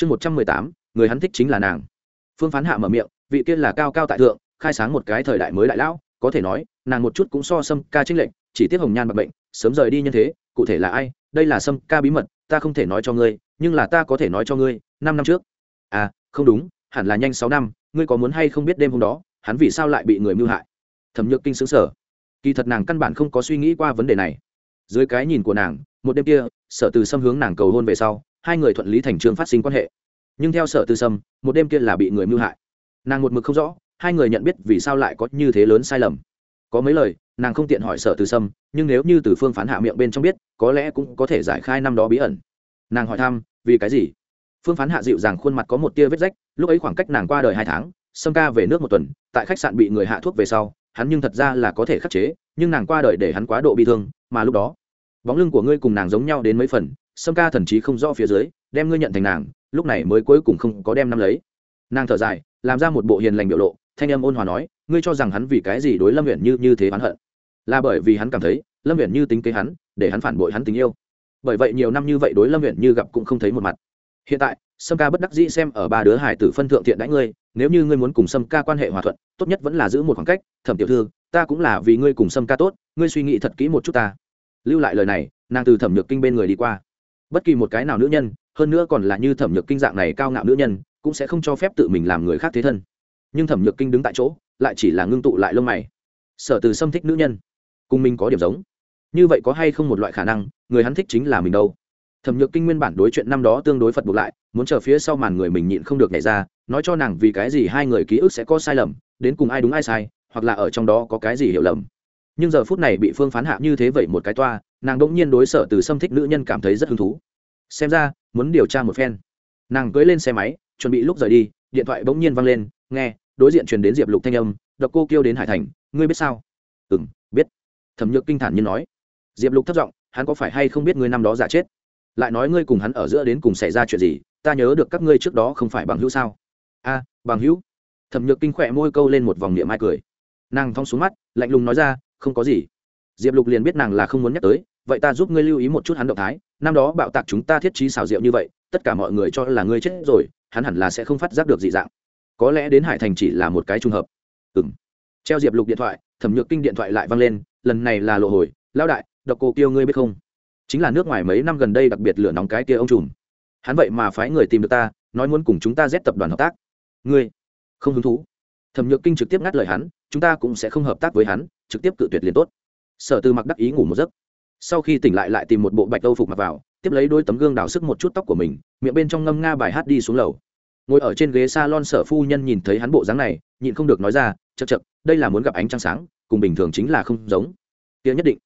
chương một trăm mười tám, người hắn thích chính là nàng. Phương phán hạ mở miệng, vị kia là cao cao tại thượng, khai sáng một cái thời đại mới đại lão, có thể nói, nàng một chút cũng so sâm ca trinh lệnh chỉ tiếp hồng nhan bạc bệnh, sớm rời đi nhân thế, cụ thể là ai, đây là sâm ca bí mật, ta không thể nói cho ngươi, nhưng là ta có thể nói cho ngươi, năm năm trước. À không đúng, hẳn là nhanh sáu năm, ngươi có muốn hay không biết đêm hôm đó, hắn vì sao lại bị người mưu hại? Thẩm nhược kinh xứng sở kỳ thật nàng căn bản không có suy nghĩ qua vấn đề này. Dưới cái nhìn của nàng, một đêm kia, sở từ xâm hướng nàng cầu hôn về sau hai người thuận lý thành trường phát sinh quan hệ. Nhưng theo sở tư sâm, một đêm kia là bị người mưu hại. Nàng một mực không rõ, hai người nhận biết vì sao lại có như thế lớn sai lầm. Có mấy lời, nàng không tiện hỏi sở tư sâm, nhưng nếu như từ phương phán hạ miệng bên trong biết, có lẽ cũng có thể giải khai năm đó bí ẩn. Nàng hỏi thăm, vì cái gì? Phương phán hạ dịu dàng khuôn mặt có một tia vết rách, lúc ấy khoảng cách nàng qua đời hai tháng, sâm ca về nước một tuần, tại khách sạn bị người hạ thuốc về sau, hắn nhưng thật ra là có thể khắc chế, nhưng nàng qua đời để hắn quá độ bị thương, mà lúc đó, bóng lưng của ngươi cùng nàng giống nhau đến mấy phần sâm ca thần chí không rõ phía dưới, đem ngươi nhận thành nàng, lúc này mới cuối cùng không có đem năm lấy. Nàng thở dài, làm ra một bộ hiền lành biểu lộ, thanh âm ôn hòa nói, ngươi cho rằng hắn vì cái gì đối lâm huyện như như thế oán hận? Là bởi vì hắn cảm thấy, lâm huyện như tính kế hắn, để hắn phản bội hắn tình yêu. Bởi vậy nhiều năm như vậy đối lâm huyện như gặp cũng không thấy một mặt. Hiện tại, sâm ca bất đắc dĩ xem ở ba đứa hải tử phân thượng thiện đãi ngươi, nếu như ngươi muốn cùng sâm ca quan hệ hòa thuận, tốt nhất vẫn là giữ một khoảng cách, thẩm tiểu thư, ta cũng là vì ngươi cùng sâm ca tốt, ngươi suy nghĩ thật kỹ một chút ta. Lưu lại lời này, nàng từ thẩm nhược kinh bên người đi qua bất kỳ một cái nào nữ nhân, hơn nữa còn là như thẩm nhược kinh dạng này cao ngạo nữ nhân, cũng sẽ không cho phép tự mình làm người khác thế thân. Nhưng thẩm nhược kinh đứng tại chỗ, lại chỉ là ngưng tụ lại lông mày. Sở từ xâm thích nữ nhân, cùng mình có điểm giống. Như vậy có hay không một loại khả năng, người hắn thích chính là mình đâu? Thẩm nhược kinh nguyên bản đối chuyện năm đó tương đối phật buộc lại, muốn chờ phía sau màn người mình nhịn không được nhảy ra, nói cho nàng vì cái gì hai người ký ức sẽ có sai lầm, đến cùng ai đúng ai sai, hoặc là ở trong đó có cái gì hiểu lầm. Nhưng giờ phút này bị phương phán hạ như thế vậy một cái toa nàng đỗng nhiên đối sở từ xâm thích nữ nhân cảm thấy rất hứng thú. Xem ra, muốn điều tra một phen. Nàng cưới lên xe máy, chuẩn bị lúc rời đi, điện thoại bỗng nhiên văng lên, nghe, đối diện truyền đến diệp lục thanh âm đọc cô kêu đến hải thành, ngươi biết sao? Ừ m biết. Thẩm nhược kinh thản như nói. Diệp lục thất giọng, hắn có phải hay không biết ngươi năm đó giả chết? Lại nói ngươi cùng hắn ở giữa đến cùng xảy ra chuyện gì, ta nhớ được các ngươi trước đó không phải bằng hữu sao? A, bằng hữu? Thẩm nhược kinh khỏe môi câu lên một vòng niệm mai cười. Nàng thong xuống mắt, lạnh lùng nói ra, không có gì diệp lục liền biết nàng là không muốn nhắc tới, vậy ta giúp ngươi lưu ý một chút hắn động thái, năm đó bạo tạc chúng ta thiết trí xào rượu như vậy, tất cả mọi người cho là ngươi chết rồi, hắn hẳn là sẽ không phát giác được dị dạng. Có lẽ đến hải thành chỉ là một cái trùng hợp. Ừng treo diệp lục điện thoại, thẩm nhược kinh điện thoại lại văng lên, lần này là lộ hồi lao đại, độc cô kêu ngươi biết không? Chính là nước ngoài mấy năm gần đây đặc biệt lửa nóng cái kia ông trùm. Hắn vậy mà phái người tìm được ta, nói muốn cùng chúng ta rét tập đoàn hợp tác. Ngươi, không hứng thú. Thẩm nhược kinh trực tiếp ngắt lời hắn, chúng ta cũng sẽ không hợp tác với hắn, trực tiếp cự tuyệt liền tốt sở tư mặc đắc ý ngủ một giấc. Sau khi tỉnh lại lại tìm một bộ bạch âu phục mặc vào, tiếp lấy đôi tấm gương đào sức một chút tóc của mình, miệng bên trong ngâm nga bài hát đi xuống lầu. Ngồi ở trên ghế s a lon sở phu nhân nhìn thấy hắn bộ dáng này, nhịn không được nói ra chật chật đây là muốn gặp ánh trăng sáng, cùng bình thường chính là không giống. Kia nhất định.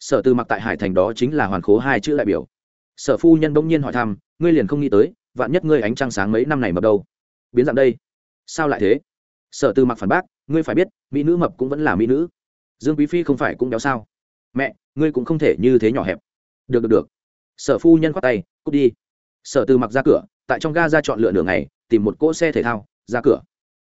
Sở tư mặc tại hải thành đó chính là hoàn khố hai chữ đại biểu. Sở phu nhân bỗng nhiên hỏi thăm, ngươi liền không nghĩ tới, vạn nhất ngươi ánh trăng sáng mấy năm này mập đâu? Biến dạng đây. Sao lại thế? Sở tư mặc phản bác, ngươi phải biết, mỹ nữ mập cũng vẫn là mỹ nữ dương quý phi không phải cũng béo sao? Mẹ, ngươi cũng không thể như thế nhỏ hẹp. Được được được. Sở phu nhân khoát tay, cút đi. Sở tư mặc ra cửa, tại trong ga ra chọn lựa nửa ngày, tìm một cỗ xe thể thao, ra cửa.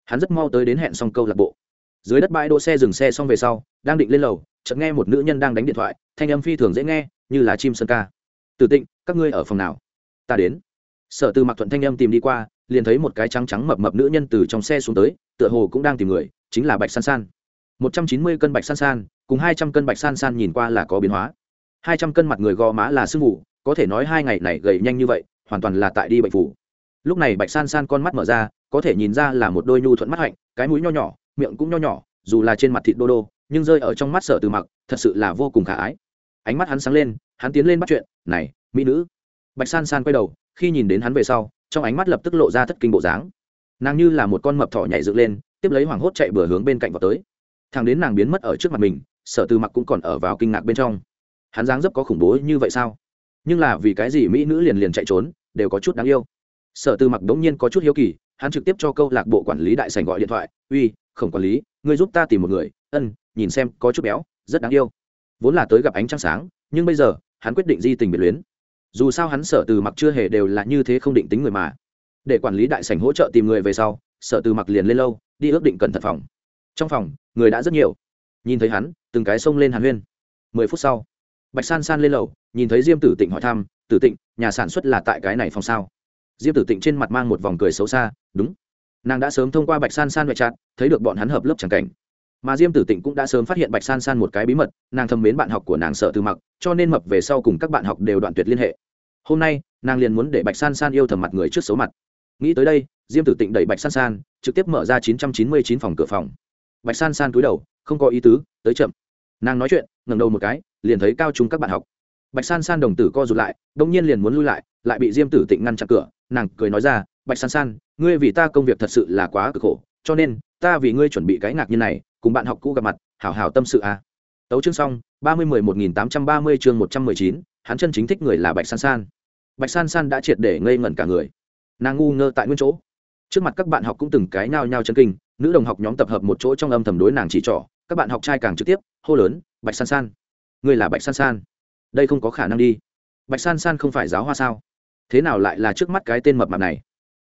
Hắn rất mau tới đến hẹn xong câu lạc bộ. Dưới đất bãi đỗ xe dừng xe xong về sau, đang định lên lầu, chợt nghe một nữ nhân đang đánh điện thoại, thanh âm phi thường dễ nghe, như là chim sơn ca. Từ tịnh, các ngươi ở phòng nào? Ta đến. Sở từ mặc thuận thanh âm tìm đi qua, liền thấy một cái trắng trắng mập mập nữ nhân từ trong xe xuống tới, tựa hồ cũng đang tìm người, chính là bạch san san một trăm chín mươi cân bạch san san, cùng hai trăm cân bạch san san nhìn qua là có biến hóa. hai trăm cân mặt người gò má là sương mù, có thể nói hai ngày này gầy nhanh như vậy, hoàn toàn là tại đi bệnh phủ. Lúc này bạch san san con mắt mở ra, có thể nhìn ra là một đôi nhu thuận mắt hạnh, cái mũi nho nhỏ, miệng cũng nho nhỏ, dù là trên mặt thịt đô đô, nhưng rơi ở trong mắt sở từ mặc, thật sự là vô cùng khả ái. Ánh mắt hắn sáng lên, hắn tiến lên bắt chuyện, này, mỹ nữ. Bạch san san quay đầu, khi nhìn đến hắn về sau, trong ánh mắt lập tức lộ ra thất kinh bộ dáng. Nàng như là một con mập thỏ nhảy dựng lên, tiếp lấy hoảng hốt chạy bừa hướng bên cạnh vào tới thằng đến nàng biến mất ở trước mặt mình, sở từ mặc cũng còn ở vào kinh ngạc bên trong. Hắn dáng dấp có khủng bố như vậy sao? Nhưng là vì cái gì mỹ nữ liền liền chạy trốn, đều có chút đáng yêu. Sở từ mặc đống nhiên có chút hiếu kỳ, hắn trực tiếp cho câu lạc bộ quản lý đại sành gọi điện thoại, uy, khổng quản lý, ngươi giúp ta tìm một người, ân, nhìn xem có chút béo, rất đáng yêu. Vốn là tới gặp ánh trăng sáng, nhưng bây giờ, hắn quyết định di tình biệt luyến. Dù sao hắn sở từ mặc chưa hề đều là như thế không định tính người mà. Để quản lý đại sảnh hỗ trợ tìm người về sau, sở từ mặc liền lên lâu, đi ước định cẩn thận phòng trong phòng, người đã rất nhiều. Nhìn thấy hắn, từng cái xông lên hàn huyên. Mười phút sau, bạch san san lên lầu, nhìn thấy diêm tử tịnh hỏi thăm, tử tịnh, nhà sản xuất là tại cái này phòng sao? Diêm tử tịnh trên mặt mang một vòng cười xấu xa, đúng. Nàng đã sớm thông qua bạch san san ngoại trát thấy được bọn hắn hợp lớp c cảnh. Mà diêm tử tịnh cũng đã sớm phát hiện bạch san san một cái bí mật, nàng thầm mến bạn học của nàng sợ từ mặc, cho nên mập về sau cùng các bạn học đều đoạn tuyệt liên hệ. Hôm nay, nàng liền muốn để bạch san san yêu thầm mặt người trước xấu mặt. Nghĩ tới đây, diêm tử tịnh đẩy bạch san san, trực tiếp mở ra chín trăm chín mươi chín phòng cửa phòng bạch san san cúi đầu, không có ý tứ, tới chậm. Nàng nói chuyện, ngẩng đầu một cái, liền thấy cao trung các bạn học. Bạch san san đồng tử co rụt lại, đông nhiên liền muốn lui lại lại bị diêm tử tịnh ngăn chặn cửa. Nàng cười nói ra, bạch san san, ngươi vì ta công việc thật sự là quá cực khổ, cho nên, ta vì ngươi chuẩn bị cái ngạc như này, cùng bạn học cũ gặp mặt, hảo hảo tâm sự à. tấu chương xong, ba mươi mười một nghìn tám trăm ba mươi chương một trăm mười chín, hắn chân chính thích người là bạch san san. Bạch san san đã triệt để ngây ngẩn cả người. Nàng ngu ngơ tại nguyên chỗ. Trước mặt các bạn học cũng từng cái nao nhao chân kinh nữ đồng học nhóm tập hợp một chỗ trong âm thầm đối nàng chỉ trỏ, các bạn học trai càng trực tiếp, hô lớn, bạch san san người là bạch san san? Đây không có khả năng đi. Bạch san san không phải giáo hoa sao? Thế nào lại là trước mắt cái tên mập mạp này?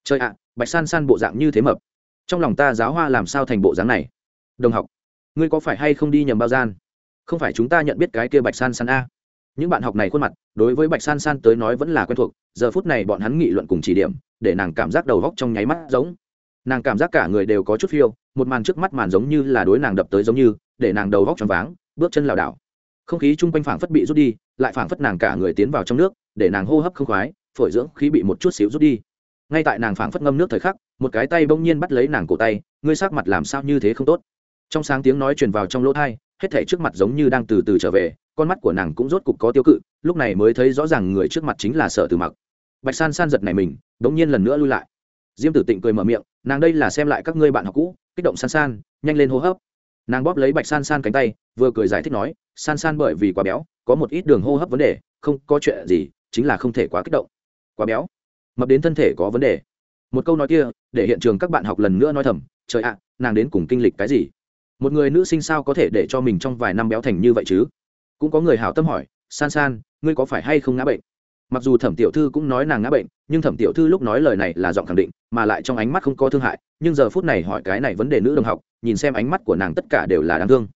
Trời ạ, bạch san san bộ dạng như thế mập. Trong lòng ta giáo hoa làm sao thành bộ dáng này? Đồng học, ngươi có phải hay không đi nhầm bao gian? Không phải chúng ta nhận biết cái kia bạch san san a? Những bạn học này khuôn mặt, đối với bạch san san tới nói vẫn là quen thuộc, giờ phút này bọn hắn nghị luận cùng chỉ điểm, để nàng cảm giác đầu góc trong nháy mắt giống nàng cảm giác cả người đều có chút phiêu, một màn trước mắt màn giống như là đối nàng đập tới giống như, để nàng đầu vóc t r váng, bước chân lảo đảo. Không khí chung quanh phảng phất bị rút đi, lại phảng phất nàng cả người tiến vào trong nước, để nàng hô hấp không khoái, phổi dưỡng khí bị một chút xíu rút đi. Ngay tại nàng phảng phất ngâm nước thời khắc, một cái tay bỗng nhiên bắt lấy nàng cổ tay, ngươi sắc mặt làm sao như thế không tốt? Trong sáng tiếng nói truyền vào trong lỗ thai hết thể trước mặt giống như đang từ từ trở về, con mắt của nàng cũng rốt cục có tiêu cự, lúc này mới thấy rõ ràng người trước mặt chính là sở từ mặc. Bạch san san giật này mình đ ỗ n g nhiên lần nữa lui lại. Diêm tử tịnh cười mở miệng nàng đây là xem lại các ngươi bạn học cũ, kích động san san, nhanh lên hô hấp. Nàng bóp lấy bạch san san cánh tay, vừa cười giải thích nói, san san bởi vì quá béo, có một ít đường hô hấp vấn đề, không có chuyện gì, chính là không thể quá kích động. Quá béo? Mập đến thân thể có vấn đề. Một câu nói kia, để hiện trường các bạn học lần nữa nói thầm, trời ạ, nàng đến cùng kinh lịch cái gì? Một người nữ sinh sao có thể để cho mình trong vài năm béo thành như vậy chứ? Cũng có người hảo tâm hỏi, san san, ngươi có phải hay không ngã bệnh? Mặc dù thẩm tiểu thư cũng nói nàng ngã bệnh, nhưng thẩm tiểu thư lúc nói lời này là giọng khẳng định, mà lại trong ánh mắt không có thương hại, nhưng giờ phút này hỏi cái này vấn đề nữ đồng học, nhìn xem ánh mắt của nàng tất cả đều là đáng thương.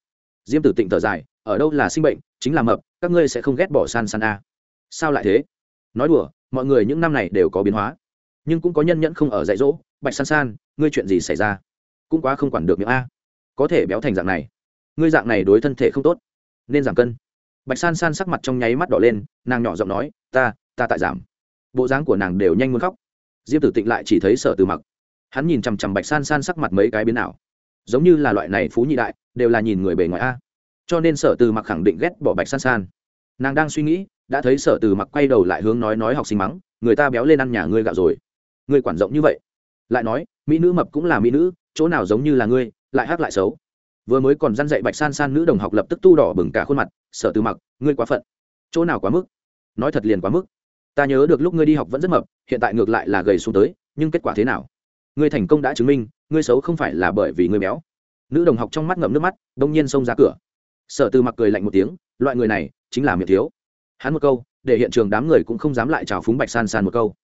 Diêm tử tịnh thở dài, ở đâu là sinh bệnh, chính là mập, các ngươi sẽ không ghét bỏ san san a. Sao lại thế? Nói đùa, mọi người những năm này đều có biến hóa, nhưng cũng có nhân nhẫn không ở dạy dỗ, bạch san san, ngươi chuyện gì xảy ra? Cũng quá không quản được miệng a, có thể béo thành dạng này, ngươi dạng này đối thân thể không tốt, nên giảm cân bạch san san sắc mặt trong nháy mắt đỏ lên, nàng nhỏ giọng nói, ta ta tại giảm. Bộ dáng của nàng đều nhanh muốn khóc. Diêm tử tịnh lại chỉ thấy Sở từ mặc. Hắn nhìn chằm chằm bạch san san sắc mặt mấy cái biến nào giống như là loại này phú nhị đại, đều là nhìn người bề ngoài a. Cho nên sở từ mặc khẳng định ghét bỏ bạch san san. Nàng đang suy nghĩ, đã thấy sở từ mặc quay đầu lại hướng nói nói học sinh mắng, người ta béo lên ăn nhà ngươi gạo rồi. Ngươi quản rộng như vậy. Lại nói, mỹ nữ mập cũng là mỹ nữ, chỗ nào giống như là ngươi, lại hát lại xấu. Vừa mới còn dăn dạy bạch san san nữ đồng học lập tức tu đỏ bừng cả khuôn mặt sở từ mặc, ngươi quá phận. Chỗ nào quá mức? Nói thật liền quá mức. Ta nhớ được lúc ngươi đi học vẫn rất mập, hiện tại ngược lại là gầy xuống tới, nhưng kết quả thế nào? Ngươi thành công đã chứng minh, ngươi xấu không phải là bởi vì ngươi béo. Nữ đồng học trong mắt ngậm nước mắt, đông nhiên xông ra cửa. Sở từ mặc cười lạnh một tiếng, loại người này chính là miệng thiếu. Hắn một câu, để hiện trường đám người cũng không dám lại chào phúng bạch san san một câu.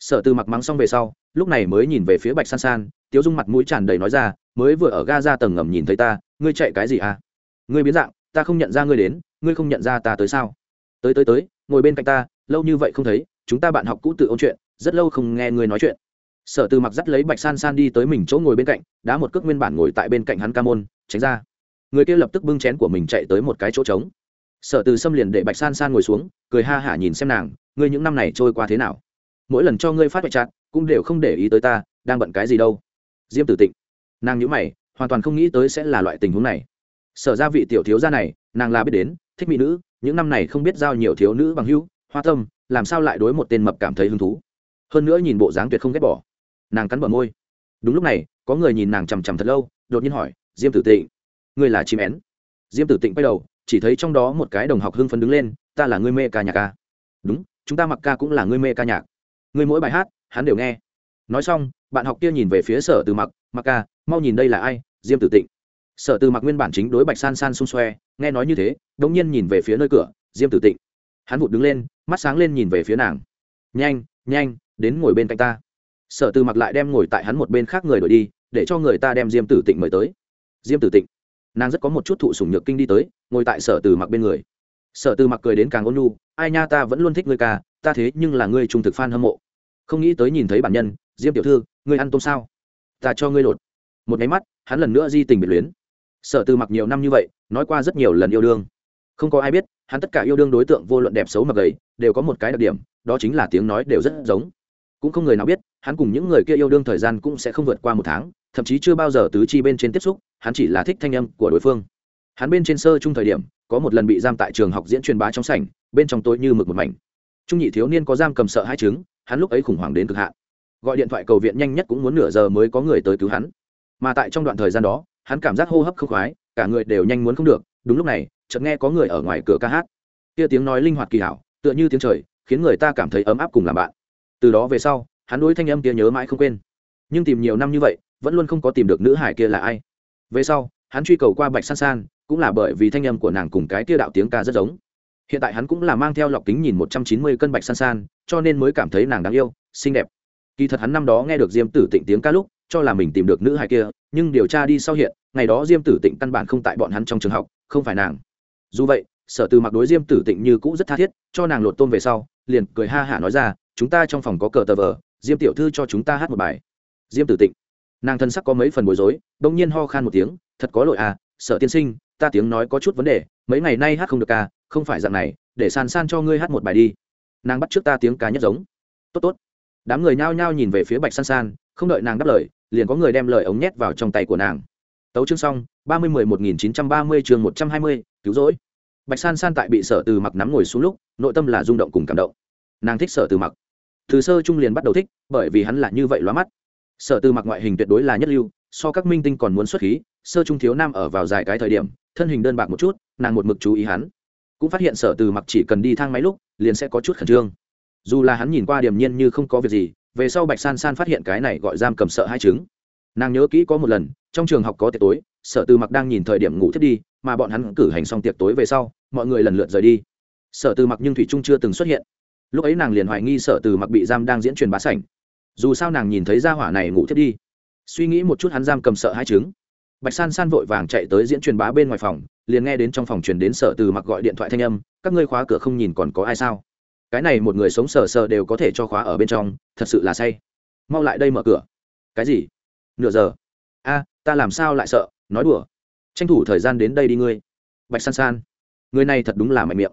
Sở từ mặc mắng xong về sau, lúc này mới nhìn về phía bạch san san, tiếu dung mặt mũi tràn đầy nói ra, mới vừa ở ga ra tầng ngầm nhìn thấy ta, ngươi chạy cái gì à? Ngươi biến dạng ta không nhận ra ngươi đến, ngươi không nhận ra ta tới sao? Tới tới tới, ngồi bên cạnh ta, lâu như vậy không thấy, chúng ta bạn học cũ tự ôn chuyện, rất lâu không nghe ngươi nói chuyện. Sở từ mặc dắt lấy bạch san san đi tới mình chỗ ngồi bên cạnh, đá một cước nguyên bản ngồi tại bên cạnh hắn ca môn, tránh ra. Người kia lập tức bưng chén của mình chạy tới một cái chỗ trống. Sở từ xâm liền để bạch san san ngồi xuống, cười ha hả nhìn xem nàng, ngươi những năm này trôi qua thế nào? Mỗi lần cho ngươi phát bạch chặt cũng đều không để ý tới ta, đang bận cái gì đâu. Diêm tử tịnh. Nàng nhữ mày, hoàn toàn không nghĩ tới sẽ là loại tình huống này sở ra vị tiểu thiếu gia này, nàng là biết đến, thích mỹ nữ, những năm này không biết giao nhiều thiếu nữ bằng hữu, hoa tâm, làm sao lại đối một tên mập cảm thấy hứng thú? Hơn nữa nhìn bộ dáng tuyệt không ghét bỏ. Nàng cắn bờ môi. Đúng lúc này, có người nhìn nàng chằm chằm thật lâu, đột nhiên hỏi, diêm tử tịnh, ngươi là chim én? Diêm tử tịnh quay đầu, chỉ thấy trong đó một cái đồng học hưng phấn đứng lên, ta là người mê ca nhạc ca đúng, chúng ta mặc ca cũng là người mê ca nhạc. Người mỗi bài hát, hắn đều nghe. Nói xong, bạn học kia nhìn về phía sở từ mặc mặc ca, mau nhìn đây là ai? Diêm tử tịnh sở từ mặc nguyên bản chính đối bạch san san xung xoe, nghe nói như thế đ ỗ n g nhiên nhìn về phía nơi cửa, diêm tử tịnh. Hắn vụt đứng lên, mắt sáng lên nhìn về phía nàng. Nhanh nhanh, đến ngồi bên cạnh ta. Sở từ mặc lại đem ngồi tại hắn một bên khác người đổi đi, để cho người ta đem diêm tử tịnh mời tới. Diêm tử tịnh. Nàng rất có một chút thụ sủng nhược kinh đi tới, ngồi tại sở từ mặc bên người. Sở từ mặc cười đến càng ôn nhu, ai nha, ta vẫn luôn thích ngươi ca, ta thế nhưng là ngươi trung thực f a n hâm mộ. Không nghĩ tới nhìn thấy bản nhân, diêm tiểu thư, ngươi ăn tôm sao? Ta cho ngươi lột. Một máy mắt, hắn lần nữa di tình biệt luyến sở từ mặc nhiều năm như vậy, nói qua rất nhiều lần yêu đương. Không có ai biết, hắn tất cả yêu đương đối tượng vô luận đẹp xấu mập gầy, đều có một cái đặc điểm, đó chính là tiếng nói đều rất giống. Cũng không người nào biết, hắn cùng những người kia yêu đương thời gian cũng sẽ không vượt qua một tháng, thậm chí chưa bao giờ tứ chi bên trên tiếp xúc, hắn chỉ là thích thanh âm của đối phương. Hắn bên trên sơ chung thời điểm, có một lần bị giam tại trường học diễn truyền bá trong sảnh, bên trong tôi như mực một mảnh. Trung nhị thiếu niên có giam cầm sợ hai chứng, hắn lúc ấy khủng hoảng đến cực hạn. Gọi điện thoại cầu viện nhanh nhất cũng muốn nửa giờ mới có người tới cứu hắn. Mà tại trong đoạn thời gian đó hắn cảm giác hô hấp không khoái, cả người đều nhanh muốn không được, đúng lúc này, chợt nghe có người ở ngoài cửa ca hát. Kia tiếng nói linh hoạt kỳ hảo, tựa như tiếng trời, khiến người ta cảm thấy ấm áp cùng làm bạn. Từ đó về sau, hắn đối thanh âm kia nhớ mãi không quên. Nhưng tìm nhiều năm như vậy, vẫn luôn không có tìm được nữ hải kia là ai. Về sau, hắn truy cầu qua bạch san san, cũng là bởi vì thanh âm của nàng cùng cái kia đạo tiếng ca rất giống. Hiện tại hắn cũng là mang theo lọc kính nhìn một trăm chín mươi cân bạch san san, cho nên mới cảm thấy nàng đáng yêu, xinh đẹp. Kỳ thật hắn năm đó nghe được diêm tử tịnh tiếng ca lúc cho là mình tìm được nữ hài kia, nhưng điều tra đi sau hiện, ngày đó diêm tử tịnh căn bản không tại bọn hắn trong trường học, không phải nàng. Dù vậy, sở từ mặc đối diêm tử tịnh như cũ rất tha thiết, cho nàng lột tôm về sau, liền cười ha hả nói ra, chúng ta trong phòng có cờ tờ vờ, diêm tiểu thư cho chúng ta hát một bài. Diêm tử tịnh, nàng thân sắc có mấy phần bối rối, đông nhiên ho khan một tiếng, thật có lỗi à sở tiên sinh, ta tiếng nói có chút vấn đề, mấy ngày nay hát không được ca không phải dạng này, để san san cho ngươi hát một bài đi. Nàng bắt trước ta tiếng ca nhất giống. Tốt tốt. Đám người nhao nhao nhìn về phía bạch san san không đợi nàng đáp lời, liền có người đem lời ống nhét vào trong tay của nàng. Tấu chương xong, ba mươi mười một nghìn chín trăm ba mươi chương một trăm hai mươi, cứu rỗi. Bạch san san tại bị sở từ mặc nắm ngồi xuống lúc, nội tâm là rung động cùng cảm động. Nàng thích sở từ mặc. Từ sơ trung liền bắt đầu thích, bởi vì hắn là như vậy lóa mắt. Sở từ mặc ngoại hình tuyệt đối là nhất lưu, so các minh tinh còn muốn xuất khí, sơ trung thiếu nam ở vào dài cái thời điểm, thân hình đơn bạc một chút, nàng một mực chú ý hắn. Cũng phát hiện sở từ mặc chỉ cần đi thang máy lúc, liền sẽ có chút khẩn trương. Dù là hắn nhìn qua điềm nhiên như không có việc gì về sau bạch san san phát hiện cái này gọi giam cầm sợ hai chứng. Nàng nhớ kỹ có một lần, trong trường học có tiệc tối, sở tư mặc đang nhìn thời điểm ngủ thiết đi, mà bọn hắn cử hành xong tiệc tối về sau, mọi người lần lượt rời đi. Sở tư mặc nhưng thủy trung chưa từng xuất hiện. Lúc ấy nàng liền hoài nghi sở từ mặc bị giam đang diễn truyền bá sảnh. Dù sao nàng nhìn thấy gia hỏa này ngủ thiết đi, suy nghĩ một chút hắn giam cầm sợ hai chứng. Bạch san san vội vàng chạy tới diễn truyền bá bên ngoài phòng, liền nghe đến trong phòng truyền đến sở từ mặc gọi điện thoại thanh âm, các ngươi khóa cửa không nhìn còn có ai sao? Cái này một người sống sờ sờ đều có thể cho khóa ở bên trong, thật sự là say. Mau lại đây mở cửa. Cái gì? Nửa giờ. A, ta làm sao lại sợ? Nói đùa. Tranh thủ thời gian đến đây đi ngươi. Bạch san san. Người này thật đúng là mạnh miệng.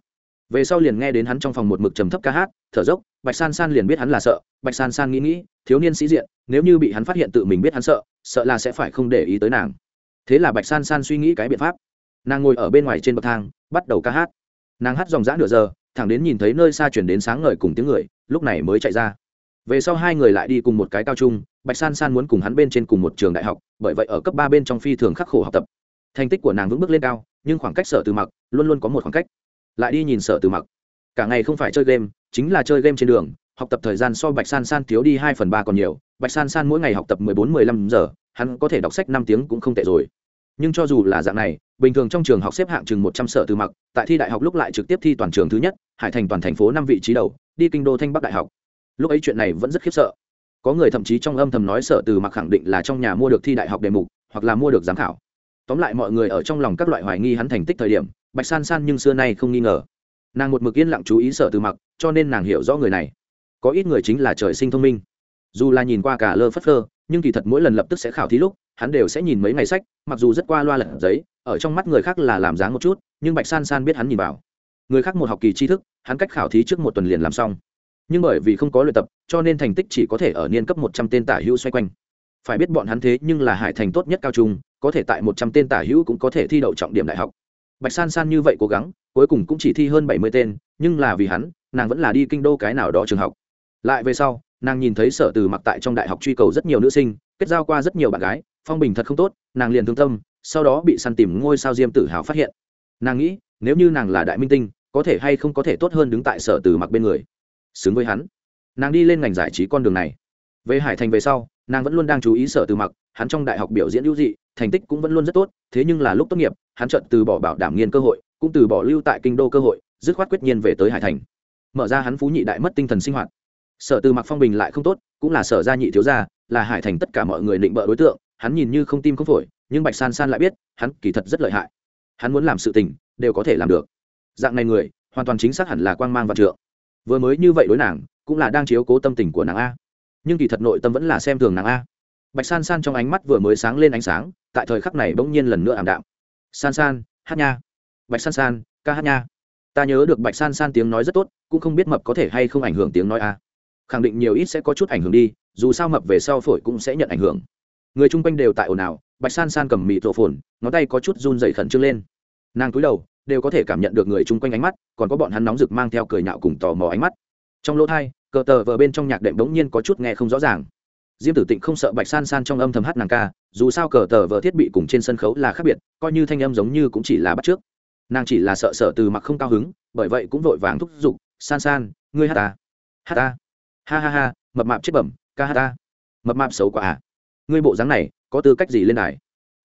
Về sau liền nghe đến hắn trong phòng một mực trầm thấp ca hát, thở dốc, bạch san san liền biết hắn là sợ. Bạch san san nghĩ nghĩ, thiếu niên sĩ diện, nếu như bị hắn phát hiện tự mình biết hắn sợ sợ là sẽ phải không để ý tới nàng. Thế là bạch san san suy nghĩ cái biện pháp. Nàng ngồi ở bên ngoài trên bậc thang, bắt đầu ca hát. Nàng hát dòng dã nửa giờ thẳng đến nhìn thấy nơi xa chuyển đến sáng ngời cùng tiếng người, lúc này mới chạy ra. Về sau hai người lại đi cùng một cái cao trung, bạch san san muốn cùng hắn bên trên cùng một trường đại học, bởi vậy ở cấp ba bên trong phi thường khắc khổ học tập. Thành tích của nàng vững bước lên cao, nhưng khoảng cách sở từ mặc luôn luôn có một khoảng cách. Lại đi nhìn sở từ mặc. Cả ngày không phải chơi game, chính là chơi game trên đường, học tập thời gian so bạch san san thiếu đi hai phần ba còn nhiều. Bạch san san mỗi ngày học tập mười bốn, mười lăm giờ, hắn có thể đọc sách năm tiếng cũng không tệ rồi nhưng cho dù là dạng này, bình thường trong trường học xếp hạng chừng một trăm sở từ mặc, tại thi đại học lúc lại trực tiếp thi toàn trường thứ nhất, hải thành toàn thành phố năm vị trí đầu, đi kinh đô thanh bắc đại học. Lúc ấy chuyện này vẫn rất khiếp sợ. Có người thậm chí trong âm thầm nói sở từ mặc khẳng định là trong nhà mua được thi đại học đề mục, hoặc là mua được giám khảo. Tóm lại mọi người ở trong lòng các loại hoài nghi hắn thành tích thời điểm, bạch san san nhưng xưa nay không nghi ngờ. Nàng một mực yên lặng chú ý sở từ mặc, cho nên nàng hiểu rõ người này. Có ít người chính là trời sinh thông minh dù là nhìn qua cả lơ phất phơ, nhưng kỳ thật mỗi lần lập tức sẽ khảo thí lúc, hắn đều sẽ nhìn mấy ngày sách, mặc dù rất qua loa lật giấy, ở trong mắt người khác là làm dáng một chút, nhưng bạch san san biết hắn nhìn vào. Người khác một học kỳ tri thức, hắn cách khảo thí trước một tuần liền làm xong. Nhưng bởi vì không có luyện tập, cho nên thành tích chỉ có thể ở niên cấp một trăm tên tả hữu xoay quanh. Phải biết bọn hắn thế nhưng là hải thành tốt nhất cao trung, có thể tại một trăm tên tả hữu cũng có thể thi đậu trọng điểm đại học. Bạch san san như vậy cố gắng, cuối cùng cũng chỉ thi hơn bảy mươi tên, nhưng là vì hắn, nàng vẫn là đi kinh đô cái nào đó trường học. Lại về sau nàng nhìn thấy sở từ mặc tại trong đại học truy cầu rất nhiều nữ sinh, kết giao qua rất nhiều bạn gái, phong bình thật không tốt, nàng liền thương tâm, sau đó bị săn tìm ngôi sao diêm tử hào phát hiện. Nàng nghĩ, nếu như nàng là đại minh tinh, có thể hay không có thể tốt hơn đứng tại sở từ mặc bên người. Xứng với hắn. Nàng đi lên ngành giải trí con đường này. Về hải thành về sau, nàng vẫn luôn đang chú ý sở từ mặc, hắn trong đại học biểu diễn hữu dị, thành tích cũng vẫn luôn rất tốt, thế nhưng là lúc tốt nghiệp, hắn trận từ bỏ bảo đảm nghiên cơ hội, cũng từ bỏ lưu tại kinh đô cơ hội, dứt khoát quyết nhiên về tới hải thành. Mở ra hắn phú nhị đại mất tinh thần sinh hoạt sở từ mặc phong bình lại không tốt, cũng là sở gia nhị thiếu gia, là hải thành tất cả mọi người định bợ đối tượng, hắn nhìn như không tim không phổi, nhưng bạch san san lại biết, hắn kỳ thật rất lợi hại. Hắn muốn làm sự tình, đều có thể làm được. Dạng này người, hoàn toàn chính xác hẳn là quang mang và trượng. Vừa mới như vậy đối nàng, cũng là đang chiếu cố tâm tình của nàng a. Nhưng kỳ thật nội tâm vẫn là xem thường nàng a. Bạch san san trong ánh mắt vừa mới sáng lên ánh sáng, tại thời khắc này bỗng nhiên lần nữa ảm đạm. San san, hát nha. Bạch san san, ca hát nha. Ta nhớ được bạch san san tiếng nói rất tốt, cũng không biết mập có thể hay không ảnh hưởng tiếng nói a khẳng định nhiều ít sẽ có chút ảnh hưởng đi, dù sao mập về sau phổi cũng sẽ nhận ảnh hưởng. Người chung quanh đều tại ồn ào, bạch san san cầm mị thổ phồn ngón tay có chút run dày khẩn trương lên. Nàng cúi đầu, đều có thể cảm nhận được người chung quanh ánh mắt, còn có bọn hắn nóng rực mang theo cười nhạo cùng tò mò ánh mắt. Trong lỗ thai, cờ tờ vờ bên trong nhạc đệm bỗng nhiên có chút nghe không rõ ràng. Diêm tử tịnh không sợ bạch san san trong âm thầm hát nàng ca, dù sao cờ tờ vờ thiết bị cùng trên sân khấu là khác biệt, coi như thanh âm giống như cũng chỉ là bắt trước nàng chỉ là sợ sợ từ mặc không cao hứng, bởi vậy cũng vội vàng thúc giục, san san, ngươi hát ta hát ta ha ha ha, mập mạp chết bẩm, ca hát ta. Mập mạp xấu quả à. Ngươi bộ dáng này, có tư cách gì lên đài?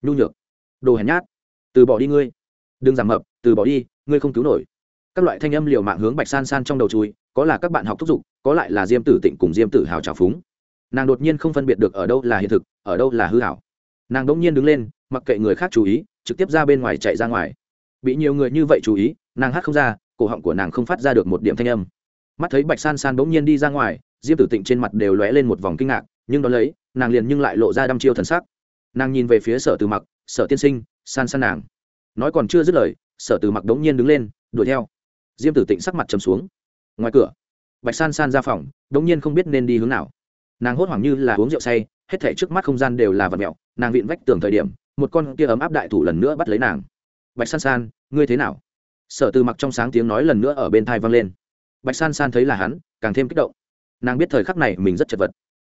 Nhu nhược. Đồ hèn nhát. Từ bỏ đi ngươi. Đừng giảm mập, từ bỏ đi, ngươi không cứu nổi. Các loại thanh âm liều mạng hướng bạch san san trong đầu chui, có là các bạn học thúc giục, có lại là diêm tử tịnh cùng diêm tử hào trào phúng. Nàng đột nhiên không phân biệt được ở đâu là hiện thực, ở đâu là hư hảo. Nàng đ ỗ n g nhiên đứng lên, mặc kệ người khác chú ý, trực tiếp ra bên ngoài chạy ra ngoài. Bị nhiều người như vậy chú ý, nàng hát không ra, cổ họng của nàng không phát ra được một điểm thanh âm mắt thấy bạch san san bỗng nhiên đi ra ngoài, diêm tử tịnh trên mặt đều lóe lên một vòng kinh ngạc, nhưng đ ó lấy, nàng liền nhưng lại lộ ra đăm chiêu thần sắc. Nàng nhìn về phía sở từ mặc, sở tiên sinh, san san nàng. Nói còn chưa dứt lời, sở từ mặc đống nhiên đứng lên, đuổi theo. Diêm tử tịnh sắc mặt trầm xuống. Ngoài cửa, bạch san san ra phòng, đống nhiên không biết nên đi hướng nào. Nàng hốt hoảng như là uống rượu say, hết thể trước mắt không gian đều là vật mẹo nàng vịn vách tường thời điểm, một con kia ấm áp đại thủ lần nữa bắt lấy nàng. Bạch san san, ngươi thế nào? Sở từ mặc trong sáng tiếng nói lần nữa ở bên thai vang lên bạch san san thấy là hắn, càng thêm kích động. Nàng biết thời khắc này mình rất chật vật.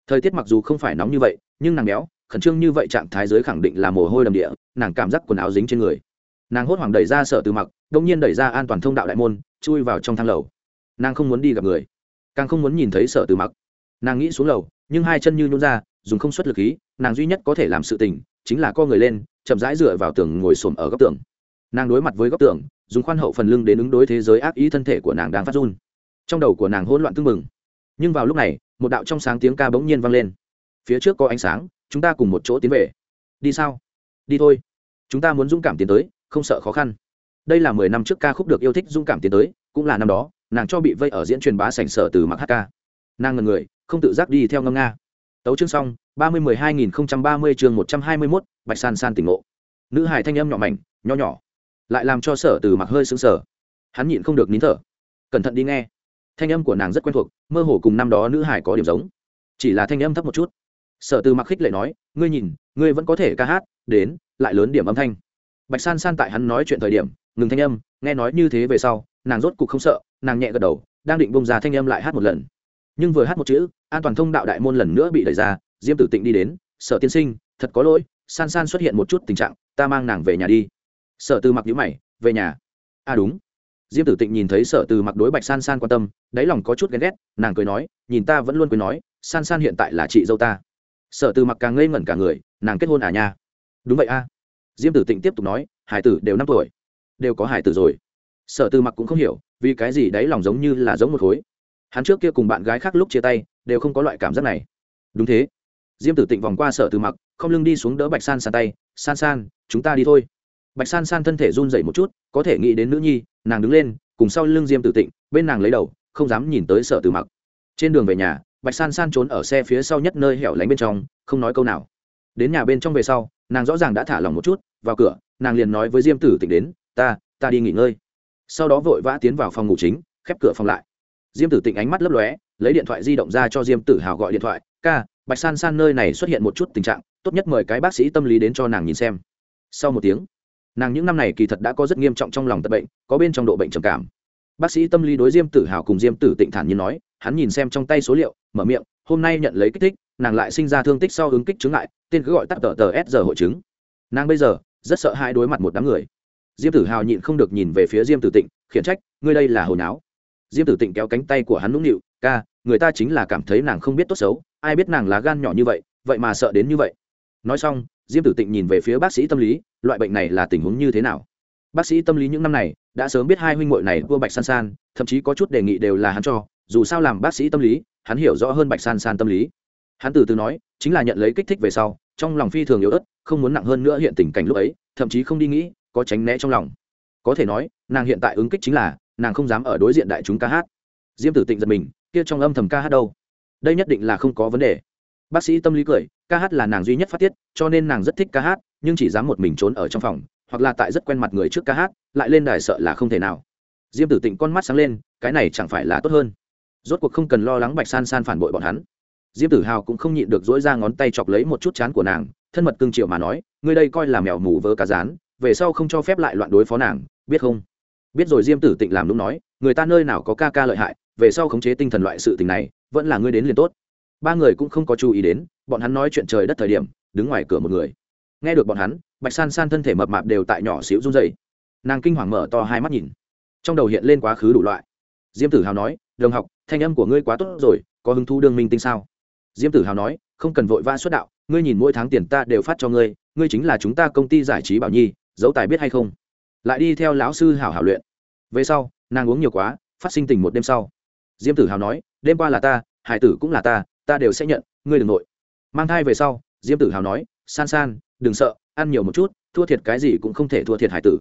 Thời tiết mặc dù không phải nóng như vậy, nhưng nàng béo, khẩn trương như vậy trạng thái giới khẳng định là mồ hôi đầm địa, nàng cảm giác quần áo dính trên người. Nàng hốt hoảng đẩy ra sở từ mặc đông nhiên đẩy ra an toàn thông đạo đại môn, chui vào trong thang lầu. Nàng không muốn đi gặp người, càng không muốn nhìn thấy sở từ mặc. Nàng nghĩ xuống lầu, nhưng hai chân như nhún ra, dùng không xuất lực khí, nàng duy nhất có thể làm sự tình, chính là co người lên, chậm rãi dựa vào tường ngồi xổm ở góc tường. Nàng đối mặt với góc tường, dùng khoan hậu phần lưng đến ứng đối thế giới ác ý thân thể của nàng đang phát run trong đầu của nàng hỗn loạn tưng mừng nhưng vào lúc này, một đạo trong sáng tiếng ca bỗng nhiên vang lên. Phía trước có ánh sáng, chúng ta cùng một chỗ tiến về. Đi sao? Đi thôi. Chúng ta muốn dũng cảm tiến tới, không sợ khó khăn. Đây là mười năm trước ca khúc được yêu thích dũng cảm tiến tới, cũng là năm đó, nàng cho bị vây ở diễn truyền bá sảnh sở từ mặc hát ca. Nàng ngần người, không tự giác đi theo ngâm nga. Tấu chương xong, ba mươi mười hai nghìn không trăm ba mươi chương một trăm hai mươi mốt, bạch san san tỉnh ngộ. Nữ hải thanh âm nhỏ mảnh, nho nhỏ, lại làm cho sở từ mặc hơi xứng sờ. Hắn nhịn không được nín thở. Cẩn thận đi nghe thanh âm của nàng rất quen thuộc, mơ hồ cùng năm đó nữ hải có điểm giống. Chỉ là thanh âm thấp một chút. Sở từ mặc khích lệ nói, ngươi nhìn, ngươi vẫn có thể ca hát, đến, lại lớn điểm âm thanh. Bạch san san tại hắn nói chuyện thời điểm, ngừng thanh âm, nghe nói như thế về sau, nàng rốt cục không sợ, nàng nhẹ gật đầu, đang định bông ra thanh âm lại hát một lần. Nhưng vừa hát một chữ, an toàn thông đạo đại môn lần nữa bị đẩy ra, diêm tử tịnh đi đến, sở tiên sinh, thật có lỗi, san san xuất hiện một chút tình trạng, ta mang nàng về nhà đi. Sở từ mặc nhữ mày, về nhà? À đúng diêm tử tịnh nhìn thấy sở từ mặc đối bạch san san quan tâm, đáy lòng có chút ghen ghét, nàng cười nói, nhìn ta vẫn luôn cười nói, san san hiện tại là chị dâu ta. Sở từ mặc càng ngây ngẩn cả người, nàng kết hôn à nha? Đúng vậy a. Diêm tử tịnh tiếp tục nói, hải tử đều năm tuổi. Đều có hải tử rồi. Sở từ mặc cũng không hiểu, vì cái gì đáy lòng giống như là giống một khối. Hắn trước kia cùng bạn gái khác lúc chia tay, đều không có loại cảm giác này. Đúng thế. Diêm tử tịnh vòng qua sở từ mặc, không lưng đi xuống đỡ bạch san san tay, san san, chúng ta đi thôi. Bạch san san thân thể run dậy một chút, có thể nghĩ đến nữ nhi nàng đứng lên, cùng sau lưng diêm tử tịnh, bên nàng lấy đầu, không dám nhìn tới sở từ mặc. Trên đường về nhà, bạch san san trốn ở xe phía sau nhất nơi hẻo lánh bên trong, không nói câu nào. Đến nhà bên trong về sau, nàng rõ ràng đã thả lòng một chút, vào cửa, nàng liền nói với diêm tử tịnh đến, ta ta đi nghỉ ngơi. Sau đó vội vã tiến vào phòng ngủ chính, khép cửa phòng lại. Diêm tử tịnh ánh mắt lấp lóe, lấy điện thoại di động ra cho diêm tử hào gọi điện thoại, ca, bạch san san nơi này xuất hiện một chút tình trạng, tốt nhất mời cái bác sĩ tâm lý đến cho nàng nhìn xem. Sau một tiếng nàng những năm này kỳ thật đã có rất nghiêm trọng trong lòng tật bệnh, có bên trong độ bệnh trầm cảm. Bác sĩ tâm lý đối diêm tử hào cùng diêm tử tịnh thản nhiên nói, hắn nhìn xem trong tay số liệu, mở miệng, hôm nay nhận lấy kích thích, nàng lại sinh ra thương tích sau ứng kích chứng lại tên cứ gọi tắt tờ tờ s giờ hội chứng. Nàng bây giờ, rất sợ hai đối mặt một đám người. Diêm tử hào nhịn không được nhìn về phía diêm tử tịnh, khiển trách, ngươi đây là hồi náo. Diêm tử tịnh kéo cánh tay của hắn nũng nịu, ca, người ta chính là cảm thấy nàng không biết tốt xấu, ai biết nàng là gan nhỏ như vậy vậy mà sợ đến như vậy. Nói xong diêm tử tịnh nhìn về phía bác sĩ tâm lý, loại bệnh này là tình huống như thế nào? Bác sĩ tâm lý những năm này đã sớm biết hai huynh m này vua bạch san san, thậm chí có chút đề nghị đều là hắn cho, dù sao làm bác sĩ tâm lý, hắn hiểu rõ hơn bạch san san tâm lý. Hắn từ từ nói, chính là nhận lấy kích thích về sau, trong lòng phi thường yếu ớt, không muốn nặng hơn nữa hiện tình cảnh lúc ấy, thậm chí không đi nghĩ, có tránh né trong lòng. Có thể nói, nàng hiện tại ứng kích chính là, nàng không dám ở đối diện đại chúng ca hát. Diêm tử tịnh giật mình, kia trong âm thầm ca hát đâu? Đây nhất định là không có vấn đề. Bác sĩ tâm lý cười ca hát là nàng duy nhất phát tiết, cho nên nàng rất thích ca hát, nhưng chỉ dám một mình trốn ở trong phòng, hoặc là tại rất quen mặt người trước ca hát, lại lên đài sợ là không thể nào. Diêm tử tịnh con mắt sáng lên, cái này chẳng phải là tốt hơn. Rốt cuộc không cần lo lắng bạch san san phản bội bọn hắn. Diêm tử hào cũng không nhịn được dỗi ra ngón tay chọc lấy một chút chán của nàng, thân mật cưng triệu mà nói, ngươi đây coi là mèo mù vớ cá rán, về sau không cho phép lại loạn đối phó nàng, biết không? Biết rồi diêm tử tịnh làm đúng nói, người ta nơi nào có ca ca lợi hại, về sau khống chế tinh thần loại sự tình này, vẫn là ngươi đến liền tốt ba người cũng không có chú ý đến, bọn hắn nói chuyện trời đất thời điểm, đứng ngoài cửa một người. Nghe được bọn hắn, bạch san san thân thể mập mạp đều tại nhỏ xíu run dày nàng kinh hoàng mở to hai mắt nhìn. Trong đầu hiện lên quá khứ đủ loại. Diêm tử hào nói, đồng học, thanh âm của ngươi quá tốt rồi, có hứng thú đương minh tinh sao? Diêm tử hào nói, không cần vội vã xuất đạo, ngươi nhìn mỗi tháng tiền ta đều phát cho ngươi ngươi chính là chúng ta công ty giải trí bảo nhi dấu tài biết hay không? Lại đi theo lão sư hảo hảo luyện. Về sau, nàng uống nhiều quá, phát sinh tình một đêm sau. Diêm tử hào nói, đêm qua là ta, hải tử cũng là ta ta đều sẽ nhận, ngươi đừng nội. Mang thai về sau, diêm tử hào nói, san san, đừng sợ, ăn nhiều một chút, thua thiệt cái gì cũng không thể thua thiệt hải tử.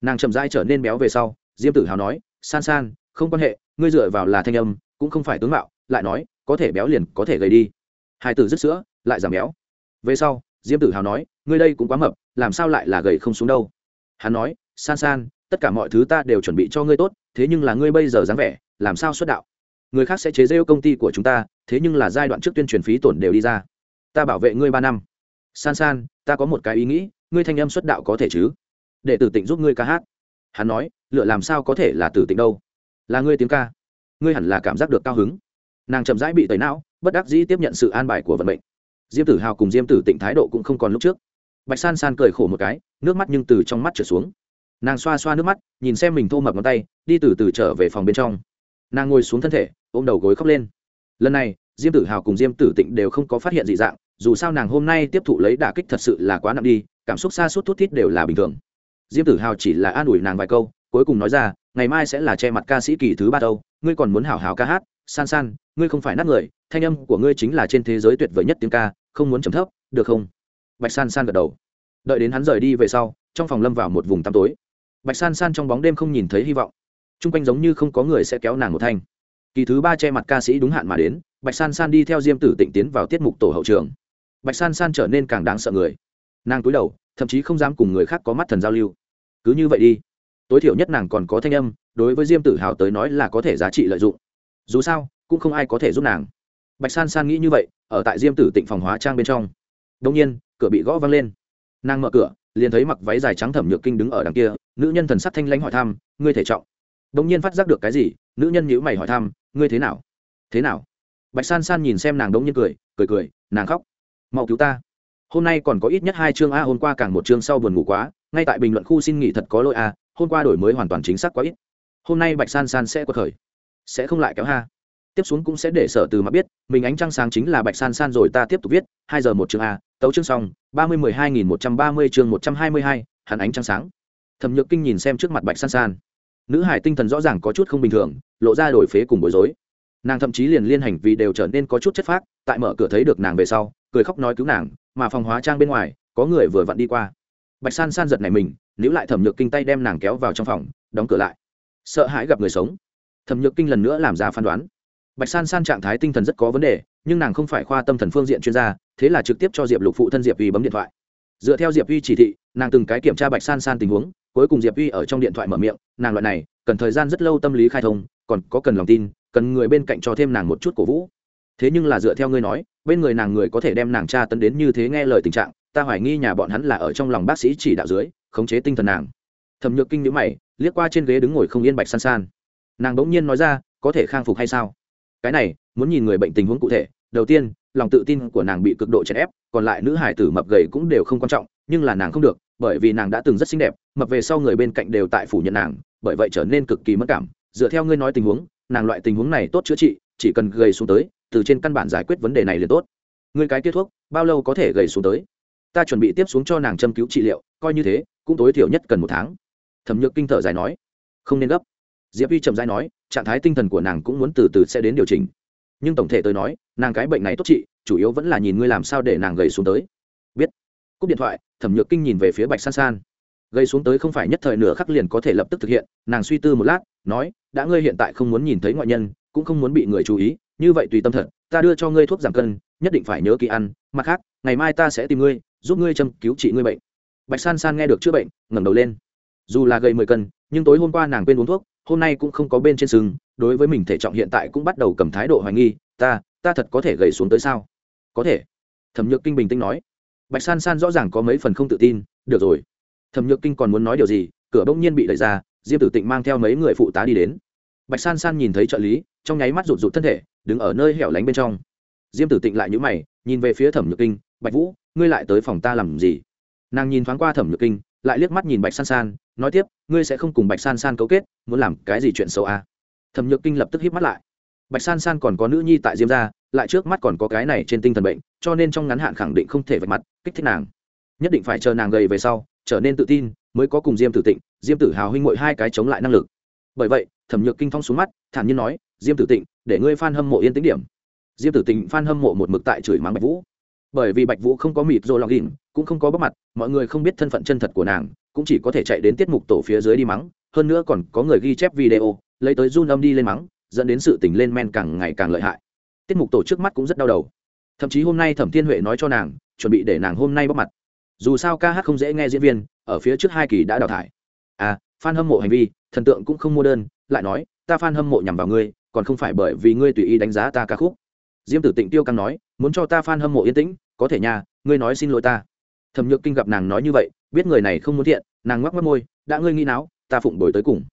Nàng chậm rãi trở nên béo về sau, diêm tử hào nói, san san, không quan hệ, ngươi dựa vào là thanh âm, cũng không phải tướng mạo, lại nói, có thể béo liền có thể gầy đi. Hải tử dứt sữa, lại giảm béo. Về sau, diêm tử hào nói, ngươi đây cũng quá mập, làm sao lại là gầy không xuống đâu? Hắn nói, san san, tất cả mọi thứ ta đều chuẩn bị cho ngươi tốt, thế nhưng là ngươi bây giờ dáng vẻ, làm sao xuất đạo? Người khác sẽ chế rêu công ty của chúng ta, thế nhưng là giai đoạn trước tuyên truyền phí tổn đều đi ra. Ta bảo vệ ngươi ba năm. San san, ta có một cái ý nghĩ, ngươi thanh âm xuất đạo có thể chứ? Để tử tịnh giúp ngươi ca hát. Hắn nói, lựa làm sao có thể là tử tịnh đâu? Là ngươi tiếng ca. Ngươi hẳn là cảm giác được cao hứng. Nàng chậm rãi bị tẩy não, bất đắc dĩ tiếp nhận sự an bài của vận mệnh. Diêm tử hào cùng diêm tử tịnh thái độ cũng không còn lúc trước. Bạch san san cười khổ một cái, nước mắt nhưng từ trong mắt trở xuống. Nàng xoa xoa nước mắt, nhìn xem mình thô mập ngón tay, đi từ từ trở về phòng bên trong. Nàng ngồi xuống thân thể ôm đầu gối khóc lên. Lần này, diêm tử hào cùng diêm tử tịnh đều không có phát hiện dị dạng, dù sao nàng hôm nay tiếp thụ lấy đả kích thật sự là quá nặng đi, cảm xúc xa suốt thút thít đều là bình thường. Diêm tử hào chỉ là an ủi nàng vài câu, cuối cùng nói ra, ngày mai sẽ là che mặt ca sĩ kỳ thứ ba đâu, ngươi còn muốn hảo hảo ca hát, san san, ngươi không phải nát người, thanh âm của ngươi chính là trên thế giới tuyệt vời nhất tiếng ca, không muốn chấm thấp, được không? Bạch san san gật đầu. Đợi đến hắn rời đi về sau, trong phòng lâm vào một vùng tăm tối. Bạch san san trong bóng đêm không nhìn thấy hy vọng. T r u n g quanh giống như không có người sẽ kéo nàng một thanh kỳ thứ ba che mặt ca sĩ đúng hạn mà đến, bạch san san đi theo diêm tử tịnh tiến vào tiết mục tổ hậu trường. Bạch san san trở nên càng đáng sợ người. Nàng cúi đầu, thậm chí không dám cùng người khác có mắt thần giao lưu. Cứ như vậy đi. Tối thiểu nhất nàng còn có thanh âm, đối với diêm tử hào tới nói là có thể giá trị lợi dụng. Dù sao, cũng không ai có thể giúp nàng. Bạch san san nghĩ như vậy, ở tại diêm tử tịnh phòng hóa trang bên trong. Đông nhiên, cửa bị gõ văng lên. Nàng mở cửa, liền thấy mặc váy dài trắng thẩm nhược kinh đứng ở đằng kia, nữ nhân thần sắc thanh lãnh hỏi thăm, ngươi thể trọng? Đông nhiên phát giác được cái gì nữ nhân nhữ mày hỏi thăm, ngươi thế nào? Thế nào? Bạch san san nhìn xem nàng đống nhiên cười cười cười, nàng khóc. Mau cứu ta. Hôm nay còn có ít nhất hai chương a, hôm qua càng một chương sau buồn ngủ quá, ngay tại bình luận khu xin nghỉ thật có lỗi a, hôm qua đổi mới hoàn toàn chính xác quá ít. Hôm nay bạch san san sẽ có khởi, sẽ không lại kéo ha. Tiếp xuống cũng sẽ để sở từ mà biết, mình ánh trăng sáng chính là bạch san san rồi, ta tiếp tục viết, hai giờ một chương a, tấu chương xong, ba mươi mười hai nghìn một trăm ba mươi chương một trăm hai mươi hai, hắn ánh trăng sáng. Thẩm nhược kinh nhìn xem trước mặt bạch san san nữ hải tinh thần rõ ràng có chút không bình thường, lộ ra đổi phế cùng bối rối. Nàng thậm chí liền liên hành vì đều trở nên có chút chất phác, tại mở cửa thấy được nàng về sau, cười khóc nói cứu nàng, mà phòng hóa trang bên ngoài, có người vừa vặn đi qua. Bạch san san giật này mình, níu lại thẩm nhược kinh tay đem nàng kéo vào trong phòng, đóng cửa lại. Sợ hãi gặp người sống. Thẩm nhược kinh lần nữa làm ra phán đoán. Bạch san san trạng thái tinh thần rất có vấn đề, nhưng nàng không phải khoa tâm thần phương diện chuyên gia, thế là trực tiếp cho diệp lục phụ thân diệp uy bấm điện thoại. Dựa theo diệp uy chỉ thị, nàng từng cái kiểm tra bạch san san tình huống cuối cùng diệp uy ở trong điện thoại mở miệng, nàng loại này, cần thời gian rất lâu tâm lý khai thông, còn có cần lòng tin, cần người bên cạnh cho thêm nàng một chút cổ vũ. Thế nhưng là dựa theo ngươi nói, bên người nàng người có thể đem nàng tra tấn đến như thế nghe lời tình trạng, ta hoài nghi nhà bọn hắn là ở trong lòng bác sĩ chỉ đạo dưới, khống chế tinh thần nàng. Thẩm nhược kinh nhữ mày, liếc qua trên ghế đứng ngồi không yên bạch san san. Nàng bỗng nhiên nói ra, có thể khang phục hay sao? Cái này, muốn nhìn người bệnh tình huống cụ thể, đầu tiên, lòng tự tin của nàng bị cực độ chèn ép, còn lại nữ hải tử mập gầy cũng đều không quan trọng, nhưng là nàng không được bởi vì nàng đã từng rất xinh đẹp, mập về sau người bên cạnh đều tại phủ nhận nàng, bởi vậy trở nên cực kỳ mất cảm. Dựa theo ngươi nói tình huống, nàng loại tình huống này tốt chữa trị, chỉ cần gầy xuống tới, từ trên căn bản giải quyết vấn đề này liền tốt. Ngươi cái kết thuốc, bao lâu có thể gầy xuống tới? Ta chuẩn bị tiếp xuống cho nàng châm cứu trị liệu, coi như thế, cũng tối thiểu nhất cần một tháng. Thẩm nhược kinh thở dài nói, không nên gấp. Diệp uy chậm dài nói, trạng thái tinh thần của nàng cũng muốn từ từ sẽ đến điều chỉnh. Nhưng tổng thể tôi nói, nàng cái bệnh này tốt trị, chủ yếu vẫn là nhìn ngươi làm sao để nàng gầy xuống tới cúp điện thoại, thẩm nhược kinh nhìn về phía bạch san san. Gây xuống tới không phải nhất thời nửa khắc liền có thể lập tức thực hiện, nàng suy tư một lát, nói, đã ngươi hiện tại không muốn nhìn thấy ngoại nhân, cũng không muốn bị người chú ý, như vậy tùy tâm thật, ta đưa cho ngươi thuốc giảm cân, nhất định phải nhớ kỹ ăn, mặt khác, ngày mai ta sẽ tìm ngươi, giúp ngươi châm cứu trị ngươi bệnh. Bạch san san nghe được chữa bệnh, ngẩng đầu lên. Dù là gầy mười cân, nhưng tối hôm qua nàng quên uống thuốc, hôm nay cũng không có bên trên sừng, đối với mình thể trọng hiện tại cũng bắt đầu cầm thái độ hoài nghi, ta ta thật có thể gầy xuống tới sao? Có thể. Thẩm nhược kinh bình tĩnh nói bạch san san rõ ràng có mấy phần không tự tin, được rồi, thẩm nhược kinh còn muốn nói điều gì? Cửa bỗng nhiên bị đẩy ra, diêm tử tịnh mang theo mấy người phụ tá đi đến. Bạch san san nhìn thấy trợ lý, trong nháy mắt rụt rụt thân thể, đứng ở nơi hẻo lánh bên trong. Diêm tử tịnh lại nhữ mày, nhìn về phía thẩm nhược kinh, bạch vũ, ngươi lại tới phòng ta làm gì? Nàng nhìn thoáng qua thẩm nhược kinh, lại liếc mắt nhìn bạch san san, nói tiếp, ngươi sẽ không cùng bạch san san cấu kết, muốn làm cái gì chuyện xấu à. thẩm nhược kinh lập tức híp mắt lại. Bạch san san còn có nữ nhi tại diêm gia lại trước mắt còn có cái này trên tinh thần bệnh, cho nên trong ngắn hạn khẳng định không thể vạch mặt, kích thích nàng. Nhất định phải chờ nàng gầy về sau, trở nên tự tin, mới có cùng diêm tử tịnh, diêm tử hào huynh mội hai cái chống lại năng lực. Bởi vậy, thẩm nhược kinh phong xuống mắt, thản nhiên nói, diêm tử tịnh, để ngươi f hâm mộ yên tính điểm. Diêm tử tịnh f hâm mộ một mực tại chửi mắng bạch vũ. Bởi vì bạch vũ không có mịt rồi lọc đỉnh cũng không có bắp mặt, mọi người không biết thân phận chân thật của nàng, cũng chỉ có thể chạy đến tiết mục tổ phía dưới đi mắng, hơn nữa còn có người ghi chép video, lấy tới run âm đi lên mắng, dẫn đến sự tình lên men càng ngày càng lợi hại tiết mục tổ trước mắt cũng rất đau đầu. Thậm chí hôm nay thẩm thiên huệ nói cho nàng, chuẩn bị để nàng hôm nay bóc mặt. Dù sao ca hát không dễ nghe diễn viên, ở phía trước hai kỳ đã đào thải. À f a n hâm mộ hành vi, thần tượng cũng không mua đơn, lại nói, ta f a n hâm mộ nhằm vào ngươi, còn không phải bởi vì ngươi tùy ý đánh giá ta ca khúc. Diêm tử tịnh tiêu căng nói, muốn cho ta f a n hâm mộ yên tĩnh, có thể nhà ngươi nói xin lỗi ta. Thẩm nhược kinh gặp nàng nói như vậy, biết người này không muốn thiện, nàng ngoắc mất môi, đã ngươi nghĩ não ta phụng đổi tới cùng.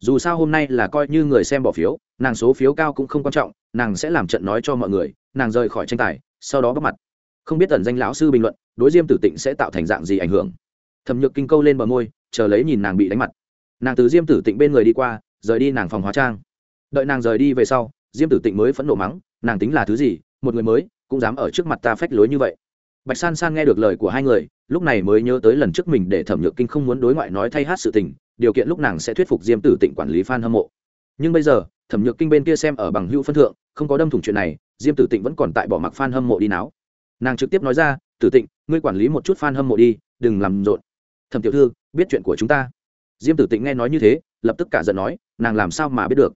Dù sao hôm nay là coi như người xem bỏ phiếu, nàng số phiếu cao cũng không quan trọng nàng sẽ làm trận nói cho mọi người, nàng rời khỏi tranh tài, sau đó bắt mặt. Không biết tần danh lão sư bình luận, đối diêm tử tịnh sẽ tạo thành dạng gì ảnh hưởng. Thẩm nhược kinh câu lên bờ môi, chờ lấy nhìn nàng bị đánh mặt. Nàng từ diêm tử tịnh bên người đi qua, rời đi nàng phòng hóa trang. Đợi nàng rời đi về sau, diêm tử tịnh mới phẫn nộ mắng, nàng tính là thứ gì, một người mới, cũng dám ở trước mặt ta phách lối như vậy. Bạch san san nghe được lời của hai người, lúc này mới nhớ tới lần trước mình để thẩm nhược kinh không muốn đối ngoại nói thay hát sự tình, điều kiện lúc nàng sẽ thuyết phục diêm tử tịnh quản lý f a n hâm mộ. Nhưng bây giờ thẩm nhược kinh bên kia xem ở bằng hữu phân thượng, không có đâm thủng chuyện này, diêm tử tịnh vẫn còn tại bỏ mặc f a n hâm mộ đi náo. Nàng trực tiếp nói ra, tử tịnh, ngươi quản lý một chút f a n hâm mộ đi, đừng làm rộn. Thẩm tiểu thư, biết chuyện của chúng ta. Diêm tử tịnh nghe nói như thế, lập tức cả giận nói, nàng làm sao mà biết được?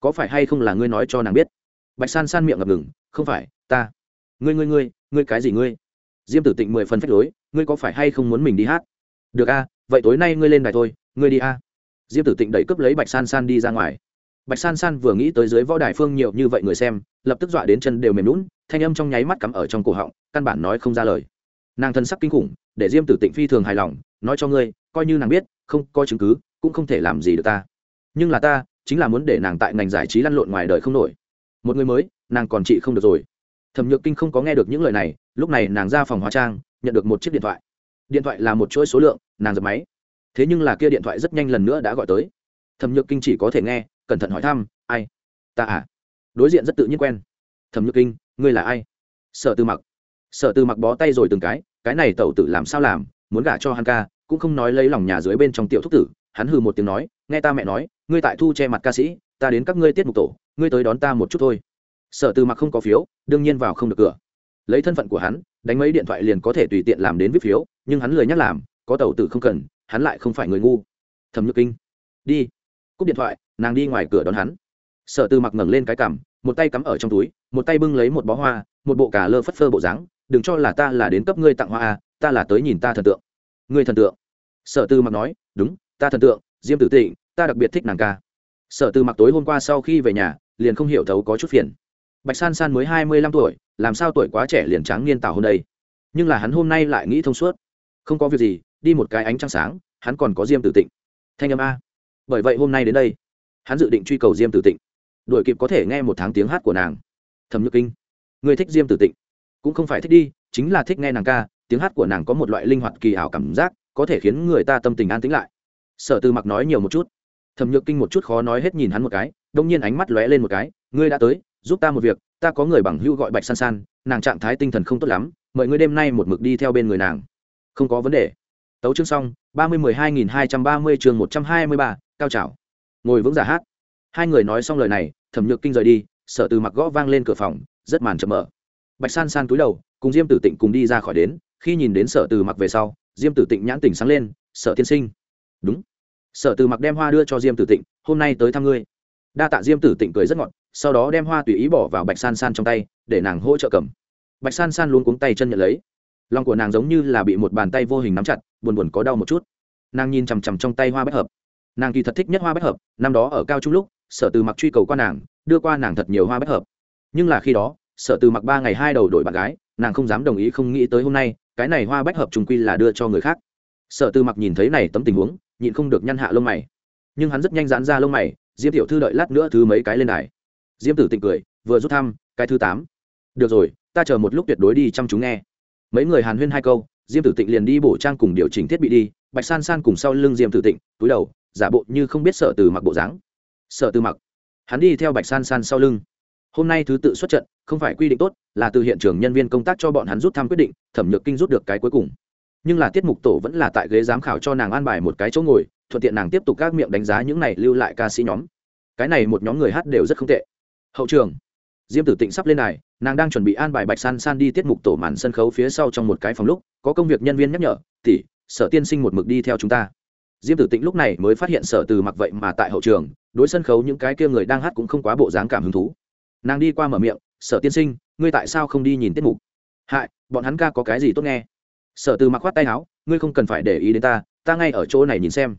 Có phải hay không là ngươi nói cho nàng biết? Bạch san san miệng ngập ngừng, không phải, ta. Ngươi ngươi ngươi ngươi cái gì ngươi? Diêm tử tịnh mười phần phách lối, ngươi có phải hay không muốn mình đi hát? Được a, vậy tối nay ngươi lên đài thôi, ngươi đi a. Diêm tử tịnh đẩy cướp lấy bạch san san đi ra ngoài bạch san san vừa nghĩ tới dưới võ đài phương nhiều như vậy người xem, lập tức dọa đến chân đều mềm lún thanh âm trong nháy mắt cắm ở trong cổ họng, căn bản nói không ra lời. Nàng thân sắc kinh khủng, để diêm tử tịnh phi thường hài lòng, nói cho ngươi, coi như nàng biết, không có chứng cứ, cũng không thể làm gì được ta. Nhưng là ta, chính là muốn để nàng tại ngành giải trí lăn lộn ngoài đời không nổi. Một người mới, nàng còn trị không được rồi. Thẩm nhược kinh không có nghe được những lời này, lúc này nàng ra phòng hóa trang, nhận được một chiếc điện thoại. Điện thoại là một chuỗi số lượng, nàng giật máy. Thế nhưng là kia điện thoại rất nhanh lần nữa đã gọi tới. Thẩm nhược kinh chỉ có thể nghe cẩn thận hỏi thăm, ai? Ta à? Đối diện rất tự nhiên quen. Thẩm nhược kinh, ngươi là ai? Sợ tư mặc. Sợ tư mặc bó tay rồi từng cái cái này tẩu tử làm sao làm? Muốn gả cho hắn ca, cũng không nói lấy lòng nhà dưới bên trong tiểu thúc tử. Hắn hừ một tiếng nói, nghe ta mẹ nói, ngươi tại thu che mặt ca sĩ, ta đến các ngươi tiết mục tổ, ngươi tới đón ta một chút thôi. Sở từ mặc không có phiếu, đương nhiên vào không được cửa. Lấy thân phận của hắn, đánh mấy điện thoại liền có thể tùy tiện làm đến viết phiếu, nhưng hắn lười nhắc làm, có tàu tử không cần, hắn lại không phải người ngu. Thẩm nhược kinh, đi. Cúp điện thoại nàng đi ngoài cửa đón hắn. Sở Tư mặc ngẩng lên cái cằm, một tay cắm ở trong túi, một tay bưng lấy một bó hoa, một bộ cà lơ phất phơ bộ dáng, đừng cho là ta là đến cấp ngươi tặng hoa à ta là tới nhìn ta thần tượng. Ngươi thần tượng? Sở Tư mặc nói, đúng, ta thần tượng, diêm tử tịnh, ta đặc biệt thích nàng ca. Sở Tư mặc tối hôm qua sau khi về nhà, liền không hiểu thấu có chút phiền. Bạch san san mới hai mươi lăm tuổi, làm sao tuổi quá trẻ liền tráng niên tảo hôm đây? Nhưng là hắn hôm nay lại nghĩ thông suốt. Không có việc gì, đi một cái ánh trăng sáng, hắn còn có diêm tử tịnh. Thanh âm a. Bởi vậy hôm nay đến đây hắn dự định truy cầu diêm tử tịnh. Đuổi kịp có thể nghe một tháng tiếng hát của nàng. Thẩm nhược kinh, người thích diêm tử tịnh? Cũng không phải thích đi, chính là thích nghe nàng ca, tiếng hát của nàng có một loại linh hoạt kỳ ảo cảm giác, có thể khiến người ta tâm tình an tĩnh lại. Sở Tư mặc nói nhiều một chút. Thẩm nhược kinh một chút khó nói hết nhìn hắn một cái, đông nhiên ánh mắt lóe lên một cái, ngươi đã tới, giúp ta một việc, ta có người bằng hưu gọi bạch san san, nàng trạng thái tinh thần không tốt lắm, mời ngươi đêm nay một mực đi theo bên người nàng. Không có vấn đề. Tấu chương xong, ba mươi mười hai nghìn hai trăm ba mươi chương một trăm hai mươi ba, cao trào ngồi vững giả hát. Hai người nói xong lời này, thẩm nhược kinh rời đi, sở từ mặc gõ vang lên cửa phòng, rất màn chậm mở bạch san san cúi đầu, cùng diêm tử tịnh cùng đi ra khỏi đến, khi nhìn đến sở từ mặc về sau, diêm tử tịnh nhãn tỉnh sáng lên, sở tiên sinh. Đúng. Sở từ mặc đem hoa đưa cho diêm tử tịnh, hôm nay tới thăm ngươi. Đa tạ diêm tử tịnh cười rất ngọt, sau đó đem hoa tùy ý bỏ vào bạch san san trong tay, để nàng hỗ trợ cầm. Bạch san san luôn cuống tay chân nhận lấy. Lòng của nàng giống như là bị một bàn tay vô hình nắm chặt, buồn buồn có đau một chút. Nàng nhìn chằm chằm trong tay hoa bách hợp nàng kỳ thật thích nhất hoa bách hợp, năm đó ở cao trung lúc, sở từ mặc truy cầu qua nàng, đưa qua nàng thật nhiều hoa bách hợp. Nhưng là khi đó, sở từ mặc ba ngày hai đầu đổi bạn gái, nàng không dám đồng ý không nghĩ tới hôm nay, cái này hoa bách hợp trùng quy là đưa cho người khác. Sở từ mặc nhìn thấy này tấm tình huống, nhịn không được nhăn hạ lông mày. Nhưng hắn rất nhanh dán ra lông mày, diêm tiểu thư đợi lát nữa thứ mấy cái lên đài. Diêm tử tịnh cười, vừa rút thăm, cái thứ tám. Được rồi, ta chờ một lúc tuyệt đối đi chăm chú nghe. Mấy người hàn huyên hai câu, diêm tử tịnh liền đi bổ trang cùng điều chỉnh thiết bị đi, bạch san san cùng sau lưng diêm tử tịnh, túi đầu giả bộ như không biết sợ từ mặc bộ dáng. Sợ từ mặc. Hắn đi theo bạch san san sau lưng. Hôm nay thứ tự xuất trận, không phải quy định tốt, là từ hiện trường nhân viên công tác cho bọn hắn rút thăm quyết định, thẩm nhược kinh rút được cái cuối cùng. Nhưng là tiết mục tổ vẫn là tại ghế giám khảo cho nàng an bài một cái chỗ ngồi, thuận tiện nàng tiếp tục các miệng đánh giá những này lưu lại ca sĩ nhóm. Cái này một nhóm người hát đều rất không tệ. Hậu trường. Diêm tử tịnh sắp lên đài, nàng đang chuẩn bị an bài bạch san san đi tiết mục tổ màn sân khấu phía sau trong một cái phòng lúc, có công việc nhân viên nhắc nhở, tỷ, sở tiên sinh một mực đi theo chúng ta diêm tử tịnh lúc này mới phát hiện sở từ mặc vậy mà tại hậu trường, đối sân khấu những cái kia người đang hát cũng không quá bộ dáng cảm hứng thú. Nàng đi qua mở miệng, sở tiên sinh, ngươi tại sao không đi nhìn tiết mục? Hại, bọn hắn ca có cái gì tốt nghe? Sở từ mặc khoát tay áo, ngươi không cần phải để ý đến ta ta ngay ở chỗ này nhìn xem.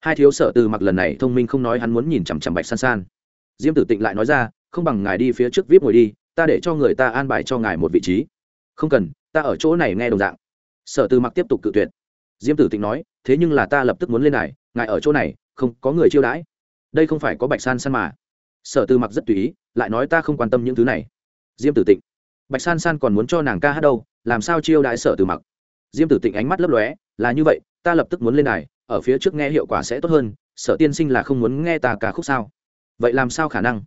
Hai thiếu sở từ mặc lần này thông minh không nói hắn muốn nhìn chằm chằm bạch san san. Diêm tử tịnh lại nói ra, không bằng ngài đi phía trước vip ngồi đi, ta để cho người ta an bài cho ngài một vị trí. Không cần, ta ở chỗ này nghe đồng dạng. Sở từ mặc tiếp tục cự tuyệt diêm tử tịnh nói, thế nhưng là ta lập tức muốn lên này ngài ở chỗ này, không có người chiêu đãi. Đây không phải có bạch san san mà. Sở Tư mặc rất tùy ý, lại nói, ta không quan tâm những thứ này. Diêm tử tịnh, bạch san san còn muốn cho nàng ca hát đâu, làm sao chiêu đãi sở Tư mặc? Diêm tử tịnh ánh mắt lấp lóe, là như vậy, ta lập tức muốn lên này ở phía trước nghe hiệu quả sẽ tốt hơn, sở tiên sinh là không muốn nghe ta ca khúc sao? Vậy làm sao khả năng?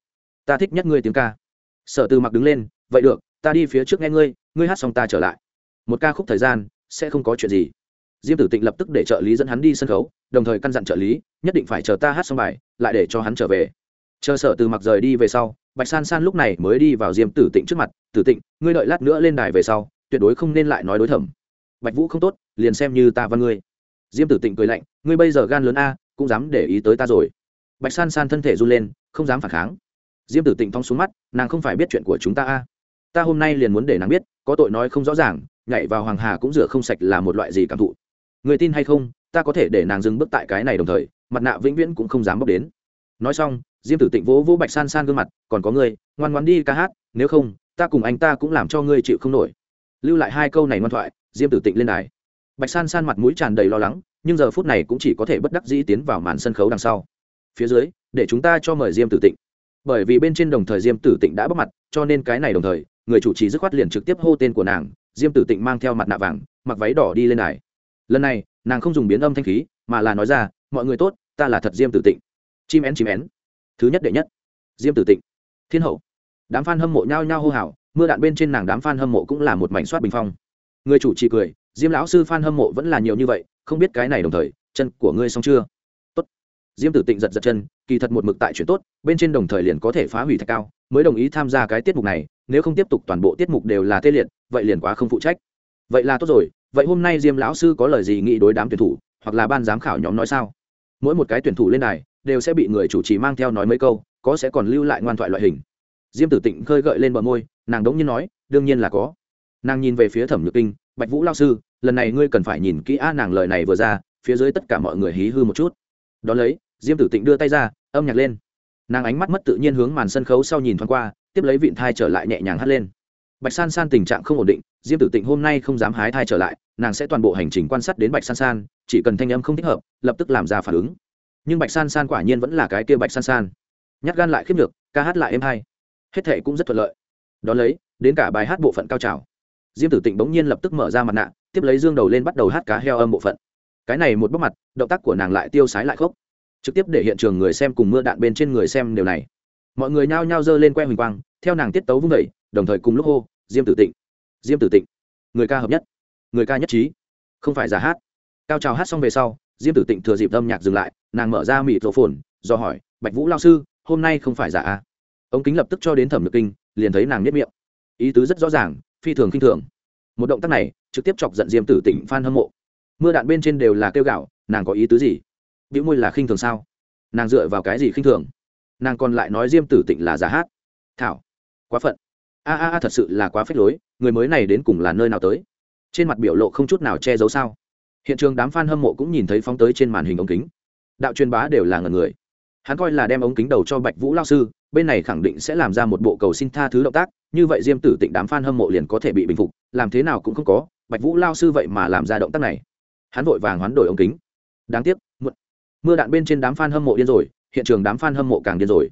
Ta thích nhất ngươi tiếng ca. Sở Tư mặc đứng lên, vậy được, ta đi phía trước nghe ngươi ngươi hát xong ta trở lại. Một ca khúc thời gian, sẽ không có chuyện gì diêm tử tịnh lập tức để trợ lý dẫn hắn đi sân khấu, đồng thời căn dặn trợ lý, nhất định phải chờ ta hát xong bài, lại để cho hắn trở về. Chờ sở từ mặc rời đi về sau, bạch san san lúc này mới đi vào diêm tử tịnh trước mặt, tử tịnh, ngươi đợi lát nữa lên đài về sau, tuyệt đối không nên lại nói đối thẩm. Bạch vũ không tốt, liền xem như ta văn ngươi. Diêm tử tịnh cười lạnh, ngươi bây giờ gan lớn a, cũng dám để ý tới ta rồi. Bạch san san thân thể run lên, không dám phản kháng. Diêm tử tịnh thong xuống mắt, nàng không phải biết chuyện của chúng ta a. Ta hôm nay liền muốn để nàng biết, có tội nói không rõ ràng, nhảy vào hoàng hà cũng rửa không sạch là một loại gì cảm thụ người tin hay không, ta có thể để nàng dừng bước tại cái này đồng thời, mặt nạ vĩnh viễn cũng không dám bốc đến. Nói xong, diêm tử tịnh vỗ vỗ bạch san san gương mặt, còn có ngươi, ngoan ngoan đi ca hát, nếu không, ta cùng anh ta cũng làm cho ngươi chịu không nổi. Lưu lại hai câu này ngoan thoại, diêm tử tịnh lên đài. Bạch san san mặt mũi tràn đầy lo lắng, nhưng giờ phút này cũng chỉ có thể bất đắc dĩ tiến vào màn sân khấu đằng sau. Phía dưới, để chúng ta cho mời diêm tử tịnh. Bởi vì bên trên đồng thời diêm tử tịnh đã bóc mặt, cho nên cái này đồng thời, người chủ trì dứt khoát liền trực tiếp hô tên của nàng. Diêm tử tịnh mang theo mặt nạ vàng, mặc váy đỏ đi lên đài lần này, nàng không dùng biến âm thanh khí, mà là nói ra, mọi người tốt, ta là thật diêm tử tịnh. Chim én chim én. Thứ nhất đệ nhất. Diêm tử tịnh. Thiên hậu. Đám f a n hâm mộ nhao nhao hô hào, mưa đạn bên trên nàng đám f a n hâm mộ cũng là một mảnh soát bình phong. Người chủ trì cười, diêm lão sư f a n hâm mộ vẫn là nhiều như vậy, không biết cái này đồng thời, chân của ngươi xong chưa? Tốt. Diêm tử tịnh giật giật chân, kỳ thật một mực tại chuyện tốt, bên trên đồng thời liền có thể phá hủy thạch cao, mới đồng ý tham gia cái tiết mục này, nếu không tiếp tục toàn bộ tiết mục đều là tê liệt, vậy liền quá không phụ trách. Vậy là tốt rồi vậy hôm nay diêm lão sư có lời gì nghĩ đối đám tuyển thủ, hoặc là ban giám khảo nhóm nói sao? Mỗi một cái tuyển thủ lên này đều sẽ bị người chủ trì mang theo nói mấy câu, có sẽ còn lưu lại ngoan thoại loại hình. Diêm tử tịnh khơi gợi lên bờ môi, nàng đống nhiên nói, đương nhiên là có. Nàng nhìn về phía thẩm nhược kinh, bạch vũ lao sư, lần này ngươi cần phải nhìn kỹ a nàng lời này vừa ra, phía dưới tất cả mọi người hí hư một chút. Đ ó lấy, diêm tử tịnh đưa tay ra, âm nhạc lên. Nàng ánh mắt mất tự nhiên hướng màn sân khấu sau nhìn thoáng qua, tiếp lấy vịn thai trở lại nhẹ nhàng hắt lên. Bạch san san tình trạng không ổn định, diêm tử tịnh hôm nay không dám hái thai trở lại nàng sẽ toàn bộ hành trình quan sát đến bạch san san, chỉ cần thanh âm không thích hợp, lập tức làm ra phản ứng. Nhưng bạch san san quả nhiên vẫn là cái kia bạch san san. Nhát gan lại khiếp được ca hát lại êm hay. Hết thệ cũng rất thuận lợi. Đón lấy, đến cả bài hát bộ phận cao trào. Diêm tử tịnh bỗng nhiên lập tức mở ra mặt nạ, tiếp lấy dương đầu lên bắt đầu hát cá heo âm bộ phận. Cái này một bước mặt, động tác của nàng lại tiêu sái lại khốc. Trực tiếp để hiện trường người xem cùng mưa đạn bên trên người xem điều này. Mọi người nhao nhao giơ lên que huỳnh quang, theo nàng tiết tấu vung vẩy đồng thời cùng lúc hô, diêm tử tịnh, diêm tử tịnh, người ca hợp nhất người ca nhất trí. Không phải giả hát. Cao trào hát xong về sau, diêm tử tịnh thừa dịp âm nhạc dừng lại, nàng mở ra mịt rổ phồn do hỏi, bạch vũ lao sư, hôm nay không phải giả à? a ông kính lập tức cho đến thẩm nhược kinh, liền thấy nàng nhất miệng. Ý tứ rất rõ ràng, phi thường khinh thường. Một động tác này, trực tiếp chọc giận diêm tử tỉnh phan hâm mộ. Mưa đạn bên trên đều là kêu gạo, nàng có ý tứ gì? Biểu môi là khinh thường sao? Nàng dựa vào cái gì khinh thường? Nàng còn lại nói diêm tử tịnh là giả hát. Thảo, quá phận. A a a, thật sự là quá phết lối, người mới này đến cùng là nơi nào tới? Trên mặt biểu lộ không chút nào che giấu sao? Hiện trường đám f a n hâm mộ cũng nhìn thấy phóng tới trên màn hình ống kính. Đạo truyền bá đều là ngần người. Hắn coi là đem ống kính đầu cho bạch vũ lao sư, bên này khẳng định sẽ làm ra một bộ cầu xin tha thứ động tác, như vậy diêm tử tịnh đám f a n hâm mộ liền có thể bị bình phục, làm thế nào cũng không có, bạch vũ lao sư vậy mà làm ra động tác này. Hắn vội vàng hoán đổi ống kính. Đáng tiếc mưa đạn bên trên đám f a n hâm mộ điên rồi, hiện trường đám f a n hâm mộ càng điên rồi.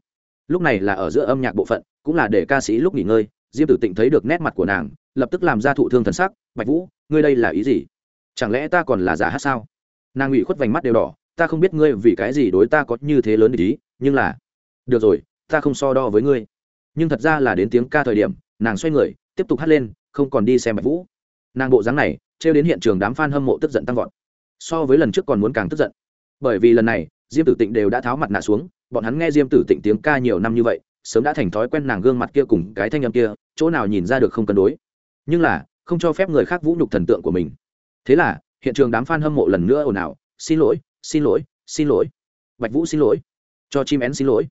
Lúc này là ở giữa âm nhạc bộ phận, cũng là để ca sĩ lúc nghỉ ngơi diêm tử tịnh thấy được nét mặt của nàng, lập tức làm ra thụ thương thần sắc, bạch vũ, ngươi đây là ý gì? Chẳng lẽ ta còn là giả hát sao? Nàng ủy khuất vành mắt đều đỏ, ta không biết ngươi vì cái gì đối ta có như thế lớn ý, nhưng là được rồi, ta không so đo với ngươi. Nhưng thật ra là đến tiếng ca thời điểm, nàng xoay người, tiếp tục hát lên, không còn đi xem bạch vũ. Nàng bộ dáng này, trêu đến hiện trường đám f a n hâm mộ tức giận tăng vọt. So với lần trước còn muốn càng tức giận. Bởi vì lần này, diêm tử tịnh đều đã tháo mặt nạ xuống, bọn hắn nghe diêm tử tịnh tiếng ca nhiều năm như vậy, sớm đã thành thói quen nàng gương mặt kia cùng cái thanh âm kia chỗ nào nhìn ra được không cân đối. Nhưng là, không cho phép người khác vũ nhục thần tượng của mình. Thế là, hiện trường đám f a n hâm mộ lần nữa ồn ào, xin lỗi xin lỗi xin lỗi. Bạch vũ xin lỗi. Cho chim én xin lỗi.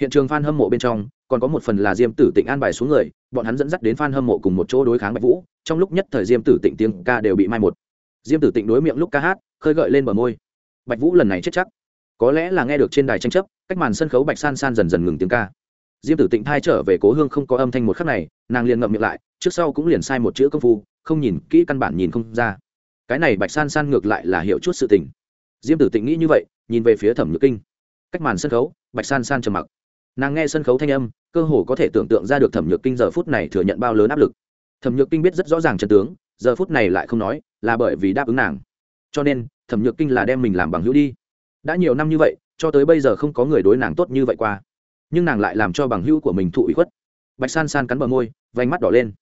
Hiện trường f a n hâm mộ bên trong, còn có một phần là diêm tử tịnh an bài xuống người, bọn hắn dẫn dắt đến f a n hâm mộ cùng một chỗ đối kháng bạch vũ, trong lúc nhất thời diêm tử tịnh tiếng ca đều bị mai một. Diêm tử tịnh đối miệng lúc ca hát, khơi gợi lên bờ môi. Bạch vũ lần này chết chắc. Có lẽ là nghe được trên đài tranh chấp, cách màn sân khấu bạch san san dần dần ngừng tiếng ca diêm tử tịnh thai trở về cố hương không có âm thanh một khắc này, nàng liền ngậm miệng lại, trước sau cũng liền sai một chữ công phu, không nhìn kỹ căn bản nhìn không ra. Cái này bạch san san ngược lại là hiểu chút sự tình. Diêm tử tịnh nghĩ như vậy, nhìn về phía thẩm nhược kinh. Cách màn sân khấu, bạch san san trầm mặc. Nàng nghe sân khấu thanh âm, cơ hồ có thể tưởng tượng ra được thẩm nhược kinh giờ phút này thừa nhận bao lớn áp lực. Thẩm nhược kinh biết rất rõ ràng trận tướng, giờ phút này lại không nói, là bởi vì đáp ứng nàng. Cho nên, thẩm nhược kinh là đem mình làm bằng hữu đi. Đã nhiều năm như vậy, cho tới bây giờ không có người đối nàng tốt như vậy qua nhưng nàng lại làm cho bằng hữu của mình thụ ủy khuất. Bạch san san cắn bờ môi, vành mắt đỏ lên.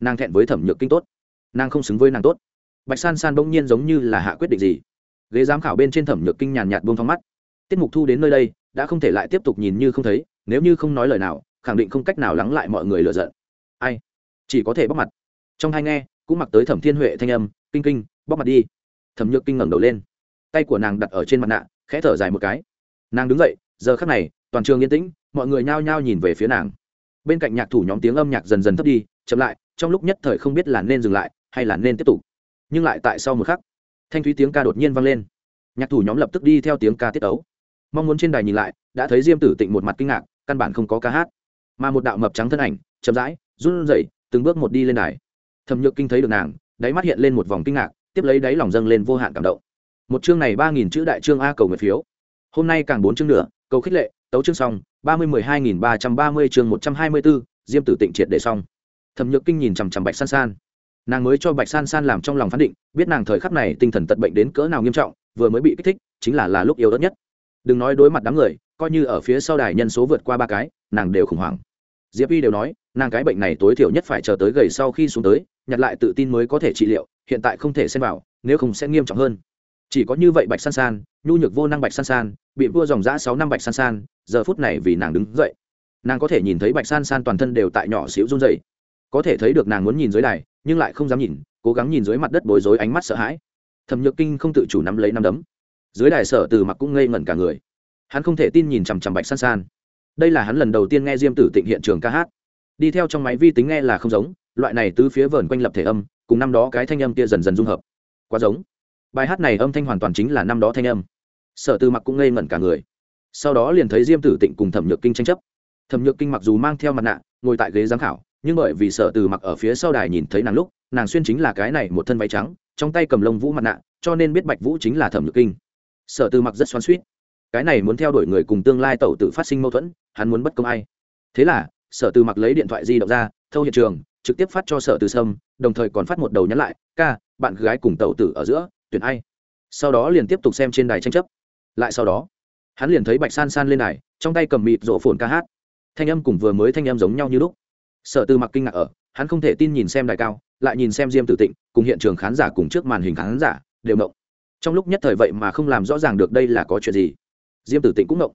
Nàng thẹn với thẩm nhược kinh tốt. Nàng không xứng với nàng tốt. Bạch san san bỗng nhiên giống như là hạ quyết định gì. Ghế giám khảo bên trên thẩm nhược kinh nhàn nhạt buông thong mắt. Tiết mục thu đến nơi đây, đã không thể lại tiếp tục nhìn như không thấy, nếu như không nói lời nào, khẳng định không cách nào lắng lại mọi người lựa giận. Ai? Chỉ có thể bóc mặt. Trong hai nghe, cũng mặc tới thẩm thiên huệ thanh âm, kinh kinh, bóc mặt đi. Thẩm nhược kinh ngẩng đầu lên. Tay của nàng đặt ở trên mặt nạ, khẽ thở dài một cái. Nàng đứng dậy, giờ khắc này toàn trường yên tĩnh, mọi người nhao nhao nhìn về phía nàng. Bên cạnh nhạc thủ nhóm tiếng âm nhạc dần dần thấp đi, chậm lại, trong lúc nhất thời không biết là nên dừng lại, hay là nên tiếp tục. Nhưng lại tại sau một khắc, thanh thúy tiếng ca đột nhiên vang lên. Nhạc thủ nhóm lập tức đi theo tiếng ca tiết ấu mong muốn trên đài nhìn lại, đã thấy diêm tử tịnh một mặt kinh ngạc, căn bản không có ca hát. Mà một đạo mập trắng thân ảnh, chậm rãi, run rẩy, từng bước một đi lên đài. Thẩm nhược kinh thấy được nàng, đáy mắt hiện lên một vòng kinh ngạc, tiếp lấy đáy lòng dâng lên vô hạn cảm động. Một chương này ba nghìn chữ đại chương a cầu nguyện phiếu. Hôm nay càng bốn chương nữa, cầu khích lệ tấu chương xong, ba mươi mười hai nghìn ba trăm ba mươi chương một trăm hai mươi bốn, diêm tử tịnh triệt để xong. Thẩm nhược kinh nhìn chằm chằm bạch san san. Nàng mới cho bạch san san làm trong lòng phán định, biết nàng thời khắc này tinh thần tật bệnh đến cỡ nào nghiêm trọng, vừa mới bị kích thích, chính là là lúc yếu đất nhất. Đừng nói đối mặt đám người, coi như ở phía sau đài nhân số vượt qua ba cái, nàng đều khủng hoảng. Diệp y đều nói, nàng cái bệnh này tối thiểu nhất phải chờ tới gầy sau khi xuống tới, nhặt lại tự tin mới có thể trị liệu, hiện tại không thể xem vào, nếu không sẽ nghiêm trọng hơn. Chỉ có như vậy bạch san san, nhu nhược vô năng bạch san san bị vua dòng giã sáu năm bạch san san, giờ phút này vì nàng đứng dậy. Nàng có thể nhìn thấy bạch san san toàn thân đều tại nhỏ xíu run dậy có thể thấy được nàng muốn nhìn dưới đài, nhưng lại không dám nhìn, cố gắng nhìn dưới mặt đất bối rối ánh mắt sợ hãi. Thẩm nhược kinh không tự chủ nắm lấy nắm đấm. Dưới đài sở từ mặc cũng ngây ngẩn cả người. Hắn không thể tin nhìn chằm chằm bạch san san. Đây là hắn lần đầu tiên nghe diêm tử tịnh hiện trường ca hát. Đi theo trong máy vi tính nghe là không giống, loại này từ phía vờn quanh lập thể âm, cùng năm đó cái thanh âm kia dần dần dung hợp. Quá giống. Bài hát này âm thanh hoàn toàn chính là năm đó thanh âm sở từ mặc cũng ngây ngẩn cả người. Sau đó liền thấy diêm tử tịnh cùng thẩm nhược kinh tranh chấp. Thẩm nhược kinh mặc dù mang theo mặt nạ, ngồi tại ghế giám khảo, nhưng bởi vì sở từ mặc ở phía sau đài nhìn thấy nàng lúc, nàng xuyên chính là cái này một thân váy trắng, trong tay cầm lông vũ mặt nạ, cho nên biết bạch vũ chính là thẩm nhược kinh. Sở từ mặc rất xoắn suýt cái này muốn theo đuổi người cùng tương lai tẩu tự phát sinh mâu thuẫn, hắn muốn bất công ai? Thế là, sở từ mặc lấy điện thoại di động ra, thâu hiện trường, trực tiếp phát cho sở từ sâm, đồng thời còn phát một đầu nhắn lại, ca, bạn gái cùng tẩu tử ở giữa, tuyển ai? Sau đó liền tiếp tục xem trên đài tranh chấp lại sau đó, hắn liền thấy bạch san san lên này trong tay cầm mịt rổ phồn ca hát. Thanh âm cùng vừa mới thanh âm giống nhau như lúc. Sở từ mặc kinh ngạc ở, hắn không thể tin nhìn xem đài cao, lại nhìn xem diêm tử tịnh, cùng hiện trường khán giả cùng trước màn hình khán giả, đều ngộng. Trong lúc nhất thời vậy mà không làm rõ ràng được đây là có chuyện gì, diêm tử tịnh cũng ngộng.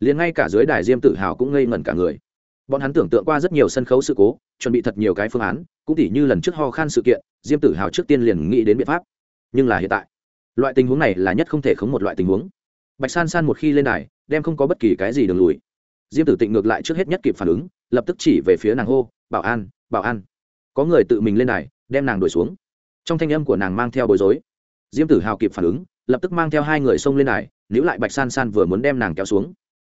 Liền ngay cả dưới đài diêm tử hào cũng ngây ngẩn cả người. Bọn hắn tưởng tượng qua rất nhiều sân khấu sự cố, chuẩn bị thật nhiều cái phương án, cũng tỉ như lần trước ho khan sự kiện, diêm tử hào trước tiên liền nghĩ đến biện pháp. Nhưng là hiện tại, loại tình huống này là nhất không thể khống một loại tình huống bạch san san một khi lên đài, đem không có bất kỳ cái gì đường lùi. Diêm tử tịnh ngược lại trước hết nhất kịp phản ứng, lập tức chỉ về phía nàng hô, bảo an bảo an. Có người tự mình lên đài, đem nàng đuổi xuống. Trong thanh âm của nàng mang theo bối rối. Diêm tử hào kịp phản ứng, lập tức mang theo hai người xông lên đài, níu lại bạch san san vừa muốn đem nàng kéo xuống.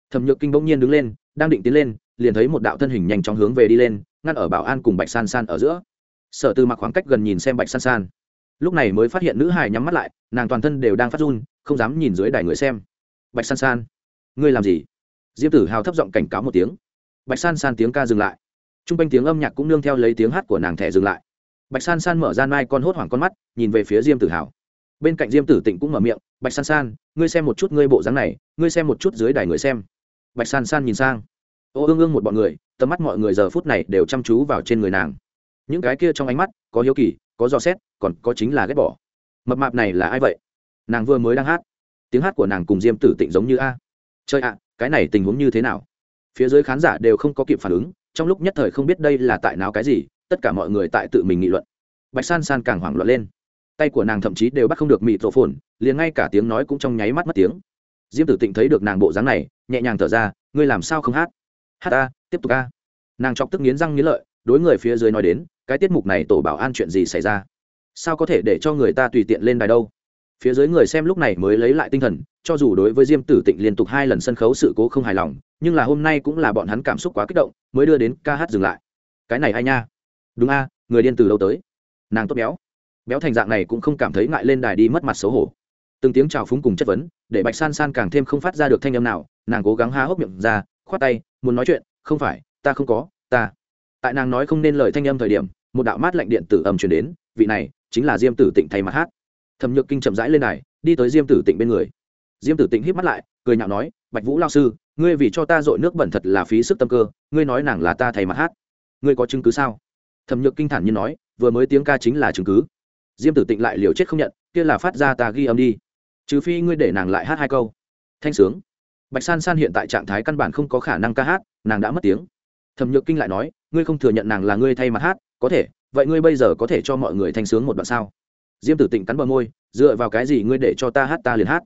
Thẩm nhược kinh bỗng nhiên đứng lên, đang định tiến lên, liền thấy một đạo thân hình nhanh chóng hướng về đi lên, ngăn ở bảo an cùng bạch san san ở giữa. Sở từ mặc khoảng cách gần nhìn xem bạch san san. Lúc này mới phát hiện nữ hài nhắm mắt lại, nàng toàn thân đều đang phát run, không dám nhìn dưới đài người xem bạch san san. Ngươi làm gì? Diêm tử hào thấp giọng cảnh cáo một tiếng. Bạch san san tiếng ca dừng lại. T r u n g quanh tiếng âm nhạc cũng nương theo lấy tiếng hát của nàng thẻ dừng lại. Bạch san san mở ra mai con hốt hoảng con mắt, nhìn về phía diêm tử hào. Bên cạnh diêm tử tịnh cũng mở miệng, bạch san san, ngươi xem một chút ngươi bộ dáng này, ngươi xem một chút dưới đài người xem. Bạch san san nhìn sang. Ô ương ương một bọn người, tầm mắt mọi người giờ phút này đều chăm chú vào trên người nàng. Những cái kia trong ánh mắt, có hiếu kỳ, có dò xét, còn có chính là ghét bỏ. Mập mạp này là ai vậy? Nàng vừa mới đang hát tiếng hát của nàng cùng diêm tử tịnh giống như a. Chơi ạ, cái này tình huống như thế nào? Phía dưới khán giả đều không có kịp phản ứng, trong lúc nhất thời không biết đây là tại nào cái gì, tất cả mọi người tại tự mình nghị luận. Bạch san san càng hoảng loạn lên. Tay của nàng thậm chí đều bắt không được mịt rộ phồn liền ngay cả tiếng nói cũng trong nháy mắt mất tiếng. Diêm tử tịnh thấy được nàng bộ dáng này, nhẹ nhàng thở ra, ngươi làm sao không hát? Hát ta, tiếp tục ca nàng chọc tức nghiến răng nghiến lợi, đối người phía dưới nói đến, cái tiết mục này tổ bảo an chuyện gì xảy ra? Sao có thể để cho người ta tùy tiện lên đài đâu? Phía dưới người xem lúc này mới lấy lại tinh thần, cho dù đối với diêm tử tịnh liên tục hai lần sân khấu sự cố không hài lòng, nhưng là hôm nay cũng là bọn hắn cảm xúc quá kích động, mới đưa đến ca hát dừng lại. Cái này hay nha. Đúng a, người điên từ đâu tới? Nàng tốt béo. Béo thành dạng này cũng không cảm thấy ngại lên đài đi mất mặt xấu hổ. Từng tiếng chào phúng cùng chất vấn, để bạch san san càng thêm không phát ra được thanh âm nào, nàng cố gắng há hốc miệng ra, khoát tay, muốn nói chuyện? Không phải, ta không có, ta. Tại nàng nói không nên lời thanh âm thời điểm, một đạo mát lạnh điện tử âm truyền đến, vị này chính là diêm tử tịnh thay mặt hát thẩm nhược kinh chậm rãi lên này đi tới diêm tử tịnh bên người. Diêm tử tịnh hít mắt lại, cười nhạo nói, bạch vũ lao sư, ngươi vì cho ta dội nước bẩn thật là phí sức tâm cơ, ngươi nói nàng là ta thay mặt hát. Ngươi có chứng cứ sao? Thẩm nhược kinh thản nhiên nói, vừa mới tiếng ca chính là chứng cứ. Diêm tử tịnh lại liều chết không nhận, kia là phát ra ta ghi âm đi. Trừ phi ngươi để nàng lại hát hai câu. Thanh sướng. Bạch san san hiện tại trạng thái căn bản không có khả năng ca hát, nàng đã mất tiếng. Thẩm nhược kinh lại nói, ngươi không thừa nhận nàng là ngươi thay mặt hát, có thể, vậy ngươi bây giờ có thể cho mọi người thanh sướng một đoạn sao? Diêm tử tịnh cắn bờ môi, dựa vào cái gì ngươi để cho ta hát ta liền hát?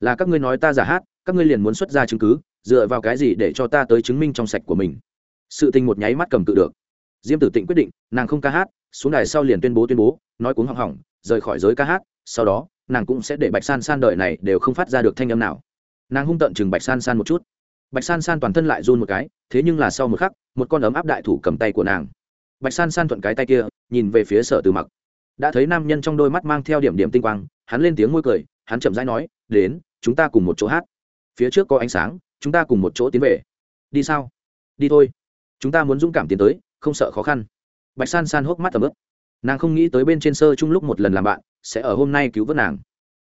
Là các ngươi nói ta giả hát, các ngươi liền muốn xuất ra chứng cứ, dựa vào cái gì để cho ta tới chứng minh trong sạch của mình? Sự tình một nháy mắt cầm cự được. Diêm tử tịnh quyết định, nàng không ca hát, xuống đài sau liền tuyên bố tuyên bố, nói cuống hỏng hỏng, rời khỏi giới ca hát, sau đó, nàng cũng sẽ để bạch san san đợi này đều không phát ra được thanh âm nào. Nàng hung tợn chừng bạch san san một chút. Bạch san san toàn thân lại run một cái, thế nhưng là sau một khắc, một con ấm áp đại thủ cầm tay của nàng. Bạch san san thuận cái tay kia, nhìn về phía sở từ mặc đã thấy nam nhân trong đôi mắt mang theo điểm điểm tinh quang, hắn lên tiếng môi cười, hắn chậm rãi nói, đến, chúng ta cùng một chỗ hát. Phía trước có ánh sáng, chúng ta cùng một chỗ tiến về. Đi sao? Đi thôi. Chúng ta muốn dũng cảm tiến tới, không sợ khó khăn. Bạch san san hốc mắt tầm ướp nàng không nghĩ tới bên trên sơ chung lúc một lần làm bạn, sẽ ở hôm nay cứu vớt nàng.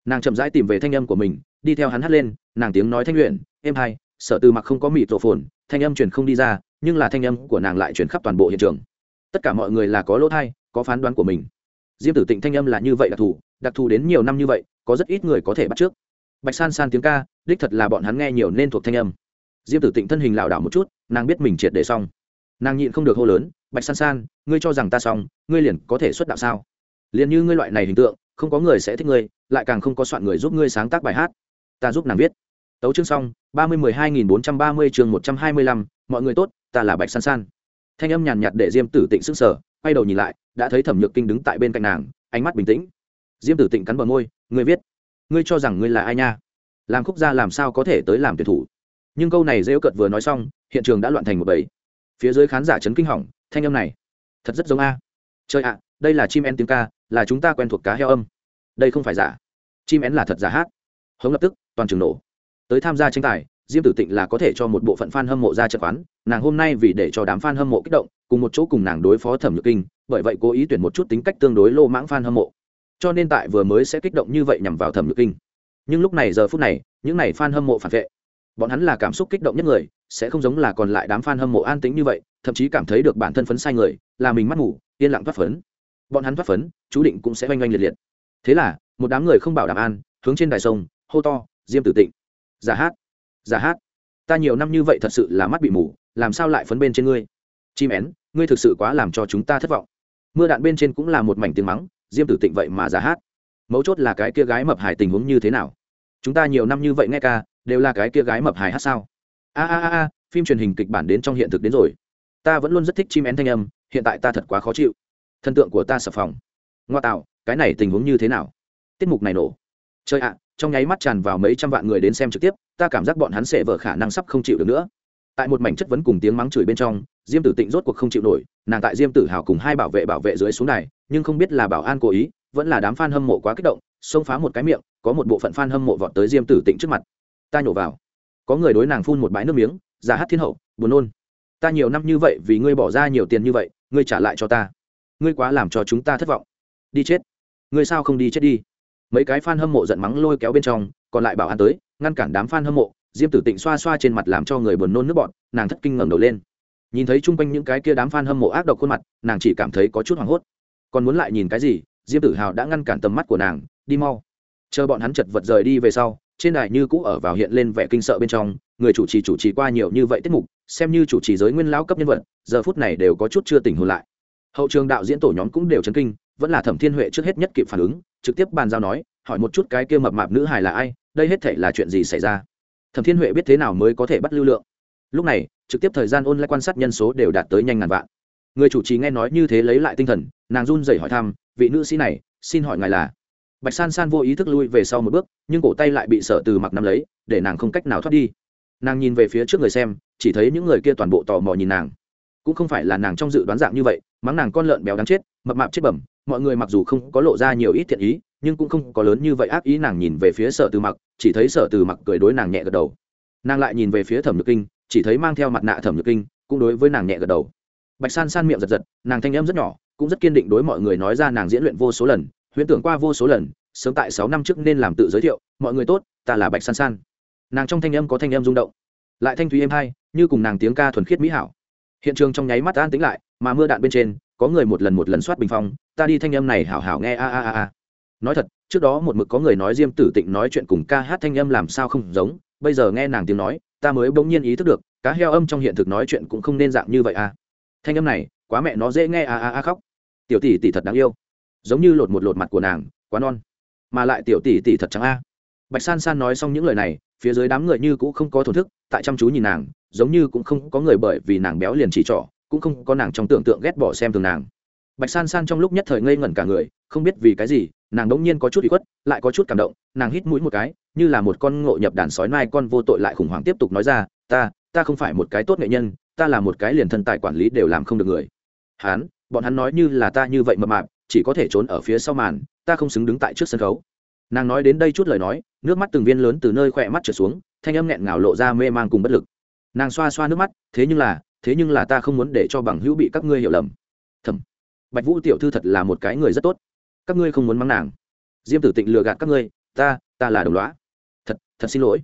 Nàng chậm rãi tìm về thanh âm của mình, đi theo hắn hát lên, nàng tiếng nói thanh luyện êm hay sợ từ mặc không có mịt rộ phồn, thanh âm truyền không đi ra, nhưng là thanh âm của nàng lại truyền khắp toàn bộ hiện trường. Tất cả mọi người là có lỗ thai, có phán đoán của mình diêm tử tịnh thanh âm là như vậy đặc thù đặc thù đến nhiều năm như vậy, có rất ít người có thể bắt trước. Bạch san san tiếng ca, đích thật là bọn hắn nghe nhiều nên thuộc thanh âm. Diêm tử tịnh thân hình lảo đảo một chút, nàng biết mình triệt để xong. Nàng nhịn không được hô lớn, bạch san san, ngươi cho rằng ta xong, ngươi liền có thể xuất đạo sao? Liền như ngươi loại này hình tượng, không có người sẽ thích ngươi, lại càng không có soạn người giúp ngươi sáng tác bài hát. Ta giúp nàng viết. Tấu chương xong, ba mươi mười hai nghìn bốn trăm ba mươi chương một trăm hai mươi lăm, mọi người tốt, ta là bạch san san. Thanh âm nhàn nhạt để diêm tử tịnh sức sở quay đầu nhìn lại, đã thấy thẩm nhược kinh đứng tại bên cạnh nàng, ánh mắt bình tĩnh. Diêm tử tịnh cắn bờ môi, ngươi viết. Ngươi cho rằng ngươi là ai nha? Làm khúc gia làm sao có thể tới làm tuyển thủ? Nhưng câu này rêu cợt vừa nói xong, hiện trường đã loạn thành một bầy. Phía dưới khán giả chấn kinh hỏng, thanh âm này, thật rất giống a. Chơi ạ, đây là chim én tiếng ca, là chúng ta quen thuộc cá heo âm. Đây không phải giả. Chim én là thật giả hát. Hống lập tức, toàn trường nổ. Tới tham gia tranh tài diêm tử tịnh là có thể cho một bộ phận f a n hâm mộ ra trận quán, nàng hôm nay vì để cho đám f a n hâm mộ kích động, cùng một chỗ cùng nàng đối phó thẩm nhược kinh, bởi vậy cố ý tuyển một chút tính cách tương đối lô mãng f a n hâm mộ. Cho nên tại vừa mới sẽ kích động như vậy nhằm vào thẩm nhược kinh. Nhưng lúc này giờ phút này, những này f a n hâm mộ phản vệ, bọn hắn là cảm xúc kích động nhất người, sẽ không giống là còn lại đám f a n hâm mộ an tính như vậy, thậm chí cảm thấy được bản thân phấn sai người, là mình mắt ngủ, yên lặng thoát phấn. Bọn hắn thoát phấn, chú định cũng sẽ oanh oanh liệt liệt. Thế là, một đám người không bảo đảm an, hướng trên đài sông, hô to, diêm tử tịnh. Giả hát giả hát, ta nhiều năm như vậy thật sự là mắt bị mù, làm sao lại phấn bên trên ngươi? Chim én, ngươi thực sự quá làm cho chúng ta thất vọng. Mưa đạn bên trên cũng là một mảnh tiếng mắng, diêm tử tịnh vậy mà giả hát. Mấu chốt là cái kia gái mập hài tình huống như thế nào? Chúng ta nhiều năm như vậy nghe ca, đều là cái kia gái mập hài hát sao? A a a a, phim truyền hình kịch bản đến trong hiện thực đến rồi. Ta vẫn luôn rất thích chim én thanh âm, hiện tại ta thật quá khó chịu. Thần tượng của ta sập phòng. Ngoa tạo, cái này tình huống như thế nào? Tiết mục này nổ. Chơi ạ, trong nháy mắt tràn vào mấy trăm vạn người đến xem trực tiếp ta cảm giác bọn hắn sẽ vỡ khả năng sắp không chịu được nữa. Tại một mảnh chất vấn cùng tiếng mắng chửi bên trong, diêm tử tịnh rốt cuộc không chịu nổi, nàng tại diêm tử hào cùng hai bảo vệ bảo vệ dưới xuống này nhưng không biết là bảo an cố ý, vẫn là đám f a n hâm mộ quá kích động, xông phá một cái miệng, có một bộ phận f a n hâm mộ vọt tới diêm tử tịnh trước mặt. Ta nhổ vào. Có người đối nàng phun một bãi nước miếng, giả hát thiên hậu, buồn nôn. Ta nhiều năm như vậy vì ngươi bỏ ra nhiều tiền như vậy, ngươi trả lại cho ta. Ngươi quá làm cho chúng ta thất vọng. Đi chết. Ngươi sao không đi chết đi? Mấy cái f a n hâm mộ giận mắng lôi kéo bên trong, còn lại bảo an tới ngăn cản đám f a n hâm mộ, diêm tử tịnh xoa xoa trên mặt làm cho người buồn nôn nước bọn nàng thất kinh ngẩng đầu lên. Nhìn thấy chung quanh những cái kia đám f a n hâm mộ ác độc khuôn mặt, nàng chỉ cảm thấy có chút hoảng hốt. Còn muốn lại nhìn cái gì, diêm tử hào đã ngăn cản tầm mắt của nàng, đi mau. Chờ bọn hắn chật vật rời đi về sau, trên đài như cũ ở vào hiện lên vẻ kinh sợ bên trong, người chủ trì chủ trì qua nhiều như vậy tiết mục, xem như chủ trì giới nguyên lão cấp nhân vật, giờ phút này đều có chút chưa tỉnh hồn lại. Hậu trường đạo diễn tổ nhóm cũng đều chấn kinh, vẫn là thẩm thiên huệ trước hết nhất kịp phản ứng, trực tiếp bàn giao nói, hỏi một chút cái kia mập mạp nữ hài là ai đây hết thể là chuyện gì xảy ra? Thẩm thiên huệ biết thế nào mới có thể bắt lưu lượng? Lúc này, trực tiếp thời gian ôn lại quan sát nhân số đều đạt tới nhanh ngàn vạn. Người chủ trì nghe nói như thế lấy lại tinh thần, nàng run rẩy hỏi thăm, vị nữ sĩ này, xin hỏi ngài là? Bạch san san vô ý thức lui về sau một bước, nhưng cổ tay lại bị sợ từ mặc nắm lấy, để nàng không cách nào thoát đi. Nàng nhìn về phía trước người xem, chỉ thấy những người kia toàn bộ tò mò nhìn nàng. Cũng không phải là nàng trong dự đoán dạng như vậy, mắng nàng con lợn béo đáng chết, mập mạp chết bẩm, mọi người mặc dù không có lộ ra nhiều ít thiện ý nhưng cũng không có lớn như vậy ác ý nàng nhìn về phía sở từ mặc, chỉ thấy sở từ mặc cười đối nàng nhẹ gật đầu. Nàng lại nhìn về phía thẩm nhược kinh, chỉ thấy mang theo mặt nạ thẩm nhược kinh, cũng đối với nàng nhẹ gật đầu. Bạch san san miệng giật giật, nàng thanh em rất nhỏ, cũng rất kiên định đối mọi người nói ra nàng diễn luyện vô số lần, huyễn tưởng qua vô số lần, sớm tại sáu năm trước nên làm tự giới thiệu, mọi người tốt, ta là bạch san san. Nàng trong thanh âm có thanh âm rung động. Lại thanh thúy êm hai, như cùng nàng tiếng ca thuần khiết mỹ hảo. Hiện trường trong nháy mắt an tính lại, mà mưa đạn bên trên, có người một lần một lần soát bình phong, ta đi thanh âm này hảo hảo nghe, a a a a nói thật, trước đó một mực có người nói diêm tử tịnh nói chuyện cùng ca hát thanh âm làm sao không giống, bây giờ nghe nàng tiếng nói, ta mới bỗng nhiên ý thức được, cá heo âm trong hiện thực nói chuyện cũng không nên dạng như vậy a thanh âm này, quá mẹ nó dễ nghe a a a khóc. Tiểu tỷ tỷ thật đáng yêu. Giống như lột một lột mặt của nàng, quá non. Mà lại tiểu tỷ tỷ thật trắng a. Bạch san san nói xong những lời này, phía dưới đám người như cũng không có thổn thức, tại chăm chú nhìn nàng, giống như cũng không có người bởi vì nàng béo liền chỉ trỏ, cũng không có nàng trong tưởng tượng ghét bỏ xem thường nàng. Bạch san san trong lúc nhất thời ngây ngẩn cả người không biết vì cái gì, nàng đống nhiên có chút bị khuất, lại có chút cảm động, nàng hít mũi một cái, như là một con ngộ nhập đàn sói nai con vô tội lại khủng hoảng tiếp tục nói ra, ta ta không phải một cái tốt nghệ nhân, ta là một cái liền thân tài quản lý đều làm không được người. Hán, bọn hắn nói như là ta như vậy mập mạp, chỉ có thể trốn ở phía sau màn, ta không xứng đứng tại trước sân khấu. Nàng nói đến đây chút lời nói, nước mắt từng viên lớn từ nơi khỏe mắt trở xuống, thanh âm nghẹn ngào lộ ra mê man cùng bất lực. Nàng xoa xoa nước mắt, thế nhưng là, thế nhưng là ta không muốn để cho bằng hữu bị các ngươi hiểu lầm. Thầm. Bạch vũ tiểu thư thật là một cái người rất tốt các ngươi không muốn mắng nàng. Diêm tử tịnh lừa gạt các ngươi, ta ta là đồng loá thật thật xin lỗi.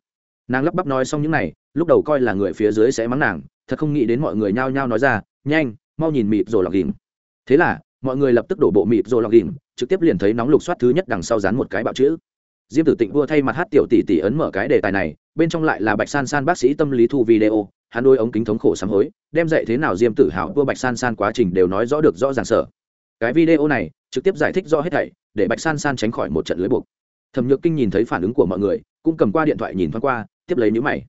Nàng lắp bắp nói xong những này, lúc đầu coi là người phía dưới sẽ mắng nàng, thật không nghĩ đến mọi người nhao nhao nói ra, nhanh, mau nhìn mịt rồi lọc ghìm thế là, mọi người lập tức đổ bộ mịt rồi lọc ghìm trực tiếp liền thấy nóng lục soát thứ nhất đằng sau dán một cái bạo chữ. Diêm tử tịnh vua thay mặt hát tiểu tỷ tỷ ấn mở cái đề tài này, bên trong lại là bạch san san bác sĩ tâm lý thu video, hắn đôi ống kính thống khổ sám hối, đem dạy thế nào diêm tử hảo vua bạch san san quá trình đều nói rõ được rõ ràng sở cái video này trực tiếp giải thích rõ hết thảy, để bạch san san tránh khỏi một trận lưới buộc. Thẩm nhược kinh nhìn thấy phản ứng của mọi người, cũng cầm qua điện thoại nhìn thoáng qua, tiếp lấy nhữ mày.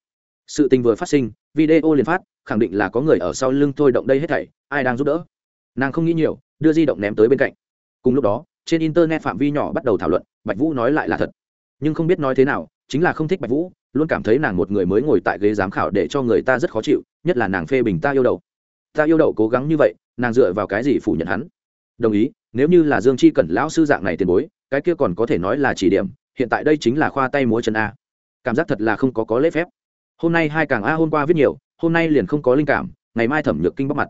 Sự tình vừa phát sinh, video liền phát, khẳng định là có người ở sau lưng thôi động đây hết thảy, ai đang giúp đỡ? Nàng không nghĩ nhiều, đưa di động ném tới bên cạnh. Cùng lúc đó, trên internet phạm vi nhỏ bắt đầu thảo luận, bạch vũ nói lại là thật. Nhưng không biết nói thế nào, chính là không thích bạch vũ, luôn cảm thấy nàng một người mới ngồi tại ghế giám khảo để cho người ta rất khó chịu, nhất là nàng phê bình ta yêu đậu ta yêu đậu cố gắng như vậy, nàng dựa vào cái gì phủ nhận hắn? Đồng ý, nếu như là dương chi cẩn lão sư dạng này tiền bối, cái kia còn có thể nói là chỉ điểm, hiện tại đây chính là khoa tay múa chân a. Cảm giác thật là không có có lễ phép. Hôm nay hai càng a hôm qua viết nhiều, hôm nay liền không có linh cảm, ngày mai thẩm nhược kinh bóc mặt.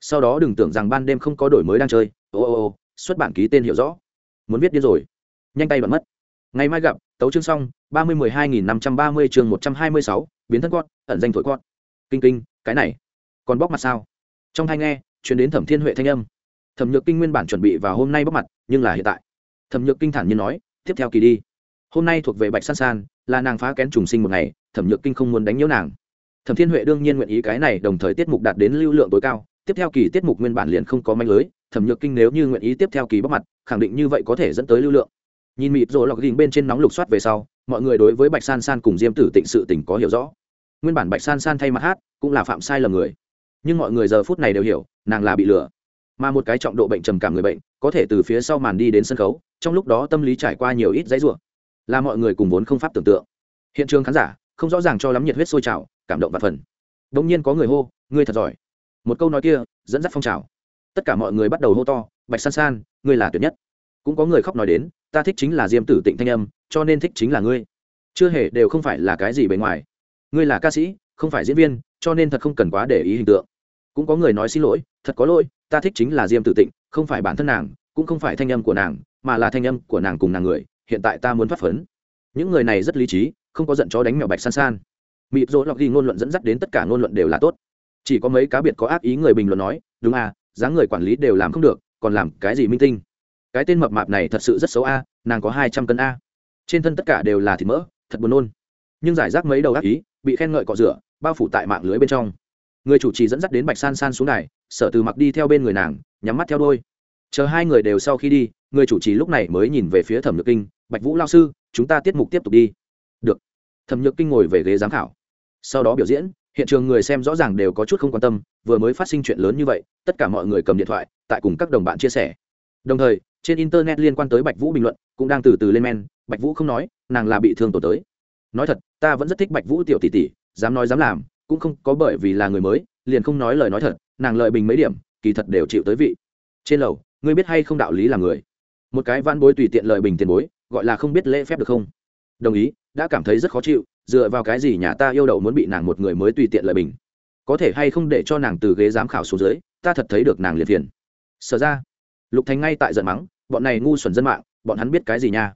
Sau đó đừng tưởng rằng ban đêm không có đổi mới đang chơi, ô ô ô, xuất bản ký tên hiểu rõ. Muốn viết điên rồi. Nhanh tay bật mất. Ngày mai gặp, tấu chương xong, ba mươi mười hai nghìn năm trăm ba mươi chương một trăm hai mươi sáu, biến thân con ẩn danh thổi con kinh kinh, cái này, còn bóc mặt sao? Trong hai nghe, chuyển đến thẩm thiên huệ thanh âm thẩm nhược kinh nguyên bản chuẩn bị vào hôm nay bóc mặt, nhưng là hiện tại. Thẩm nhược kinh thản nhiên nói, tiếp theo kỳ đi. Hôm nay thuộc về bạch san san, là nàng phá kén trùng sinh một ngày, thẩm nhược kinh không muốn đánh nhiễu nàng. Thẩm thiên huệ đương nhiên nguyện ý cái này đồng thời tiết mục đạt đến lưu lượng tối cao, tiếp theo kỳ tiết mục nguyên bản liền không có manh lưới, thẩm nhược kinh nếu như nguyện ý tiếp theo kỳ bóc mặt, khẳng định như vậy có thể dẫn tới lưu lượng. Nhìn mịt rồi lọc gìn bên trên nóng lục soát về sau, mọi người đối với bạch san san cùng diêm tử tịnh sự tỉnh có hiểu rõ. Nguyên bản bạch san san thay mặt hát, cũng là phạm sai lầm người. Nhưng mọi người giờ phút này đều hiểu, nàng là bị lừa mà một cái trọng độ bệnh trầm cảm người bệnh, có thể từ phía sau màn đi đến sân khấu, trong lúc đó tâm lý trải qua nhiều ít dãy ruộng là mọi người cùng vốn không pháp tưởng tượng. Hiện trường khán giả không rõ ràng cho lắm nhiệt huyết sôi trào, cảm động và phần. Đ ỗ n g nhiên có người hô, ngươi thật giỏi. Một câu nói kia dẫn dắt phong trào. Tất cả mọi người bắt đầu hô to, bạch san san, ngươi là tuyệt nhất. Cũng có người khóc nói đến, ta thích chính là diêm tử tịnh thanh âm, cho nên thích chính là ngươi. Chưa hề đều không phải là cái gì bề ngoài. Ngươi là ca sĩ, không phải diễn viên, cho nên thật không cần quá để ý hình tượng. Cũng có người nói xin lỗi, thật có lỗi ta thích chính là diêm tử tịnh, không phải bản thân nàng, cũng không phải thanh âm của nàng, mà là thanh âm của nàng cùng nàng người, hiện tại ta muốn phát phấn. Những người này rất lý trí, không có giận chó đánh mèo bạch san san. Mịp rỗ lọc ghi ngôn luận dẫn dắt đến tất cả ngôn luận đều là tốt. Chỉ có mấy cá biệt có ác ý người bình luận nói, đúng à dáng người quản lý đều làm không được, còn làm cái gì minh tinh? Cái tên mập mạp này thật sự rất xấu a, nàng có hai trăm cân a. Trên thân tất cả đều là thịt mỡ, thật buồn nôn. Nhưng giải rác mấy đầu ác ý, bị khen ngợi cọ rửa, bao phủ tại mạng lưới bên trong người chủ trì dẫn dắt đến bạch san san xuống đài, sở từ mặc đi theo bên người nàng, nhắm mắt theo đôi. Chờ hai người đều sau khi đi, người chủ trì lúc này mới nhìn về phía thẩm nhược kinh, bạch vũ lao sư, chúng ta tiết mục tiếp tục đi. Được. Thẩm nhược kinh ngồi về ghế giám khảo. Sau đó biểu diễn, hiện trường người xem rõ ràng đều có chút không quan tâm, vừa mới phát sinh chuyện lớn như vậy, tất cả mọi người cầm điện thoại, tại cùng các đồng bạn chia sẻ. Đồng thời, trên internet liên quan tới bạch vũ bình luận cũng đang từ từ lên men, bạch vũ không nói, nàng là bị thương tổ tới. Nói thật, ta vẫn rất thích bạch vũ tiểu tỷ tỷ, dám nói dám làm cũng không có bởi vì là người mới, liền không nói lời nói thật, nàng lợi bình mấy điểm, kỳ thật đều chịu tới vị. Trên lầu, ngươi biết hay không đạo lý là người? Một cái van bối tùy tiện lợi bình tiền bối, gọi là không biết lễ phép được không? Đồng ý, đã cảm thấy rất khó chịu, dựa vào cái gì nhà ta yêu đậu muốn bị nàng một người mới tùy tiện lợi bình? Có thể hay không để cho nàng từ ghế giám khảo xuống dưới, ta thật thấy được nàng liệt phiền. Sở ra, lục thành ngay tại giận mắng, bọn này ngu xuẩn dân mạng, bọn hắn biết cái gì nha?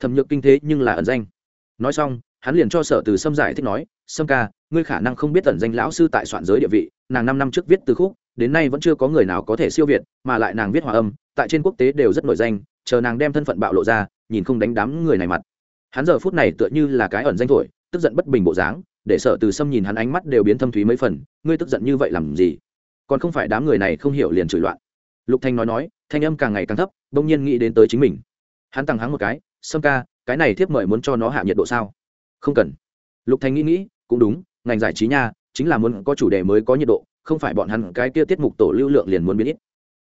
Thẩm nhược kinh thế nhưng là ẩn danh. Nói xong, hắn liền cho sở từ sâm giải thích nói, sâm ca ngươi khả năng không biết tần danh lão sư tại soạn giới địa vị, nàng năm năm trước viết từ khúc, đến nay vẫn chưa có người nào có thể siêu việt, mà lại nàng viết hòa âm, tại trên quốc tế đều rất nổi danh, chờ nàng đem thân phận bạo lộ ra, nhìn không đánh đám người này mặt. Hắn giờ phút này tựa như là cái ẩn danh thổi, tức giận bất bình bộ dáng, để sợ từ sâm nhìn hắn ánh mắt đều biến thâm thúy mấy phần, ngươi tức giận như vậy làm gì? Còn không phải đám người này không hiểu liền chửi loạn. Lục thanh nói nói, thanh âm càng ngày càng thấp, bỗng nhiên nghĩ đến tới chính mình. Hắn tăng hắng một cái, sâm ca, cái này thiếp mời muốn cho nó hạ nhiệt độ sao? Không cần. Lục thanh nghĩ nghĩ, cũng đúng ngành giải trí nha, chính là muốn có chủ đề mới có nhiệt độ, không phải bọn hắn cái kia tiết mục tổ lưu lượng liền muốn biến ít.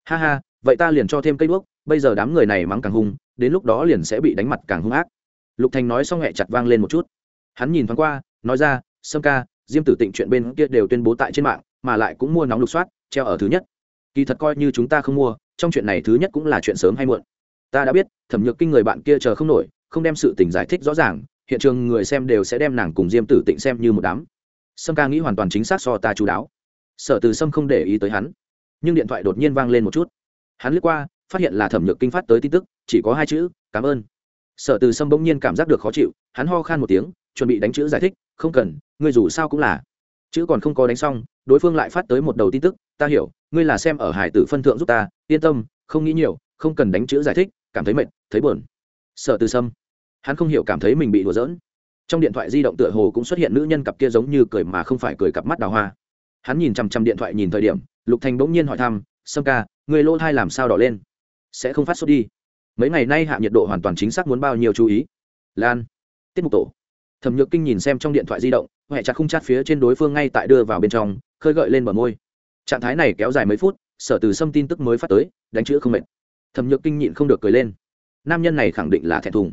Ha ha, vậy ta liền cho thêm cây đuốc, bây giờ đám người này mắng càng hung, đến lúc đó liền sẽ bị đánh mặt càng hung ác. Lục thành nói xong hẹ chặt vang lên một chút. Hắn nhìn thoáng qua, nói ra, sâm ca, diêm tử tịnh chuyện bên kia đều tuyên bố tại trên mạng, mà lại cũng mua nóng lục soát, treo ở thứ nhất. Kỳ thật coi như chúng ta không mua, trong chuyện này thứ nhất cũng là chuyện sớm hay muộn. Ta đã biết, thẩm nhược kinh người bạn kia chờ không nổi, không đem sự tình giải thích rõ ràng, hiện trường người xem đều sẽ đem nàng cùng diêm tử tịnh xem như một đám sâm ca nghĩ hoàn toàn chính xác so ta chú đáo. Sở từ sâm không để ý tới hắn. Nhưng điện thoại đột nhiên vang lên một chút. Hắn lướt qua, phát hiện là thẩm nhược kinh phát tới tin tức, chỉ có hai chữ, cảm ơn. Sở từ sâm bỗng nhiên cảm giác được khó chịu, hắn ho khan một tiếng, chuẩn bị đánh chữ giải thích, không cần, ngươi dù sao cũng là. Chữ còn không có đánh xong, đối phương lại phát tới một đầu tin tức, ta hiểu, ngươi là xem ở hải tử phân thượng giúp ta, yên tâm, không nghĩ nhiều, không cần đánh chữ giải thích, cảm thấy mệt, thấy buồn. Sở từ sâm, hắn không hiểu cảm thấy mình bị đùa giỡn trong điện thoại di động tựa hồ cũng xuất hiện nữ nhân cặp kia giống như cười mà không phải cười cặp mắt đào hoa. Hắn nhìn chằm chằm điện thoại nhìn thời điểm, lục thành bỗng nhiên hỏi thăm, sâm ca, người lỗ thai làm sao đỏ lên? Sẽ không phát sốt đi. Mấy ngày nay hạ nhiệt độ hoàn toàn chính xác muốn bao nhiêu chú ý? Lan, tiết mục tổ. Thẩm nhược kinh nhìn xem trong điện thoại di động huệ chặt khung chát phía trên đối phương ngay tại đưa vào bên trong, khơi gợi lên bờ môi. Trạng thái này kéo dài mấy phút, sở từ sâm tin tức mới phát tới, đánh chữ không mệt. Thẩm nhược kinh nhịn không được cười lên. Nam nhân này khẳng định là thẹn thùng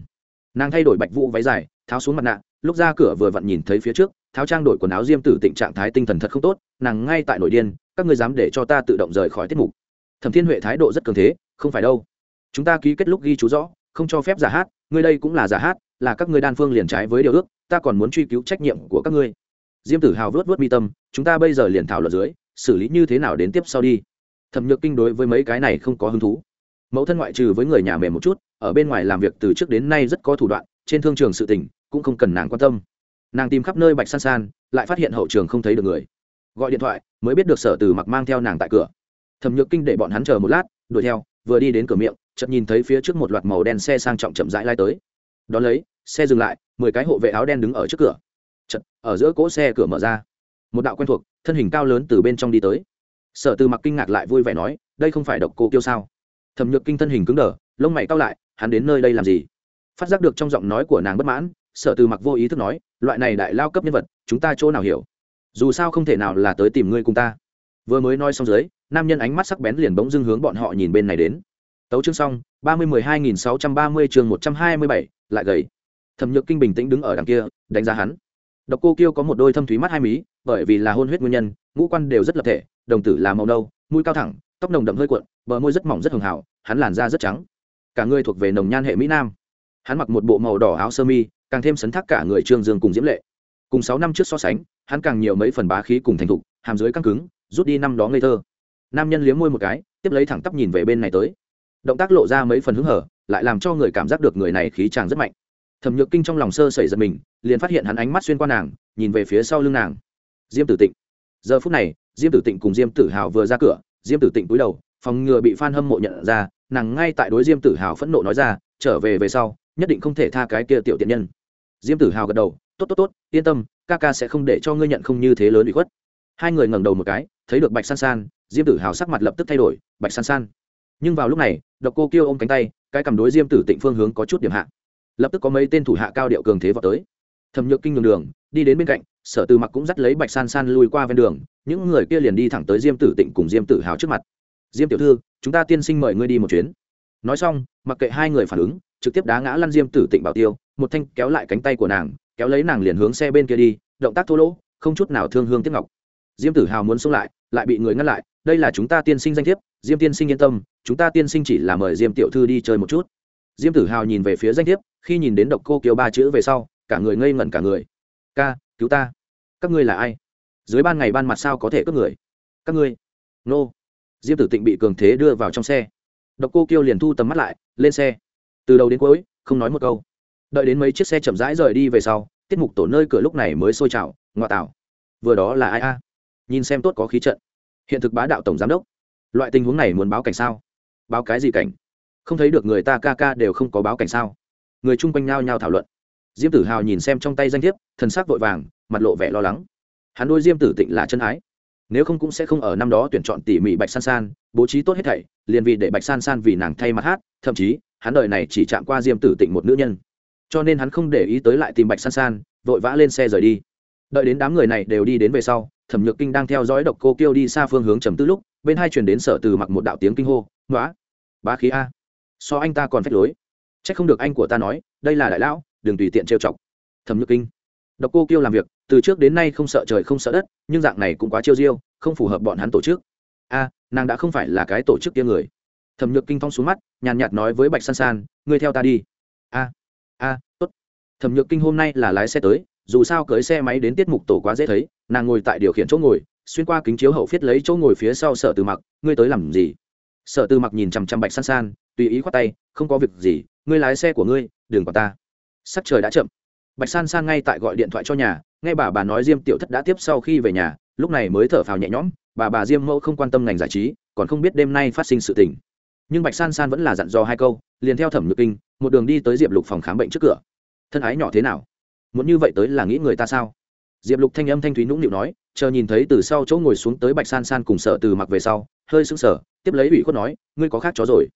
nàng thay đổi bạch vũ váy dài, tháo xuống mặt nạ, lúc ra cửa vừa vặn nhìn thấy phía trước, tháo trang đổi quần áo diêm tử tình trạng thái tinh thần thật không tốt, nàng ngay tại nội điên, các ngươi dám để cho ta tự động rời khỏi tiết mục. Thẩm thiên huệ thái độ rất cường thế, không phải đâu. Chúng ta ký kết lúc ghi chú rõ, không cho phép giả hát, ngươi đây cũng là giả hát, là các ngươi đan phương liền trái với điều ước, ta còn muốn truy cứu trách nhiệm của các ngươi. Diêm tử hào vớt vớt mi tâm, chúng ta bây giờ liền thảo luận dưới, xử lý như thế nào đến tiếp sau đi. Thẩm nhược kinh đối với mấy cái này không có hứng thú mẫu thân ngoại trừ với người nhà mềm một chút, ở bên ngoài làm việc từ trước đến nay rất có thủ đoạn, trên thương trường sự tình cũng không cần nàng quan tâm. Nàng tìm khắp nơi bạch san san, lại phát hiện hậu trường không thấy được người. Gọi điện thoại, mới biết được sở từ mặc mang theo nàng tại cửa. Thẩm nhược kinh để bọn hắn chờ một lát, đuổi theo, vừa đi đến cửa miệng, chợt nhìn thấy phía trước một loạt màu đen xe sang trọng chậm rãi lai tới. Đón lấy, xe dừng lại, mười cái hộ vệ áo đen đứng ở trước cửa. Chật ở giữa cỗ xe cửa mở ra. Một đạo quen thuộc, thân hình cao lớn từ bên trong đi tới. Sở từ mặc kinh ngạc lại vui vẻ nói, đây không phải độc cô tiêu sao? Thẩm nhược kinh thân hình cứng đờ, lông mày cao lại, hắn đến nơi đây làm gì? Phát giác được trong giọng nói của nàng bất mãn, sở từ mặc vô ý thức nói, loại này đại lao cấp nhân vật, chúng ta chỗ nào hiểu? Dù sao không thể nào là tới tìm ngươi cùng ta. Vừa mới nói xong dưới, nam nhân ánh mắt sắc bén liền bỗng dưng hướng bọn họ nhìn bên này đến. Tấu chương xong, ba mươi mười hai nghìn sáu trăm ba mươi chương một trăm hai mươi bảy, lại gầy. Thẩm nhược kinh bình tĩnh đứng ở đằng kia, đánh giá hắn. Độc cô kiêu có một đôi thâm thúy mắt hai mí, bởi vì là hôn huyết nguyên nhân, ngũ quan đều rất lập thể, đồng tử là màu nâu, mũi cao thẳng tóc nồng đậm hơi cuộn, bờ môi rất mỏng rất hường hảo, hắn làn da rất trắng. Cả người thuộc về nồng nhan hệ mỹ nam. Hắn mặc một bộ màu đỏ áo sơ mi, càng thêm sấn thác cả người trương dương cùng diễm lệ. Cùng sáu năm trước so sánh, hắn càng nhiều mấy phần bá khí cùng thành thục, hàm dưới căng cứng, rút đi năm đó ngây thơ. Nam nhân liếm môi một cái, tiếp lấy thẳng tắp nhìn về bên này tới. Động tác lộ ra mấy phần hứng hở, lại làm cho người cảm giác được người này khí tràng rất mạnh. Thẩm nhược kinh trong lòng sơ sẩy giật mình, liền phát hiện hắn ánh mắt xuyên qua nàng, nhìn về phía sau lưng nàng. Diêm tử tịnh. Giờ phút này, diêm tử tịnh cùng diêm tử hào vừa ra cửa diêm tử tịnh cúi đầu, phòng ngừa bị f a n hâm mộ nhận ra, nàng ngay tại đối diêm tử hào phẫn nộ nói ra, trở về về sau, nhất định không thể tha cái kia tiểu tiện nhân. Diêm tử hào gật đầu, tốt tốt tốt, yên tâm, ca ca sẽ không để cho ngươi nhận không như thế lớn bị khuất. Hai người ngẩng đầu một cái, thấy được bạch san san, diêm tử hào sắc mặt lập tức thay đổi, bạch san san. Nhưng vào lúc này, độc cô kêu ôm cánh tay, cái cầm đối diêm tử tịnh phương hướng có chút điểm hạ. Lập tức có mấy tên thủ hạ cao điệu cường thế vào tới. Thẩm nhược kinh đường đường, đi đến bên cạnh sở từ mặc cũng dắt lấy bạch san san lui qua ven đường, những người kia liền đi thẳng tới diêm tử tịnh cùng diêm tử hào trước mặt. Diêm tiểu thư, chúng ta tiên sinh mời ngươi đi một chuyến. Nói xong, mặc kệ hai người phản ứng, trực tiếp đá ngã lăn diêm tử tịnh bảo tiêu, một thanh kéo lại cánh tay của nàng, kéo lấy nàng liền hướng xe bên kia đi, động tác thô lỗ, không chút nào thương hương tiếc ngọc. Diêm tử hào muốn xông lại lại bị người ngăn lại, đây là chúng ta tiên sinh danh thiếp, diêm tiên sinh yên tâm, chúng ta tiên sinh chỉ là mời diêm tiểu thư đi chơi một chút. Diêm tử hào nhìn về phía danh thiếp, khi nhìn đến độc cô kiều ba chữ về sau, cả người ngây ngẩn cả người. Ca cứu ta. Các ngươi là ai? Dưới ban ngày ban mặt sao có thể cướp người? Các ngươi. Nô. Diêm tử tịnh bị cường thế đưa vào trong xe. Độc cô kiêu liền thu tầm mắt lại, lên xe. Từ đầu đến cuối, không nói một câu. Đợi đến mấy chiếc xe chậm rãi rời đi về sau, tiết mục tổ nơi cửa lúc này mới sôi trào ngoại tảo vừa đó là ai a? Nhìn xem tốt có khí trận. Hiện thực bá đạo tổng giám đốc. Loại tình huống này muốn báo cảnh sao? Báo cái gì cảnh? Không thấy được người ta ca ca đều không có báo cảnh sao? Người chung quanh nhao nhao thảo luận diêm tử hào nhìn xem trong tay danh thiếp, thần sắc vội vàng, mặt lộ vẻ lo lắng. Hắn đôi diêm tử tịnh là chân ái. Nếu không cũng sẽ không ở năm đó tuyển chọn tỉ mỉ bạch san san, bố trí tốt hết thảy, liền vì để bạch san san vì nàng thay mặt hát, thậm chí, hắn đời này chỉ chạm qua diêm tử tịnh một nữ nhân. Cho nên hắn không để ý tới lại tìm bạch san san, vội vã lên xe rời đi. Đợi đến đám người này đều đi đến về sau, thẩm nhược kinh đang theo dõi độc cô kêu đi xa phương hướng trầm tư lúc, bên hai chuyển đến sở từ mặc một đạo tiếng kinh hô nói bá khí a. So anh ta còn phép lối. C h ắ c không được anh của ta nói, đây là đại lão đừng tùy tiện trêu chọc. Thẩm nhược kinh. Độc cô kêu làm việc, từ trước đến nay không sợ trời không sợ đất, nhưng dạng này cũng quá chiêu diêu, không phù hợp bọn hắn tổ chức. A, nàng đã không phải là cái tổ chức kia người. Thẩm nhược kinh thong xuống mắt, nhàn nhạt nói với bạch san san, ngươi theo ta đi. A a, tốt. Thẩm nhược kinh hôm nay là lái xe tới, dù sao cưới xe máy đến tiết mục tổ quá dễ thấy, nàng ngồi tại điều khiển chỗ ngồi, xuyên qua kính chiếu hậu phiết lấy chỗ ngồi phía sau sở từ mặc, ngươi tới làm gì? Sở từ mặc nhìn chằm chằm bạch san san, tùy ý khoát tay, không có việc gì, ngươi lái xe của ngươi đường của ta sắc trời đã chậm. Bạch san san ngay tại gọi điện thoại cho nhà, nghe bà bà nói diêm tiểu thất đã tiếp sau khi về nhà, lúc này mới thở phào nhẹ nhõm, bà bà diêm mẫu không quan tâm ngành giải trí, còn không biết đêm nay phát sinh sự tình. Nhưng bạch san san vẫn là dặn dò hai câu, liền theo thẩm nhược kinh, một đường đi tới diệp lục phòng khám bệnh trước cửa. Thân ái nhỏ thế nào? Muốn như vậy tới là nghĩ người ta sao? Diệp lục thanh âm thanh thúy nũng nịu nói, chờ nhìn thấy từ sau chỗ ngồi xuống tới bạch san san cùng sợ từ mặc về sau, hơi sững sờ, tiếp lấy ủy khuất nói, ngươi có khác chó rồi.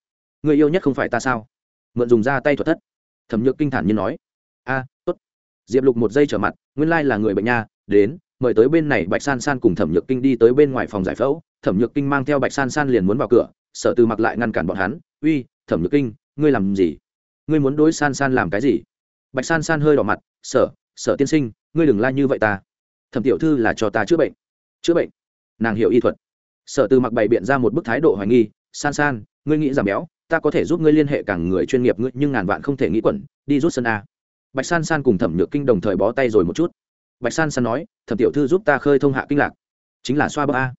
Người yêu nhất không phải ta sao? Mượn dùng ra tay thuật thất thẩm nhược kinh thản như nói, a, tốt. Diệp lục một giây trở mặt, nguyên lai là người bệnh nha, đến, mời tới bên này bạch san san cùng thẩm nhược kinh đi tới bên ngoài phòng giải phẫu. Thẩm nhược kinh mang theo bạch san san liền muốn vào cửa, sở từ mặc lại ngăn cản bọn hắn, uy, thẩm nhược kinh, ngươi làm gì? Ngươi muốn đối san san làm cái gì? Bạch san san hơi đỏ mặt, sở sở tiên sinh, ngươi đừng la như vậy ta. Thẩm tiểu thư là cho ta chữa bệnh. Chữa bệnh? Nàng hiểu y thuật. Sở từ mặc bày biện ra một bức thái độ hoài nghi, san san, ngươi nghĩ giảm béo ta có thể giúp ngươi liên hệ càng người chuyên nghiệp ngươi, nhưng ngàn vạn không thể nghĩ quẩn, đi rút sân a. Bạch san san cùng thẩm nhược kinh đồng thời bó tay rồi một chút. Bạch san san nói, thẩm tiểu thư giúp ta khơi thông hạ kinh lạc. Chính là xoa bơ a.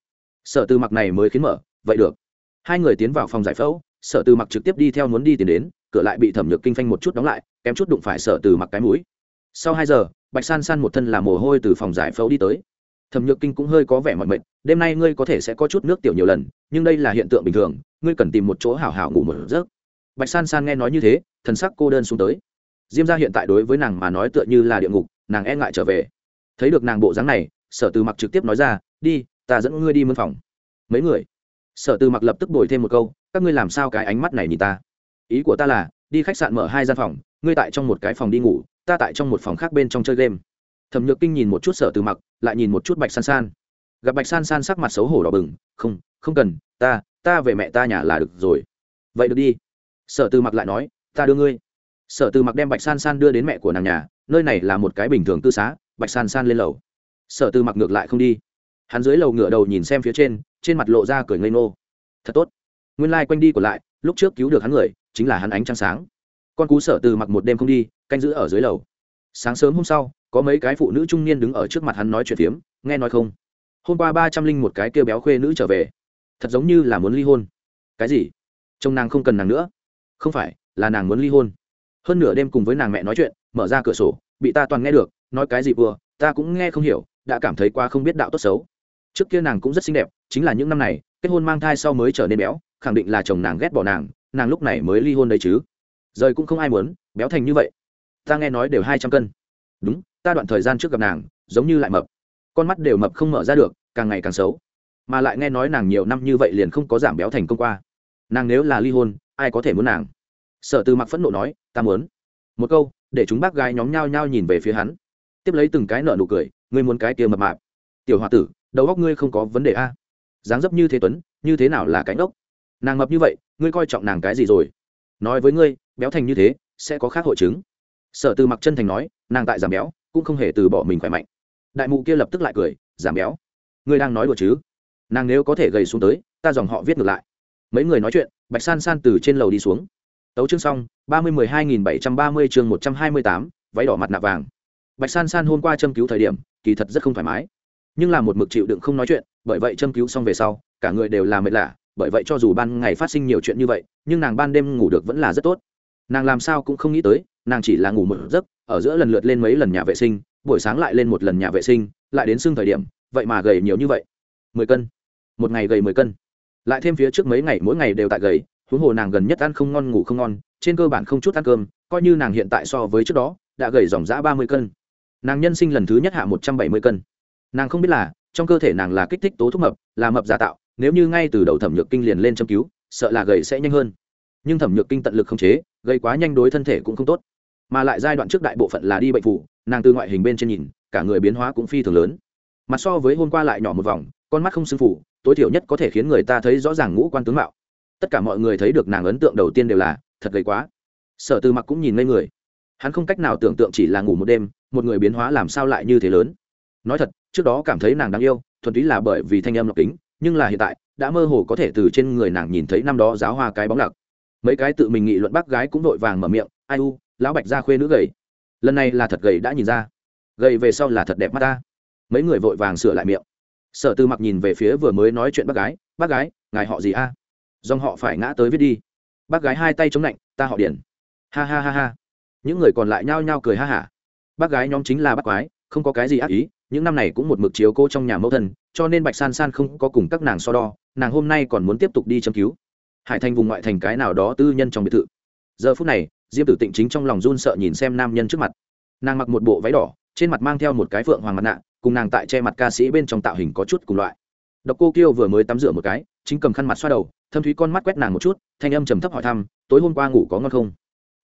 Sở từ mặc này mới khiến mở, vậy được. Hai người tiến vào phòng giải phẫu, sở từ mặc trực tiếp đi theo muốn đi tiến đến, cửa lại bị thẩm nhược kinh phanh một chút đóng lại, kém chút đụng phải sở từ mặc cái mũi. Sau hai giờ, bạch san san một thân là mồ hôi từ phòng giải phẫu đi tới. Thẩm nhược kinh cũng hơi có vẻ mọi mệt, đêm nay ngươi có thể sẽ có chút nước tiểu nhiều lần, nhưng đây là hiện tượng bình thường ngươi cần tìm một chỗ hảo hảo ngủ một giấc. Bạch san san nghe nói như thế, thần sắc cô đơn xuống tới. Diêm ra hiện tại đối với nàng mà nói tựa như là địa ngục, nàng e ngại trở về. Thấy được nàng bộ dáng này, sở từ mặc trực tiếp nói ra, đi, ta dẫn ngươi đi mân phòng. Mấy người? Sở từ mặc lập tức đổi thêm một câu, các ngươi làm sao cái ánh mắt này nhìn ta? Ý của ta là, đi khách sạn mở hai gian phòng, ngươi tại trong một cái phòng đi ngủ, ta tại trong một phòng khác bên trong chơi game. Thẩm nhược kinh nhìn một chút sở từ mặc, lại nhìn một chút bạch san san. Gặp bạch san san sắc mặt xấu hổ đỏ bừng, không không cần, ta ta về mẹ ta nhà là được rồi. Vậy được đi. Sở tư mặc lại nói, ta đưa ngươi. Sở tư mặc đem bạch san san đưa đến mẹ của nàng nhà, nơi này là một cái bình thường tư xá, bạch san san lên lầu. Sở tư mặc ngược lại không đi. Hắn dưới lầu ngựa đầu nhìn xem phía trên trên mặt lộ ra cười ngây ngô. Thật tốt. Nguyên lai、like、quanh đi còn lại, lúc trước cứu được hắn người, chính là hắn ánh trăng sáng. Con cú sở tư mặc một đêm không đi, canh giữ ở dưới lầu. Sáng sớm hôm sau, có mấy cái phụ nữ trung niên đứng ở trước mặt hắn nói chuyện phiếm, nghe nói không? Hôm qua ba trăm linh một cái kêu béo khuê nữ trở về thật giống như là muốn ly hôn. Cái gì? Chồng nàng không cần nàng nữa. Không phải, là nàng muốn ly hôn. Hơn nửa đêm cùng với nàng mẹ nói chuyện, mở ra cửa sổ, bị ta toàn nghe được, nói cái gì vừa, ta cũng nghe không hiểu, đã cảm thấy quá không biết đạo tốt xấu. Trước kia nàng cũng rất xinh đẹp, chính là những năm này, kết hôn mang thai sau mới trở nên béo, khẳng định là chồng nàng ghét bỏ nàng nàng lúc này mới ly hôn đấy chứ. Rời cũng không ai muốn, béo thành như vậy. Ta nghe nói đều hai trăm cân. Đúng, ta đoạn thời gian trước gặp nàng, giống như lại mập. Con mắt đều mập không mở ra được, càng ngày càng xấu mà lại nghe nói nàng nhiều năm như vậy liền không có giảm béo thành công qua. Nàng nếu là ly hôn, ai có thể muốn nàng? Sở Tư mặc phẫn nộ nói, ta muốn. Một câu, để chúng bác gái nhóm nhao nhao nhìn về phía hắn. Tiếp lấy từng cái nợ nụ cười, ngươi muốn cái kia mập mạp. Tiểu h o a tử, đầu góc ngươi không có vấn đề a. Dáng dấp như thế tuấn, như thế nào là cánh ốc nàng mập như vậy, ngươi coi trọng nàng cái gì rồi? Nói với ngươi, béo thành như thế, sẽ có khác hội chứng. Sở Tư mặc chân thành nói, nàng tại giảm béo, cũng không hề từ bỏ mình khỏe mạnh. Đại mụ kia lập tức lại cười, giảm béo? Ngươi đang nói đùa chứ? Nàng nếu có thể gầy xuống tới, ta dòng họ viết ngược lại. Mấy người nói chuyện, bạch san san từ trên lầu đi xuống. Tấu chương xong, ba mươi mười hai nghìn bảy trăm ba mươi chương một trăm hai mươi tám, váy đỏ mặt nạ vàng. Bạch san san hôm qua châm cứu thời điểm, kỳ thật rất không thoải mái. Nhưng là một mực chịu đựng không nói chuyện, bởi vậy châm cứu xong về sau, cả người đều là mệt lạ, bởi vậy cho dù ban ngày phát sinh nhiều chuyện như vậy, nhưng nàng ban đêm ngủ được vẫn là rất tốt. Nàng làm sao cũng không nghĩ tới, nàng chỉ là ngủ một giấc, ở giữa lần lượt lên mấy lần nhà vệ sinh, buổi sáng lại lên một lần nhà vệ sinh, lại đến xương thời điểm, vậy mà gầy nhiều như vậy. Mười cân một ngày gầy mười cân. Lại thêm phía trước mấy ngày, mỗi ngày đều tại gầy, huống hồ nàng gần nhất ăn không ngon, ngủ không ngon, trên cơ bản không chút ăn cơm, coi như nàng hiện tại so với trước đó, đã gầy dòng dã ba mươi cân. Nàng nhân sinh lần thứ nhất hạ một trăm bảy mươi cân. Nàng không biết là, trong cơ thể nàng là kích thích tố thúc mập, là mập giả tạo, nếu như ngay từ đầu thẩm nhược kinh liền lên châm cứu, sợ là gầy sẽ nhanh hơn. Nhưng thẩm nhược kinh tận lực không chế gây quá nhanh đối thân thể cũng không tốt. Mà lại giai đoạn trước đại bộ phận là đi bệnh phủ, nàng từ ngoại hình bên trên nhìn, cả người biến hóa cũng phi thường lớn. Mặt so với hôm qua lại nhỏ một vòng, con mắt không sưng phủ tối thiểu nhất có thể khiến người ta thấy rõ ràng ngũ quan tướng mạo. Tất cả mọi người thấy được nàng ấn tượng đầu tiên đều là, thật gầy quá. Sở tư mặc cũng nhìn ngây người. Hắn không cách nào tưởng tượng chỉ là ngủ một đêm, một người biến hóa làm sao lại như thế lớn. Nói thật, trước đó cảm thấy nàng đáng yêu, thuần túy là bởi vì thanh âm lọc kính, nhưng là hiện tại, đã mơ hồ có thể từ trên người nàng nhìn thấy năm đó giáo hoa cái bóng lặc mấy cái tự mình nghị luận bác gái cũng vội vàng mở miệng, ai u, lão bạch ra khuê nữ gầy. Lần này là thật gầy đã nhìn ra. Gầy về sau là thật đẹp mắt ta. Mấy người vội vàng sửa lại miệng sở tư mặc nhìn về phía vừa mới nói chuyện bác gái bác gái, ngài họ gì a? À? dòng họ phải ngã tới viết đi. Bác gái hai tay chống lạnh ta họ điển. Ha ha ha ha. Những người còn lại nhao nhao cười ha hả. Bác gái nhóm chính là bác quái, không có cái gì ác ý, những năm này cũng một mực chiếu cô trong nhà mẫu thân, cho nên bạch san san không có cùng các nàng so đo, nàng hôm nay còn muốn tiếp tục đi châm cứu. Hải thành vùng ngoại thành cái nào đó tư nhân trong biệt thự. Giờ phút này, diêm tử tịnh chính trong lòng run sợ nhìn xem nam nhân trước mặt. Nàng mặc một bộ váy đỏ, trên mặt mang theo một cái phượng hoàng mặt nạ cùng nàng tại che mặt ca sĩ bên trong tạo hình có chút cùng loại. Độc cô kiêu vừa mới tắm rửa một cái, chính cầm khăn mặt xoa đầu, thâm thúy con mắt quét nàng một chút, thanh âm trầm thấp hỏi thăm, tối hôm qua ngủ có ngon không?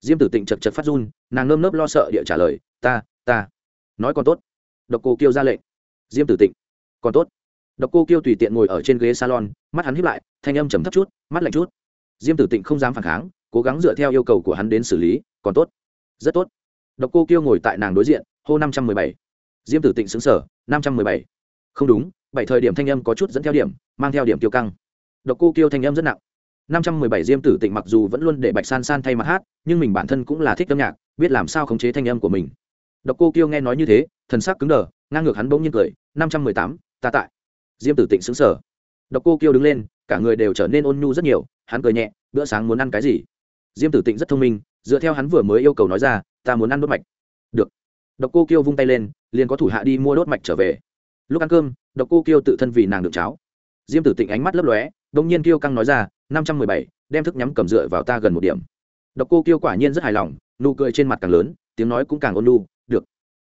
Diêm tử tịnh chật chật phát run, nàng nơm nớp lo sợ địa trả lời, ta ta. Nói còn tốt. Độc cô kiêu ra lệnh. Diêm tử tịnh. Còn tốt. Độc cô kiêu tùy tiện ngồi ở trên ghế salon, mắt hắn hiếp lại, thanh âm trầm thấp chút, mắt lạnh chút. Diêm tử tịnh không dám phản kháng, cố gắng dựa theo yêu cầu của hắn đến xử lý, còn tốt. Rất tốt. Độc cô kiêu ngồi tại nàng đối diện, hô năm trăm mười bảy diêm tử tịnh xứng sở năm trăm mười bảy. Không đúng, bảy thời điểm thanh âm có chút dẫn theo điểm, mang theo điểm tiêu căng. Độc cô kiêu thanh âm rất nặng. năm trăm mười bảy diêm tử tịnh mặc dù vẫn luôn để bạch san san thay mặt hát, nhưng mình bản thân cũng là thích âm nhạc, biết làm sao khống chế thanh âm của mình. Độc cô kiêu nghe nói như thế, thần sắc cứng đờ, ngang ngược hắn bỗng nhiên cười, năm trăm mười tám, ta tại. Diêm tử tịnh xứng sở độc cô kiêu đứng lên, cả người đều trở nên ôn nhu rất nhiều, hắn cười nhẹ, bữa sáng muốn ăn cái gì? Diêm tử tịnh rất thông minh, dựa theo hắn vừa mới yêu cầu nói ra, ta muốn ăn đốt mạch. Được. Độc cô kiêu vung tay lên liền có thủ hạ đi mua đốt mạch trở về. Lúc ăn cơm, độc cô kiêu tự thân vì nàng được cháo. Diêm tử tịnh ánh mắt lấp lóe đông nhiên kiêu căng nói ra, năm trăm mười bảy, đem thức nhắm cầm dựa vào ta gần một điểm. Độc cô kiêu quả nhiên rất hài lòng, nụ cười trên mặt càng lớn, tiếng nói cũng càng ôn lu được.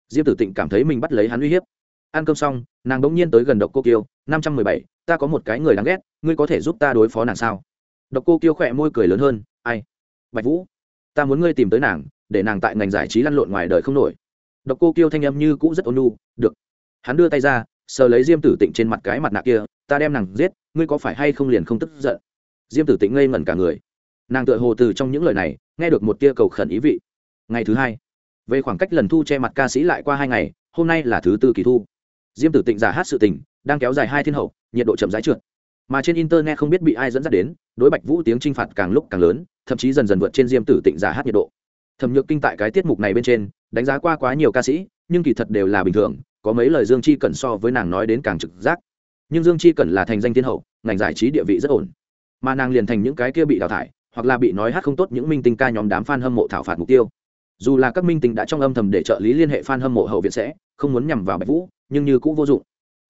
Diêm tử tịnh cảm thấy mình bắt lấy hắn uy hiếp. Ăn cơm xong, nàng đống nhiên tới gần độc cô kiêu, năm trăm mười bảy, ta có một cái người đáng ghét, ngươi có thể giúp ta đối phó nàng sao? Độc cô kiêu khỏe môi cười lớn hơn, ai? Bạch vũ, ta muốn ngươi tìm tới nàng, để nàng tại ngành giải trí lăn lộn ngoài đời không nổi độc cô kiêu thanh âm như cũ rất ôn nhu, được. Hắn đưa tay ra, sờ lấy diêm tử tịnh trên mặt cái mặt nạ kia, ta đem nàng giết, ngươi có phải hay không liền không tức giận? Diêm tử tịnh ngây ngẩn cả người. Nàng tựa hồ từ trong những lời này, nghe được một tia cầu khẩn ý vị. Ngày thứ hai, về khoảng cách lần thu che mặt ca sĩ lại qua hai ngày, hôm nay là thứ tư kỳ thu. Diêm tử tịnh giả hát sự tình, đang kéo dài hai thiên hậu, nhiệt độ chậm rãi trượt. Mà trên internet không biết bị ai dẫn dắt đến, đối bạch vũ tiếng t r i n h phạt càng lúc càng lớn, thậm chí dần dần vượt trên diêm tử tịnh giả hát nhiệt độ thẩm nhược kinh tại cái tiết mục này bên trên, đánh giá qua quá nhiều ca sĩ, nhưng kỳ thật đều là bình thường, có mấy lời dương chi cần so với nàng nói đến càng trực giác. Nhưng dương chi cần là thành danh thiên hậu, ngành giải trí địa vị rất ổn. Mà nàng liền thành những cái kia bị đào thải, hoặc là bị nói hát không tốt những minh tinh ca nhóm đám f a n hâm mộ thảo phạt mục tiêu. Dù là các minh tinh đã trong âm thầm để trợ lý liên hệ f a n hâm mộ hậu viện sẽ, không muốn nhằm vào bạch vũ, nhưng như cũng vô dụng.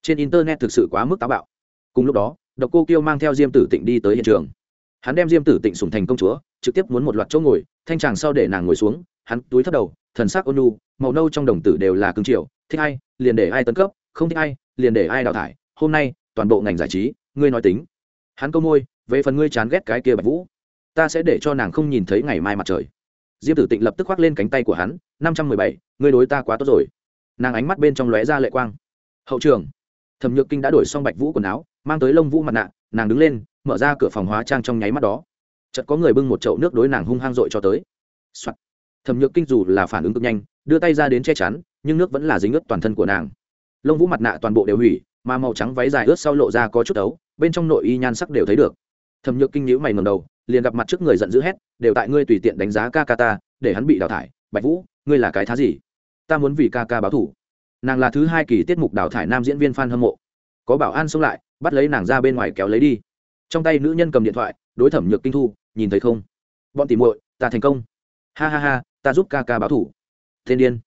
Trên internet thực sự quá mức táo bạo. Cùng lúc đó, độc cô kiêu mang theo diêm tử tịnh đi tới hiện trường. Hắn đem diêm tử tịnh sùng thành công chúa, trực tiếp muốn một loạt chỗ ngồi thanh chàng sau để nàng ngồi xuống hắn túi thấp đầu thần sắc ôn nhu, màu nâu trong đồng tử đều là cương triều thích ai liền để ai tấn cấp không thích ai liền để ai đào thải hôm nay toàn bộ ngành giải trí ngươi nói tính. Hắn câu môi về phần ngươi chán ghét cái kia bạch vũ ta sẽ để cho nàng không nhìn thấy ngày mai mặt trời. Diêm tử tịnh lập tức khoác lên cánh tay của hắn năm trăm mười bảy ngươi đối ta quá tốt rồi. Nàng ánh mắt bên trong lóe ra lệ quang. Hậu trường. Thẩm nhược kinh đã đổi xong bạch vũ quần áo mang tới lông vũ mặt nạ nàng đứng lên mở ra cửa phòng hóa trang trong nháy mắt đó chợt có người bưng một chậu nước đối nàng hung hăng dội cho tới、Soạn. thẩm nhược kinh dù là phản ứng cực nhanh, đưa tay ra đến che chắn, nhưng nước vẫn là dính ướt toàn thân của nàng. Lông vũ mặt nạ toàn bộ đều hủy, mà màu trắng váy dài ướt sau lộ ra có chút ấu, bên trong nội y nhan sắc đều thấy được. Thẩm nhược kinh nhíu mày ngầm đầu, liền gặp mặt trước người giận dữ hét, đều tại ngươi tùy tiện đánh giá ca ca ta, để hắn bị đào thải, bạch vũ, ngươi là cái thá gì? Ta muốn vì ca ca báo thủ nàng là thứ hai kỳ tiết mục đào thải nam diễn viên phan hâm mộ. Có bảo an xông lại, bắt lấy nàng ra bên ngoài kéo lấy đi. Trong tay nữ nhân cầm điện thoại, đối thẩm nhược kinh thu nhìn thấy không? Bọn tỉ muội, ta thành công. Ha ha ha, ta giúp ca ca báo thủ. Thiên điên.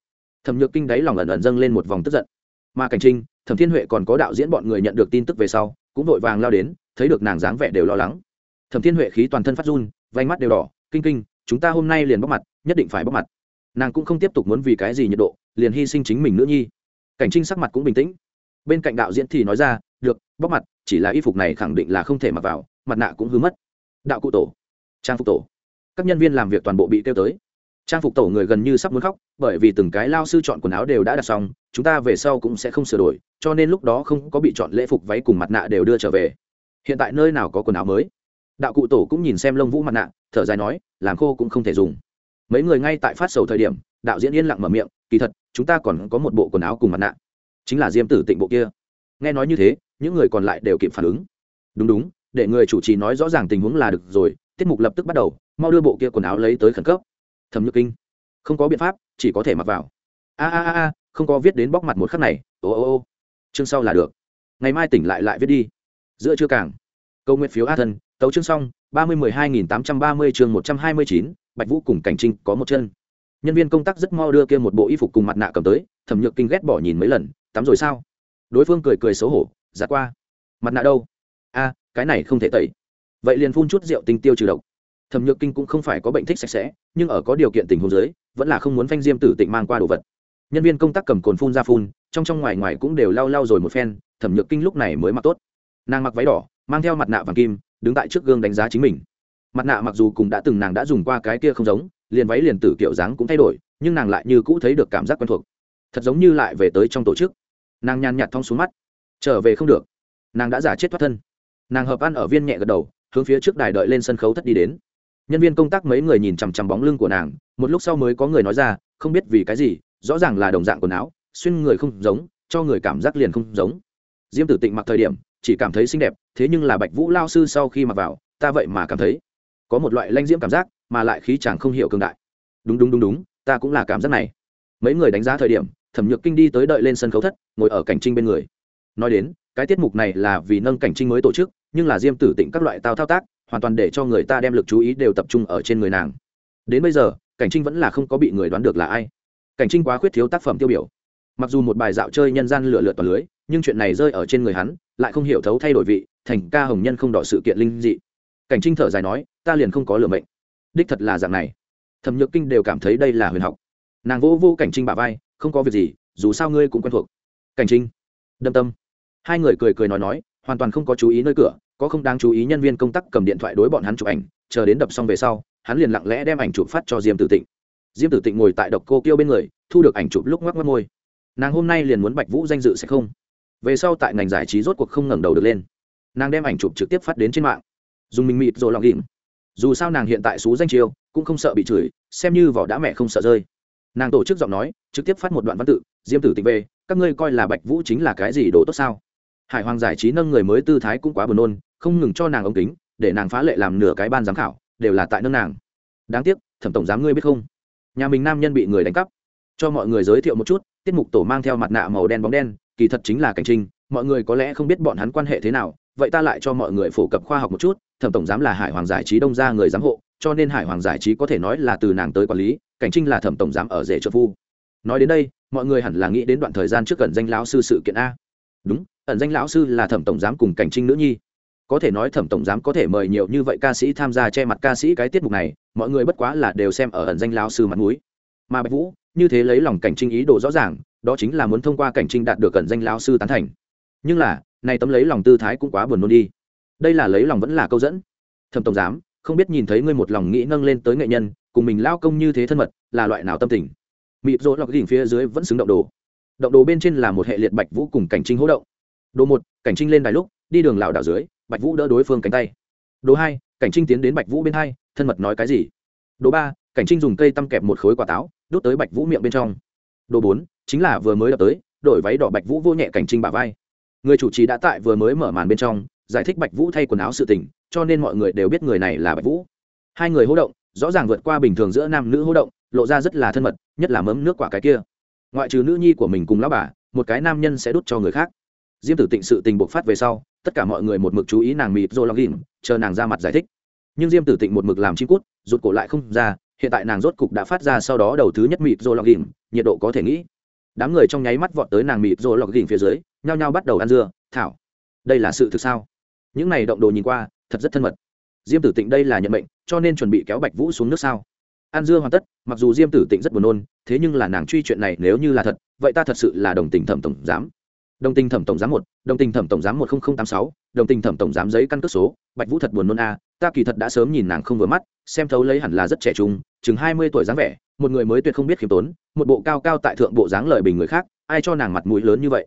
Thẩm nhược kinh đáy lòng ẩn ẩn dâng lên một vòng tức giận. Mà cảnh trinh, thẩm thiên huệ còn có đạo diễn bọn người nhận được tin tức về sau, cũng vội vàng lao đến, thấy được nàng dáng vẻ đều lo lắng. Thẩm thiên huệ khí toàn thân phát run vánh mắt đều đỏ, kinh kinh, chúng ta hôm nay liền bóc mặt, nhất định phải bóc mặt. Nàng cũng không tiếp tục muốn vì cái gì nhiệt độ, liền hy sinh chính mình nữ nhi. Cảnh trinh sắc mặt cũng bình tĩnh. Bên cạnh đạo diễn thì nói ra, được, bóc mặt, chỉ là y phục này khẳng định là không thể mặc vào, mặt nạ cũng hư mất. Đạo cụ tổ trang phục tổ. Các nhân viên làm việc toàn bộ bị kêu tới. Trang phục tổ người gần như sắp muốn khóc, bởi vì từng cái lao sư chọn quần áo đều đã đặt xong, chúng ta về sau cũng sẽ không sửa đổi, cho nên lúc đó không có bị chọn lễ phục váy cùng mặt nạ đều đưa trở về. Hiện tại nơi nào có quần áo mới? Đạo cụ tổ cũng nhìn xem lông vũ mặt nạ, thở dài nói, làm khô cũng không thể dùng. Mấy người ngay tại phát sầu thời điểm, đạo diễn yên lặng mở miệng, kỳ thật, chúng ta còn có một bộ quần áo cùng mặt nạ. Chính là diêm tử tịnh bộ kia. Nghe nói như thế, những người còn lại đều kịp phản ứng. Đúng đúng, để người chủ trì nói rõ ràng tình huống là được rồi tiết mục lập tức bắt đầu, mau đưa bộ kia quần áo lấy tới khẩn cấp. Thẩm nhược kinh, không có biện pháp, chỉ có thể mặc vào. A a a a, không có viết đến bóc mặt một khắc này, ô ô ô. Chương sau là được. Ngày mai tỉnh lại lại viết đi. Giữa chưa càng. Câu nguyện phiếu a thân tấu chương xong, ba mươi mười hai nghìn tám trăm ba mươi chương một trăm hai mươi chín, bạch vũ cùng cảnh trinh có một chân. Nhân viên công tác rất mau đưa kia một bộ y phục cùng mặt nạ cầm tới, thẩm nhược kinh ghét bỏ nhìn mấy lần, tắm rồi sao? Đối phương cười cười xấu hổ giặt qua. Mặt nạ đâu? A, cái này không thể tẩy vậy liền phun chút rượu tinh tiêu trừ độc. Thẩm nhược kinh cũng không phải có bệnh thích sạch sẽ, nhưng ở có điều kiện tình huống giới vẫn là không muốn phanh diêm tử tịnh mang qua đồ vật. Nhân viên công tác cầm cồn phun ra phun, trong trong ngoài ngoài cũng đều lau lau rồi một phen, thẩm nhược kinh lúc này mới mặc tốt. Nàng mặc váy đỏ, mang theo mặt nạ vàng kim, đứng tại trước gương đánh giá chính mình. Mặt nạ mặc dù cùng đã từng nàng đã dùng qua cái kia không giống, liền váy liền tử kiểu dáng cũng thay đổi, nhưng nàng lại như cũ thấy được cảm giác quen thuộc. Thật giống như lại về tới trong tổ chức. Nàng nhàn nhạt thong xuống mắt. Trở về không được. Nàng đã giả chết thoát thân. Nàng hợp ăn ở viên nhẹ gật đầu hướng phía trước đài đợi lên sân khấu thất đi đến. Nhân viên công tác mấy người nhìn chằm chằm bóng lưng của nàng, một lúc sau mới có người nói ra, không biết vì cái gì, rõ ràng là đồng dạng quần áo, xuyên người không giống, cho người cảm giác liền không giống. Diêm tử tịnh mặc thời điểm, chỉ cảm thấy xinh đẹp, thế nhưng là bạch vũ lao sư sau khi mặc vào, ta vậy mà cảm thấy có một loại lanh diễm cảm giác, mà lại khí chàng không hiểu cường đại. Đúng đúng đúng đúng, ta cũng là cảm giác này. Mấy người đánh giá thời điểm, thẩm nhược kinh đi tới đợi lên sân khấu thất, ngồi ở cảnh trinh bên người. Nói đến, cái tiết mục này là vì nâng cảnh trinh mới tổ chức nhưng là diêm tử tịnh các loại tao thao tác, hoàn toàn để cho người ta đem lực chú ý đều tập trung ở trên người nàng. Đến bây giờ, cảnh trinh vẫn là không có bị người đoán được là ai. Cảnh trinh quá khuyết thiếu tác phẩm tiêu biểu. Mặc dù một bài dạo chơi nhân gian lựa lượt toàn lưới, nhưng chuyện này rơi ở trên người hắn, lại không hiểu thấu thay đổi vị, thành ca hồng nhân không đỏ sự kiện linh dị. Cảnh trinh thở dài nói, ta liền không có lửa mệnh. Đích thật là dạng này. Thẩm nhược kinh đều cảm thấy đây là huyền học. Nàng vô vô cảnh trinh bà vai, không có việc gì, dù sao ngươi cũng quen thuộc. Cảnh trinh. Đâm tâm. Hai người cười cười nói nói, hoàn toàn không có chú ý nơi cửa có không đáng chú ý nhân viên công tác cầm điện thoại đối bọn hắn chụp ảnh, chờ đến đập xong về sau, hắn liền lặng lẽ đem ảnh chụp phát cho diêm tử tịnh. Diêm tử tịnh ngồi tại độc cô kiêu bên người, thu được ảnh chụp lúc ngoắc ngoắc môi. Nàng hôm nay liền muốn bạch vũ danh dự sẽ không? Về sau tại ngành giải trí rốt cuộc không ngẩng đầu được lên. Nàng đem ảnh chụp trực tiếp phát đến trên mạng. Dùng mình mịt rồi lòng đỉnh dù sao nàng hiện tại xú danh chiêu cũng không sợ bị chửi, xem như vỏ đã mẹ không sợ rơi. Nàng tổ chức giọng nói, trực tiếp phát một đoạn văn tự, diêm tử Tịnh về, các ngươi coi là bạch vũ chính là cái gì đồ tốt sao? Hải hoàng giải trí nâng người mới tư thái cũng quá buồn nôn, không ngừng cho nàng ống kính, để nàng phá lệ làm nửa cái ban giám khảo, đều là tại nâng nàng. Đáng tiếc, thẩm tổng giám ngươi biết không? Nhà mình nam nhân bị người đánh cắp. Cho mọi người giới thiệu một chút, tiết mục tổ mang theo mặt nạ màu đen bóng đen, kỳ thật chính là cảnh trinh mọi người có lẽ không biết bọn hắn quan hệ thế nào, vậy ta lại cho mọi người phổ cập khoa học một chút, thẩm tổng giám là hải hoàng giải trí đông ra người giám hộ, cho nên hải hoàng giải trí có thể nói là từ nàng tới quản lý, cảnh trinh là thẩm tổng giám ở rể trợ phu. Nói đến đây, mọi người hẳn là nghĩ đến đoạn thời gian trước gần danh lão sư sự kiện a. Đúng ẩn danh lão sư là thẩm tổng giám cùng cảnh trinh nữ nhi. Có thể nói thẩm tổng giám có thể mời nhiều như vậy ca sĩ tham gia che mặt ca sĩ cái tiết mục này, mọi người bất quá là đều xem ở ẩn danh lão sư mặt mũi. Mà bạch vũ, như thế lấy lòng cảnh trinh ý đồ rõ ràng, đó chính là muốn thông qua cảnh trinh đạt được ẩn danh lão sư tán thành. Nhưng là, này tấm lấy lòng tư thái cũng quá buồn nôn đi. Đây là lấy lòng vẫn là câu dẫn. Thẩm tổng giám, không biết nhìn thấy ngươi một lòng nghĩ nâng lên tới nghệ nhân, cùng mình lao công như thế thân mật, là loại nào tâm tình? Mịp rỗ lọc đỉnh phía dưới vẫn xứng động đồ. Động đồ bên trên là một hệ liệt bạch vũ cùng cảnh trinh hỗ động đồ một, cảnh trinh lên đài lúc, đi đường lảo đảo dưới, bạch vũ đỡ đối phương cánh tay. Đồ hai, cảnh trinh tiến đến bạch vũ bên hai, thân mật nói cái gì? Đồ ba, cảnh trinh dùng cây tăm kẹp một khối quả táo đốt tới bạch vũ miệng bên trong. Đồ bốn, chính là vừa mới đập tới, đổi váy đỏ bạch vũ vô nhẹ cảnh trinh bả vai. Người chủ trì đã tại vừa mới mở màn bên trong, giải thích bạch vũ thay quần áo sự tình, cho nên mọi người đều biết người này là bạch vũ. Hai người hô động, rõ ràng vượt qua bình thường giữa nam nữ hô động, lộ ra rất là thân mật, nhất là mấm nước quả cái kia. Ngoại trừ nữ nhi của mình cùng lão bà, một cái nam nhân sẽ đút cho người khác diêm tử tịnh sự tình bộc phát về sau, tất cả mọi người một mực chú ý nàng mịp rồi login chờ nàng ra mặt giải thích. Nhưng diêm tử tịnh một mực làm chi cút, rụt cổ lại không ra, hiện tại nàng rốt cục đã phát ra sau đó đầu thứ nhất mịp rồi login nhiệt độ có thể nghĩ. Đám người trong nháy mắt vọt tới nàng mịp rồi login phía dưới, nhao nhao bắt đầu ăn dưa, thảo. Đây là sự thực sao? Những này động đồ nhìn qua, thật rất thân mật. Diêm tử tịnh đây là nhận mệnh, cho nên chuẩn bị kéo bạch vũ xuống nước sao? An dưa hoàn tất, mặc dù diêm tử tịnh rất buồn nôn, thế nhưng là nàng truy chuyện này nếu như là thật, vậy ta thật sự là đồng tình thẩm tổng giám đồng tình thẩm tổng giám một, đồng tình thẩm tổng giám một nghìn tám sáu, đồng tình thẩm tổng giám giấy căn cước số, bạch vũ thật buồn nôn a, ta kỳ thật đã sớm nhìn nàng không vừa mắt, xem thấu lấy hẳn là rất trẻ trung, chừng hai mươi tuổi dáng vẻ, một người mới tuyệt không biết khiêm tốn, một bộ cao cao tại thượng bộ dáng lời bình người khác, ai cho nàng mặt mũi lớn như vậy?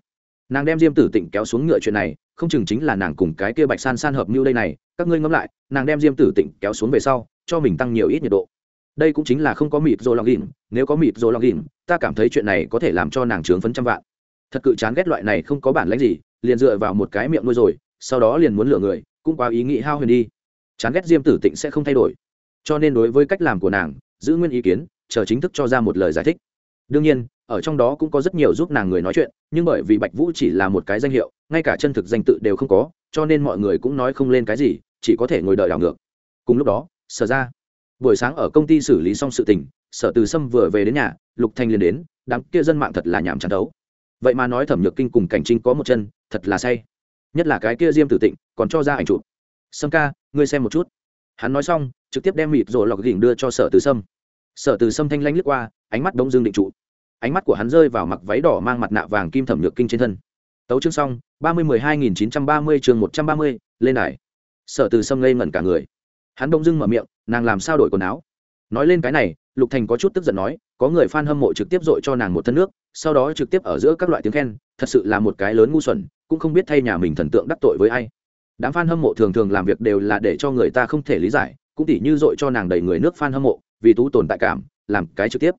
Nàng đem diêm tử tịnh kéo xuống ngựa chuyện này, không chừng chính là nàng cùng cái kia bạch san san hợp mưu đây này, các ngươi ngẫm lại, nàng đem diêm tử tịnh kéo xuống về sau, cho mình tăng nhiều ít nhiệt độ. Đây cũng chính là không có mịt rồi login nếu có mịt rồi login ta cảm thấy chuyện này có thể làm cho nàng trướng phấn trăm vạn thật cự chán ghét loại này không có bản lãnh gì, liền dựa vào một cái miệng nuôi rồi, sau đó liền muốn lừa người, cũng quá ý nghĩ hao huyền đi. Chán ghét diêm tử tịnh sẽ không thay đổi. Cho nên đối với cách làm của nàng, giữ nguyên ý kiến, chờ chính thức cho ra một lời giải thích. Đương nhiên, ở trong đó cũng có rất nhiều giúp nàng người nói chuyện, nhưng bởi vì bạch vũ chỉ là một cái danh hiệu, ngay cả chân thực danh tự đều không có, cho nên mọi người cũng nói không lên cái gì, chỉ có thể ngồi đợi đảo ngược. Cùng lúc đó, sở ra buổi sáng ở công ty xử lý xong sự tình, sở từ sâm vừa về đến nhà, lục thanh liền đến, đám kia dân mạng thật là nhảm chán đấu vậy mà nói thẩm nhược kinh cùng cảnh trinh có một chân, thật là say. Nhất là cái kia diêm tử tịnh, còn cho ra ảnh chụp. Sâm ca, ngươi xem một chút. Hắn nói xong, trực tiếp đem mịt rồi lọc gỉnh đưa cho sở từ sâm. Sở từ sâm thanh lanh lướt qua, ánh mắt đông dương định trụ. Ánh mắt của hắn rơi vào mặc váy đỏ mang mặt nạ vàng kim thẩm nhược kinh trên thân. Tấu chương xong, ba mươi mười hai nghìn chín trăm ba mươi chương một trăm ba mươi, lên đài. Sở từ sâm ngây ngẩn cả người. Hắn đông dưng mở miệng, nàng làm sao đổi quần áo? Nói lên cái này, lục thành có chút tức giận nói có người fan hâm mộ trực tiếp dội cho nàng một thân nước, sau đó trực tiếp ở giữa các loại tiếng khen, thật sự là một cái lớn ngu xuẩn, cũng không biết thay nhà mình thần tượng đắc tội với ai. Đám fan hâm mộ thường thường làm việc đều là để cho người ta không thể lý giải, cũng tỉ như dội cho nàng đầy người nước fan hâm mộ, vì tú tồn tại cảm, làm cái trực tiếp.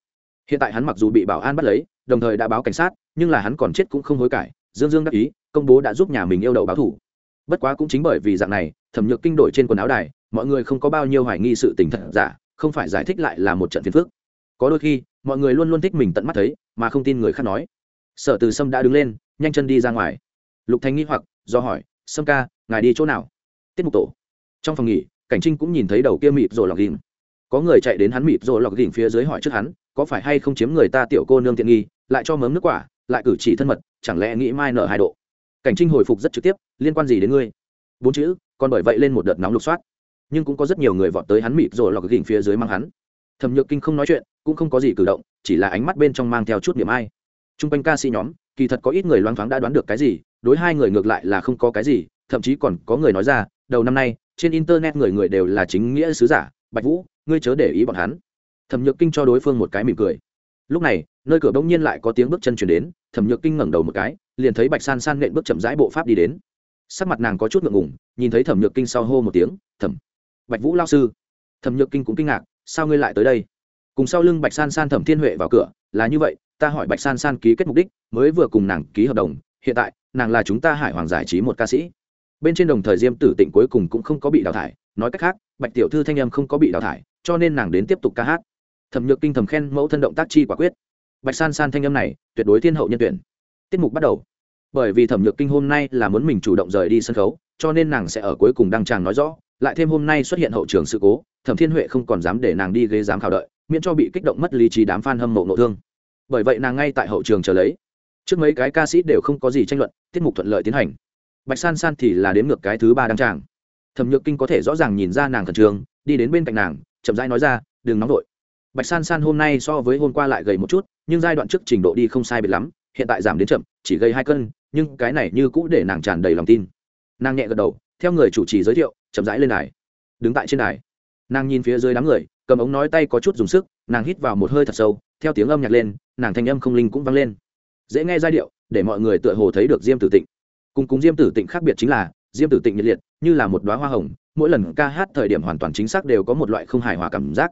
Hiện tại hắn mặc dù bị bảo an bắt lấy, đồng thời đã báo cảnh sát, nhưng là hắn còn chết cũng không hối cải, dương dương đắc ý, công bố đã giúp nhà mình yêu đầu báo thủ. Bất quá cũng chính bởi vì dạng này, thẩm nhược kinh đổi trên quần áo đài, mọi người không có bao nhiêu hoài nghi sự tình thật giả, không phải giải thích lại là một trận phiền phức có đôi khi, mọi người luôn luôn thích mình tận mắt thấy, mà không tin người khác nói. Sở từ sâm đã đứng lên, nhanh chân đi ra ngoài. Lục thành nghi hoặc, do hỏi, sâm ca, ngài đi chỗ nào? Tiết mục tổ. Trong phòng nghỉ, cảnh trinh cũng nhìn thấy đầu kia mịp rồi lọc ghìm có người chạy đến hắn mịp rồi lọc ghìm phía dưới hỏi trước hắn, có phải hay không chiếm người ta tiểu cô nương tiện nghi, lại cho mớm nước quả, lại cử chỉ thân mật, chẳng lẽ nghĩ mai nở hai độ? Cảnh trinh hồi phục rất trực tiếp, liên quan gì đến ngươi? Bốn chữ, còn bởi vậy lên một đợt nóng lục soát. Nhưng cũng có rất nhiều người vọt tới hắn mịp rồi lọc gỉnh phía dưới mang hắn thẩm nhược kinh không nói chuyện, cũng không có gì cử động, chỉ là ánh mắt bên trong mang theo chút niệm ai. T r u n g quanh ca sĩ nhóm, kỳ thật có ít người loáng thoáng đã đoán được cái gì, đối hai người ngược lại là không có cái gì, thậm chí còn có người nói ra, đầu năm nay, trên internet người người đều là chính nghĩa sứ giả, bạch vũ, ngươi chớ để ý bọn hắn. Thẩm nhược kinh cho đối phương một cái mỉm cười. Lúc này, nơi cửa bỗng nhiên lại có tiếng bước chân chuyển đến, thẩm nhược kinh ngẩng đầu một cái, liền thấy bạch san san nện bước chậm rãi bộ pháp đi đến. Sắc mặt nàng có chút ngượng ngùng, nhìn thấy thẩm nhược kinh sau hô một tiếng, thẩm, bạch vũ lao sư. Thẩm nhược kinh cũng kinh ngạc sao ngươi lại tới đây? Cùng sau lưng bạch san san thẩm thiên huệ vào cửa, là như vậy, ta hỏi bạch san san ký kết mục đích, mới vừa cùng nàng ký hợp đồng, hiện tại, nàng là chúng ta hải hoàng giải trí một ca sĩ. Bên trên đồng thời diêm tử tịnh cuối cùng cũng không có bị đào thải, nói cách khác, bạch tiểu thư thanh em không có bị đào thải, cho nên nàng đến tiếp tục ca hát. Thẩm nhược kinh thầm khen mẫu thân động tác chi quả quyết. Bạch san san thanh âm này, tuyệt đối thiên hậu nhân tuyển. Tiết mục bắt đầu. Bởi vì thẩm nhược kinh hôm nay là muốn mình chủ động rời đi sân khấu, cho nên nàng sẽ ở cuối cùng đăng tràng nói rõ lại thêm hôm nay xuất hiện hậu trường sự cố, thẩm thiên huệ không còn dám để nàng đi ghế giám khảo đợi, miễn cho bị kích động mất lý trí đám f a n hâm mộ nộ thương. Bởi vậy nàng ngay tại hậu trường chờ lấy. Trước mấy cái ca sĩ đều không có gì tranh luận, tiết mục thuận lợi tiến hành. Bạch san san thì là đến ngược cái thứ ba đăng tràng. Thẩm nhược kinh có thể rõ ràng nhìn ra nàng khẩn trường đi đến bên cạnh nàng, chậm rãi nói ra, đừng nóng vội. Bạch san san hôm nay so với hôm qua lại gầy một chút, nhưng giai đoạn trước trình độ đi không sai biệt lắm, hiện tại giảm đến chậm, chỉ gây hai cân, nhưng cái này như cũ để nàng tràn đầy lòng tin. Nàng nhẹ gật đầu theo người chủ trì giới thiệu, chậm rãi lên đài. Đứng tại trên đài, nàng nhìn phía dưới đám người, cầm ống nói tay có chút dùng sức, nàng hít vào một hơi thật sâu, theo tiếng âm nhạc lên, nàng thanh âm không linh cũng vang lên. Dễ nghe giai điệu, để mọi người tựa hồ thấy được diêm tử tịnh. Cùng cùng diêm tử tịnh khác biệt chính là, diêm tử tịnh nhiệt liệt, như là một đoá hoa hồng, mỗi lần ca hát thời điểm hoàn toàn chính xác đều có một loại không hài hòa cảm giác.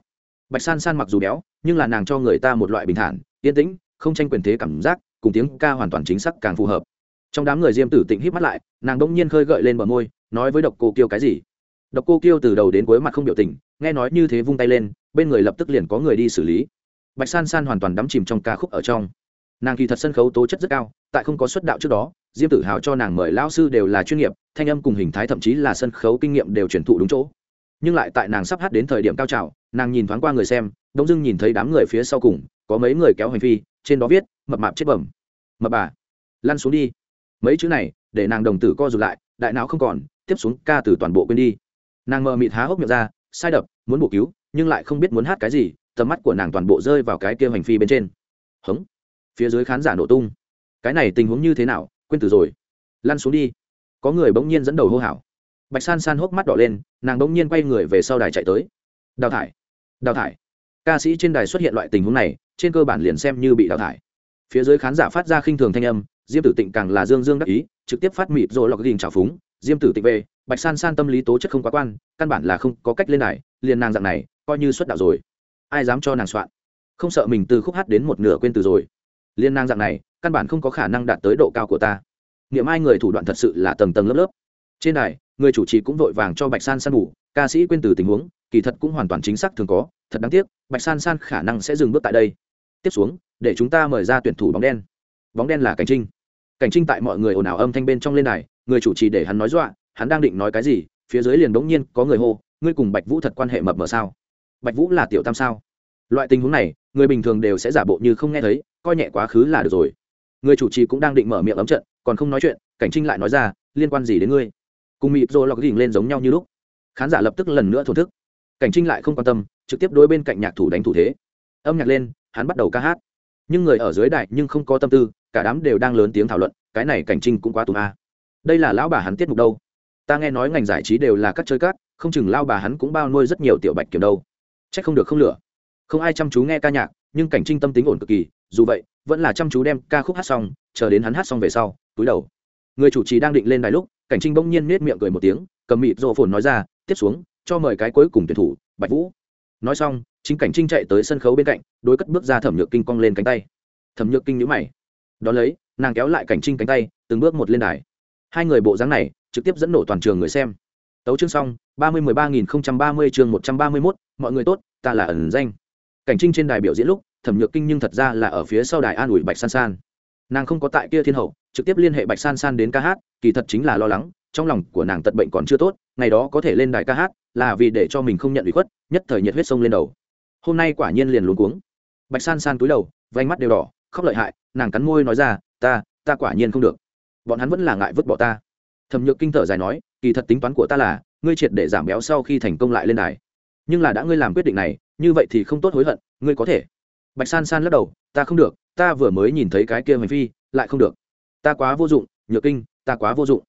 Bạch san san mặc dù béo, nhưng là nàng cho người ta một loại bình thản, yên tĩnh, không tranh quyền thế cảm giác, cùng tiếng ca hoàn toàn chính xác càng phù hợp trong đám người diêm tử tịnh hít mắt lại, nàng đông nhiên khơi gợi lên bờ môi, nói với độc cô kiêu cái gì? Độc cô kiêu từ đầu đến cuối mặt không biểu tình, nghe nói như thế vung tay lên, bên người lập tức liền có người đi xử lý. Bạch san san hoàn toàn đắm chìm trong ca khúc ở trong. Nàng kỳ thật sân khấu tố chất rất cao, tại không có xuất đạo trước đó, diêm tử hào cho nàng mời lao sư đều là chuyên nghiệp, thanh âm cùng hình thái thậm chí là sân khấu kinh nghiệm đều truyền thụ đúng chỗ. Nhưng lại tại nàng sắp hát đến thời điểm cao trào, nàng nhìn thoáng qua người xem đông dưng nhìn thấy đám người phía sau cùng, có mấy người kéo hành phi, trên đó viết, mập mạp chết bẩm. Mập bà, lăn xuống đi mấy chữ này, để nàng đồng tử co rụt lại, đại não không còn, tiếp xuống ca từ toàn bộ quên đi. Nàng mờ mịt há hốc miệng ra, sai đập, muốn bổ cứu, nhưng lại không biết muốn hát cái gì, tầm mắt của nàng toàn bộ rơi vào cái kia hành phi bên trên. Hống. Phía dưới khán giả nổ tung. Cái này tình huống như thế nào, quên từ rồi. Lăn xuống đi. Có người bỗng nhiên dẫn đầu hô hào. Bạch san san hốc mắt đỏ lên, nàng bỗng nhiên quay người về sau đài chạy tới. Đào thải. Đào thải. Ca sĩ trên đài xuất hiện loại tình huống này, trên cơ bản liền xem như bị đào thải. Phía dưới khán giả phát ra khinh thường thanh âm diêm tử tịnh càng là dương dương đắc ý, trực tiếp phát mịt rồi lọc đình trào phúng. Diêm tử tịnh về, bạch san san tâm lý tố chất không quá quan, căn bản là không có cách lên này liền nàng dạng này, coi như xuất đạo rồi. Ai dám cho nàng soạn? Không sợ mình từ khúc hát đến một nửa quên từ rồi. Liên nàng dạng này, căn bản không có khả năng đạt tới độ cao của ta. Niệm ai người thủ đoạn thật sự là tầng tầng lớp lớp. Trên đài, người chủ trì cũng vội vàng cho bạch san san ngủ ca sĩ quên từ tình huống, kỳ thật cũng hoàn toàn chính xác thường có, thật đáng tiếc, bạch san san khả năng sẽ dừng bước tại đây. Tiếp xuống, để chúng ta mời ra tuyển thủ bóng đen bóng đen là cảnh trinh. Cảnh trinh tại mọi người ồn ào âm thanh bên trong lên này người chủ trì để hắn nói dọa, hắn đang định nói cái gì, phía dưới liền bỗng nhiên có người hô, ngươi cùng bạch vũ thật quan hệ mập mờ sao? Bạch vũ là tiểu tam sao? Loại tình huống này, người bình thường đều sẽ giả bộ như không nghe thấy, coi nhẹ quá khứ là được rồi. Người chủ trì cũng đang định mở miệng ấm trận, còn không nói chuyện, cảnh trinh lại nói ra, liên quan gì đến ngươi? Cùng mịp rồi lọc đỉnh lên giống nhau như lúc. Khán giả lập tức lần nữa thổ thức. Cảnh trinh lại không quan tâm, trực tiếp đối bên cạnh nhạc thủ đánh thủ thế. Âm nhạc lên, hắn bắt đầu ca hát. Nhưng người ở dưới đại nhưng không có tâm tư cả đám đều đang lớn tiếng thảo luận, cái này cảnh trinh cũng quá tùm a. Đây là lão bà hắn tiết mục đâu? Ta nghe nói ngành giải trí đều là các chơi cát không chừng lao bà hắn cũng bao nuôi rất nhiều tiểu bạch kiểu đâu. C h ắ c không được không lửa. Không ai chăm chú nghe ca nhạc, nhưng cảnh trinh tâm tính ổn cực kỳ, dù vậy, vẫn là chăm chú đem ca khúc hát xong, chờ đến hắn hát xong về sau, túi đầu. Người chủ trì đang định lên đài lúc, cảnh trinh bỗng nhiên nết miệng cười một tiếng, cầm mịt rộ phồn nói ra, tiếp xuống, cho mời cái cuối cùng tuyển thủ, bạch vũ. Nói xong, chính cảnh trinh chạy tới sân khấu bên cạnh đối cất bước ra thẩm nhược kinh cong lên cánh tay. Thẩm nhược kinh nhữ mày đón lấy, nàng kéo lại cảnh trinh cánh tay, từng bước một lên đài. Hai người bộ dáng này, trực tiếp dẫn nổ toàn trường người xem. Tấu chương xong, ba mươi mười ba nghìn không trăm ba mươi chương một trăm ba mươi mốt, mọi người tốt, ta là ẩn danh. Cảnh trinh trên đài biểu diễn lúc, thẩm nhược kinh nhưng thật ra là ở phía sau đài an ủi bạch san san. Nàng không có tại kia thiên hậu, trực tiếp liên hệ bạch san san đến ca hát, kỳ thật chính là lo lắng, trong lòng của nàng tật bệnh còn chưa tốt, ngày đó có thể lên đài ca hát, là vì để cho mình không nhận ủy khuất, nhất thời nhiệt huyết sông lên đầu. Hôm nay quả nhiên liền luống cuống. Bạch san san túi đầu vánh mắt đều đỏ khóc lợi hại, nàng cắn môi nói ra, ta ta quả nhiên không được. Bọn hắn vẫn là ngại vứt bỏ ta. Thẩm nhược kinh thở dài nói, kỳ thật tính toán của ta là, ngươi triệt để giảm béo sau khi thành công lại lên đài. Nhưng là đã ngươi làm quyết định này, như vậy thì không tốt hối hận, ngươi có thể. Bạch san san lắc đầu, ta không được, ta vừa mới nhìn thấy cái kia hành phi lại không được. Ta quá vô dụng, nhược kinh, ta quá vô dụng.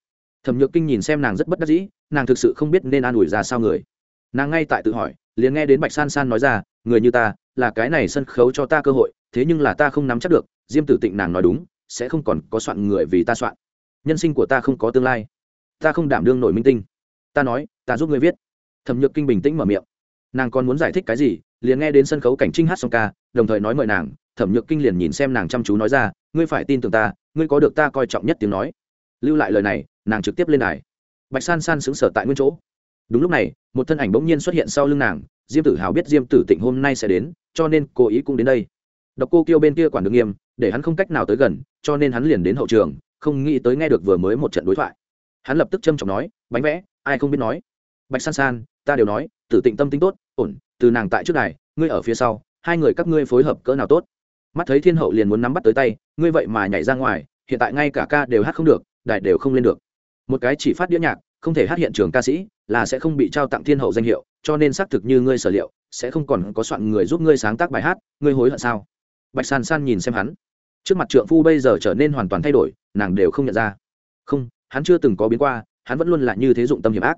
Thẩm nhược kinh nhìn xem nàng rất bất đắc dĩ, nàng thực sự không biết nên an ủi ra sao người. Nàng ngay tại tự hỏi, liền nghe đến bạch san san nói ra người như ta, là cái này sân khấu cho ta cơ hội, thế nhưng là ta không nắm chắc được, diêm tử tịnh nàng nói đúng, sẽ không còn có soạn người vì ta soạn. Nhân sinh của ta không có tương lai. Ta không đảm đương nổi minh tinh. Ta nói, ta giúp ngươi viết. Thẩm nhược kinh bình tĩnh mở miệng. Nàng còn muốn giải thích cái gì, liền nghe đến sân khấu cảnh trinh hát song ca, đồng thời nói mời nàng. Thẩm nhược kinh liền nhìn xem nàng chăm chú nói ra, ngươi phải tin tưởng ta, ngươi có được ta coi trọng nhất tiếng nói. Lưu lại lời này, nàng trực tiếp lên đài. Bạch san san xứng sở tại nguyên chỗ. Đúng lúc này, một thân ảnh bỗng nhiên xuất hiện sau lưng nàng diêm tử hào biết diêm tử tịnh hôm nay sẽ đến, cho nên cô ý cũng đến đây. Độc cô kêu bên kia quản được nghiêm, để hắn không cách nào tới gần, cho nên hắn liền đến hậu trường, không nghĩ tới nghe được vừa mới một trận đối thoại. Hắn lập tức châm trọng nói, bánh vẽ, ai không biết nói? Bạch san san, ta đều nói, tử tịnh tâm tính tốt, ổn, từ nàng tại trước này ngươi ở phía sau, hai người các ngươi phối hợp cỡ nào tốt? Mắt thấy thiên hậu liền muốn nắm bắt tới tay, ngươi vậy mà nhảy ra ngoài, hiện tại ngay cả ca đều hát không được đại đều không lên được. Một cái chỉ phát đĩa nhạc, không thể hát hiện trường ca sĩ, là sẽ không bị trao tặng thiên hậu danh hiệu cho nên xác thực như ngươi sở liệu, sẽ không còn có soạn người giúp ngươi sáng tác bài hát, ngươi hối hận sao? Bạch san san nhìn xem hắn. Trước mặt trượng phu bây giờ trở nên hoàn toàn thay đổi, nàng đều không nhận ra. Không, hắn chưa từng có biến qua, hắn vẫn luôn là như thế dụng tâm hiểm ác.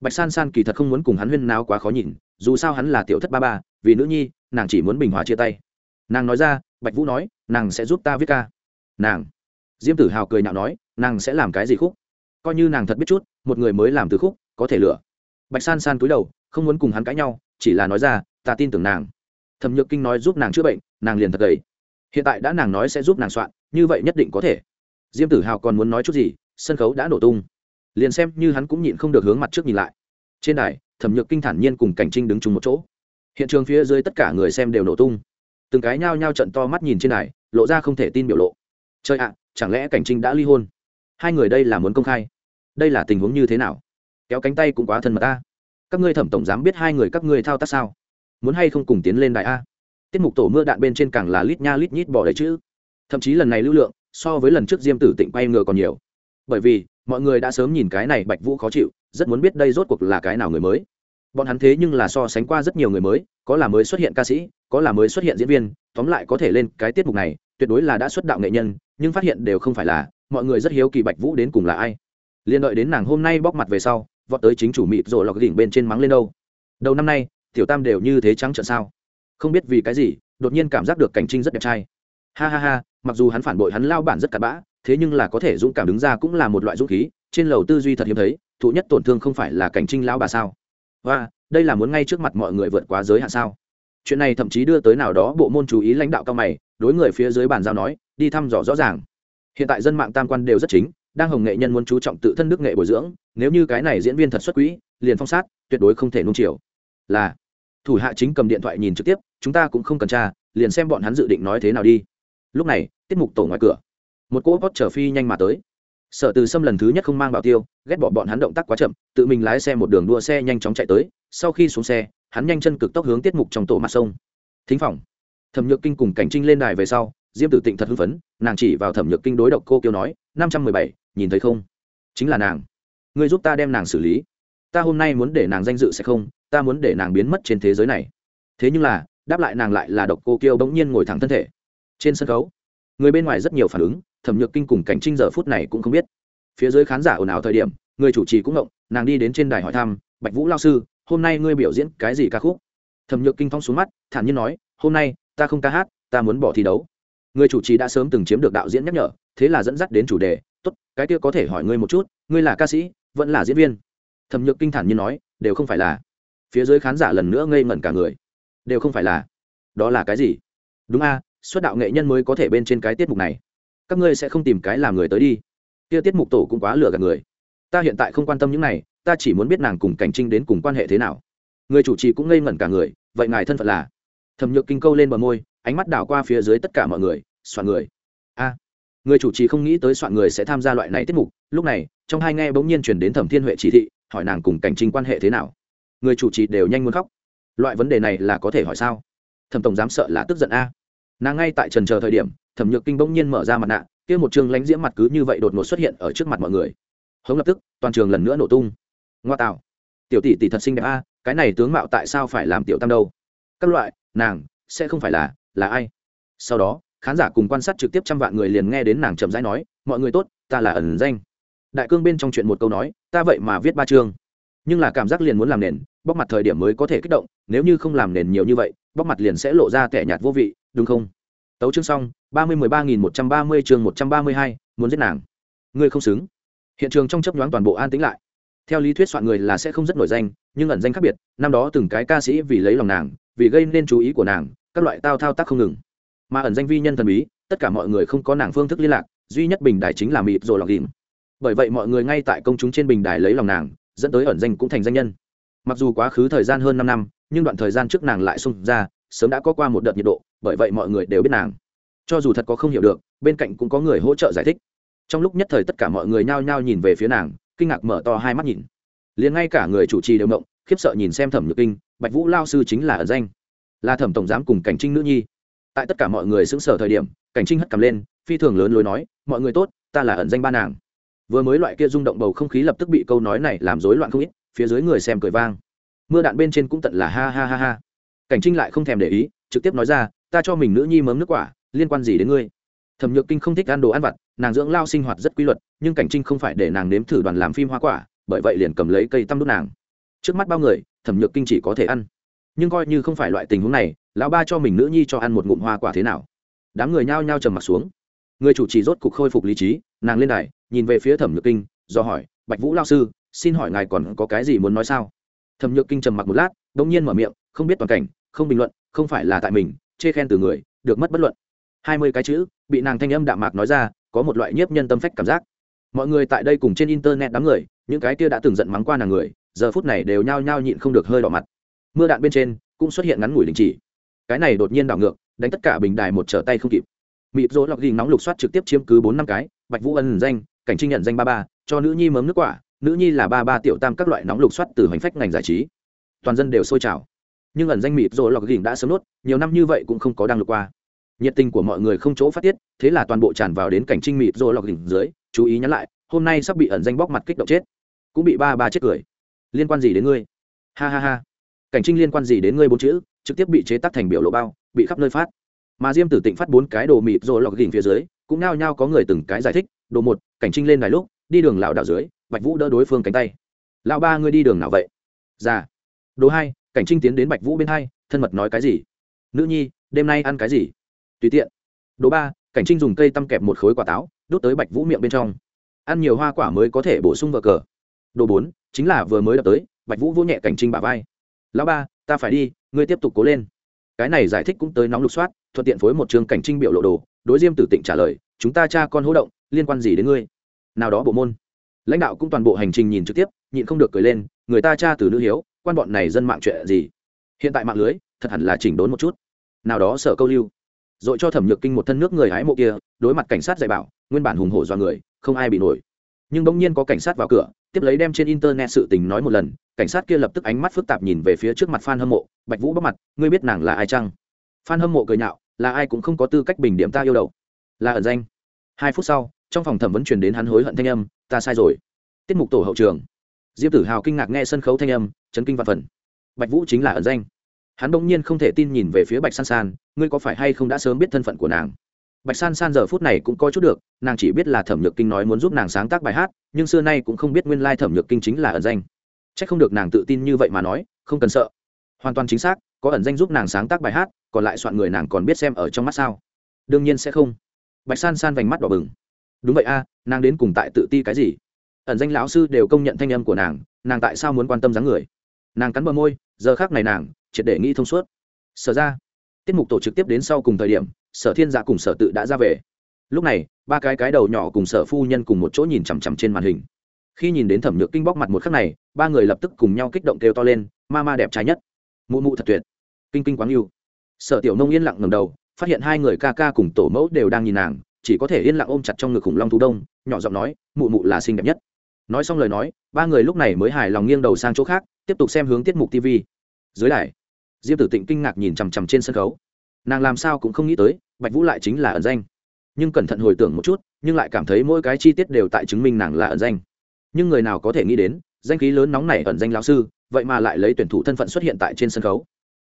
Bạch san san kỳ thật không muốn cùng hắn huyên náo quá khó nhìn, dù sao hắn là tiểu thất ba ba, vì nữ nhi, nàng chỉ muốn bình hòa chia tay. Nàng nói ra, bạch vũ nói, nàng sẽ giúp ta viết ca. Nàng. Diêm tử hào cười nhạo nói, nàng sẽ làm cái gì khúc? Coi như nàng thật biết chút, một người mới làm từ khúc, có thể lựa bạch san san cúi đầu không muốn cùng hắn cãi nhau, chỉ là nói ra, ta tin tưởng nàng. Thẩm nhược kinh nói giúp nàng chữa bệnh, nàng liền thật gầy. Hiện tại đã nàng nói sẽ giúp nàng soạn, như vậy nhất định có thể. Diêm tử hào còn muốn nói chút gì, sân khấu đã nổ tung. Liền xem như hắn cũng nhịn không được hướng mặt trước nhìn lại. Trên đài, thẩm nhược kinh thản nhiên cùng cảnh trinh đứng chung một chỗ. Hiện trường phía dưới tất cả người xem đều nổ tung. Từng cái nhao nhao trận to mắt nhìn trên đài, lộ ra không thể tin biểu lộ. Chơi ạ, chẳng lẽ cảnh trinh đã ly hôn? Hai người đây là muốn công khai? Đây là tình huống như thế nào? Kéo cánh tay cũng quá thân mật ta các ngươi thẩm tổng giám biết hai người các ngươi thao tác sao? Muốn hay không cùng tiến lên đại a? Tiết mục tổ mưa đạn bên trên càng là lít nha lít nhít bỏ đấy chứ thậm chí lần này lưu lượng, so với lần trước diêm tử tịnh quay ngựa còn nhiều. Bởi vì, mọi người đã sớm nhìn cái này bạch vũ khó chịu, rất muốn biết đây rốt cuộc là cái nào người mới. Bọn hắn thế nhưng là so sánh qua rất nhiều người mới, có là mới xuất hiện ca sĩ, có là mới xuất hiện diễn viên, tóm lại có thể lên cái tiết mục này, tuyệt đối là đã xuất đạo nghệ nhân, nhưng phát hiện đều không phải là, mọi người rất hiếu kỳ bạch vũ đến cùng là ai. Liên đợi đến nàng hôm nay bóc mặt về sau vọt tới chính chủ mịt rồi lọc đỉnh bên trên mắng lên đâu. Đầu năm nay, tiểu tam đều như thế trắng trợn sao? Không biết vì cái gì, đột nhiên cảm giác được cảnh trinh rất đẹp trai. Ha ha ha, mặc dù hắn phản bội hắn lao bản rất cặn bã, thế nhưng là có thể dũng cảm đứng ra cũng là một loại dũng khí, trên lầu tư duy thật hiếm thấy, thụ nhất tổn thương không phải là cảnh trinh lão bà sao? Và, đây là muốn ngay trước mặt mọi người vượt quá giới hạn sao? Chuyện này thậm chí đưa tới nào đó bộ môn chú ý lãnh đạo cao mày, đối người phía dưới bàn giao nói, đi thăm dò rõ ràng. Hiện tại dân mạng tam quan đều rất chính đang hồng nghệ nhân muốn chú trọng tự thân đức nghệ bồi dưỡng, nếu như cái này diễn viên thật xuất quỹ, liền phong sát, tuyệt đối không thể nung chiều. Là, thủ hạ chính cầm điện thoại nhìn trực tiếp, chúng ta cũng không cần tra, liền xem bọn hắn dự định nói thế nào đi. Lúc này, tiết mục tổ ngoài cửa. Một cỗ vót chở phi nhanh mà tới. Sở từ xâm lần thứ nhất không mang bảo tiêu, ghét bỏ bọn hắn động tác quá chậm, tự mình lái xe một đường đua xe nhanh chóng chạy tới, sau khi xuống xe, hắn nhanh chân cực tốc hướng tiết mục trong tổ mặt sông. Thính phòng. Thẩm nhược kinh cùng cảnh trinh lên đài về sau, diêm tử tịnh thật hưng phấn, nàng chỉ vào thẩm nhược kinh đối độc cô kiêu nói, năm trăm mười bảy nhìn thấy không? Chính là nàng. Ngươi giúp ta đem nàng xử lý. Ta hôm nay muốn để nàng danh dự sẽ không, ta muốn để nàng biến mất trên thế giới này. Thế nhưng là, đáp lại nàng lại là độc cô kiêu bỗng nhiên ngồi thẳng thân thể. Trên sân khấu, người bên ngoài rất nhiều phản ứng, thẩm nhược kinh cùng cảnh trinh giờ phút này cũng không biết. Phía dưới khán giả ồn ào thời điểm, người chủ trì cũng ngộng, nàng đi đến trên đài hỏi thăm, bạch vũ lao sư, hôm nay ngươi biểu diễn cái gì ca khúc? Thẩm nhược kinh thong xuống mắt, thản nhiên nói, hôm nay, ta không ca hát, ta muốn bỏ thi đấu. Người chủ trì đã sớm từng chiếm được đạo diễn nhắc nhở, thế là dẫn dắt đến chủ đề tốt, cái kia có thể hỏi ngươi một chút, ngươi là ca sĩ, vẫn là diễn viên? Thẩm nhược kinh thản như nói, đều không phải là. Phía dưới khán giả lần nữa ngây ngẩn cả người. Đều không phải là. Đó là cái gì? Đúng a, xuất đạo nghệ nhân mới có thể bên trên cái tiết mục này. Các ngươi sẽ không tìm cái làm người tới đi. Kia tiết mục tổ cũng quá lừa gạt người. Ta hiện tại không quan tâm những này, ta chỉ muốn biết nàng cùng cảnh trinh đến cùng quan hệ thế nào. Người chủ trì cũng ngây ngẩn cả người, vậy ngài thân phận là? Thẩm nhược kinh câu lên bờ môi, ánh mắt đảo qua phía dưới tất cả mọi người soạn người. A người chủ trì không nghĩ tới soạn người sẽ tham gia loại này tiết mục. Lúc này, trong hai nghe bỗng nhiên chuyển đến thẩm thiên huệ chỉ thị, hỏi nàng cùng cảnh trinh quan hệ thế nào. Người chủ trì đều nhanh muốn khóc. Loại vấn đề này là có thể hỏi sao? Thẩm tổng dám sợ là tức giận a. Nàng ngay tại trần chờ thời điểm, thẩm nhược kinh bỗng nhiên mở ra mặt nạ, kia một trường lánh diễm mặt cứ như vậy đột ngột xuất hiện ở trước mặt mọi người. Hống lập tức, toàn trường lần nữa nổ tung. Ngoa tạo. Tiểu tỷ tỷ thật xinh đẹp a, cái này tướng mạo tại sao phải làm tiểu tam đâu? Các loại, nàng, sẽ không phải là là ai? Sau đó khán giả cùng quan sát trực tiếp trăm vạn người liền nghe đến nàng chậm rãi nói, mọi người tốt, ta là ẩn danh. Đại cương bên trong chuyện một câu nói, ta vậy mà viết ba chương. Nhưng là cảm giác liền muốn làm nền, bóc mặt thời điểm mới có thể kích động, nếu như không làm nền nhiều như vậy, bóc mặt liền sẽ lộ ra tẻ nhạt vô vị, đúng không? Tấu chương xong, ba mươi mười ba nghìn một trăm ba mươi chương một trăm ba mươi hai, muốn giết nàng. Ngươi không xứng. Hiện trường trong chấp nhoáng toàn bộ an tĩnh lại. Theo lý thuyết soạn người là sẽ không rất nổi danh, nhưng ẩn danh khác biệt, năm đó từng cái ca sĩ vì lấy lòng nàng, vì gây nên chú ý của nàng, các loại tao thao tác không ngừng mà ẩn danh vi nhân thần bí, tất cả mọi người không có nàng phương thức liên lạc, duy nhất bình đài chính là mịp rồi lọc đìm bởi vậy mọi người ngay tại công chúng trên bình đài lấy lòng nàng, dẫn tới ẩn danh cũng thành danh nhân. Mặc dù quá khứ thời gian hơn năm năm, nhưng đoạn thời gian trước nàng lại xung ra, sớm đã có qua một đợt nhiệt độ, bởi vậy mọi người đều biết nàng. Cho dù thật có không hiểu được, bên cạnh cũng có người hỗ trợ giải thích. Trong lúc nhất thời tất cả mọi người nhao nhao nhìn về phía nàng, kinh ngạc mở to hai mắt nhìn. Liền ngay cả người chủ trì đều mộng khiếp sợ nhìn xem thẩm nhược kinh, bạch vũ lao sư chính là ẩn danh. Là thẩm tổng giám cùng cảnh trinh nữ nhi tại tất cả mọi người xứng sở thời điểm, cảnh trinh hất cầm lên, phi thường lớn lối nói, mọi người tốt, ta là ẩn danh ba nàng. Vừa mới loại kia rung động bầu không khí lập tức bị câu nói này làm rối loạn không ít, phía dưới người xem cười vang. Mưa đạn bên trên cũng tận là ha ha ha ha. Cảnh trinh lại không thèm để ý, trực tiếp nói ra, ta cho mình nữ nhi mớm nước quả, liên quan gì đến ngươi? Thẩm nhược kinh không thích ăn đồ ăn vặt, nàng dưỡng lao sinh hoạt rất quy luật, nhưng cảnh trinh không phải để nàng nếm thử đoàn làm phim hoa quả, bởi vậy liền cầm lấy cây tăm đốt nàng. Trước mắt bao người, thẩm nhược kinh chỉ có thể ăn. Nhưng coi như không phải loại tình huống này lão ba cho mình nữ nhi cho ăn một ngụm hoa quả thế nào? Đám người nhao nhao trầm mặt xuống. Người chủ trì rốt cục khôi phục lý trí, nàng lên đài, nhìn về phía thẩm nhược kinh, do hỏi, bạch vũ lao sư, xin hỏi ngài còn có cái gì muốn nói sao? Thẩm nhược kinh trầm mặc một lát đ ỗ n g nhiên mở miệng, không biết toàn cảnh, không bình luận, không phải là tại mình, chê khen từ người, được mất bất luận. Hai mươi cái chữ, bị nàng thanh âm đạm mạc nói ra, có một loại nhiếp nhân tâm phách cảm giác. Mọi người tại đây cùng trên internet đám người, những cái kia đã từng giận mắng qua nàng người, giờ phút này đều nhao nhao nhịn không được hơi đỏ mặt. Mưa đạn bên trên cũng xuất hiện ngắn ngủi đình chỉ cái này đột nhiên đảo ngược, đánh tất cả bình đài một trở tay không kịp. Mịp rỗ lọc ghi nóng lục soát trực tiếp chiếm cứ bốn năm cái, bạch vũ ân danh, cảnh trinh nhận danh ba ba, cho nữ nhi mớm nước quả, nữ nhi là ba ba tiểu tam các loại nóng lục soát từ hành phách ngành giải trí. Toàn dân đều sôi trào. Nhưng ẩn danh mịp rỗ lọc ghi đã sớm nốt nhiều năm như vậy cũng không có đăng lục qua. Nhiệt tình của mọi người không chỗ phát tiết, thế là toàn bộ tràn vào đến cảnh trinh mịp rỗ lọc ghi dưới, chú ý nhắn lại, hôm nay sắp bị ẩn danh bóc mặt kích động chết. Cũng bị ba ba chết cười. Liên quan gì đến ngươi? Ha ha ha. Cảnh trinh liên quan gì đến ngươi bốn chữ? Trực tiếp bị chế tác thành biểu lộ bao, bị khắp nơi phát. Mà diêm tử tịnh phát bốn cái đồ mịt rồi lọc đỉnh phía dưới, cũng nao nhao có người từng cái giải thích, đồ một, cảnh trinh lên đài lúc, đi đường lảo đảo dưới, bạch vũ đỡ đối phương cánh tay. Lão ba ngươi đi đường nào vậy? Già đồ hai, cảnh trinh tiến đến bạch vũ bên hai, thân mật nói cái gì? Nữ nhi, đêm nay ăn cái gì? Tùy tiện. Đồ ba, cảnh trinh dùng cây tăm kẹp một khối quả táo đốt tới bạch vũ miệng bên trong. Ăn nhiều hoa quả mới có thể bổ sung vợ cờ. Đồ bốn, chính là vừa mới đập tới, bạch vũ vỗ nhẹ cảnh trinh bả vai. Lão ba ta phải đi, ngươi tiếp tục cố lên. Cái này giải thích cũng tới nóng lục soát, thuận tiện phối một trường cảnh trinh biểu lộ đồ, đối diêm tử tịnh trả lời, chúng ta cha con hỗ động, liên quan gì đến ngươi? Nào đó bộ môn. Lãnh đạo cũng toàn bộ hành trình nhìn trực tiếp, nhịn không được cười lên, người ta cha từ nữ hiếu, quan bọn này dân mạng chuyện gì? Hiện tại mạng lưới, thật hẳn là chỉnh đốn một chút. Nào đó sở câu lưu. Rồi cho thẩm nhược kinh một thân nước người hái mộ kia, đối mặt cảnh sát dạy bảo, nguyên bản hùng hổ do người, không ai bị nổi. Nhưng bỗng nhiên có cảnh sát vào cửa tiếp lấy đem trên internet sự tình nói một lần, cảnh sát kia lập tức ánh mắt phức tạp nhìn về phía trước mặt f a n hâm mộ, bạch vũ bóc mặt, ngươi biết nàng là ai chăng? F a n hâm mộ cười nhạo, là ai cũng không có tư cách bình điểm ta yêu đầu. Là ẩn danh. Hai phút sau, trong phòng thẩm vấn truyền đến hắn hối hận thanh âm, ta sai rồi. Tiết mục tổ hậu trường. Diệp tử hào kinh ngạc nghe sân khấu thanh âm, chấn kinh và phần. Bạch vũ chính là ẩn danh. Hắn bỗng nhiên không thể tin nhìn về phía bạch san san, ngươi có phải hay không đã sớm biết thân phận của nàng? Bạch san san giờ phút này cũng có chút được, nàng chỉ biết là thẩm nhược kinh nói muốn giúp nàng sáng tác bài hát, nhưng xưa nay cũng không biết nguyên lai thẩm nhược kinh chính là ẩn danh. C h ắ c không được nàng tự tin như vậy mà nói, không cần sợ. Hoàn toàn chính xác, có ẩn danh giúp nàng sáng tác bài hát, còn lại soạn người nàng còn biết xem ở trong mắt sao. Đương nhiên sẽ không. Bạch san san vành mắt đỏ bừng. Đúng vậy a, nàng đến cùng tại tự ti cái gì? Ẩn danh lão sư đều công nhận thanh âm của nàng nàng tại sao muốn quan tâm dáng người? Nàng cắn bờ môi, giờ khác này nàng, triệt để nghĩ thông suốt. Sở ra, tiết mục tổ trực tiếp đến sau cùng thời điểm sở thiên dạ cùng sở tự đã ra về. Lúc này, ba cái cái đầu nhỏ cùng sở phu nhân cùng một chỗ nhìn chằm chằm trên màn hình. Khi nhìn đến thẩm nhược kinh bóc mặt một khắc này, ba người lập tức cùng nhau kích động kêu to lên, ma ma đẹp trái nhất, mụ mụ thật tuyệt. Kinh kinh quáng yêu sở tiểu nông yên lặng ngầm đầu, phát hiện hai người ca ca cùng tổ mẫu đều đang nhìn nàng, chỉ có thể yên lặng ôm chặt trong ngực khủng long thú đông, nhỏ giọng nói, mụ mụ là xinh đẹp nhất. Nói xong lời nói, ba người lúc này mới hài lòng nghiêng đầu sang chỗ khác, tiếp tục xem hướng tiết mục tv dưới đài, diêm tử tịnh kinh ngạc nhìn chằm chằm trên sân khấu. Nàng làm sao cũng không nghĩ tới bạch vũ lại chính là ẩn danh. Nhưng cẩn thận hồi tưởng một chút, nhưng lại cảm thấy mỗi cái chi tiết đều tại chứng minh nàng là ẩn danh. Nhưng người nào có thể nghĩ đến, danh khí lớn nóng này ẩn danh lão sư, vậy mà lại lấy tuyển thủ thân phận xuất hiện tại trên sân khấu.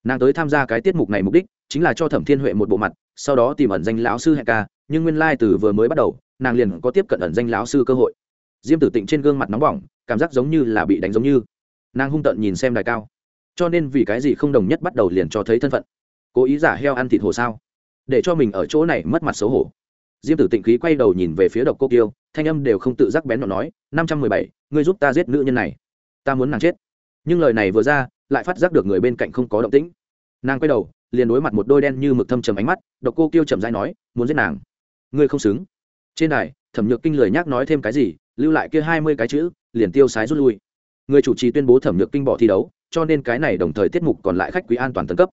Nàng tới tham gia cái tiết mục này mục đích, chính là cho thẩm thiên huệ một bộ mặt, sau đó tìm ẩn danh lão sư hẹn ca, nhưng nguyên lai、like、từ vừa mới bắt đầu, nàng liền có tiếp cận ẩn danh lão sư cơ hội. Diêm tử tịnh trên gương mặt nóng bỏng, cảm giác giống như là bị đánh giống như. Nàng hung tợn nhìn xem đài cao. Cho nên vì cái gì không đồng nhất bắt đầu liền cho thấy thân phận? Cố ý giả heo ăn thịt hồ sao? Để cho mình ở chỗ này mất mặt xấu hổ. Diêm tử tịnh khí quay đầu nhìn về phía độc cô kiêu, thanh âm đều không tự giác bén nó nói, năm trăm mười bảy, ngươi giúp ta giết nữ nhân này. Ta muốn nàng chết. Nhưng lời này vừa ra, lại phát giác được người bên cạnh không có động tĩnh. Nàng quay đầu, liền đối mặt một đôi đen như mực thâm trầm ánh mắt, độc cô kiêu chậm rãi nói, muốn giết nàng? Ngươi không xứng. Trên đài, thẩm nhược kinh lời nhắc nói thêm cái gì, lưu lại kia hai mươi cái chữ, liền tiêu sái rút lui. Người chủ trì tuyên bố thẩm nhược kinh bỏ thi đấu, cho nên cái này đồng thời tiết mục còn lại khách quý an toàn tấn cấp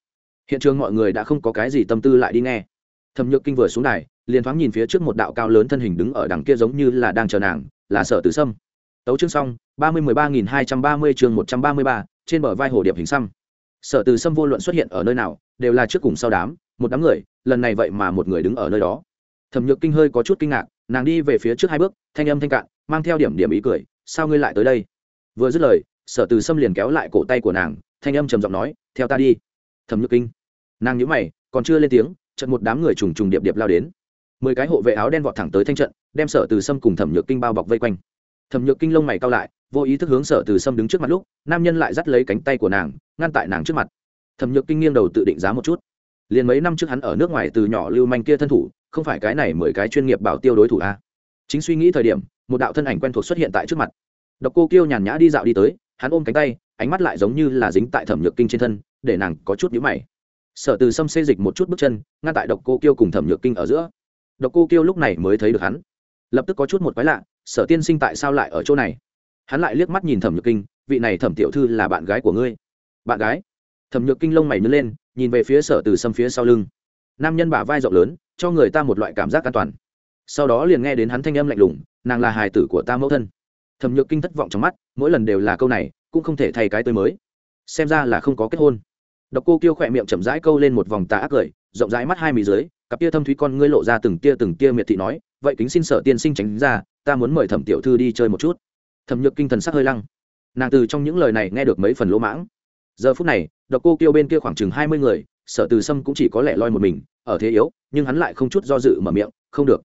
hiện trường mọi người đã không có cái gì tâm tư lại đi nghe. Thẩm nhược kinh vừa xuống đài, liền thoáng nhìn phía trước một đạo cao lớn thân hình đứng ở đằng kia giống như là đang chờ nàng, là sở tử sâm. Tấu chương xong, ba mươi mười ba nghìn hai trăm ba mươi chương một trăm ba mươi ba, trên bờ vai hồ điệp hình xăm. Sở từ sâm vô luận xuất hiện ở nơi nào, đều là trước cùng sau đám, một đám người, lần này vậy mà một người đứng ở nơi đó. Thẩm nhược kinh hơi có chút kinh ngạc, nàng đi về phía trước hai bước, thanh âm thanh cạn, mang theo điểm điểm ý cười, sao ngươi lại tới đây? Vừa dứt lời, sở từ sâm liền kéo lại cổ tay của nàng, thanh âm trầm giọng nói, theo ta đi thẩm nhược kinh. Nàng nhữ mày, còn chưa lên tiếng trận một đám người trùng trùng điệp điệp lao đến. Mười cái hộ vệ áo đen vọt thẳng tới thanh trận, đem sở từ sâm cùng thẩm nhược kinh bao bọc vây quanh. Thẩm nhược kinh lông mày cao lại, vô ý thức hướng sở từ sâm đứng trước mặt lúc, nam nhân lại dắt lấy cánh tay của nàng, ngăn tại nàng trước mặt. Thẩm nhược kinh nghiêng đầu tự định giá một chút. Liền mấy năm trước hắn ở nước ngoài từ nhỏ lưu manh kia thân thủ, không phải cái này mười cái chuyên nghiệp bảo tiêu đối thủ a à. chính suy nghĩ thời điểm, một đạo thân ảnh quen thuộc xuất hiện tại trước mặt. Độc cô kiêu nhàn nhã đi dạo đi tới hắn ôm cánh tay, ánh mắt lại giống như là dính tại thẩm nhược kinh trên thân, để nàng có chút nhíu mày. Sở từ sâm xê dịch một chút bước chân, ngăn tại độc cô kiêu cùng thẩm nhược kinh ở giữa. Độc cô kiêu lúc này mới thấy được hắn. Lập tức có chút một quái lạ, sở tiên sinh tại sao lại ở chỗ này? Hắn lại liếc mắt nhìn thẩm nhược kinh, vị này thẩm tiểu thư là bạn gái của ngươi. Bạn gái? Thẩm nhược kinh lông mày nhớ lên, nhìn về phía sở từ sâm phía sau lưng. Nam nhân bả vai rộng lớn, cho người ta một loại cảm giác an toàn. Sau đó liền nghe đến hắn thanh âm lạnh lùng, nàng là hài tử của ta mẫu thân thẩm nhược kinh thất vọng trong mắt, mỗi lần đều là câu này, cũng không thể thay cái tôi mới. Xem ra là không có kết hôn. Độc cô kêu khỏe miệng chậm rãi câu lên một vòng tà ác cười, rộng rãi mắt hai mì dưới, cặp tia thâm thúy con ngươi lộ ra từng tia từng tia miệt thị nói, vậy kính xin sở tiên sinh tránh ra, ta muốn mời thẩm tiểu thư đi chơi một chút. Thẩm nhược kinh thần sắc hơi lăng. Nàng từ trong những lời này nghe được mấy phần lỗ mãng. Giờ phút này, độc cô kêu bên kia khoảng chừng hai mươi người, sở từ sâm cũng chỉ có lẽ loi một mình, ở thế yếu, nhưng hắn lại không chút do dự mở miệng, không được.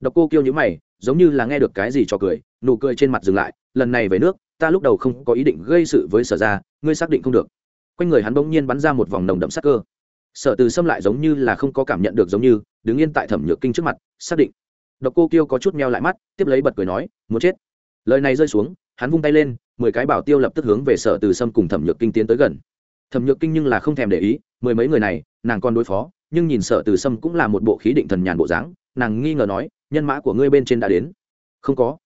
Độc cô kêu nhữ mày, giống như là nghe được cái gì cho cười nụ cười trên mặt dừng lại, lần này về nước, ta lúc đầu không có ý định gây sự với sở ra ngươi xác định không được. Quanh người hắn bỗng nhiên bắn ra một vòng nồng đậm sắc cơ. Sở từ xâm lại giống như là không có cảm nhận được giống như, đứng yên tại thẩm nhược kinh trước mặt, xác định. Độc cô kiêu có chút meo lại mắt, tiếp lấy bật cười nói, muốn chết. Lời này rơi xuống, hắn vung tay lên, mười cái bảo tiêu lập tức hướng về sở từ sâm cùng thẩm nhược kinh tiến tới gần. Thẩm nhược kinh nhưng là không thèm để ý, mười mấy người này, nàng còn đối phó, nhưng nhìn sở từ sâm cũng là một bộ khí định thần nhàn bộ dáng, nàng nghi ngờ nói, nhân mã của ngươi bên trên đã đến. Không có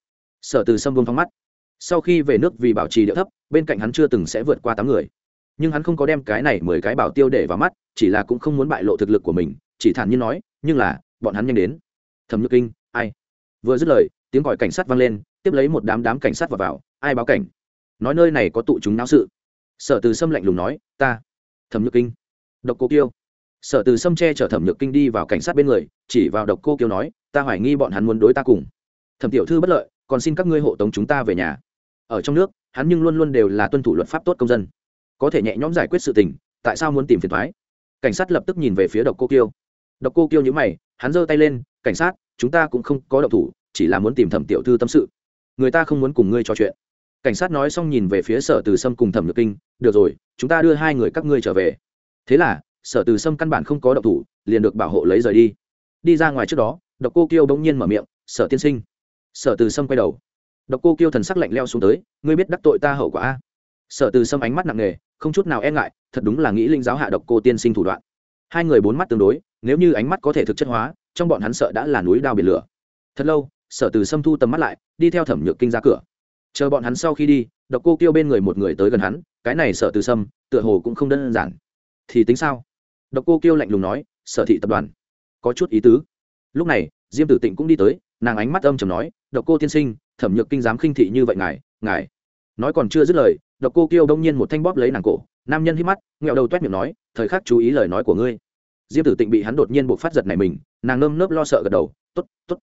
sở từ sâm vương thong mắt. Sau khi về nước vì bảo trì địa thấp, bên cạnh hắn chưa từng sẽ vượt qua tám người. Nhưng hắn không có đem cái này mười cái bảo tiêu để vào mắt, chỉ là cũng không muốn bại lộ thực lực của mình, chỉ thản nhiên nói, nhưng là, bọn hắn nhanh đến. Thẩm nhược kinh, ai? Vừa dứt lời, tiếng gọi cảnh sát vang lên, tiếp lấy một đám đám cảnh sát vào vào, ai báo cảnh? Nói nơi này có tụ chúng náo sự. Sở từ sâm lạnh lùng nói, ta. Thẩm nhược kinh, độc cô kiêu. Sở từ sâm che chở thẩm nhược kinh đi vào cảnh sát bên người, chỉ vào độc cô kiêu nói, ta hoài nghi bọn hắn muốn đối ta cùng. Thẩm tiểu thư bất lợi còn xin các ngươi hộ tống chúng ta về nhà. Ở trong nước, hắn nhưng luôn luôn đều là tuân thủ luật pháp tốt công dân. Có thể nhẹ nhõm giải quyết sự tình, tại sao muốn tìm phiền thoái? Cảnh sát lập tức nhìn về phía độc cô kiêu. Độc cô kiêu nhữ mày, hắn giơ tay lên, cảnh sát, chúng ta cũng không có độc thủ, chỉ là muốn tìm thẩm tiểu thư tâm sự. Người ta không muốn cùng ngươi trò chuyện. Cảnh sát nói xong nhìn về phía sở từ sâm cùng thẩm nhược kinh, được rồi, chúng ta đưa hai người các ngươi trở về. Thế là, sở từ sâm căn bản không có độc thủ, liền được bảo hộ lấy rời đi. Đi ra ngoài trước đó, độc cô kiêu bỗng nhiên mở miệng, sở tiên sinh sở từ sâm quay đầu. Độc cô kiêu thần sắc lạnh leo xuống tới, ngươi biết đắc tội ta hậu quả a? Sở từ sâm ánh mắt nặng nề, không chút nào e ngại, thật đúng là nghĩ linh giáo hạ độc cô tiên sinh thủ đoạn. Hai người bốn mắt tương đối, nếu như ánh mắt có thể thực chất hóa, trong bọn hắn sợ đã là núi đao biển lửa. Thật lâu, sở từ sâm thu tầm mắt lại, đi theo thẩm nhược kinh ra cửa. Chờ bọn hắn sau khi đi, độc cô kêu bên người một người tới gần hắn, cái này sở từ sâm, tựa hồ cũng không đơn giản. Thì tính sao? Độc cô kêu lạnh lùng nói, sở thị tập đoàn, có chút ý tứ. Lúc này, diêm tử tịnh cũng đi tới nàng ánh mắt âm chầm nói, độc cô tiên sinh, thẩm nhược kinh dám khinh thị như vậy ngài ngài. Nói còn chưa dứt lời, độc cô kêu đông nhiên một thanh bóp lấy nàng cổ, nam nhân hít mắt, nghẹo đầu toét miệng nói, thời khắc chú ý lời nói của ngươi. Diêm tử tịnh bị hắn đột nhiên buộc phát giật này mình, nàng nơm nớp lo sợ gật đầu t ố t t ố t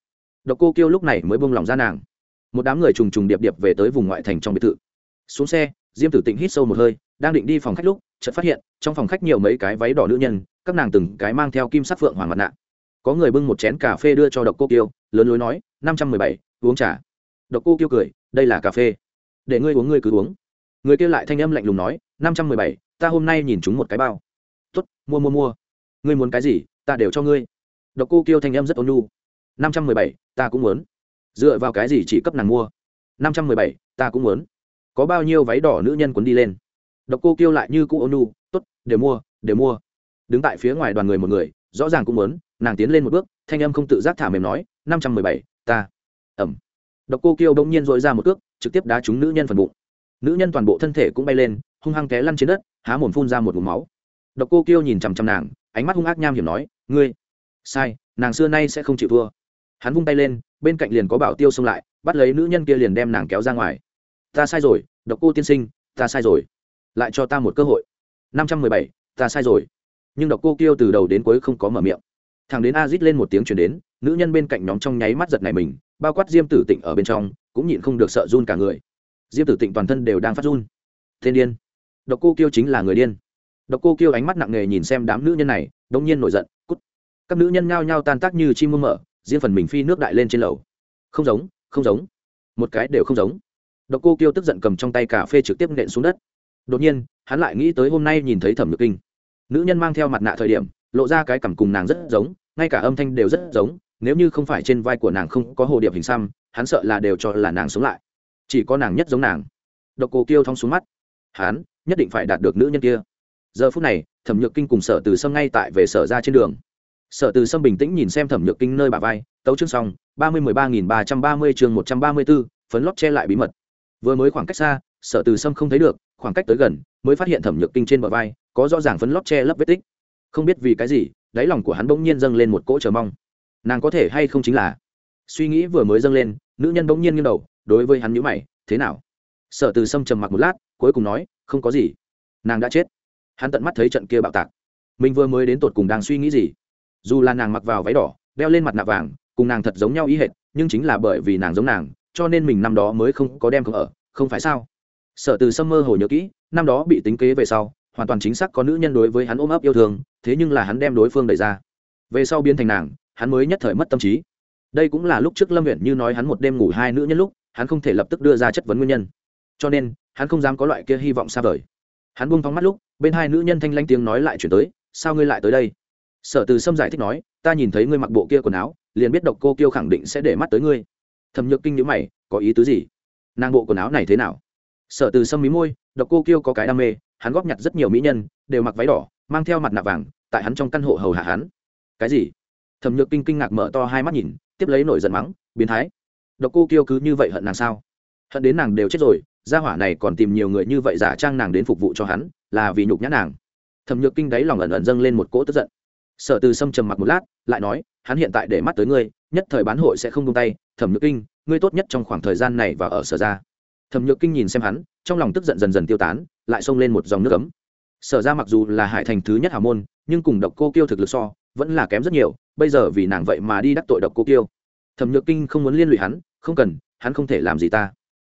độc cô kêu lúc này mới buông lòng ra nàng. Một đám người trùng trùng điệp điệp về tới vùng ngoại thành trong biệt thự. Xuống xe, diêm tử tịnh hít sâu một hơi, đang định đi phòng khách lúc, chợt phát hiện, trong phòng khách nhiều mấy cái váy đỏ nữ nhân, các nàng từng cái mang theo kim sắc phượng hoàng mặt nạ có người bưng một chén cà phê đưa cho độc cô kiêu, lớn lối nói, năm trăm mười bảy, uống trà. Độc cô kiêu cười, đây là cà phê. Để ngươi uống ngươi cứ uống. Người kia lại thanh âm lạnh lùng nói, năm trăm mười bảy, ta hôm nay nhìn chúng một cái bao. Tuất mua mua mua. Ngươi muốn cái gì, ta đều cho ngươi. Độc cô kiêu thanh âm rất ôn nhu. Năm trăm mười bảy, ta cũng muốn. Dựa vào cái gì chỉ cấp nàng mua? Năm trăm mười bảy, ta cũng muốn. Có bao nhiêu váy đỏ nữ nhân cuốn đi lên? Độc cô kêu lại như cũ ônu t ố t đều mua đều mua. Đứng tại phía ngoài đoàn người một người rõ ràng cũng muốn, nàng tiến lên một bước, thanh âm không tự giác thả mềm nói, năm trăm mười bảy, ta. Ẩm. Độc cô Kiêu bỗng nhiên dội ra một cước, trực tiếp đá trúng nữ nhân phần bụng. Nữ nhân toàn bộ thân thể cũng bay lên, hung hăng té lăn trên đất, há mồm phun ra một mụm máu. Độc cô Kiêu nhìn chằm chằm nàng, ánh mắt hung ác nham hiểm nói, ngươi. Sai, nàng xưa nay sẽ không chịu thua. Hắn vung tay lên, bên cạnh liền có bảo tiêu xông lại, bắt lấy nữ nhân kia liền đem nàng kéo ra ngoài. Ta sai rồi, độc cô tiên sinh, ta sai rồi. Lại cho ta một cơ hội. Năm trăm mười bảy, ta sai rồi nhưng độc cô kêu từ đầu đến cuối không có mở miệng. Thằng đến a dít lên một tiếng chuyển đến, nữ nhân bên cạnh nhóm trong nháy mắt giật này mình, bao quát diêm tử tịnh ở bên trong, cũng nhịn không được sợ run cả người. Diêm tử tịnh toàn thân đều đang phát run. Thiên điên. Độc cô kiêu chính là người điên. Độc cô kiêu ánh mắt nặng nề nhìn xem đám nữ nhân này đông nhiên nổi giận, cút. Các nữ nhân nhao nhao tan tác như chim mơ mở, riêng phần mình phi nước đại lên trên lầu. Không giống không giống. Một cái đều không giống. Độc cô kiêu tức giận cầm trong tay cà phê trực tiếp nện xuống đất. Đột nhiên, hắn lại nghĩ tới hôm nay nhìn thấy thẩm nhược kinh nữ nhân mang theo mặt nạ thời điểm, lộ ra cái cảm cùng nàng rất giống, ngay cả âm thanh đều rất giống, nếu như không phải trên vai của nàng không có hồ điệp hình xăm, hắn sợ là đều cho là nàng sống lại. Chỉ có nàng nhất giống nàng. Độc cô kiêu thong xuống mắt. Hắn nhất định phải đạt được nữ nhân kia. Giờ phút này, thẩm nhược kinh cùng sở từ sâm ngay tại về sở ra trên đường. Sở từ sâm bình tĩnh nhìn xem thẩm nhược kinh nơi bà vai, tấu chương xong, ba mươi mười ba nghìn ba trăm ba mươi chương một trăm ba mươi b ố phấn lót che lại bí mật. Vừa mới khoảng cách xa, sở từ sâm không thấy được, khoảng cách tới gần mới phát hiện thẩm nhược kinh trên bờ vai có rõ ràng phấn lót che lấp vết tích. Không biết vì cái gì, đáy lòng của hắn bỗng nhiên dâng lên một cỗ chờ mong. Nàng có thể hay không chính là? Suy nghĩ vừa mới dâng lên, nữ nhân bỗng nhiên nghiêng đầu, đối với hắn nhữ mày, thế nào? Sở từ sâm trầm mặc một lát, cuối cùng nói, không có gì. Nàng đã chết. Hắn tận mắt thấy trận kia bạo tạc. Mình vừa mới đến tột cùng đang suy nghĩ gì? Dù là nàng mặc vào váy đỏ, đeo lên mặt nạ vàng, cùng nàng thật giống nhau ý hệt, nhưng chính là bởi vì nàng giống nàng, cho nên mình năm đó mới không có đem không ở, không phải sao? Sở từ sâm mơ hồ nhớ kỹ, năm đó bị tính kế về sau, hoàn toàn chính xác có nữ nhân đối với hắn ôm ấp yêu thương, thế nhưng là hắn đem đối phương đẩy ra. Về sau biến thành nàng, hắn mới nhất thời mất tâm trí. Đây cũng là lúc trước lâm huyện như nói hắn một đêm ngủ hai nữ nhân lúc, hắn không thể lập tức đưa ra chất vấn nguyên nhân. Cho nên, hắn không dám có loại kia hy vọng xa vời. Hắn buông thóng mắt lúc, bên hai nữ nhân thanh lanh tiếng nói lại chuyển tới, sao ngươi lại tới đây? Sở từ sâm giải thích nói, ta nhìn thấy ngươi mặc bộ kia quần áo, liền biết độc cô kiêu khẳng định sẽ để mắt tới ngươi. Thẩm nhược kinh nhữ mày, có ý tứ gì? Nàng bộ quần áo này thế nào? Sở từ sâm mí môi, độc cô kiêu có cái đam mê, hắn góp nhặt rất nhiều mỹ nhân, đều mặc váy đỏ, mang theo mặt nạ vàng, tại hắn trong căn hộ hầu hạ hắn. Cái gì? Thẩm nhược kinh kinh ngạc mở to hai mắt nhìn, tiếp lấy nổi giận mắng, biến thái! Độc cô kiêu cứ như vậy hận nàng sao? Hận đến nàng đều chết rồi, gia hỏa này còn tìm nhiều người như vậy giả trang nàng đến phục vụ cho hắn, là vì nhục nhã nàng. Thẩm nhược kinh đáy lòng ẩn ẩn dâng lên một cỗ tức giận. Sở từ sâm trầm mặc một lát, lại nói, hắn hiện tại để mắt tới ngươi, nhất thời bán hội sẽ không tung tay, thẩm nhược kinh, ngươi tốt nhất trong khoảng thời gian này và ở sở ra thẩm nhược kinh nhìn xem hắn, trong lòng tức giận dần dần tiêu tán, lại xông lên một dòng nước ấm. Sở ra mặc dù là hải thành thứ nhất hào môn, nhưng cùng độc cô kiêu thực lực so, vẫn là kém rất nhiều, bây giờ vì nàng vậy mà đi đắc tội độc cô kiêu. Thẩm nhược kinh không muốn liên lụy hắn, không cần, hắn không thể làm gì ta.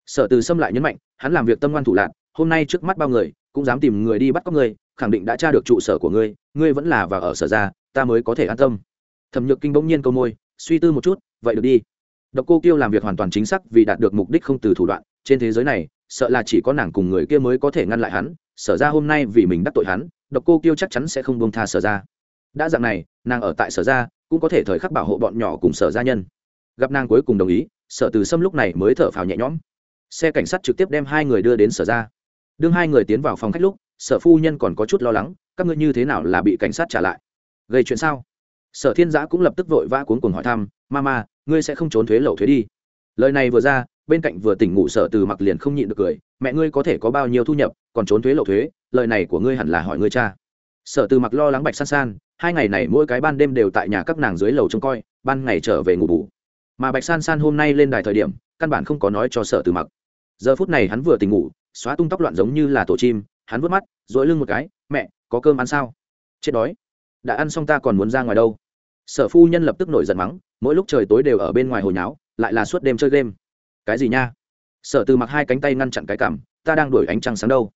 Sở từ xâm lại nhấn mạnh, hắn làm việc tâm ngoan thủ lạc hôm nay trước mắt bao người, cũng dám tìm người đi bắt cóc ngươi khẳng định đã tra được trụ sở của ngươi ngươi vẫn là và ở sở ra, ta mới có thể an tâm. Thẩm nhược kinh bỗng nhiên câu môi, suy tư một chút, vậy được đi. Độc cô kiêu làm việc hoàn toàn chính xác vì đạt được mục đích không từ thủ đoạn trên thế giới này, sợ là chỉ có nàng cùng người kia mới có thể ngăn lại hắn, sở ra hôm nay vì mình đắc tội hắn, độc cô kiêu chắc chắn sẽ không buông tha sở ra. Đã dạng này, nàng ở tại sở ra, cũng có thể thời khắc bảo hộ bọn nhỏ cùng sở gia nhân. Gặp nàng cuối cùng đồng ý, sở từ sâm lúc này mới thở phào nhẹ nhõm. Xe cảnh sát trực tiếp đem hai người đưa đến sở ra. Đương hai người tiến vào phòng khách lúc, sở phu nhân còn có chút lo lắng, các ngươi như thế nào là bị cảnh sát trả lại? Gây chuyện sao? Sở thiên giã cũng lập tức vội vã cuốn cùng hỏi thăm ma ma ngươi sẽ không trốn thuế lậu thuế đi. Lời này vừa ra bên cạnh vừa tỉnh ngủ sở từ mặc liền không nhịn được cười, mẹ ngươi có thể có bao nhiêu thu nhập, còn trốn thuế lậu thuế, lời này của ngươi hẳn là hỏi ngươi cha. Sở từ mặc lo lắng bạch san san, hai ngày này mỗi cái ban đêm đều tại nhà các nàng dưới lầu trông coi, ban ngày trở về ngủ bù. Mà bạch san san hôm nay lên đài thời điểm, căn bản không có nói cho sở từ mặc. Giờ phút này hắn vừa tỉnh ngủ, xóa tung tóc loạn giống như là tổ chim, hắn vớt mắt dội lưng một cái, mẹ, có cơm ăn sao? Chết đói. Đã ăn xong ta còn muốn ra ngoài đâu. Sở phu nhân lập tức nổi giận mắng, mỗi lúc trời tối đều ở bên ngoài hồi nháo, lại là suốt đêm chơi game cái gì nha? Sở từ mặc hai cánh tay ngăn chặn cái cảm, ta đang đuổi ánh trăng sáng đâu?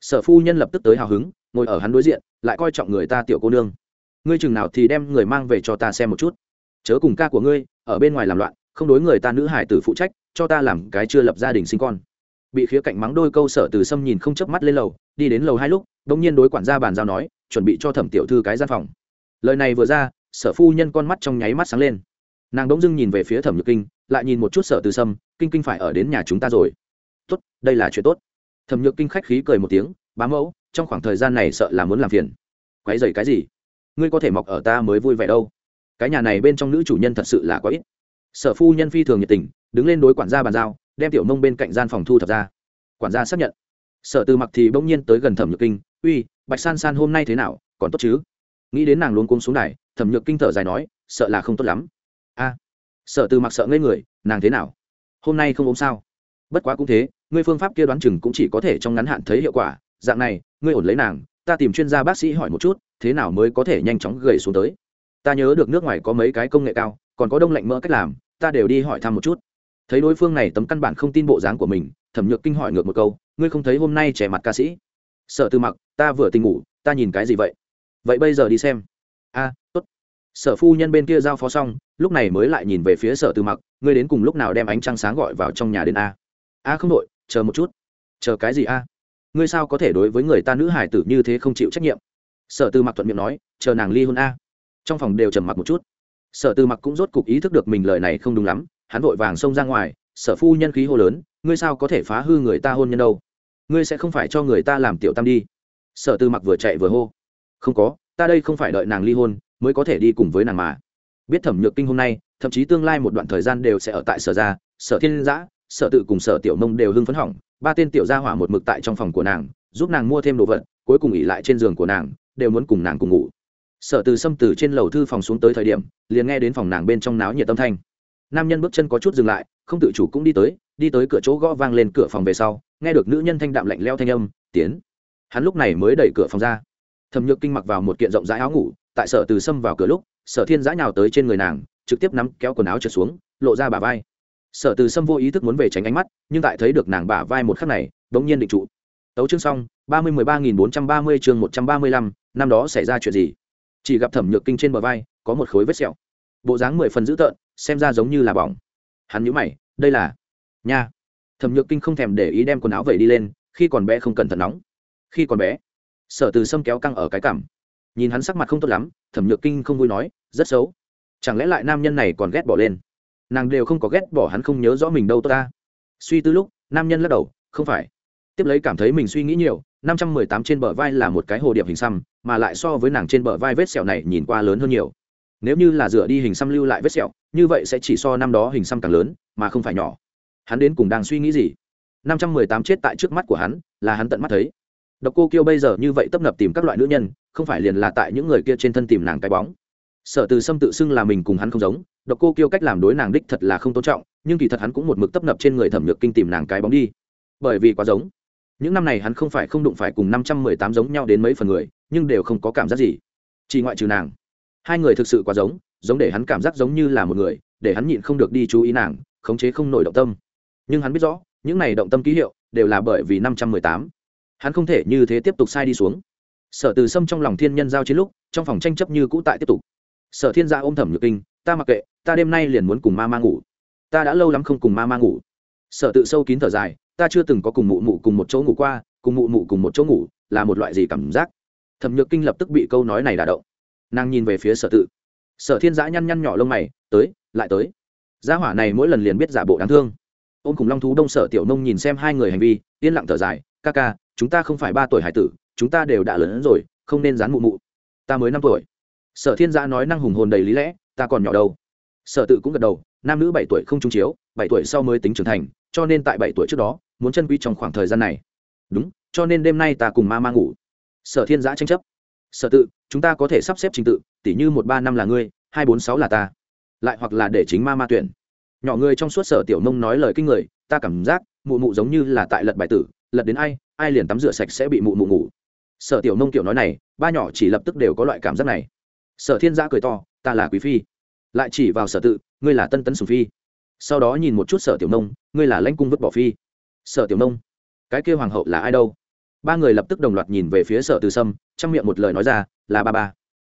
Sở phu nhân lập tức tới hào hứng, ngồi ở hắn đối diện, lại coi trọng người ta tiểu cô nương. Ngươi chừng nào thì đem người mang về cho ta xem một chút. Chớ cùng ca của ngươi, ở bên ngoài làm loạn, không đối người ta nữ hải tử phụ trách, cho ta làm cái chưa lập gia đình sinh con. Bị khía cạnh mắng đôi câu sở từ sâm nhìn không chớp mắt lên lầu, đi đến lầu hai lúc đ ỗ n g nhiên đối quản gia bàn giao nói, chuẩn bị cho thẩm tiểu thư cái gian phòng. Lời này vừa ra, sở phu nhân con mắt trong nháy mắt sáng lên. Nàng đỗng dưng nhìn về phía thẩm nhược kinh lại nhìn một chút sở từ sâm, kinh kinh phải ở đến nhà chúng ta rồi. Tốt, đây là chuyện tốt. Thẩm nhược kinh khách khí cười một tiếng, bá mẫu, trong khoảng thời gian này sợ là muốn làm phiền. Quái dày cái gì? Ngươi có thể mọc ở ta mới vui vẻ đâu. Cái nhà này bên trong nữ chủ nhân thật sự là quá ít. Sở phu nhân phi thường nhiệt tình, đứng lên đối quản gia bàn giao, đem tiểu mông bên cạnh gian phòng thu thập ra. Quản gia xác nhận. Sở từ mặc thì bỗng nhiên tới gần thẩm nhược kinh, uy, bạch san san hôm nay thế nào? Còn tốt chứ? Nghĩ đến nàng luôn cuống xuống này thẩm nhược kinh thở dài nói, sợ là không tốt lắm. A sợ từ mặc sợ ngây người, nàng thế nào? Hôm nay không ốm sao? Bất quá cũng thế, ngươi phương pháp kia đoán chừng cũng chỉ có thể trong ngắn hạn thấy hiệu quả. Dạng này, ngươi ổn lấy nàng, ta tìm chuyên gia bác sĩ hỏi một chút, thế nào mới có thể nhanh chóng gầy xuống tới? Ta nhớ được nước ngoài có mấy cái công nghệ cao, còn có đông lạnh mỡ cách làm, ta đều đi hỏi thăm một chút. Thấy đối phương này tấm căn bản không tin bộ dáng của mình, thẩm nhược kinh hỏi ngược một câu, ngươi không thấy hôm nay trẻ mặt ca sĩ? Sợ từ mặc, ta vừa tình ngủ, ta nhìn cái gì vậy? Vậy bây giờ đi xem. A, tốt sở phu nhân bên kia giao phó xong, lúc này mới lại nhìn về phía sở từ mặc, ngươi đến cùng lúc nào đem ánh trăng sáng gọi vào trong nhà đến a? A không đội, chờ một chút. Chờ cái gì a? Ngươi sao có thể đối với người ta nữ hải tử như thế không chịu trách nhiệm? Sở từ mặc thuận miệng nói, chờ nàng ly hôn a. Trong phòng đều trầm mặc một chút. Sở từ mặc cũng rốt cục ý thức được mình lời này không đúng lắm, hắn vội vàng xông ra ngoài, sở phu nhân khí hô lớn, ngươi sao có thể phá hư người ta hôn nhân đâu? Ngươi sẽ không phải cho người ta làm tiểu tam đi. Sở Tư mặc vừa chạy vừa hô, không có, ta đây không phải đợi nàng ly hôn mới có thể đi cùng với nàng mà. Biết thẩm nhược kinh hôm nay, thậm chí tương lai một đoạn thời gian đều sẽ ở tại sở gia, sở thiên giã sở tự cùng sở tiểu mông đều hưng phấn hỏng, ba tên tiểu gia hỏa một mực tại trong phòng của nàng, giúp nàng mua thêm đồ vật, cuối cùng nghỉ lại trên giường của nàng, đều muốn cùng nàng cùng ngủ. Sở từ xâm từ trên lầu thư phòng xuống tới thời điểm, liền nghe đến phòng nàng bên trong náo nhiệt tâm thanh. Nam nhân bước chân có chút dừng lại, không tự chủ cũng đi tới đi tới cửa chỗ gõ vang lên cửa phòng về sau, nghe được nữ nhân thanh đạm lạnh leo thanh âm, tiến. Hắn lúc này mới đẩy cửa phòng ra. Thẩm nhược kinh mặc vào một kiện rộng rãi áo ngủ tại sở từ xâm vào cửa lúc, sở thiên giã nhào tới trên người nàng, trực tiếp nắm kéo quần áo trượt xuống, lộ ra bả vai. Sở từ xâm vô ý thức muốn về tránh ánh mắt, nhưng tại thấy được nàng bả vai một khắc này đ ỗ n g nhiên định trụ. Tấu chương xong, ba mươi mười ba nghìn bốn trăm ba mươi chương một trăm ba mươi lăm, năm đó xảy ra chuyện gì? Chỉ gặp thẩm nhược kinh trên bờ vai, có một khối vết sẹo. Bộ dáng mười phần dữ tợn, xem ra giống như là bỏng. Hắn nhũ mày, đây là nha. Thẩm nhược kinh không thèm để ý đem quần áo vẩy đi lên, khi còn bé không cẩn thận nóng. Khi còn bé, sở từ sâm kéo căng ở cái cảm nhìn hắn sắc mặt không tốt lắm, thẩm nhược kinh không vui nói, rất xấu. Chẳng lẽ lại nam nhân này còn ghét bỏ lên? Nàng đều không có ghét bỏ hắn không nhớ rõ mình đâu tốt ta. Suy tư lúc, nam nhân lắc đầu, không phải. Tiếp lấy cảm thấy mình suy nghĩ nhiều, năm trăm mười tám trên bờ vai là một cái hồ điệp hình xăm, mà lại so với nàng trên bờ vai vết sẹo này nhìn qua lớn hơn nhiều. Nếu như là dựa đi hình xăm lưu lại vết sẹo, như vậy sẽ chỉ so năm đó hình xăm càng lớn, mà không phải nhỏ. Hắn đến cùng đang suy nghĩ gì? năm trăm mười tám chết tại trước mắt của hắn, là hắn tận mắt thấy. Độc cô kiêu bây giờ như vậy tấp nập tìm các loại nữ nhân không phải liền là tại những người kia trên thân tìm nàng cái bóng. Sở từ sâm tự xưng là mình cùng hắn không giống, độc cô kêu cách làm đối nàng đích thật là không tôn trọng, nhưng kỳ thật hắn cũng một mực tấp nập trên người thẩm nhược kinh tìm nàng cái bóng đi. Bởi vì quá giống. Những năm này hắn không phải không đụng phải cùng năm trăm mười tám giống nhau đến mấy phần người, nhưng đều không có cảm giác gì. Chỉ ngoại trừ nàng. Hai người thực sự quá giống giống để hắn cảm giác giống như là một người, để hắn nhịn không được đi chú ý nàng, khống chế không nổi động tâm. Nhưng hắn biết rõ, những này động tâm ký hiệu đều là bởi vì năm trăm mười tám. Hắn không thể như thế tiếp tục sai đi xuống sở từ sâm trong lòng thiên nhân giao chiến lúc, trong phòng tranh chấp như cũ tại tiếp tục. Sở thiên gia ôm thẩm nhược kinh, ta mặc kệ, ta đêm nay liền muốn cùng ma ma ngủ. Ta đã lâu lắm không cùng ma ma ngủ. Sở tự sâu kín thở dài, ta chưa từng có cùng mụ mụ cùng một chỗ ngủ qua, cùng mụ mụ cùng một chỗ ngủ, là một loại gì cảm giác? Thẩm nhược kinh lập tức bị câu nói này đả động. Nàng nhìn về phía sở tự. Sở thiên giã nhăn nhăn nhỏ lông mày, tới, lại tới. Gia hỏa này mỗi lần liền biết giả bộ đáng thương. Ôm cùng long thú đông sở tiểu nông nhìn xem hai người hành vi, yên lặng thở dài, ca ca, chúng ta không phải ba tuổi hải tử chúng ta đều đã lớn hơn rồi, không nên dán mụ mụ. Ta mới năm tuổi. Sở thiên giã nói năng hùng hồn đầy lý lẽ, ta còn nhỏ đâu. Sở tự cũng gật đầu, nam nữ bảy tuổi không trung chiếu, bảy tuổi sau mới tính trưởng thành, cho nên tại bảy tuổi trước đó, muốn chân quý trong khoảng thời gian này. Đúng, cho nên đêm nay ta cùng ma ma ngủ. Sở thiên giã tranh chấp. Sở tự, chúng ta có thể sắp xếp trình tự, tỉ như một ba năm là ngươi, hai bốn sáu là ta. Lại hoặc là để chính ma ma tuyển. Nhỏ người trong suốt sở tiểu nông nói lời kinh người, ta cảm giác mụ mụ giống như là tại lật bài tử, lật đến ai ai liền tắm rửa sạch sẽ bị mụ mụ ngủ sở tiểu nông kiểu nói này, ba nhỏ chỉ lập tức đều có loại cảm giác này. Sở thiên giã cười to, ta là quý phi. Lại chỉ vào sở tự, ngươi là tân tấn sùng phi. Sau đó nhìn một chút sở tiểu nông, ngươi là lãnh cung vứt bỏ phi. Sở tiểu nông, cái kêu hoàng hậu là ai đâu? Ba người lập tức đồng loạt nhìn về phía sở từ sâm, trong miệng một lời nói ra, là ba ba.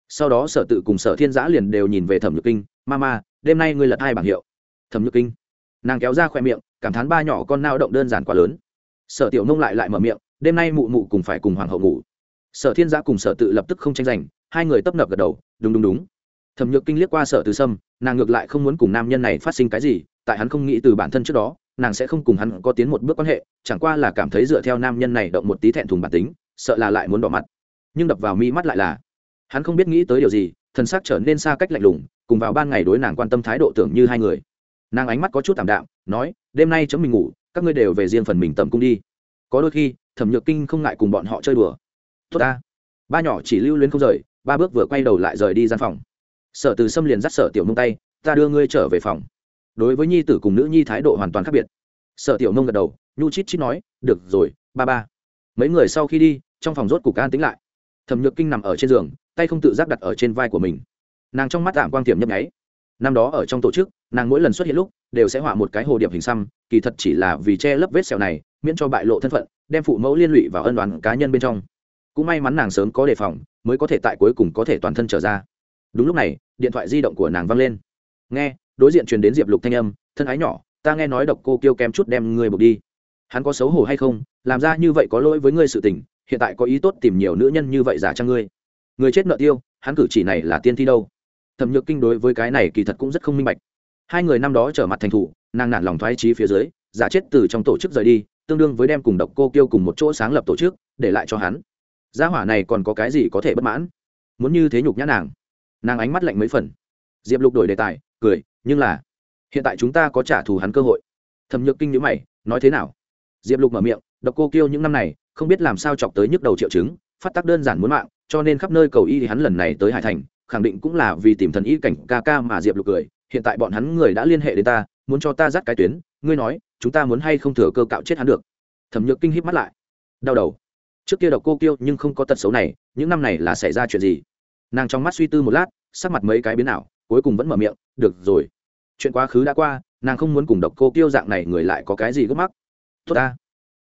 Sau đó sở tự cùng sở thiên giã liền đều nhìn về thẩm nhược kinh, ma ma, đêm nay ngươi lật hai bảng hiệu. Thẩm nhược kinh, nàng kéo ra khoe miệng, cảm thán ba nhỏ con nao động đơn giản quá lớn. Sở tiểu nông lại lại mở miệng, đêm nay mụ mụ cùng phải cùng hoàng hậu ngủ sở thiên giã cùng sở tự lập tức không tranh giành, hai người tấp nập gật đầu, đúng đúng đúng. Thẩm nhược kinh liếc qua sở từ sâm, nàng ngược lại không muốn cùng nam nhân này phát sinh cái gì, tại hắn không nghĩ từ bản thân trước đó, nàng sẽ không cùng hắn có tiến một bước quan hệ, chẳng qua là cảm thấy dựa theo nam nhân này động một tí thẹn thùng bản tính, sợ là lại muốn đỏ mặt. Nhưng đập vào mi mắt lại là, hắn không biết nghĩ tới điều gì thân xác trở nên xa cách lạnh lùng, cùng vào ban ngày đối nàng quan tâm thái độ tưởng như hai người. Nàng ánh mắt có chút t ạ m đạm, nói, đêm nay chấm mình ngủ, các ngươi đều về riêng phần mình tầm cung đi. Có đôi khi, thẩm nhược kinh không ngại cùng bọn họ chơi đùa tốt ta. Ba nhỏ chỉ lưu luyến không rời, ba bước vừa quay đầu lại rời đi gian phòng. Sở từ Sâm liền dắt sở tiểu mông tay, ta đưa ngươi trở về phòng. Đối với nhi tử cùng nữ nhi thái độ hoàn toàn khác biệt. Sở tiểu mông gật đầu, nhu chít chít nói, được rồi, ba ba. Mấy người sau khi đi, trong phòng rốt cục an tính lại. Thẩm nhược kinh nằm ở trên giường, tay không tự giác đặt ở trên vai của mình. Nàng trong mắt tạm quang tiềm nhấp nháy. Năm đó ở trong tổ chức, nàng mỗi lần xuất hiện lúc, đều sẽ họa một cái hồ điệp hình xăm, kỳ thật chỉ là vì che lấp vết sẹo này, miễn cho bại lộ thân phận, đem phụ mẫu liên lụy vào ân đoàn cá nhân bên trong cũng may mắn nàng sớm có đề phòng, mới có thể tại cuối cùng có thể toàn thân trở ra. Đúng lúc này, điện thoại di động của nàng văng lên. Nghe, đối diện truyền đến diệp lục thanh âm, thân ái nhỏ, ta nghe nói độc cô kêu kém chút đem ngươi buộc đi. Hắn có xấu hổ hay không? Làm ra như vậy có lỗi với ngươi sự tình, hiện tại có ý tốt tìm nhiều nữ nhân như vậy giả trang ngươi. Người chết nợ tiêu, hắn cử chỉ này là tiên thi đâu. Thẩm nhược kinh đối với cái này kỳ thật cũng rất không minh bạch. Hai người năm đó trở mặt thành thủ, nàng nản lòng thoái trí phía dưới, giả chết từ trong tổ chức rời đi, tương đương với đem cùng độc cô kêu cùng một chỗ sáng lập tổ chức, để lại cho hắn gia hỏa này còn có cái gì có thể bất mãn? Muốn như thế nhục nhã nàng. Nàng ánh mắt lạnh mấy phần. Diệp lục đổi đề tài, cười, nhưng là, hiện tại chúng ta có trả thù hắn cơ hội. Thẩm nhược kinh nhữ mày, nói thế nào? Diệp lục mở miệng, độc cô kêu những năm này, không biết làm sao chọc tới nhức đầu triệu chứng, phát tác đơn giản muốn mạng, cho nên khắp nơi cầu y thì hắn lần này tới hải thành, khẳng định cũng là vì tìm thần y cảnh ca ca mà diệp lục cười. Hiện tại bọn hắn người đã liên hệ đến ta, muốn cho ta dắt cái tuyến, ngươi nói, chúng ta muốn hay không thừa cơ cạo chết hắn được? Thẩm nhược kinh híp mắt lại, đau đầu trước kia độc cô kiêu nhưng không có tật xấu này, những năm này là xảy ra chuyện gì? Nàng trong mắt suy tư một lát, sắc mặt mấy cái biến ảo, cuối cùng vẫn mở miệng, được rồi. Chuyện quá khứ đã qua, nàng không muốn cùng độc cô kiêu dạng này người lại có cái gì gấp mắc. Tốt ta.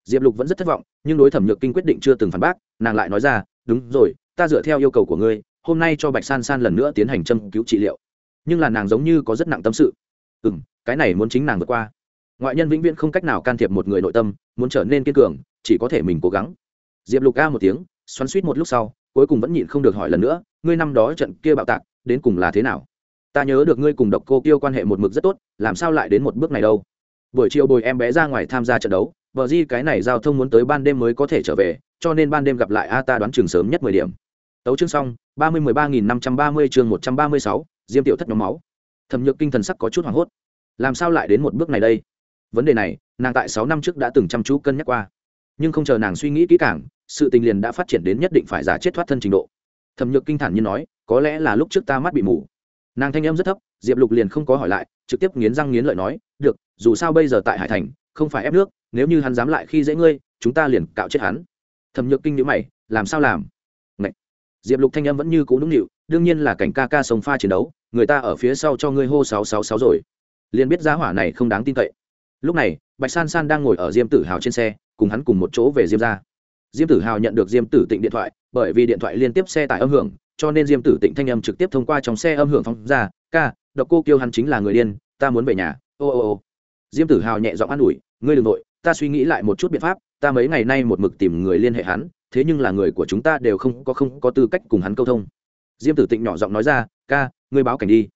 Diệp lục vẫn rất thất vọng, nhưng đối thẩm nhược kinh quyết định chưa từng phản bác, nàng lại nói ra, đúng rồi, ta dựa theo yêu cầu của ngươi, hôm nay cho bạch san san lần nữa tiến hành châm cứu trị liệu. Nhưng là nàng giống như có rất nặng tâm sự. Ừ m cái này muốn chính nàng vượt qua. Ngoại nhân vĩnh viễn không cách nào can thiệp một người nội tâm, muốn trở nên kiên cường, chỉ có thể mình cố gắng diệp lục ca một tiếng, xoắn suýt một lúc sau, cuối cùng vẫn nhịn không được hỏi lần nữa, ngươi năm đó trận kia bạo tạc, đến cùng là thế nào? Ta nhớ được ngươi cùng độc cô tiêu quan hệ một mực rất tốt, làm sao lại đến một bước này đâu? Buổi chiều bồi em bé ra ngoài tham gia trận đấu, vợ di cái này giao thông muốn tới ban đêm mới có thể trở về, cho nên ban đêm gặp lại a ta đoán trường sớm nhất mười điểm. Tấu chương xong, ba mươi mười ba nghìn năm trăm ba mươi chương một trăm ba mươi sáu, diêm tiểu thất nhóm máu. Thẩm nhược kinh thần sắc có chút hoảng hốt. Làm sao lại đến một bước này đây? Vấn đề này, nàng tại sáu năm trước đã từng chăm chú cân nhắc qua nhưng không chờ nàng suy nghĩ kỹ càng, sự tình liền đã phát triển đến nhất định phải giả chết thoát thân trình độ. Thẩm nhược kinh thản như nói, có lẽ là lúc trước ta mắt bị mù. Nàng thanh em rất thấp, diệp lục liền không có hỏi lại, trực tiếp nghiến răng nghiến lợi nói, được, dù sao bây giờ tại hải thành, không phải ép nước, nếu như hắn dám lại khi dễ ngươi, chúng ta liền cạo chết hắn. Thẩm nhược kinh nhữ mày, làm sao làm? Ngậy. diệp lục thanh em vẫn như cũ nũng nịu, đương nhiên là cảnh ca ca sông pha chiến đấu, người ta ở phía sau cho ngươi hô sáu sáu sáu rồi. Liền biết giá hỏa này không đáng tin cậy. Lúc này bạch san san đang ngồi ở diêm tử hào trên xe, cùng hắn cùng một chỗ về diêm ra diêm tử hào nhận được diêm tử tịnh điện thoại, bởi vì điện thoại liên tiếp xe tải âm hưởng, cho nên diêm tử tịnh thanh âm trực tiếp thông qua trong xe âm hưởng phóng ra, ca, độc cô kêu hắn chính là người điên, ta muốn về nhà. Ô ô ô. Diêm tử hào nhẹ giọng an ủi, ngươi đ ừ n g nội ta suy nghĩ lại một chút biện pháp, ta mấy ngày nay một mực tìm người liên hệ hắn, thế nhưng là người của chúng ta đều không có không có tư cách cùng hắn câu thông. Diêm tử tịnh nhỏ giọng nói ra, ca, ngươi báo cảnh đi.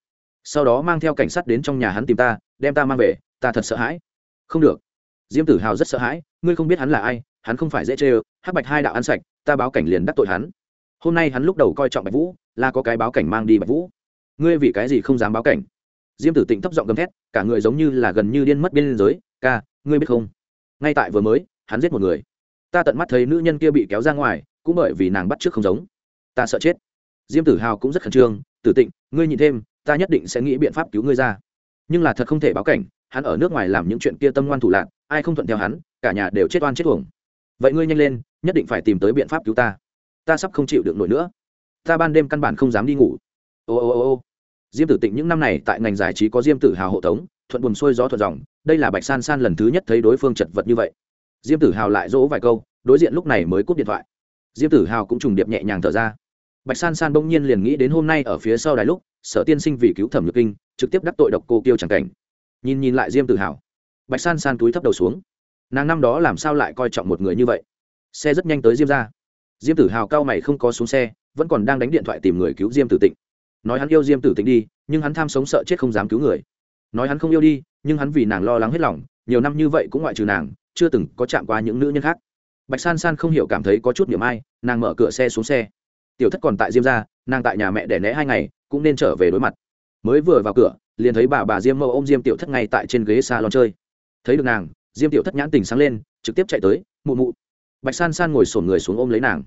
Sau đó mang theo cảnh sát đến trong nhà hắn tìm ta, đem ta mang về, ta thật sợ hãi không được. Diêm tử hào rất sợ hãi, ngươi không biết hắn là ai, hắn không phải dễ chê ơ, hắc bạch hai đạo ăn sạch, ta báo cảnh liền đắc tội hắn. Hôm nay hắn lúc đầu coi trọng bạch vũ, là có cái báo cảnh mang đi bạch vũ. Ngươi vì cái gì không dám báo cảnh? Diêm tử tịnh thấp giọng gầm thét, cả người giống như là gần như điên mất biên giới, ca, ngươi biết không? Ngay tại vừa mới, hắn giết một người. Ta tận mắt thấy nữ nhân kia bị kéo ra ngoài, cũng bởi vì nàng bắt trước không giống. Ta sợ chết. Diêm tử hào cũng rất khẩn trương, tử tịnh, ngươi nhìn thêm, ta nhất định sẽ nghĩ biện pháp cứu ngươi ra. Nhưng là thật không thể báo cảnh hắn ở nước ngoài làm những chuyện kia tâm ngoan thủ lạc, ai không thuận theo hắn, cả nhà đều chết oan chết tuồng vậy ngươi nhanh lên, nhất định phải tìm tới biện pháp cứu ta. Ta sắp không chịu được nổi nữa. Ta ban đêm căn bản không dám đi ngủ. Ô ô ô ô. Diêm tử tịnh những năm này tại ngành giải trí có diêm tử hào hộ tống, thuận buồn xuôi gió thuận dòng, đây là bạch san san lần thứ nhất thấy đối phương chật vật như vậy. Diêm tử hào lại dỗ vài câu, đối diện lúc này mới cúp điện thoại. Diêm tử hào cũng trùng điệp nhẹ nhàng thở ra. Bạch san san bỗng nhiên liền nghĩ đến hôm nay ở phía sau đài lúc, sở tiên sinh vì cứu thẩm nhược kinh, trực tiếp đắc tội độc cô kiêu c cảnh nhìn nhìn lại diêm tử hào. Bạch san san túi thấp đầu xuống. Nàng năm đó làm sao lại coi trọng một người như vậy? Xe rất nhanh tới diêm ra. Diêm tử hào cao mày không có xuống xe, vẫn còn đang đánh điện thoại tìm người cứu diêm tử tịnh. Nói hắn yêu diêm tử tịnh đi, nhưng hắn tham sống sợ chết không dám cứu người. Nói hắn không yêu đi, nhưng hắn vì nàng lo lắng hết lòng, nhiều năm như vậy cũng ngoại trừ nàng, chưa từng có chạm qua những nữ nhân khác. Bạch san san không hiểu cảm thấy có chút niềm ai, nàng mở cửa xe xuống xe. Tiểu thất còn tại diêm ra, nàng tại nhà mẹ để né hai ngày, cũng nên trở về đối mặt. Mới vừa vào cửa liền thấy bà bà diêm mẫu ô m diêm tiểu thất ngay tại trên ghế xa lon chơi. Thấy được nàng, diêm tiểu thất nhãn tình sáng lên, trực tiếp chạy tới, mụ mụ. Bạch san san ngồi sổn người xuống ôm lấy nàng.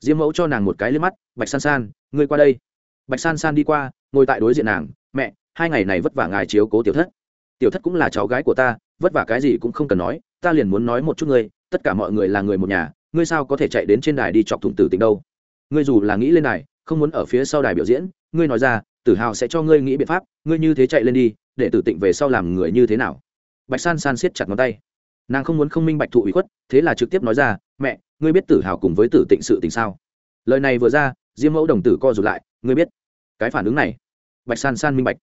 Diêm mẫu cho nàng một cái lên mắt, bạch san san, ngươi qua đây. Bạch san san đi qua, ngồi tại đối diện nàng, mẹ, hai ngày này vất vả ngài chiếu cố tiểu thất. Tiểu thất cũng là cháu gái của ta, vất vả cái gì cũng không cần nói, ta liền muốn nói một chút ngươi, tất cả mọi người là người một nhà, ngươi sao có thể chạy đến trên đài đi chọc thủng tử tình đâu? Ngươi dù là nghĩ lên đài, không muốn ở phía sau đài biểu diễn, ngươi nói ra tử hào sẽ cho ngươi nghĩ biện pháp, ngươi như thế chạy lên đi, để tử tịnh về sau làm người như thế nào? Bạch san san siết chặt ngón tay. Nàng không muốn không minh bạch thụ ủy khuất, thế là trực tiếp nói ra, mẹ, ngươi biết tử hào cùng với tử tịnh sự tình sao? Lời này vừa ra, diêm mẫu đồng tử co rụt lại, ngươi biết cái phản ứng này. Bạch san san minh bạch.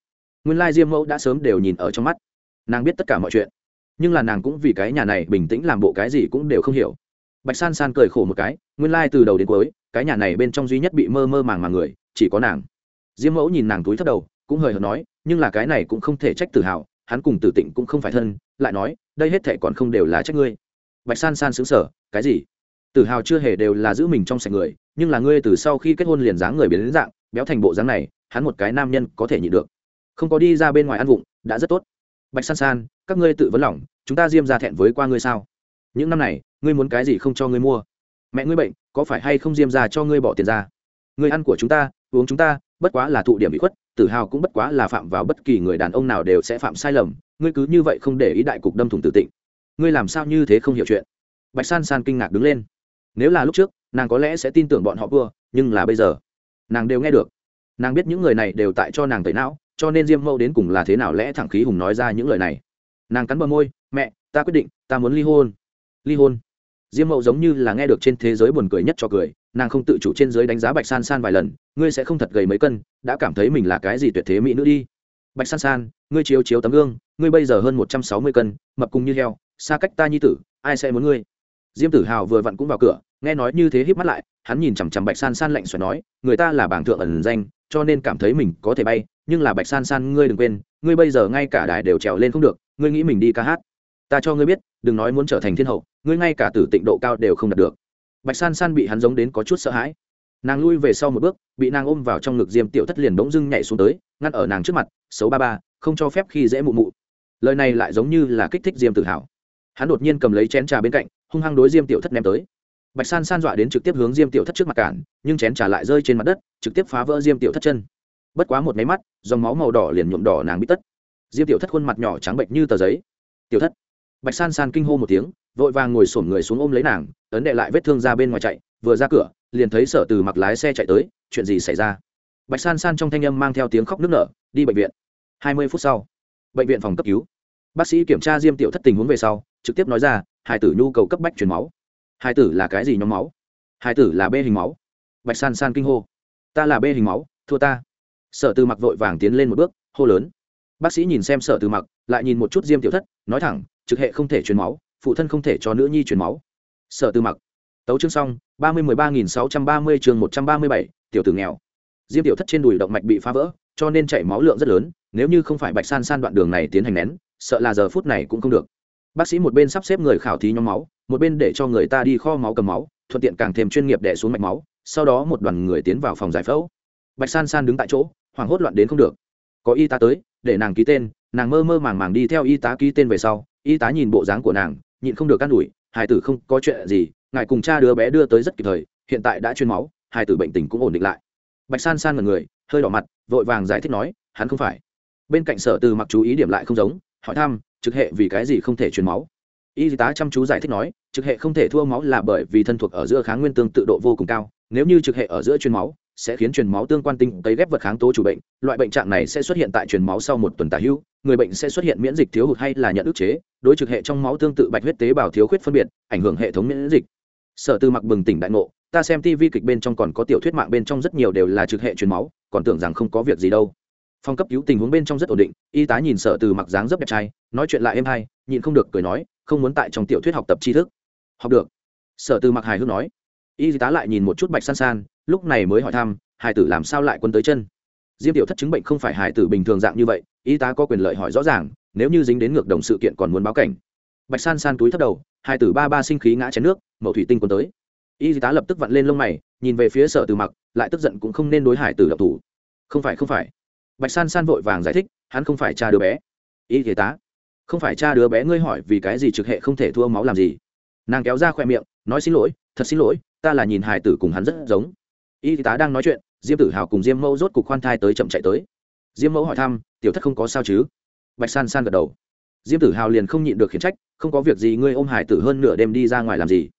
Nguyên lai diêm mẫu đã sớm đều nhìn ở trong mắt. Nàng biết tất cả mọi chuyện, nhưng là nàng cũng vì cái nhà này bình tĩnh làm bộ cái gì cũng đều không hiểu. Bạch san san cười khổ một cái, nguyên lai từ đầu đến cuối, cái nhà này bên trong duy nhất bị mơ mơ màng màng người, chỉ có nàng diêm mẫu nhìn nàng túi thấp đầu, cũng hời hợt nói, nhưng là cái này cũng không thể trách tự hào hắn cùng tử tịnh cũng không phải thân, lại nói, đây hết thệ còn không đều là trách ngươi. Bạch san san xứng sở cái gì? Tự hào chưa hề đều là giữ mình trong sạch người, nhưng là ngươi từ sau khi kết hôn liền dáng người biến đến dạng, béo thành bộ dáng này, hắn một cái nam nhân có thể nhịn được. Không có đi ra bên ngoài ăn vụng, đã rất tốt. Bạch san san, các ngươi tự vấn lòng, chúng ta diêm ra thẹn với qua ngươi sao? Những năm này, ngươi muốn cái gì không cho ngươi mua? Mẹ ngươi bệnh, có phải hay không diêm ra cho ngươi bỏ tiền ra? Ngươi ăn của chúng ta, uống chúng ta bất quá là thụ điểm bị khuất tự hào cũng bất quá là phạm vào bất kỳ người đàn ông nào đều sẽ phạm sai lầm, ngươi cứ như vậy không để ý đại cục đâm thủng tự tịnh. Ngươi làm sao như thế không hiểu chuyện? Bạch san san kinh ngạc đứng lên. Nếu là lúc trước, nàng có lẽ sẽ tin tưởng bọn họ vừa nhưng là bây giờ, nàng đều nghe được. Nàng biết những người này đều tại cho nàng tẩy não, cho nên diêm mẫu đến cùng là thế nào lẽ thẳng khí hùng nói ra những lời này. Nàng cắn bờ môi, mẹ, ta quyết định, ta muốn ly hôn. Ly hôn? Diêm mẫu giống như là nghe được trên thế giới buồn cười nhất cho cười nàng không tự chủ trên dưới đánh giá bạch san san vài lần, ngươi sẽ không thật gầy mấy cân, đã cảm thấy mình là cái gì tuyệt thế mỹ nữ đi. Bạch san san, ngươi chiếu chiếu tấm gương, ngươi bây giờ hơn một trăm sáu mươi cân, mập cùng như heo, xa cách ta nhi tử, ai sẽ muốn ngươi? Diêm tử hào vừa vặn cũng vào cửa, nghe nói như thế híp mắt lại, hắn nhìn chằm chằm bạch san san lạnh xoài nói, người ta là bảng thượng ẩn danh, cho nên cảm thấy mình có thể bay, nhưng là bạch san san, ngươi đừng quên, ngươi bây giờ ngay cả đài đều trèo lên không được, ngươi nghĩ mình đi ca hát. Ta cho ngươi biết, đừng nói muốn trở thành thiên hậu, ngươi ngay cả tử tịnh độ cao đều không đạt được bạch san san bị hắn giống đến có chút sợ hãi. Nàng lui về sau một bước, bị nàng ôm vào trong ngực diêm tiểu thất liền bỗng dưng nhảy xuống tới, ngăn ở nàng trước mặt, xấu ba ba, không cho phép khi dễ mụ mụ. Lời này lại giống như là kích thích diêm tự hào hắn đột nhiên cầm lấy chén trà bên cạnh, hung hăng đối diêm tiểu thất ném tới. Bạch san san dọa đến trực tiếp hướng diêm tiểu thất trước mặt cản, nhưng chén trà lại rơi trên mặt đất, trực tiếp phá vỡ diêm tiểu thất chân. Bất quá một máy mắt, dòng máu màu đỏ liền nhuộm đỏ nàng bít tất. Diêm tiểu thất khuôn mặt nhỏ trắng bệnh như tờ giấy. Tiểu thất. Bạch san san kinh hô một tiếng vội vàng ngồi xổm người xuống ôm lấy nàng, ấn đệ lại vết thương ra bên ngoài chạy, vừa ra cửa, liền thấy sở từ mặc lái xe chạy tới, chuyện gì xảy ra? Bạch san san trong thanh âm mang theo tiếng khóc nức nở, đi bệnh viện. Hai mươi phút sau, bệnh viện phòng cấp cứu. Bác sĩ kiểm tra diêm tiểu thất tình huống về sau, trực tiếp nói ra, hải tử nhu cầu cấp bách truyền máu. Hải tử là cái gì nhóm máu? Hải tử là b hình máu. Bạch san san kinh hô. Ta là b hình máu, thua ta. Sở từ mặc vội vàng tiến lên một bước, hô lớn. Bác sĩ nhìn xem sở từ mặc, lại nhìn một chút diêm tiểu thất, nói thẳng, trực hệ không thể truyền máu phụ thân không thể cho nữ nhi truyền máu. Sở từ mặc. Tấu chương xong, ba mươi mười ba nghìn sáu trăm ba mươi chương một trăm ba mươi bảy, tiểu tử nghèo. Diêm tiểu thất trên đùi động mạch bị phá vỡ, cho nên chảy máu lượng rất lớn, nếu như không phải bạch san san đoạn đường này tiến hành nén, sợ là giờ phút này cũng không được. Bác sĩ một bên sắp xếp người khảo thí nhóm máu, một bên để cho người ta đi kho máu cầm máu, thuận tiện càng thêm chuyên nghiệp đẻ xuống mạch máu, sau đó một đoàn người tiến vào phòng giải phẫu. Bạch san san đứng tại chỗ, hoảng hốt loạn đến không được. Có y tá tới, để nàng ký tên, nàng mơ mơ màng màng đi theo y tá ký tên về sau, y tá nhìn bộ dáng của nàng nhịn không được can đuổi hải tử không có chuyện gì, ngài cùng cha đứa bé đưa tới rất kịp thời, hiện tại đã chuyên máu, hải tử bệnh tình cũng ổn định lại. Bạch san san ngần người, hơi đỏ mặt, vội vàng giải thích nói, hắn không phải. Bên cạnh sở từ mặc chú ý điểm lại không giống, hỏi thăm, trực hệ vì cái gì không thể truyền máu? Y tá chăm chú giải thích nói, trực hệ không thể thua máu là bởi vì thân thuộc ở giữa kháng nguyên tương tự độ vô cùng cao, nếu như trực hệ ở giữa truyền máu, sẽ khiến truyền máu tương quan tinh cấy ghép vật kháng tố chủ bệnh, loại bệnh trạng này sẽ xuất hiện tại truyền máu sau một tuần tả hữu người bệnh sẽ xuất hiện miễn dịch thiếu hụt hay là nhận ức chế, đối trực hệ trong máu tương tự bạch huyết tế bào thiếu khuyết phân biệt, ảnh hưởng hệ thống miễn dịch. Sở tư mặc bừng tỉnh đại ngộ, ta xem tv kịch bên trong còn có tiểu thuyết mạng bên trong rất nhiều đều là trực hệ truyền máu, còn tưởng rằng không có việc gì đâu. Phong cấp cứu tình huống bên trong rất ổn định, y tá nhìn sở từ mặc dáng rất đẹp trai, nói chuyện lại êm hay, nhịn không được cười nói, không muốn tại trong tiểu thuyết học tập tri thức. Học được. Sở từ mặc hài hước nói. Y tá lại nhìn một chút bạch san san, lúc này mới hỏi thăm, hải tử làm sao lại quân tới chân? Diêm tiểu thất chứng bệnh không phải hải tử bình thường dạng như vậy y tá có quyền lợi hỏi rõ ràng, nếu như dính đến ngược đồng sự kiện còn muốn báo cảnh. Bạch san san túi thấp đầu hải tử ba ba sinh khí ngã chén nước mẫu thủy tinh quân tới. Y tá lập tức vặn lên lông mày, nhìn về phía sở từ mặc, lại tức giận cũng không nên đối hải tử độc thủ. Không phải không phải. Bạch san san vội vàng giải thích, hắn không phải cha đứa bé. Y tá, không phải cha đứa bé ngươi hỏi vì cái gì trực hệ không thể thua máu làm gì? Nàng kéo ra khoe miệng, nói xin lỗi, thật xin lỗi, ta là nhìn hải tử cùng hắn rất giống. Y tá đang nói chuyện, diêm tử hào cùng diêm mẫu rốt cục khoan thai tới chậm chạy tới. Diêm mẫu hỏi thăm tiểu thất không có sao chứ? Bạch san san gật đầu. Diêm tử hào liền không nhịn được khiển trách, không có việc gì ngươi ôm hải tử hơn nửa đêm đi ra ngoài làm gì?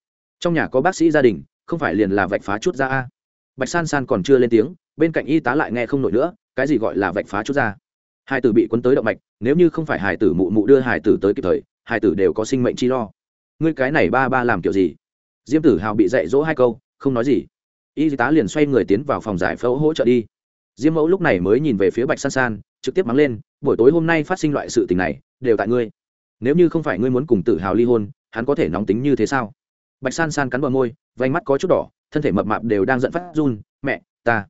Trong nhà có bác sĩ gia đình, không phải liền là vạch phá chút ra a? Bạch san san còn chưa lên tiếng, bên cạnh y tá lại nghe không nổi nữa, cái gì gọi là vạch phá chút ra hải tử bị quấn tới động mạch, nếu như không phải hải tử mụ mụ đưa hải tử tới kịp thời, hải tử đều có sinh mệnh chi lo. Ngươi cái này ba ba làm kiểu gì? Diêm tử hào bị dạy dỗ hai câu, không nói gì. Y tá liền xoay người tiến vào phòng giải phẫu hỗ trợ đi. Diêm mẫu lúc này mới nhìn về phía bạch san san trực tiếp mắng lên, buổi tối hôm nay phát sinh loại sự tình này, đều tại ngươi. Nếu như không phải ngươi muốn cùng tự hào ly hôn, hắn có thể nóng tính như thế sao? Bạch san san cắn bờ môi vánh mắt có chút đỏ, thân thể mập mạp đều đang giận phát run, mẹ, ta,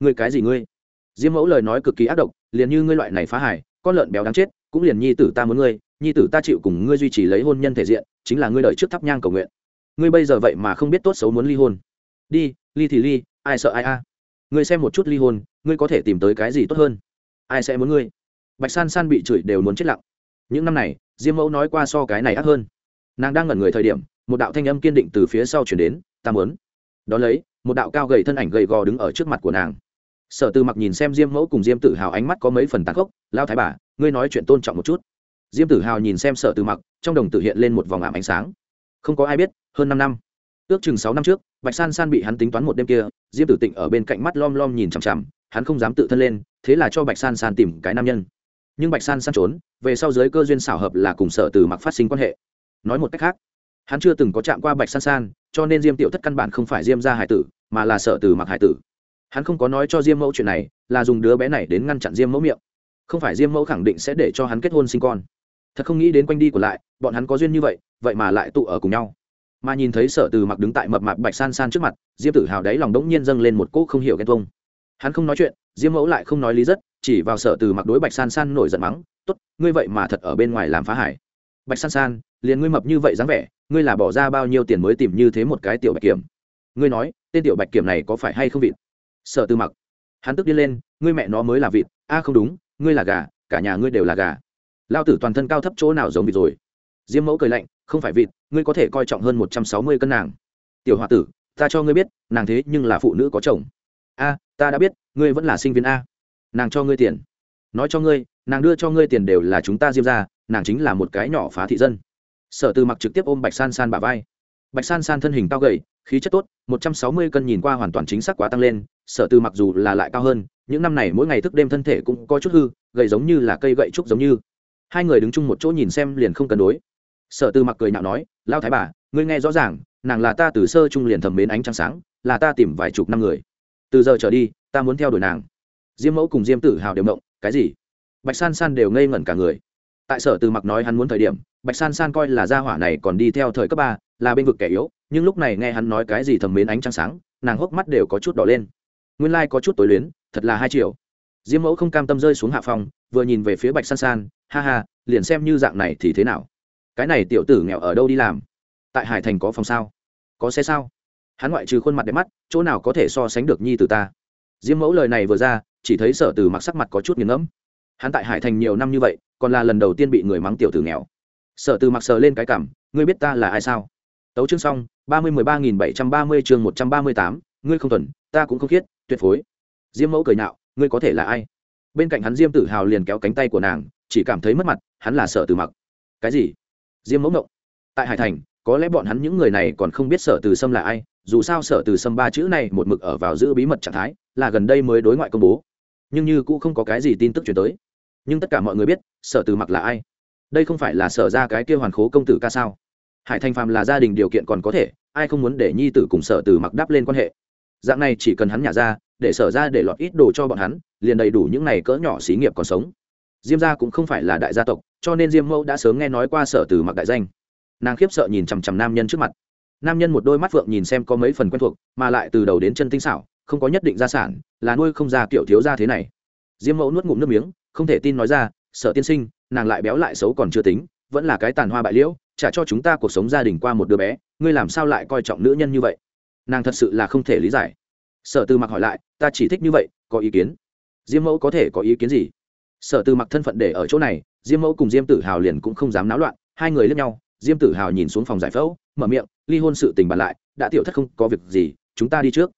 ngươi cái gì ngươi? Diêm mẫu lời nói cực kỳ ác độc, liền như ngươi loại này phá hải con lợn béo đáng chết, cũng liền nhi tử ta muốn ngươi, nhi tử ta chịu cùng ngươi duy trì lấy hôn nhân thể diện, chính là ngươi đợi trước thắp nhang cầu nguyện. Ngươi bây giờ vậy mà không biết tốt xấu muốn ly hôn. Đi, ly thì ly, ai sợ ai a. Ngươi xem một chút ly hôn, ngươi có thể tìm tới cái gì tốt hơn? Ai sẽ muốn ngươi? Bạch san san bị chửi đều muốn chết lặng. Những năm này, diêm mẫu nói qua so cái này ác hơn. Nàng đang ngẩn người thời điểm, một đạo thanh âm kiên định từ phía sau chuyển đến, ta muốn. Đón lấy, một đạo cao gầy thân ảnh gầy gò đứng ở trước mặt của nàng. Sở tư mặc nhìn xem diêm mẫu cùng diêm tự hào ánh mắt có mấy phần tàn khốc lao thái bà, ngươi nói chuyện tôn trọng một chút. Diêm tử hào nhìn xem sở tư mặc, trong đồng tử hiện lên một vòng ảm ánh sáng. Không có ai biết, hơn năm năm. Ước chừng sáu năm trước, bạch san san bị hắn tính toán một đêm kia, diêm tử tịnh ở bên cạnh mắt lom lom nhìn chằm chằm hắn không dám tự thân lên, thế là cho bạch san san tìm cái nam nhân. Nhưng bạch san san trốn, về sau giới cơ duyên xảo hợp là cùng sở từ mặc phát sinh quan hệ. Nói một cách khác, hắn chưa từng có chạm qua bạch san san, cho nên diêm tiểu thất căn bản không phải diêm ra hải tử, mà là sở từ mặc hải tử. Hắn không có nói cho diêm mẫu chuyện này, là dùng đứa bé này đến ngăn chặn diêm mẫu miệng. Không phải diêm mẫu khẳng định sẽ để cho hắn kết hôn sinh con. Thật không nghĩ đến quanh đi của lại, bọn hắn có duyên như vậy vậy mà lại tụ ở cùng nhau. Mà nhìn thấy sở từ mặc đứng tại mập mạp bạch san san trước mặt, diêm tử hào đáy lòng đống nhiên dâng lên một cỗ không hiểu ghen tuông hắn không nói chuyện, diêm mẫu lại không nói lý rất, chỉ vào sở từ mặc đối bạch san san nổi giận mắng t ố t ngươi vậy mà thật ở bên ngoài làm phá hải bạch san san, liền ngươi mập như vậy dáng vẻ, ngươi là bỏ ra bao nhiêu tiền mới tìm như thế một cái tiểu bạch kiểm? Ngươi nói, tên tiểu bạch kiểm này có phải hay không vịt? Sở từ mặc, hắn tức đi lên, ngươi mẹ nó mới là vịt, a không đúng, ngươi là gà, cả nhà ngươi đều là gà. Lao tử toàn thân cao thấp chỗ nào giống vịt rồi? Diêm mẫu cười lạnh, không phải vịt, ngươi có thể coi trọng hơn một trăm sáu mươi cân nàng. Tiểu h o a tử, ta cho ngươi biết, nàng thế nhưng là phụ nữ có chồng a, ta đã biết, ngươi vẫn là sinh viên a. Nàng cho ngươi tiền. Nói cho ngươi, nàng đưa cho ngươi tiền đều là chúng ta diêm ra nàng chính là một cái nhỏ phá thị dân. Sở từ mặc trực tiếp ôm bạch san san bà vai. Bạch san san thân hình cao gầy, khí chất tốt, một trăm sáu mươi cân nhìn qua hoàn toàn chính xác quá tăng lên, sở từ mặc dù là lại cao hơn, những năm này mỗi ngày thức đêm thân thể cũng có chút hư, gầy giống như là cây gậy trúc giống như. Hai người đứng chung một chỗ nhìn xem liền không cân đối. Sở từ mặc cười nhạo nói, lao thái bà, ngươi nghe rõ ràng, nàng là ta từ sơ trung liền thầm mến ánh trăng sáng, là ta tìm vài chục năm người từ giờ trở đi, ta muốn theo đuổi nàng. Diêm mẫu cùng diêm tử hào đều mộng cái gì? Bạch san san đều ngây ngẩn cả người. Tại sở từ mặc nói hắn muốn thời điểm, bạch san san coi là gia hỏa này còn đi theo thời cấp ba, là bên vực kẻ yếu, nhưng lúc này nghe hắn nói cái gì thầm mến ánh trăng sáng, nàng hốc mắt đều có chút đỏ lên. Nguyên lai、like、có chút tối luyến, thật là hai triệu. Diêm mẫu không cam tâm rơi xuống hạ phòng, vừa nhìn về phía bạch san san, ha ha, liền xem như dạng này thì thế nào? Cái này tiểu tử nghèo ở đâu đi làm? Tại hải thành có phòng sao? Có xe sao? Hắn ngoại trừ khuôn mặt đẹp mắt chỗ nào có thể so sánh được nhi từ ta? Diêm mẫu lời này vừa ra chỉ thấy sở từ mặc sắc mặt có chút nghiền ngẫm. Hắn tại hải thành nhiều năm như vậy còn là lần đầu tiên bị người mắng tiểu tử nghèo. Sở từ mặc sờ lên cái cảm ngươi biết ta là ai sao? Tấu chương xong ba mươi mười ba nghìn bảy trăm ba mươi chương một trăm ba mươi tám ngươi không thuần ta cũng không khiết tuyệt phối. Diêm mẫu cười nạo, ngươi có thể là ai? Bên cạnh hắn diêm tử hào liền kéo cánh tay của nàng chỉ cảm thấy mất mặt hắn là sở từ mặc. Cái gì? Diêm mẫu mộng tại hải thành có lẽ bọn hắn những người này còn không biết sở từ sâm là ai, dù sao sở từ sâm ba chữ này một mực ở vào giữ bí mật trạng thái, là gần đây mới đối ngoại công bố. Nhưng như cũng không có cái gì tin tức chuyển tới. Nhưng tất cả mọi người biết, sở từ mặc là ai? Đây không phải là sở ra cái kia hoàn khố công tử ca sao? Hải thành phàm là gia đình điều kiện còn có thể, ai không muốn để nhi tử cùng sở từ mặc đáp lên quan hệ? Dạng này chỉ cần hắn nhả ra, để sở ra để lọt ít đồ cho bọn hắn, liền đầy đủ những này cỡ nhỏ xí nghiệp còn sống. Diêm gia cũng không phải là đại gia tộc, cho nên diêm mẫu đã sớm nghe nói qua sở từ mặc đại danh nàng khiếp sợ nhìn chằm chằm nam nhân trước mặt. Nam nhân một đôi mắt phượng nhìn xem có mấy phần quen thuộc, mà lại từ đầu đến chân tinh xảo, không có nhất định gia sản, là nuôi không ra kiểu thiếu gia thế này. Diêm mẫu nuốt ngụm nước miếng, không thể tin nói ra, sợ tiên sinh, nàng lại béo lại xấu còn chưa tính, vẫn là cái tàn hoa bại liễu, trả cho chúng ta cuộc sống gia đình qua một đứa bé, ngươi làm sao lại coi trọng nữ nhân như vậy? Nàng thật sự là không thể lý giải. Sở từ mặc hỏi lại, ta chỉ thích như vậy, có ý kiến? Diêm mẫu có thể có ý kiến gì? Sở từ mặc thân phận để ở chỗ này, diêm mẫu cùng diêm tử hào liền cũng không dám náo loạn, hai người lướt nhau diêm tử hào nhìn xuống phòng giải phẫu, mở miệng, ly hôn sự tình bàn lại, đã tiểu thất không có việc gì, chúng ta đi trước.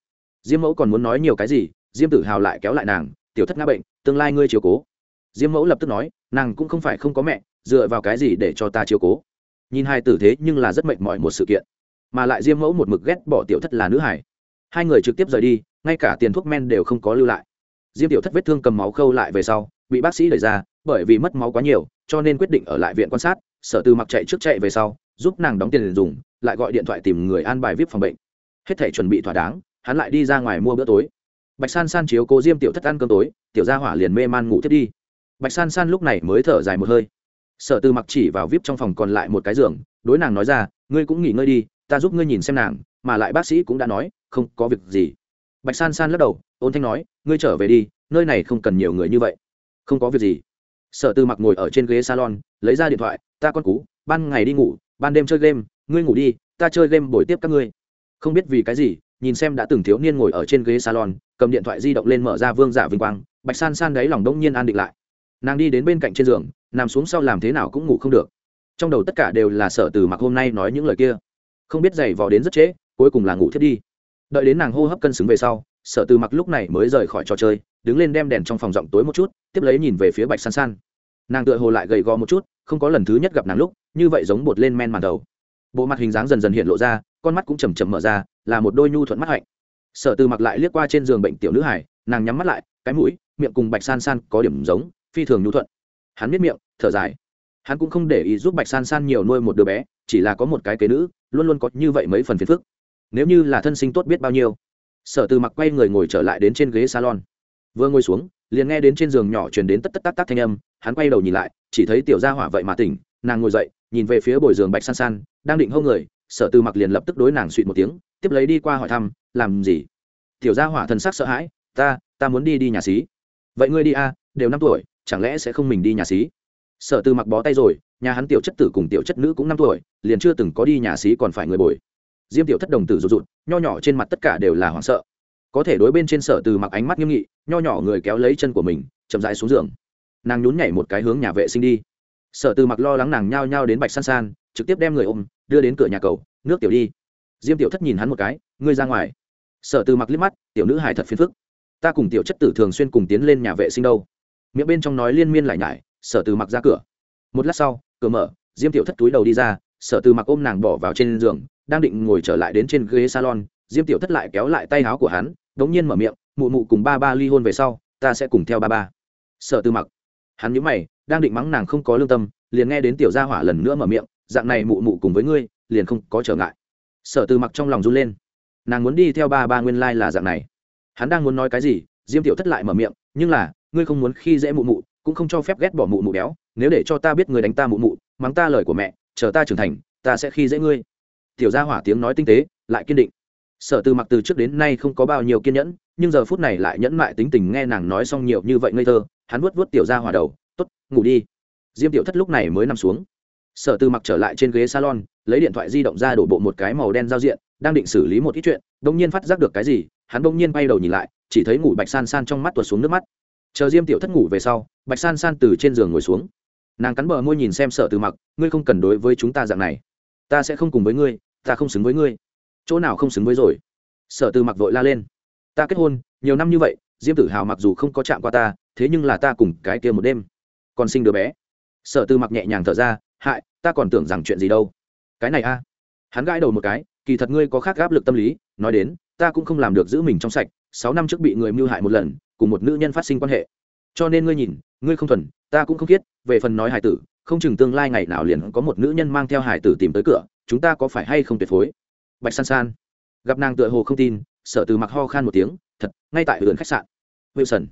Diêm mẫu còn muốn nói nhiều cái gì, diêm tử hào lại kéo lại nàng, tiểu thất ngã bệnh, tương lai ngươi chiều cố. Diêm mẫu lập tức nói, nàng cũng không phải không có mẹ, dựa vào cái gì để cho ta chiều cố? Nhìn hai tử thế nhưng là rất mệt mỏi một sự kiện, mà lại diêm mẫu một mực ghét bỏ tiểu thất là nữ hải hai người trực tiếp rời đi, ngay cả tiền thuốc men đều không có lưu lại. Diêm tiểu thất vết thương cầm máu khâu lại về sau, bị bác sĩ đẩy ra, bởi vì mất máu quá nhiều, cho nên quyết định ở lại viện quan sát sở từ mặc chạy trước chạy về sau, giúp nàng đóng tiền dùng, lại gọi điện thoại tìm người an bài vip phòng bệnh. Hết thể chuẩn bị thỏa đáng, hắn lại đi ra ngoài mua bữa tối. Bạch san san chiếu cố diêm tiểu thất ăn cơm tối, tiểu gia hỏa liền mê man ngủ thiết đi. Bạch san san lúc này mới thở dài một hơi. Sở từ mặc chỉ vào vip trong phòng còn lại một cái giường, đối nàng nói ra, ngươi cũng nghỉ ngơi đi, ta giúp ngươi nhìn xem nàng, mà lại bác sĩ cũng đã nói, không có việc gì. Bạch san san lắc đầu, ôn thanh nói, ngươi trở về đi, nơi này không cần nhiều người như vậy. Không có việc gì sở tư mặc ngồi ở trên ghế salon, lấy ra điện thoại, ta con cú, ban ngày đi ngủ, ban đêm chơi game, ngươi ngủ đi, ta chơi game bồi tiếp các ngươi. Không biết vì cái gì, nhìn xem đã từng thiếu niên ngồi ở trên ghế salon, cầm điện thoại di động lên mở ra vương giả vinh quang, bạch san san đáy lòng đông nhiên an định lại. Nàng đi đến bên cạnh trên giường, nằm xuống sau làm thế nào cũng ngủ không được. Trong đầu tất cả đều là sở từ mặc hôm nay nói những lời kia. Không biết giày vò đến rất trễ, cuối cùng là ngủ thiết đi. Đợi đến nàng hô hấp cân xứng về sau, sở từ mặc lúc này mới rời khỏi trò chơi, đứng lên đem đèn trong phòng rộng tối một chút, tiếp lấy nhìn về phía bạch san san nàng tựa hồ lại gầy gò một chút, không có lần thứ nhất gặp nàng lúc, như vậy giống bột lên men màn đầu. Bộ mặt hình dáng dần dần hiện lộ ra, con mắt cũng chầm chầm mở ra, là một đôi nhu thuận mắt hạnh. Sở từ mặc lại liếc qua trên giường bệnh tiểu nữ hải nàng nhắm mắt lại, cái mũi, miệng cùng bạch san san có điểm giống, phi thường nhu thuận. Hắn biết miệng, thở dài. Hắn cũng không để ý giúp bạch san san nhiều nuôi một đứa bé, chỉ là có một cái kế nữ, luôn luôn có như vậy mấy phần phiền phức. Nếu như là thân sinh tốt biết bao nhiêu. Sở từ mặc quay người ngồi trở lại đến trên ghế salon. Vừa ngồi xuống liền nghe đến trên giường nhỏ truyền đến tất tất tắc tắc thanh âm, hắn quay đầu nhìn lại, chỉ thấy tiểu gia hỏa vậy mà tỉnh, nàng ngồi dậy, nhìn về phía bồi giường bạch san san, đang định hô người, sở từ mặc liền lập tức đối nàng suỵt một tiếng, tiếp lấy đi qua hỏi thăm, làm gì? Tiểu gia hỏa thần sắc sợ hãi, ta ta muốn đi đi nhà xí. Vậy ngươi đi a, đều năm tuổi, chẳng lẽ sẽ không mình đi nhà xí? Sở từ mặc bó tay rồi, nhà hắn tiểu chất tử cùng tiểu chất nữ cũng năm tuổi, liền chưa từng có đi nhà xí còn phải người bồi. Diêm tiểu thất đồng tử rụt rụt, nho nhỏ trên mặt tất cả đều là hoảng sợ có thể đối bên trên sở từ mặc ánh mắt nghiêm nghị, nho nhỏ người kéo lấy chân của mình, chậm rãi xuống giường. Nàng nhún nhảy một cái hướng nhà vệ sinh đi. Sở từ mặc lo lắng nàng nhao nhao đến bạch san san, trực tiếp đem người ôm, đưa đến cửa nhà cầu, nước tiểu đi. Diêm tiểu thất nhìn hắn một cái, ngươi ra ngoài. Sở từ mặc liếc mắt, tiểu nữ hải thật phiền phức. Ta cùng tiểu chất tử thường xuyên cùng tiến lên nhà vệ sinh đâu. Miệng bên trong nói liên miên lại nhải, sở từ mặc ra cửa. Một lát sau, cửa mở, diêm tiểu thất túi đầu đi ra, sở từ mặc ôm nàng bỏ vào trên giường, đang định ngồi trở lại đến trên ghế salon, diêm tiểu thất lại kéo lại tay áo của hắn đống nhiên mở miệng, mụ mụ cùng ba ba ly hôn về sau, ta sẽ cùng theo ba ba. Sợ tư mặc. Hắn nhíu mày, đang định mắng nàng không có lương tâm, liền nghe đến tiểu gia hỏa lần nữa mở miệng, dạng này mụ mụ cùng với ngươi, liền không có trở ngại. Sợ tư mặc trong lòng run lên. Nàng muốn đi theo ba ba nguyên lai là dạng này. Hắn đang muốn nói cái gì, diêm tiểu thất lại mở miệng, nhưng là, ngươi không muốn khi dễ mụ mụ, cũng không cho phép ghét bỏ mụ mụ béo, nếu để cho ta biết người đánh ta mụ mụ, mắng ta lời của mẹ, chờ ta trưởng thành, ta sẽ khi dễ ngươi. Tiểu gia hỏa tiếng nói tinh tế, lại kiên định sở từ mặc từ trước đến nay không có bao nhiêu kiên nhẫn, nhưng giờ phút này lại nhẫn mại tính tình nghe nàng nói xong nhiều như vậy ngây thơ, hắn vuốt vuốt tiểu ra hỏa đầu t ố t ngủ đi. Diêm tiểu thất lúc này mới nằm xuống. Sở từ mặc trở lại trên ghế salon, lấy điện thoại di động ra đổ bộ một cái màu đen giao diện, đang định xử lý một ít chuyện đ ỗ n g nhiên phát giác được cái gì, hắn đ ỗ n g nhiên bay đầu nhìn lại, chỉ thấy ngủ bạch san san trong mắt tuột xuống nước mắt. Chờ diêm tiểu thất ngủ về sau, bạch san san từ trên giường ngồi xuống. Nàng cắn bờ môi nhìn xem sở từ mặc, ngươi không cần đối với chúng ta dạng này. Ta sẽ không cùng với ngươi, ta không xứng với ngươi chỗ nào không xứng với rồi. Sở từ mặc vội la lên. Ta kết hôn, nhiều năm như vậy, diêm tử hào mặc dù không có chạm qua ta, thế nhưng là ta cùng cái kia một đêm. Còn sinh đứa bé. Sở từ mặc nhẹ nhàng thở ra, hại, ta còn tưởng rằng chuyện gì đâu. Cái này a. Hắn gãi đầu một cái, kỳ thật ngươi có khác áp lực tâm lý, nói đến, ta cũng không làm được giữ mình trong sạch, sáu năm trước bị người mưu hại một lần, cùng một nữ nhân phát sinh quan hệ. Cho nên ngươi nhìn, ngươi không thuần, ta cũng không biết về phần nói hải tử, không chừng tương lai ngày nào liền có một nữ nhân mang theo hải tử tìm tới cửa, chúng ta có phải hay không tuyệt phối? Bạch san san. Gặp nàng tựa hồ không tin, sở từ mặc ho khan một tiếng, thật, ngay tại vườn khách sạn. Wilson.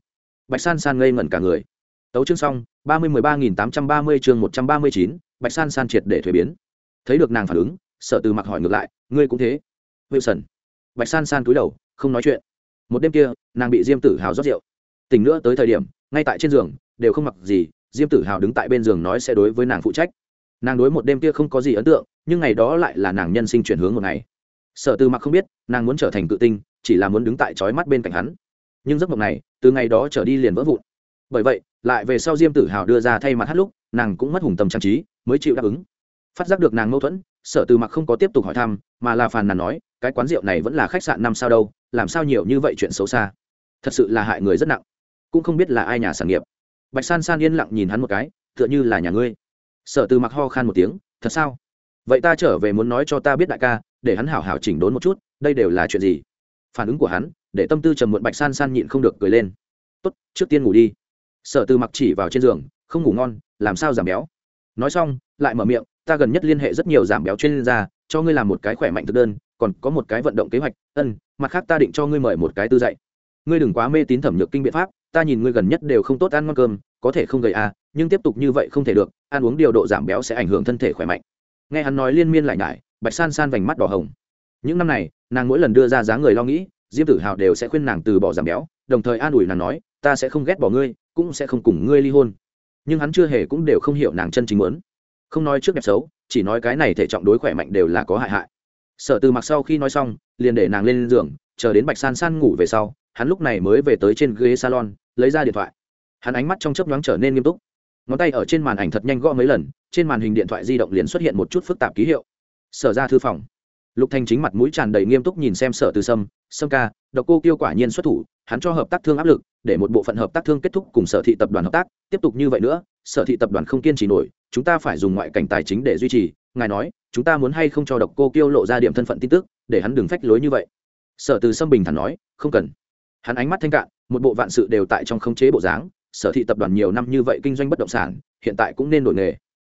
Bạch san san ngây ngẩn cả người. Tấu chương xong, ba mươi mười ba nghìn tám trăm ba mươi chương một trăm ba mươi chín, bạch san san triệt để thuế biến. Thấy được nàng phản ứng, sở từ mặc hỏi ngược lại, ngươi cũng thế? Wilson. Bạch san san cúi đầu, không nói chuyện. Một đêm kia, nàng bị diêm tử hào rót rượu. Tỉnh nữa tới thời điểm, ngay tại trên giường, đều không mặc gì, diêm tử hào đứng tại bên giường nói sẽ đối với nàng phụ trách. Nàng đối một đêm kia không có gì ấn tượng, nhưng ngày đó lại là nàng nhân sinh chuyển hướng một ngày sở từ mặc không biết, nàng muốn trở thành cự tinh, chỉ là muốn đứng tại trói mắt bên cạnh hắn. Nhưng giấc mộng này, từ ngày đó trở đi liền vỡ vụn. Bởi vậy, lại về sau diêm tử hào đưa ra thay mặt hát lúc, nàng cũng mất hùng tâm trang trí, mới chịu đáp ứng. Phát giác được nàng mâu thuẫn, sở từ mặc không có tiếp tục hỏi thăm, mà là phàn nàn nói, cái quán rượu này vẫn là khách sạn năm sao đâu, làm sao nhiều như vậy chuyện xấu xa. Thật sự là hại người rất nặng. Cũng không biết là ai nhà sản nghiệp. Bạch san san yên lặng nhìn hắn một cái, tựa như là nhà ngươi. Sở từ mặc ho khan một tiếng, thật sao? Vậy ta trở về muốn nói cho ta biết đại ca để hắn hảo hảo chỉnh đốn một chút, đây đều là chuyện gì? Phản ứng của hắn, để tâm tư trầm muộn bạch san san nhịn không được cười lên. Tốt, trước tiên ngủ đi. Sở từ mặc chỉ vào trên giường, không ngủ ngon, làm sao giảm béo? Nói xong, lại mở miệng, ta gần nhất liên hệ rất nhiều giảm béo chuyên gia, cho ngươi làm một cái khỏe mạnh thực đơn, còn có một cái vận động kế hoạch, ân, mặt khác ta định cho ngươi mời một cái tư dạy. Ngươi đừng quá mê tín thẩm nhược kinh biện pháp, ta nhìn ngươi gần nhất đều không tốt ăn ngon cơm, có thể không gầy à nhưng tiếp tục như vậy không thể được, ăn uống điều độ giảm béo sẽ ảnh hưởng thân thể khỏe mạnh. Nghe hắn nói liên miên lại nhải bạch san san vành mắt đỏ hồng. Những năm này, nàng mỗi lần đưa ra giá người lo nghĩ, diêm tử hào đều sẽ khuyên nàng từ bỏ giảm béo, đồng thời an ủi nàng nói, ta sẽ không ghét bỏ ngươi, cũng sẽ không cùng ngươi ly hôn. Nhưng hắn chưa hề cũng đều không hiểu nàng chân chính muốn. Không nói trước đẹp xấu, chỉ nói cái này thể trọng đối khỏe mạnh đều là có hại hại. Sở từ mặc sau khi nói xong, liền để nàng lên giường, chờ đến bạch san san ngủ về sau, hắn lúc này mới về tới trên ghế salon, lấy ra điện thoại. Hắn ánh mắt trong chớp nhoáng trở nên nghiêm túc. Ngón tay ở trên màn ảnh thật nhanh gõ mấy lần, trên màn hình điện thoại di động liền xuất hiện một chút phức tạp ký hiệu sở ra thư phòng. Lục thanh chính mặt mũi tràn đầy nghiêm túc nhìn xem sở từ sâm sâm ca, độc cô tiêu quả nhiên xuất thủ, hắn cho hợp tác thương áp lực, để một bộ phận hợp tác thương kết thúc cùng sở thị tập đoàn hợp tác, tiếp tục như vậy nữa, sở thị tập đoàn không kiên trì nổi, chúng ta phải dùng ngoại cảnh tài chính để duy trì, ngài nói, chúng ta muốn hay không cho độc cô tiêu lộ ra điểm thân phận tin tức, để hắn đừng phách lối như vậy. Sở từ sâm bình thản nói, không cần. Hắn ánh mắt thanh cạn, một bộ vạn sự đều tại trong khống chế bộ dáng, sở thị tập đoàn nhiều năm như vậy kinh doanh bất động sản, hiện tại cũng nên đổi nghề.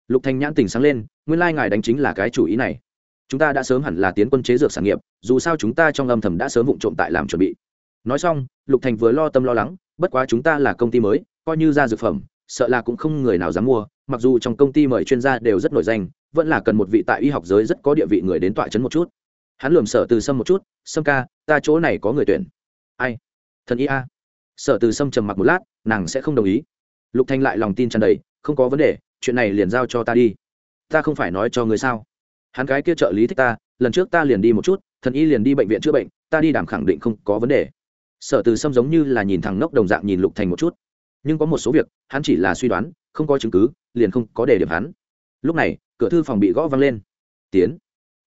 Lục thanh nhãn tỉnh sáng lên nguyên lai ngài đánh chính là cái chủ ý này. Chúng ta đã sớm hẳn là tiến quân chế dược sản nghiệp, dù sao chúng ta trong âm thầm đã sớm vụng trộm tại làm chuẩn bị. Nói xong, lục thành vừa lo tâm lo lắng, bất quá chúng ta là công ty mới, coi như ra dược phẩm, sợ là cũng không người nào dám mua, mặc dù trong công ty mời chuyên gia đều rất nổi danh, vẫn là cần một vị tại y học giới rất có địa vị người đến tọa chấn một chút. Hắn lườm sở từ sâm một chút, sâm ca, ta chỗ này có người tuyển. Ai? Thần y a. Sở từ sâm trầm mặc một lát, nàng sẽ không đồng ý. Lục thanh lại lòng tin tràn đầy, không có vấn đề, chuyện này liền giao cho ta đi ta không phải nói cho người sao? Hắn cái kia trợ lý thích ta, lần trước ta liền đi một chút, thần y liền đi bệnh viện chữa bệnh, ta đi đảm khẳng định không có vấn đề. Sở từ sâm giống như là nhìn thằng nốc đồng dạng nhìn lục thành một chút. Nhưng có một số việc, hắn chỉ là suy đoán, không có chứng cứ, liền không có đề điểm hắn. Lúc này, cửa thư phòng bị gõ văng lên. Tiến.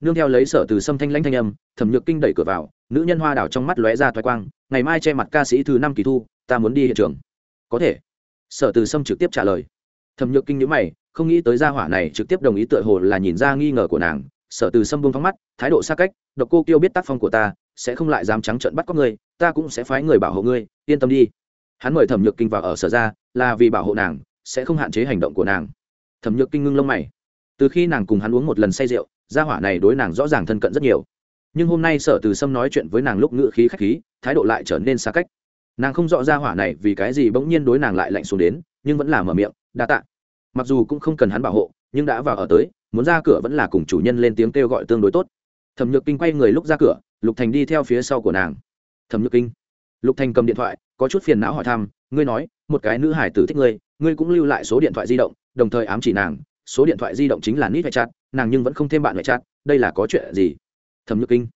Nương theo lấy sở từ sâm thanh lãnh thanh âm, thẩm nhược kinh đẩy cửa vào, nữ nhân hoa đảo trong mắt lóe ra thoái quang, ngày mai che mặt ca sĩ thứ năm kỳ thu, ta muốn đi hiện trường. Có thể. Sở từ sâm trực tiếp trả lời. Thẩm nhược kinh nhữ mày không nghĩ tới gia hỏa này trực tiếp đồng ý tựa hồ là nhìn ra nghi ngờ của nàng, sở từ sâm bông thóng mắt, thái độ xa cách, độc cô kiêu biết tác phong của ta, sẽ không lại dám trắng trợn bắt cóc ngươi, ta cũng sẽ phái người bảo hộ ngươi, yên tâm đi. Hắn mời thẩm nhược kinh vào ở sở ra, là vì bảo hộ nàng, sẽ không hạn chế hành động của nàng. Thẩm nhược kinh ngưng lông mày. Từ khi nàng cùng hắn uống một lần say rượu, gia hỏa này đối nàng rõ ràng thân cận rất nhiều. Nhưng hôm nay sở từ sâm nói chuyện với nàng lúc ngự khí khách khí, thái độ lại trở nên xa cách. Nàng không rõ gia hỏa này vì cái gì bỗng nhiên đối nàng lại lạnh xuống đến, nhưng vẫn là mở miệng, đa tạ mặc dù cũng không cần hắn bảo hộ, nhưng đã vào ở tới, muốn ra cửa vẫn là cùng chủ nhân lên tiếng kêu gọi tương đối tốt. Thẩm nhược kinh quay người lúc ra cửa, lục thành đi theo phía sau của nàng. Thẩm nhược kinh. Lục thành cầm điện thoại, có chút phiền não hỏi thăm, ngươi nói, một cái nữ hải tử thích ngươi ngươi cũng lưu lại số điện thoại di động, đồng thời ám chỉ nàng, số điện thoại di động chính là nít phải chặt, nàng nhưng vẫn không thêm bạn ngoại chặt, đây là có chuyện gì? Thẩm nhược kinh.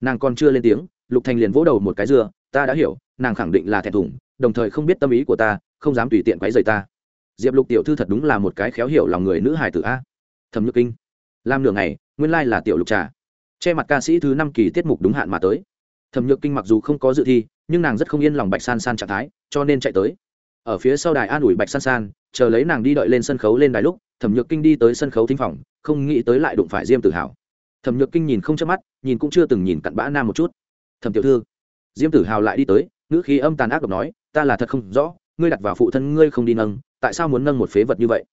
Nàng còn chưa lên tiếng, lục thành liền vỗ đầu một cái dưa ta đã hiểu, nàng khẳng định là thẹn thùng, đồng thời không biết tâm ý của ta, không dám tùy tiện quấy rầy ta diệp lục tiểu thư thật đúng là một cái khéo hiểu lòng người nữ hài tử a. Thẩm nhược kinh, làm nửa ngày, nguyên lai là tiểu lục trà. Che mặt ca sĩ thứ năm kỳ tiết mục đúng hạn mà tới. Thẩm nhược kinh mặc dù không có dự thi, nhưng nàng rất không yên lòng bạch san san trạng thái, cho nên chạy tới. Ở phía sau đài an ủi bạch san san, chờ lấy nàng đi đợi lên sân khấu lên đài lúc, thẩm nhược kinh đi tới sân khấu thính phòng, không nghĩ tới lại đụng phải diêm tử hào. Thẩm nhược kinh nhìn không chớp mắt, nhìn cũng chưa từng nhìn cặn bã nam một chút. Thẩm tiểu thư. Diêm tử hào lại đi tới, ngữ khí âm tàn ác độc nói, ta là thật không rõ, ngươi đặt vào phụ thân ngươi không đi nâng tại sao muốn nâng một phế vật như vậy?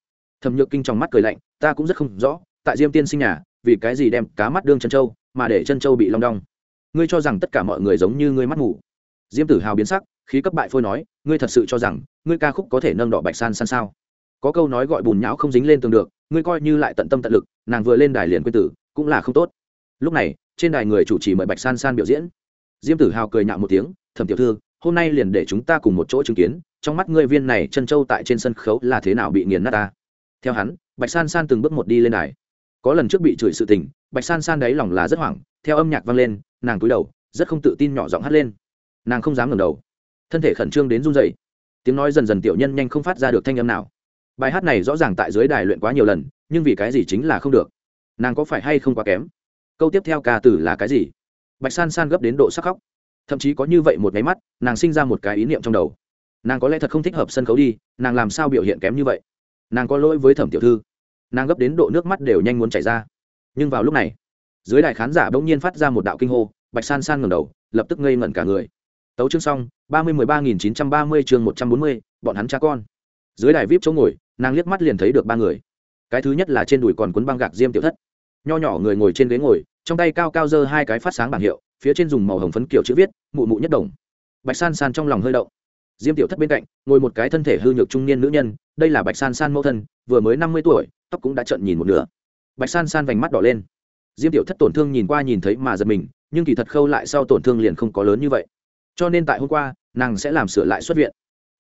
Thẩm nhược kinh trong mắt cười lạnh, ta cũng rất không rõ, tại diêm tiên sinh nhà, vì cái gì đem cá mắt đương chân châu mà để chân châu bị long đong? Ngươi cho rằng tất cả mọi người giống như ngươi mắt ngủ. Diêm tử hào biến sắc, khí cấp bại phôi nói, ngươi thật sự cho rằng, ngươi ca khúc có thể nâng đỏ bạch san san sao? Có câu nói gọi bùn nhão không dính lên tường được, ngươi coi như lại tận tâm tận lực, nàng vừa lên đài liền quên tử, cũng là không tốt. Lúc này, trên đài người chủ trì mời bạch san san biểu diễn. Diêm tử hào cười nhạo một tiếng, thẩm tiểu thư hôm nay liền để chúng ta cùng một chỗ chứng kiến, trong mắt ngươi viên này chân châu tại trên sân khấu là thế nào bị nghiền nát ta? Theo hắn, bạch san san từng bước một đi lên đài. Có lần trước bị chửi sự tình, bạch san san đấy lòng là rất hoảng, theo âm nhạc vang lên, nàng cúi đầu, rất không tự tin nhỏ giọng hát lên. Nàng không dám ngẩng đầu. Thân thể khẩn trương đến run rẩy. Tiếng nói dần dần tiểu nhân nhanh không phát ra được thanh âm nào. Bài hát này rõ ràng tại dưới đài luyện quá nhiều lần, nhưng vì cái gì chính là không được. Nàng có phải hay không quá kém? Câu tiếp theo ca từ là cái gì? Bạch san san gấp đến độ sắc khóc thậm chí có như vậy một nháy mắt, nàng sinh ra một cái ý niệm trong đầu. Nàng có lẽ thật không thích hợp sân khấu đi, nàng làm sao biểu hiện kém như vậy? Nàng có lỗi với thẩm tiểu thư. Nàng gấp đến độ nước mắt đều nhanh muốn chảy ra. Nhưng vào lúc này, dưới đài khán giả bỗng nhiên phát ra một đạo kinh hô, bạch san san ngầm đầu, lập tức ngây ngẩn cả người. Tấu chương xong, ba mươi mười ba nghìn chín trăm ba mươi chương một trăm bốn mươi, bọn hắn cha con. Dưới đài vip chỗ ngồi, nàng liếc mắt liền thấy được ba người. Cái thứ nhất là trên đùi còn cuốn băng gạc diêm tiểu thất. Nho nhỏ người ngồi trên ghế ngồi, trong tay cao cao giơ hai cái phát sáng bảng hiệu phía trên dùng màu hồng phấn kiểu chữ viết, mụ mụ nhất đồng. Bạch san san trong lòng hơi động. Diêm tiểu thất bên cạnh, ngồi một cái thân thể hư nhược trung niên nữ nhân, đây là bạch san san mẫu thân, vừa mới năm mươi tuổi, tóc cũng đã trận nhìn một nửa. Bạch san san vành mắt đỏ lên. Diêm tiểu thất tổn thương nhìn qua nhìn thấy mà giật mình, nhưng kỳ thật khâu lại sau tổn thương liền không có lớn như vậy. Cho nên tại hôm qua, nàng sẽ làm sửa lại xuất viện.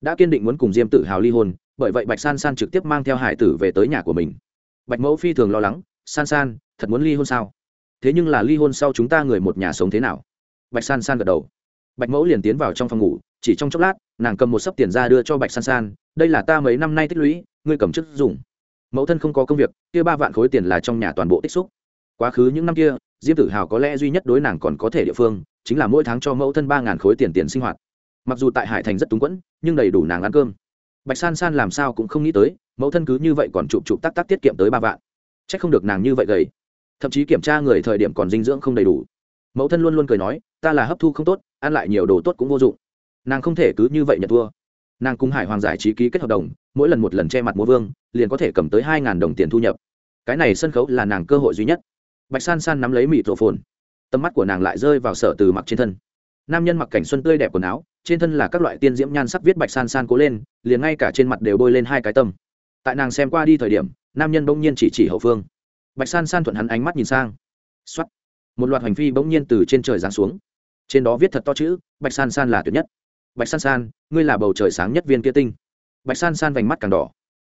Đã kiên định muốn cùng diêm tự hào ly hôn, bởi vậy bạch san san trực tiếp mang theo hải tử về tới nhà của mình. Bạch mẫu phi thường lo lắng, san san, thật muốn ly hôn sao? Thế nhưng là ly hôn sau chúng ta người một nhà sống thế nào? Bạch san san gật đầu. Bạch mẫu liền tiến vào trong phòng ngủ, chỉ trong chốc lát, nàng cầm một sấp tiền ra đưa cho bạch san san, đây là ta mấy năm nay tích lũy, ngươi cầm chức dùng. Mẫu thân không có công việc, kia ba vạn khối tiền là trong nhà toàn bộ tích xúc. Quá khứ những năm kia, diêm tử hào có lẽ duy nhất đối nàng còn có thể địa phương, chính là mỗi tháng cho mẫu thân ba ngàn khối tiền tiền sinh hoạt. Mặc dù tại hải thành rất túng quẫn, nhưng đầy đủ nàng ăn cơm. Bạch san san làm sao cũng không nghĩ tới, mẫu thân cứ như vậy còn chụp chụp tắc tắc tiết kiệm tới ba vạn. C h ắ c không được nàng như vậy gầy thậm chí kiểm tra người thời điểm còn dinh dưỡng không đầy đủ. Mẫu thân luôn luôn cười nói, ta là hấp thu không tốt, ăn lại nhiều đồ tốt cũng vô dụng. Nàng không thể cứ như vậy nhận thua. Nàng cùng hải hoàng giải trí ký kết hợp đồng, mỗi lần một lần che mặt múa vương, liền có thể cầm tới hai ngàn đồng tiền thu nhập. Cái này sân khấu là nàng cơ hội duy nhất. Bạch san san nắm lấy mịt rổ phồn tầm mắt của nàng lại rơi vào sở từ mặc trên thân. Nam nhân mặc cảnh xuân tươi đẹp quần áo, trên thân là các loại tiên diễm nhan sắc viết bạch san san cố lên, liền ngay cả trên mặt đều bôi lên hai cái tâm. Tại nàng xem qua đi thời điểm, nam nhân bỗng nhiên chỉ chỉ hậu phương bạch san san thuận hắn ánh mắt nhìn sang. X o á t một loạt hành vi bỗng nhiên từ trên trời giáng xuống. Trên đó viết thật to chữ, bạch san san là tuyệt nhất. Bạch san san, ngươi là bầu trời sáng nhất viên kia tinh. Bạch san san vành mắt càng đỏ.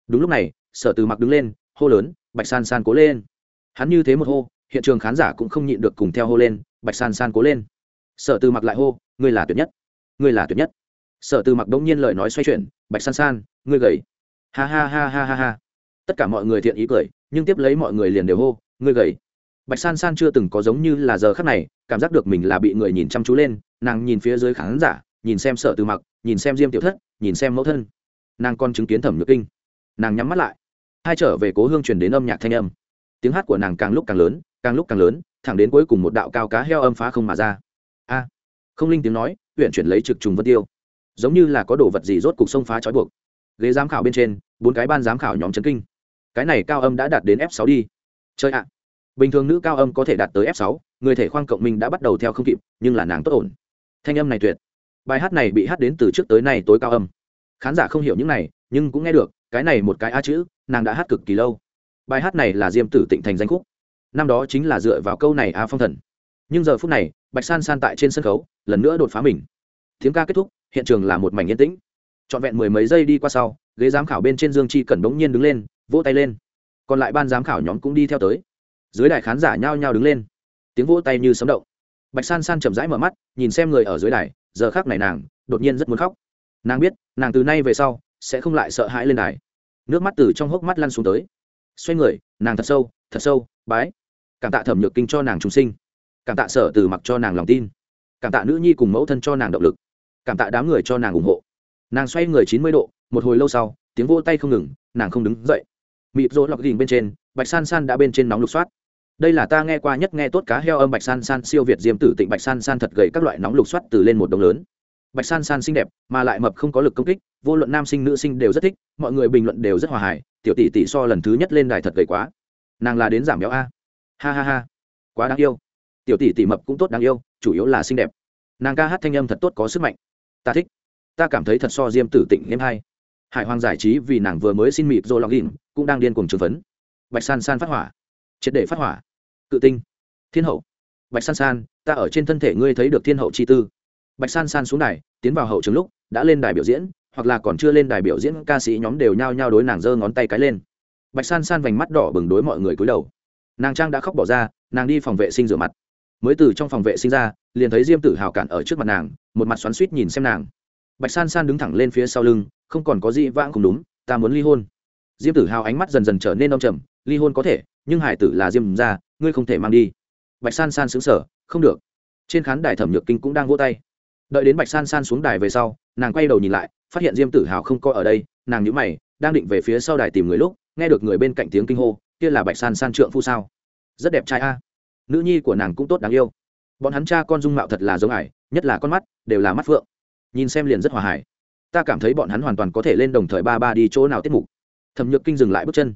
Đúng lúc này, sở từ mặc đứng lên, hô lớn, bạch san san cố lên. Hắn như thế một hô, hiện trường khán giả cũng không nhịn được cùng theo hô lên, bạch san san cố lên. Sở từ mặc lại hô, ngươi là tuyệt nhất. Ngươi là tuyệt nhất. Sở từ mặc đông nhiên lời nói xoay chuyển, bạch san san, ngươi gầy. Ha ha ha ha ha ha. Tất cả mọi người thiện ý cười nhưng tiếp lấy mọi người liền đều hô, ngươi gầy. Bạch san san chưa từng có giống như là giờ khắc này, cảm giác được mình là bị người nhìn chăm chú lên, nàng nhìn phía dưới khán giả, nhìn xem sợ từ mặc, nhìn xem diêm tiểu thất, nhìn xem mẫu thân. Nàng còn chứng kiến thẩm nhược kinh. Nàng nhắm mắt lại. Hai trở về cố hương truyền đến âm nhạc thanh âm. Tiếng hát của nàng càng lúc càng lớn, càng lúc càng lớn, thẳng đến cuối cùng một đạo cao cá heo âm phá không mà ra. A! Không linh tiếng nói huyện chuyển lấy trực trùng vân tiêu. Giống như là có đồ vật gì rốt cục sông phá trói buộc. Ghế giám khảo bên trên, bốn cái ban giám khảo nhóm chấn kinh cái này cao âm đã đạt đến f 6 đi. Chơi ạ. Bình thường nữ cao âm có thể đạt tới f 6 người thể khoang cộng minh đã bắt đầu theo không kịp, nhưng là nàng tốt ổn. Thanh âm này tuyệt. Bài hát này bị hát đến từ trước tới nay tối cao âm. Khán giả không hiểu những này, nhưng cũng nghe được, cái này một cái a chữ, nàng đã hát cực kỳ lâu. Bài hát này là diêm tử tịnh thành danh khúc. Năm đó chính là dựa vào câu này a phong thần. Nhưng giờ phút này, bạch san san tại trên sân khấu, lần nữa đột phá mình. Tiếng ca kết thúc, hiện trường là một mảnh yên tĩnh. Trọn vẹn mười mấy giây đi qua sau, ghế giám khảo bên trên dương chi cẩn bỗng nhiên đứng lên vỗ tay lên. Còn lại ban giám khảo nhóm cũng đi theo tới. Dưới đài khán giả nhao nhao đứng lên. Tiếng vỗ tay như sấm động. Bạch san san chậm rãi mở mắt, nhìn xem người ở dưới đài, giờ khác này nàng đột nhiên rất muốn khóc. Nàng biết, nàng từ nay về sau sẽ không lại sợ hãi lên đài. Nước mắt từ trong hốc mắt lăn xuống tới. Xoay người, nàng thật sâu thật sâu, bái. Cảm tạ thẩm nhược kinh cho nàng trung sinh. Cảm tạ sở từ mặc cho nàng lòng tin. Cảm tạ nữ nhi cùng mẫu thân cho nàng động lực. Cảm tạ đám người cho nàng ủng hộ. Nàng xoay người chín mươi độ, một hồi lâu sau, tiếng vô tay không ngừng, nàng không đứng dậy mịp rỗ lọc đỉnh bên trên, bạch san san đã bên trên nóng lục soát. Đây là ta nghe qua nhất nghe tốt cá heo âm bạch san san siêu việt diêm tử tịnh bạch san san thật gầy các loại nóng lục soát từ lên một đồng lớn. Bạch san san xinh đẹp, mà lại mập không có lực công kích, vô luận nam sinh nữ sinh đều rất thích, mọi người bình luận đều rất hòa hài, tiểu tỷ tỷ so lần thứ nhất lên đài thật gầy quá. Nàng là đến giảm béo a. Ha ha ha. Quá đáng yêu. Tiểu tỷ tỷ mập cũng tốt đáng yêu, chủ yếu là xinh đẹp. Nàng ca hát thanh âm thật tốt có sức mạnh. Ta thích. Ta cảm thấy thật so diêm tử tịnh em hay. Hải hoàng giải trí vì nàng vừa mới xin mịp rồi login cũng đang điên cuồng trừng phấn. Bạch san san phát hỏa. Triệt để phát hỏa. Cự tinh. Thiên hậu. Bạch san san, ta ở trên thân thể ngươi thấy được thiên hậu chi tư. Bạch san san xuống đài, tiến vào hậu trường lúc, đã lên đài biểu diễn, hoặc là còn chưa lên đài biểu diễn, ca sĩ nhóm đều nhao nhao đối nàng giơ ngón tay cái lên. Bạch san san vành mắt đỏ bừng đối mọi người cúi đầu. Nàng trang đã khóc bỏ ra, nàng đi phòng vệ sinh rửa mặt. Mới từ trong phòng vệ sinh ra, liền thấy diêm tử hào cản ở trước mặt nàng, một mặt xoắn suýt nhìn xem nàng. Bạch san san đứng thẳng lên phía sau lưng, không còn có gì vãng cùng đúng, ta muốn ly hôn diêm tử hào ánh mắt dần dần trở nên đông trầm, ly hôn có thể, nhưng hải tử là diêm ra ngươi không thể mang đi. Bạch san san xứng sở không được. Trên khán đài thẩm nhược kinh cũng đang vỗ tay. Đợi đến bạch san san xuống đài về sau, nàng quay đầu nhìn lại, phát hiện diêm tử hào không có ở đây, nàng nhữ mày, đang định về phía sau đài tìm người lúc, nghe được người bên cạnh tiếng kinh hô, kia là bạch san san trượng phu sao? Rất đẹp trai a. Nữ nhi của nàng cũng tốt đáng yêu. Bọn hắn cha con dung mạo thật là giống ải, nhất là con mắt, đều là mắt phượng. Nhìn xem liền rất hòa hải. Ta cảm thấy bọn hắn hoàn toàn có thể lên đồng thời ba ba đi chỗ nào tiết mục thẩm nhược kinh dừng lại bước chân.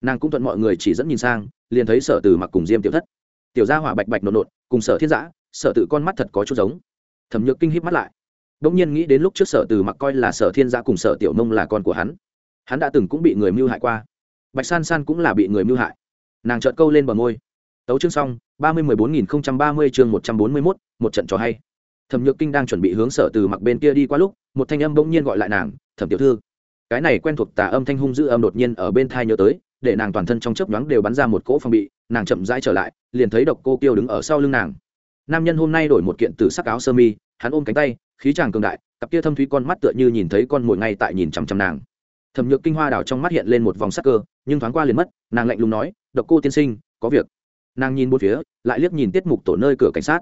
Nàng cũng thuận mọi người chỉ dẫn nhìn sang, liền thấy sở từ mặc cùng diêm tiểu thất. Tiểu gia hỏa bạch bạch nộn nộn, cùng sở Thiên giã sở tự con mắt thật có chút giống. Thẩm nhược kinh híp mắt lại. Đông nhiên nghĩ đến lúc trước sở từ mặc coi là sở thiên giã cùng sở tiểu nông là con của hắn. Hắn đã từng cũng bị người mưu hại qua. Bạch san san cũng là bị người mưu hại. Nàng trợt câu lên bờ môi. Tấu chương xong, ba mươi mười bốn nghìn không trăm ba mươi chương một trăm bốn mươi mốt, một trận trò hay. Thẩm nhược kinh đang chuẩn bị hướng sở từ mặc bên kia đi qua lúc, một thanh âm bỗng nhiên gọi lại nàng, thẩm tiểu thư cái này quen thuộc tà âm thanh hung dữ âm đột nhiên ở bên thai nhớ tới, để nàng toàn thân trong chớp nhoáng đều bắn ra một cỗ phòng bị, nàng chậm rãi trở lại, liền thấy độc cô kiêu đứng ở sau lưng nàng. Nam nhân hôm nay đổi một kiện từ sắc áo sơ mi, hắn ôm cánh tay, khí tràng cường đại, cặp kia thâm thúy con mắt tựa như nhìn thấy con mồi ngay tại nhìn chằm chằm nàng. Thẩm nhược kinh hoa đảo trong mắt hiện lên một vòng sắc cơ, nhưng thoáng qua liền mất, nàng lạnh lùng nói, độc cô tiên sinh, có việc. Nàng nhìn một phía, lại liếc nhìn tiết mục tổ nơi cửa cảnh sát.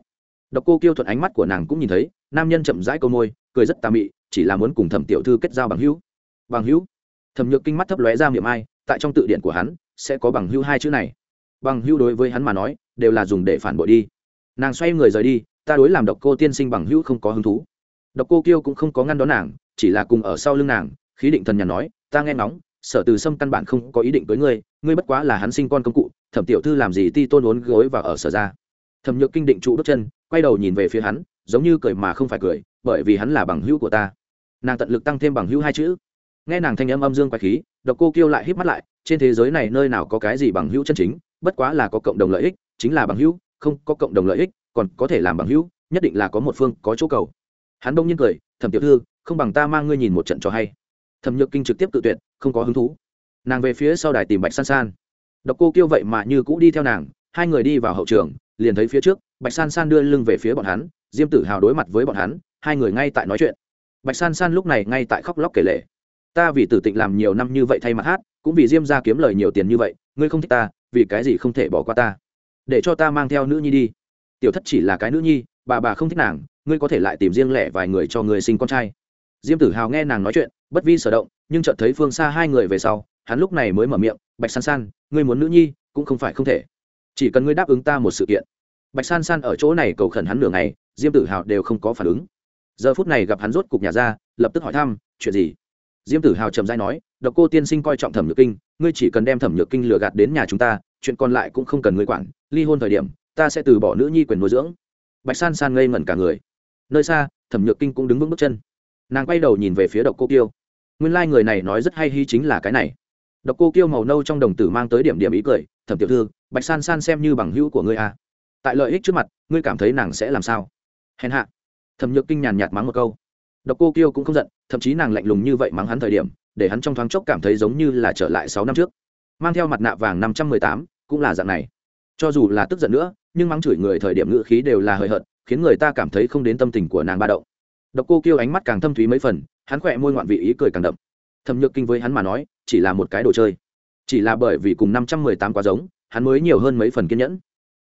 Độc cô kiêu thuận ánh mắt của nàng cũng nhìn thấy, nam nhân chậm rãi câu môi, cười rất tà mị, chỉ là muốn cùng thẩm tiểu thư kết giao bằng hữu bằng hữu. Thẩm nhược kinh mắt thấp lóe ra miệng ai, tại trong tự điện của hắn, sẽ có bằng hữu hai chữ này. Bằng hữu đối với hắn mà nói, đều là dùng để phản bội đi. Nàng xoay người rời đi, ta đối làm độc cô tiên sinh bằng hữu không có hứng thú. Độc cô kiêu cũng không có ngăn đón nàng, chỉ là cùng ở sau lưng nàng, khí định thần nhàn nói, ta nghe ngóng, sở từ sâm căn bản không có ý định với ngươi ngươi bất quá là hắn sinh con công cụ, thẩm tiểu thư làm gì ti tôn uốn gối và ở sở ra. Thẩm nhược kinh định trụ bước chân, quay đầu nhìn về phía hắn, giống như cười mà không phải cười, bởi vì hắn là bằng hữu của ta. Nàng tận lực tăng thêm bằng hữu hai chữ nghe nàng thanh âm âm dương quái khí, độc cô kêu lại hít mắt lại, trên thế giới này nơi nào có cái gì bằng hữu chân chính, bất quá là có cộng đồng lợi ích, chính là bằng hữu, không có cộng đồng lợi ích, còn có thể làm bằng hữu, nhất định là có một phương, có chỗ cầu. Hắn đông nhiên cười, thẩm tiểu thư, không bằng ta mang ngươi nhìn một trận cho hay. Thẩm nhược kinh trực tiếp tự tuyệt, không có hứng thú. Nàng về phía sau đài tìm bạch san san. Độc cô kêu vậy mà như cũ đi theo nàng, hai người đi vào hậu trường, liền thấy phía trước, bạch san san đưa lưng về phía bọn hắn, diêm tử hào đối mặt với bọn hắn, hai người ngay tại nói chuyện. Bạch san san lúc này ngay tại khóc lóc kể lệ ta vì tử tịnh làm nhiều năm như vậy thay mặt hát, cũng vì diêm ra kiếm lời nhiều tiền như vậy, ngươi không thích ta, vì cái gì không thể bỏ qua ta? Để cho ta mang theo nữ nhi đi. Tiểu thất chỉ là cái nữ nhi, bà bà không thích nàng, ngươi có thể lại tìm riêng lẻ vài người cho người sinh con trai. Diêm tử hào nghe nàng nói chuyện, bất vi sở động, nhưng chợt thấy phương xa hai người về sau, hắn lúc này mới mở miệng, bạch san san, ngươi muốn nữ nhi, cũng không phải không thể. Chỉ cần ngươi đáp ứng ta một sự kiện. Bạch san san ở chỗ này cầu khẩn hắn nửa ngày, diêm tử hào đều không có phản ứng. Giờ phút này gặp hắn rốt cục nhà ra, lập tức hỏi thăm, chuyện gì? Diêm tử hào trầm dai nói, độc cô tiên sinh coi trọng thẩm nhược kinh, ngươi chỉ cần đem thẩm nhược kinh lừa gạt đến nhà chúng ta, chuyện còn lại cũng không cần ngươi quản, ly hôn thời điểm, ta sẽ từ bỏ nữ nhi quyền nuôi dưỡng. Bạch san san ngây ngẩn cả người. Nơi xa, thẩm nhược kinh cũng đứng vững bước chân. Nàng quay đầu nhìn về phía độc cô kiêu. Nguyên lai、like、người này nói rất hay hy chính là cái này. Độc cô kiêu màu nâu trong đồng tử mang tới điểm điểm ý cười, thẩm tiểu thư, bạch san san xem như bằng hữu của ngươi à. tại lợi ích trước mặt, ngươi cảm thấy nàng sẽ làm sao? Hèn hạ. Thẩm nhược kinh nhàn nhạt mắng một câu. Độc cô kiêu cũng không giận thậm chí nàng lạnh lùng như vậy mắng hắn thời điểm, để hắn trong thoáng chốc cảm thấy giống như là trở lại sáu năm trước. Mang theo mặt nạ vàng năm trăm mười tám, cũng là dạng này. Cho dù là tức giận nữa, nhưng mắng chửi người thời điểm ngữ khí đều là hời hợt, khiến người ta cảm thấy không đến tâm tình của nàng ba động. Độc cô kêu ánh mắt càng thâm thúy mấy phần, hắn khỏe môi ngoạn vị ý cười càng đậm. Thẩm nhược kinh với hắn mà nói, chỉ là một cái đồ chơi. Chỉ là bởi vì cùng năm trăm mười tám quá giống, hắn mới nhiều hơn mấy phần kiên nhẫn.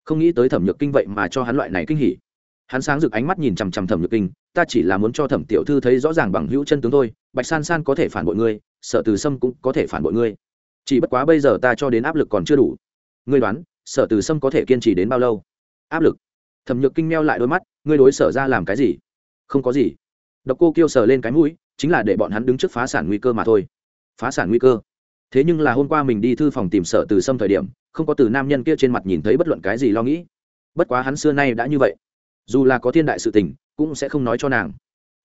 Không nghĩ tới thẩm nhược kinh vậy mà cho hắn loại này kinh hỉ hắn sáng rực ánh mắt nhìn chằm chằm thẩm nhược kinh, ta chỉ là muốn cho thẩm tiểu thư thấy rõ ràng bằng hữu chân tướng thôi, bạch san san có thể phản bội ngươi, sở từ sâm cũng có thể phản bội ngươi. Chỉ bất quá bây giờ ta cho đến áp lực còn chưa đủ. Ngươi đoán, sở từ sâm có thể kiên trì đến bao lâu? Áp lực? Thẩm nhược kinh meo lại đôi mắt, ngươi đối sở ra làm cái gì? Không có gì. Độc cô kêu sờ lên cái mũi, chính là để bọn hắn đứng trước phá sản nguy cơ mà thôi. Phá sản nguy cơ? Thế nhưng là hôm qua mình đi thư phòng tìm sở từ sâm thời điểm, không có từ nam nhân kia trên mặt nhìn thấy bất luận cái gì lo nghĩ. Bất quá hắn xưa nay đã như vậy dù là có thiên đại sự tình, cũng sẽ không nói cho nàng.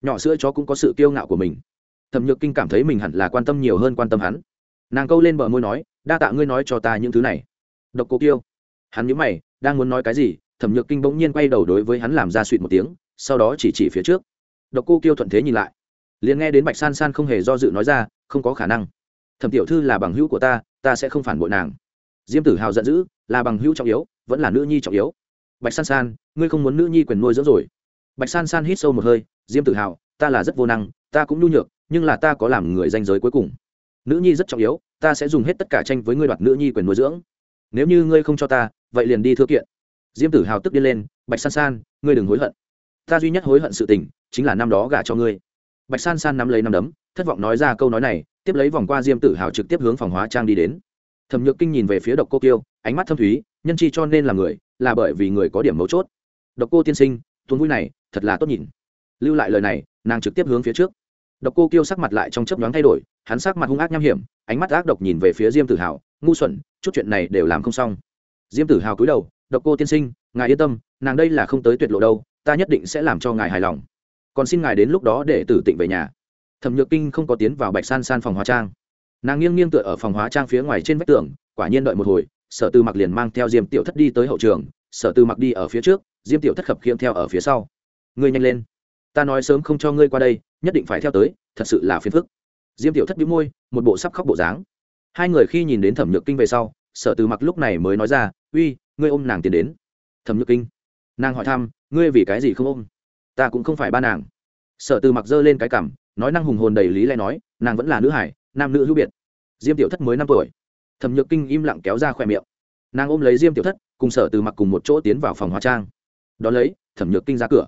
Nhỏ sữa chó cũng có sự kiêu ngạo của mình. Thẩm nhược kinh cảm thấy mình hẳn là quan tâm nhiều hơn quan tâm hắn. Nàng câu lên bờ môi nói, đa tạ ngươi nói cho ta những thứ này. Độc cô kiêu. Hắn nhớ mày, đang muốn nói cái gì, thẩm nhược kinh bỗng nhiên quay đầu đối với hắn làm ra suỵt một tiếng, sau đó chỉ chỉ phía trước. Độc cô kiêu thuận thế nhìn lại. Liền nghe đến bạch san san không hề do dự nói ra, không có khả năng. Thẩm tiểu thư là bằng hữu của ta ta sẽ không phản bội nàng. Diêm tử hào giận dữ, là bằng hữu trọng yếu, vẫn là nữ nhi trọng yếu bạch san san, ngươi không muốn nữ nhi quyền nuôi dưỡng rồi. Bạch san san hít sâu một hơi, diêm tự hào, ta là rất vô năng, ta cũng nhu nhược, nhưng là ta có làm người danh giới cuối cùng. Nữ nhi rất trọng yếu, ta sẽ dùng hết tất cả tranh với ngươi đoạt nữ nhi quyền nuôi dưỡng. Nếu như ngươi không cho ta, vậy liền đi thư kiện. Diêm tử hào tức đi lên, bạch san san, ngươi đừng hối hận. Ta duy nhất hối hận sự tình, chính là năm đó gả cho ngươi. Bạch san san nắm lấy năm đấm, thất vọng nói ra câu nói này, tiếp lấy vòng qua diêm tử hào trực tiếp hướng phòng hóa trang đi đến. Thẩm nhược kinh nhìn về phía độc cô kiêu, ánh mắt thâm thúy, nhân chi cho nên là người là bởi vì người có điểm mấu chốt. Độc cô tiên sinh tuôn vui này, thật là tốt nhìn. Lưu lại lời này, nàng trực tiếp hướng phía trước. Độc cô kêu sắc mặt lại trong chớp nhoáng thay đổi, hắn sắc mặt hung ác nham hiểm, ánh mắt ác độc nhìn về phía diêm tử hào, ngu xuẩn, chút chuyện này đều làm không xong. Diêm tử hào cúi đầu, độc cô tiên sinh, ngài yên tâm, nàng đây là không tới tuyệt lộ đâu, ta nhất định sẽ làm cho ngài hài lòng. Còn xin ngài đến lúc đó để tử tịnh về nhà. Thẩm nhược kinh không có tiến vào bạch san san phòng hóa trang. Nàng nghiêng nghiêng tựa ở phòng hóa trang phía ngoài trên vách tường, quả nhiên đợi một hồi sở tư mặc liền mang theo diêm tiểu thất đi tới hậu trường, sở tư mặc đi ở phía trước, diêm tiểu thất khập khiễng theo ở phía sau. Ngươi nhanh lên. Ta nói sớm không cho ngươi qua đây, nhất định phải theo tới, thật sự là phiền phức. Diêm tiểu thất bĩu môi, một bộ sắp khóc bộ dáng. Hai người khi nhìn đến thẩm nhược kinh về sau, sở từ mặc lúc này mới nói ra, uy, ngươi ôm nàng tiến đến. Thẩm nhược kinh, nàng hỏi thăm, ngươi vì cái gì không ôm? Ta cũng không phải ba nàng. Sở từ mặc giơ lên cái cảm nói năng hùng hồn đầy lý lẽ nói, nàng vẫn là nữ hải, nam nữ hữu biệt. Diêm tiểu thất mới năm tuổi thẩm nhược kinh im lặng kéo ra khỏe miệng. Nàng ôm lấy diêm tiểu thất, cùng sở từ mặc cùng một chỗ tiến vào phòng hóa trang. Đón lấy, thẩm nhược kinh ra cửa.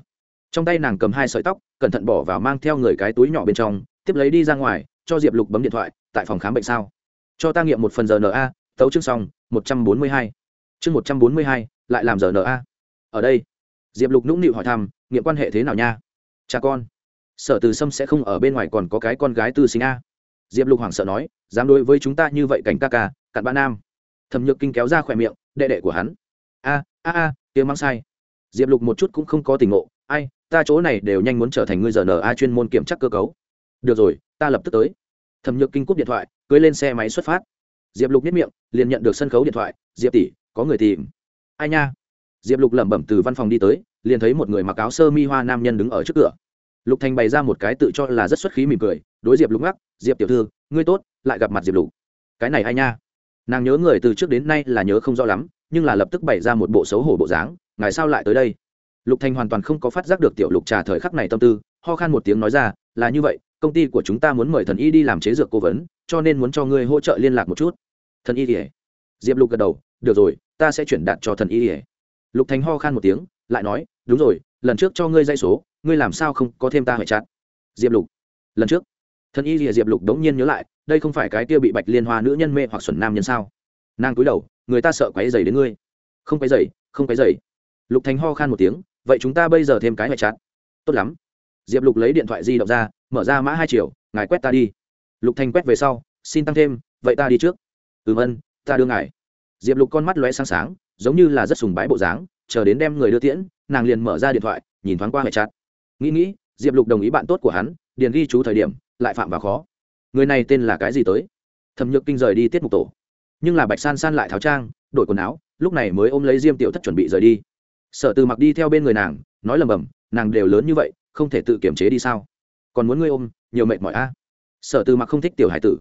Trong tay nàng cầm hai sợi tóc, cẩn thận bỏ vào mang theo người cái túi nhỏ bên trong, tiếp lấy đi ra ngoài, cho diệp lục bấm điện thoại, tại phòng khám bệnh sao? Cho ta nghiệm một phần giờ na tấu chương xong, một trăm bốn mươi hai. Chương một trăm bốn mươi hai, lại làm giờ na ở đây. Diệp lục nũng nịu hỏi thăm, nghiệm quan hệ thế nào nha? Cha con. Sở từ sâm sẽ không ở bên ngoài còn có cái con gái tư sinh a diệp lục hoảng sợ nói, dám đối với chúng ta như vậy cảnh ca ca, cặn bã nam. Thẩm nhược kinh kéo ra khỏe miệng, đệ đệ của hắn. A a a tiếng mang sai. Diệp lục một chút cũng không có tình ngộ, ai, ta chỗ này đều nhanh muốn trở thành ngươi giờ n a chuyên môn kiểm tra cơ cấu. Được rồi, ta lập tức tới. Thẩm nhược kinh cúp điện thoại, cưới lên xe máy xuất phát. Diệp lục nhất miệng, liền nhận được sân khấu điện thoại, diệp tỷ, có người tìm. Ai nha? Diệp lục lẩm bẩm từ văn phòng đi tới, liền thấy một người mặc áo sơ mi hoa nam nhân đứng ở trước cửa. Lục thành bày ra một cái tự cho là rất xuất khí mỉm cười đối diệp lục ngắc, diệp tiểu thư, ngươi tốt, lại gặp mặt diệp lục. Cái này hay nha. Nàng nhớ người từ trước đến nay là nhớ không rõ lắm, nhưng là lập tức bày ra một bộ xấu hổ bộ dáng ngày sao lại tới đây? Lục thành hoàn toàn không có phát giác được tiểu lục trà thời khắc này tâm tư, ho khan một tiếng nói ra, là như vậy, công ty của chúng ta muốn mời thần y đi làm chế dược cố vấn, cho nên muốn cho ngươi hỗ trợ liên lạc một chút. Thần y ỉa diệp lục gật đầu, được rồi, ta sẽ chuyển đạt cho thần y ỉa lục thành ho khan một tiếng, lại nói, đúng rồi, lần trước cho ngươi dây số, ngươi làm sao không có thêm ta hệ chặn? Diệp lục, lần trước thần y lìa diệp lục đống nhiên nhớ lại, đây không phải cái tia bị bạch liên hoa nữ nhân mê hoặc xuẩn nam nhân sao? Nàng cúi đầu, người ta sợ quáy dày đến ngươi. Không quáy dày không quáy dày lục thành ho khan một tiếng, vậy chúng ta bây giờ thêm cái hệ chặn tốt lắm. Diệp lục lấy điện thoại di động ra, mở ra mã hai triệu ngài quét ta đi. Lục thành quét về sau, xin tăng thêm, vậy ta đi trước. Ừm ân, ta đưa ngài. Diệp lục con mắt lóe sáng sáng, giống như là rất sùng bái bộ dáng, chờ đến đem người đưa tiễn, nàng liền mở ra điện thoại, nhìn thoáng qua hệ chặn nghĩ nghĩ, diệp lục đồng ý bạn tốt của hắn, điền ghi chú thời điểm lại phạm vào khó. Người này tên là cái gì tới? Thẩm nhược kinh rời đi tiết mục tổ. Nhưng là bạch san san lại tháo trang, đổi quần áo, lúc này mới ôm lấy diêm tiểu thất chuẩn bị rời đi. Sở từ mặc đi theo bên người nàng, nói lầm bầm, nàng đều lớn như vậy, không thể tự kiểm chế đi sao? Còn muốn ngươi ôm, nhiều mệt mỏi a. Sở từ mặc không thích tiểu hải tử,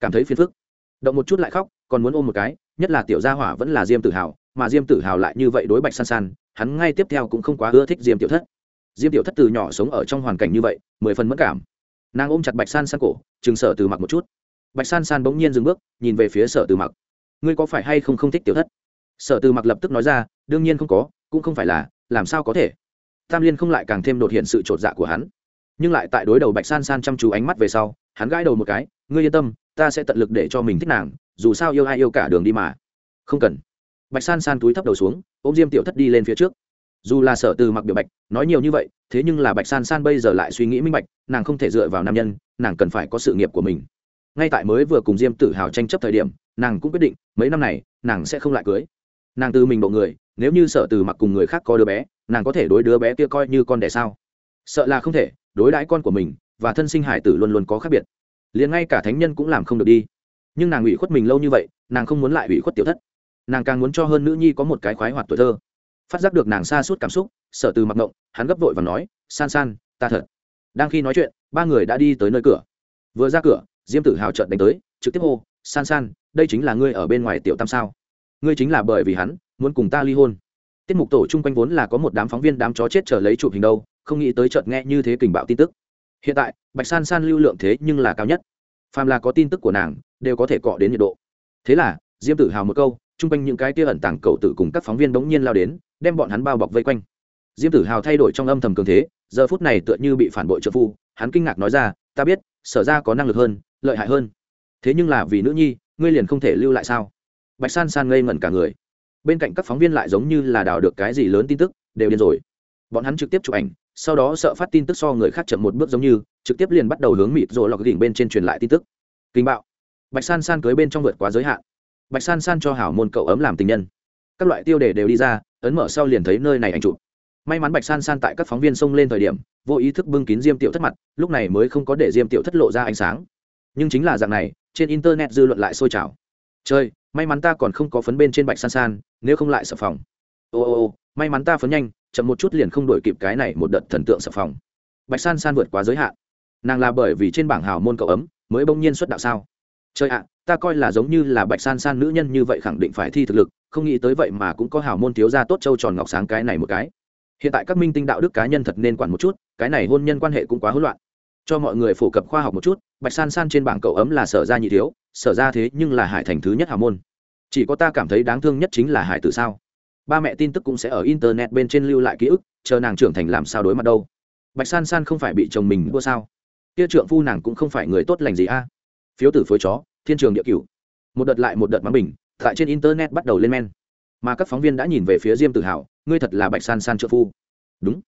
cảm thấy phiền phức. Động một chút lại khóc, còn muốn ôm một cái, nhất là tiểu gia hỏa vẫn là diêm tử hào, mà diêm tử hào lại như vậy đối bạch san san, hắn ngay tiếp theo cũng không quá ưa thích diêm tiểu thất. Diêm tiểu thất từ nhỏ sống ở trong hoàn cảnh như vậy, mười phần mất cảm nàng ôm chặt bạch san san cổ, chừng sở từ mặc một chút. Bạch san san bỗng nhiên dừng bước, nhìn về phía sở từ mặc. Ngươi có phải hay không không thích tiểu thất? Sở từ mặc lập tức nói ra, đương nhiên không có, cũng không phải là, làm sao có thể? Tam liên không lại càng thêm đột hiện sự t r ộ t dạ của hắn. Nhưng lại tại đối đầu bạch san san chăm chú ánh mắt về sau, hắn gãi đầu một cái, ngươi yên tâm, ta sẽ tận lực để cho mình thích nàng, dù sao yêu ai yêu cả đường đi mà. Không cần. Bạch san san túi thấp đầu xuống, ôm diêm tiểu thất đi lên phía trước dù là sở từ mặc biểu bạch, nói nhiều như vậy, thế nhưng là bạch san san bây giờ lại suy nghĩ minh bạch, nàng không thể dựa vào nam nhân, nàng cần phải có sự nghiệp của mình. Ngay tại mới vừa cùng diêm Tử hào tranh chấp thời điểm, nàng cũng quyết định, mấy năm này, nàng sẽ không lại cưới. Nàng từ mình bộ người, nếu như sở từ mặc cùng người khác có đứa bé, nàng có thể đối đứa bé kia coi như con đẻ sao? Sợ là không thể, đối đãi con của mình và thân sinh hải tử luôn luôn có khác biệt. Liền ngay cả thánh nhân cũng làm không được đi. Nhưng nàng ủy khuất mình lâu như vậy, nàng không muốn lại ủy khuất tiểu thất. Nàng càng muốn cho hơn nữ nhi có một cái khoái hoạt tuổi thơ phát giác được nàng xa suốt cảm xúc, sở từ mặc ngộng, hắn gấp vội và nói, san san, ta thật. Đang khi nói chuyện, ba người đã đi tới nơi cửa. Vừa ra cửa, diêm tử hào trợn đánh tới, trực tiếp hô, san san, đây chính là ngươi ở bên ngoài tiểu tam sao? Ngươi chính là bởi vì hắn, muốn cùng ta ly hôn. Tiết mục tổ chung quanh vốn là có một đám phóng viên đám chó chết chờ lấy chụp hình đâu, không nghĩ tới chợt nghe như thế kình bạo tin tức. Hiện tại, bạch san san lưu lượng thế nhưng là cao nhất. Phàm là có tin tức của nàng, đều có thể cọ đến nhiệt độ. Thế là, diêm tử hào một câu, chung quanh những cái tia ẩn tàng cầu tử cùng các phóng viên bỗng nhiên lao đến đem bọn hắn bao bọc vây quanh. Diêm tử hào thay đổi trong âm thầm cường thế, giờ phút này tựa như bị phản bội trợ phu, hắn kinh ngạc nói ra, ta biết, sở ra có năng lực hơn, lợi hại hơn. Thế nhưng là vì nữ nhi, ngươi liền không thể lưu lại sao? Bạch san san ngây ngẩn cả người. Bên cạnh các phóng viên lại giống như là đào được cái gì lớn tin tức, đều điên rồi. Bọn hắn trực tiếp chụp ảnh, sau đó sợ phát tin tức so người khác chậm một bước giống như, trực tiếp liền bắt đầu hướng mịt rồi lọc đỉnh bên trên truyền lại tin tức. Kinh bạo. Bạch san san cưới bên trong vượt quá giới hạn. Bạch san san cho hảo môn cậu ấm làm tình nhân. Các loại tiêu đề đều đi ra ấn mở sau liền thấy nơi này anh chụp. May mắn bạch san san tại các phóng viên xông lên thời điểm, vô ý thức bưng kín diêm tiểu thất mặt, lúc này mới không có để diêm tiểu thất lộ ra ánh sáng. Nhưng chính là dạng này, trên internet dư luận lại sôi trào. Chơi may mắn ta còn không có phấn bên trên bạch san san, nếu không lại sợ phòng. Ô ô ô, may mắn ta phấn nhanh, chậm một chút liền không đổi kịp cái này một đợt thần tượng sợ phòng. Bạch san san vượt quá giới hạn. Nàng là bởi vì trên bảng hào môn cậu ấm, mới bỗng nhiên xuất đạo sao? Trời ạ, ta coi là giống như là bạch san san nữ nhân như vậy khẳng định phải thi thực lực, không nghĩ tới vậy mà cũng có hào môn thiếu gia tốt châu tròn ngọc sáng cái này một cái. Hiện tại các minh tinh đạo đức cá nhân thật nên quản một chút, cái này hôn nhân quan hệ cũng quá hỗn loạn. Cho mọi người phổ cập khoa học một chút, bạch san san trên bảng cậu ấm là sở ra nhị thiếu, sở ra thế nhưng là hải thành thứ nhất hào môn. Chỉ có ta cảm thấy đáng thương nhất chính là hải tử sao? Ba mẹ tin tức cũng sẽ ở internet bên trên lưu lại ký ức, chờ nàng trưởng thành làm sao đối mặt đâu. Bạch san san không phải bị chồng mình đua sao? Kia trượng phu nàng cũng không phải người tốt lành gì a phiếu tử phối chó, thiên trường địa cửu. Một đợt lại một đợt mắng bình, tại trên internet bắt đầu lên men. Mà các phóng viên đã nhìn về phía diêm tử hào, ngươi thật là bạch san san trợ phu. Đúng.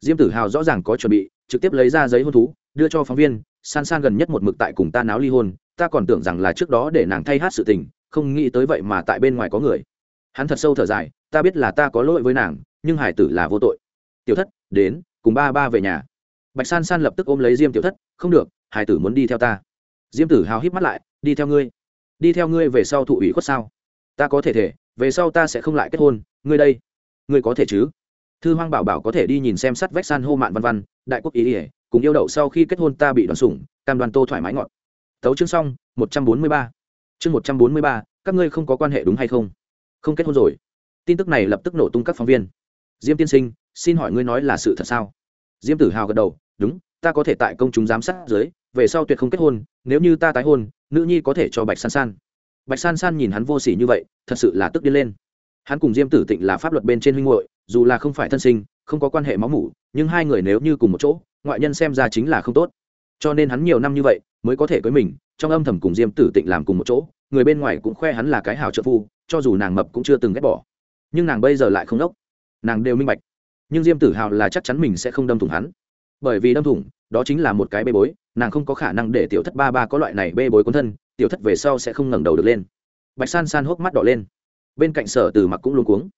Diêm tử hào rõ ràng có chuẩn bị, trực tiếp lấy ra giấy hôn thú, đưa cho phóng viên, san san gần nhất một mực tại cùng ta náo ly hôn, ta còn tưởng rằng là trước đó để nàng thay hát sự tình, không nghĩ tới vậy mà tại bên ngoài có người. Hắn thật sâu thở dài, ta biết là ta có lỗi với nàng, nhưng hải tử là vô tội. Tiểu thất, đến, cùng ba ba về nhà. Bạch san san lập tức ôm lấy diêm tiểu thất, không được, hải tử muốn đi theo ta diêm tử hào híp mắt lại, đi theo ngươi. Đi theo ngươi về sau thụ ủy khuất sao? Ta có thể thể, về sau ta sẽ không lại kết hôn. Ngươi đây, ngươi có thể chứ? Thư hoang bảo bảo có thể đi nhìn xem sắt vách san hô mạn văn văn, đại quốc ý ỉa, cùng yêu đậu sau khi kết hôn ta bị đoàn sủng, cam đoàn tô thoải mái ngọt. Tấu chương xong, một trăm bốn mươi ba. Chương một trăm bốn mươi ba, các ngươi không có quan hệ đúng hay không? Không kết hôn rồi. Tin tức này lập tức nổ tung các phóng viên. Diêm tiên sinh, xin hỏi ngươi nói là sự thật sao? Diêm tử hào gật đầu, đúng, ta có thể tại công chúng giám sát dưới về sau tuyệt không kết hôn, nếu như ta tái hôn, nữ nhi có thể cho bạch san san. Bạch san san nhìn hắn vô s ỉ như vậy, thật sự là tức điên lên. Hắn cùng diêm tử tịnh là pháp luật bên trên huynh hội dù là không phải thân sinh, không có quan hệ máu mủ, nhưng hai người nếu như cùng một chỗ, ngoại nhân xem ra chính là không tốt. Cho nên hắn nhiều năm như vậy mới có thể cưới mình, trong âm thầm cùng diêm tử tịnh làm cùng một chỗ, người bên ngoài cũng khoe hắn là cái hào trợ phu, cho dù nàng mập cũng chưa từng ghét bỏ. Nhưng nàng bây giờ lại không đốc. Nàng đều minh bạch. Nhưng diêm tử hào là chắc chắn mình sẽ không đâm thủng hắn. Bởi vì đâm thủng đó chính là một cái bê bối, nàng không có khả năng để tiểu thất ba ba có loại này bê bối cuốn thân, tiểu thất về sau sẽ không ngẩng đầu được lên. Bạch san san hốc mắt đỏ lên. Bên cạnh sở từ mặc cũng luôn cuống.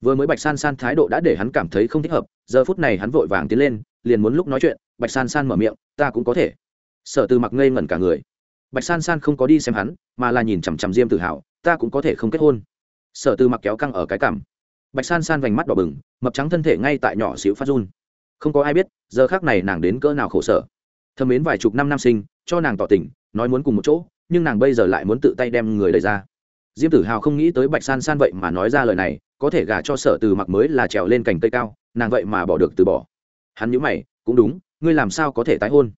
Vừa mới bạch san san thái độ đã để hắn cảm thấy không thích hợp, giờ phút này hắn vội vàng tiến lên, liền muốn lúc nói chuyện, bạch san san mở miệng, ta cũng có thể. Sở từ mặc ngây ngẩn cả người. Bạch san san không có đi xem hắn, mà là nhìn chằm chằm diêm tự hào ta cũng có thể không kết hôn. Sở từ mặc kéo căng ở cái cảm bạch san san vành mắt đỏ bừng, mập trắng thân thể ngay tại nhỏ xíu phát run không có ai biết, giờ khác này nàng đến cỡ nào khổ sở. Thâm mến vài chục năm nam sinh, cho nàng tỏ tình, nói muốn cùng một chỗ, nhưng nàng bây giờ lại muốn tự tay đem người đ ra. Diêm tử hào không nghĩ tới bạch san san vậy mà nói ra lời này, có thể gả cho sở từ mặc mới là trèo lên cành cây cao, nàng vậy mà bỏ được từ bỏ. Hắn nhữ mày, cũng đúng, ngươi làm sao có thể tái hôn?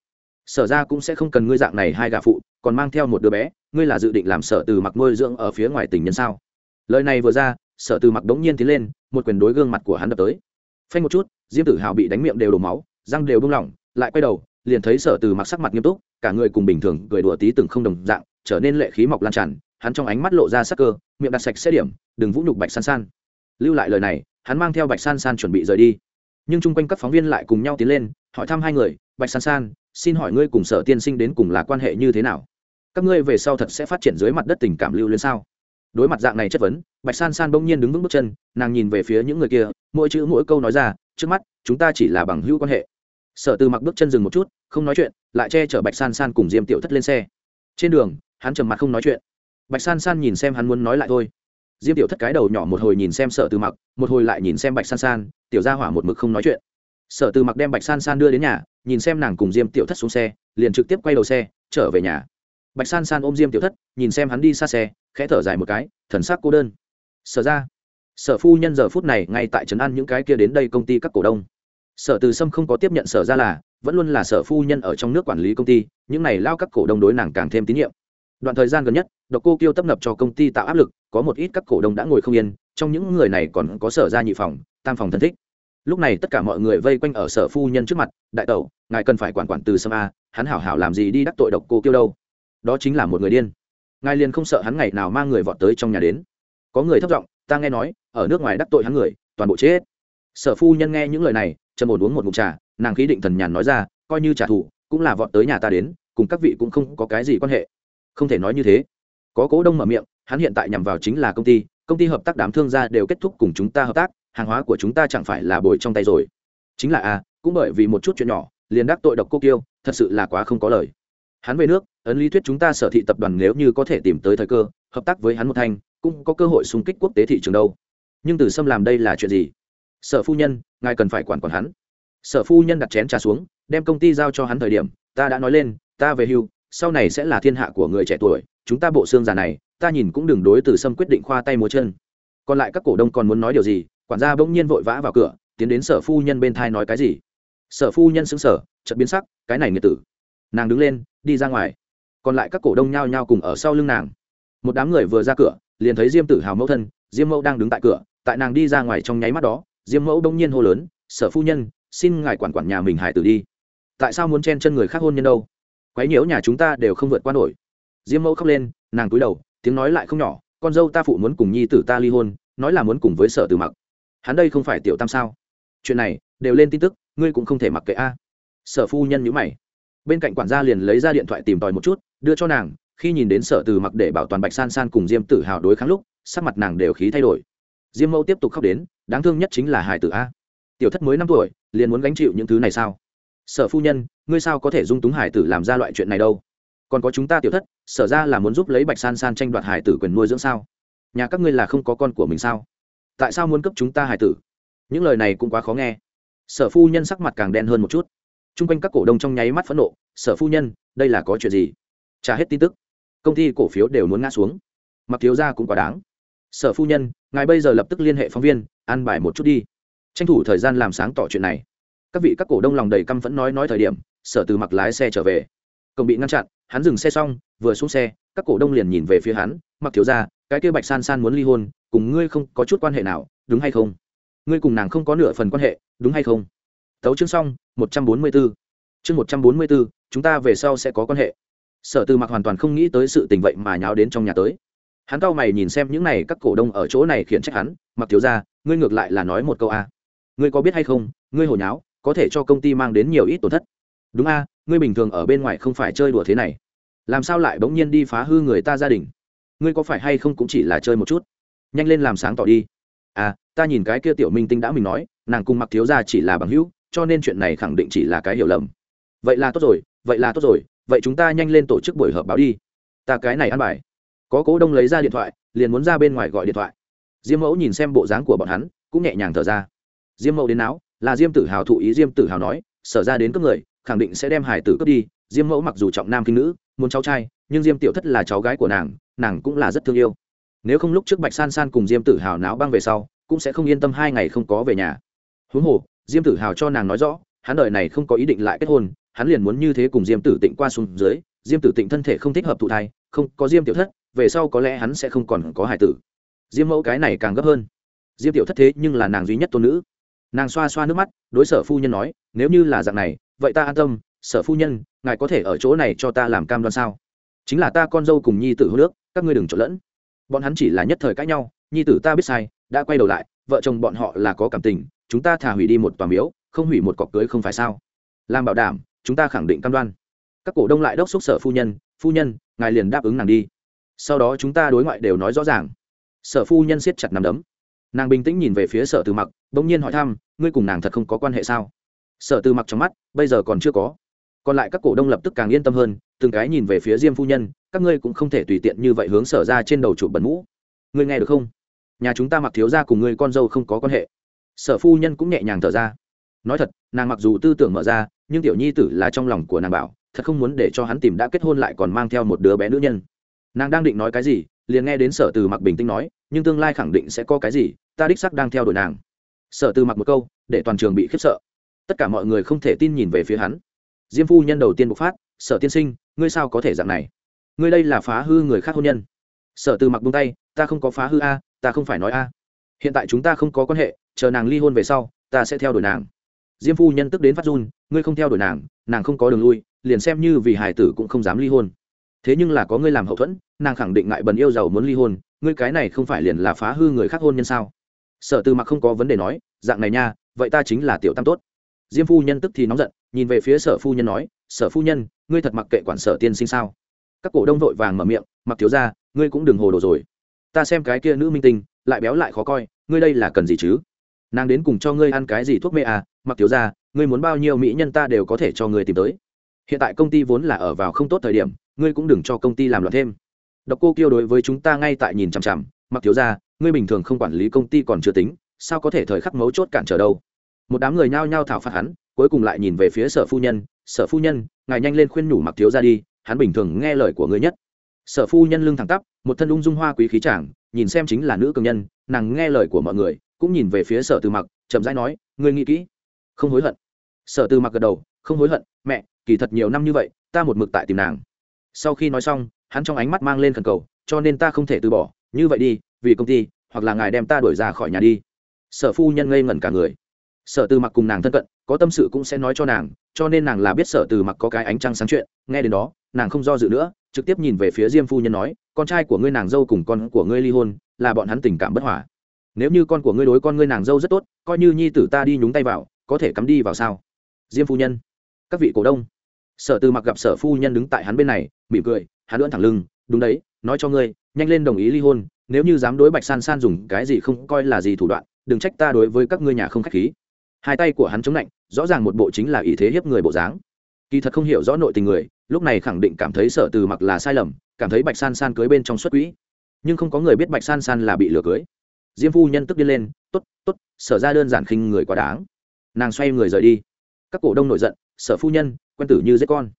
Sở ra cũng sẽ không cần ngươi dạng này hai gà phụ, còn mang theo một đứa bé, ngươi là dự định làm sở từ mặc nuôi dưỡng ở phía ngoài tình nhân sao? Lời này vừa ra, sở từ mặc đống nhiên tiến lên, một quyền đối gương mặt của hắn đập tới. Phanh một chút diêm tử hào bị đánh miệng đều đổ máu, răng đều bung lỏng, lại quay đầu, liền thấy sở từ mặc sắc mặt nghiêm túc, cả người cùng bình thường cười đùa tí từng không đồng dạng, trở nên lệ khí mọc lan tràn, hắn trong ánh mắt lộ ra sắc cơ, miệng đặt sạch xét điểm, đừng vũ nhục bạch san san. Lưu lại lời này, hắn mang theo bạch san san chuẩn bị rời đi. Nhưng chung quanh các phóng viên lại cùng nhau tiến lên, hỏi thăm hai người, bạch san san, xin hỏi ngươi cùng sở tiên sinh đến cùng là quan hệ như thế nào? Các ngươi về sau thật sẽ phát triển dưới mặt đất tình cảm lưu lên sao? Đối mặt dạng này chất vấn, bạch san san bỗng nhiên đứng vững bước chân, nàng nhìn về phía những người kia, mỗi chữ mỗi câu nói ra trước mắt, chúng ta chỉ là bằng hữu quan hệ. Sở từ mặc bước chân dừng một chút, không nói chuyện, lại che chở bạch san san cùng diêm tiểu thất lên xe. Trên đường, hắn trầm mặt không nói chuyện. Bạch san san nhìn xem hắn muốn nói lại thôi. Diêm tiểu thất cái đầu nhỏ một hồi nhìn xem sở từ mặc, một hồi lại nhìn xem bạch san san, tiểu ra hỏa một mực không nói chuyện. Sở từ mặc đem bạch san san đưa đến nhà, nhìn xem nàng cùng diêm tiểu thất xuống xe, liền trực tiếp quay đầu xe, trở về nhà. Bạch san san ôm diêm tiểu thất, nhìn xem hắn đi xa xe, khẽ thở dài một cái, thần sắc cô đơn. Sở ra sở phu nhân giờ phút này ngay tại trấn an những cái kia đến đây công ty các cổ đông. Sở từ sâm không có tiếp nhận sở ra là, vẫn luôn là sở phu nhân ở trong nước quản lý công ty, những này lao các cổ đông đối nàng càng thêm tín nhiệm. Đoạn thời gian gần nhất, độc cô kiêu tấp nập cho công ty tạo áp lực, có một ít các cổ đông đã ngồi không yên, trong những người này còn có sở ra nhị phòng, tam phòng thân thích. Lúc này tất cả mọi người vây quanh ở sở phu nhân trước mặt, đại tẩu, ngài cần phải quản quản từ sâm a, hắn hảo hảo làm gì đi đắc tội độc cô kiêu đâu? Đó chính là một người điên. Ngài liền không sợ hắn ngày nào mang người vọt tới trong nhà đến. Có người thất giọng, ta nghe nói ở nước ngoài đắc tội hắn người, toàn bộ chết. Sở phu nhân nghe những lời này, trầm ổn uống một mụn trà, nàng khí định thần nhàn nói ra, coi như trả thù, cũng là vọt tới nhà ta đến, cùng các vị cũng không có cái gì quan hệ. Không thể nói như thế. Có cố đông mở miệng, hắn hiện tại nhằm vào chính là công ty công ty hợp tác đám thương gia đều kết thúc cùng chúng ta hợp tác, hàng hóa của chúng ta chẳng phải là bồi trong tay rồi. Chính là a cũng bởi vì một chút chuyện nhỏ, liền đắc tội độc cô kiêu, thật sự là quá không có lời. Hắn về nước, ấn lý thuyết chúng ta sở thị tập đoàn nếu như có thể tìm tới thời cơ, hợp tác với hắn một thanh cũng có cơ hội xung kích quốc tế thị trường đâu nhưng từ sâm làm đây là chuyện gì? Sở phu nhân, ngài cần phải quản quản hắn. Sở phu nhân đặt chén trà xuống, đem công ty giao cho hắn thời điểm, ta đã nói lên, ta về hưu, sau này sẽ là thiên hạ của người trẻ tuổi, chúng ta bộ xương già này, ta nhìn cũng đừng đối từ sâm quyết định khoa tay múa chân. Còn lại các cổ đông còn muốn nói điều gì, quản gia bỗng nhiên vội vã vào cửa, tiến đến sở phu nhân bên thai nói cái gì? Sở phu nhân xứng sở chợt biến sắc, cái này nghiệt tử. Nàng đứng lên, đi ra ngoài. Còn lại các cổ đông nhao nhao cùng ở sau lưng nàng. Một đám người vừa ra cửa, liền thấy diêm tử hào mẫu thân, diêm mẫu đang đứng tại cửa tại nàng đi ra ngoài trong nháy mắt đó, diêm mẫu đông nhiên hô lớn, sở phu nhân, xin ngài quản quản nhà mình hải tử đi. Tại sao muốn chen chân người khác hôn nhân đâu? Quấy nhiễu nhà chúng ta đều không vượt qua nổi. Diêm mẫu khóc lên, nàng cúi đầu, tiếng nói lại không nhỏ, con dâu ta phụ muốn cùng nhi tử ta ly hôn, nói là muốn cùng với sở từ mặc. Hắn đây không phải tiểu tam sao? Chuyện này, đều lên tin tức, ngươi cũng không thể mặc kệ a. Sở phu nhân nhữ mày. Bên cạnh quản gia liền lấy ra điện thoại tìm tòi một chút, đưa cho nàng, khi nhìn đến sở từ mặc để bảo toàn bạch san san cùng diêm tử hào đối kháng lúc, sắc mặt nàng đều khí thay đổi diêm mẫu tiếp tục khóc đến, đáng thương nhất chính là hải tử a. Tiểu thất mới năm tuổi, liền muốn gánh chịu những thứ này sao? Sở phu nhân, ngươi sao có thể dung túng hải tử làm ra loại chuyện này đâu? Còn có chúng ta tiểu thất, sở ra là muốn giúp lấy bạch san san tranh đoạt hải tử quyền nuôi dưỡng sao? Nhà các ngươi là không có con của mình sao? Tại sao muốn cấp chúng ta hải tử? Những lời này cũng quá khó nghe. Sở phu nhân sắc mặt càng đen hơn một chút. T r u n g quanh các cổ đông trong nháy mắt phẫn nộ, sở phu nhân, đây là có chuyện gì? Trả hết tin tức. Công ty cổ phiếu đều muốn ngã xuống. Mặc thiếu ra cũng quá đáng. Sở phu nhân ngài bây giờ lập tức liên hệ phóng viên, an bài một chút đi. Tranh thủ thời gian làm sáng tỏ chuyện này. Các vị các cổ đông lòng đầy căm phẫn nói nói thời điểm, sở từ mặc lái xe trở về. Cổng bị ngăn chặn, hắn dừng xe xong, vừa xuống xe, các cổ đông liền nhìn về phía hắn, mặc thiếu ra cái kia bạch san san muốn ly hôn, cùng ngươi không có chút quan hệ nào, đúng hay không? Ngươi cùng nàng không có nửa phần quan hệ, đúng hay không? Tấu chương xong, một trăm bốn mươi b ố chương một trăm bốn mươi b ố chúng ta về sau sẽ có quan hệ. Sở từ mặc hoàn toàn không nghĩ tới sự tình vậy mà nháo đến trong nhà tới hắn cau mày nhìn xem những này các cổ đông ở chỗ này khiển trách hắn, mặc thiếu ra ngươi ngược lại là nói một câu a. Ngươi có biết hay không, ngươi hồi nháo, có thể cho công ty mang đến nhiều ít tổn thất. Đúng a, ngươi bình thường ở bên ngoài không phải chơi đùa thế này. Làm sao lại bỗng nhiên đi phá hư người ta gia đình? Ngươi có phải hay không cũng chỉ là chơi một chút? Nhanh lên làm sáng tỏ đi. À ta nhìn cái kia tiểu minh tinh đã mình nói, nàng cùng mặc thiếu ra chỉ là bằng hữu, cho nên chuyện này khẳng định chỉ là cái hiểu lầm. Vậy là tốt rồi, vậy là tốt rồi, vậy chúng ta nhanh lên tổ chức buổi họp báo đi. Ta cái này ăn bài có cố đông lấy ra điện thoại, liền muốn ra bên ngoài gọi điện thoại. Diêm mẫu nhìn xem bộ dáng của bọn hắn, cũng nhẹ nhàng thở ra. Diêm mẫu đến não là diêm tử hào thụ ý diêm tử hào nói, sở ra đến cấp người, khẳng định sẽ đem hải tử cướp đi. Diêm mẫu mặc dù trọng nam kinh nữ, muốn cháu trai, nhưng diêm tiểu thất là cháu gái của nàng nàng cũng là rất thương yêu. Nếu không lúc trước bạch san san cùng diêm tử hào náo băng về sau, cũng sẽ không yên tâm hai ngày không có về nhà. Huống hồ, diêm tử hào cho nàng nói rõ, hắn đời này không có ý định lại kết hôn, hắn liền muốn như thế cùng diêm tử tịnh qua xuống dưới, diêm tử tịnh thân thể không thích hợp thụ thai, không, có diêm tiểu thất về sau có lẽ hắn sẽ không còn có hải tử. Diêm mẫu cái này càng gấp hơn. Diêm tiểu thất thế nhưng là nàng duy nhất tôn nữ. Nàng xoa xoa nước mắt, đối sở phu nhân nói, nếu như là dạng này, vậy ta an tâm, sở phu nhân, ngài có thể ở chỗ này cho ta làm cam đoan sao? Chính là ta con dâu cùng nhi tử hô nước, các ngươi đừng trộn lẫn. Bọn hắn chỉ là nhất thời cãi nhau, nhi tử ta biết sai, đã quay đầu lại, vợ chồng bọn họ là có cảm tình, chúng ta thả hủy đi một tòa miếu, không hủy một cọc cưới không phải sao? Làm bảo đảm, chúng ta khẳng định cam đoan. Các cổ đông lại đốc xúc sở phu nhân phu nhân, ngài liền đáp ứng nàng đi sau đó chúng ta đối ngoại đều nói rõ ràng. Sở phu nhân siết chặt nằm đấm. Nàng bình tĩnh nhìn về phía sở từ mặc, bỗng nhiên hỏi thăm, ngươi cùng nàng thật không có quan hệ sao? Sở từ mặc trong mắt, bây giờ còn chưa có. Còn lại các cổ đông lập tức càng yên tâm hơn, từng cái nhìn về phía diêm phu nhân, các ngươi cũng không thể tùy tiện như vậy hướng sở ra trên đầu chụp bẩn mũ. Ngươi nghe được không? Nhà chúng ta mặc thiếu ra cùng ngươi con dâu không có quan hệ. Sở phu nhân cũng nhẹ nhàng thở ra. Nói thật, nàng mặc dù tư tưởng mở ra, nhưng tiểu nhi tử là trong lòng của nàng bảo, thật không muốn để cho hắn tìm đã kết hôn lại còn mang theo một đứa bé nữ nhân nàng đang định nói cái gì, liền nghe đến sở từ mặc bình tĩnh nói, nhưng tương lai khẳng định sẽ có cái gì, ta đích sắc đang theo đuổi nàng. Sở từ mặc một câu, để toàn trường bị khiếp sợ. Tất cả mọi người không thể tin nhìn về phía hắn. Diêm phu nhân đầu tiên bộc phát, sở tiên sinh, ngươi sao có thể dạng này? Ngươi đây là phá hư người khác hôn nhân. Sở từ mặc buông tay, ta không có phá hư a, ta không phải nói a. Hiện tại chúng ta không có quan hệ, chờ nàng ly hôn về sau, ta sẽ theo đuổi nàng. Diêm phu nhân tức đến phát run, ngươi không theo đuổi nàng nàng không có đường lui, liền xem như vì hải tử cũng không dám ly hôn thế nhưng là có ngươi làm hậu thuẫn, nàng khẳng định ngại bần yêu giàu muốn ly hôn, ngươi cái này không phải liền là phá hư người khác hôn nhân sao? Sở Tư mặc không có vấn đề nói, dạng này nha, vậy ta chính là tiểu tam tốt. Diêm phu nhân tức thì nóng giận, nhìn về phía sở phu nhân nói, sở phu nhân, ngươi thật mặc kệ quản sở tiên sinh sao? Các cổ đông vội vàng mở miệng, mặc thiếu ra ngươi cũng đừng hồ đồ rồi. Ta xem cái kia nữ minh tinh, lại béo lại khó coi, ngươi đây là cần gì chứ? Nàng đến cùng cho ngươi ăn cái gì thuốc mê à mặc thiếu ra ngươi muốn bao nhiêu mỹ nhân ta đều có thể cho ngươi tìm tới. Hiện tại công ty vốn là ở vào không tốt thời điểm ngươi cũng đừng cho công ty làm loạn thêm. Độc cô kiêu đối với chúng ta ngay tại nhìn chằm chằm, mặc thiếu ra ngươi bình thường không quản lý công ty còn chưa tính, sao có thể thời khắc mấu chốt cản trở đâu? Một đám người nhao nhao thảo phạt hắn, cuối cùng lại nhìn về phía sở phu nhân, sở phu nhân, ngài nhanh lên khuyên nhủ mặc thiếu ra đi, hắn bình thường nghe lời của ngươi nhất. Sở phu nhân lưng thẳng tắp, một thân ung dung hoa quý khí chàng, nhìn xem chính là nữ cường nhân, nàng nghe lời của mọi người, cũng nhìn về phía sở từ mặc, chậm rãi nói, ngươi nghĩ kỹ. Không hối hận. Sở từ mặc gật đầu, không hối hận, mẹ, kỳ thật nhiều năm như vậy, ta một mực tại tìm nàng sau khi nói xong, hắn trong ánh mắt mang lên khẩn cầu, cho nên ta không thể từ bỏ, như vậy đi, vì công ty, hoặc là ngài đem ta đuổi ra khỏi nhà đi. Sở phu nhân ngây ngẩn cả người. Sở từ mặc cùng nàng thân cận, có tâm sự cũng sẽ nói cho nàng, cho nên nàng là biết sở từ mặc có cái ánh trăng sáng chuyện, nghe đến đó, nàng không do dự nữa, trực tiếp nhìn về phía diêm phu nhân nói, con trai của ngươi nàng dâu cùng con của ngươi ly hôn, là bọn hắn tình cảm bất hòa. Nếu như con của ngươi đối con ngươi nàng dâu rất tốt, coi như nhi tử ta đi nhúng tay vào, có thể cắm đi vào sao? Diêm phu nhân. Các vị cổ đông sở từ mặc gặp sở phu nhân đứng tại hắn bên này, mỉm cười, hắn lưỡn thẳng lưng, đúng đấy, nói cho ngươi, nhanh lên đồng ý ly hôn, nếu như dám đối bạch san san dùng cái gì không coi là gì thủ đoạn, đừng trách ta đối với các ngươi nhà không khách khí. Hai tay của hắn chống lạnh, rõ ràng một bộ chính là ý thế hiếp người bộ dáng. Kỳ thật không hiểu rõ nội tình người, lúc này khẳng định cảm thấy sở từ mặc là sai lầm, cảm thấy bạch san san cưới bên trong xuất quỹ. Nhưng không có người biết bạch san san là bị lừa cưới. Diêm phu nhân tức đi lên t ố t t ố t sở ra đơn giản khinh người quá đáng. Nàng xoay người rời đi các cổ đông nổi giận, sở phu nhân, quen tử như giết con.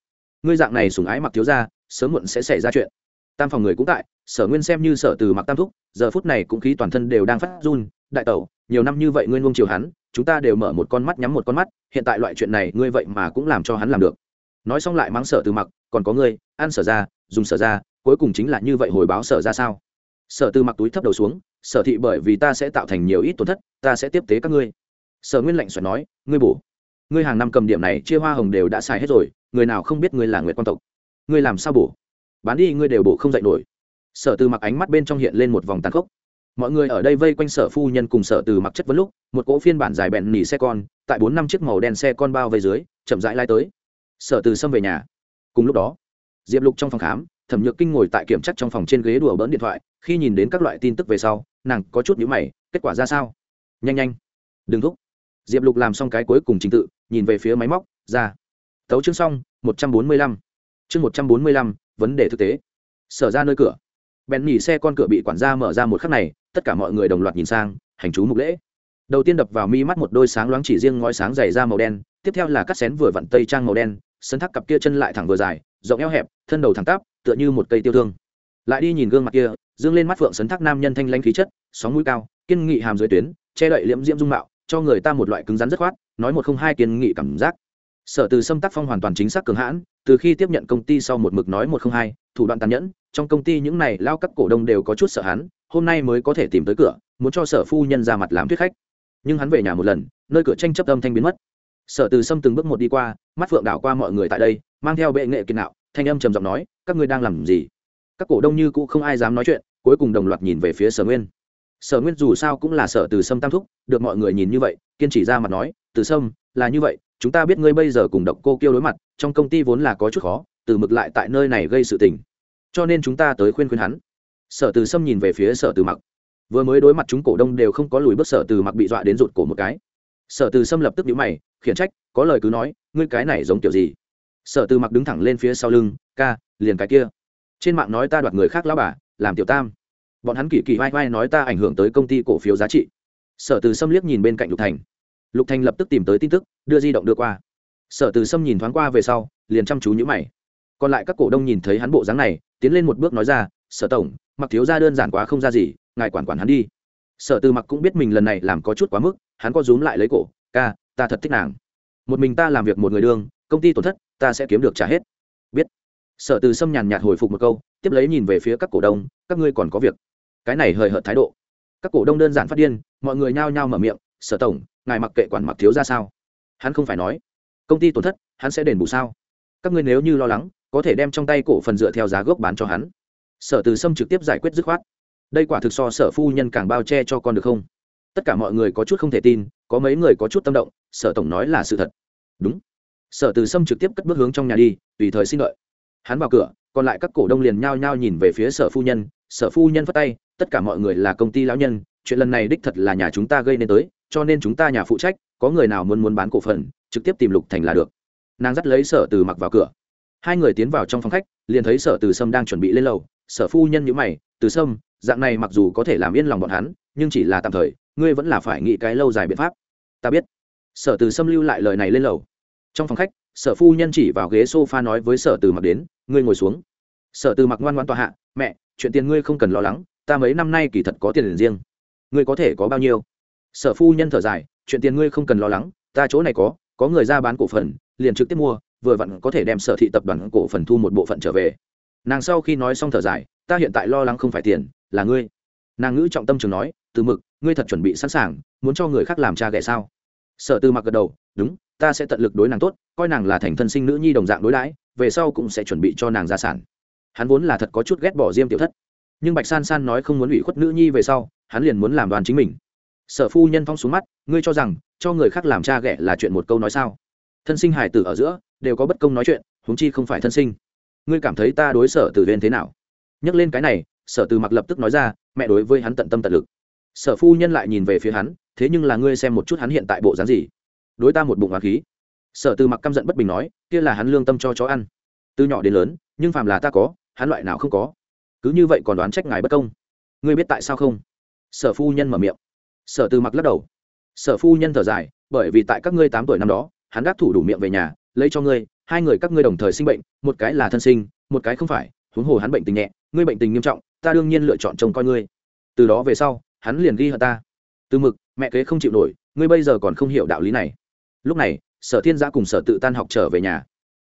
Ngươi dạng này sùng ái mặc thiếu ra sớm muộn sẽ xảy ra chuyện. Tam phòng người cũng tại, sở nguyên xem như sở từ mặc tam thúc, giờ phút này cũng khí toàn thân đều đang phát run, đại tẩu, nhiều năm như vậy ngươi ngông chiều hắn, chúng ta đều mở một con mắt nhắm một con mắt, hiện tại loại chuyện này ngươi vậy mà cũng làm cho hắn làm được. Nói xong lại mắng sở từ mặc, còn có ngươi, ăn sở ra, dùng sở ra, cuối cùng chính là như vậy hồi báo sở ra sao? Sở từ mặc túi thấp đầu xuống, sở thị bởi vì ta sẽ tạo thành nhiều ít tổn thất, ta sẽ tiếp tế các ngươi. Sở nguyên lạnh xoẹt nói, ngươi bổ ngươi hàng năm cầm điểm này chia hoa hồng đều đã xài hết rồi, người nào không biết ngươi là nguyệt quan tộc? Ngươi làm sao bổ? Bán đi, ngươi đều bổ không dạy nổi. Sở từ mặc ánh mắt bên trong hiện lên một vòng tàn khốc. Mọi người ở đây vây quanh sở phu nhân cùng sở từ mặc chất vấn lúc, một cỗ phiên bản dài bẹn nỉ xe con, tại bốn năm chiếc màu đen xe con bao vây dưới, chậm rãi lai tới. Sở từ xâm về nhà. Cùng lúc đó, diệp lục trong phòng khám, thẩm nhược kinh ngồi tại kiểm chắc trong phòng trên ghế đùa bỡn điện thoại, khi nhìn đến các loại tin tức về sau, nàng có chút nhữ mày, kết quả ra sao? Nhanh nhanh. Đừng thúc diệp lục làm xong cái cuối cùng trình tự, nhìn về phía máy móc, ra. Tấu chương xong, một trăm bốn mươi lăm. Chương một trăm bốn mươi lăm, vấn đề thực tế. Sở ra nơi cửa. Bèn nhỉ xe con cửa bị quản gia mở ra một khắc này, tất cả mọi người đồng loạt nhìn sang, hành chú mục lễ. Đầu tiên đập vào mi mắt một đôi sáng loáng chỉ riêng ngói sáng dày ra màu đen, tiếp theo là cắt xén vừa vặn tây trang màu đen, sân thác cặp kia chân lại thẳng vừa dài, rộng eo hẹp, thân đầu thẳng tắp, tựa như một cây tiêu thương. Lại đi nhìn gương mặt kia, dương lên mắt phượng sấn thác nam nhân thanh lanh khí chất, sóng mũi cao, kiên nghị hàm dưới tuyến, che đậy liễm diễm dung mạo cho người ta một loại cứng rắn rất khoát, nói một không hai kiên nghị cảm giác. Sở từ xâm tác phong hoàn toàn chính xác cường hãn, từ khi tiếp nhận công ty sau một mực nói một không hai, thủ đoạn tàn nhẫn, trong công ty những này lao các cổ đông đều có chút sợ hắn, hôm nay mới có thể tìm tới cửa, muốn cho sở phu nhân ra mặt làm thuyết khách. Nhưng hắn về nhà một lần, nơi cửa tranh chấp âm thanh biến mất. Sở từ sâm từng bước một đi qua, mắt phượng đảo qua mọi người tại đây, mang theo bệ nghệ kiệt nạo, thanh âm trầm giọng nói, các ngươi đang làm gì? Các cổ đông như cũ không ai dám nói chuyện, cuối cùng đồng loạt nhìn về phía sở nguyên sở nguyên dù sao cũng là sở từ sâm tam thúc, được mọi người nhìn như vậy, kiên trì ra mặt nói, từ sâm, là như vậy, chúng ta biết ngươi bây giờ cùng độc cô kêu đối mặt, trong công ty vốn là có chút khó, từ mực lại tại nơi này gây sự tình. Cho nên chúng ta tới khuyên khuyên hắn. Sở từ sâm nhìn về phía sở từ mặc. Vừa mới đối mặt chúng cổ đông đều không có lùi bước, sở từ mặc bị dọa đến rụt cổ một cái. Sở từ sâm lập tức nhíu mày, khiển trách, có lời cứ nói, ngươi cái này giống kiểu gì? Sở từ mặc đứng thẳng lên phía sau lưng, ca, liền cái kia. Trên mạng nói ta đoạt người khác lao bà, làm tiểu tam bọn hắn kỳ kỳ vai vai nói ta ảnh hưởng tới công ty cổ phiếu giá trị. Sở từ sâm liếc nhìn bên cạnh lục thành. Lục thành lập tức tìm tới tin tức, đưa di động đưa qua. Sở từ sâm nhìn thoáng qua về sau, liền chăm chú nhữ mày. Còn lại các cổ đông nhìn thấy hắn bộ dáng này, tiến lên một bước nói ra, sở tổng, mặc thiếu ra đơn giản quá không ra gì, ngài quản quản hắn đi. Sở từ mặc cũng biết mình lần này làm có chút quá mức, hắn có rúm lại lấy cổ, ca, ta thật thích nàng. Một mình ta làm việc một người đương, công ty tổn thất, ta sẽ kiếm được trả hết. Biết. Sở từ sâm nhàn nhạt hồi phục một câu, tiếp lấy nhìn về phía các cổ đông, các ngươi còn có việc cái này hời hợt thái độ. Các cổ đông đơn giản phát điên, mọi người nhao nhao mở miệng, sở tổng, ngài mặc kệ quản mặc thiếu ra sao? Hắn không phải nói, công ty tổn thất, hắn sẽ đền bù sao? Các ngươi nếu như lo lắng, có thể đem trong tay cổ phần dựa theo giá gốc bán cho hắn. Sở từ sâm trực tiếp giải quyết dứt khoát. Đây quả thực so sở phu nhân càng bao che cho con được không? Tất cả mọi người có chút không thể tin, có mấy người có chút tâm động, sở tổng nói là sự thật. Đúng. Sở từ sâm trực tiếp cất bước hướng trong nhà đi, tùy thời xin lợi hắn vào cửa, còn lại các cổ đông liền nhao nhao nhìn về phía sở phu nhân sở phu nhân phất tay, tất cả mọi người là công ty lão nhân, chuyện lần này đích thật là nhà chúng ta gây nên tới, cho nên chúng ta nhà phụ trách, có người nào muốn muốn bán cổ phần, trực tiếp tìm lục thành là được. Nàng dắt lấy sở từ mặc vào cửa. Hai người tiến vào trong phòng khách, liền thấy sở từ sâm đang chuẩn bị lên lầu. Sở phu nhân nhữ mày, từ sâm, dạng này mặc dù có thể làm yên lòng bọn hắn, nhưng chỉ là tạm thời, ngươi vẫn là phải nghĩ cái lâu dài biện pháp. Ta biết. Sở từ sâm lưu lại lời này lên lầu. Trong phòng khách, sở phu nhân chỉ vào ghế s o f a nói với sở từ mặc đến, ngươi ngồi xuống. Sở từ mặc ngoan ngoan tòa hạ, mẹ chuyện tiền ngươi không cần lo lắng, ta mấy năm nay kỳ thật có tiền riêng. Ngươi có thể có bao nhiêu? Sở phu nhân thở dài, chuyện tiền ngươi không cần lo lắng, ta chỗ này có có người ra bán cổ phần, liền trực tiếp mua, vừa vặn có thể đem sở thị tập đoàn cổ phần thu một bộ phận trở về. Nàng sau khi nói xong thở dài, ta hiện tại lo lắng không phải tiền, là ngươi. Nàng ngữ trọng tâm trường nói, từ mực, ngươi thật chuẩn bị sẵn sàng, muốn cho người khác làm cha ghẻ sao? Sở tư mặc gật đầu, đúng, ta sẽ tận lực đối nàng tốt, coi nàng là thành thân sinh nữ nhi đồng dạng đối đãi, về sau cũng sẽ chuẩn bị cho nàng gia sản hắn vốn là thật có chút ghét bỏ diêm tiểu thất. Nhưng bạch san san nói không muốn ủy khuất nữ nhi về sau, hắn liền muốn làm đoàn chính mình. Sở phu nhân phong xuống mắt, ngươi cho rằng, cho người khác làm cha ghẻ là chuyện một câu nói sao? Thân sinh hải tử ở giữa, đều có bất công nói chuyện, huống chi không phải thân sinh. Ngươi cảm thấy ta đối sở từ viên thế nào? Nhắc lên cái này, sở từ mặc lập tức nói ra, mẹ đối với hắn tận tâm tận lực. Sở phu nhân lại nhìn về phía hắn, thế nhưng là ngươi xem một chút hắn hiện tại bộ dáng gì? Đối ta một bụng hoàng khí. Sở từ mặc căm giận bất bình nói, kia là hắn lương tâm cho chó ăn. Từ nhỏ đến lớn, nhưng phàm là ta có hắn loại nào không có. Cứ như vậy còn đoán trách ngài bất công. Ngươi biết tại sao không? Sở phu nhân mở miệng. Sở từ mặc lắc đầu. Sở phu nhân thở dài, bởi vì tại các ngươi tám tuổi năm đó, hắn đắc thủ đủ miệng về nhà, lấy cho ngươi, hai người các ngươi đồng thời sinh bệnh, một cái là thân sinh, một cái không phải, huống hồ hắn bệnh tình nhẹ, ngươi bệnh tình nghiêm trọng, ta đương nhiên lựa chọn chồng coi ngươi. Từ đó về sau, hắn liền ghi hận ta. Từ mực, mẹ kế không chịu nổi, ngươi bây giờ còn không hiểu đạo lý này. Lúc này, sở thiên gia cùng sở tự tan học trở về nhà.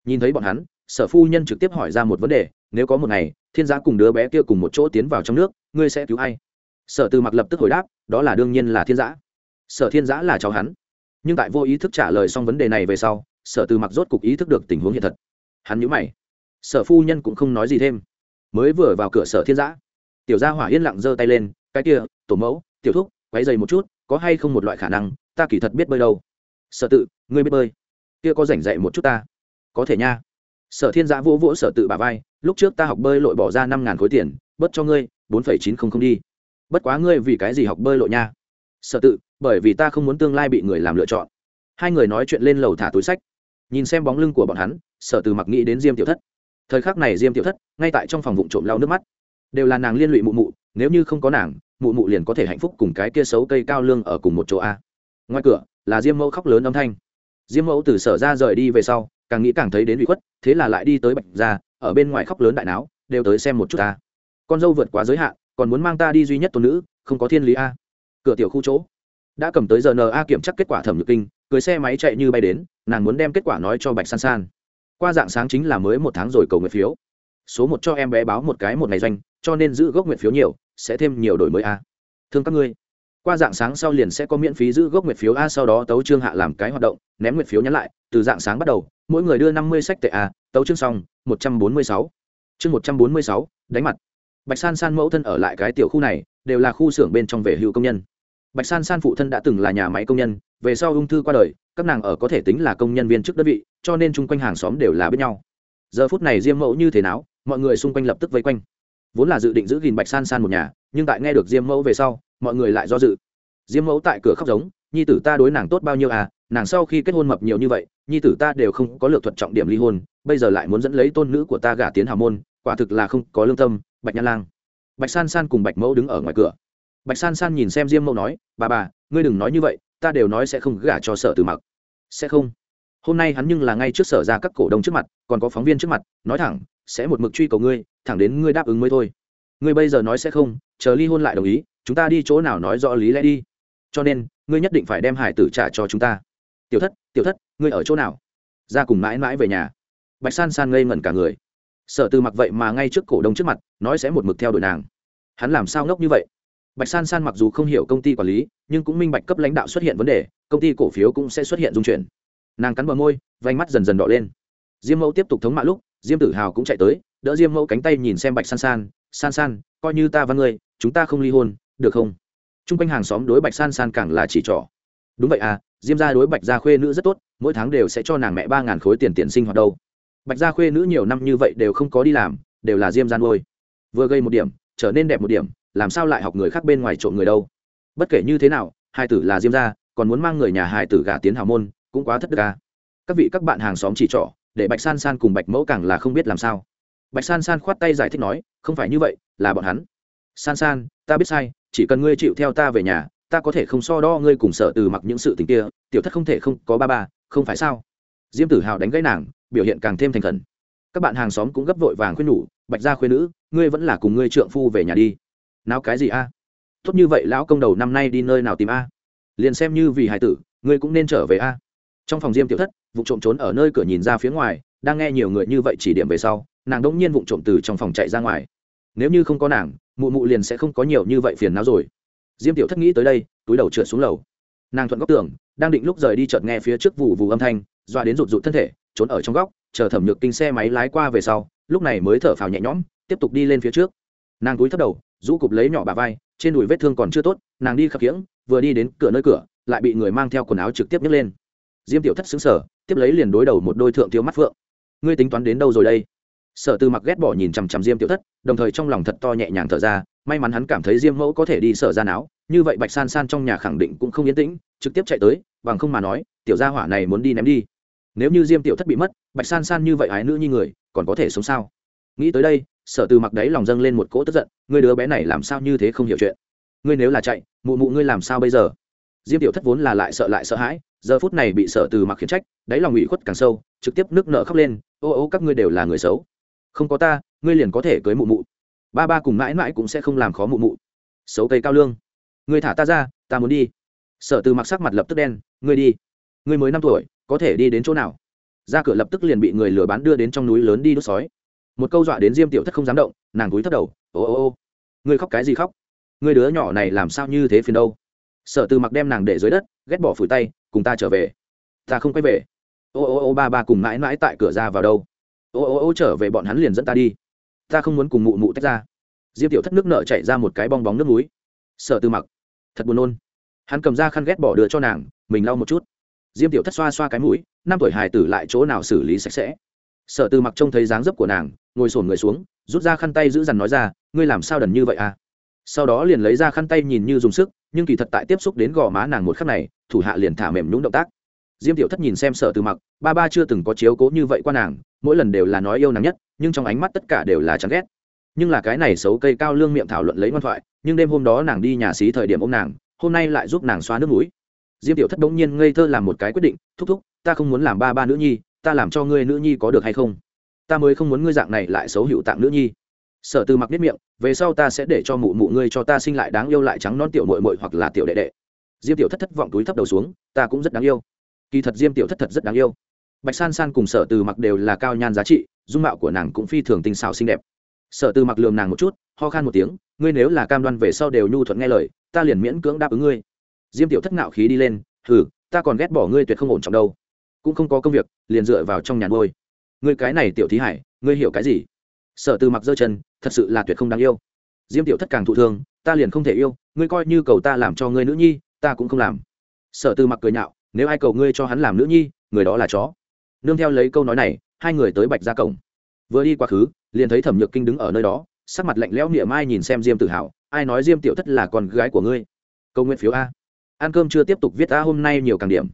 Nhìn thấy bọn hắn, sở phu nhân trực tiếp hỏi ra một vấn đề nếu có một ngày, thiên giá cùng đứa bé kia cùng một chỗ tiến vào trong nước, ngươi sẽ cứu ai? Sở từ mặc lập tức hồi đáp, đó là đương nhiên là thiên giã sở thiên giã là cháu hắn. Nhưng tại vô ý thức trả lời xong vấn đề này về sau, sở từ mặc rốt cục ý thức được tình huống hiện thật. Hắn nhữ mày. Sở phu nhân cũng không nói gì thêm. Mới vừa vào cửa sở thiên giã tiểu gia hỏa yên lặng giơ tay lên, cái kia, tổ mẫu, tiểu thúc quáy dày một chút, có hay không một loại khả năng, ta kỳ thật biết bơi đâu. Sở tự, ngươi biết bơi? Kia có rảnh dạy một chút ta? Có thể nha sở thiên giã vỗ vỗ sở tự bà vai, lúc trước ta học bơi lội bỏ ra năm ngàn khối tiền, bớt cho ngươi, bốn phẩy chín không không đi. Bất quá ngươi vì cái gì học bơi lội nha? Sở tự, bởi vì ta không muốn tương lai bị người làm lựa chọn. Hai người nói chuyện lên lầu thả túi sách. Nhìn xem bóng lưng của bọn hắn, sở từ mặc nghĩ đến diêm tiểu thất. Thời khắc này diêm tiểu thất, ngay tại trong phòng vụ trộm lau nước mắt. Đều là nàng liên lụy mụ mụ, nếu như không có nàng, mụ mụ liền có thể hạnh phúc cùng cái kia xấu cây cao lương ở cùng một chỗ a. Ngoài cửa, là diêm mẫu khóc lớn âm thanh. Diêm mẫu từ sở ra rời đi về sau càng nghĩ càng thấy đến bị khuất, thế là lại đi tới bạch ra ở bên ngoài khóc lớn đại não đều tới xem một chút ta. Con dâu vượt quá giới hạn, còn muốn mang ta đi duy nhất tôn nữ, không có thiên lý a. Cửa tiểu khu chỗ, đã cầm tới giờ na kiểm tra kết quả thẩm nhược kinh, cưới xe máy chạy như bay đến, nàng muốn đem kết quả nói cho bạch san san. Qua dạng sáng chính là mới một tháng rồi cầu nguyện phiếu. Số một cho em bé báo một cái một ngày doanh, cho nên giữ gốc nguyện phiếu nhiều, sẽ thêm nhiều đổi mới a. Thương các ngươi. Qua dạng sáng sau liền sẽ có miễn phí giữ gốc nguyện phiếu a, sau đó tấu trương hạ làm cái hoạt động, ném nguyện phiếu nhắn lại, từ dạng sáng bắt đầu mỗi người đưa năm mươi sách tệ a, tấu chương xong, một trăm bốn mươi sáu. Chương một trăm bốn mươi sáu, đánh mặt. Bạch san san mẫu thân ở lại cái tiểu khu này, đều là khu xưởng bên trong về hưu công nhân. Bạch san san phụ thân đã từng là nhà máy công nhân, về sau ung thư qua đời, các nàng ở có thể tính là công nhân viên chức đơn vị, cho nên chung quanh hàng xóm đều là biết nhau. Giờ phút này diêm mẫu như thế nào, mọi người xung quanh lập tức vây quanh. Vốn là dự định giữ gìn bạch san san một nhà, nhưng tại nghe được diêm mẫu về sau, mọi người lại do dự. Diêm mẫu tại cửa khóc giống, nhi tử ta đối nàng tốt bao nhiêu à nàng sau khi kết hôn mập nhiều như vậy nhi tử ta đều không có lược thuật trọng điểm ly hôn, bây giờ lại muốn dẫn lấy tôn nữ của ta gả tiến hào môn, quả thực là không có lương tâm, bạch nhan lang. Bạch san san cùng bạch mẫu đứng ở ngoài cửa. Bạch san san nhìn xem diêm mẫu nói, bà bà, ngươi đừng nói như vậy, ta đều nói sẽ không gả cho sở từ mặc. Sẽ không. Hôm nay hắn nhưng là ngay trước sở ra các cổ đông trước mặt, còn có phóng viên trước mặt, nói thẳng, sẽ một mực truy cầu ngươi, thẳng đến ngươi đáp ứng mới thôi. Ngươi bây giờ nói sẽ không, chờ ly hôn lại đồng ý, chúng ta đi chỗ nào nói rõ lý lẽ đi. Cho nên, ngươi nhất định phải đem hải tử trả cho chúng ta tiểu thất tiểu thất, ngươi ở chỗ nào? Ra cùng mãi mãi về nhà. Bạch san san ngây ngẩn cả người. Sở từ mặc vậy mà ngay trước cổ đông trước mặt, nói sẽ một mực theo đuổi nàng. Hắn làm sao ngốc như vậy? Bạch san san mặc dù không hiểu công ty quản lý, nhưng cũng minh bạch cấp lãnh đạo xuất hiện vấn đề, công ty cổ phiếu cũng sẽ xuất hiện dung chuyển. Nàng cắn bờ môi vánh mắt dần dần đỏ lên. Diêm mẫu tiếp tục thống mạ lúc, diêm tử hào cũng chạy tới, đỡ diêm mẫu cánh tay nhìn xem bạch san san san san, coi như ta văn ngươi, chúng ta không ly hôn, được không? T r u n g quanh hàng xóm đối bạch san san càng là chỉ trỏ. Đúng vậy à diêm gia đối bạch gia khuê nữ rất tốt, mỗi tháng đều sẽ cho nàng mẹ ba ngàn khối tiền tiền sinh hoạt đâu. Bạch gia khuê nữ nhiều năm như vậy đều không có đi làm, đều là diêm gia nuôi. Vừa gây một điểm, trở nên đẹp một điểm, làm sao lại học người khác bên ngoài trộm người đâu? Bất kể như thế nào hai tử là diêm gia, còn muốn mang người nhà hài tử gả tiến hào môn, cũng quá thất đức ca các vị các bạn hàng xóm chỉ trỏ, để bạch san san cùng bạch mẫu càng là không biết làm sao. Bạch san san khoát tay giải thích nói, không phải như vậy, là bọn hắn. San san, ta biết sai, chỉ cần ngươi chịu theo ta về nhà ta có thể không so đo ngươi cùng sở từ mặc những sự tình kia, tiểu thất không thể không có ba ba, không phải sao? Diêm tử hào đánh gãy nàng, biểu hiện càng thêm thành khẩn. Các bạn hàng xóm cũng gấp vội vàng khuyên nhủ, bạch gia khuyên nữ, ngươi vẫn là cùng ngươi trượng phu về nhà đi. Nào cái gì a? Tốt như vậy, lão công đầu năm nay đi nơi nào tìm a? Liền xem như vì hải tử, ngươi cũng nên trở về a. Trong phòng diêm tiểu thất, vụ trộm trốn ở nơi cửa nhìn ra phía ngoài, đang nghe nhiều người như vậy chỉ điểm về sau, nàng đỗng nhiên vụng trộm từ trong phòng chạy ra ngoài. Nếu như không có nàng, mụ mụ liền sẽ không có nhiều như vậy phiền não rồi diêm tiểu thất nghĩ tới đây, túi đầu trượt xuống lầu. Nàng thuận góc tường, đang định lúc rời đi chợt nghe phía trước vụ vụ âm thanh doa đến rụt rụt thân thể, trốn ở trong góc, chờ thẩm nhược kinh xe máy lái qua về sau, lúc này mới thở phào nhẹ nhõm, tiếp tục đi lên phía trước. Nàng túi thấp đầu, rũ cụp lấy nhỏ bà vai, trên đùi vết thương còn chưa tốt, nàng đi khập khiễng, vừa đi đến cửa nơi cửa, lại bị người mang theo quần áo trực tiếp nhấc lên. Diêm tiểu thất xứng sở tiếp lấy liền đối đầu một đôi thượng thiếu mắt phượng. Ngươi tính toán đến đâu rồi đây? Sở tư mặc ghét bỏ nhìn chằm chằm diêm tiểu thất, đồng thời trong lòng thật to nhẹ nhàng thở ra may mắn hắn cảm thấy diêm mẫu có thể đi sở ra não như vậy bạch san san trong nhà khẳng định cũng không yên tĩnh, trực tiếp chạy tới, bằng không mà nói, tiểu gia hỏa này muốn đi ném đi. Nếu như diêm tiểu thất bị mất, bạch san san như vậy ái nữ như người, còn có thể sống sao? Nghĩ tới đây, sở từ mặc đấy lòng dâng lên một cỗ tức giận, ngươi đứa bé này làm sao như thế không hiểu chuyện? Ngươi nếu là chạy, mụ mụ ngươi làm sao bây giờ? Diêm tiểu thất vốn là lại sợ lại sợ hãi, giờ phút này bị sở từ mặc khiển trách, đáy lòng ủy khuất càng sâu, trực tiếp nước nợ khóc lên, ô ô, các ngươi đều là người xấu. Không có ta, ngươi liền có thể cưới mụ mụ ba ba cùng mãi mãi cũng sẽ không làm khó mụ mụ. Xấu cây cao lương. Người thả ta ra, ta muốn đi. Sở từ mặc sắc mặt lập tức đen, ngươi đi. Ngươi mới năm tuổi, có thể đi đến chỗ nào? Ra cửa lập tức liền bị người lừa bán đưa đến trong núi lớn đi đốt sói. Một câu dọa đến diêm tiểu thất không dám động, nàng cúi thất đầu, ô ô ô, ngươi khóc cái gì khóc? Ngươi đứa nhỏ này làm sao như thế phiền đâu? Sở từ mặc đem nàng để dưới đất, ghét bỏ phủi tay, cùng ta trở về. Ta không quay về. Ô ô ô, ba ba cùng mãi mãi tại cửa ra vào đâu? Ô ô ô, trở về bọn hắn liền dẫn ta đi ta không muốn cùng mụ mụ tách ra. Diêm tiểu thất nước nợ chạy ra một cái bong bóng nước núi. Sợ tư mặc, thật buồn nôn. Hắn cầm ra khăn ghét bỏ đưa cho nàng, mình lau một chút. Diêm tiểu thất xoa xoa cái mũi, năm tuổi hài tử lại chỗ nào xử lý sạch sẽ. Sợ tư mặc trông thấy dáng dấp của nàng, ngồi sổn người xuống, rút ra khăn tay giữ dằn nói ra, ngươi làm sao đần như vậy à? Sau đó liền lấy ra khăn tay nhìn như dùng sức, nhưng kỳ thật tại tiếp xúc đến gò má nàng một khắc này, thủ hạ liền thả mềm nhũng động tác. Diêm tiểu thất nhìn xem sở từ mặc, ba ba chưa từng có chiếu cố như vậy qua nàng mỗi lần đều là nói yêu nàng nhất, nhưng trong ánh mắt tất cả đều là chán ghét. Nhưng là cái này xấu cây cao lương miệng thảo luận lấy ngoan thoại, nhưng đêm hôm đó nàng đi nhà xí thời điểm ô m nàng, hôm nay lại giúp nàng xoa nước mũi. Diêm tiểu thất đ ố n g nhiên ngây thơ làm một cái quyết định, thúc thúc, ta không muốn làm ba ba nữ nhi, ta làm cho ngươi nữ nhi có được hay không? Ta mới không muốn ngươi dạng này lại xấu hữu tạng nữ nhi. Sở từ mặc biết miệng, về sau ta sẽ để cho mụ mụ ngươi cho ta sinh lại đáng yêu lại trắng non tiểu mội mội hoặc là tiểu đệ đệ. Diêm tiểu thất thất vọng túi thấp đầu xuống, ta cũng rất đáng yêu. Kỳ thật diêm tiểu thất thật rất đáng yêu bạch san san cùng sở từ mặc đều là cao nhan giá trị, dung mạo của nàng cũng phi thường tinh xảo xinh đẹp. Sở từ mặc lườm nàng một chút, ho khan một tiếng, ngươi nếu là cam đoan về sau đều nhu thuận nghe lời, ta liền miễn cưỡng đáp ứng ngươi. Diêm tiểu thất ngạo khí đi lên, hừ, ta còn ghét bỏ ngươi tuyệt không ổn trọng đâu. Cũng không có công việc, liền dựa vào trong nhà ngôi ngươi cái này tiểu thí hải, ngươi hiểu cái gì? Sở từ mặc giơ chân, thật sự là tuyệt không đáng yêu. Diêm tiểu thất càng thụ thương, ta liền không thể yêu, ngươi coi như cầu ta làm cho ngươi nữ nhi, ta cũng không làm. Sở từ mặc cười nhạo, nếu ai cầu ngươi cho hắn làm nữ nhi, người đó là chó nương theo lấy câu nói này, hai người tới bạch ra cổng. Vừa đi quá khứ, liền thấy thẩm nhược kinh đứng ở nơi đó, sắc mặt lạnh lẽo niệm ai nhìn xem diêm tự hào ai nói diêm tiểu thất là con gái của ngươi? Câu nguyện phiếu a. Ăn cơm chưa tiếp tục viết a, hôm nay nhiều càng điểm.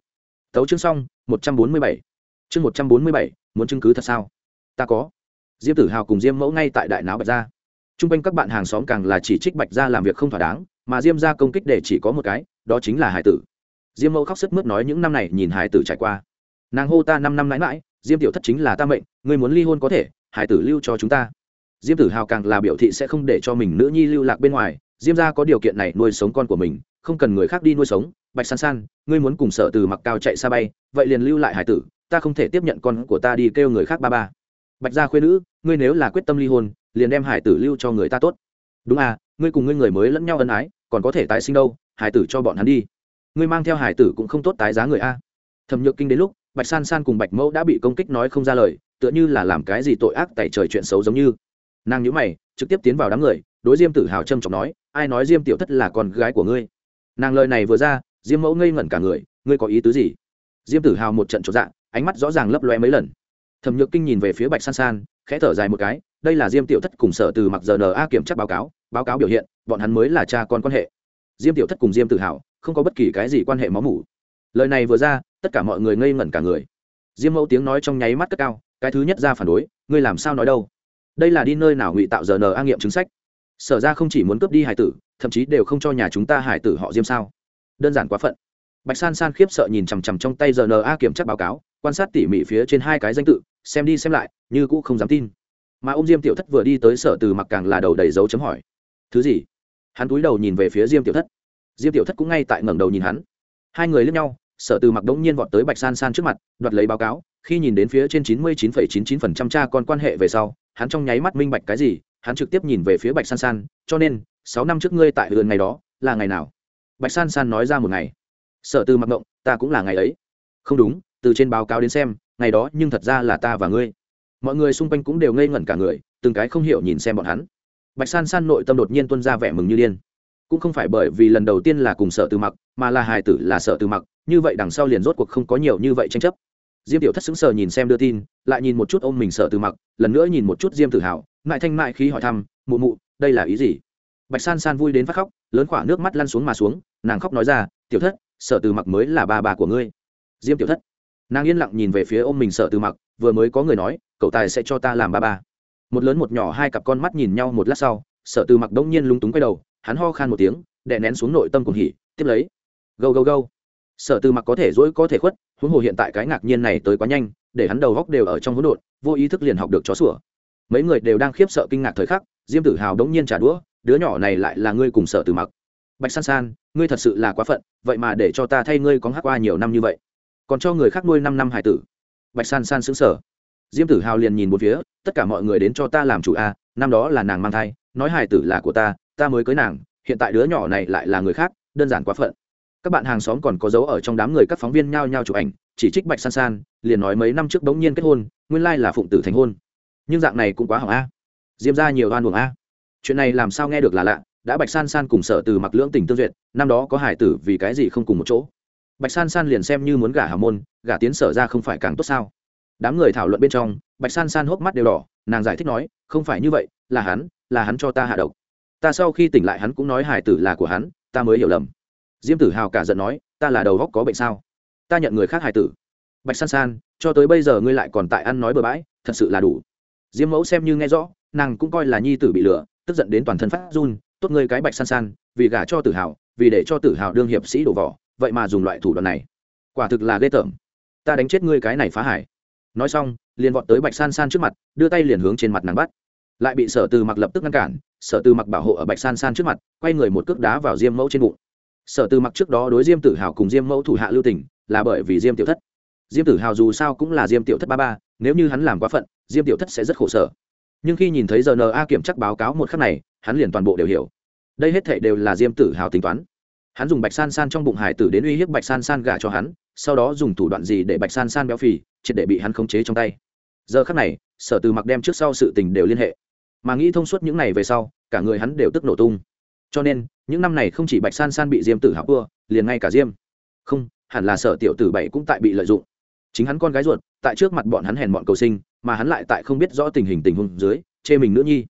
Tấu chương xong, một trăm bốn mươi bảy. Chương một trăm bốn mươi bảy, muốn chứng cứ thật sao? Ta có. Diêm tử hào cùng diêm mẫu ngay tại đại não bạch gia. T r u n g quanh các bạn hàng xóm càng là chỉ trích bạch gia làm việc không thỏa đáng, mà diêm gia công kích để chỉ có một cái, đó chính là hải tử. Diêm mẫu khóc sức mướt nói những năm này nhìn hải tử trải qua nàng hô ta năm năm mãi mãi, diêm tiểu thất chính là ta mệnh, ngươi muốn ly hôn có thể, hải tử lưu cho chúng ta. Diêm tử hào càng là biểu thị sẽ không để cho mình nữ nhi lưu lạc bên ngoài, diêm ra có điều kiện này nuôi sống con của mình, không cần người khác đi nuôi sống. Bạch san san, ngươi muốn cùng sợ từ mặc cao chạy xa bay, vậy liền lưu lại hải tử, ta không thể tiếp nhận con của ta đi kêu người khác ba ba. Bạch gia khuyên nữ, ngươi nếu là quyết tâm ly hôn, liền đem hải tử lưu cho người ta tốt. Đúng à ngươi cùng ngươi người mới lẫn nhau ân ái, còn có thể tái sinh đâu, hải tử cho bọn hắn đi. Ngươi mang theo hải tử cũng không tốt tái giá người a. Thẩm nhược kinh đến lúc bạch san san cùng bạch mẫu đã bị công kích nói không ra lời, tựa như là làm cái gì tội ác tại trời chuyện xấu giống như. Nàng nhữ mày, trực tiếp tiến vào đám người, đối diêm tử hào trâm trọng nói, ai nói diêm tiểu thất là con gái của ngươi? Nàng lời này vừa ra, diêm mẫu ngây ngẩn cả người, ngươi có ý tứ gì? Diêm tử hào một trận trọn dạng ánh mắt rõ ràng lấp loe mấy lần. Thẩm nhược kinh nhìn về phía bạch san san, khẽ thở dài một cái, đây là diêm tiểu thất cùng sở từ mặc giờ na kiểm tra báo cáo báo cáo biểu hiện, bọn hắn mới là cha con quan hệ. Diêm tiểu thất cùng diêm tự hào, không có bất kỳ cái gì quan hệ máu mủ. Lời này vừa ra tất cả mọi người ngây ngẩn cả người. Diêm mẫu tiếng nói trong nháy mắt cất cao, cái thứ nhất ra phản đối, ngươi làm sao nói đâu? Đây là đi nơi nào ngụy tạo giờ n nghiệm chứng sách? Sở ra không chỉ muốn cướp đi hải tử, thậm chí đều không cho nhà chúng ta hải tử họ diêm sao? Đơn giản quá phận. Bạch san san khiếp sợ nhìn chằm chằm trong tay giờ rna kiểm tra báo cáo, quan sát tỉ mỉ phía trên hai cái danh tự, xem đi xem lại, như cũ không dám tin. Mà ô m diêm tiểu thất vừa đi tới sở từ mặc càng là đầu đầy dấu chấm hỏi. Thứ gì? Hắn cúi đầu nhìn về phía diêm tiểu thất. Diêm tiểu thất cũng ngay tại ngẩng đầu nhìn hắn. Hai người lướt nhau sở từ mặc đống nhiên vọt tới bạch san san trước mặt đoạt lấy báo cáo. Khi nhìn đến phía trên chín mươi chín phẩy chín chín phần trăm cha con quan hệ về sau hắn trong nháy mắt minh bạch cái gì hắn trực tiếp nhìn về phía bạch san san. Cho nên sáu năm trước ngươi tại vườn ngày đó là ngày nào? Bạch san san nói ra một ngày. Sở từ mặc động, ta cũng là ngày ấy. Không đúng từ trên báo cáo đến xem ngày đó nhưng thật ra là ta và ngươi. Mọi người xung quanh cũng đều ngây ngẩn cả người từng cái không hiểu nhìn xem bọn hắn. Bạch san san nội tâm đột nhiên tuân ra vẻ mừng như điên. Cũng không phải bởi vì lần đầu tiên là cùng sợ từ mặc mà là hài tử là sợ từ mặc, như vậy đằng sau liền rốt cuộc không có nhiều như vậy tranh chấp. Diêm tiểu thất xứng sờ nhìn xem đưa tin, lại nhìn một chút ôm mình sợ từ mặc, lần nữa nhìn một chút diêm tự hào mại thanh mại khí hỏi thăm, mụ mụ, đây là ý gì? Bạch san san vui đến phát khóc, lớn khỏa nước mắt lăn xuống mà xuống, nàng khóc nói ra, tiểu thất, sợ từ mặc mới là ba bà của ngươi. Diêm tiểu thất, nàng yên lặng nhìn về phía ôm mình sợ từ mặc, vừa mới có người nói, cậu tài sẽ cho ta làm ba ba. Một lớn một nhỏ hai cặp con mắt nhìn nhau một lát sau, sợ từ mặc đông nhiên lúng túng quay đầu, hắn ho khan một tiếng, đè nén xuống nội tâm cùng hỉ, tiếp lấy gâu gâu gâu. Sở từ mặc có thể dỗi có thể khuất, huống hồ hiện tại cái ngạc nhiên này tới quá nhanh, để hắn đầu góc đều ở trong hỗn độn, vô ý thức liền học được chó sủa. Mấy người đều đang khiếp sợ kinh ngạc thời khắc, diêm tử hào đống nhiên trả đũa, đứa nhỏ này lại là ngươi cùng sở từ mặc. Bạch san san, ngươi thật sự là quá phận, vậy mà để cho ta thay ngươi có hát qua nhiều năm như vậy. Còn cho người khác nuôi năm năm hải tử. Bạch san san xứng sở diêm tử hào liền nhìn một phía, tất cả mọi người đến cho ta làm chủ a, năm đó là nàng mang thai, nói hải tử là của ta ta mới cưới nàng, hiện tại đứa nhỏ này lại là người khác, đơn giản quá phận các bạn hàng xóm còn có dấu ở trong đám người các phóng viên nhao nhao chụp ảnh, chỉ trích bạch san san, liền nói mấy năm trước bỗng nhiên kết hôn, nguyên lai là phụng tử thành hôn. Nhưng dạng này cũng quá hỏng a. Diêm ra nhiều oan buồng a. Chuyện này làm sao nghe được là lạ, đã bạch san san cùng sở từ mặc lưỡng tình tương duyệt, năm đó có hải tử vì cái gì không cùng một chỗ. Bạch san san liền xem như muốn gả hào môn, gả tiến sở ra không phải càng tốt sao? Đám người thảo luận bên trong, bạch san san hốc mắt đều đỏ, nàng giải thích nói, không phải như vậy, là hắn là hắn cho ta hạ độc. Ta sau khi tỉnh lại hắn cũng nói hải tử là của hắn, ta mới hiểu lầm diêm tử hào cả giận nói, ta là đầu góc có bệnh sao? Ta nhận người khác hài tử. Bạch san san, cho tới bây giờ ngươi lại còn tại ăn nói bừa bãi, thật sự là đủ. Diêm mẫu xem như nghe rõ, nàng cũng coi là nhi tử bị lừa, tức giận đến toàn thân phát run, tốt ngươi cái bạch san san, vì gả cho tử hào, vì để cho tử hào đương hiệp sĩ đổ vỏ, vậy mà dùng loại thủ đoạn này. Quả thực là ghê tởm. Ta đánh chết ngươi cái này phá hải nói xong, liền vọt tới bạch san san trước mặt, đưa tay liền hướng trên mặt nàng bắt. Lại bị sở từ mặc lập tức ngăn cản, sở từ mặc bảo hộ ở bạch san san trước mặt, quay người một cước đá vào diêm mẫu trên bụng sở từ mặc trước đó đối diêm tử hào cùng diêm mẫu thủ hạ lưu tỉnh là bởi vì diêm tiểu thất. Diêm tử hào dù sao cũng là diêm tiểu thất ba ba, nếu như hắn làm quá phận, diêm tiểu thất sẽ rất khổ sở. Nhưng khi nhìn thấy giờ na kiểm chắc báo cáo một khắc này, hắn liền toàn bộ đều hiểu. Đây hết thệ đều là diêm tử hào tính toán. Hắn dùng bạch san san trong bụng hải tử đến uy hiếp bạch san san gả cho hắn, sau đó dùng thủ đoạn gì để bạch san san béo phì, triệt để bị hắn khống chế trong tay. Giờ khắc này, sở từ mặc đem trước sau sự tình đều liên hệ. Mà nghĩ thông suốt những này về sau, cả người hắn đều tức nổ tung cho nên, những năm này không chỉ bạch san san bị diêm tử Hạo cua liền ngay cả diêm. Không, hẳn là sở tiểu tử bảy cũng tại bị lợi dụng. Chính hắn con gái ruột, tại trước mặt bọn hắn hèn bọn cầu sinh, mà hắn lại tại không biết rõ tình hình tình huống dưới, chê mình nữ nhi.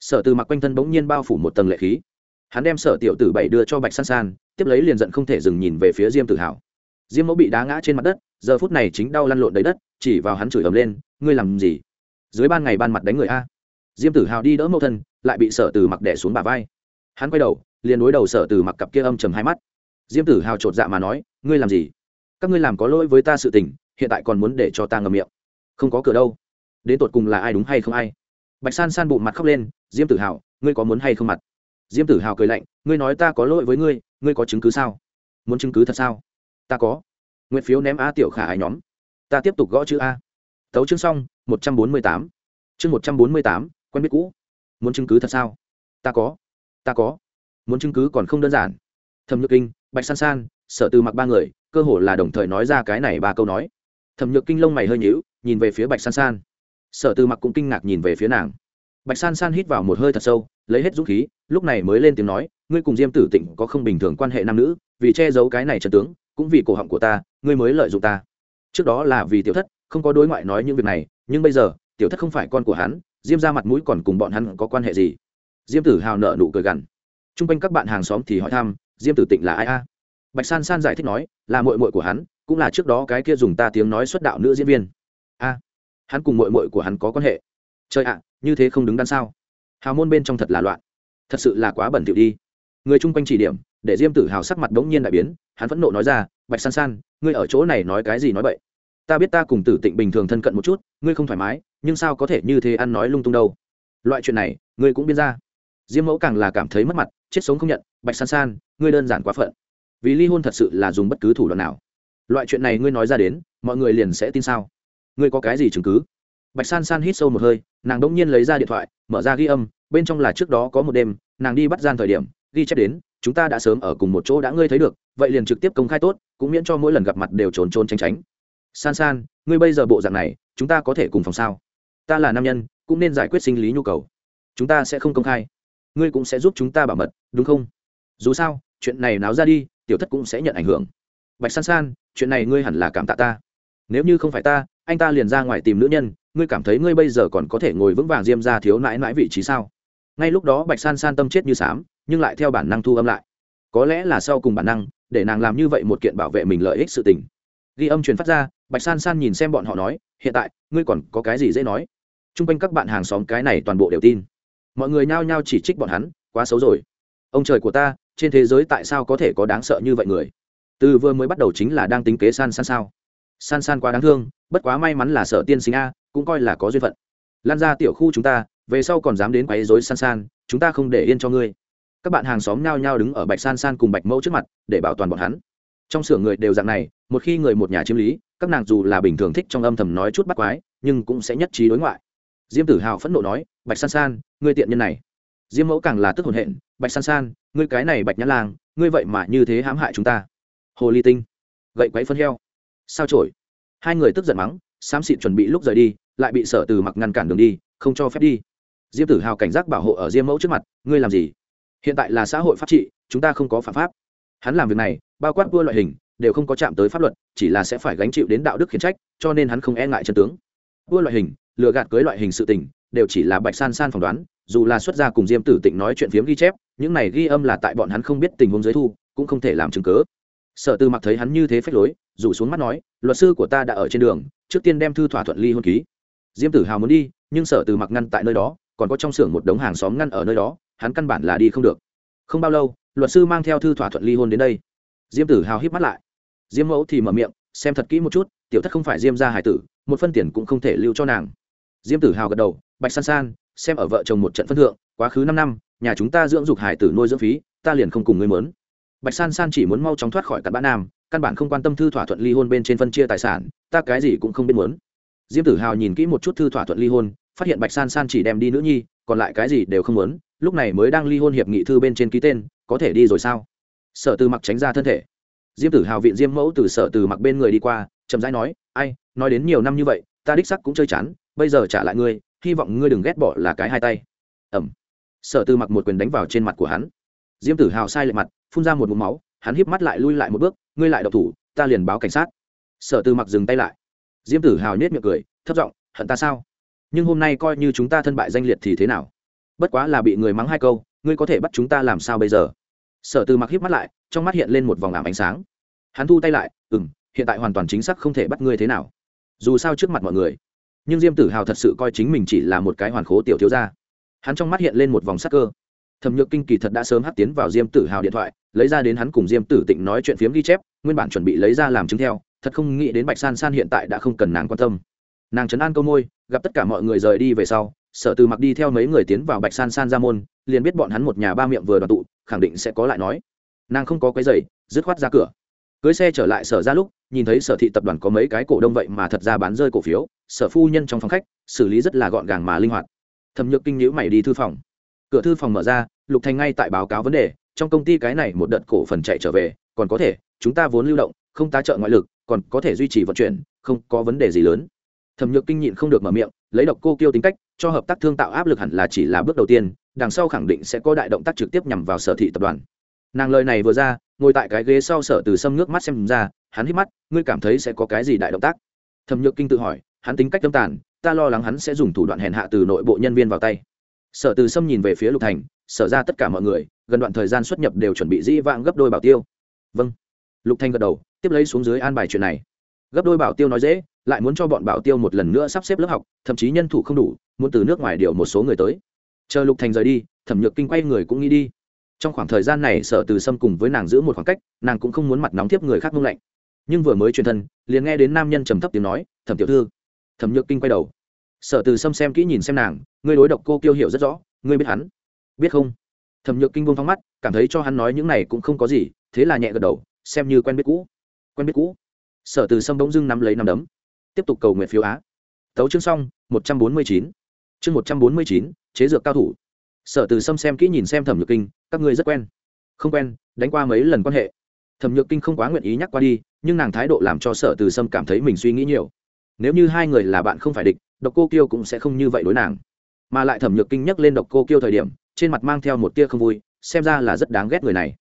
Sở từ mặc quanh thân bỗng nhiên bao phủ một tầng lệ khí. Hắn đem sở tiểu tử bảy đưa cho bạch san san, tiếp lấy liền giận không thể dừng nhìn về phía diêm tử hảo diêm mẫu bị đá ngã trên mặt đất, giờ phút này chính đau lăn lộn đầy đất, chỉ vào hắn chửi ầm lên, ngươi làm gì? Dưới ban ngày ban mặt đánh người a. Diêm tử hào đi đỡ mẫu thân, lại bị sở từ mặc đẻ xuống bà vai hắn quay đầu, liền đối đầu sở từ mặc cặp kia âm chầm hai mắt. Diêm tử hào chột dạ mà nói, ngươi làm gì? Các ngươi làm có lỗi với ta sự tình, hiện tại còn muốn để cho ta ngầm miệng. Không có cửa đâu. Đến tột cùng là ai đúng hay không ai? Bạch san san bụng mặt khóc lên, diêm tử hào, ngươi có muốn hay không mặt? Diêm tử hào cười lạnh, ngươi nói ta có lỗi với ngươi ngươi có chứng cứ sao? Muốn chứng cứ thật sao? Ta có. Nguyện phiếu ném a tiểu khả ai nhóm. Ta tiếp tục gõ chữ a. Tấu chương xong, một trăm bốn mươi tám. Chương một trăm bốn mươi tám, quen biết cũ. Muốn chứng cứ thật sao? Ta có ta có. Muốn chứng cứ còn không đơn giản. Thẩm nhược kinh, bạch san san, sở từ mặc ba người, cơ hồ là đồng thời nói ra cái này ba câu nói. Thẩm nhược kinh lông mày hơi nhíu, nhìn về phía bạch san san. Sở từ mặc cũng kinh ngạc nhìn về phía nàng. Bạch san san hít vào một hơi thật sâu, lấy hết dũng khí, lúc này mới lên tiếng nói, ngươi cùng diêm tử tịnh có không bình thường quan hệ nam nữ, vì che giấu cái này trần tướng, cũng vì cổ họng của ta, ngươi mới lợi dụng ta. Trước đó là vì tiểu thất, không có đối ngoại nói những việc này, nhưng bây giờ, tiểu thất không phải con của hắn, diêm ra mặt mũi còn cùng bọn hắn có quan hệ gì? Diêm tử hào nợ nụ cười gằn. T r u n g quanh các bạn hàng xóm thì hỏi thăm, diêm tử tịnh là ai a? Bạch san san giải thích nói, là mội mội của hắn, cũng là trước đó cái kia dùng ta tiếng nói xuất đạo nữ diễn viên. A, hắn cùng mội mội của hắn có quan hệ. Trời ạ, như thế không đứng đắn sao? Hào môn bên trong thật là loạn. Thật sự là quá bẩn thỉu đi. Người chung quanh chỉ điểm, để diêm tử hào sắc mặt bỗng nhiên đại biến, hắn phẫn nộ nói ra, bạch san san, ngươi ở chỗ này nói cái gì nói vậy ta biết ta cùng tử tịnh bình thường thân cận một chút, ngươi không thoải mái, nhưng sao có thể như thế ăn nói lung tung đâu? Loại chuyện này, ngươi cũng biên ra diêm mẫu càng là cảm thấy mất mặt, chết sống không nhận, bạch san san, ngươi đơn giản quá phận. Vì ly hôn thật sự là dùng bất cứ thủ đoạn nào. Loại chuyện này ngươi nói ra đến, mọi người liền sẽ tin sao? Ngươi có cái gì chứng cứ? Bạch san san hít sâu một hơi, nàng đ ỗ n g nhiên lấy ra điện thoại, mở ra ghi âm, bên trong là trước đó có một đêm, nàng đi bắt gian thời điểm, ghi chép đến, chúng ta đã sớm ở cùng một chỗ đã ngươi thấy được, vậy liền trực tiếp công khai tốt, cũng miễn cho mỗi lần gặp mặt đều trốn trốn tránh tránh. San san, ngươi bây giờ bộ dạng này, chúng ta có thể cùng phòng sao? Ta là nam nhân, cũng nên giải quyết sinh lý nhu cầu. Chúng ta sẽ không công khai ngươi cũng sẽ giúp chúng ta bảo mật, đúng không? Dù sao, chuyện này náo ra đi, tiểu thất cũng sẽ nhận ảnh hưởng. Bạch san san, chuyện này ngươi hẳn là cảm tạ ta. Nếu như không phải ta, anh ta liền ra ngoài tìm nữ nhân, ngươi cảm thấy ngươi bây giờ còn có thể ngồi vững vàng diêm ra thiếu nãi nãi vị trí sao? Ngay lúc đó bạch san san tâm chết như sám, nhưng lại theo bản năng thu âm lại. Có lẽ là sau cùng bản năng, để nàng làm như vậy một kiện bảo vệ mình lợi ích sự tình. Ghi âm truyền phát ra, bạch san san nhìn xem bọn họ nói, hiện tại, ngươi còn có cái gì dễ nói? T r u n g quanh các bạn hàng xóm cái này toàn bộ đều tin mọi người nhao nhao chỉ trích bọn hắn, quá xấu rồi. Ông trời của ta, trên thế giới tại sao có thể có đáng sợ như vậy người? Từ vừa mới bắt đầu chính là đang tính kế san san sao? San san quá đáng thương, bất quá may mắn là sợ tiên sinh a, cũng coi là có duyên phận. Lan ra tiểu khu chúng ta, về sau còn dám đến quấy dối san san, chúng ta không để yên cho ngươi. Các bạn hàng xóm nhao nhao đứng ở bạch san san cùng bạch mẫu trước mặt, để bảo toàn bọn hắn. Trong xưởng người đều dạng này, một khi người một nhà chiếm lý, các nàng dù là bình thường thích trong âm thầm nói chút bắt quái, nhưng cũng sẽ nhất trí đối ngoại. Diêm tử hào phẫn nộ nói bạch san san, ngươi tiện nhân này. Diêm mẫu càng là tức hồn hện, bạch san san, ngươi cái này bạch nhã lang, ngươi vậy mà như thế hãm hại chúng ta. Hồ ly tinh. Gậy quáy phân heo. Sao trổi hai người tức giận mắng, xám xịt chuẩn bị lúc rời đi, lại bị sở từ mặc ngăn cản đường đi, không cho phép đi. Diêm tử hào cảnh giác bảo hộ ở diêm mẫu trước mặt, ngươi làm gì? Hiện tại là xã hội pháp trị, chúng ta không có phạm pháp. Hắn làm việc này, bao quát vua loại hình, đều không có chạm tới pháp luật, chỉ là sẽ phải gánh chịu đến đạo đức khiển trách, cho nên hắn không e ngại chân tướng. Vua loại hình, lừa gạt cưới loại hình sự tình đều chỉ là bạch san san phỏng đoán, dù là xuất gia cùng diêm tử tịnh nói chuyện phiếm ghi chép, những này ghi âm là tại bọn hắn không biết tình huống giới thu, cũng không thể làm chứng cớ sở tư mặc thấy hắn như thế phách lối, rủ xuống mắt nói, luật sư của ta đã ở trên đường, trước tiên đem thư thỏa thuận ly hôn ký. Diêm tử hào muốn đi, nhưng sở từ mặc ngăn tại nơi đó, còn có trong xưởng một đống hàng xóm ngăn ở nơi đó, hắn căn bản là đi không được. Không bao lâu, luật sư mang theo thư thỏa thuận ly hôn đến đây. Diêm tử hào híp mắt lại. Diêm mẫu thì mở miệng, xem thật kỹ một chút, tiểu thất không phải diêm gia hải tử, một phân tiền cũng không thể lưu cho nàng. Diêm tử hào gật đầu bạch san san, xem ở vợ chồng một trận phân thượng, quá khứ năm năm, nhà chúng ta dưỡng dục hải tử nuôi dưỡng phí, ta liền không cùng ngươi mớn bạch san san chỉ muốn mau chóng thoát khỏi cặn bã nam, căn bản không quan tâm thư thỏa thuận ly hôn bên trên phân chia tài sản, ta cái gì cũng không biết muốn. Diêm tử hào nhìn kỹ một chút thư thỏa thuận ly hôn, phát hiện bạch san san chỉ đem đi nữ nhi, còn lại cái gì đều không muốn, lúc này mới đang ly hôn hiệp nghị thư bên trên ký tên, có thể đi rồi sao? Sở từ mặc tránh ra thân thể. Diêm tử hào viện diêm mẫu từ sở từ mặc bên người đi qua, chậm rãi nói, ai, nói đến nhiều năm như vậy, ta đích sắc cũng chơi chán, bây giờ trả lại ngươi hy vọng ngươi đừng ghét bỏ là cái hai tay. Ẩm. Sở Tư mặc một quyền đánh vào trên mặt của hắn. Diêm tử hào sai lệ mặt, phun ra một mũ máu, hắn híp mắt lại lui lại một bước, ngươi lại độc thủ, ta liền báo cảnh sát. Sở Tư mặc dừng tay lại. Diêm tử hào nhét miệng cười, thấp giọng, hận ta sao? Nhưng hôm nay coi như chúng ta thân bại danh liệt thì thế nào? Bất quá là bị người mắng hai câu, ngươi có thể bắt chúng ta làm sao bây giờ? Sở Tư mặc híp mắt lại, trong mắt hiện lên một vòng ảm ánh sáng. Hắn thu tay lại ừ m hiện tại hoàn toàn chính xác không thể bắt ngươi thế nào. Dù sao trước mặt mọi người nhưng diêm tử hào thật sự coi chính mình chỉ là một cái hoàn khố tiểu thiếu gia. Hắn trong mắt hiện lên một vòng sắc cơ. Thẩm nhược kinh kỳ thật đã sớm hắt tiến vào diêm tử hào điện thoại, lấy ra đến hắn cùng diêm tử tịnh nói chuyện phiếm ghi chép, nguyên bản chuẩn bị lấy ra làm chứng theo, thật không nghĩ đến bạch san san hiện tại đã không cần nàng quan tâm. Nàng trấn an câu môi, gặp tất cả mọi người rời đi về sau, sở từ mặc đi theo mấy người tiến vào bạch san san ra môn, liền biết bọn hắn một nhà ba miệng vừa đoàn tụ, khẳng định sẽ có lại nói. Nàng không có cái giày dứt khoát ra cửa cưới xe trở lại sở ra lúc, nhìn thấy sở thị tập đoàn có mấy cái cổ đông vậy mà thật ra bán rơi cổ phiếu, sở phu nhân trong phòng khách, xử lý rất là gọn gàng mà linh hoạt. Thẩm nhược kinh nhữ mày đi thư phòng. Cửa thư phòng mở ra, lục thành ngay tại báo cáo vấn đề, trong công ty cái này một đợt cổ phần chạy trở về, còn có thể, chúng ta vốn lưu động, không tá trợ ngoại lực, còn có thể duy trì vận chuyển, không có vấn đề gì lớn. Thẩm nhược kinh nhịn không được mở miệng, lấy độc cô kiêu tính cách, cho hợp tác thương tạo áp lực hẳn là chỉ là bước đầu tiên, đằng sau khẳng định sẽ có đại động tác trực tiếp nhằm vào sở thị tập đoàn. Nàng lời này vừa ra ngồi tại cái ghế sau sở từ sâm nước mắt xem ra, hắn hít mắt, ngươi cảm thấy sẽ có cái gì đại động tác? Thẩm nhược kinh tự hỏi, hắn tính cách tâm tàn, ta lo lắng hắn sẽ dùng thủ đoạn hèn hạ từ nội bộ nhân viên vào tay. Sở từ sâm nhìn về phía lục thành, sở ra tất cả mọi người, gần đoạn thời gian xuất nhập đều chuẩn bị dĩ vãng gấp đôi bảo tiêu. Vâng. Lục thành gật đầu, tiếp lấy xuống dưới an bài chuyện này. Gấp đôi bảo tiêu nói dễ, lại muốn cho bọn bảo tiêu một lần nữa sắp xếp lớp học, thậm chí nhân thủ không đủ, muốn từ nước ngoài điều một số người tới. Chờ lục thành rời đi, thẩm nhược kinh quay người cũng nghĩ đi trong khoảng thời gian này sở từ sâm cùng với nàng giữ một khoảng cách, nàng cũng không muốn mặt nóng tiếp người khác mông lạnh. Nhưng vừa mới truyền thân, liền nghe đến nam nhân trầm thấp tiếng nói, thẩm tiểu thư. Thẩm nhược kinh quay đầu. Sở từ sâm xem kỹ nhìn xem nàng, ngươi đối độc cô kiêu hiểu rất rõ, ngươi biết hắn. Biết không? Thẩm nhược kinh buông thong mắt, cảm thấy cho hắn nói những này cũng không có gì, thế là nhẹ gật đầu, xem như quen biết cũ. Quen biết cũ. Sở từ sâm bỗng dưng nắm lấy nắm đấm. Tiếp tục cầu nguyện phiếu á. Tấu chương xong, một trăm bốn mươi chín. Chương một trăm bốn mươi chín, chế dược cao thủ sở từ sâm xem kỹ nhìn xem thẩm nhược kinh, các ngươi rất quen. Không quen, đánh qua mấy lần quan hệ. Thẩm nhược kinh không quá nguyện ý nhắc qua đi, nhưng nàng thái độ làm cho sở từ sâm cảm thấy mình suy nghĩ nhiều. Nếu như hai người là bạn không phải địch, độc cô kiêu cũng sẽ không như vậy đối nàng. Mà lại thẩm nhược kinh nhắc lên độc cô kiêu thời điểm, trên mặt mang theo một tia không vui, xem ra là rất đáng ghét người này.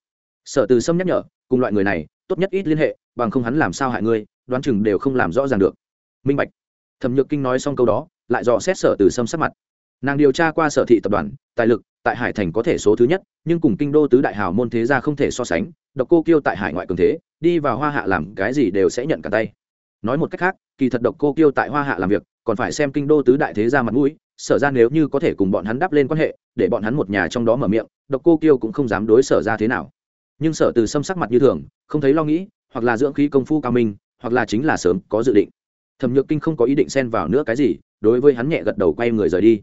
Sở từ sâm nhắc nhở, cùng loại người này, tốt nhất ít liên hệ, bằng không hắn làm sao hại ngươi, đoán chừng đều không làm rõ ràng được. Minh bạch. Thẩm nhược kinh nói xong câu đó, lại dò xét sở từ sâm sắc mặt nàng điều tra qua sở thị tập đoàn, tài lực, tại hải thành có thể số thứ nhất, nhưng cùng kinh đô tứ đại hào môn thế gia không thể so sánh, độc cô kiêu tại hải ngoại cường thế, đi vào hoa hạ làm cái gì đều sẽ nhận cả tay. Nói một cách khác, kỳ thật độc cô kiêu tại hoa hạ làm việc, còn phải xem kinh đô tứ đại thế gia mặt mũi, sở ra nếu như có thể cùng bọn hắn đắp lên quan hệ, để bọn hắn một nhà trong đó mở miệng, độc cô kiêu cũng không dám đối sở ra thế nào. Nhưng sở từ xâm sắc mặt như thường, không thấy lo nghĩ, hoặc là dưỡng khí công phu cao minh, hoặc là chính là sớm có dự định. Thẩm nhược kinh không có ý định xen vào nữa cái gì, đối với hắn nhẹ gật đầu quay người rời đi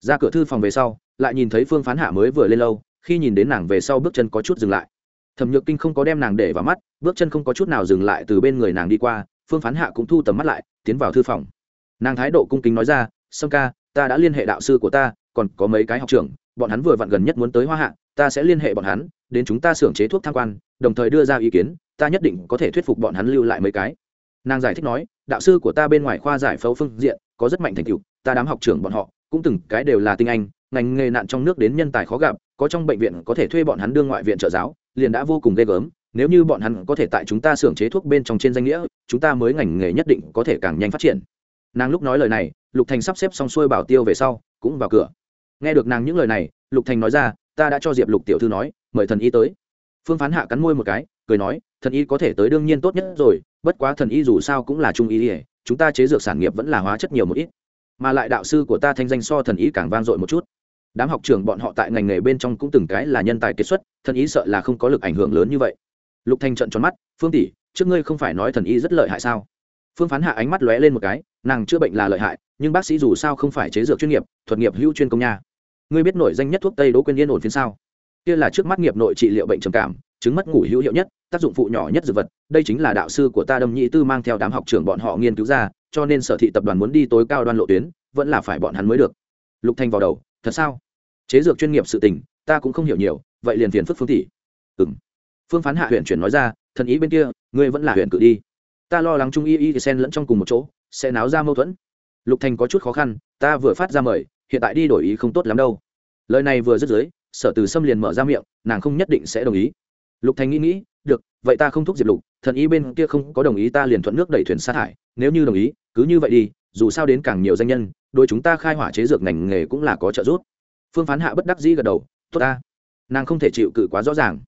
ra cửa thư phòng về sau lại nhìn thấy phương phán hạ mới vừa lên lâu khi nhìn đến nàng về sau bước chân có chút dừng lại. Thẩm nhược kinh không có đem nàng để vào mắt bước chân không có chút nào dừng lại từ bên người nàng đi qua phương phán hạ cũng thu tầm mắt lại tiến vào thư phòng. Nàng thái độ cung kính nói ra sâm ca ta đã liên hệ đạo sư của ta còn có mấy cái học trưởng, bọn hắn vừa vặn gần nhất muốn tới hoa hạ ta sẽ liên hệ bọn hắn đến chúng ta xưởng chế thuốc tham quan đồng thời đưa ra ý kiến ta nhất định có thể thuyết phục bọn hắn lưu lại mấy cái. Nàng giải thích nói đạo sư của ta bên ngoài khoa giải phẫu phương diện có rất mạnh thành tựu ta đám học trưởng bọn họ cũng từng cái đều là tinh anh, ngành nghề nạn trong nước đến nhân tài khó gặp, có trong bệnh viện có thể thuê bọn hắn đương ngoại viện trợ giáo, liền đã vô cùng ghê gớm. Nếu như bọn hắn có thể tại chúng ta xưởng chế thuốc bên trong trên danh nghĩa, chúng ta mới ngành nghề nhất định có thể càng nhanh phát triển. Nàng lúc nói lời này, lục thành sắp xếp xong xuôi bảo tiêu về sau, cũng vào cửa. Nghe được nàng những lời này, lục thành nói ra, ta đã cho diệp lục tiểu thư nói, mời thần y tới. Phương phán hạ cắn môi một cái, cười nói, thần y có thể tới đương nhiên tốt nhất rồi, bất quá thần y dù sao cũng là trung y ỉa chúng ta chế dược sản nghiệp vẫn là hóa chất nhiều một ít mà lại đạo sư của ta thanh danh so thần ý càng vang dội một chút. Đám học trưởng bọn họ tại ngành nghề bên trong cũng từng cái là nhân tài kết xuất, thần ý sợ là không có lực ảnh hưởng lớn như vậy. Lục thanh trận tròn mắt, phương tỷ, trước ngươi không phải nói thần y rất lợi hại sao? Phương phán hạ ánh mắt lóe lên một cái, nàng chữa bệnh là lợi hại, nhưng bác sĩ dù sao không phải chế dược chuyên nghiệp, thuật nghiệp hữu chuyên công nha. Ngươi biết nổi danh nhất thuốc tây đỗ quyên yên ổn phiên sao? Kia là trước mắt nghiệp nội trị liệu bệnh trầm cảm, chứng mất ngủ hữu hiệu nhất, tác dụng phụ nhỏ nhất dược vật, đây chính là đạo sư của ta đâm nhị tư mang theo đám học trưởng bọn họ nghiên cứu ra cho nên sở thị tập đoàn muốn đi tối cao đoan lộ tuyến, vẫn là phải bọn hắn mới được. Lục thanh vào đầu, thật sao? Chế dược chuyên nghiệp sự tình, ta cũng không hiểu nhiều, vậy liền phiền phức phương tỷ. Ừm. Phương phán hạ huyện chuyển nói ra, thần ý bên kia, ngươi vẫn là huyện cự đi. Ta lo lắng trung y y sen lẫn trong cùng một chỗ, sẽ náo ra mâu thuẫn. Lục thành có chút khó khăn, ta vừa phát ra mời, hiện tại đi đổi ý không tốt lắm đâu. Lời này vừa dứt dưới, sở từ Sâm liền mở ra miệng, nàng không nhất định sẽ đồng ý. Lục thành nghĩ nghĩ, được, vậy ta không thúc diệp lục, thần ý bên kia không có đồng ý ta liền thuận nước đẩy thuyền sát hải nếu như đồng ý, cứ như vậy đi, dù sao đến càng nhiều danh nhân, đôi chúng ta khai hỏa chế dược ngành nghề cũng là có trợ giúp. Phương phán hạ bất đắc dĩ gật đầu, tốt ta. Nàng không thể chịu cự quá rõ ràng.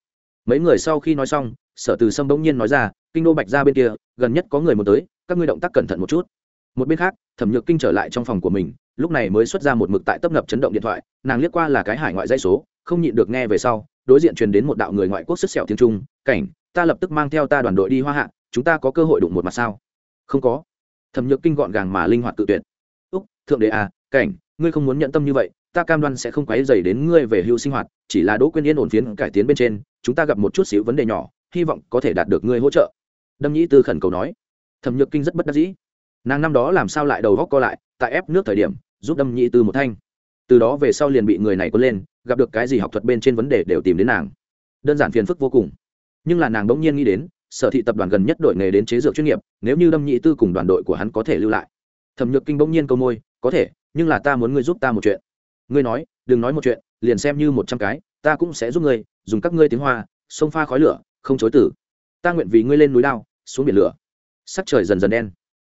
Mấy người sau khi nói xong, sở từ sâm bỗng nhiên nói ra, kinh đô bạch ra bên kia, gần nhất có người muốn tới, các ngươi động tác cẩn thận một chút. Một bên khác, thẩm nhược kinh trở lại trong phòng của mình, lúc này mới xuất ra một mực tại tấp nập chấn động điện thoại, nàng liếc qua là cái hải ngoại dây số, không nhịn được nghe về sau, đối diện truyền đến một đạo người ngoại quốc sức sẹo tiếng trung, cảnh, ta lập tức mang theo ta đoàn đội đi hoa hạ, chúng ta có cơ hội đụng một mặt sao? Không có. Thẩm nhược kinh gọn gàng mà linh hoạt tự tuyệt. Úc, thượng đế à cảnh, ngươi không muốn nhận tâm như vậy, ta cam đoan sẽ không quấy dày đến ngươi về hưu sinh hoạt, chỉ là đỗ quyên yên ổn phiến cải tiến bên trên, chúng ta gặp một chút xíu vấn đề nhỏ, hy vọng có thể đạt được ngươi hỗ trợ. Đâm nhĩ tư khẩn cầu nói. Thẩm nhược kinh rất bất đắc dĩ. Nàng năm đó làm sao lại đầu góc co lại, tại ép nước thời điểm, giúp đâm nhĩ tư một thanh. Từ đó về sau liền bị người này quân lên, gặp được cái gì học thuật bên trên vấn đề đều tìm đến nàng. Đơn giản phiền phức vô cùng. Nhưng là nàng bỗng nhiên nghĩ đến sở thị tập đoàn gần nhất đội nghề đến chế dược chuyên nghiệp, nếu như đâm nhị tư cùng đoàn đội của hắn có thể lưu lại. Thẩm nhược kinh bỗng nhiên câu môi, có thể, nhưng là ta muốn ngươi giúp ta một chuyện. Ngươi nói, đừng nói một chuyện, liền xem như một trăm cái, ta cũng sẽ giúp ngươi, dùng các ngươi tiếng hoa, sông pha khói lửa, không chối tử ta nguyện vì ngươi lên núi lao xuống biển lửa. Sắc trời dần dần đen.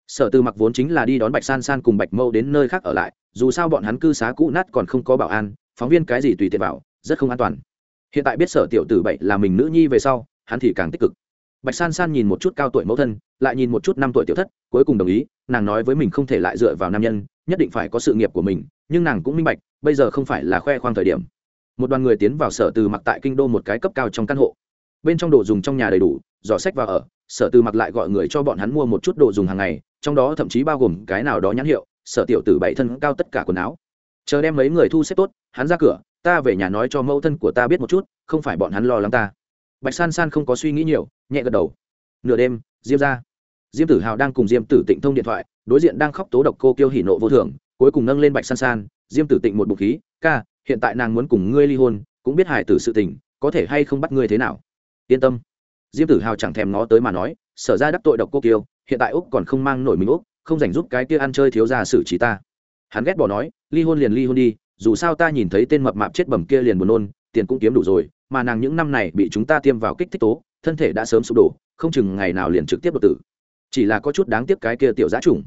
Sở tư mặc vốn chính là đi đón bạch san san cùng bạch mâu đến nơi khác ở lại, dù sao bọn hắn cư xá cũ nát còn không có bảo an, phóng viên cái gì tùy tiện bảo, rất không an toàn. Hiện tại biết sở tiểu tử bậy là mình nữ nhi về sau, hắn thì càng tích cực bạch san san nhìn một chút cao tuổi mẫu thân, lại nhìn một chút năm tuổi tiểu thất, cuối cùng đồng ý, nàng nói với mình không thể lại dựa vào nam nhân, nhất định phải có sự nghiệp của mình, nhưng nàng cũng minh bạch, bây giờ không phải là khoe khoang thời điểm. Một đoàn người tiến vào sở từ mặc tại kinh đô một cái cấp cao trong căn hộ. Bên trong đồ dùng trong nhà đầy đủ, giỏ sách và ở, sở từ mặc lại gọi người cho bọn hắn mua một chút đồ dùng hàng ngày, trong đó thậm chí bao gồm cái nào đó nhãn hiệu, sở tiểu tử bảy thân cao tất cả quần áo. Chờ đem mấy người thu xếp tốt, hắn ra cửa, ta về nhà nói cho mẫu thân của ta biết một chút, không phải bọn hắn lo lắng ta bạch san san không có suy nghĩ nhiều, nhẹ gật đầu. Nửa đêm, diêm ra. Diêm tử hào đang cùng diêm tử tịnh thông điện thoại, đối diện đang khóc tố độc cô kiêu hỉ nộ vô thường, cuối cùng nâng lên bạch san san, diêm tử tịnh một bụng khí, ca, hiện tại nàng muốn cùng ngươi ly hôn, cũng biết hải tử sự tình, có thể hay không bắt ngươi thế nào? Yên tâm. Diêm tử hào chẳng thèm ngó tới mà nói, sở ra đắc tội độc cô kiêu, hiện tại úc còn không mang nổi mình úc, không dành giúp cái kia ăn chơi thiếu ra xử trí ta. Hắn ghét bỏ nói, ly hôn liền ly hôn đi, dù sao ta nhìn thấy tên mập mạp chết bầm kia liền buồn nôn, tiền cũng kiếm đủ rồi mà nàng những năm này bị chúng ta tiêm vào kích thích tố, thân thể đã sớm sụp đổ, không chừng ngày nào liền trực tiếp đột tử. Chỉ là có chút đáng tiếc cái kia tiểu giá trùng.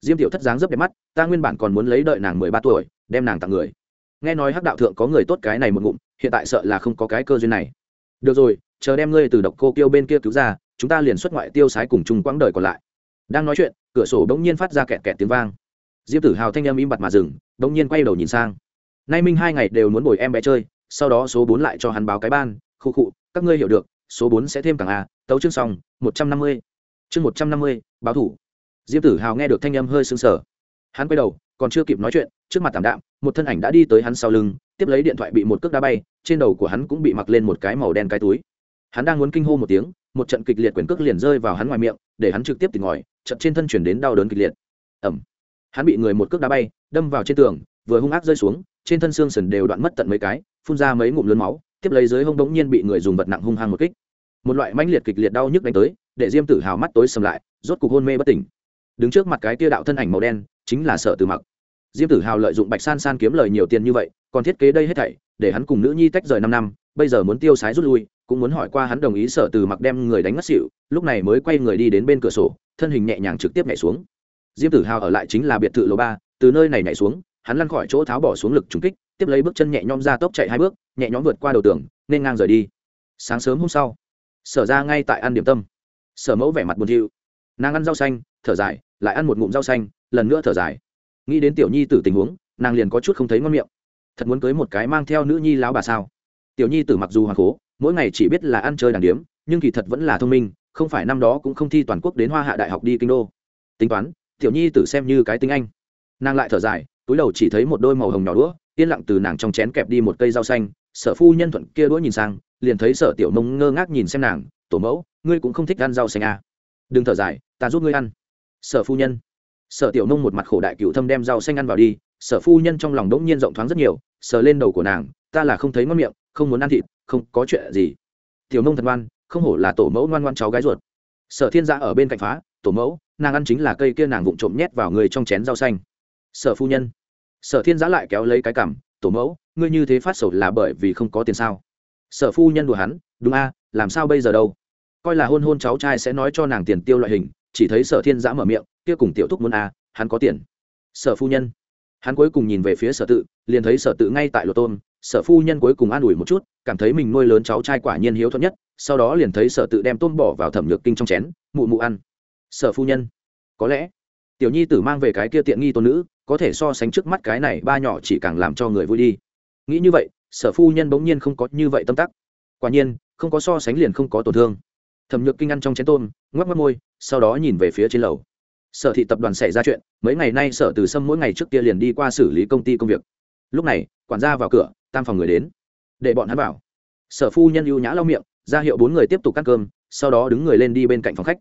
Diêm tiểu thất dáng rất đẹp mắt, ta nguyên bản còn muốn lấy đợi nàng mười ba tuổi, đem nàng tặng người. Nghe nói hắc đạo thượng có người tốt cái này một ngụm, hiện tại sợ là không có cái cơ duyên này. Được rồi, chờ đem ngươi từ độc cô kêu bên kia cứu ra, chúng ta liền xuất ngoại tiêu sái cùng chung quãng đời còn lại. Đang nói chuyện, cửa sổ đ ỗ n g nhiên phát ra kẹt kẹt tiếng vang. Diêm tử hào thanh em im bặt mà dừng đ ỗ n g nhiên quay đầu nhìn sang. Nay minh hai ngày đều muốn bồi em bé chơi sau đó số bốn lại cho hắn báo cái ban, khu khụ các ngươi hiểu được, số bốn sẽ thêm càng a, tấu chương xong, một trăm năm mươi. Chương một trăm năm mươi, báo thủ. Diêm tử hào nghe được thanh âm hơi sững sờ. Hắn quay đầu, còn chưa kịp nói chuyện, trước mặt tảm đạm, một thân ảnh đã đi tới hắn sau lưng, tiếp lấy điện thoại bị một cước đá bay, trên đầu của hắn cũng bị mặc lên một cái màu đen cái túi. Hắn đang muốn kinh hô một tiếng, một trận kịch liệt quyền cước liền rơi vào hắn ngoài miệng, để hắn trực tiếp tỉnh ngòi trận trên thân chuyển đến đau đớn kịch liệt. Ẩm hắn bị người một cước đá bay, đâm vào trên tường, vừa hung ác rơi xuống trên thân xương sần đều đoạn mất tận mấy cái, phun ra mấy ngụm lớn máu, tiếp lấy dưới hông đống nhiên bị người dùng vật nặng hung hăng một kích. Một loại mãnh liệt kịch liệt đau nhức đánh tới, để diêm tử hào mắt tối sầm lại, rốt cục hôn mê bất tỉnh. Đứng trước mặt cái tia đạo thân ảnh màu đen, chính là Sở từ mặc. Diêm tử hào lợi dụng bạch san san kiếm lời nhiều tiền như vậy, còn thiết kế đây hết thảy, để hắn cùng nữ nhi tách rời năm năm, bây giờ muốn tiêu sái rút lui, cũng muốn hỏi qua hắn đồng ý sở từ mặc đem người đánh ngất xỉu, lúc này mới quay người đi đến bên cửa sổ, thân hình nhẹ nhàng trực tiếp nhảy xuống. Diêm tử hào ở lại chính là biệt thự lầu ba, từ nơi này nhảy xuống hắn lăn khỏi chỗ tháo bỏ xuống lực trúng kích, tiếp lấy bước chân nhẹ nhõm ra tốc chạy hai bước, nhẹ nhõm vượt qua đầu tường, nên ngang rời đi. Sáng sớm hôm sau, sở ra ngay tại ăn điểm tâm. Sở mẫu vẻ mặt buồn thiu. Nàng ăn rau xanh, thở dài, lại ăn một ngụm rau xanh, lần nữa thở dài. Nghĩ đến tiểu nhi tử tình huống, nàng liền có chút không thấy ngon miệng. Thật muốn cưới một cái mang theo nữ nhi lão bà sao? Tiểu nhi tử mặc dù hoàng cố mỗi ngày chỉ biết là ăn chơi đàng điếm, nhưng kỳ thật vẫn là thông minh, không phải năm đó cũng không thi toàn quốc đến hoa hạ đại học đi kinh đô. Tính toán, tiểu nhi tử xem như cái tính anh. Nàng lại thở dài túi đầu chỉ thấy một đôi màu hồng nhỏ đũa, yên lặng từ nàng trong chén kẹp đi một cây rau xanh. Sở phu nhân thuận kia đũa nhìn sang, liền thấy sở tiểu nông ngơ ngác nhìn xem nàng, tổ mẫu, ngươi cũng không thích ăn rau xanh à. đừng thở dài, ta giúp ngươi ăn. Sở phu nhân. Sở tiểu nông một mặt khổ đại cựu thâm đem rau xanh ăn vào đi, sở phu nhân trong lòng đỗng nhiên rộng thoáng rất nhiều, sờ lên đầu của nàng, ta là không thấy ngon miệng, không muốn ăn thịt, không có chuyện gì. Tiểu nông thật ngoan, không hổ là tổ mẫu ngoan ngoan cháu gái ruột. Sở thiên gia ở bên cạnh phá, tổ mẫu, nàng ăn chính là cây kia nàng vụng trộm nhét vào người trong chén rau xanh. Sở phu nhân sở thiên giã lại kéo lấy cái cằm, tổ mẫu, ngươi như thế phát sầu là bởi vì không có tiền sao? Sở phu nhân đùa hắn, đúng a, làm sao bây giờ đâu? Coi là hôn hôn cháu trai sẽ nói cho nàng tiền tiêu loại hình, chỉ thấy sở thiên giã mở miệng, kia cùng tiểu thúc muốn a, hắn có tiền. Sở phu nhân, hắn cuối cùng nhìn về phía sở tự, liền thấy sở tự ngay tại lột tôn. sở phu nhân cuối cùng an ủi một chút, cảm thấy mình nuôi lớn cháu trai quả nhiên hiếu thuận nhất, sau đó liền thấy sở tự đem tôm bỏ vào thẩm nhược kinh trong chén, mụ mụ ăn. Sở phu nhân, có lẽ, tiểu nhi tử mang về cái kia tiện nghi tôn nữ có thể so sánh trước mắt cái này, ba nhỏ chỉ càng làm cho người vui đi. Nghĩ như vậy, sở phu nhân bỗng nhiên không có như vậy tâm tắc. Quả nhiên, không có so sánh liền không có tổn thương. Thẩm nhược kinh ăn trong chén tôm, ngoắc ngoắc môi, sau đó nhìn về phía trên lầu. Sở thị tập đoàn xảy ra chuyện, mấy ngày nay sở từ sâm mỗi ngày trước kia liền đi qua xử lý công ty công việc. Lúc này, quản gia vào cửa, tam phòng người đến. Để bọn hắn vào. Sở phu nhân ưu nhã lau miệng, ra hiệu bốn người tiếp tục ăn cơm, sau đó đứng người lên đi bên cạnh phòng khách.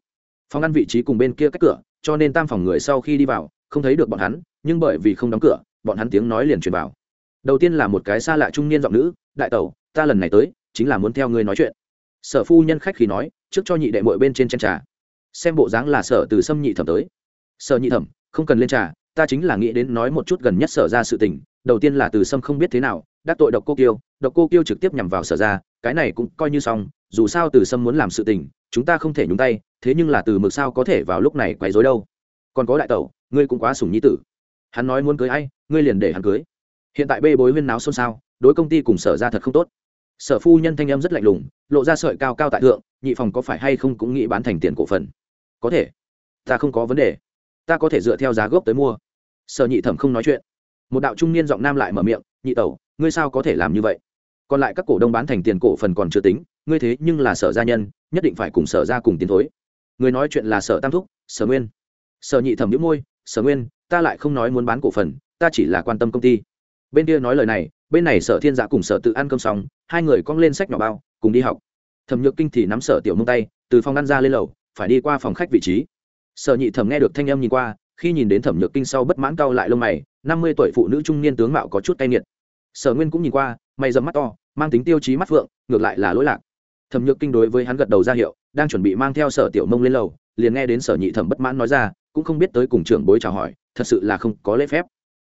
Phòng ăn vị trí cùng bên kia cách cửa, cho nên tam phòng người sau khi đi vào không thấy được bọn hắn, nhưng bởi vì không đóng cửa, bọn hắn tiếng nói liền truyền vào. Đầu tiên là một cái xa lạ trung niên giọng nữ, đại tẩu, ta lần này tới, chính là muốn theo ngươi nói chuyện. Sở phu nhân khách khi nói, trước cho nhị đệ mội bên trên chân trà. Xem bộ dáng là sở từ sâm nhị thẩm tới. Sở nhị thẩm, không cần lên trà, ta chính là nghĩ đến nói một chút gần nhất sở ra sự tình, đầu tiên là từ sâm không biết thế nào, đắc tội độc cô kiêu, độc cô kiêu trực tiếp nhằm vào sở ra, cái này cũng coi như xong, dù sao từ sâm muốn làm sự tình, chúng ta không thể nhúng tay, thế nhưng là từ mực sao có thể vào lúc này quấy rối đâu? Còn có đại tẩu, ngươi cũng quá sủng nhi tử. Hắn nói muốn cưới ai, ngươi liền để hắn cưới. Hiện tại bê bối huyên náo xôn xao, đối công ty cùng sở ra thật không tốt. Sở phu nhân thanh em rất lạnh lùng, lộ ra sợi cao cao tại thượng, nhị phòng có phải hay không cũng nghĩ bán thành tiền cổ phần? Có thể. Ta không có vấn đề. Ta có thể dựa theo giá gốc tới mua. Sở nhị thẩm không nói chuyện. Một đạo trung niên giọng nam lại mở miệng, nhị tẩu, ngươi sao có thể làm như vậy? Còn lại các cổ đông bán thành tiền cổ phần còn chưa tính, ngươi thế nhưng là sở gia nhân, nhất định phải cùng sở ra cùng tiến thối. Người nói chuyện là sở tam thúc, sở nguyên sở nhị thẩm nhũ môi, sở nguyên, ta lại không nói muốn bán cổ phần, ta chỉ là quan tâm công ty. Bên kia nói lời này, bên này sở thiên giã cùng sở tự ăn cơm xong, hai người cong lên sách nhỏ bao, cùng đi học. Thẩm nhược kinh thì nắm sở tiểu mông tay, từ phòng ăn ra lên lầu, phải đi qua phòng khách vị trí. Sở nhị thẩm nghe được thanh âm nhìn qua, khi nhìn đến thẩm nhược kinh sau bất mãn cau lại lông mày, năm mươi tuổi phụ nữ trung niên tướng mạo có chút cay nghiệt. Sở nguyên cũng nhìn qua, mày dầm mắt to, mang tính tiêu chí mắt phượng, ngược lại là lỗi lạc. Thẩm nhược kinh đối với hắn gật đầu ra hiệu, đang chuẩn bị mang theo sở tiểu mông lên lầu, liền nghe đến sở nhị thẩm bất mãn nói ra cũng không biết tới cùng trưởng bối chào hỏi, thật sự là không có lễ phép.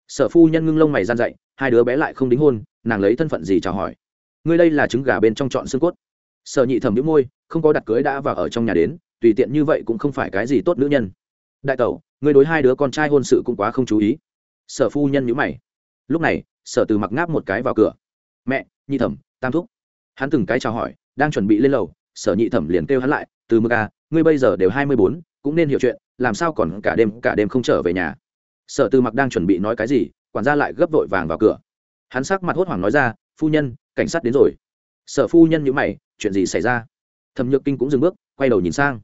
Sở phu nhân ngưng lông mày gian dậy hai đứa bé lại không đính hôn, nàng lấy thân phận gì chào hỏi? Ngươi đây là trứng gà bên trong trọn xương cốt. Sở nhị thẩm đĩu môi, không có đặt cưới đã vào ở trong nhà đến, tùy tiện như vậy cũng không phải cái gì tốt nữ nhân. Đại tẩu, ngươi đối hai đứa con trai hôn sự cũng quá không chú ý. Sở phu nhân nhữ mày. Lúc này, sở từ mặc ngáp một cái vào cửa. Mẹ, nhị thẩm, tam thúc. Hắn từng cái chào hỏi, đang chuẩn bị lên lầu, sở nhị thẩm liền kêu hắn lại, từ mực à ngươi bây giờ đều hai mươi bốn cũng nên hiểu chuyện, làm sao còn cả đêm cả đêm không trở về nhà. Sở Tư mặc đang chuẩn bị nói cái gì, quản gia lại gấp vội vàng vào cửa. Hắn sắc mặt hốt hoảng nói ra, phu nhân, cảnh sát đến rồi. Sở phu nhân nhữ mày, chuyện gì xảy ra? Thẩm nhược kinh cũng dừng bước, quay đầu nhìn sang.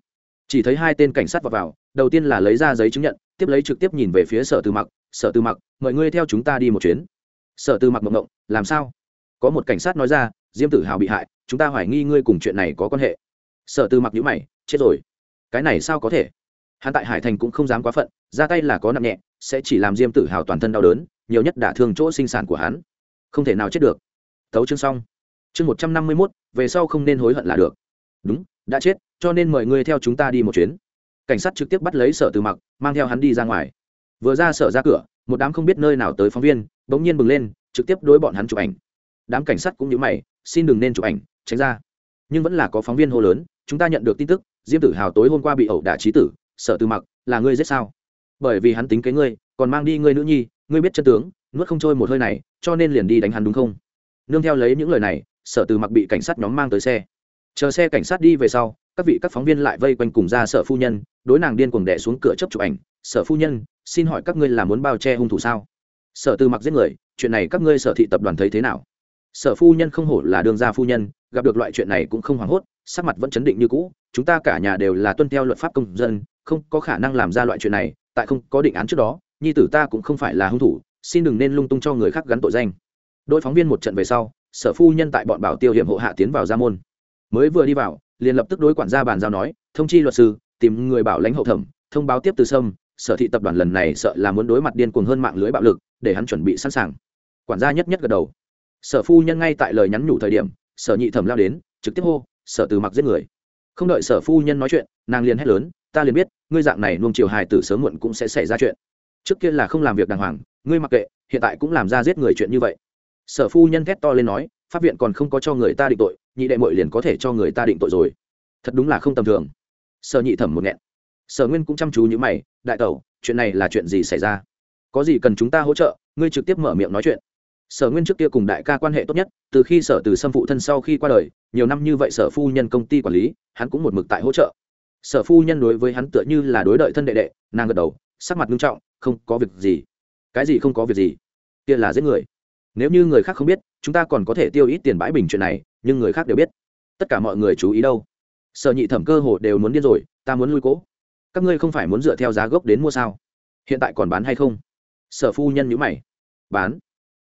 Chỉ thấy hai tên cảnh sát vào vào, đầu tiên là lấy ra giấy chứng nhận, tiếp lấy trực tiếp nhìn về phía sở Tư mặc, sở Tư mặc mời ngươi theo chúng ta đi một chuyến. Sở Tư mặc mộng mộng làm sao? Có một cảnh sát nói ra, diêm tử hào bị hại, chúng ta hoài nghi ngươi cùng chuyện này có quan hệ. Sở Tư mặc nhữ mày, chết rồi cái này sao có thể? Hắn tại hải thành cũng không dám quá phận, ra tay là có nặng nhẹ, sẽ chỉ làm diêm tử hào toàn thân đau đớn, nhiều nhất đả thương chỗ sinh sản của hắn. Không thể nào chết được. Tấu chương xong. Chương một trăm năm mươi mốt, về sau không nên hối hận là được. Đúng, đã chết, cho nên mời ngươi theo chúng ta đi một chuyến. Cảnh sát trực tiếp bắt lấy sở từ mặc, mang theo hắn đi ra ngoài. Vừa ra sở ra cửa, một đám không biết nơi nào tới phóng viên, bỗng nhiên bừng lên, trực tiếp đối bọn hắn chụp ảnh. Đám cảnh sát cũng nhớ mày, xin đừng nên chụp ảnh, tránh ra. Nhưng vẫn là có phóng viên hô lớn, chúng ta nhận được tin tức diêm tử hào tối hôm qua bị ẩu đả trí tử, sở từ mặc, là ngươi giết sao? Bởi vì hắn tính kế ngươi, còn mang đi ngươi nữ nhi, ngươi biết chân tướng, nuốt không trôi một hơi này, cho nên liền đi đánh hắn đúng không? Nương theo lấy những lời này, sở từ mặc bị cảnh sát nhóm mang tới xe. Chờ xe cảnh sát đi về sau, các vị các phóng viên lại vây quanh cùng ra sở phu nhân, đối nàng điên cuồng đẻ xuống cửa chấp chụp ảnh. Sở phu nhân, xin hỏi các ngươi là muốn bao che hung thủ sao? Sở từ mặc giết người, chuyện này các ngươi sở thị tập đoàn thấy thế nào? Sở phu nhân không hổ là đương gia phu nhân, gặp được loại chuyện này cũng không hoảng hốt, sắc mặt vẫn chấn định như cũ chúng ta cả nhà đều là tuân theo luật pháp công dân, không có khả năng làm ra loại chuyện này, tại không có định án trước đó, nhi tử ta cũng không phải là hung thủ, xin đừng nên lung tung cho người khác gắn tội danh. Đội phóng viên một trận về sau, sở phu nhân tại bọn bảo tiêu hiểm hộ hạ tiến vào gia môn. Mới vừa đi vào, liền lập tức đối quản gia bàn giao nói, thông chi luật sư, tìm người bảo lãnh hậu thẩm, thông báo tiếp từ sâm, sở thị tập đoàn lần này sợ là muốn đối mặt điên cuồng hơn mạng lưới bạo lực, để hắn chuẩn bị sẵn sàng. Quản gia nhất nhất gật đầu. Sở phu nhân ngay tại lời nhắn nhủ thời điểm, sở nhị thẩm lao đến, trực tiếp hô, sở từ mặc giết người không đợi sở phu nhân nói chuyện, nàng liền hét lớn, ta liền biết, ngươi dạng này nuông chiều hài tử sớm muộn cũng sẽ xảy ra chuyện. Trước kia là không làm việc đàng hoàng, ngươi mặc kệ, hiện tại cũng làm ra giết người chuyện như vậy. Sở phu nhân thét to lên nói, pháp viện còn không có cho người ta định tội, nhị đệ mội liền có thể cho người ta định tội rồi. Thật đúng là không tầm thường. Sở nhị thẩm một nghẹn. Sở nguyên cũng chăm chú như mày, đại tẩu, chuyện này là chuyện gì xảy ra? Có gì cần chúng ta hỗ trợ? Ngươi trực tiếp mở miệng nói chuyện sở nguyên trước kia cùng đại ca quan hệ tốt nhất, từ khi sở từ xâm phụ thân sau khi qua đời, nhiều năm như vậy sở phu nhân công ty quản lý, hắn cũng một mực tại hỗ trợ. Sở phu nhân đối với hắn tựa như là đối đợi thân đệ đệ, nàng gật đầu, sắc mặt nghiêm trọng, không có việc gì. Cái gì không có việc gì? Kia là giết người. Nếu như người khác không biết, chúng ta còn có thể tiêu ít tiền bãi bình chuyện này, nhưng người khác đều biết. Tất cả mọi người chú ý đâu? Sở nhị thẩm cơ hồ đều muốn điên rồi, ta muốn lui cố. Các ngươi không phải muốn dựa theo giá gốc đến mua sao? Hiện tại còn bán hay không? Sở phu nhân nhữ mày. Bán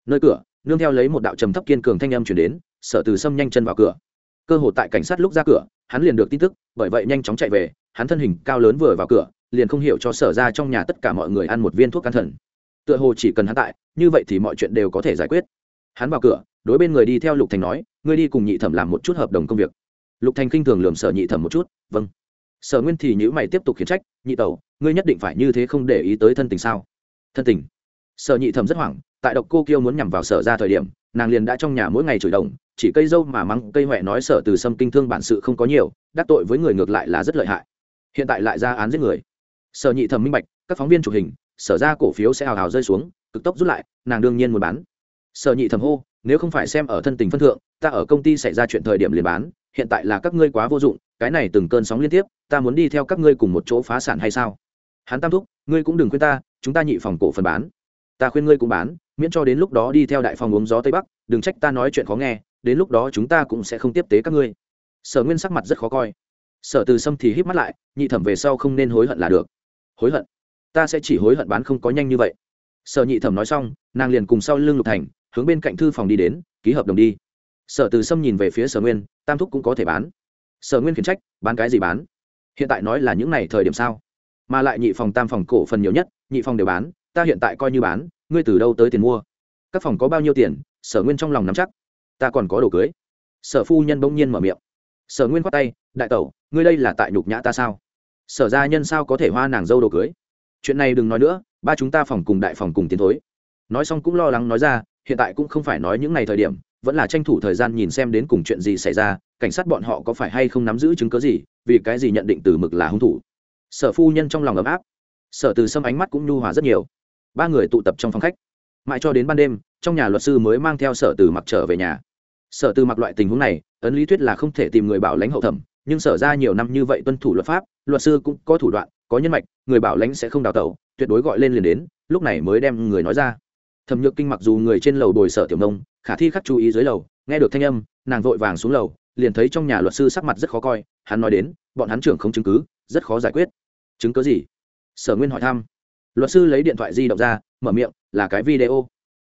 nơi cửa, nương theo lấy một đạo trầm thấp kiên cường thanh âm chuyển đến, sở từ sâm nhanh chân vào cửa. Cơ hồ tại cảnh sát lúc ra cửa, hắn liền được tin tức, bởi vậy nhanh chóng chạy về, hắn thân hình cao lớn vừa vào cửa, liền không hiểu cho sở ra trong nhà tất cả mọi người ăn một viên thuốc can thần. Tựa hồ chỉ cần hắn tại, như vậy thì mọi chuyện đều có thể giải quyết. Hắn vào cửa, đối bên người đi theo lục thành nói, ngươi đi cùng nhị thẩm làm một chút hợp đồng công việc. Lục thành khinh thường lườm sở nhị thẩm một chút vâng. Sở nguyên thì nhữ mày tiếp tục khiển trách, nhị tẩu, ngươi nhất định phải như thế không để ý tới thân tình sao? Thân tình? Sở nhị thẩm rất hoảng tại độc cô kiêu muốn nhằm vào sở ra thời điểm, nàng liền đã trong nhà mỗi ngày chửi đồng, chỉ cây dâu mà mắng, cây huệ nói sở từ sâm kinh thương bản sự không có nhiều, đắc tội với người ngược lại là rất lợi hại. Hiện tại lại ra án giết người. Sở nhị thẩm minh bạch, các phóng viên chụp hình, sở ra cổ phiếu sẽ hào hào rơi xuống, cực tốc rút lại, nàng đương nhiên muốn bán. Sở nhị thẩm hô, nếu không phải xem ở thân tình phân thượng, ta ở công ty xảy ra chuyện thời điểm liền bán, hiện tại là các ngươi quá vô dụng, cái này từng cơn sóng liên tiếp, ta muốn đi theo các ngươi cùng một chỗ phá sản hay sao? Hắn tam thúc, ngươi cũng đừng khuyên ta, chúng ta nhị phòng cổ phần bán. Ta khuyên ngươi cũng bán miễn cho đến lúc đó đi theo đại phòng uống gió tây bắc, đừng trách ta nói chuyện khó nghe, đến lúc đó chúng ta cũng sẽ không tiếp tế các ngươi. Sở nguyên sắc mặt rất khó coi. Sở từ sâm thì híp mắt lại, nhị thẩm về sau không nên hối hận là được. Hối hận? Ta sẽ chỉ hối hận bán không có nhanh như vậy. Sở nhị thẩm nói xong, nàng liền cùng sau lưng lục thành, hướng bên cạnh thư phòng đi đến, ký hợp đồng đi. Sở từ sâm nhìn về phía sở nguyên, tam thúc cũng có thể bán. Sở nguyên khiển trách, bán cái gì bán? Hiện tại nói là những n à y thời điểm sao? Mà lại nhị phòng tam phòng cổ phần nhiều nhất, nhị phòng đều bán, ta hiện tại coi như bán ngươi từ đâu tới tiền mua? Các phòng có bao nhiêu tiền? Sở nguyên trong lòng nắm chắc. Ta còn có đồ cưới. Sở phu nhân bỗng nhiên mở miệng. Sở nguyên khoát tay, đại tẩu, ngươi đây là tại nhục nhã ta sao? Sở gia nhân sao có thể hoa nàng dâu đồ cưới? Chuyện này đừng nói nữa, ba chúng ta phòng cùng đại phòng cùng tiến thối. Nói xong cũng lo lắng nói ra, hiện tại cũng không phải nói những ngày thời điểm, vẫn là tranh thủ thời gian nhìn xem đến cùng chuyện gì xảy ra, cảnh sát bọn họ có phải hay không nắm giữ chứng cớ gì, vì cái gì nhận định từ mực là hung thủ. Sở phu nhân trong lòng ấm áp. Sở từ sâm ánh mắt cũng nhu hòa rất nhiều ba người tụ tập trong phòng khách. Mãi cho đến ban đêm, trong nhà luật sư mới mang theo sở từ mặc trở về nhà. Sở từ mặc loại tình huống này, ấn lý thuyết là không thể tìm người bảo lãnh hậu thẩm, nhưng sở ra nhiều năm như vậy tuân thủ luật pháp, luật sư cũng có thủ đoạn, có nhân mạch, người bảo lãnh sẽ không đào tẩu, tuyệt đối gọi lên liền đến, lúc này mới đem người nói ra. Thẩm nhược kinh mặc dù người trên lầu đồi sở tiểu nông, khả thi khắc chú ý dưới lầu, nghe được thanh âm, nàng vội vàng xuống lầu, liền thấy trong nhà luật sư sắc mặt rất khó coi, hắn nói đến, bọn hắn trưởng không chứng cứ, rất khó giải quyết. Chứng cứ gì? Sở nguyên hỏi thăm luật sư lấy điện thoại di động ra, mở miệng, là cái video.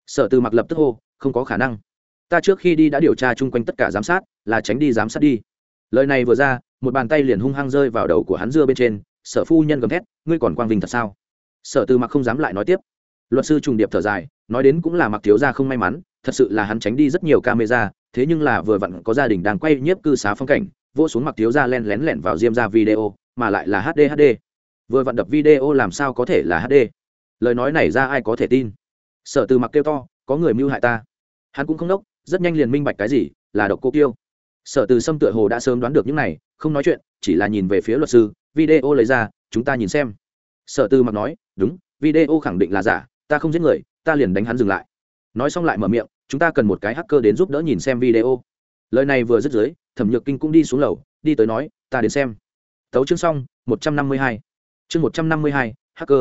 Sở từ mặc lập tức hô, không có khả năng. Ta trước khi đi đã điều tra chung quanh tất cả giám sát, là tránh đi giám sát đi. Lời này vừa ra, một bàn tay liền hung hăng rơi vào đầu của hắn dưa bên trên. Sở phu nhân gầm thét, ngươi còn quang vinh thật sao? Sở từ mặc không dám lại nói tiếp. Luật sư trùng điệp thở dài, nói đến cũng là mặc thiếu gia không may mắn, thật sự là hắn tránh đi rất nhiều camera, thế nhưng là vừa vặn có gia đình đang quay nhiếp cư xá phong cảnh vô xuống mặc thiếu gia len lén lẻn vào diêm ra video, mà lại là hd hd vừa vặn đập video làm sao có thể là hd lời nói này ra ai có thể tin? Sở từ mặc kêu to, có người mưu hại ta. Hắn cũng không đốc, rất nhanh liền minh bạch cái gì, là độc cô kiêu. Sở từ sâm tựa hồ đã sớm đoán được những này, không nói chuyện, chỉ là nhìn về phía luật sư, video lấy ra, chúng ta nhìn xem. Sở từ mặc nói, đúng, video khẳng định là giả, ta không giết người, ta liền đánh hắn dừng lại. Nói xong lại mở miệng, chúng ta cần một cái hacker đến giúp đỡ nhìn xem video. Lời này vừa dứt dưới, thẩm nhược kinh cũng đi xuống lầu, đi tới nói, ta đến xem. Tấu chương xong, một trăm năm mươi hai chương một trăm năm mươi hai, hacker.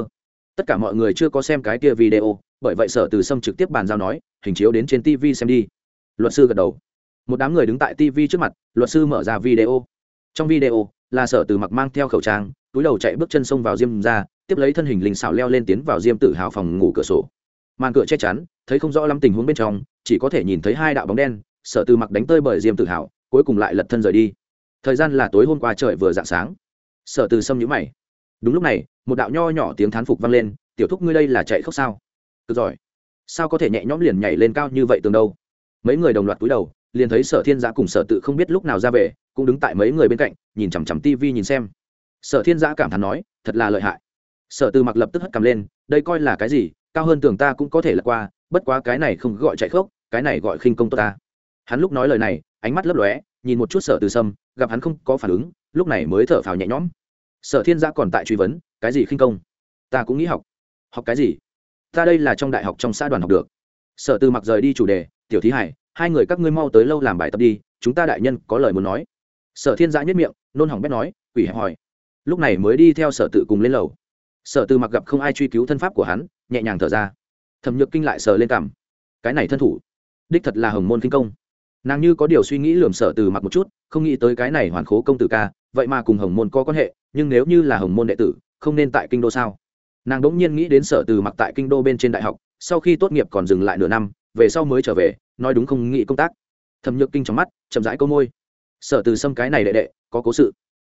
Tất cả mọi người chưa có xem cái kia video, bởi vậy sở từ sâm trực tiếp bàn giao nói, hình chiếu đến trên tv xem đi. Luật sư gật đầu. Một đám người đứng tại tv trước mặt, luật sư mở ra video. Trong video, là sở từ mặc mang theo khẩu trang, túi đầu chạy bước chân xông vào diêm ra, tiếp lấy thân hình linh xảo leo lên tiến vào diêm tử hào phòng ngủ cửa sổ. Màn cửa che chắn, thấy không rõ lắm tình huống bên trong, chỉ có thể nhìn thấy hai đạo bóng đen, sở từ mặc đánh tơi bởi diêm tử hào, cuối cùng lại lật thân rời đi. Thời gian là tối hôm qua trời vừa dạng sáng. Sở từ sâm nhũ mày đúng lúc này, một đạo nho nhỏ tiếng thán phục vang lên, tiểu thúc ngươi đây là chạy khóc sao? Cực giỏi. Sao có thể nhẹ nhõm liền nhảy lên cao như vậy tường đâu? Mấy người đồng loạt túi đầu, liền thấy sở thiên giã cùng sở tự không biết lúc nào ra về, cũng đứng tại mấy người bên cạnh, nhìn chằm chằm tivi nhìn xem. Sở thiên giã cảm thán nói, thật là lợi hại. Sở từ mặc lập tức hất cầm lên, đây coi là cái gì? Cao hơn tường ta cũng có thể lật qua, bất quá cái này không gọi chạy khốc cái này gọi khinh công tốt ta. Hắn lúc nói lời này, ánh mắt lấp lóe, nhìn một chút sở từ sâm, gặp hắn không có phản ứng, lúc này mới thở phào nhẹ nhõm sở thiên giã còn tại truy vấn, cái gì khinh công? Ta cũng nghĩ học. Học cái gì? Ta đây là trong đại học trong xã đoàn học được. Sở Tư mặc rời đi chủ đề, tiểu thí hải, hai người các ngươi mau tới lâu làm bài tập đi, chúng ta đại nhân có lời muốn nói. Sở thiên giã nhất miệng, nôn hỏng bét nói, quỷ hẹp hỏi lúc này mới đi theo sở tự cùng lên lầu. Sở Tư mặc gặp không ai truy cứu thân pháp của hắn, nhẹ nhàng thở ra. Thẩm nhược kinh lại sờ lên cảm cái này thân thủ, đích thật là hồng môn kinh công. Nàng như có điều suy nghĩ lườm sở từ mặc một chút, không nghĩ tới cái này hoàn khố công tử ca, vậy mà cùng hồng môn có quan hệ nhưng nếu như là hồng môn đệ tử, không nên tại kinh đô sao? Nàng đ ỗ n g nhiên nghĩ đến sở từ mặc tại kinh đô bên trên đại học, sau khi tốt nghiệp còn dừng lại nửa năm, về sau mới trở về, nói đúng không nghĩ công tác. Thẩm nhược kinh trong mắt, chậm rãi câu môi. Sở từ xâm cái này đệ đệ, có cố sự.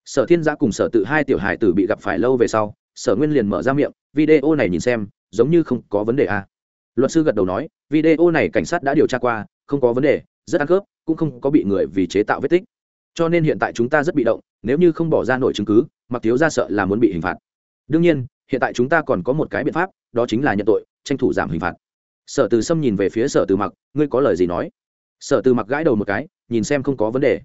Sở thiên giã cùng sở tự hai tiểu hải tử bị gặp phải lâu về sau, sở nguyên liền mở ra miệng, video này nhìn xem, giống như không có vấn đề à. luật sư gật đầu nói, video này cảnh sát đã điều tra qua, không có vấn đề, rất ăn khớp, cũng không có bị người vì chế tạo vết tích. Cho nên hiện tại chúng ta rất bị động, nếu như không bỏ ra nổi chứng cứ mặc thiếu ra sợ là muốn bị hình phạt. Đương nhiên, hiện tại chúng ta còn có một cái biện pháp, đó chính là nhận tội, tranh thủ giảm hình phạt. Sở từ sâm nhìn về phía sở từ mặc, ngươi có lời gì nói? Sở từ mặc gãi đầu một cái, nhìn xem không có vấn đề.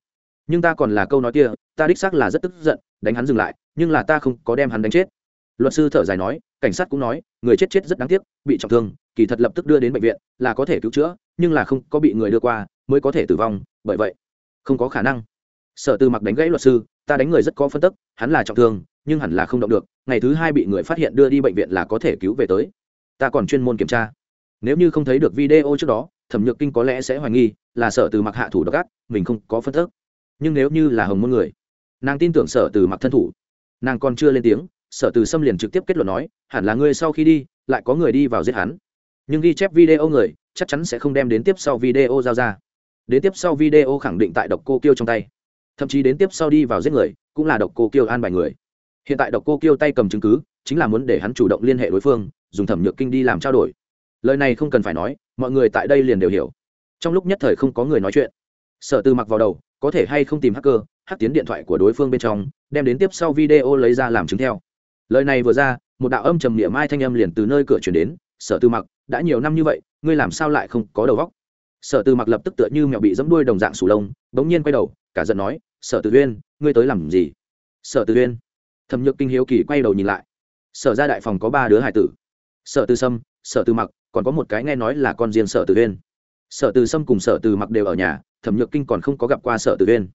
Nhưng ta còn là câu nói kia, ta đích xác là rất tức giận, đánh hắn dừng lại, nhưng là ta không có đem hắn đánh chết. Luật sư thở dài nói, cảnh sát cũng nói, người chết chết rất đáng tiếc, bị trọng thương, kỳ thật lập tức đưa đến bệnh viện, là có thể cứu chữa, nhưng là không có bị người đưa qua, mới có thể tử vong, bởi vậy, không có khả năng. Sở từ mặc đánh gãy luật sư ta đánh người rất có phân tức, hắn là trọng thương, nhưng hẳn là không động được, ngày thứ hai bị người phát hiện đưa đi bệnh viện là có thể cứu về tới. Ta còn chuyên môn kiểm tra. Nếu như không thấy được video trước đó, thẩm nhược kinh có lẽ sẽ hoài nghi, là sở từ mặc hạ thủ độc ác, mình không có phân tức. Nhưng nếu như là hồng môn người, nàng tin tưởng sở từ mặc thân thủ. Nàng còn chưa lên tiếng, sở từ xâm liền trực tiếp kết luận nói, hẳn là ngươi sau khi đi, lại có người đi vào giết hắn. Nhưng ghi chép video người, chắc chắn sẽ không đem đến tiếp sau video giao ra. Đến tiếp sau video khẳng định tại độc cô kêu trong tay thậm chí đến tiếp sau đi vào giết người, cũng là độc cô kiêu an bài người. Hiện tại độc cô kiêu tay cầm chứng cứ, chính là muốn để hắn chủ động liên hệ đối phương, dùng thẩm nhược kinh đi làm trao đổi. Lời này không cần phải nói, mọi người tại đây liền đều hiểu. Trong lúc nhất thời không có người nói chuyện. Sở tư mặc vào đầu, có thể hay không tìm hacker, hắc tiến điện thoại của đối phương bên trong, đem đến tiếp sau video lấy ra làm chứng theo. Lời này vừa ra, một đạo âm trầm niệm mai thanh âm liền từ nơi cửa chuyển đến, sở tư mặc, đã nhiều năm như vậy, ngươi làm sao lại không có đầu góc sở tư mặc lập tức tựa như mẹo bị dẫm đuôi đồng dạng sủ lông, bỗng nhiên quay đầu, cả giận nói sở tử uyên, ngươi tới làm gì? Sở tử uyên. Thẩm nhược kinh hiếu kỳ quay đầu nhìn lại. Sở ra đại phòng có ba đứa hải tử. Sở tư sâm, sở tư mặc, còn có một cái nghe nói là con riêng sở tử uyên. Sở từ sâm cùng sở từ mặc đều ở nhà, thẩm nhược kinh còn không có gặp qua sở từ uyên.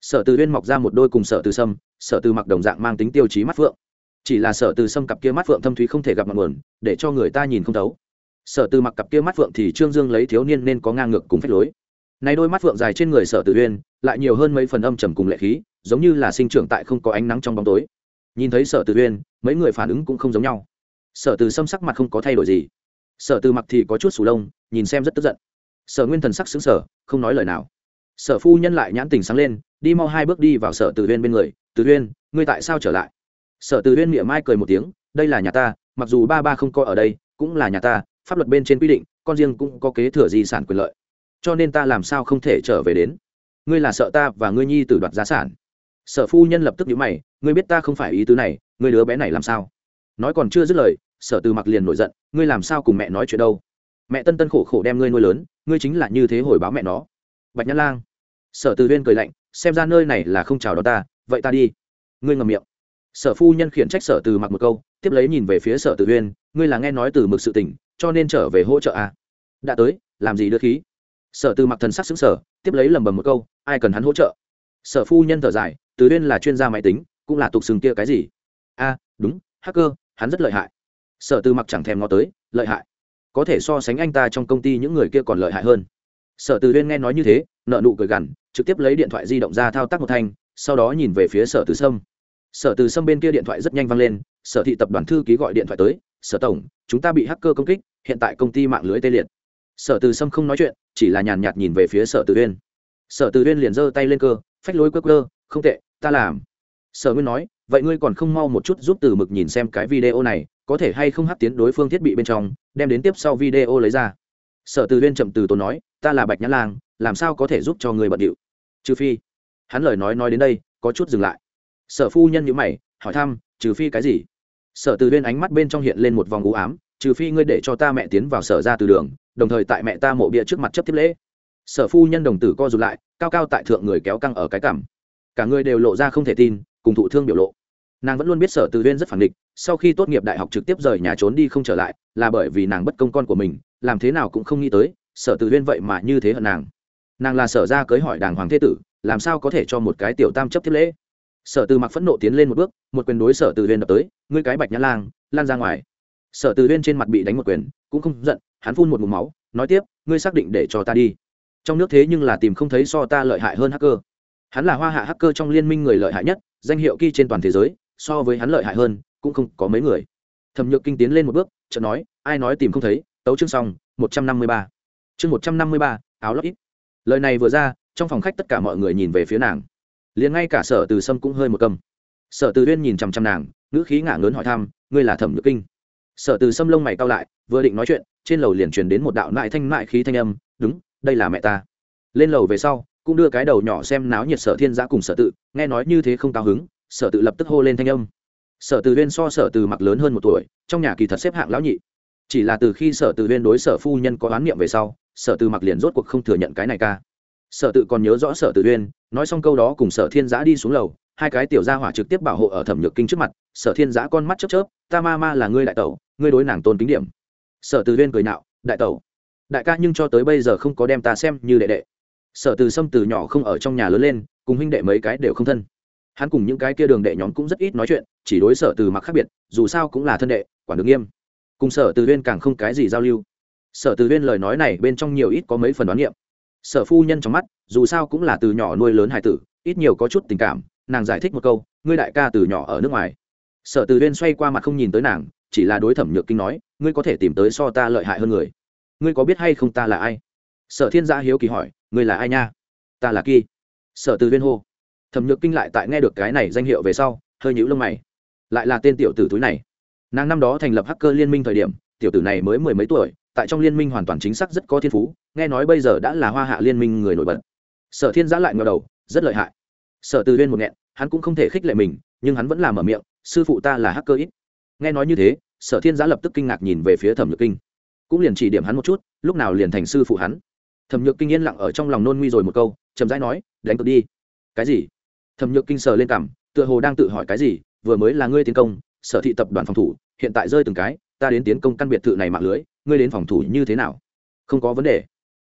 Sở từ uyên mọc ra một đôi cùng sở từ sâm, sở từ mặc đồng dạng mang tính tiêu chí mắt phượng. Chỉ là sở từ sâm cặp kia mắt phượng thâm thúy không thể gặp mặt nguồn, để cho người ta nhìn không thấu. Sở từ mặc cặp kia mắt phượng thì trương dương lấy thiếu niên nên có ngang ngược cùng phép lối này đôi mắt phượng dài trên người sở tử uyên, lại nhiều hơn mấy phần âm trầm cùng lệ khí, giống như là sinh trưởng tại không có ánh nắng trong bóng tối. Nhìn thấy sở tử uyên, mấy người phản ứng cũng không giống nhau. Sở từ sâm sắc mặt không có thay đổi gì. Sở từ mặc thì có chút sù lông, nhìn xem rất tức giận. Sở nguyên thần sắc xứng sở không nói lời nào. Sở phu nhân lại nhãn tình sáng lên, đi mau hai bước đi vào sở tử uyên bên người. Tử uyên, ngươi tại sao trở lại? Sở tử uyên miệng mai cười một tiếng, đây là nhà ta, mặc dù ba ba không coi ở đây, cũng là nhà ta, pháp luật bên trên quy định, con riêng cũng có kế thừa di sản quyền lợi cho nên ta làm sao không thể trở về đến? Ngươi là sợ ta và ngươi nhi tử đoạt gia sản. Sở phu nhân lập tức nhíu mày, ngươi biết ta không phải ý tứ này, ngươi đứa bé này làm sao? Nói còn chưa dứt lời, sở từ mặc liền nổi giận, ngươi làm sao cùng mẹ nói chuyện đâu? Mẹ tân tân khổ khổ đem ngươi nuôi lớn, ngươi chính là như thế hồi báo mẹ nó. Bạch nhã lang. Sở từ viên cười lạnh, xem ra nơi này là không chào đón ta, vậy ta đi. Ngươi ngầm miệng. Sở phu nhân khiển trách sở từ mặc một câu, tiếp lấy nhìn về phía sở từ viên, ngươi là nghe nói từ mực sự tỉnh cho nên trở về hỗ trợ à. đã tới, làm gì đưa khí? Sở từ mặc thần sắc xứng sở tiếp lấy lầm bầm một câu, ai cần hắn hỗ trợ? Sở phu nhân thở dài, từ viên là chuyên gia máy tính, cũng là tục sừng kia cái gì? A, đúng, hacker, hắn rất lợi hại. Sở từ mặc chẳng thèm ngó tới, lợi hại? Có thể so sánh anh ta trong công ty những người kia còn lợi hại hơn. Sở từ viên nghe nói như thế, nợ nụ cười gằn, trực tiếp lấy điện thoại di động ra thao tác một thanh, sau đó nhìn về phía sở từ sâm. Sở từ sâm bên kia điện thoại rất nhanh vang lên, sở thị tập đoàn thư ký gọi điện thoại tới, sở tổng, chúng ta bị hacker công kích, hiện tại công ty mạng lưới tê liệt sở từ sâm không nói chuyện, chỉ là nhàn nhạt nhìn về phía sở từ uyên. Sở từ uyên liền giơ tay lên cơ, phách lối quơ cơ không tệ, ta làm. Sở nguyên nói, vậy ngươi còn không mau một chút giúp từ mực nhìn xem cái video này, có thể hay không hắt tiến đối phương thiết bị bên trong, đem đến tiếp sau video lấy ra. Sở từ uyên chậm từ tốn nói, ta là bạch nhã lang, làm sao có thể giúp cho người bận điệu? Trừ phi, hắn lời nói nói đến đây, có chút dừng lại. Sở phu nhân nhữ mày, hỏi thăm, trừ phi cái gì? Sở từ uyên ánh mắt bên trong hiện lên một vòng u ám trừ phi ngươi để cho ta mẹ tiến vào sở ra từ đường, đồng thời tại mẹ ta mộ bia trước mặt chấp tiếp lễ. Sở phu nhân đồng tử co rụt lại, cao cao tại thượng người kéo căng ở cái cảm cả người đều lộ ra không thể tin, cùng thụ thương biểu lộ. Nàng vẫn luôn biết sở từ viên rất phản địch sau khi tốt nghiệp đại học trực tiếp rời nhà trốn đi không trở lại, là bởi vì nàng bất công con của mình, làm thế nào cũng không nghĩ tới, sở từ viên vậy mà như thế hận nàng. Nàng là sở ra cưới hỏi đàng hoàng thế tử, làm sao có thể cho một cái tiểu tam chấp tiếp lễ? Sở từ mặc phẫn nộ tiến lên một bước, một quyền đối sở từ viên đập tới, ngươi cái bạch nhã lang, lan ra ngoài sở từ viên trên mặt bị đánh một quyền, cũng không giận, hắn phun một mùm máu, nói tiếp, ngươi xác định để cho ta đi. Trong nước thế nhưng là tìm không thấy so ta lợi hại hơn hacker. Hắn là hoa hạ hacker trong liên minh người lợi hại nhất, danh hiệu ky trên toàn thế giới, so với hắn lợi hại hơn, cũng không có mấy người. Thẩm nhược kinh tiến lên một bước, chợt nói, ai nói tìm không thấy, tấu chương xong, một trăm năm mươi ba. Chương một trăm năm mươi ba, áo lót ít. Lời này vừa ra, trong phòng khách tất cả mọi người nhìn về phía nàng. Liền ngay cả sở từ sâm cũng hơi một cầm. Sở từ huyên nhìn chằm chằm nàng, ngữ khí ngả ngớn hỏi thăm, ngươi là thẩm nhược kinh? Sở từ sâm lông mày cao lại, vừa định nói chuyện, trên lầu liền truyền đến một đạo nại thanh mại khí thanh âm, đúng, đây là mẹ ta. Lên lầu về sau, cũng đưa cái đầu nhỏ xem náo nhiệt sở thiên giã cùng sở tự, nghe nói như thế không cao hứng, sở tự lập tức hô lên thanh âm. Sở từ huyên so sở từ mặc lớn hơn một tuổi, trong nhà kỳ thật xếp hạng lão nhị. Chỉ là từ khi sở từ huyên đối sở phu nhân có oán niệm về sau, sở từ mặc liền rốt cuộc không thừa nhận cái này ca. Sở tự còn nhớ rõ sở từ huyên, nói xong câu đó cùng sở thiên giã đi xuống lầu, hai cái tiểu gia hỏa trực tiếp bảo hộ ở thẩm nhược kinh trước mặt. Sở thiên giã con mắt chớp chớp, ta ma ma là ngươi đại tẩu ngươi đối nàng tôn kính điểm. Sở từ huyên cười nạo, đại tẩu, đại ca nhưng cho tới bây giờ không có đem ta xem như đệ đệ. Sở từ sâm từ nhỏ không ở trong nhà lớn lên, cùng huynh đệ mấy cái đều không thân. Hắn cùng những cái kia đường đệ nhóm cũng rất ít nói chuyện, chỉ đối sở từ mặc khác biệt, dù sao cũng là thân đệ, quản được nghiêm. Cùng sở từ huyên càng không cái gì giao lưu. Sở từ huyên lời nói này bên trong nhiều ít có mấy phần đoán niệm. Sở phu nhân trong mắt, dù sao cũng là từ nhỏ nuôi lớn hải tử, ít nhiều có chút tình cảm, nàng giải thích một câu, ngươi đại ca từ nhỏ ở nước ngoài. Sở từ huyên xoay qua mặt không nhìn tới nàng chỉ là đối thẩm nhược kinh nói, ngươi có thể tìm tới so ta lợi hại hơn người. Ngươi có biết hay không ta là ai? Sở thiên gia hiếu kỳ hỏi, ngươi là ai nha? Ta là kỳ sở từ viên hô. Thẩm nhược kinh lại tại nghe được cái này danh hiệu về sau, hơi nhũ lông mày. Lại là tên tiểu tử túi này. Nàng năm đó thành lập hacker liên minh thời điểm, tiểu tử này mới mười mấy tuổi, tại trong liên minh hoàn toàn chính xác rất có thiên phú, nghe nói bây giờ đã là hoa hạ liên minh người nổi bật. Sở thiên giã lại ngờ đầu, rất lợi hại. Sở từ viên một nghẹn, hắn cũng không thể khích lệ mình, nhưng hắn vẫn làm mở miệng, sư phụ ta là hacker ít nghe nói như thế, sở thiên giã lập tức kinh ngạc nhìn về phía thẩm nhược kinh. Cũng liền chỉ điểm hắn một chút, lúc nào liền thành sư phụ hắn. Thẩm nhược kinh yên lặng ở trong lòng nôn nguy rồi một câu, chậm rãi nói, đánh cược đi. Cái gì? Thẩm nhược kinh sờ lên cảm tựa hồ đang tự hỏi cái gì, vừa mới là ngươi tiến công, sở thị tập đoàn phòng thủ, hiện tại rơi từng cái, ta đến tiến công căn biệt thự này mạng lưới, ngươi đến phòng thủ như thế nào? Không có vấn đề.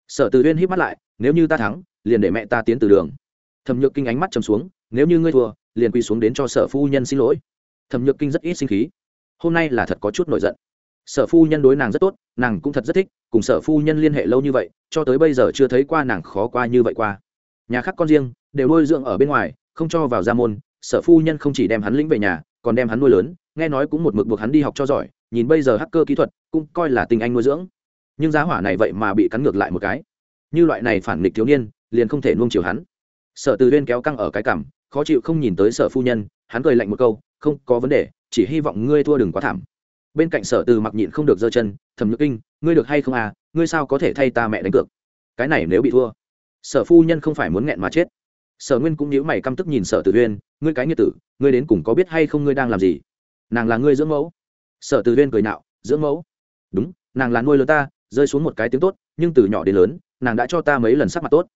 Sở từ uyên hít mắt lại, nếu như ta thắng, liền để mẹ ta tiến từ đường. Thẩm nhược kinh ánh mắt chầm xuống, nếu như ngươi thua, liền quỳ xuống đến cho sở phu nhân xin lỗi. Thẩm nhược kinh rất ít sinh khí hôm nay là thật có chút nổi giận. Sở phu nhân đối nàng rất tốt, nàng cũng thật rất thích, cùng sở phu nhân liên hệ lâu như vậy, cho tới bây giờ chưa thấy qua nàng khó qua như vậy qua. Nhà khác con riêng, đều nuôi dưỡng ở bên ngoài, không cho vào gia môn, sở phu nhân không chỉ đem hắn lĩnh về nhà, còn đem hắn nuôi lớn, nghe nói cũng một mực buộc hắn đi học cho giỏi, nhìn bây giờ hacker kỹ thuật, cũng coi là tình anh nuôi dưỡng. Nhưng giá hỏa này vậy mà bị cắn ngược lại một cái. Như loại này phản nghịch thiếu niên, liền không thể nuông chiều hắn. Sở từ huyên kéo căng ở cái cằm, khó chịu không nhìn tới sở phu nhân, hắn cười lạnh một câu, không có vấn đề chỉ hy vọng ngươi thua đừng quá thảm. Bên cạnh sở từ mặc nhịn không được giơ chân thẩm nhược kinh, ngươi được hay không à ngươi sao có thể thay ta mẹ đánh cược? Cái này nếu bị thua, sở phu nhân không phải muốn nghẹn mà chết. Sở nguyên cũng nhíu mày căm tức nhìn sở tử huyên, ngươi cái nghĩa tử, ngươi đến cùng có biết hay không ngươi đang làm gì? Nàng là ngươi dưỡng mẫu. Sở tử huyên cười nạo, dưỡng mẫu? Đúng, nàng là nuôi lớn ta, rơi xuống một cái tiếng tốt, nhưng từ nhỏ đến lớn, nàng đã cho ta mấy lần sắc mặt tốt.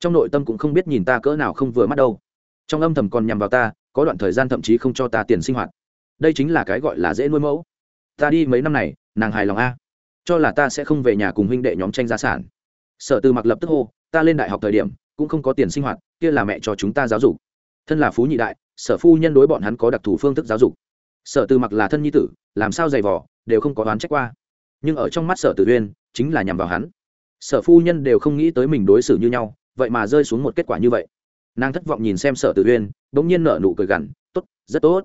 Trong nội tâm cũng không biết nhìn ta cỡ nào không vừa mắt đâu. Trong âm thầm còn nhằm vào ta, có đoạn thời gian thậm chí không cho ta tiền sinh hoạt đây chính là cái gọi là dễ nuôi mẫu. Ta đi mấy năm này, nàng hài lòng a. Cho là ta sẽ không về nhà cùng huynh đệ nhóm tranh gia sản. Sở từ mặc lập tức hô, ta lên đại học thời điểm, cũng không có tiền sinh hoạt, kia là mẹ cho chúng ta giáo dục. Thân là phú nhị đại, sở phu nhân đối bọn hắn có đặc thù phương thức giáo dục. Sở từ mặc là thân nhi tử, làm sao dày vỏ đều không có đoán trách qua. Nhưng ở trong mắt sở tử uyên, chính là nhằm vào hắn. Sở phu nhân đều không nghĩ tới mình đối xử như nhau, vậy mà rơi xuống một kết quả như vậy. Nàng thất vọng nhìn xem sở tử uyên đ ỗ n g nhiên nở nụ cười gằn, tốt, rất tốt.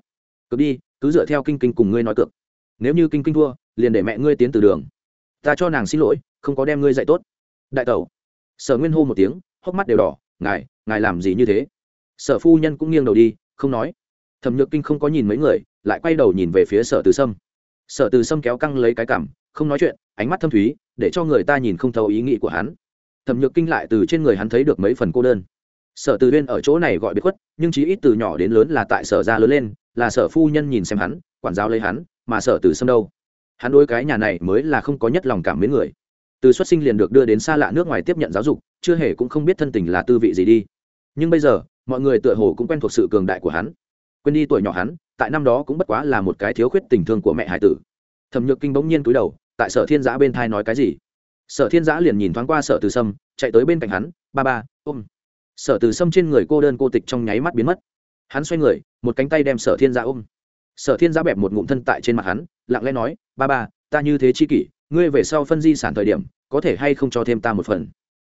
Cực đi cứ dựa theo kinh kinh cùng ngươi nói cược. Nếu như kinh kinh thua, liền để mẹ ngươi tiến từ đường. Ta cho nàng xin lỗi, không có đem ngươi dạy tốt. Đại tẩu. Sở nguyên hô một tiếng, hốc mắt đều đỏ, ngài ngài làm gì như thế? Sở phu nhân cũng nghiêng đầu đi, không nói. Thẩm nhược kinh không có nhìn mấy người, lại quay đầu nhìn về phía sở từ sâm. Sở từ sâm kéo căng lấy cái cảm không nói chuyện, ánh mắt thâm thúy, để cho người ta nhìn không thấu ý nghĩ của hắn. Thẩm nhược kinh lại từ trên người hắn thấy được mấy phần cô đơn. Sở từ viên ở chỗ này gọi biệt khuất, nhưng chí ít từ nhỏ đến lớn là tại sở ra lớn lên là sở phu nhân nhìn xem hắn, quản giáo lấy hắn, mà sở từ sâm đâu? Hắn đối cái nhà này mới là không có nhất lòng cảm mến người. Từ xuất sinh liền được đưa đến xa lạ nước ngoài tiếp nhận giáo dục, chưa hề cũng không biết thân tình là tư vị gì đi. Nhưng bây giờ, mọi người tựa hồ cũng quen thuộc sự cường đại của hắn. Quên đi tuổi nhỏ hắn, tại năm đó cũng bất quá là một cái thiếu khuyết tình thương của mẹ hải tử. Thẩm nhược kinh bỗng nhiên cúi đầu, tại sở thiên giã bên thai nói cái gì? Sở thiên giã liền nhìn thoáng qua sở từ sâm, chạy tới bên cạnh hắn, ba ba, ôm. Sở từ sâm trên người cô đơn cô tịch trong nháy mắt biến mất hắn xoay người, một cánh tay đem sở thiên giã ôm. Sở thiên giã bẹp một ngụm thân tại trên mặt hắn, lặng lẽ nói, ba ba, ta như thế chi kỷ, ngươi về sau phân di sản thời điểm, có thể hay không cho thêm ta một phần?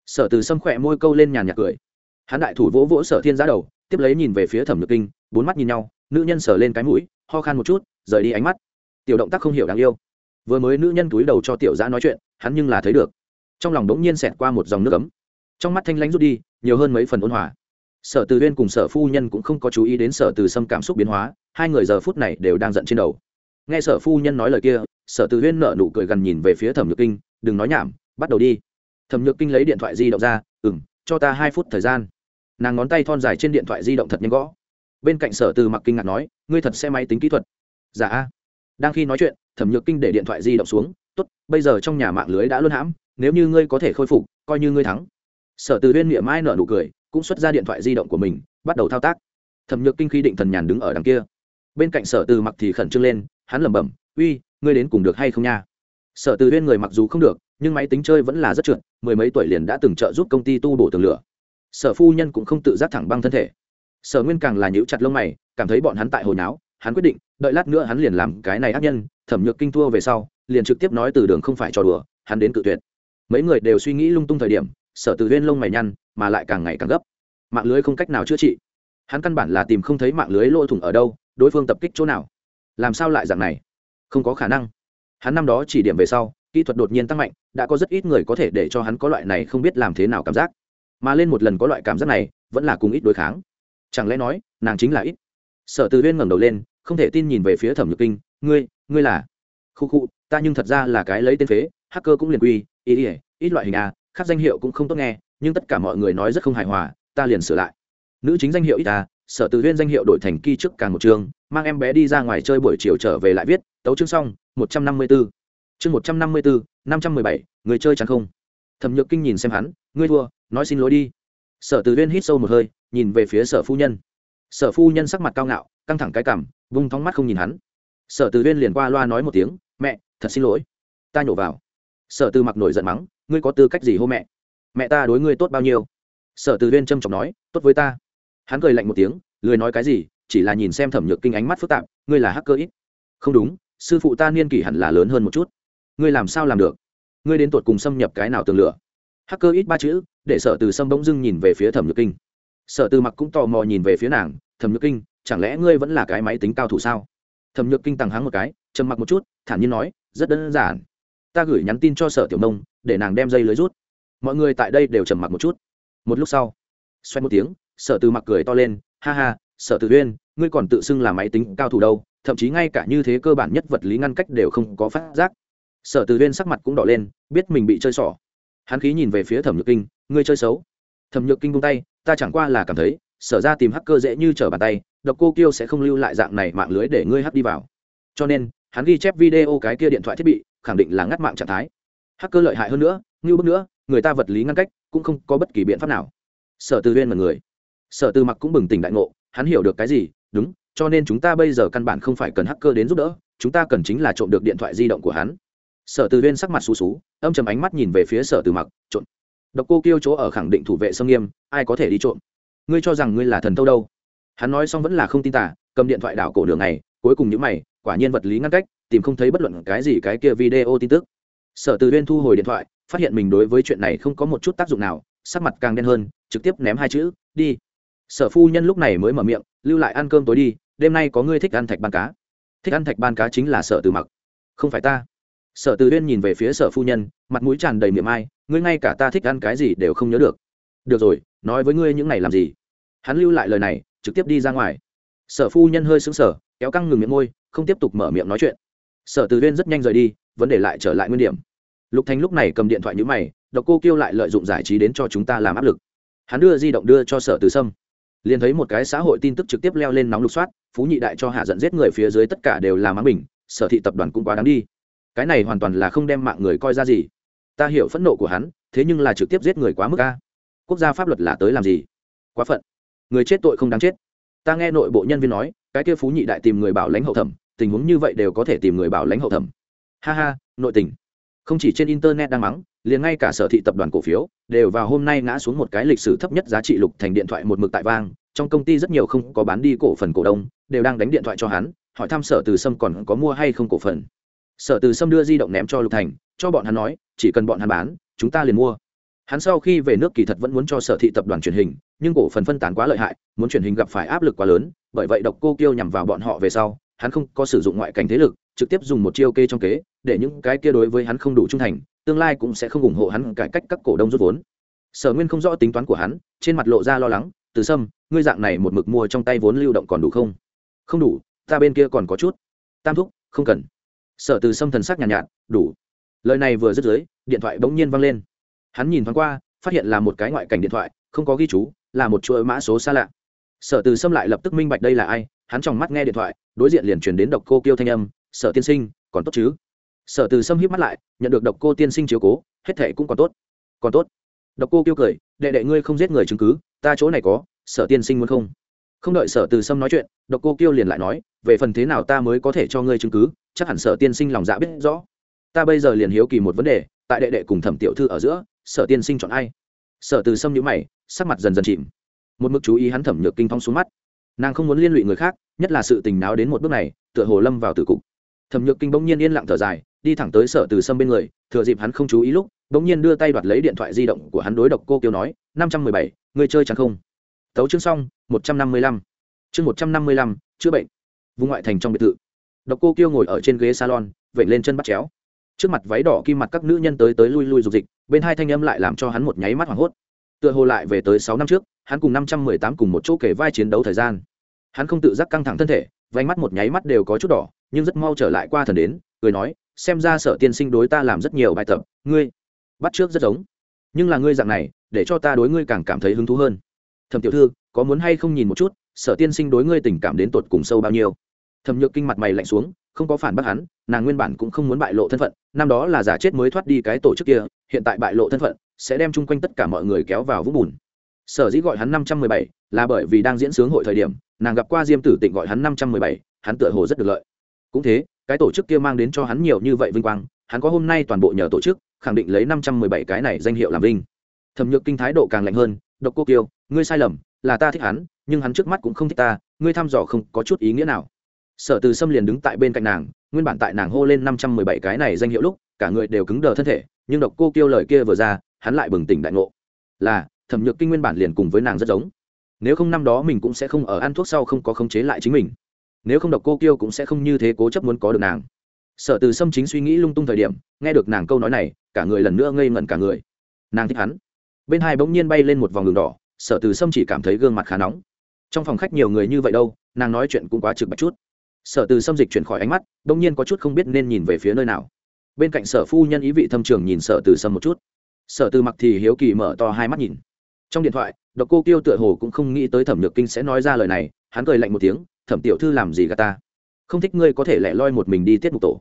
Sở từ sâm khỏe môi câu lên nhàn nhạt cười. Hắn đại thủ vỗ vỗ sở thiên giã đầu, tiếp lấy nhìn về phía thẩm nhược kinh, bốn mắt nhìn nhau, nữ nhân sở lên cái mũi, ho khan một chút, rời đi ánh mắt. Tiểu động tác không hiểu đáng yêu. Vừa mới nữ nhân túi đầu cho tiểu giã nói chuyện, hắn nhưng là thấy được. Trong lòng đống nhiên xẹt qua một dòng nước ấm. Trong mắt thanh lãnh rút đi, nhiều hơn mấy phần ôn hòa sở từ huyên cùng sở phu nhân cũng không có chú ý đến sở từ sâm cảm xúc biến hóa, hai người giờ phút này đều đang giận trên đầu. Nghe sở phu nhân nói lời kia, sở từ huyên nợ nụ cười gần nhìn về phía thẩm nhược kinh, đừng nói nhảm, bắt đầu đi. Thẩm nhược kinh lấy điện thoại di động ra ừ m cho ta hai phút thời gian. Nàng ngón tay thon dài trên điện thoại di động thật nhanh gõ. Bên cạnh sở từ mặc kinh ngạc nói, ngươi thật xe máy tính kỹ thuật. Giả dạ. đang khi nói chuyện, thẩm nhược kinh để điện thoại di động xuống, tốt, bây giờ trong nhà mạng lưới đã luôn hãm, nếu như ngươi có thể khôi phục, coi như ngươi thắng. Sở từ huyên miệng mai nở nụ cười cũng xuất ra điện thoại di động của mình, bắt đầu thao tác. Thẩm nhược kinh khí định thần nhàn đứng ở đằng kia. Bên cạnh sở từ mặc thì khẩn trương lên, hắn lẩm bẩm, uy, ngươi đến cùng được hay không nha? Sở từ huyên người mặc dù không được, nhưng máy tính chơi vẫn là rất trượt, mười mấy tuổi liền đã từng trợ giúp công ty tu bổ tường lửa. Sở phu nhân cũng không tự giác thẳng băng thân thể. Sở nguyên càng là nhữ chặt lông mày, cảm thấy bọn hắn tại hồi náo, hắn quyết định, đợi lát nữa hắn liền làm cái này ác nhân, thẩm nhược kinh thua về sau, liền trực tiếp nói từ đường không phải trò đùa, hắn đến cự tuyệt. Mấy người đều suy nghĩ lung tung thời điểm, sở từ huyên lông mày nhăn mà lại càng ngày càng gấp. Mạng lưới không cách nào chữa trị. Hắn căn bản là tìm không thấy mạng lưới lỗ thủng ở đâu, đối phương tập kích chỗ nào. Làm sao lại dạng này? Không có khả năng. Hắn năm đó chỉ điểm về sau, kỹ thuật đột nhiên tăng mạnh, đã có rất ít người có thể để cho hắn có loại này không biết làm thế nào cảm giác. Mà lên một lần có loại cảm giác này, vẫn là cùng ít đối kháng. Chẳng lẽ nói, nàng chính là ít? Sở từ huyên ngẩng đầu lên, không thể tin nhìn về phía thẩm nhược kinh, ngươi ngươi là? Khu khu ta nhưng thật ra là cái lấy tên phế, hacker cũng liền quy, ý ỉa ít loại hình a khác danh hiệu cũng không tốt nghe nhưng tất cả mọi người nói rất không hài hòa, ta liền sửa lại. Nữ chính danh hiệu ít ta sở từ huyên danh hiệu đổi thành kỳ trước càng một chương mang em bé đi ra ngoài chơi buổi chiều trở về lại viết, tấu chương xong, một trăm năm mươi bốn chương một trăm năm mươi bốn năm trăm mười bảy, người chơi chẳng không? Thẩm nhược kinh nhìn xem hắn, ngươi thua, nói xin lỗi đi. Sở từ huyên hít sâu một hơi, nhìn về phía sở phu nhân. Sở phu nhân sắc mặt cao ngạo, căng thẳng cái cằm, vung thóng mắt không nhìn hắn. Sở từ huyên liền qua loa nói một tiếng, mẹ, thật xin lỗi. Ta nhổ vào. Sở từ mặc nổi giận mắng, ngươi có tư cách gì hô mẹ? Mẹ ta đối ngươi tốt bao nhiêu? Sở từ huyên trâm trọng nói, tốt với ta. Hắn cười lạnh một tiếng, lười nói cái gì, chỉ là nhìn xem thẩm nhược kinh ánh mắt phức tạp, ngươi là hacker ít. Không đúng, sư phụ ta niên kỷ hẳn là lớn hơn một chút. Ngươi làm sao làm được? Ngươi đến tột cùng xâm nhập cái nào tường lửa? Hacker ít ba chữ, để sở từ sâm bỗng dưng nhìn về phía thẩm nhược kinh. Sở từ mặc cũng tò mò nhìn về phía nàng, thẩm nhược kinh, chẳng lẽ ngươi vẫn là cái máy tính cao thủ sao? Thẩm nhược kinh tằng hắng một cái, trầm mặc một chút, thản nhiên nói, rất đơn giản. Ta gửi nhắn tin cho sở tiểu nông, để nàng đem dây lưới rút mọi người tại đây đều trầm mặc một chút. Một lúc sau, xoay một tiếng, sở từ mặc cười to lên, ha ha, sở từ uyên, ngươi còn tự xưng là máy tính cao thủ đâu, thậm chí ngay cả như thế cơ bản nhất vật lý ngăn cách đều không có phát giác. Sở từ uyên sắc mặt cũng đỏ lên, biết mình bị chơi xỏ. Hắn khí nhìn về phía thẩm nhược kinh, ngươi chơi xấu. Thẩm nhược kinh bung tay, ta chẳng qua là cảm thấy, sở ra tìm hacker dễ như trở bàn tay, độc cô kiêu sẽ không lưu lại dạng này mạng lưới để ngươi hắt đi vào. Cho nên, hắn ghi chép video cái kia điện thoại thiết bị, khẳng định là ngắt mạng trạng thái. Hacker lợi hại hơn nữa, ngưu bức nữa người ta vật lý ngăn cách cũng không có bất kỳ biện pháp nào. Sở từ huyên mật người sở từ mặc cũng bừng tỉnh đại ngộ, hắn hiểu được cái gì, đúng, cho nên chúng ta bây giờ căn bản không phải cần hacker đến giúp đỡ, chúng ta cần chính là trộm được điện thoại di động của hắn. Sở từ huyên sắc mặt xú xú, âm chầm ánh mắt nhìn về phía sở từ mặc, trộm. Độc cô kêu chỗ ở khẳng định thủ vệ sông nghiêm, ai có thể đi trộm? Ngươi cho rằng ngươi là thần tâu đâu? Hắn nói xong vẫn là không tin tả cầm điện thoại đảo cổ đường này cuối cùng những mày, quả nhiên vật lý ngăn cách, tìm không thấy bất luận cái gì cái kia video tin tức. Sở từ huyên thu hồi điện thoại phát hiện mình đối với chuyện này không có một chút tác dụng nào, sắc mặt càng đen hơn, trực tiếp ném hai chữ, đi. Sở phu nhân lúc này mới mở miệng, lưu lại ăn cơm tối đi, đêm nay có ngươi thích ăn thạch ban cá. Thích ăn thạch ban cá chính là sở từ mặc. Không phải ta. Sở từ huyên nhìn về phía sở phu nhân, mặt mũi tràn đầy miệng ai, ngươi ngay cả ta thích ăn cái gì đều không nhớ được. Được rồi, nói với ngươi những này làm gì? Hắn lưu lại lời này, trực tiếp đi ra ngoài. Sở phu nhân hơi xứng sở kéo căng ngừng miệng môi, không tiếp tục mở miệng nói chuyện. Sở từ huyên rất nhanh rời đi, vấn đề lại trở lại nguyên điểm lục thành lúc này cầm điện thoại nhữ mày, độc cô kêu lại lợi dụng giải trí đến cho chúng ta làm áp lực. Hắn đưa di động đưa cho sở từ sâm. Liền thấy một cái xã hội tin tức trực tiếp leo lên nóng lục soát, phú nhị đại cho hạ giận giết người phía dưới tất cả đều là mắng bình sở thị tập đoàn cũng quá đáng đi. Cái này hoàn toàn là không đem mạng người coi ra gì. Ta hiểu phẫn nộ của hắn, thế nhưng là trực tiếp giết người quá mức a. Quốc gia pháp luật là tới làm gì? Quá phận. Người chết tội không đáng chết. Ta nghe nội bộ nhân viên nói, cái kia phú nhị đại tìm người bảo lãnh hậu thẩm, tình huống như vậy đều có thể tìm người bảo lãnh hậu thẩm. Ha ha, nội tình không chỉ trên internet đang mắng, liền ngay cả sở thị tập đoàn cổ phiếu đều vào hôm nay ngã xuống một cái lịch sử thấp nhất giá trị lục thành điện thoại một mực tại vang, trong công ty rất nhiều không có bán đi cổ phần cổ đông đều đang đánh điện thoại cho hắn, hỏi thăm sở từ sâm còn có mua hay không cổ phần. Sở từ sâm đưa di động ném cho lục thành, cho bọn hắn nói, chỉ cần bọn hắn bán, chúng ta liền mua. Hắn sau khi về nước kỳ thật vẫn muốn cho sở thị tập đoàn truyền hình, nhưng cổ phần phân tán quá lợi hại, muốn truyền hình gặp phải áp lực quá lớn, bởi vậy độc cô kiêu nhằm vào bọn họ về sau, hắn không có sử dụng ngoại cảnh thế lực, trực tiếp dùng một chiêu kê trong kế để những cái kia đối với hắn không đủ trung thành tương lai cũng sẽ không ủng hộ hắn cải cách các cổ đông rút vốn. Sở nguyên không rõ tính toán của hắn trên mặt lộ ra lo lắng từ sâm ngươi dạng này một mực mua trong tay vốn lưu động còn đủ không? Không đủ ta bên kia còn có chút. Tam thúc không cần. Sở từ sâm thần sắc nhàn nhạt, nhạt đủ. Lời này vừa dứt dưới điện thoại bỗng nhiên văng lên. Hắn nhìn thoáng qua phát hiện là một cái ngoại cảnh điện thoại không có ghi chú là một chuỗi mã số xa lạ. Sở từ sâm lại lập tức minh bạch đây là ai hắn tròng mắt nghe điện thoại đối diện liền truyền đến độc cô kiêu thanh âm sở tiên sinh còn tốt chứ? Sở từ sâm híp mắt lại, nhận được độc cô tiên sinh chiếu cố, hết thệ cũng còn tốt. Còn tốt. Độc cô kêu cười, đệ đệ ngươi không giết người chứng cứ, ta chỗ này có, sở tiên sinh muốn không? Không đợi sở từ sâm nói chuyện, độc cô kêu liền lại nói, về phần thế nào ta mới có thể cho ngươi chứng cứ, chắc hẳn sở tiên sinh lòng dạ biết rõ. Ta bây giờ liền hiếu kỳ một vấn đề, tại đệ đệ cùng thẩm tiểu thư ở giữa, sở tiên sinh chọn ai? Sở từ sâm nhữ mày, sắc mặt dần dần chìm. Một mức chú ý hắn thẩm nhược kinh thong xuống mắt. Nàng không muốn liên lụy người khác, nhất là sự tình náo đến một bước này, tựa hồ lâm vào tử cục. Thẩm nhược kinh bỗng nhiên yên lặng thở dài đi thẳng tới sở từ sâm bên người, thừa dịp hắn không chú ý lúc, bỗng nhiên đưa tay đoạt lấy điện thoại di động của hắn đối độc cô kiêu nói, năm trăm mười bảy người chơi chẳng không? Tấu chương xong, một trăm năm mươi lăm. Chương một trăm năm mươi lăm, chữa bệnh. Vùng ngoại thành trong biệt thự. Độc cô kiêu ngồi ở trên ghế salon vẩy lên chân bắt chéo. Trước mặt váy đỏ kim mặt các nữ nhân tới tới lui lui dục dịch, bên hai thanh âm lại làm cho hắn một nháy mắt hoảng hốt. Tựa hồ lại về tới sáu năm trước, hắn cùng năm trăm mười tám cùng một chỗ kể vai chiến đấu thời gian. Hắn không tự giác căng thẳng thân thể vánh mắt một nháy mắt đều có chút đỏ, nhưng rất mau trở lại qua thần đến, cười nói xem ra sở tiên sinh đối ta làm rất nhiều bài tập, ngươi bắt trước rất giống. Nhưng là ngươi dạng này, để cho ta đối ngươi càng cảm thấy hứng thú hơn. Thẩm tiểu thư, có muốn hay không nhìn một chút, sở tiên sinh đối ngươi tình cảm đến tột cùng sâu bao nhiêu? Thẩm nhược kinh mặt mày lạnh xuống, không có phản bác hắn, nàng nguyên bản cũng không muốn bại lộ thân phận, năm đó là giả chết mới thoát đi cái tổ chức kia, hiện tại bại lộ thân phận, sẽ đem chung quanh tất cả mọi người kéo vào vũng bùn. Sở dĩ gọi hắn năm trăm mười bảy là bởi vì đang diễn sướng hội thời điểm, nàng gặp qua diêm tử tịnh gọi hắn năm trăm mười bảy, hắn tựa hồ rất được lợi. Cũng thế cái tổ chức kia mang đến cho hắn nhiều như vậy vinh quang, hắn có hôm nay toàn bộ nhờ tổ chức, khẳng định lấy năm trăm mười bảy cái này danh hiệu làm vinh. Thẩm nhược kinh thái độ càng lạnh hơn, độc cô kiêu, ngươi sai lầm, là ta thích hắn, nhưng hắn trước mắt cũng không thích ta, ngươi thăm dò không có chút ý nghĩa nào. Sở từ Sâm liền đứng tại bên cạnh nàng, nguyên bản tại nàng hô lên năm trăm mười bảy cái này danh hiệu lúc, cả người đều cứng đờ thân thể, nhưng độc cô kêu lời kia vừa ra, hắn lại bừng tỉnh đại ngộ. Là, thẩm nhược kinh nguyên bản liền cùng với nàng rất giống. Nếu không năm đó mình cũng sẽ không ở ăn thuốc sau không có khống chế lại chính mình nếu không độc cô kiêu cũng sẽ không như thế cố chấp muốn có được nàng. Sở từ sâm chính suy nghĩ lung tung thời điểm, nghe được nàng câu nói này, cả người lần nữa ngây ngẩn cả người. Nàng thích hắn. Bên hai bỗng nhiên bay lên một vòng đường đỏ, sở từ sâm chỉ cảm thấy gương mặt khá nóng. Trong phòng khách nhiều người như vậy đâu, nàng nói chuyện cũng quá trực bạch chút. Sở từ sâm dịch chuyển khỏi ánh mắt, bỗng nhiên có chút không biết nên nhìn về phía nơi nào. Bên cạnh sở phu nhân ý vị thâm trường nhìn sở từ sâm một chút. Sở từ mặc thì hiếu kỳ mở to hai mắt nhìn. Trong điện thoại, độc cô kiêu tựa hồ cũng không nghĩ tới thẩm nhược kinh sẽ nói ra lời này, hắn cười lạnh một tiếng thẩm tiểu thư làm gì gà ta? Không thích ngươi có thể lẻ loi một mình đi tiết mục tổ.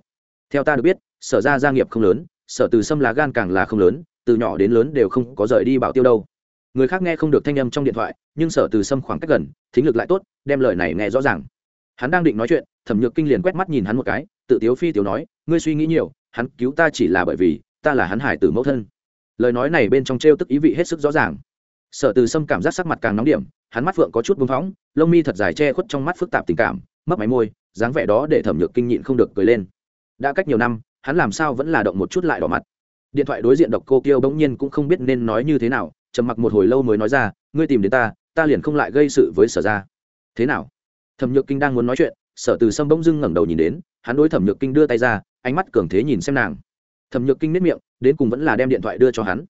Theo ta được biết, sở ra gia nghiệp không lớn, sở từ sâm lá gan càng là không lớn, từ nhỏ đến lớn đều không có rời đi bảo tiêu đâu. Người khác nghe không được thanh âm trong điện thoại, nhưng sở từ sâm khoảng cách gần, thính lực lại tốt, đem lời này nghe rõ ràng. Hắn đang định nói chuyện, thẩm nhược kinh liền quét mắt nhìn hắn một cái, tự tiếu phi tiểu nói, ngươi suy nghĩ nhiều, hắn cứu ta chỉ là bởi vì ta là hắn hải tử mẫu thân. Lời nói này bên trong t r e o tức ý vị hết sức rõ ràng sở từ sâm cảm giác sắc mặt càng nóng điểm, hắn mắt phượng có chút bưng phóng, lông mi thật dài che khuất trong mắt phức tạp tình cảm mất máy môi, dáng vẻ đó để thẩm nhược kinh nhịn không được cười lên. Đã cách nhiều năm, hắn làm sao vẫn là động một chút lại đỏ mặt. Điện thoại đối diện độc cô kiêu bỗng nhiên cũng không biết nên nói như thế nào, trầm mặc một hồi lâu mới nói ra, ngươi tìm đến ta ta liền không lại gây sự với sở ra thế nào? Thẩm nhược kinh đang muốn nói chuyện, sở từ sâm bỗng dưng ngẩng đầu nhìn đến, hắn đối thẩm nhược kinh đưa tay ra, ánh mắt cường thế nhìn xem nàng. Thẩm nhược kinh nếp miệng, đến cùng vẫn là đem điện thoại đưa cho hắn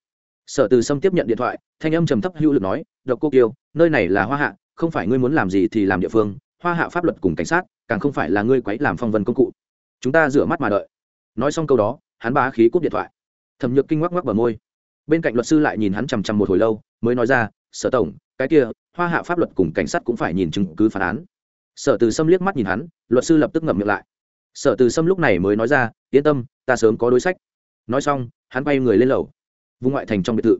sở từ sâm tiếp nhận điện thoại, thanh âm trầm thấp hữu lực nói, độc cô kiêu, nơi này là hoa hạ, không phải ngươi muốn làm gì thì làm địa phương, hoa hạ pháp luật cùng cảnh sát, càng không phải là ngươi quấy làm phong vân công cụ. Chúng ta rửa mắt mà đợi. Nói xong câu đó, hắn bá khí cúp điện thoại. Thẩm nhược kinh ngoắc ngoắc bờ môi. Bên cạnh luật sư lại nhìn hắn chằm chằm một hồi lâu, mới nói ra, sở tổng, cái kia, hoa hạ pháp luật cùng cảnh sát cũng phải nhìn chứng cứ phản án. Sở từ sâm liếc mắt nhìn hắn, luật sư lập tức ngậm miệng lại. Sở từ sâm lúc này mới nói ra, yên tâm, ta sớm có đối sách. Nói xong, hắn bay người lên lầu vùng ngoại thành trong biệt thự.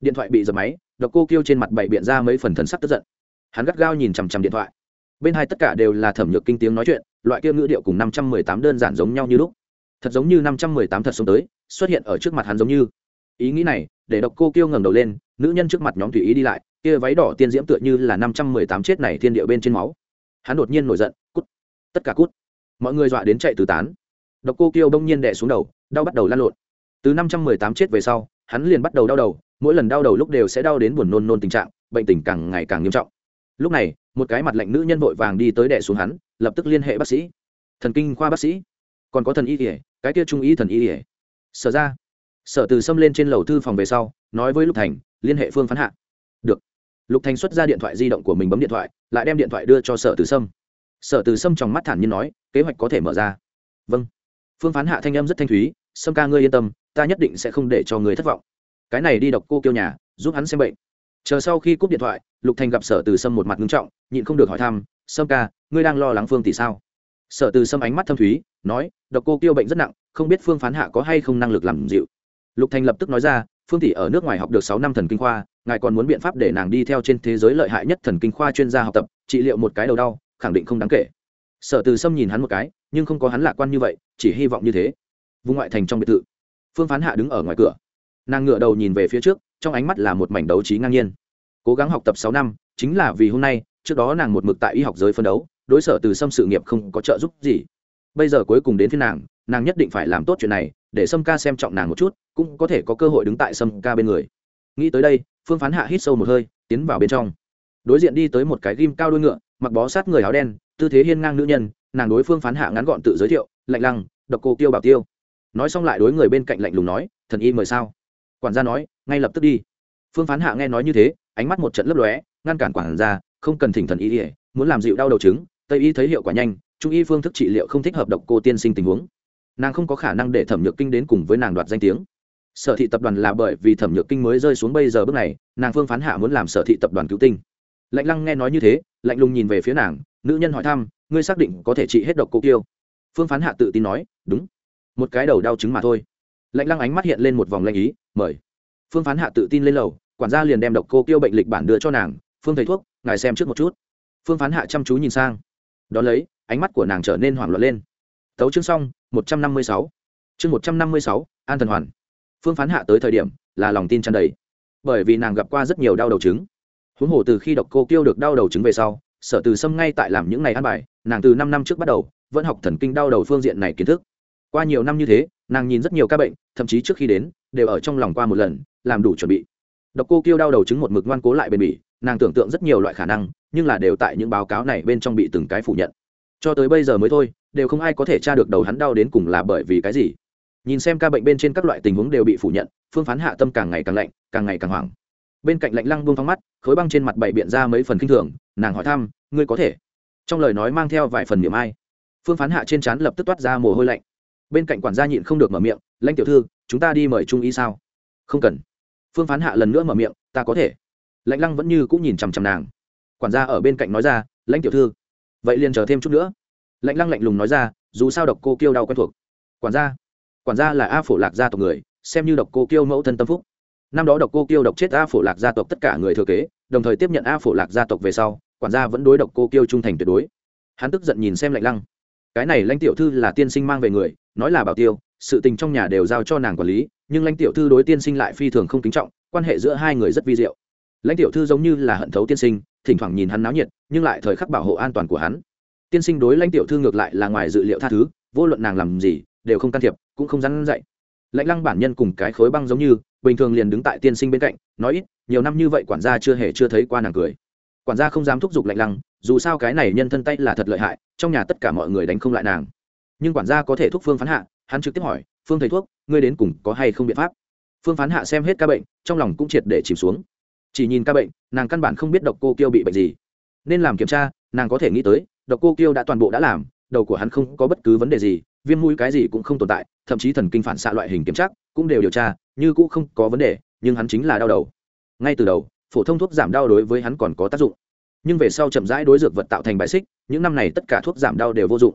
Điện thoại bị dập máy, độc cô kêu trên mặt bảy biện ra mấy phần thần sắc tức giận. Hắn gắt gao nhìn chằm chằm điện thoại. Bên hai tất cả đều là thẩm nhược kinh tiếng nói chuyện, loại kia ngữ điệu cùng năm trăm mười tám đơn giản giống nhau như lúc. Thật giống như năm trăm mười tám thật sống tới, xuất hiện ở trước mặt hắn giống như. Ý nghĩ này, để độc cô kêu ngẩng đầu lên, nữ nhân trước mặt nhóm thủy ý đi lại, kia váy đỏ tiên diễm tựa như là năm trăm mười tám chết này thiên địa bên trên máu. Hắn đột nhiên nổi giận, cút. Tất cả cút. Mọi người dọa đến chạy tứ tán. Độc cô kêu đông nhiên đẻ xuống đầu, đau bắt đầu lan lộn. Từ năm trăm mười tám chết về sau hắn liền bắt đầu đau đầu, mỗi lần đau đầu lúc đều sẽ đau đến buồn nôn nôn tình trạng, bệnh tình càng ngày càng nghiêm trọng. Lúc này, một cái mặt lạnh nữ nhân vội vàng đi tới đẻ xuống hắn, lập tức liên hệ bác sĩ. Thần kinh khoa bác sĩ. Còn có thần y kỉa cái kia trung y thần y kỉa sở ra. Sở từ xâm lên trên lầu thư phòng về sau, nói với lục thành, liên hệ phương phán hạ. Được. Lục thành xuất ra điện thoại di động của mình bấm điện thoại, lại đem điện thoại đưa cho sở từ sâm sở từ sâm trong mắt thản nhiên nói, kế hoạch có thể mở ra. Vâng. Phương phán hạ thanh âm rất thanh thúy sâm ca ngươi yên tâm, ta nhất định sẽ không để cho người thất vọng. Cái này đi đọc cô kêu nhà, giúp hắn xem bệnh. Chờ sau khi cúp điện thoại, lục thành gặp sở từ sâm một mặt nghiêm trọng, nhịn không được hỏi thăm, sâm ca, ngươi đang lo lắng phương tỷ sao? Sở từ sâm ánh mắt thâm thúy, nói, độc cô tiêu bệnh rất nặng, không biết phương phán hạ có hay không năng lực làm dịu. Lục thành lập tức nói ra, phương tỷ ở nước ngoài học được sáu năm thần kinh khoa, ngài còn muốn biện pháp để nàng đi theo trên thế giới lợi hại nhất thần kinh khoa chuyên gia học tập, trị liệu một cái đầu đau, khẳng định không đáng kể. Sở từ sâm nhìn hắn một cái, nhưng không có hắn lạc quan như vậy, chỉ hy vọng như thế vùng ngoại thành trong biệt thự. Phương phán hạ đứng ở ngoài cửa. Nàng ngựa đầu nhìn về phía trước, trong ánh mắt là một mảnh đấu trí ngang nhiên. Cố gắng học tập sáu năm, chính là vì hôm nay, trước đó nàng một mực tại y học giới phân đấu, đối sở từ xâm sự nghiệp không có trợ giúp gì. Bây giờ cuối cùng đến phía nàng nàng nhất định phải làm tốt chuyện này, để sâm ca xem trọng nàng một chút, cũng có thể có cơ hội đứng tại sâm ca bên người. Nghĩ tới đây, phương phán hạ hít sâu một hơi, tiến vào bên trong. Đối diện đi tới một cái ghim cao đôi ngựa, mặc bó sát người áo đen, tư thế hiên ngang nữ nhân, nàng đối phương phán hạ ngắn gọn tự giới thiệu, lạnh lăng, độc cô tiêu bảo tiêu nói xong lại đối người bên cạnh lạnh lùng nói, thần y mời sao? Quản gia nói, ngay lập tức đi. Phương phán hạ nghe nói như thế, ánh mắt một trận lấp lóe, ngăn cản quản gia, không cần thỉnh thần y ỉa muốn làm dịu đau đầu chứng, tây y thấy hiệu quả nhanh, trung y phương thức trị liệu không thích hợp độc cô tiên sinh tình huống. Nàng không có khả năng để thẩm nhược kinh đến cùng với nàng đoạt danh tiếng. Sở thị tập đoàn là bởi vì thẩm nhược kinh mới rơi xuống bây giờ bước này, nàng phương phán hạ muốn làm sở thị tập đoàn cứu tinh. Lạnh lăng nghe nói như thế, lạnh lùng nhìn về phía nàng, nữ nhân hỏi thăm, ngươi xác định có thể trị hết độc cô tiêu? Phương phán hạ tự tin nói, đúng một cái đầu đau chứng mà thôi. Lạnh lăng ánh mắt hiện lên một vòng lanh ý, mời. Phương phán hạ tự tin lên lầu, quản gia liền đem độc cô tiêu bệnh lịch bản đưa cho nàng, phương thầy thuốc, ngài xem trước một chút. Phương phán hạ chăm chú nhìn sang. Đón lấy, ánh mắt của nàng trở nên hoảng loạn lên. Tấu chương xong, một trăm năm mươi sáu. Chương một trăm năm mươi sáu, an thần hoàn. Phương phán hạ tới thời điểm, là lòng tin tràn đầy. Bởi vì nàng gặp qua rất nhiều đau đầu chứng huống hồ từ khi độc cô kêu được đau đầu chứng về sau, sở từ sâm ngay tại làm những ngày ăn bài, nàng từ năm năm trước bắt đầu, vẫn học thần kinh đau đầu phương diện này kiến thức qua nhiều năm như thế, nàng nhìn rất nhiều ca bệnh, thậm chí trước khi đến, đều ở trong lòng qua một lần, làm đủ chuẩn bị. Độc cô kêu đau đầu chứng một mực ngoan cố lại bền bỉ, nàng tưởng tượng rất nhiều loại khả năng, nhưng là đều tại những báo cáo này bên trong bị từng cái phủ nhận. Cho tới bây giờ mới thôi, đều không ai có thể tra được đầu hắn đau đến cùng là bởi vì cái gì. Nhìn xem ca bệnh bên trên các loại tình huống đều bị phủ nhận, phương phán hạ tâm càng ngày càng lạnh, càng ngày càng hoảng. Bên cạnh lạnh lăng buông phăng mắt, khối băng trên mặt bày biện ra mấy phần kinh thường, nàng hỏi thăm, ngươi có thể? Trong lời nói mang theo vài phần niềm ai. Phương phán hạ trên trán lập tức toát ra mồ hôi lạnh bên cạnh quản gia nhịn không được mở miệng, lãnh tiểu thư, chúng ta đi mời trung y sao? Không cần. Phương phán hạ lần nữa mở miệng, ta có thể. Lãnh lăng vẫn như cũng nhìn chằm chằm nàng. Quản gia ở bên cạnh nói ra, lãnh tiểu thư, vậy liền chờ thêm chút nữa. Lãnh lăng lạnh lùng nói ra, dù sao độc cô kiêu đau quen thuộc. Quản gia quản gia là a phổ lạc gia tộc người, xem như độc cô kiêu mẫu thân tâm phúc. Năm đó độc cô kiêu độc chết a phổ lạc gia tộc tất cả người thừa kế, đồng thời tiếp nhận a phổ lạc gia tộc về sau, quản gia vẫn đối độc cô kiêu trung thành tuyệt đối. Hắn tức giận nhìn xem lạnh lăng cái này lãnh tiểu thư là tiên sinh mang về người, nói là bảo tiêu, sự tình trong nhà đều giao cho nàng quản lý, nhưng lãnh tiểu thư đối tiên sinh lại phi thường không kính trọng, quan hệ giữa hai người rất vi diệu. Lãnh tiểu thư giống như là hận thấu tiên sinh, thỉnh thoảng nhìn hắn náo nhiệt, nhưng lại thời khắc bảo hộ an toàn của hắn. Tiên sinh đối lãnh tiểu thư ngược lại là ngoài dự liệu tha thứ, vô luận nàng làm gì, đều không can thiệp, cũng không dám dạy. Lãnh lăng bản nhân cùng cái khối băng giống như, bình thường liền đứng tại tiên sinh bên cạnh, nói ít, nhiều năm như vậy quản gia chưa hề chưa thấy qua nàng cười. Quản gia không dám thúc giục lạnh lăng, dù sao cái này nhân thân tay là thật lợi hại trong nhà tất cả mọi người đánh không lại nàng. Nhưng quản gia có thể thúc phương phán hạ, hắn trực tiếp hỏi, phương thầy thuốc, ngươi đến cùng có hay không biện pháp? Phương phán hạ xem hết ca bệnh, trong lòng cũng triệt để chìm xuống. Chỉ nhìn ca bệnh, nàng căn bản không biết độc cô kiêu bị bệnh gì. Nên làm kiểm tra, nàng có thể nghĩ tới, độc cô kiêu đã toàn bộ đã làm, đầu của hắn không có bất cứ vấn đề gì, viêm mũi cái gì cũng không tồn tại, thậm chí thần kinh phản xạ loại hình kiểm tra cũng đều điều tra, như cũng không có vấn đề, nhưng hắn chính là đau đầu. Ngay từ đầu, phổ thông thuốc giảm đau đối với hắn còn có tác dụng nhưng về sau chậm rãi đối dược vật tạo thành bài xích, những năm này tất cả thuốc giảm đau đều vô dụng.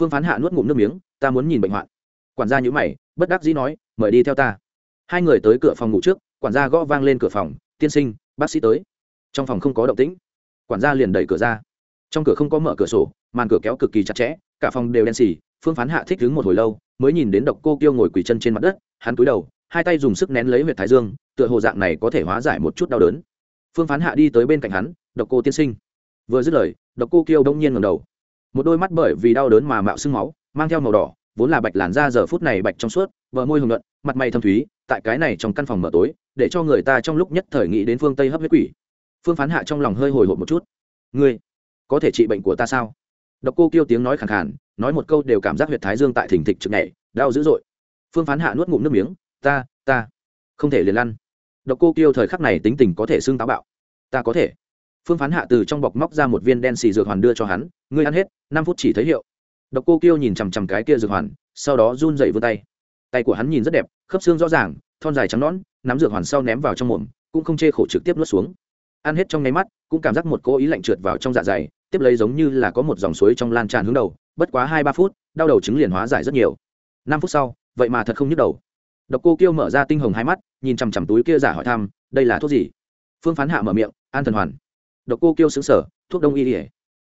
Phương phán hạ nuốt ngụm nước miếng, ta muốn nhìn bệnh hoạn. Quản gia nhữ mày, bất đắc dĩ nói, mời đi theo ta. Hai người tới cửa phòng ngủ trước, quản gia gõ vang lên cửa phòng, tiên sinh, bác sĩ tới. Trong phòng không có động tĩnh. Quản gia liền đẩy cửa ra. Trong cửa không có mở cửa sổ, màn cửa kéo cực kỳ chặt chẽ, cả phòng đều đen xì, phương phán hạ thích đứng một hồi lâu, mới nhìn đến độc cô kiêu ngồi quỳ chân trên mặt đất, hắn cúi đầu, hai tay dùng sức nén lấy huyệt thái dương, tựa hồ dạng này có thể hóa giải một chút đau đớn phương phán hạ đi tới bên cạnh hắn, độc cô tiên sinh. Vừa dứt lời, độc cô kiêu đông nhiên ngầm đầu. Một đôi mắt bởi vì đau đớn mà mạo sưng máu, mang theo màu đỏ, vốn là bạch làn da giờ phút này bạch trong suốt, bờ môi hồng luận mặt mày thâm thúy, tại cái này trong căn phòng mở tối, để cho người ta trong lúc nhất thời nghĩ đến phương tây hấp huyết quỷ. Phương phán hạ trong lòng hơi hồi hộp một chút. Ngươi, có thể trị bệnh của ta sao? Độc cô kêu tiếng nói khẳng khàn, nói một câu đều cảm giác huyệt thái dương tại thỉnh thịch trực nhảy, đau dữ dội. Phương phán hạ nuốt ngụm nước miếng, ta ta, không thể liền lăn độc cô kiêu thời khắc này tính tình có thể xưng táo bạo. Ta có thể. Phương phán hạ từ trong bọc móc ra một viên đen xì dược hoàn đưa cho hắn, ngươi ăn hết, năm phút chỉ thấy hiệu. Độc cô kiêu nhìn chằm chằm cái kia dược hoàn, sau đó run dậy vươn tay. Tay của hắn nhìn rất đẹp, khớp xương rõ ràng, thon dài trắng nõn, nắm dược hoàn sau ném vào trong mồm, cũng không chê khổ trực tiếp nuốt xuống. Ăn hết trong nháy mắt, cũng cảm giác một cỗ ý lạnh trượt vào trong dạ dày, tiếp lấy giống như là có một dòng suối trong lan tràn hướng đầu, bất quá hai ba phút, đau đầu chứng liền hóa giải rất nhiều. Năm phút sau, vậy mà thật không nhức đầu. Độc cô kiêu mở ra tinh hồng hai mắt nhìn chằm chằm túi kia giả hỏi thăm, đây là thuốc gì? Phương phán hạ mở miệng, an thần hoàn. Độc cô kêu xứng sở thuốc đông y ỉa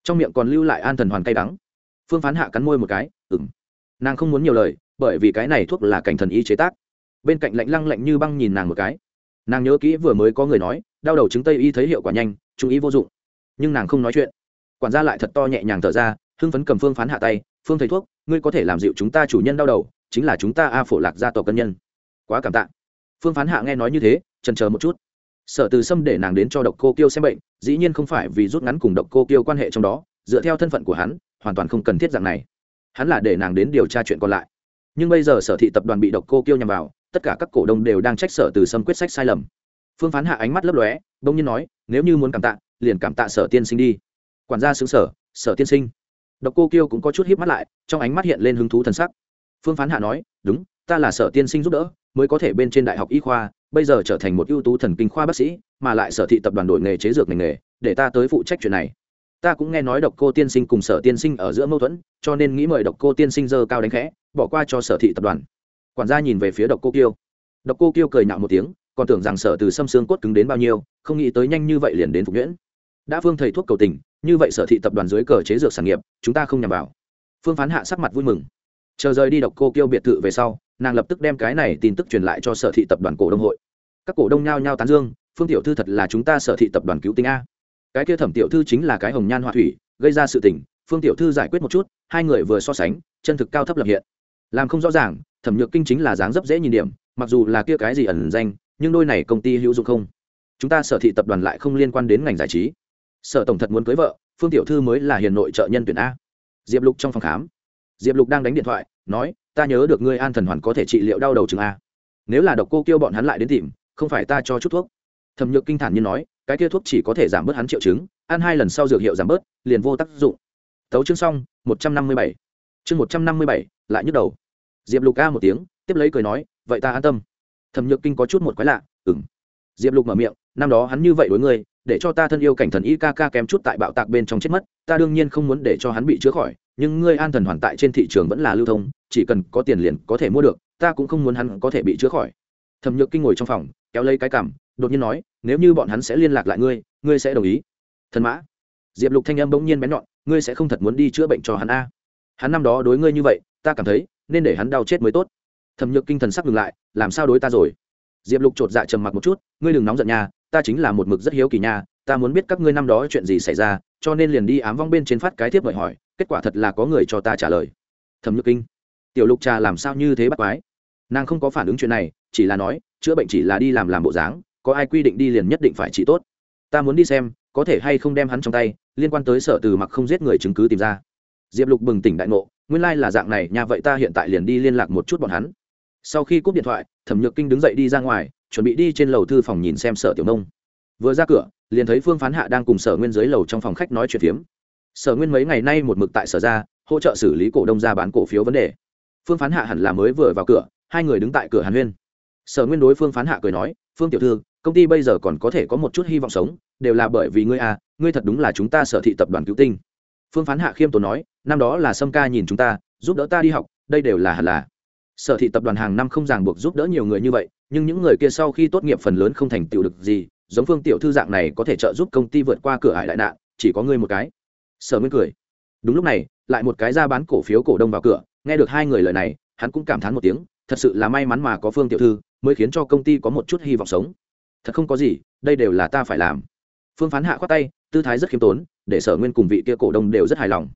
trong miệng còn lưu lại an thần hoàn cay đắng. Phương phán hạ cắn môi một cái ừng nàng không muốn nhiều lời, bởi vì cái này thuốc là cảnh thần y chế tác. Bên cạnh lạnh lăng lạnh như băng nhìn nàng một cái. Nàng nhớ kỹ vừa mới có người nói, đau đầu chứng tây y thấy hiệu quả nhanh chú ý vô dụng. Nhưng nàng không nói chuyện. Quản gia lại thật to nhẹ nhàng thở ra, hưng phấn cầm phương phán hạ tay, phương thầy thuốc, ngươi có thể làm dịu chúng ta chủ nhân đau đầu, chính là chúng ta a phổ lạc gia tộc cân nhân. Quá cảm tạ phương phán hạ nghe nói như thế trần chờ một chút. Sở từ sâm để nàng đến cho độc cô kiêu xem bệnh, dĩ nhiên không phải vì rút ngắn cùng độc cô kiêu quan hệ trong đó, dựa theo thân phận của hắn, hoàn toàn không cần thiết dạng này. Hắn là để nàng đến điều tra chuyện còn lại. Nhưng bây giờ sở thị tập đoàn bị độc cô kiêu nhằm vào, tất cả các cổ đông đều đang trách sở từ sâm quyết sách sai lầm. Phương phán hạ ánh mắt lấp lóe, bỗng nhiên nói, nếu như muốn cảm tạ, liền cảm tạ sở tiên sinh đi. Quản gia xứ sở sở tiên sinh. Độc cô kiêu cũng có chút hiếp mắt lại, trong ánh mắt hiện lên hứng thú thần sắc. Phương phán hạ nói, đúng, ta là sở tiên sinh giúp đỡ mới có thể bên trên đại học y khoa, bây giờ trở thành một ưu tú thần kinh khoa bác sĩ, mà lại sở thị tập đoàn đổi nghề chế dược ngành nghề, để ta tới phụ trách chuyện này. Ta cũng nghe nói độc cô tiên sinh cùng sở tiên sinh ở giữa mâu thuẫn, cho nên nghĩ mời độc cô tiên sinh dơ cao đánh khẽ, bỏ qua cho sở thị tập đoàn. Quản gia nhìn về phía độc cô kiêu. Độc cô kiêu cười nhạo một tiếng, còn tưởng rằng sở từ xâm xương cốt cứng đến bao nhiêu, không nghĩ tới nhanh như vậy liền đến phục nhuyễn. Đã phương thầy thuốc cầu tình, như vậy sở thị tập đoàn dưới cờ chế dược sản nghiệp, chúng ta không nhằm vào. Phương phán hạ sắc mặt vui mừng. Chờ rời đi độc cô kiêu biệt thự về sau nàng lập tức đem cái này tin tức truyền lại cho sở thị tập đoàn cổ đông hội. Các cổ đông nhao nhao tán dương, phương tiểu thư thật là chúng ta sở thị tập đoàn cứu tinh a. Cái kia thẩm tiểu thư chính là cái hồng nhan họa thủy, gây ra sự tình, phương tiểu thư giải quyết một chút, hai người vừa so sánh, chân thực cao thấp lập hiện. Làm không rõ ràng, thẩm nhược kinh chính là dáng dấp dễ nhìn điểm, mặc dù là kia cái gì ẩn danh, nhưng đôi này công ty hữu dụng không. Chúng ta sở thị tập đoàn lại không liên quan đến ngành giải trí. Sở tổng thật muốn cưới vợ, phương tiểu thư mới là hiền nội trợ nhân tuyển a. Diệp lục trong phòng khám. Diệp lục đang đánh điện thoại, nói ta nhớ được ngươi an thần hoàn có thể trị liệu đau đầu chừng a. Nếu là độc cô kêu bọn hắn lại đến tìm, không phải ta cho chút thuốc. Thẩm nhược kinh thản nhiên nói, cái kia thuốc chỉ có thể giảm bớt hắn triệu chứng, ăn hai lần sau dược hiệu giảm bớt, liền vô tác dụng. Tấu chương xong, một trăm năm mươi bảy. Chương một trăm năm mươi bảy, lại nhức đầu. Diệp lục ca một tiếng, tiếp lấy cười nói, vậy ta an tâm. Thẩm nhược kinh có chút một quái lạ ừng diệp lục mở miệng, năm đó hắn như vậy đối ngươi, để cho ta thân yêu cảnh thần y ca ca kém chút tại bạo tạc bên trong chết mất, ta đương nhiên không muốn để cho hắn bị chữa khỏi, nhưng ngươi an thần hoàn tại trên thị trường vẫn là lưu thông chỉ cần có tiền liền có thể mua được, ta cũng không muốn hắn có thể bị chữa khỏi. Thẩm nhược kinh ngồi trong phòng, kéo lấy cái cảm đột nhiên nói, nếu như bọn hắn sẽ liên lạc lại ngươi ngươi sẽ đồng ý? Thần mã. Diệp lục thanh âm bỗng nhiên bén nhọn, ngươi sẽ không thật muốn đi chữa bệnh cho hắn a? Hắn năm đó đối ngươi như vậy, ta cảm thấy nên để hắn đau chết mới tốt. Thẩm nhược kinh thần sắc ngừng lại, làm sao đối ta rồi? Diệp lục chột dạ trầm mặc một chút, ngươi đừng nóng giận nha, ta chính là một mực rất hiếu kỳ nha, ta muốn biết các ngươi năm đó chuyện gì xảy ra, cho nên liền đi ám vong bên trên phát cái tiếp mời hỏi, kết quả thật là có người cho ta trả lời. Thẩm nhược kinh tiểu lục trà làm sao như thế bắt quái? Nàng không có phản ứng chuyện này, chỉ là nói, chữa bệnh chỉ là đi làm làm bộ dáng, có ai quy định đi liền nhất định phải trị tốt. Ta muốn đi xem, có thể hay không đem hắn trong tay, liên quan tới sở từ mặc không giết người chứng cứ tìm ra. Diệp lục bừng tỉnh đại ngộ, nguyên lai là dạng này nha vậy ta hiện tại liền đi liên lạc một chút bọn hắn. Sau khi cúp điện thoại, thẩm nhược kinh đứng dậy đi ra ngoài, chuẩn bị đi trên lầu thư phòng nhìn xem sở tiểu nông. Vừa ra cửa, liền thấy phương phán hạ đang cùng sở nguyên dưới lầu trong phòng khách nói chuyện phiếm. Sở nguyên mấy ngày nay một mực tại sở ra, hỗ trợ xử lý cổ đông ra bán cổ phiếu vấn đề phương phán hạ hẳn là mới vừa vào cửa, hai người đứng tại cửa hàn huyên. Sở nguyên đối phương phán hạ cười nói, phương tiểu thư, công ty bây giờ còn có thể có một chút hy vọng sống, đều là bởi vì ngươi à ngươi thật đúng là chúng ta sở thị tập đoàn cứu tinh. Phương phán hạ khiêm tốn nói, năm đó là sâm ca nhìn chúng ta, giúp đỡ ta đi học, đây đều là hẳn là. Sở thị tập đoàn hàng năm không ràng buộc giúp đỡ nhiều người như vậy, nhưng những người kia sau khi tốt nghiệp phần lớn không thành tựu được gì, giống phương tiểu thư dạng này có thể trợ giúp công ty vượt qua cửa hải đại nạn, chỉ có ngươi một cái. Sở nguyên cười. Đúng lúc này, lại một cái ra bán cổ phiếu cổ đông vào cửa nghe được hai người lời này, hắn cũng cảm thán một tiếng, thật sự là may mắn mà có phương tiểu thư, mới khiến cho công ty có một chút hy vọng sống. Thật không có gì, đây đều là ta phải làm. Phương phán hạ khoát tay, tư thái rất khiêm tốn, để sở nguyên cùng vị kia cổ đông đều rất hài lòng.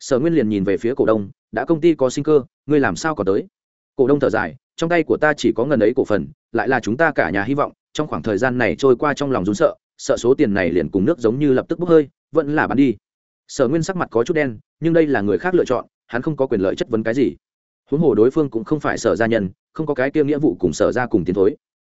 Sở nguyên liền nhìn về phía cổ đông, đã công ty có sinh cơ, ngươi làm sao có tới? Cổ đông thở dài, trong tay của ta chỉ có ngần ấy cổ phần, lại là chúng ta cả nhà hy vọng, trong khoảng thời gian này trôi qua trong lòng rún sợ sợ số tiền này liền cùng nước giống như lập tức bốc hơi, vẫn là bán đi. Sở nguyên sắc mặt có chút đen, nhưng đây là người khác lựa chọn hắn không có quyền lợi chất vấn cái gì. Huống hồ đối phương cũng không phải sở gia nhân, không có cái kia nghĩa vụ cùng sở ra cùng tiến thối.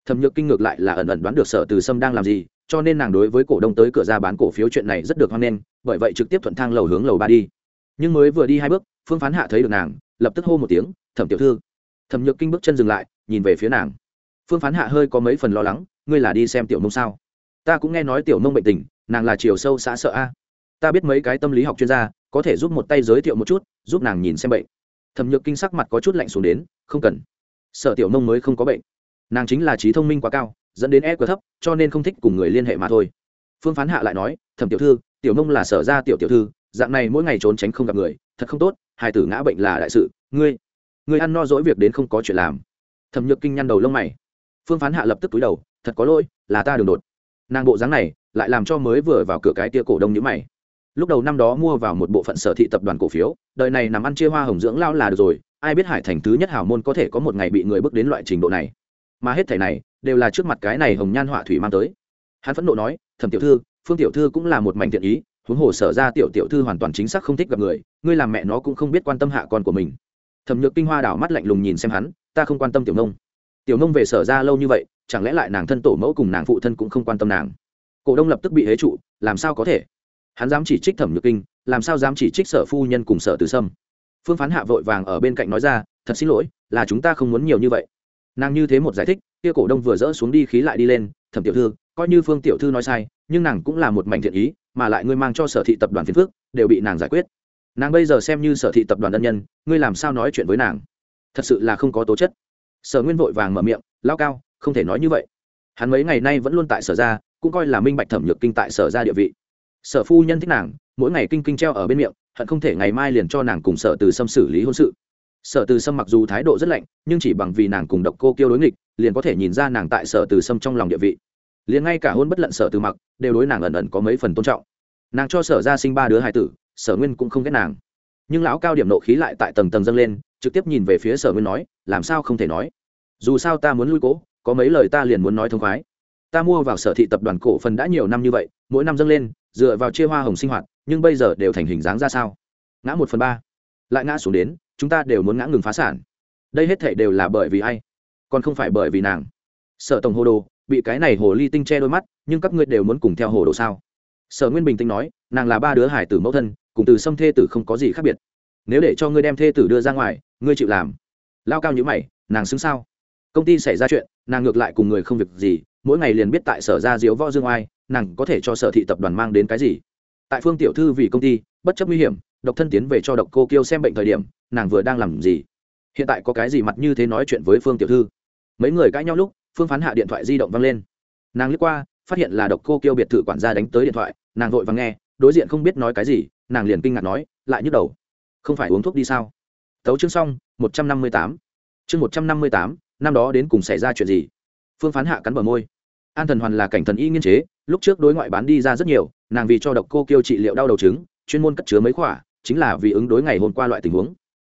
Thẩm nhược kinh ngược lại là ẩn ẩn đoán được sở từ sâm đang làm gì, cho nên nàng đối với cổ đông tới cửa ra bán cổ phiếu chuyện này rất được hoan nghênh, bởi vậy trực tiếp thuận thang lầu hướng lầu ba đi. Nhưng mới vừa đi hai bước, phương phán hạ thấy được nàng, lập tức hô một tiếng, thẩm tiểu thư. Thẩm nhược kinh bước chân dừng lại, nhìn về phía nàng. Phương phán hạ hơi có mấy phần lo lắng, ngươi là đi xem tiểu nông sao? Ta cũng nghe nói tiểu nông bệnh tình, nàng là chiều sâu xã sợ a ta biết mấy cái tâm lý học chuyên gia, có thể giúp một tay giới thiệu một chút, giúp nàng nhìn xem bệnh. Thẩm nhược kinh sắc mặt có chút lạnh xuống đến, không cần. Sợ tiểu nông mới không có bệnh. Nàng chính là trí thông minh quá cao, dẫn đến e quá thấp, cho nên không thích cùng người liên hệ mà thôi. Phương phán hạ lại nói, thẩm tiểu thư, tiểu nông là sở ra tiểu tiểu thư, dạng này mỗi ngày trốn tránh không gặp người, thật không tốt hai tử ngã bệnh là đại sự, ngươi ngươi ăn no dỗi việc đến không có chuyện làm. Thẩm nhược kinh nhăn đầu lông mày. Phương phán hạ lập tức túi đầu, thật có lỗi, là ta đường đột. Nàng bộ dáng này, lại làm cho mới vừa vào cửa cái tia cổ đông nhữ mày lúc đầu năm đó mua vào một bộ phận sở thị tập đoàn cổ phiếu, đời này nằm ăn chia hoa hồng dưỡng lao là được rồi, ai biết hải thành thứ nhất hảo môn có thể có một ngày bị người bước đến loại trình độ này. Mà hết thẻ này, đều là trước mặt cái này hồng nhan họa thủy mang tới. Hắn phẫn nộ nói, thẩm tiểu thư, phương tiểu thư cũng là một mảnh thiện ý, huống hồ sở ra tiểu tiểu thư hoàn toàn chính xác không thích gặp người, ngươi làm mẹ nó cũng không biết quan tâm hạ con của mình. Thẩm nhược kinh hoa đảo mắt lạnh lùng nhìn xem hắn, ta không quan tâm tiểu nông. Tiểu nông về sở ra lâu như vậy, chẳng lẽ lại nàng thân tổ mẫu cùng nàng phụ thân cũng không quan tâm nàng? Cổ đông lập tức bị hế trụ, làm sao có thể? Hắn dám chỉ trích thẩm nhược kinh, làm sao dám chỉ trích sở phu nhân cùng sở từ sâm? Phương phán hạ vội vàng ở bên cạnh nói ra, thật xin lỗi, là chúng ta không muốn nhiều như vậy. Nàng như thế một giải thích, kia cổ đông vừa dỡ xuống đi khí lại đi lên, thẩm tiểu thư, coi như phương tiểu thư nói sai, nhưng nàng cũng là một mảnh thiện ý, mà lại ngươi mang cho sở thị tập đoàn phiền phước đều bị nàng giải quyết. Nàng bây giờ xem như sở thị tập đoàn ân nhân, ngươi làm sao nói chuyện với nàng? Thật sự là không có tố chất. Sở nguyên vội vàng mở miệng lao cao, không thể nói như vậy. Hắn mấy ngày nay vẫn luôn tại sở ra cũng coi là minh bạch thẩm nhược kinh tại sở ra địa vị sở phu nhân thích nàng, mỗi ngày kinh kinh treo ở bên miệng, hận không thể ngày mai liền cho nàng cùng sở từ Sâm xử lý hôn sự. Sở từ sâm mặc dù thái độ rất lạnh, nhưng chỉ bằng vì nàng cùng độc cô kêu đối nghịch, liền có thể nhìn ra nàng tại sở từ sâm trong lòng địa vị. Liền ngay cả hôn bất lận sở từ mặc, đều đối nàng ẩn ẩn có mấy phần tôn trọng. Nàng cho sở ra sinh ba đứa hai tử, sở nguyên cũng không ghét nàng. Nhưng lão cao điểm nộ khí lại tại tầng tầng dâng lên, trực tiếp nhìn về phía sở nguyên nói, làm sao không thể nói? Dù sao ta muốn lui cố, có mấy lời ta liền muốn nói thông khoái ta mua vào sở thị tập đoàn cổ phần đã nhiều năm như vậy, mỗi năm dâng lên, dựa vào chia hoa hồng sinh hoạt, nhưng bây giờ đều thành hình dáng ra sao? Ngã một phần ba. Lại ngã xuống đến, chúng ta đều muốn ngã ngừng phá sản. Đây hết thể đều là bởi vì ai? Còn không phải bởi vì nàng. Sở tổng hồ đồ, bị cái này hồ ly tinh che đôi mắt, nhưng các ngươi đều muốn cùng theo hồ đồ sao? Sở nguyên bình tĩnh nói, nàng là ba đứa hải tử mẫu thân, cùng từ xâm thê tử không có gì khác biệt. Nếu để cho ngươi đem thê tử đưa ra ngoài, ngươi chịu làm. Lao cao như mày, nàng xứng sao? Công ty xảy ra chuyện, nàng ngược lại cùng người không việc gì, mỗi ngày liền biết tại sở ra diếu võ dương oai, nàng có thể cho sở thị tập đoàn mang đến cái gì. Tại phương tiểu thư vì công ty, bất chấp nguy hiểm, độc thân tiến về cho độc cô kiêu xem bệnh thời điểm, nàng vừa đang làm gì? Hiện tại có cái gì mặt như thế nói chuyện với phương tiểu thư? Mấy người cãi nhau lúc, phương phán hạ điện thoại di động văng lên. Nàng lướt qua, phát hiện là độc cô kiêu biệt thự quản gia đánh tới điện thoại, nàng vội và nghe, đối diện không biết nói cái gì, nàng liền kinh ngạc nói, lại nhức đầu. Không phải uống thuốc đi sao? Tấu chương xong, một trăm năm mươi tám. Chương một trăm năm mươi tám năm đó đến cùng xảy ra chuyện gì? Phương phán hạ cắn bờ môi. An thần hoàn là cảnh thần y nghiên chế, lúc trước đối ngoại bán đi ra rất nhiều, nàng vì cho độc cô kiêu trị liệu đau đầu trứng, chuyên môn cất chứa mấy khỏa, chính là vì ứng đối ngày hôm qua loại tình huống.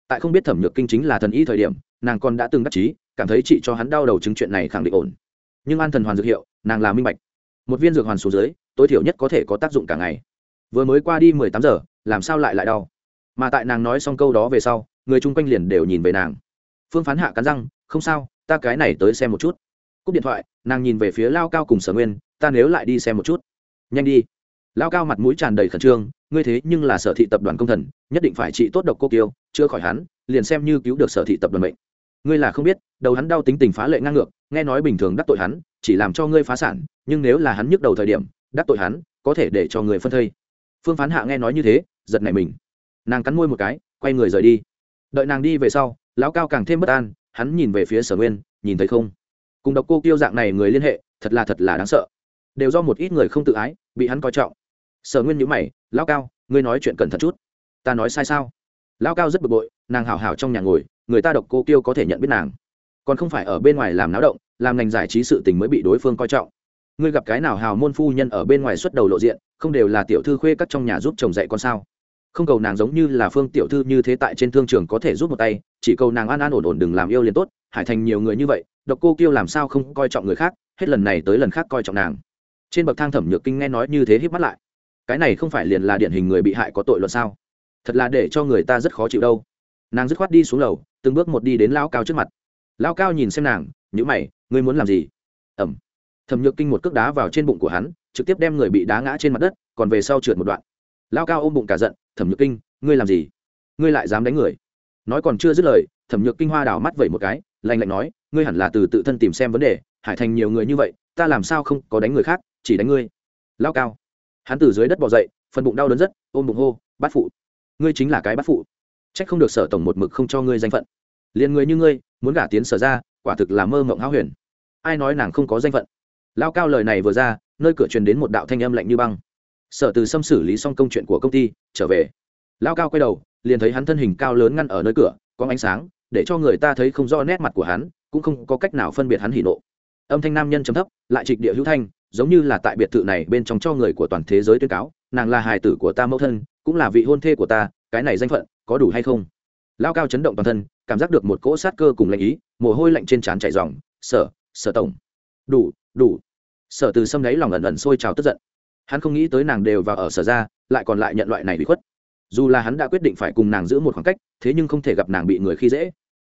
Tại không biết thẩm nhược kinh chính là thần y thời điểm, nàng còn đã từng đắc chí, cảm thấy chị cho hắn đau đầu chứng chuyện này khẳng định ổn. Nhưng an thần hoàn dược hiệu, nàng là minh bạch. Một viên dược hoàn số dưới, tối thiểu nhất có thể có tác dụng cả ngày. Vừa mới qua đi mười tám giờ, làm sao lại lại đau? Mà tại nàng nói xong câu đó về sau, người chung quanh liền đều nhìn về nàng. Phương phán hạ cắn răng không sao, ta cái này tới xem một chút. Cúp điện thoại, nàng nhìn về phía lao cao cùng sở nguyên, ta nếu lại đi xem một chút. Nhanh đi. Lao cao mặt mũi tràn đầy khẩn trương, ngươi thế nhưng là sở thị tập đoàn công thần, nhất định phải trị tốt độc cô kiêu chưa khỏi hắn, liền xem như cứu được sở thị tập đoàn bệnh ngươi là không biết, đầu hắn đau tính tình phá lệ ngang ngược, nghe nói bình thường đắc tội hắn, chỉ làm cho ngươi phá sản, nhưng nếu là hắn nhức đầu thời điểm, đắc tội hắn, có thể để cho người phân thây. Phương phán hạ nghe nói như thế, giật nảy mình. Nàng cắn môi một cái, quay người rời đi. Đợi nàng đi về sau, lão cao càng thêm bất an hắn nhìn về phía sở nguyên, nhìn thấy không? Cùng độc cô kiêu dạng này người liên hệ, thật là thật là đáng sợ. Đều do một ít người không tự ái, bị hắn coi trọng. Sở nguyên nhữ mày, lão cao, ngươi nói chuyện cẩn thận chút. Ta nói sai sao? Lão cao rất bực bội, nàng hào hào trong nhà ngồi, người ta độc cô kiêu có thể nhận biết nàng. Còn không phải ở bên ngoài làm náo động, làm ngành giải trí sự tình mới bị đối phương coi trọng. Ngươi gặp cái nào hào môn phu nhân ở bên ngoài xuất đầu lộ diện, không đều là tiểu thư khuê các trong nhà giúp chồng dạy con sao? Không cầu nàng giống như là phương tiểu thư như thế tại trên thương trường có thể giúp một tay, chỉ cầu nàng an an ổn ổn đừng làm yêu liền tốt, hải thành nhiều người như vậy, độc cô kiêu làm sao không coi trọng người khác, hết lần này tới lần khác coi trọng nàng. Trên bậc thang thẩm nhược kinh nghe nói như thế hít mắt lại. Cái này không phải liền là điển hình người bị hại có tội luận sao? Thật là để cho người ta rất khó chịu đâu. Nàng dứt khoát đi xuống lầu, từng bước một đi đến lao cao trước mặt. Lao cao nhìn xem nàng nhữ mày, ngươi muốn làm gì? Ẩm. Thẩm nhược kinh một cước đá vào trên bụng của hắn, trực tiếp đem người bị đá ngã trên mặt đất, còn về sau trượt một đoạn. Lao cao ôm bụng cả giận thẩm nhược kinh, ngươi làm gì? Ngươi lại dám đánh người? Nói còn chưa dứt lời, thẩm nhược kinh hoa đào mắt vẩy một cái, lạnh lạnh nói, ngươi hẳn là từ tự thân tìm xem vấn đề, hải thành nhiều người như vậy, ta làm sao không có đánh người khác, chỉ đánh ngươi. Lao cao. Hắn từ dưới đất bỏ dậy, phần bụng đau đớn rất, ôm bụng hô, bát phụ, ngươi chính là cái bát phụ. Trách không được sở tổng một mực không cho ngươi danh phận. Liền người như ngươi, muốn gả tiến sở ra, quả thực là mơ mộng háo huyền. Ai nói nàng không có danh phận? Lao cao lời này vừa ra, nơi cửa truyền đến một đạo thanh âm lạnh như băng sở từ xâm xử lý xong công chuyện của công ty, trở về. Lao cao quay đầu, liền thấy hắn thân hình cao lớn ngăn ở nơi cửa, có ánh sáng, để cho người ta thấy không rõ nét mặt của hắn, cũng không có cách nào phân biệt hắn hỉ nộ. Âm thanh nam nhân chấm thấp, lại trịch địa hữu thanh, giống như là tại biệt thự này bên trong cho người của toàn thế giới tuyên cáo, nàng là hài tử của ta mẫu thân, cũng là vị hôn thê của ta, cái này danh phận, có đủ hay không? Lao cao chấn động toàn thân, cảm giác được một cỗ sát cơ cùng lạnh ý, mồ hôi lạnh trên trán chảy dòng sở sở tổng. Đủ đủ. Sở từ sâm đáy lòng ẩn ẩn sôi trào tức giận hắn không nghĩ tới nàng đều vào ở sở ra, lại còn lại nhận loại này bị khuất. Dù là hắn đã quyết định phải cùng nàng giữ một khoảng cách, thế nhưng không thể gặp nàng bị người khi dễ.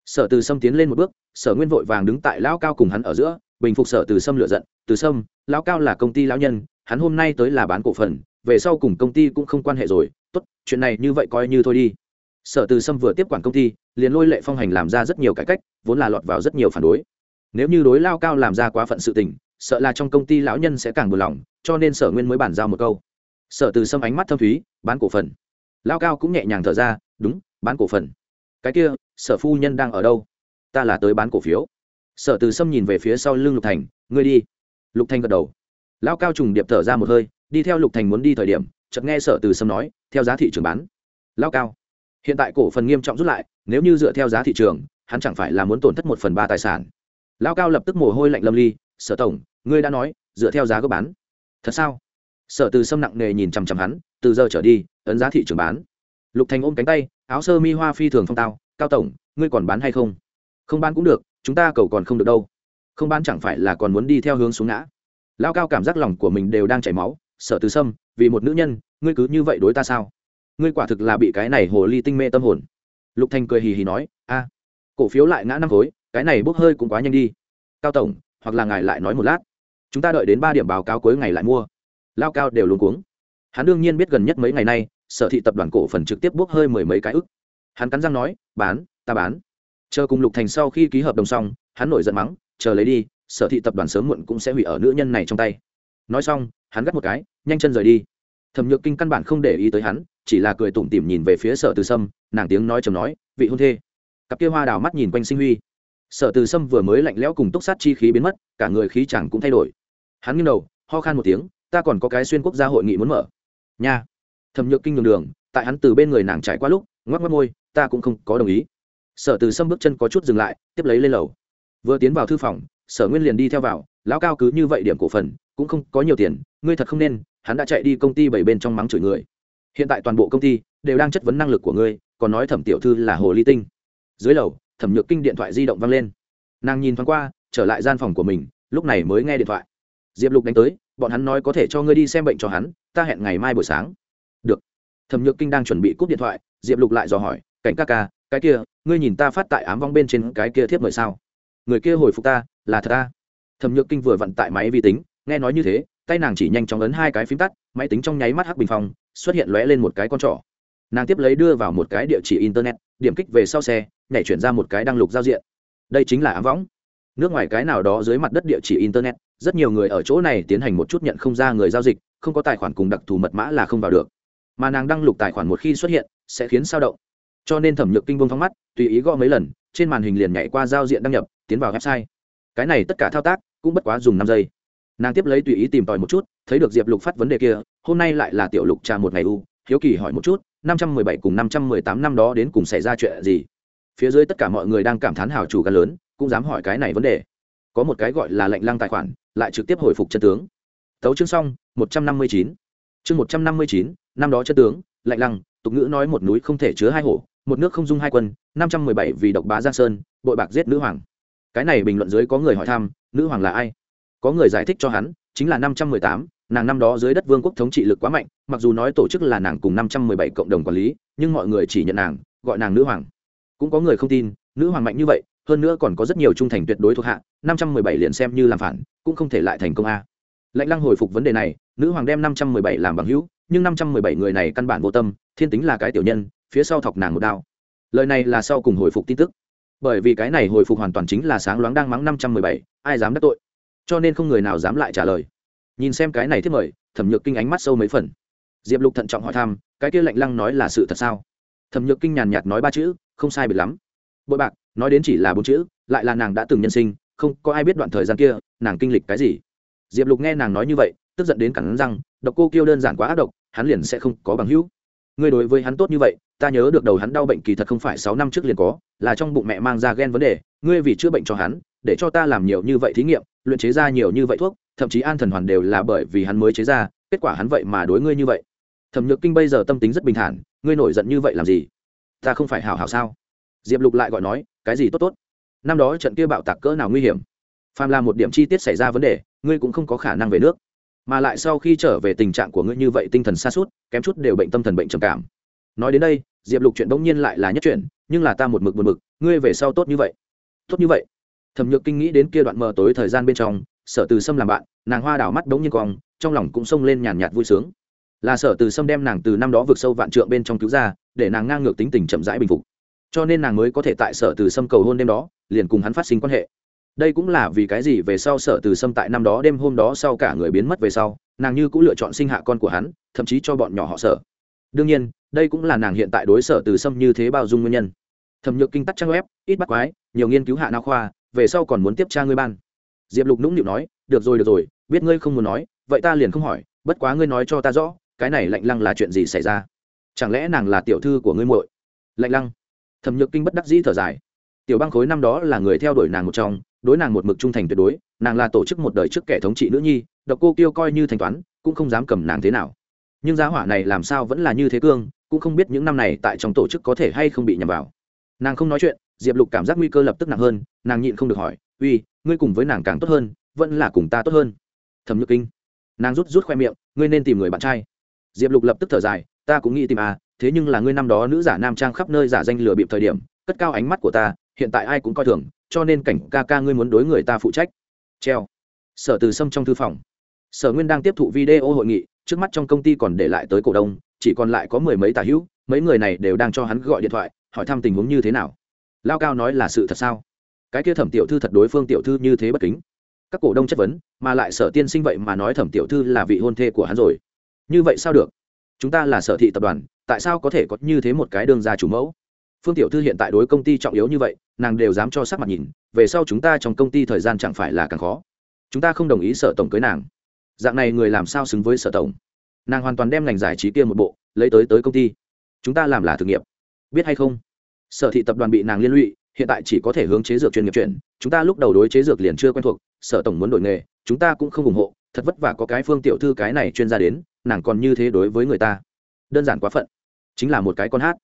Sở từ sâm tiến lên một bước, sở nguyên vội vàng đứng tại lão cao cùng hắn ở giữa, bình phục sở từ sâm lựa giận, từ sâm, lão cao là công ty lão nhân, hắn hôm nay tới là bán cổ phần, về sau cùng công ty cũng không quan hệ rồi, tốt, chuyện này như vậy coi như thôi đi. Sở từ sâm vừa tiếp quản công ty, liền lôi lệ phong hành làm ra rất nhiều cải cách, vốn là lọt vào rất nhiều phản đối. Nếu như đối lao cao làm ra quá phận sự tình, sợ là trong công ty lão nhân sẽ càng buồn lòng cho nên sở nguyên mới bàn giao một câu. Sở từ sâm ánh mắt thâm thúy, bán cổ phần. Lao cao cũng nhẹ nhàng thở ra, đúng, bán cổ phần. Cái kia, sở phu nhân đang ở đâu? Ta là tới bán cổ phiếu. Sở từ sâm nhìn về phía sau lưng lục thành, ngươi đi. Lục thành gật đầu. Lao cao trùng điệp thở ra một hơi, đi theo lục thành muốn đi thời điểm, chợt nghe sở từ sâm nói, theo giá thị trường bán. Lao cao, hiện tại cổ phần nghiêm trọng rút lại, nếu như dựa theo giá thị trường, hắn chẳng phải là muốn tổn thất một phần ba tài sản? Lao cao lập tức mồ hôi lạnh lâm ly, sở tổng, ngươi đã nói, dựa theo giá gấp bán thật sao? Sở từ sâm nặng nề nhìn chằm chằm hắn, từ giờ trở đi, ấn giá thị trường bán. Lục thành ôm cánh tay, áo sơ mi hoa phi thường phong tao, cao tổng, ngươi còn bán hay không? Không bán cũng được, chúng ta cầu còn không được đâu. Không bán chẳng phải là còn muốn đi theo hướng xuống ngã. Lao cao cảm giác lòng của mình đều đang chảy máu sợ từ sâm, vì một nữ nhân, ngươi cứ như vậy đối ta sao? Ngươi quả thực là bị cái này hồ ly tinh mê tâm hồn. Lục thành cười hì hì nói, a, cổ phiếu lại ngã năm khối, cái này bốc hơi cũng quá nhanh đi. Cao tổng, hoặc là ngài lại nói một lát chúng ta đợi đến ba điểm báo cáo cuối ngày lại mua. Lao cao đều luôn cuống. Hắn đương nhiên biết gần nhất mấy ngày nay, sở thị tập đoàn cổ phần trực tiếp bốc hơi mười mấy cái ức. Hắn cắn răng nói, bán, ta bán. Chờ cùng lục thành sau khi ký hợp đồng xong, hắn nổi giận mắng, chờ lấy đi, sở thị tập đoàn sớm muộn cũng sẽ hủy ở nữ nhân này trong tay. Nói xong, hắn gắt một cái, nhanh chân rời đi. Thẩm nhược kinh căn bản không để ý tới hắn, chỉ là cười tủm tỉm nhìn về phía sở từ sâm, nàng tiếng nói chầm nói, vị hôn thê. Cặp kia hoa đào mắt nhìn quanh sinh huy. Sở từ sâm vừa mới lạnh lẽo cùng túc sát chi khí biến mất, cả người khí chẳng cũng thay đổi hắn nghiêng đầu, ho khan một tiếng, ta còn có cái xuyên quốc gia hội nghị muốn mở. Nha. Thẩm nhược kinh nhường đường, tại hắn từ bên người nàng trải qua lúc, ngoắc ngoắc môi, ta cũng không có đồng ý. Sở từ sâm bước chân có chút dừng lại, tiếp lấy lên lầu. Vừa tiến vào thư phòng, sở nguyên liền đi theo vào, lão cao cứ như vậy điểm cổ phần, cũng không có nhiều tiền, ngươi thật không nên, hắn đã chạy đi công ty bảy bên trong mắng chửi người. Hiện tại toàn bộ công ty đều đang chất vấn năng lực của ngươi, còn nói thẩm tiểu thư là hồ ly tinh. Dưới lầu, thẩm nhược kinh điện thoại di động văng lên. Nàng nhìn thoáng qua, trở lại gian phòng của mình, lúc này mới nghe điện thoại diệp lục đánh tới, bọn hắn nói có thể cho ngươi đi xem bệnh cho hắn, ta hẹn ngày mai buổi sáng. Được. Thẩm nhược kinh đang chuẩn bị cúp điện thoại, diệp lục lại dò hỏi, cảnh ca ca, cái kia, ngươi nhìn ta phát tại ám vong bên trên cái kia thiếp mời sao? Người kia hồi phục ta, là thật ta? Thẩm nhược kinh vừa vận tại máy vi tính, nghe nói như thế, tay nàng chỉ nhanh chóng ấn hai cái phím tắt, máy tính trong nháy mắt hắc bình phong, xuất hiện lóe lên một cái con trỏ. Nàng tiếp lấy đưa vào một cái địa chỉ internet, điểm kích về sau xe, nhảy chuyển ra một cái đăng lục giao diện. Đây chính là ám võng nước ngoài cái nào đó dưới mặt đất địa chỉ internet rất nhiều người ở chỗ này tiến hành một chút nhận không ra người giao dịch, không có tài khoản cùng đặc thù mật mã là không vào được. Mà nàng đăng lục tài khoản một khi xuất hiện, sẽ khiến sao động. Cho nên thẩm nhược kinh bông thóng mắt, tùy ý gõ mấy lần, trên màn hình liền nhảy qua giao diện đăng nhập, tiến vào website. Cái này tất cả thao tác, cũng bất quá dùng năm giây. Nàng tiếp lấy tùy ý tìm tòi một chút, thấy được diệp lục phát vấn đề kia, hôm nay lại là tiểu lục trà một ngày u, hiếu kỳ hỏi một chút, năm trăm mười bảy cùng năm trăm mười tám năm đó đến cùng xảy ra chuyện gì? Phía dưới tất cả mọi người đang cảm thán hào chủ gan lớn, cũng dám hỏi cái này vấn đề. Có một cái gọi là lệnh lăng tài khoản lại trực tiếp hồi phục chân tướng. Tấu chương xong, một trăm năm mươi chín. Chương một trăm năm mươi chín, năm đó chân tướng, lạnh lăng, tục ngữ nói một núi không thể chứa hai hổ, một nước không dung hai quân, năm trăm mười bảy vì độc bá giang sơn, bội bạc giết nữ hoàng. Cái này bình luận dưới có người hỏi thăm, nữ hoàng là ai? Có người giải thích cho hắn, chính là năm trăm mười tám, nàng năm đó dưới đất vương quốc thống trị lực quá mạnh, mặc dù nói tổ chức là nàng cùng năm trăm mười bảy cộng đồng quản lý, nhưng mọi người chỉ nhận nàng, gọi nàng nữ hoàng. Cũng có người không tin, nữ hoàng mạnh như vậy hơn nữa còn có rất nhiều trung thành tuyệt đối thuộc hạ, năm trăm mười bảy liền xem như làm phản, cũng không thể lại thành công a. Lạnh lăng hồi phục vấn đề này, nữ hoàng đem năm trăm mười bảy làm bằng hữu, nhưng năm trăm mười bảy người này căn bản vô tâm, thiên tính là cái tiểu nhân, phía sau thọc nàng một đao. Lời này là sau cùng hồi phục tin tức. Bởi vì cái này hồi phục hoàn toàn chính là sáng loáng đang mắng năm trăm mười bảy, ai dám đắc tội? Cho nên không người nào dám lại trả lời. Nhìn xem cái này thiết mời, thẩm nhược kinh ánh mắt sâu mấy phần. Diệp lục thận trọng hỏi thăm, cái kia lạnh lăng nói là sự thật sao? Thẩm nhược kinh nhàn nhạt nói ba chữ, không sai biệt lắm bội bạc, nói đến chỉ là bốn chữ, lại là nàng đã từng nhân sinh, không có ai biết đoạn thời gian kia, nàng kinh lịch cái gì. Diệp lục nghe nàng nói như vậy, tức giận đến cẳng răng, độc cô kêu đơn giản quá ác độc, hắn liền sẽ không có bằng hữu. Ngươi đối với hắn tốt như vậy, ta nhớ được đầu hắn đau bệnh kỳ thật không phải sáu năm trước liền có, là trong bụng mẹ mang ra ghen vấn đề, ngươi vì chữa bệnh cho hắn, để cho ta làm nhiều như vậy thí nghiệm, luyện chế ra nhiều như vậy thuốc, thậm chí an thần hoàn đều là bởi vì hắn mới chế ra, kết quả hắn vậy mà đối ngươi như vậy. Thẩm nhược kinh bây giờ tâm tính rất bình thản, ngươi nổi giận như vậy làm gì? Ta không phải hảo hảo sao? Diệp lục lại gọi nói, cái gì tốt tốt? Năm đó trận kia bạo tạc cỡ nào nguy hiểm? Phàm là một điểm chi tiết xảy ra vấn đề, ngươi cũng không có khả năng về nước. Mà lại sau khi trở về tình trạng của ngươi như vậy tinh thần xa suốt kém chút đều bệnh tâm thần bệnh trầm cảm. Nói đến đây, diệp lục chuyện bỗng nhiên lại là nhất chuyện, nhưng là ta một mực một mực ngươi về sau tốt như vậy. Tốt như vậy. Thẩm nhược kinh nghĩ đến kia đoạn mờ tối thời gian bên trong, sở từ sâm làm bạn, nàng hoa đảo mắt đống nhiên cong, trong lòng cũng xông lên nhàn nhạt vui sướng. Là sở từ sâm đem nàng từ năm đó vượt sâu vạn trượng bên trong cứu ra, để nàng ngang ngược tính tình chậm rãi bình phục cho nên nàng mới có thể tại sở từ sâm cầu hôn đêm đó, liền cùng hắn phát sinh quan hệ. Đây cũng là vì cái gì về sau sở từ sâm tại năm đó đêm hôm đó sau cả người biến mất về sau, nàng như cũng lựa chọn sinh hạ con của hắn, thậm chí cho bọn nhỏ họ sở. Đương nhiên, đây cũng là nàng hiện tại đối sở từ sâm như thế bao dung nguyên nhân. Thẩm nhược kinh tắc trang web, ít bắt quái, nhiều nghiên cứu hạ nào khoa, về sau còn muốn tiếp tra ngươi ban. Diệp lục nũng nịu nói, được rồi được rồi, biết ngươi không muốn nói, vậy ta liền không hỏi, bất quá ngươi nói cho ta rõ, cái này lạnh lăng là chuyện gì xảy ra? Chẳng lẽ nàng là tiểu thư của ngươi muội? Lạnh lăng thẩm nhược kinh bất đắc dĩ thở dài. Tiểu băng khối năm đó là người theo đuổi nàng một trong, đối nàng một mực trung thành tuyệt đối, nàng là tổ chức một đời trước kẻ thống trị nữ nhi, độc cô kêu coi như thanh toán, cũng không dám cầm nàng thế nào. Nhưng giá hỏa này làm sao vẫn là như thế cương, cũng không biết những năm này tại trong tổ chức có thể hay không bị nhầm vào. Nàng không nói chuyện, diệp lục cảm giác nguy cơ lập tức nặng hơn, nàng nhịn không được hỏi, uy, ngươi cùng với nàng càng tốt hơn, vẫn là cùng ta tốt hơn? Thẩm nhược kinh, nàng rút rút khoe miệng, ngươi nên tìm người bạn trai. Diệp lục lập tức thở dài, ta cũng nghĩ tìm à thế nhưng là ngươi năm đó nữ giả nam trang khắp nơi giả danh lừa bịp thời điểm, cất cao ánh mắt của ta, hiện tại ai cũng coi thường, cho nên cảnh ca ca ngươi muốn đối người ta phụ trách. Treo. Sở từ sâm trong thư phòng. Sở nguyên đang tiếp thụ video hội nghị, trước mắt trong công ty còn để lại tới cổ đông, chỉ còn lại có mười mấy tà hữu, mấy người này đều đang cho hắn gọi điện thoại, hỏi thăm tình huống như thế nào. Lao cao nói là sự thật sao? Cái kia thẩm tiểu thư thật đối phương tiểu thư như thế bất kính. Các cổ đông chất vấn, mà lại sở tiên sinh vậy mà nói thẩm tiểu thư là vị hôn thê của hắn rồi. Như vậy sao được? Chúng ta là sở thị tập đoàn tại sao có thể có như thế một cái đường ra chủ mẫu? Phương tiểu thư hiện tại đối công ty trọng yếu như vậy, nàng đều dám cho sắc mặt nhìn, về sau chúng ta trong công ty thời gian chẳng phải là càng khó. Chúng ta không đồng ý sở tổng cưới nàng. Dạng này người làm sao xứng với sở tổng? Nàng hoàn toàn đem ngành giải trí kia một bộ, lấy tới tới công ty. Chúng ta làm là thử nghiệp. Biết hay không? Sở thị tập đoàn bị nàng liên lụy, hiện tại chỉ có thể hướng chế dược chuyên nghiệp chuyển. Chúng ta lúc đầu đối chế dược liền chưa quen thuộc, sở tổng muốn đổi nghề, chúng ta cũng không ủng hộ. Thật vất vả có cái phương tiểu thư cái này chuyên gia đến, nàng còn như thế đối với người ta đơn giản quá phận. Chính là một cái con hát.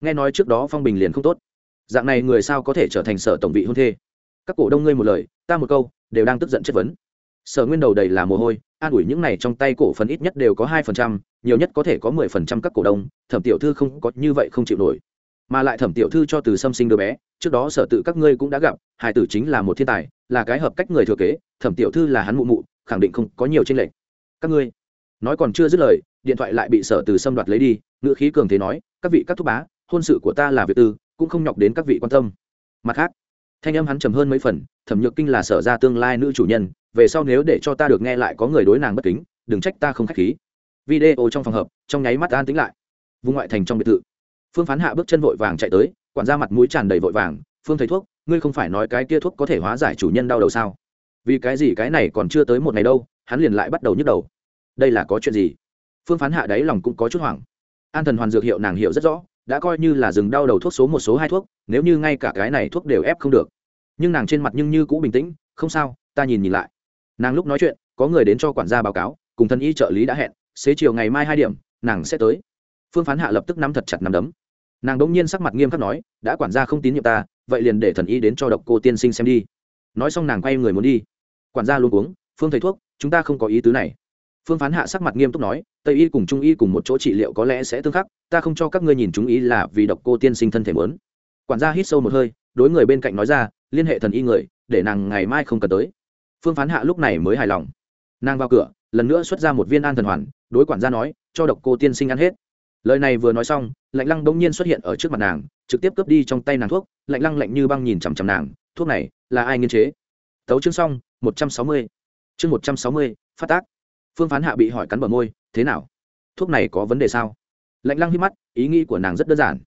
Nghe nói trước đó phong bình liền không tốt. Dạng này người sao có thể trở thành sở tổng vị hôn thê? Các cổ đông ngươi một lời, ta một câu, đều đang tức giận chất vấn. Sở nguyên đầu đầy là mồ hôi, an ủi những này trong tay cổ phần ít nhất đều có hai phần trăm, nhiều nhất có thể có mười phần trăm các cổ đông, thẩm tiểu thư không có như vậy không chịu nổi. Mà lại thẩm tiểu thư cho từ xâm sinh đứa bé, trước đó sở tự các ngươi cũng đã gặp hải tử chính là một thiên tài, là cái hợp cách người thừa kế, thẩm tiểu thư là hắn mụ mụ, khẳng định không có nhiều tranh lệch. Các ngươi nói còn chưa dứt lời, điện thoại lại bị sở từ xâm đoạt lấy đi, ngữ khí cường thế nói, các vị, các thúc bá, hôn sự của ta là việc tư, cũng không nhọc đến các vị quan tâm. Mặt khác, thanh âm hắn trầm hơn mấy phần, thẩm nhược kinh là sở ra tương lai nữ chủ nhân, về sau nếu để cho ta được nghe lại có người đối nàng bất kính, đừng trách ta không k h á c h khí. Video trong phòng hợp trong nháy mắt an tính lại. Vùng ngoại thành trong biệt thự, phương phán hạ bước chân vội vàng chạy tới, quản ra mặt mũi tràn đầy vội vàng, phương thầy thuốc, ngươi không phải nói cái kia thuốc có thể hóa giải chủ nhân đau đầu sao? Vì cái gì cái này còn chưa tới một ngày đâu, hắn liền lại bắt đầu nhức đầu đây là có chuyện gì? Phương phán hạ đáy lòng cũng có chút hoảng. An thần hoàn dược hiệu nàng hiểu rất rõ, đã coi như là dừng đau đầu thuốc số một số hai thuốc, nếu như ngay cả cái này thuốc đều ép không được. Nhưng nàng trên mặt nhưng như cũng bình tĩnh, không sao, ta nhìn nhìn lại. Nàng lúc nói chuyện, có người đến cho quản gia báo cáo, cùng thân y trợ lý đã hẹn, xế chiều ngày mai hai điểm, nàng sẽ tới. Phương phán hạ lập tức nắm thật chặt nắm đấm. Nàng đỗng nhiên sắc mặt nghiêm khắc nói, đã quản gia không tín nhiệm ta, vậy liền để thần y đến cho độc cô tiên sinh xem đi. Nói xong nàng quay người muốn đi. Quản gia luôn uống, phương thầy thuốc, chúng ta không có ý tứ này phương phán hạ sắc mặt nghiêm túc nói, tây y cùng trung y cùng một chỗ trị liệu có lẽ sẽ tương khắc, ta không cho các ngươi nhìn chúng ý là vì độc cô tiên sinh thân thể mớn quản gia hít sâu một hơi, đối người bên cạnh nói ra, liên hệ thần y người, để nàng ngày mai không cần tới. Phương phán hạ lúc này mới hài lòng. Nàng vào cửa, lần nữa xuất ra một viên an thần hoàn, đối quản gia nói, cho độc cô tiên sinh ăn hết. Lời này vừa nói xong, lạnh lăng bỗng nhiên xuất hiện ở trước mặt nàng, trực tiếp cướp đi trong tay nàng thuốc. Lạnh lăng lạnh như băng nhìn chằm chằm nàng, thuốc này là ai nghiên chế? Tấu chương xong, một trăm sáu mươi. Chương một trăm sáu mươi, phát tác phương phán hạ bị hỏi cắn bờ môi, thế nào? Thuốc này có vấn đề sao? Lạnh lăng hít mắt, ý nghĩ của nàng rất đơn giản.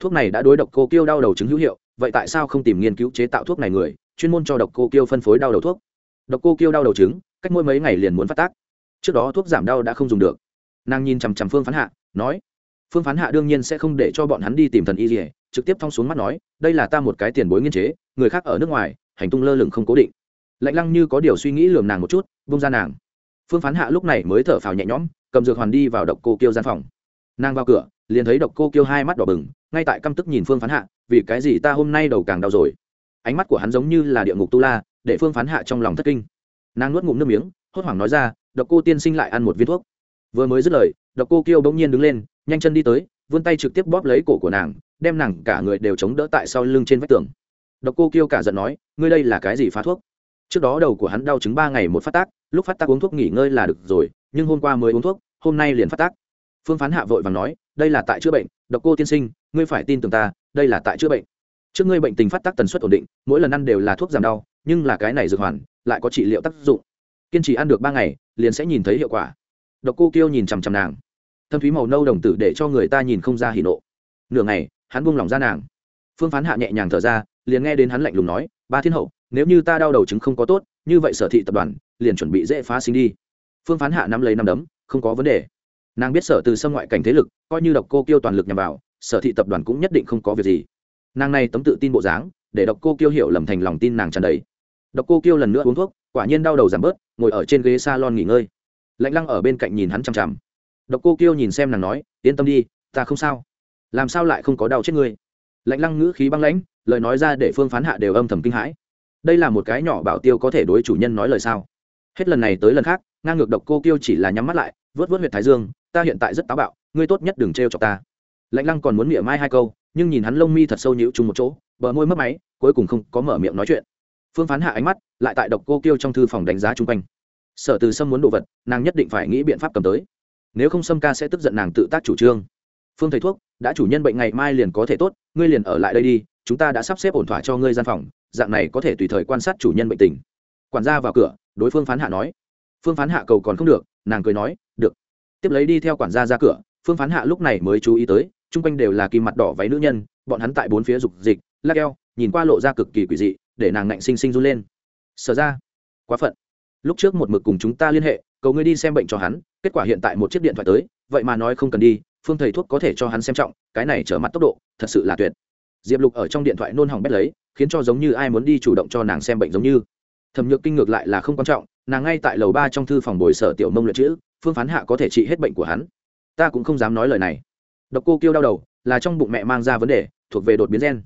Thuốc này đã đối độc cô kiêu đau đầu chứng hữu hiệu, vậy tại sao không tìm nghiên cứu chế tạo thuốc này người, chuyên môn cho độc cô kiêu phân phối đau đầu thuốc? Độc cô kiêu đau đầu chứng, cách mỗi mấy ngày liền muốn phát tác. Trước đó thuốc giảm đau đã không dùng được. Nàng nhìn chằm chằm phương phán hạ, nói, phương phán hạ đương nhiên sẽ không để cho bọn hắn đi tìm thần y gì trực tiếp thong xuống mắt nói, đây là ta một cái tiền bối nghiên chế, người khác ở nước ngoài, hành tung lơ lửng không cố định. Lạnh lăng như có điều suy nghĩ lườm nàng một chút bông ra nàng phương phán hạ lúc này mới thở phào nhẹ nhõm, cầm dược hoàn đi vào độc cô kiêu gian phòng. Nàng vào cửa, liền thấy độc cô kiêu hai mắt đỏ bừng, ngay tại căm tức nhìn phương phán hạ, vì cái gì ta hôm nay đầu càng đau rồi? Ánh mắt của hắn giống như là địa ngục tu la, để phương phán hạ trong lòng thất kinh. Nàng nuốt ngụm nước miếng, hốt hoảng nói ra, độc cô tiên sinh lại ăn một viên thuốc. Vừa mới dứt lời, độc cô kiêu bỗng nhiên đứng lên, nhanh chân đi tới, vươn tay trực tiếp bóp lấy cổ của nàng, đem nàng cả người đều chống đỡ tại sau lưng trên vách tường. Độc cô kiêu cả giận nói, ngươi đây là cái gì phá thuốc? Trước đó đầu của hắn đau chứng ba ngày một phát tác lúc phát tác uống thuốc nghỉ ngơi là được rồi, nhưng hôm qua mới uống thuốc, hôm nay liền phát tác. Phương phán hạ vội và nói, đây là tại chữa bệnh, độc cô tiên sinh, ngươi phải tin tưởng ta, đây là tại chữa bệnh. Trước ngươi bệnh tình phát tác tần suất ổn định, mỗi lần ăn đều là thuốc giảm đau, nhưng là cái này dược hoàn, lại có trị liệu tác dụng. Kiên trì ăn được ba ngày, liền sẽ nhìn thấy hiệu quả. Độc cô kêu nhìn chằm chằm nàng. Thâm thúy màu nâu đồng tử để cho người ta nhìn không ra hỉ nộ. Nửa ngày, hắn buông lỏng ra nàng. Phương phán hạ nhẹ nhàng thở ra, liền nghe đến hắn lạnh lùng nói, ba thiên hậu nếu như ta đau đầu chứng không có tốt, như vậy sở thị tập đoàn liền chuẩn bị dễ phá sinh đi. Phương phán hạ nắm lấy năm đấm, không có vấn đề. Nàng biết sở từ xâm ngoại cảnh thế lực, coi như độc cô kêu toàn lực nhằm vào, sở thị tập đoàn cũng nhất định không có việc gì. Nàng này tấm tự tin bộ dáng, để độc cô kêu hiểu lầm thành lòng tin nàng tràn đầy. Độc cô kêu lần nữa uống thuốc, quả nhiên đau đầu giảm bớt, ngồi ở trên ghế s a lon nghỉ ngơi. Lạnh lăng ở bên cạnh nhìn hắn chằm chằm. Độc cô kêu nhìn xem nàng nói, yên tâm đi, ta không sao. Làm sao lại không có đau chết ngươi? Lạnh lăng ngữ khí băng lãnh, lời nói ra để phương phán hạ đều âm thầm kinh hãi đây là một cái nhỏ bảo tiêu có thể đối chủ nhân nói lời sao? Hết lần này tới lần khác, ngang ngược độc cô tiêu chỉ là nhắm mắt lại, vớt vớt huyệt thái dương, ta hiện tại rất táo bạo, ngươi tốt nhất đừng trêu chọc ta. Lạnh lăng còn muốn miệng mai hai câu, nhưng nhìn hắn lông mi thật sâu nhịu chung một chỗ, bờ môi mất máy, cuối cùng không có mở miệng nói chuyện. Phương phán hạ ánh mắt lại tại độc cô tiêu trong thư phòng đánh giá chung quanh. Sở từ sâm muốn đồ vật, nàng nhất định phải nghĩ biện pháp cầm tới. Nếu không sâm ca sẽ tức giận nàng tự tác chủ trương. Phương thầy thuốc, đã chủ nhân bệnh ngày mai liền có thể tốt, ngươi liền ở lại đây đi chúng ta đã sắp xếp ổn thỏa cho ngươi gian phòng, dạng này có thể tùy thời quan sát chủ nhân bệnh tình. Quản gia vào cửa, đối phương phán hạ nói. Phương phán hạ cầu còn không được, nàng cười nói, được. Tiếp lấy đi theo quản gia ra cửa, phương phán hạ lúc này mới chú ý tới, chung quanh đều là kim mặt đỏ váy nữ nhân, bọn hắn tại bốn phía dục dịch, lắc eo, nhìn qua lộ ra cực kỳ quỷ dị, để nàng ngạnh sinh sinh run lên. Sở ra, quá phận. Lúc trước một mực cùng chúng ta liên hệ, cầu ngươi đi xem bệnh cho hắn, kết quả hiện tại một chiếc điện thoại tới, vậy mà nói không cần đi, phương thầy thuốc có thể cho hắn xem trọng, cái này trở mặt tốc độ, thật sự là tuyệt diệp lục ở trong điện thoại nôn hỏng bét lấy, khiến cho giống như ai muốn đi chủ động cho nàng xem bệnh giống như. Thẩm nhược kinh ngược lại là không quan trọng, nàng ngay tại lầu ba trong thư phòng bồi sở tiểu mông luyện chữ, phương phán hạ có thể trị hết bệnh của hắn. Ta cũng không dám nói lời này. Độc cô kêu đau đầu, là trong bụng mẹ mang ra vấn đề, thuộc về đột biến gen.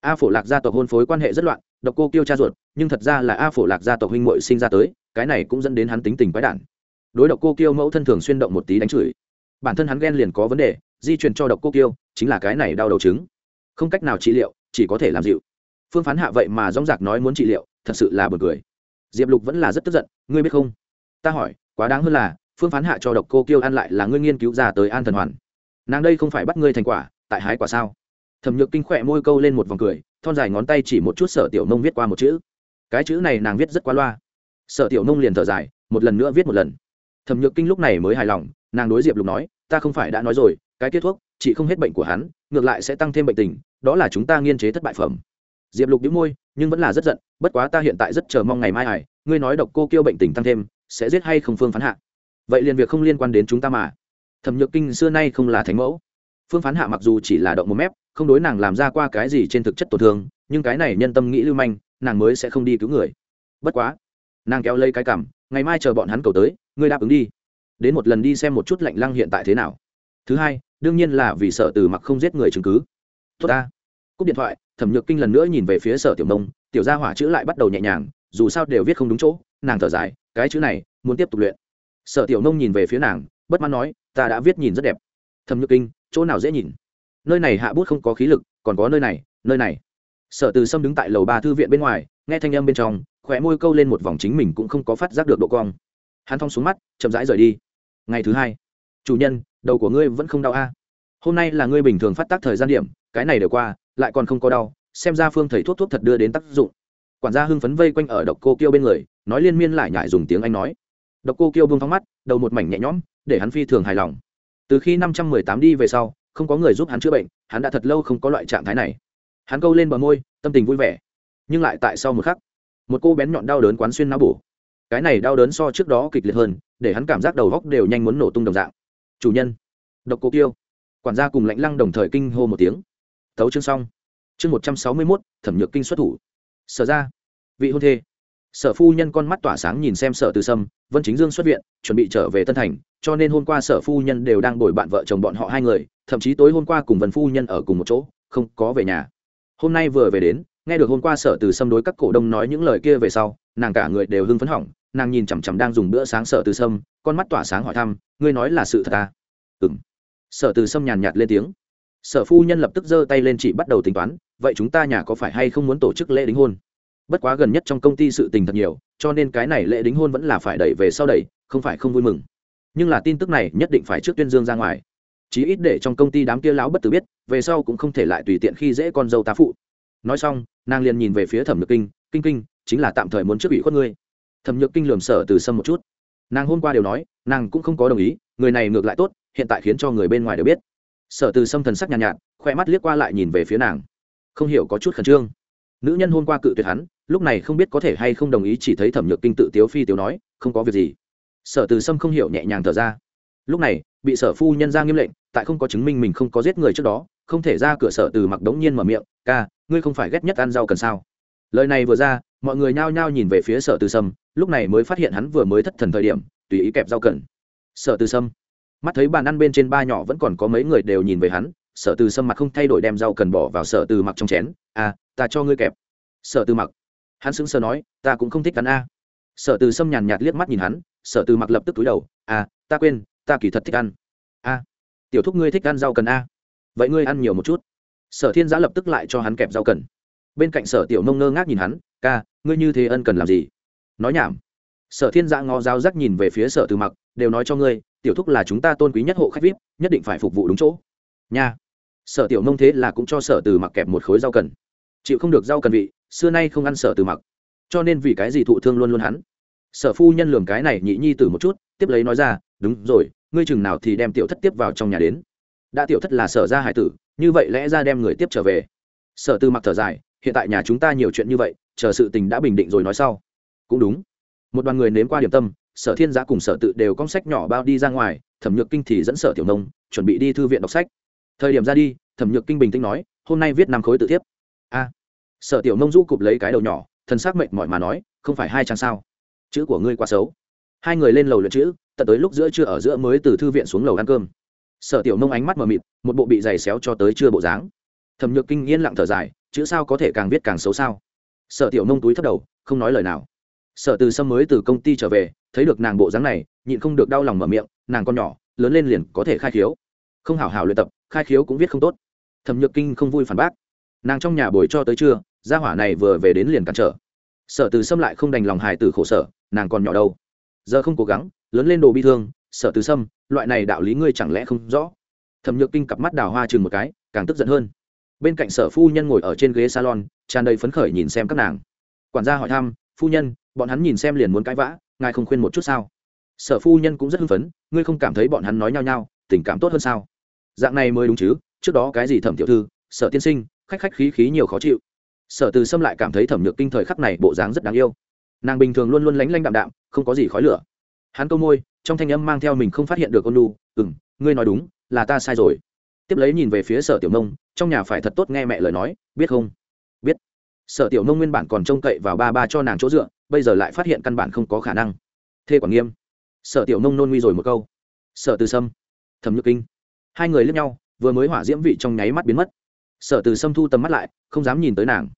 A phổ lạc gia tộc hôn phối quan hệ rất loạn, độc cô kêu cha ruột, nhưng thật ra là a phổ lạc gia tộc huynh muội sinh ra tới, cái này cũng dẫn đến hắn tính tình quái đản. Đối độc cô kêu mẫu thân thường xuyên động một tí đánh chửi. Bản thân hắn ghen liền có vấn đề, di truyền cho độc cô kêu, chính là cái này đau đầu chứng không cách nào trị liệu, chỉ có thể làm dịu. Phương phán hạ vậy mà dóng giặc nói muốn trị liệu, thật sự là b u ồ n cười. Diệp lục vẫn là rất tức giận, ngươi biết không? Ta hỏi, quá đáng hơn là, phương phán hạ cho độc cô kiêu ăn lại là ngươi nghiên cứu ra tới an thần hoàn. Nàng đây không phải bắt ngươi thành quả, tại hái quả sao? Thẩm nhược kinh khỏe môi câu lên một vòng cười, thon dài ngón tay chỉ một chút sở tiểu nông viết qua một chữ. Cái chữ này nàng viết rất qua loa. Sở tiểu nông liền thở dài, một lần nữa viết một lần. Thẩm nhược kinh lúc này mới hài lòng, nàng đối diệp lục nói, ta không phải đã nói rồi, cái kết thuốc, chị không hết bệnh của hắn ngược lại sẽ tăng thêm bệnh tình, đó là chúng ta nghiên chế thất bại phẩm. Diệp lục đĩu môi, nhưng vẫn là rất giận, bất quá ta hiện tại rất chờ mong ngày mai hải ngươi nói độc cô kêu bệnh tình tăng thêm, sẽ giết hay không phương phán hạ? Vậy liền việc không liên quan đến chúng ta mà. Thẩm nhược kinh xưa nay không là thánh mẫu. Phương phán hạ mặc dù chỉ là động một mép, không đối nàng làm ra qua cái gì trên thực chất tổn thương, nhưng cái này nhân tâm nghĩ lưu manh, nàng mới sẽ không đi cứu người. Bất quá, nàng kéo lấy cái cảm, ngày mai chờ bọn hắn cầu tới, ngươi đáp ứng đi. Đến một lần đi xem một chút lạnh lăng hiện tại thế nào. Thứ hai đương nhiên là vì sợ từ mặc không giết người chứng cứ. Tốt ta. Cúp điện thoại, thẩm nhược kinh lần nữa nhìn về phía sở tiểu nông, tiểu gia hỏa chữ lại bắt đầu nhẹ nhàng, dù sao đều viết không đúng chỗ, nàng thở dài, cái chữ này, muốn tiếp tục luyện. Sở tiểu nông nhìn về phía nàng, bất mãn nói, ta đã viết nhìn rất đẹp. Thẩm nhược kinh, chỗ nào dễ nhìn? Nơi này hạ bút không có khí lực, còn có nơi này nơi này. Sở từ sâm đứng tại lầu ba thư viện bên ngoài, nghe thanh âm bên trong khỏe môi câu lên một vòng chính mình cũng không có phát giác được độ cong. Hắn thong xuống mắt, chậm rãi rời đi. Ngày thứ hai, chủ nhân đầu của ngươi vẫn không đau a. À? Hôm nay là ngươi bình thường phát tác thời gian điểm, cái này đều qua, lại còn không có đau, xem ra phương thầy thuốc thuốc thật đưa đến tác dụng. Quản gia hưng phấn vây quanh ở độc cô kiêu bên người, nói liên miên lại nhải dùng tiếng anh nói. Độc cô kiêu buông thong mắt, đầu một mảnh nhẹ nhõm, để hắn phi thường hài lòng. Từ khi năm trăm mười tám đi về sau, không có người giúp hắn chữa bệnh, hắn đã thật lâu không có loại trạng thái này. Hắn câu lên bờ môi, tâm tình vui vẻ. Nhưng lại tại sau một khắc, một cô bén nhọn đau đớn quán xuyên não bổ. Cái này đau đớn so trước đó kịch liệt hơn, để hắn cảm giác đầu góc đều nhanh muốn nổ tung đồng dạng chủ nhân. Độc cô kiêu. Quản gia cùng lãnh lăng đồng thời kinh hô một tiếng. Tấu chương xong. Chương một trăm sáu mươi mốt, thẩm nhược kinh xuất thủ. Sở ra. Vị hôn thê. Sở phu nhân con mắt tỏa sáng nhìn xem sở từ sâm, vân chính dương xuất viện, chuẩn bị trở về tân thành, cho nên hôm qua sở phu nhân đều đang bồi bạn vợ chồng bọn họ hai người, thậm chí tối hôm qua cùng vân phu nhân ở cùng một chỗ, không có về nhà. Hôm nay vừa về đến, nghe được hôm qua sở từ sâm đối các cổ đông nói những lời kia về sau, nàng cả người đều hưng phấn hỏng nàng nhìn chằm chằm đang dùng bữa sáng sở từ sâm, con mắt tỏa sáng hỏi thăm, ngươi nói là sự thật à? ừng sở từ sâm nhàn nhạt lên tiếng. Sở phu nhân lập tức giơ tay lên chị bắt đầu tính toán, vậy chúng ta nhà có phải hay không muốn tổ chức lễ đính hôn? Bất quá gần nhất trong công ty sự tình thật nhiều, cho nên cái này lễ đính hôn vẫn là phải đẩy về sau đẩy, không phải không vui mừng. Nhưng là tin tức này nhất định phải trước tuyên dương ra ngoài. Chí ít để trong công ty đám kia lão bất tử biết, về sau cũng không thể lại tùy tiện khi dễ con dâu tá phụ. Nói xong, nàng liền nhìn về phía thẩm nhược kinh kinh kinh, chính là tạm thời muốn trước ủy khuất ngươi thẩm nhược kinh lườm sở từ sâm một chút. Nàng hôm qua đều nói nàng cũng không có đồng ý người này ngược lại tốt hiện tại khiến cho người bên ngoài đều biết. Sở từ sâm thần sắc nhàn nhạt, nhạt khoe mắt liếc qua lại nhìn về phía nàng. Không hiểu có chút khẩn trương. Nữ nhân hôm qua cự tuyệt hắn lúc này không biết có thể hay không đồng ý chỉ thấy thẩm nhược kinh tự tiếu phi tiếu nói không có việc gì. Sở từ sâm không hiểu nhẹ nhàng thở ra. Lúc này bị sở phu nhân ra nghiêm lệnh tại không có chứng minh mình không có giết người trước đó không thể ra cửa sở từ mặc đống nhiên mở miệng ca ngươi không phải ghét nhất ăn rau cần sao? Lời này vừa ra mọi người nhao nhao nhìn về phía sở từ sâm lúc này mới phát hiện hắn vừa mới thất thần thời điểm, tùy ý kẹp rau cần. Sở từ sâm. Mắt thấy bàn ăn bên trên ba nhỏ vẫn còn có mấy người đều nhìn về hắn, sở từ sâm mặt không thay đổi đem rau cần bỏ vào sở từ mặc trong chén. À ta cho ngươi kẹp. Sở từ mặc. Hắn sững sờ nói, ta cũng không thích ăn a. Sở từ sâm nhàn nhạt liếc mắt nhìn hắn, sở từ mặc lập tức túi đầu. À ta quên, ta kỳ thật thích ăn. A. Tiểu thúc ngươi thích ăn rau cần a. Vậy ngươi ăn nhiều một chút. Sở thiên giã lập tức lại cho hắn kẹp rau cần. Bên cạnh sở tiểu nông ngơ ngác nhìn hắn, ca, ngươi như thế ân cần làm gì? Nói nhảm. Sở thiên giã ngó giáo rắc nhìn về phía sở từ mặc, đều nói cho ngươi, tiểu thúc là chúng ta tôn quý nhất hộ khách vip, nhất định phải phục vụ đúng chỗ. Nha. Sở tiểu nông thế là cũng cho sở từ mặc kẹp một khối rau cần. Chịu không được rau cần vị, xưa nay không ăn sở từ mặc. Cho nên vì cái gì thụ thương luôn luôn hắn. Sở phu nhân lường cái này nhị nhi tử một chút, tiếp lấy nói ra, đúng rồi, ngươi chừng nào thì đem tiểu thất tiếp vào trong nhà đến. Đã tiểu thất là sở ra hải tử, như vậy lẽ ra đem người tiếp trở về. Sở tư mặc thở dài, hiện tại nhà chúng ta nhiều chuyện như vậy, chờ sự tình đã bình định rồi nói sau cũng đúng. Một đoàn người nếm qua điểm tâm, sở thiên giã cùng sở tự đều con sách nhỏ bao đi ra ngoài, thẩm nhược kinh thì dẫn sở tiểu nông chuẩn bị đi thư viện đọc sách. Thời điểm ra đi, thẩm nhược kinh bình tĩnh nói, hôm nay viết năm khối tự tiếp a. Sở tiểu nông du cụp lấy cái đầu nhỏ, thần s ắ c mệnh mỏi mà nói, không phải hai trang sao? Chữ của ngươi quá xấu. Hai người lên lầu luyện chữ, tận tới lúc giữa trưa ở giữa mới từ thư viện xuống lầu ăn cơm. Sở tiểu nông ánh mắt mờ mịt, một bộ bị giày xéo cho tới chưa bộ dáng. Thẩm nhược kinh yên lặng thở dài, chữ sao có thể càng viết càng xấu sao? Sở tiểu nông túi thấp đầu, không nói lời nào sở từ sâm mới từ công ty trở về, thấy được nàng bộ dáng này, nhịn không được đau lòng mở miệng, nàng con nhỏ, lớn lên liền có thể khai khiếu. Không hảo hảo luyện tập, khai khiếu cũng viết không tốt. Thẩm nhược kinh không vui phản bác. Nàng trong nhà bồi cho tới trưa, gia hỏa này vừa về đến liền cản trở. Sở từ sâm lại không đành lòng hài từ khổ sở, nàng còn nhỏ đâu. Giờ không cố gắng, lớn lên đồ bi thương, sở từ sâm, loại này đạo lý ngươi chẳng lẽ không rõ? Thẩm nhược kinh cặp mắt đào hoa chừng một cái, càng tức giận hơn. Bên cạnh sở phu nhân ngồi ở trên ghế salon, tràn đầy phấn khởi nhìn xem các nàng. Quản gia hỏi thăm, phu nhân bọn hắn nhìn xem liền muốn cãi vã, ngài không khuyên một chút sao? Sở phu nhân cũng rất hưng phấn, ngươi không cảm thấy bọn hắn nói nhau nhau tình cảm tốt hơn sao? Dạng này mới đúng chứ, trước đó cái gì thẩm tiểu thư, sở tiên sinh, khách khách khí khí nhiều khó chịu. Sở từ sâm lại cảm thấy thẩm nhược kinh thời khắc này bộ dáng rất đáng yêu. Nàng bình thường luôn luôn lánh lanh đạm đạm, không có gì khói lửa. Hắn câu môi, trong thanh âm mang theo mình không phát hiện được ôn lu ừ m ngươi nói đúng, là ta sai rồi. Tiếp lấy nhìn về phía sở tiểu nông, trong nhà phải thật tốt nghe mẹ lời nói, biết không? Sở tiểu nông nguyên bản còn trông cậy vào ba ba cho nàng chỗ dựa, bây giờ lại phát hiện căn bản không có khả năng. Thê quản nghiêm. Sở tiểu nông nôn nguy rồi một câu. Sở từ sâm. Thẩm nhược kinh. Hai người lướt nhau, vừa mới hỏa diễm vị trong nháy mắt biến mất. Sở từ Sâm thu tầm mắt lại, không dám nhìn tới nàng.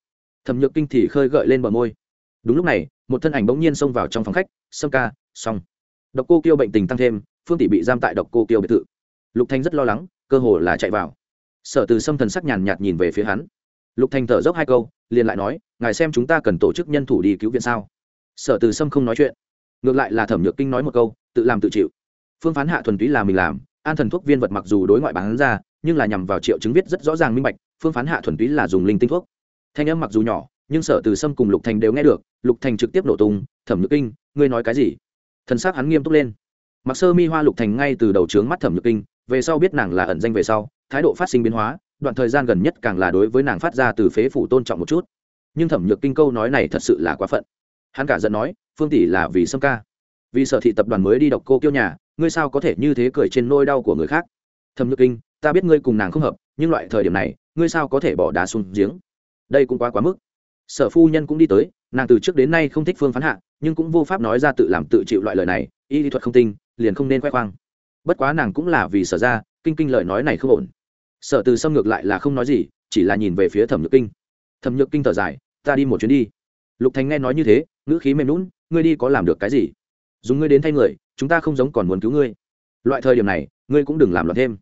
Thẩm nhược kinh thì khơi gợi lên bờ môi. Đúng lúc này, một thân ảnh bỗng nhiên xông vào trong phòng khách, sâm ca, xong. Độc cô kiêu bệnh tình tăng thêm, phương tỷ bị giam tại độc cô kiêu biệt thự. Lục thanh rất lo lắng, cơ hồ là chạy vào. Sở từ Sâm thần sắc nhàn nhạt nhìn về phía hắn lục thanh thở dốc hai câu, liền lại nói, ngài xem chúng ta cần tổ chức nhân thủ đi cứu viện sao? Sở từ sâm không nói chuyện. Ngược lại là thẩm nhược kinh nói một câu, tự làm tự chịu. Phương phán hạ thuần túy là mình làm, an thần thuốc viên vật mặc dù đối ngoại bán ra, nhưng là nhằm vào triệu chứng viết rất rõ ràng minh bạch, phương phán hạ thuần túy là dùng linh tinh thuốc. Thanh âm mặc dù nhỏ, nhưng sở từ sâm cùng lục thành đều nghe được, lục thành trực tiếp nổ tung, thẩm nhược kinh, ngươi nói cái gì? Thần s á c hắn nghiêm túc lên. Mặc sơ mi hoa lục thành ngay từ đầu trướng mắt thẩm nhược kinh, về sau biết nàng là ẩn danh về sau, thái độ phát sinh biến hóa đoạn thời gian gần nhất càng là đối với nàng phát ra từ phế phủ tôn trọng một chút. Nhưng thẩm nhược kinh câu nói này thật sự là quá phận. Hắn cả giận nói, phương tỷ là vì sâm ca. Vì sở thị tập đoàn mới đi đọc cô kiêu nhà, ngươi sao có thể như thế cười trên nôi đau của người khác? Thẩm nhược kinh, ta biết ngươi cùng nàng không hợp, nhưng loại thời điểm này, ngươi sao có thể bỏ đá xuống giếng? Đây cũng quá quá mức. Sở phu nhân cũng đi tới, nàng từ trước đến nay không thích phương phán hạ, nhưng cũng vô pháp nói ra tự làm tự chịu loại lời này, y lý thuật không tinh, liền không nên khoe khoang. Bất quá nàng cũng là vì sở ra kinh kinh lời nói này không ổn sở từ Sâm ngược lại là không nói gì, chỉ là nhìn về phía thẩm nhược kinh. Thẩm nhược kinh thở dài, ta đi một chuyến đi. Lục thành nghe nói như thế, ngữ khí mềm lún ngươi đi có làm được cái gì? Dùng ngươi đến thay người, chúng ta không giống còn muốn cứu ngươi. Loại thời điểm này, ngươi cũng đừng làm loạn thêm.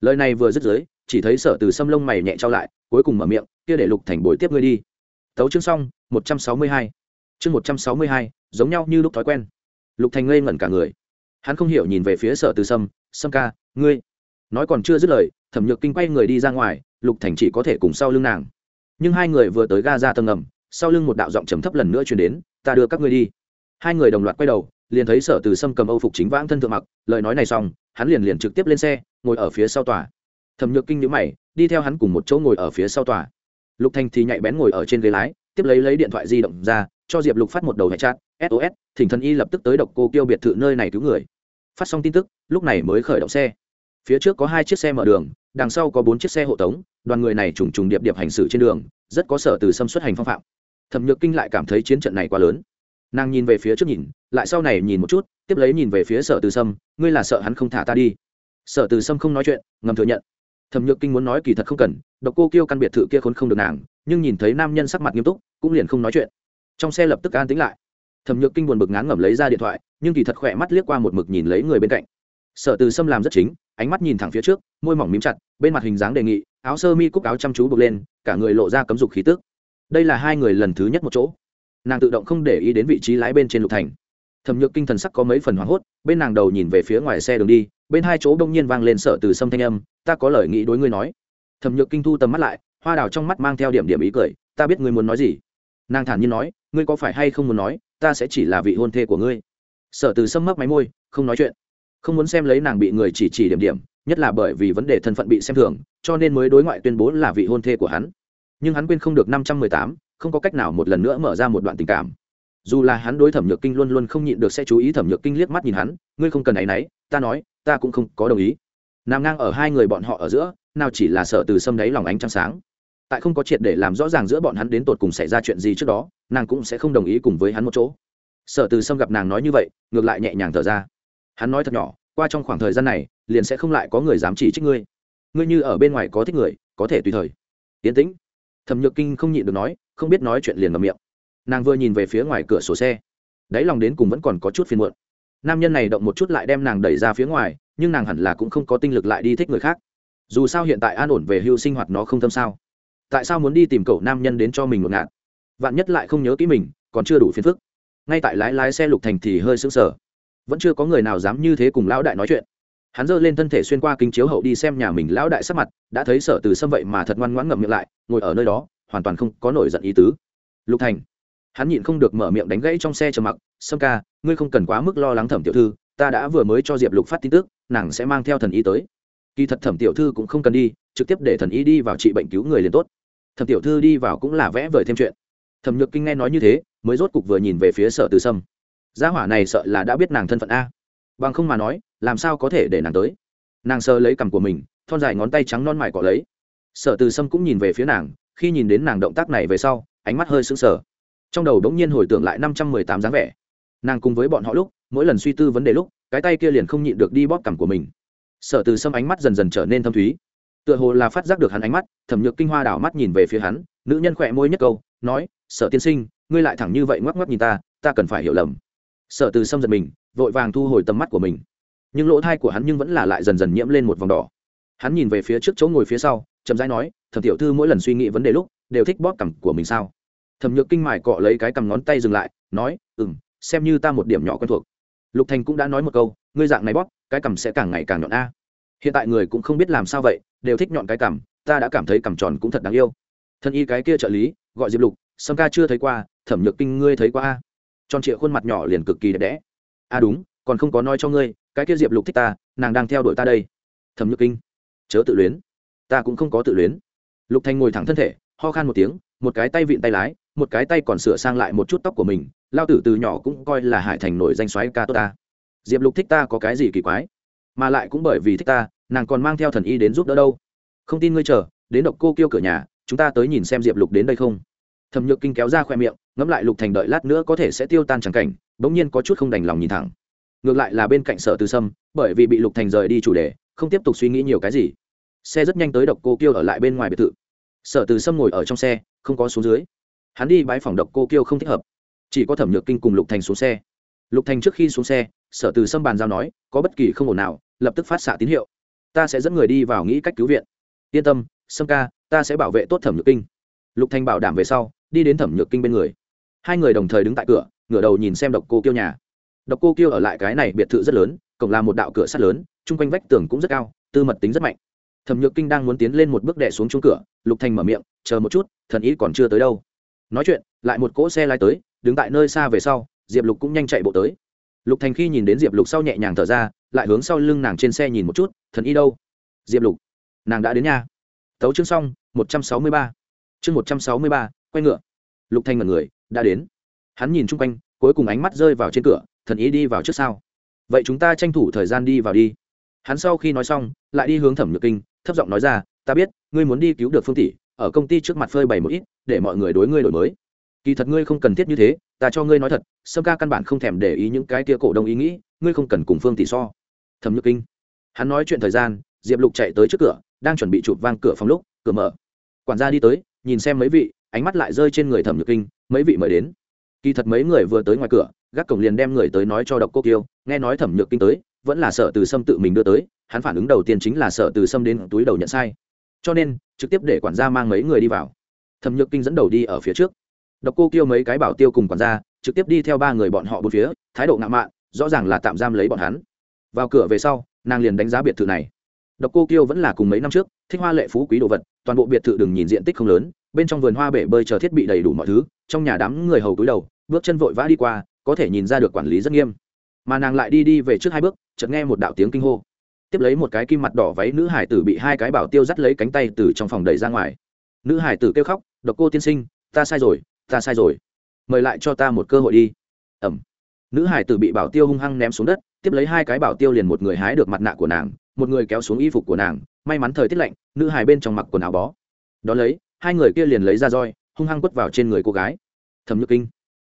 Lời này vừa dứt dưới, chỉ thấy sở từ Sâm lông mày nhẹ trao lại, cuối cùng mở miệng, kia để lục thành bồi tiếp ngươi đi. Tấu chương xong, một trăm sáu mươi hai. Chương một trăm sáu mươi hai, giống nhau như lúc thói quen. Lục thành ngây ngẩn cả người. Hắn không hiểu nhìn về phía sở từ sâm sâm ca, ngươi nói còn chưa dứt lời, thẩm nhược kinh quay người đi ra ngoài, lục thành chỉ có thể cùng sau lưng nàng. Nhưng hai người vừa tới ga ra tầng ngầm, sau lưng một đạo giọng trầm thấp lần nữa chuyển đến, ta đưa các ngươi đi. Hai người đồng loạt quay đầu, liền thấy sở từ sâm cầm âu phục chính vãng thân thượng mặc, lời nói này xong, hắn liền liền trực tiếp lên xe, ngồi ở phía sau tòa. Thẩm nhược kinh nhữ mày, đi theo hắn cùng một chỗ ngồi ở phía sau tòa. Lục thành thì nhạy bén ngồi ở trên ghế lái, tiếp lấy lấy điện thoại di động ra, cho diệp lục phát một đầu hệ chat sos thỉnh thần y lập tức tới độc cô kêu biệt thự nơi này cứu người. Phát xong tin tức, lúc này mới khởi động xe phía trước có hai chiếc xe mở đường, đằng sau có bốn chiếc xe hộ tống, đoàn người này trùng trùng điệp điệp hành xử trên đường, rất có sở từ xâm xuất hành phong phạm. Thẩm nhược kinh lại cảm thấy chiến trận này quá lớn. Nàng nhìn về phía trước nhìn, lại sau này nhìn một chút, tiếp lấy nhìn về phía sở từ sâm, ngươi là sợ hắn không thả ta đi? Sở từ sâm không nói chuyện, ngầm thừa nhận. Thẩm nhược kinh muốn nói kỳ thật không cần, độc cô kêu căn biệt thự kia khốn không được nàng, nhưng nhìn thấy nam nhân sắc mặt nghiêm túc, cũng liền không nói chuyện. Trong xe lập tức an tính lại. Thẩm nhược kinh buồn bực ngán ngẩm lấy ra điện thoại, nhưng kỳ thật khỏe mắt liếc qua một mực nhìn lấy người bên cạnh. Sở từ sâm làm rất chính ánh mắt nhìn thẳng phía trước, môi mỏng mím chặt, bên mặt hình dáng đề nghị, áo sơ mi cúc áo chăm chú bực lên, cả người lộ ra cấm dục khí tức. Đây là hai người lần thứ nhất một chỗ. Nàng tự động không để ý đến vị trí lái bên trên lục thành. Thẩm nhược kinh thần sắc có mấy phần hoảng hốt, bên nàng đầu nhìn về phía ngoài xe đường đi, bên hai chỗ đông nhiên vang lên sợ từ sâm thanh âm, ta có lời nghĩ đối ngươi nói. Thẩm nhược kinh thu tầm mắt lại, hoa đào trong mắt mang theo điểm điểm ý cười, ta biết ngươi muốn nói gì. Nàng thản nhiên nói, ngươi có phải hay không muốn nói, ta sẽ chỉ là vị hôn thê của ngươi. Sở từ sâm mấp máy môi, không nói chuyện không muốn xem lấy nàng bị người chỉ chỉ điểm điểm, nhất là bởi vì vấn đề thân phận bị xem thường, cho nên mới đối ngoại tuyên bố là vị hôn thê của hắn. Nhưng hắn quên không được năm trăm mười tám, không có cách nào một lần nữa mở ra một đoạn tình cảm. Dù là hắn đối thẩm nhược kinh luôn luôn không nhịn được sẽ chú ý thẩm nhược kinh liếc mắt nhìn hắn, ngươi không cần áy náy ta nói, ta cũng không có đồng ý. Nằm ngang ở hai người bọn họ ở giữa, nào chỉ là sợ từ sâm đáy lòng ánh trăng sáng. Tại không có triệt để làm rõ ràng giữa bọn hắn đến tột cùng xảy ra chuyện gì trước đó, nàng cũng sẽ không đồng ý cùng với hắn một chỗ. Sợ từ sâm gặp nàng nói như vậy, ngược lại nhẹ nhàng thở ra hắn nói thật nhỏ, qua trong khoảng thời gian này, liền sẽ không lại có người dám chỉ trích ngươi. Ngươi như ở bên ngoài có thích người, có thể tùy thời. Yến tĩnh. Thẩm nhược kinh không nhịn được nói, không biết nói chuyện liền ngầm miệng. Nàng vừa nhìn về phía ngoài cửa sổ xe. Đáy lòng đến cùng vẫn còn có chút phiền muộn. Nam nhân này động một chút lại đem nàng đẩy ra phía ngoài, nhưng nàng hẳn là cũng không có tinh lực lại đi thích người khác. Dù sao hiện tại an ổn về hưu sinh hoạt nó không thâm sao. Tại sao muốn đi tìm cậu nam nhân đến cho mình một ngạn vạn nhất lại không nhớ kỹ mình, còn chưa đủ phiền phức. Ngay tại lái lái xe lục thành thì hơi sững sờ vẫn chưa có người nào dám như thế cùng lão đại nói chuyện. Hắn giơ lên thân thể xuyên qua kính chiếu hậu đi xem nhà mình lão đại sắc mặt, đã thấy sở từ xâm vậy mà thật ngoan ngoãn ngậm miệng lại, ngồi ở nơi đó, hoàn toàn không có nổi giận ý tứ. Lục thành, hắn nhịn không được mở miệng đánh gãy trong xe chờ mặc, sâm ca, ngươi không cần quá mức lo lắng thẩm tiểu thư, ta đã vừa mới cho diệp lục phát tin tức, nàng sẽ mang theo thần y tới. Kỳ thật thẩm tiểu thư cũng không cần đi, trực tiếp để thần y đi vào trị bệnh cứu người liền tốt. Thẩm tiểu thư đi vào cũng là vẽ vời thêm chuyện. Thẩm nhược kinh nghe nói như thế, mới rốt cục vừa nhìn về phía sở từ sâm gia hỏa này sợ là đã biết nàng thân phận a. Bằng không mà nói, làm sao có thể để nàng tới? Nàng sơ lấy cằm của mình, thon dài ngón tay trắng non mải cọ lấy. Sở từ sâm cũng nhìn về phía nàng, khi nhìn đến nàng động tác này về sau, ánh mắt hơi sững sờ. Trong đầu đống nhiên hồi tưởng lại năm trăm mười tám dáng vẻ. Nàng cùng với bọn họ lúc, mỗi lần suy tư vấn đề lúc, cái tay kia liền không nhịn được đi bóp cằm của mình. Sở từ sâm ánh mắt dần dần trở nên thâm thúy. Tựa hồ là phát giác được hắn ánh mắt, thẩm nhược kinh hoa đảo mắt nhìn về phía hắn, nữ nhân khỏe môi nhất câu, nói, sở tiên sinh, ngươi lại thẳng như vậy ngoắc ngoắc nhìn ta ta cần phải hiểu lầm sở từ xâm giật mình, vội vàng thu hồi tầm mắt của mình. Nhưng lỗ thai của hắn nhưng vẫn là lại dần dần nhiễm lên một vòng đỏ. Hắn nhìn về phía trước chỗ ngồi phía sau, chậm rãi nói, thẩm tiểu thư mỗi lần suy nghĩ vấn đề lúc, đều thích bóp cằm của mình sao? Thẩm nhược kinh mải cọ lấy cái cằm ngón tay dừng lại, nói ừ m xem như ta một điểm nhỏ quen thuộc. Lục thành cũng đã nói một câu, ngươi dạng này bóp, cái cằm sẽ càng ngày càng nhọn a. Hiện tại người cũng không biết làm sao vậy, đều thích nhọn cái cằm, ta đã cảm thấy cằm tròn cũng thật đáng yêu. Thân y cái kia trợ lý, gọi diệp lục, sâm ca chưa thấy qua, thẩm nhược kinh ngươi thấy qua a? Tròn trịa khuôn mặt nhỏ liền cực kỳ đẹp đẽ. À đúng, còn không có nói cho ngươi, cái kia diệp lục thích ta, nàng đang theo đuổi ta đây. Thẩm nhược kinh, chớ tự luyến. Ta cũng không có tự luyến. Lục thành ngồi thẳng thân thể, ho khan một tiếng, một cái tay vịn tay lái, một cái tay còn sửa sang lại một chút tóc của mình, lao tử từ nhỏ cũng coi là hải thành nổi danh xoáy ca tốt ta. Diệp lục thích ta có cái gì kỳ quái? Mà lại cũng bởi vì thích ta, nàng còn mang theo thần y đến giúp đỡ đâu. Không tin ngươi chờ, đến độc cô kêu cửa nhà, chúng ta tới nhìn xem diệp lục đến đây không? Thẩm nhược kinh kéo ra khoe miệng, ngẫm lại lục thành đợi lát nữa có thể sẽ tiêu tan c cảnh, bỗng nhiên có chút không đành lòng nhìn thẳng. Ngược lại là bên cạnh sở từ sâm, bởi vì bị lục thành rời đi chủ đề, không tiếp tục suy nghĩ nhiều cái gì. Xe rất nhanh tới độc cô kiêu ở lại bên ngoài biệt thự. Sở từ sâm ngồi ở trong xe, không có xuống dưới. Hắn đi bãi phòng độc cô kiêu không thích hợp. Chỉ có thẩm nhược kinh cùng lục thành xuống xe. Lục thành trước khi xuống xe, sở từ sâm bàn giao nói, có bất kỳ không ổn nào, lập tức phát xạ tín hiệu. Ta sẽ dẫn người đi vào nghĩ cách cứu viện. Yên tâm, sâm ca, ta sẽ bảo vệ tốt thẩm nhược kinh. Lục thành bảo đảm về sau đi đến thẩm nhược kinh bên người. Hai người đồng thời đứng tại cửa, ngửa đầu nhìn xem độc cô kiêu nhà. Độc cô kiêu ở lại cái này biệt thự rất lớn, cổng là một đạo cửa sắt lớn, chung quanh vách tường cũng rất cao, tư mật tính rất mạnh. Thẩm nhược kinh đang muốn tiến lên một bước đẻ xuống chung cửa, lục thành mở miệng, chờ một chút, thần ý còn chưa tới đâu. Nói chuyện, lại một cỗ xe lai tới, đứng tại nơi xa về sau, diệp lục cũng nhanh chạy bộ tới. Lục thành khi nhìn đến diệp lục sau nhẹ nhàng thở ra, lại hướng sau lưng nàng trên xe nhìn một chút, thần y đâu? Diệp lục, nàng đã đến nhà. Tấu chương xong, một trăm sáu mươi ba. Chương một trăm sáu mươi ba quay ngựa. Lục thanh mật người, đã đến. Hắn nhìn chung quanh, cuối cùng ánh mắt rơi vào trên cửa, thần ý đi vào trước sau vậy chúng ta tranh thủ thời gian đi vào đi. Hắn sau khi nói xong, lại đi hướng thẩm nhược kinh, thấp giọng nói ra, ta biết, ngươi muốn đi cứu được phương tỷ, ở công ty trước mặt phơi bày một ít, để mọi người đối ngươi đổi mới. Kỳ thật ngươi không cần thiết như thế, ta cho ngươi nói thật, sâm ca căn bản không thèm để ý những cái kia cổ đông ý nghĩ, ngươi không cần cùng phương tỷ so. Thẩm nhược kinh. Hắn nói chuyện thời gian, diệp lục chạy tới trước cửa, đang chuẩn bị chụp vang cửa phòng lúc, cửa mở. Quản gia đi tới, nhìn xem mấy vị ánh mắt lại rơi trên người thẩm nhược kinh, mấy vị mời đến. Kỳ thật mấy người vừa tới ngoài cửa, gác cổng liền đem người tới nói cho độc cô kiêu, nghe nói thẩm nhược kinh tới, vẫn là sợ từ sâm tự mình đưa tới, hắn phản ứng đầu tiên chính là sợ từ sâm đến túi đầu nhận sai. Cho nên, trực tiếp để quản gia mang mấy người đi vào. Thẩm nhược kinh dẫn đầu đi ở phía trước. Độc cô kiêu mấy cái bảo tiêu cùng quản gia, trực tiếp đi theo ba người bọn họ bốn phía, thái độ ngạo mạn, rõ ràng là tạm giam lấy bọn hắn. Vào cửa về sau, nàng liền đánh giá biệt thự này. Độc cô kiêu vẫn là cùng mấy năm trước, thích hoa lệ phú quý đồ vật, toàn bộ biệt thự đừng nhìn diện tích không lớn bên trong vườn hoa bể bơi chờ thiết bị đầy đủ mọi thứ, trong nhà đám người hầu túi đầu, bước chân vội vã đi qua, có thể nhìn ra được quản lý rất nghiêm. Mà nàng lại đi đi về trước hai bước, chợt nghe một đạo tiếng kinh hô. Tiếp lấy một cái kim mặt đỏ váy nữ hải tử bị hai cái bảo tiêu dắt lấy cánh tay từ trong phòng đẩy ra ngoài. Nữ hải tử kêu khóc, độc cô tiên sinh, ta sai rồi, ta sai rồi. Mời lại cho ta một cơ hội đi. Ẩm. Nữ hải tử bị bảo tiêu hung hăng ném xuống đất, tiếp lấy hai cái bảo tiêu liền một người hái được mặt nạ của nàng, một người kéo xuống y phục của nàng, may mắn thời tiết lạnh, nữ hải bên trong mặc quần áo bó. Đ ó lấy hai người kia liền lấy ra roi, hung hăng quất vào trên người cô gái. Thẩm nhược kinh.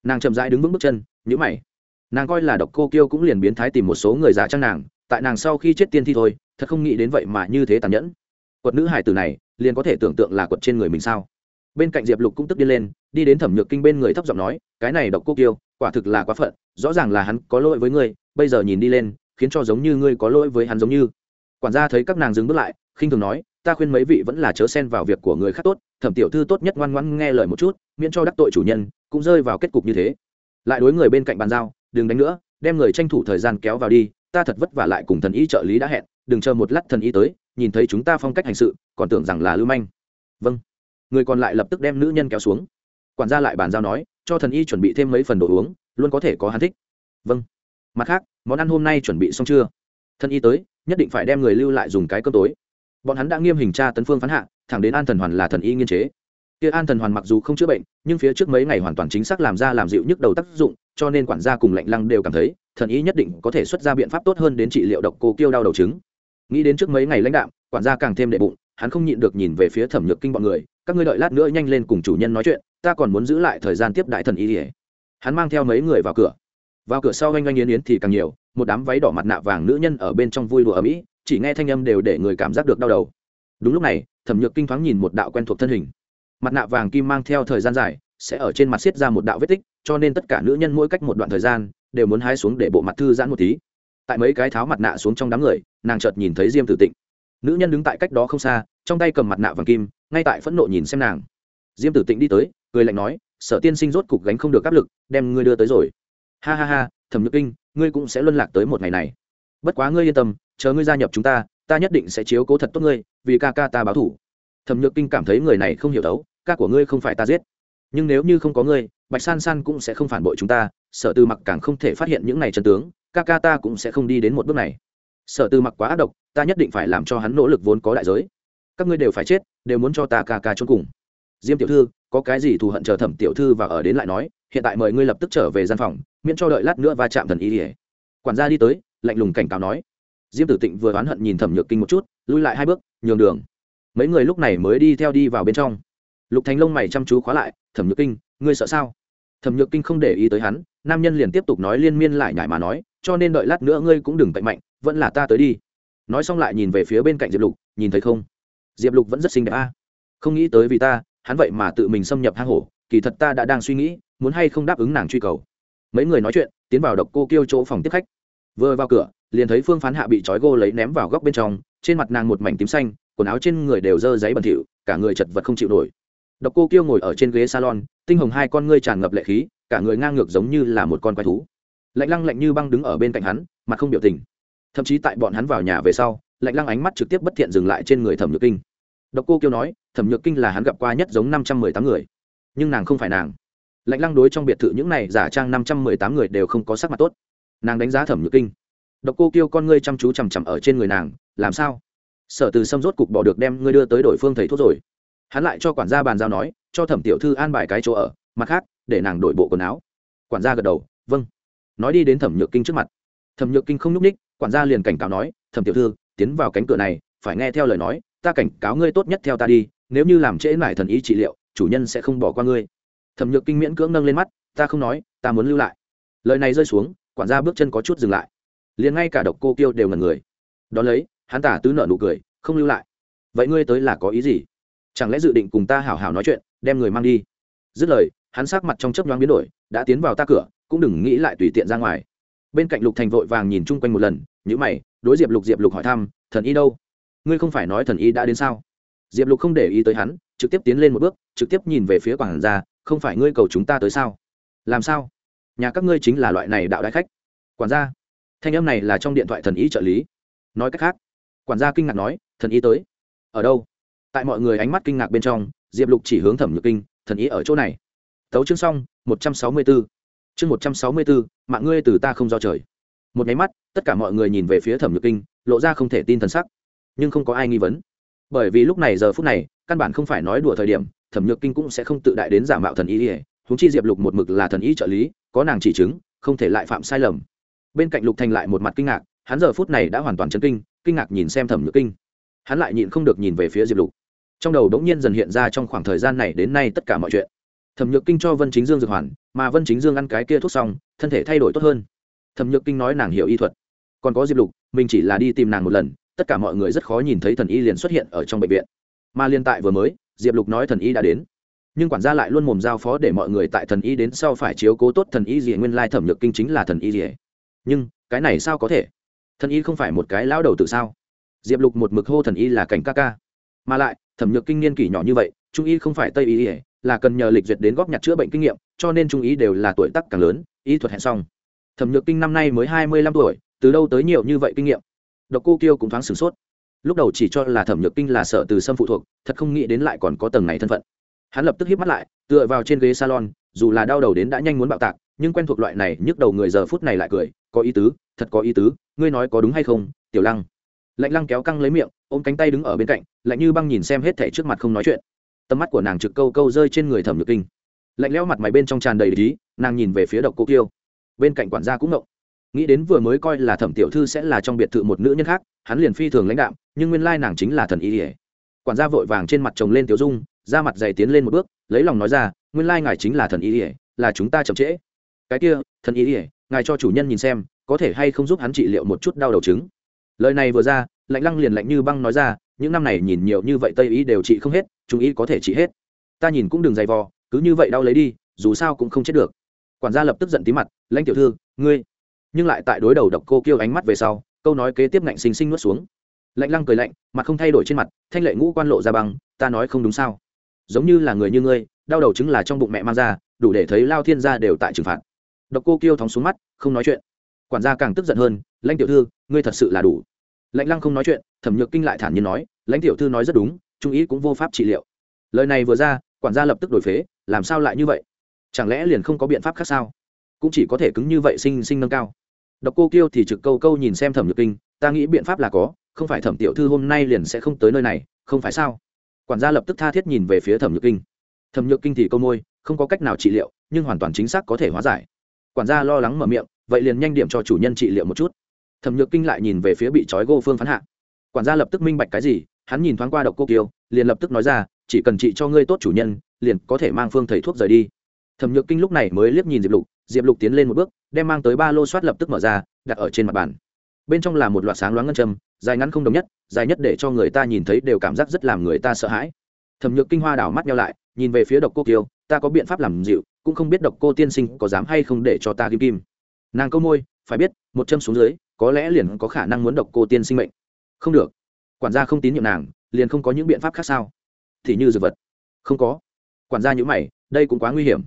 Nàng chậm rãi đứng vững bước chân nhữ mày. Nàng coi là độc cô kiêu cũng liền biến thái tìm một số người già trang nàng, tại nàng sau khi chết tiên thi thôi, thật không nghĩ đến vậy mà như thế tàn nhẫn. Quật nữ hải tử này, liền có thể tưởng tượng là quật trên người mình sao? Bên cạnh diệp lục cũng tức đi lên, đi đến thẩm nhược kinh bên người thấp giọng nói, cái này độc cô kiêu, quả thực là quá phận, rõ ràng là hắn có lỗi với ngươi, bây giờ nhìn đi lên, khiến cho giống như ngươi có lỗi với hắn giống như. Quản gia thấy các nàng dừng bước lại, khinh thường nói ta khuyên mấy vị vẫn là chớ xen vào việc của người khác tốt, thẩm tiểu thư tốt nhất ngoan ngoãn nghe lời một chút, miễn cho đắc tội chủ nhân, cũng rơi vào kết cục như thế. Lại đối người bên cạnh bàn giao, đừng đánh nữa, đem người tranh thủ thời gian kéo vào đi, ta thật vất vả lại cùng thần y trợ lý đã hẹn, đừng chờ một lát thần y tới, nhìn thấy chúng ta phong cách hành sự, còn tưởng rằng là lưu manh. Vâng. Người còn lại lập tức đem nữ nhân kéo xuống. Quản gia lại bàn giao nói, cho thần y chuẩn bị thêm mấy phần đồ uống, luôn có thể có hắn thích. Vâng. Mặt khác, món ăn hôm nay chuẩn bị xong chưa? Thần y tới, nhất định phải đem người lưu lại dùng cái cơm tối bọn hắn đã nghiêm hình tra tấn phương phán hạ, thẳng đến an thần hoàn là thần y nghiên chế. Kia an thần hoàn mặc dù không chữa bệnh, nhưng phía trước mấy ngày hoàn toàn chính xác làm ra làm dịu nhức đầu tác dụng, cho nên quản gia cùng lạnh lăng đều cảm thấy, thần y nhất định có thể xuất ra biện pháp tốt hơn đến trị liệu độc cô kiêu đau đầu chứng. nghĩ đến trước mấy ngày lãnh đạm, quản gia càng thêm đệ bụng, hắn không nhịn được nhìn về phía thẩm nhược kinh bọn người, các ngươi đợi lát nữa nhanh lên cùng chủ nhân nói chuyện, ta còn muốn giữ lại thời gian tiếp đại thần y. Ỉa hắn mang theo mấy người vào cửa. Vào cửa sau oanh oanh yến yến thì càng nhiều, một đám váy đỏ mặt nạ vàng nữ nhân ở bên trong vui đùa ở mỹ chỉ nghe thanh âm đều để người cảm giác được đau đầu. Đúng lúc này, thẩm nhược kinh thoáng nhìn một đạo quen thuộc thân hình. Mặt nạ vàng kim mang theo thời gian dài, sẽ ở trên mặt xiết ra một đạo vết tích, cho nên tất cả nữ nhân mỗi cách một đoạn thời gian, đều muốn hái xuống để bộ mặt thư giãn một tí. Tại mấy cái tháo mặt nạ xuống trong đám người, nàng chợt nhìn thấy diêm tử tịnh. Nữ nhân đứng tại cách đó không xa, trong tay cầm mặt nạ vàng kim, ngay tại phẫn nộ nhìn xem nàng. Diêm tử tịnh đi tới, cười lạnh nói, sở tiên sinh rốt cục gánh không được áp lực, đem ngươi đưa tới rồi. Ha ha ha, thẩm nhược kinh, ngươi cũng sẽ luân lạc tới một ngày này. Bất quá ngươi yên tâm chờ ngươi gia nhập chúng ta ta nhất định sẽ chiếu cố thật tốt ngươi, vì ca ca ta báo thủ. Thẩm nhược kinh cảm thấy người này không hiểu đấu ca của ngươi không phải ta giết. Nhưng nếu như không có ngươi, bạch san san cũng sẽ không phản bội chúng ta, sở tư mặc càng không thể phát hiện những này chân tướng, ca ca ta cũng sẽ không đi đến một bước này. Sở tư mặc quá ác độc, ta nhất định phải làm cho hắn nỗ lực vốn có đại giới. Các ngươi đều phải chết, đều muốn cho ta ca ca trốn cùng. Diêm tiểu thư, có cái gì thù hận chờ thẩm tiểu thư và ở đến lại nói, hiện tại mời ngươi lập tức trở về gian phòng, miễn cho đợi lát nữa va chạm thần y ỉa quản gia đi tới, lạnh lùng cảnh cáo nói diêm tử tịnh vừa oán hận nhìn thẩm nhược kinh một chút, lui lại hai bước, nhường đường. Mấy người lúc này mới đi theo đi vào bên trong. Lục thành lông mày chăm chú khóa lại, thẩm nhược kinh, ngươi sợ sao? Thẩm nhược kinh không để ý tới hắn, nam nhân liền tiếp tục nói liên miên lại nhải mà nói, cho nên đợi lát nữa ngươi cũng đừng cậy mạnh, vẫn là ta tới đi. Nói xong lại nhìn về phía bên cạnh diệp lục, nhìn thấy không? Diệp lục vẫn rất xinh đẹp a. À? Không nghĩ tới vì ta, hắn vậy mà tự mình xâm nhập hang hổ, kỳ thật ta đã đang suy nghĩ, muốn hay không đáp ứng nàng truy cầu. Mấy người nói chuyện, tiến vào độc cô kêu chỗ phòng tiếp khách vừa vào cửa, liền thấy phương phán hạ bị trói gô lấy ném vào góc bên trong, trên mặt nàng một mảnh tím xanh, quần áo trên người đều dơ giấy bẩn thỉu, cả người chật vật không chịu nổi. Độc cô kiêu ngồi ở trên ghế salon, tinh hồng hai con ngươi tràn ngập lệ khí, cả người ngang ngược giống như là một con quái thú. Lạnh lăng lạnh như băng đứng ở bên cạnh hắn, mặt không biểu tình. Thậm chí tại bọn hắn vào nhà về sau, lạnh lăng ánh mắt trực tiếp bất thiện dừng lại trên người thẩm nhược kinh. Độc cô kiêu nói, thẩm nhược kinh là hắn gặp qua nhất giống năm trăm mười tám người. Nhưng nàng không phải nàng. Lạnh lăng đối trong biệt thự những này giả trang năm trăm mười tám người đều không có sắc mặt tốt nàng đánh giá thẩm nhược kinh. Độc cô kêu con ngươi chăm chú chằm chằm ở trên người nàng, làm sao? Sở từ sâm rốt cục bỏ được đem ngươi đưa tới đổi phương thầy thuốc rồi. Hắn lại cho quản gia bàn giao nói, cho thẩm tiểu thư an bài cái chỗ ở, mặt khác, để nàng đổi bộ quần áo. Quản gia gật đầu vâng. Nói đi đến thẩm nhược kinh trước mặt. Thẩm nhược kinh không nhúc ních quản gia liền cảnh cáo nói, thẩm tiểu thư, tiến vào cánh cửa này, phải nghe theo lời nói, ta cảnh cáo ngươi tốt nhất theo ta đi, nếu như làm trễ mải thần ý trị liệu, chủ nhân sẽ không bỏ qua ngươi. Thẩm nhược kinh miễn cưỡng nâng lên mắt, ta không nói, ta muốn lưu lại. Lời này rơi xuống quản gia bước chân có chút dừng lại. Liền ngay cả độc cô kiêu đều ngần người. Đón lấy, hắn tả tứ nợ nụ cười, không lưu lại. Vậy ngươi tới là có ý gì? Chẳng lẽ dự định cùng ta hảo hảo nói chuyện, đem người mang đi? Dứt lời, hắn sắc mặt trong chớp nhoáng biến đổi, đã tiến vào ta cửa, cũng đừng nghĩ lại tùy tiện ra ngoài. Bên cạnh lục thành vội vàng nhìn chung quanh một lần nhữ mày, đối diệp lục diệp lục hỏi thăm, thần y đâu? Ngươi không phải nói thần y đã đến sao? Diệp lục không để ý tới hắn, trực tiếp tiến lên một bước, trực tiếp nhìn về phía quản gia, không phải ngươi cầu chúng ta tới sao? Làm sao? Nhà các ngươi chính là loại này đạo đại khách. Quản gia thanh âm này là trong điện thoại thần ý trợ lý. Nói cách khác quản gia kinh ngạc nói thần ý tới. Ở đâu? Tại mọi người ánh mắt kinh ngạc bên trong diệp lục chỉ hướng thẩm nhược kinh thần ý ở chỗ này. Tấu chương xong một trăm sáu mươi bốn. Chương một trăm sáu mươi bốn mạng ngươi từ ta không do trời. Một nháy mắt tất cả mọi người nhìn về phía thẩm nhược kinh lộ ra không thể tin thần sắc. Nhưng không có ai nghi vấn. Bởi vì lúc này giờ phút này căn bản không phải nói đùa thời điểm thẩm nhược kinh cũng sẽ không tự đại đến giả mạo thần ý, ỉa húng chi diệp lục một mực là thần ý trợ lý có nàng chỉ chứng, không thể lại phạm sai lầm. Bên cạnh lục thành lại một mặt kinh ngạc, hắn giờ phút này đã hoàn toàn chấn kinh kinh ngạc nhìn xem thẩm nhược kinh. Hắn lại nhịn không được nhìn về phía diệp lục. Trong đầu đống nhiên dần hiện ra trong khoảng thời gian này đến nay tất cả mọi chuyện. Thẩm nhược kinh cho vân chính dương dược hoàn, mà vân chính dương ăn cái kia thuốc xong, thân thể thay đổi tốt hơn. Thẩm nhược kinh nói nàng hiểu y thuật. Còn có diệp lục, mình chỉ là đi tìm nàng một lần, tất cả mọi người rất khó nhìn thấy thần y liền xuất hiện ở trong bệnh viện. Mà liên tại vừa mới, diệp lục nói thần y đã đến nhưng quản gia lại luôn mồm giao phó để mọi người tại thần y đến sau phải chiếu cố tốt thần y gì, nguyên lai thẩm nhược kinh chính là thần y gì. Nhưng, cái này sao có thể? Thần y không phải một cái lão đầu tự sao? Diệp lục một mực hô thần y là cảnh ca ca. Mà lại, thẩm nhược kinh niên kỷ nhỏ như vậy, trung y không phải tây y là cần nhờ lịch duyệt đến góp nhặt chữa bệnh kinh nghiệm, cho nên trung y đều là tuổi tác càng lớn, y thuật hẹn xong. Thẩm nhược kinh năm nay mới hai mươi lăm tuổi, từ đâu tới nhiều như vậy kinh nghiệm? Độc cô kiêu cũng thoáng sửng sốt. Lúc đầu chỉ cho là thẩm nhược kinh là sợ từ xâm phụ thuộc, thật không nghĩ đến lại còn có tầng này thân phận hắn lập tức hít mắt lại, tựa vào trên ghế salon, dù là đau đầu đến đã nhanh muốn bạo tạc, nhưng quen thuộc loại này nhức đầu người giờ phút này lại cười, có ý tứ, thật có ý tứ, ngươi nói có đúng hay không, tiểu lăng? Lạnh lăng kéo căng lấy miệng, ôm cánh tay đứng ở bên cạnh, lạnh như băng nhìn xem hết thẻ trước mặt không nói chuyện. Tầm mắt của nàng trực câu câu rơi trên người thẩm nhược kinh. Lạnh leo mặt mày bên trong tràn đầy lý nàng nhìn về phía độc cô kiêu. Bên cạnh quản gia cũng ngộng. Nghĩ đến vừa mới coi là thẩm tiểu thư sẽ là trong biệt thự một nữ nhân khác, hắn liền phi thường lãnh đạm, nhưng nguyên lai nàng chính là thần y ỉa quản gia vội vàng trên mặt chồng lên tiểu dung ra mặt dày tiến lên một bước, lấy lòng nói ra, nguyên lai ngài chính là thần y ỉa là chúng ta chậm trễ. Cái kia, thần y ỉa ngài cho chủ nhân nhìn xem, có thể hay không giúp hắn trị liệu một chút đau đầu chứng? Lời này vừa ra, lạnh lăng liền lạnh như băng nói ra, những năm này nhìn nhiều như vậy tây y đều trị không hết trung y có thể trị hết. Ta nhìn cũng đừng dày vò, cứ như vậy đau lấy đi, dù sao cũng không chết được. Quản gia lập tức giận tí mặt lãnh tiểu thư, ngươi. Nhưng lại tại đối đầu độc cô kêu ánh mắt về sau, câu nói kế tiếp ngạnh xinh xinh nuốt xuống. Lạnh lăng cười lạnh, mặt không thay đổi trên mặt, thanh lệ ngũ quan lộ ra băng, ta nói không đúng sao? Giống như là người như ngươi, đau đầu chứng là trong bụng mẹ mang ra, đủ để thấy lao thiên gia đều tại trừng phạt. Độc cô kêu thóng xuống mắt, không nói chuyện. Quản gia càng tức giận hơn, lãnh tiểu thư, ngươi thật sự là đủ. Lãnh lăng không nói chuyện, thẩm nhược kinh lại thản nhiên nói, lãnh tiểu thư nói rất đúng, trung ý cũng vô pháp trị liệu. Lời này vừa ra, quản gia lập tức đổi phế, làm sao lại như vậy? Chẳng lẽ liền không có biện pháp khác sao? Cũng chỉ có thể cứng như vậy sinh sinh nâng cao. Độc cô kiêu thì trực câu câu nhìn xem thẩm nhược kinh, ta nghĩ biện pháp là có, không phải thẩm tiểu thư hôm nay liền sẽ không tới nơi này, không phải sao? Quản gia lập tức tha thiết nhìn về phía thẩm nhược kinh. Thẩm nhược kinh thì câu môi không có cách nào trị liệu nhưng hoàn toàn chính xác có thể hóa giải. Quản gia lo lắng mở miệng vậy liền nhanh điểm cho chủ nhân trị liệu một chút. Thẩm nhược kinh lại nhìn về phía bị trói gô phương phán hạ. Quản gia lập tức minh bạch cái gì hắn nhìn thoáng qua độc cô kiều, liền lập tức nói ra chỉ cần trị cho ngươi tốt chủ nhân liền có thể mang phương thầy thuốc rời đi. Thẩm nhược kinh lúc này mới liếc nhìn diệp lục diệp lục tiến lên một bước đem mang tới ba lô soát lập tức mở ra đặt ở trên mặt bàn bên trong là một loạt sáng loáng ngân châm, dài ngắn không đồng nhất, dài nhất để cho người ta nhìn thấy đều cảm giác rất làm người ta sợ hãi. Thẩm nhược kinh hoa đảo mắt nhau lại, nhìn về phía độc cô kiều ta có biện pháp làm dịu, cũng không biết độc cô tiên sinh có dám hay không để cho ta kim kim. Nàng câu môi, phải biết, một châm xuống dưới, có lẽ liền có khả năng muốn độc cô tiên sinh mệnh. Không được. Quản gia không tín nhiệm nàng, liền không có những biện pháp khác sao? Thì như dược vật. Không có. Quản gia nhữ mày, đây cũng quá nguy hiểm.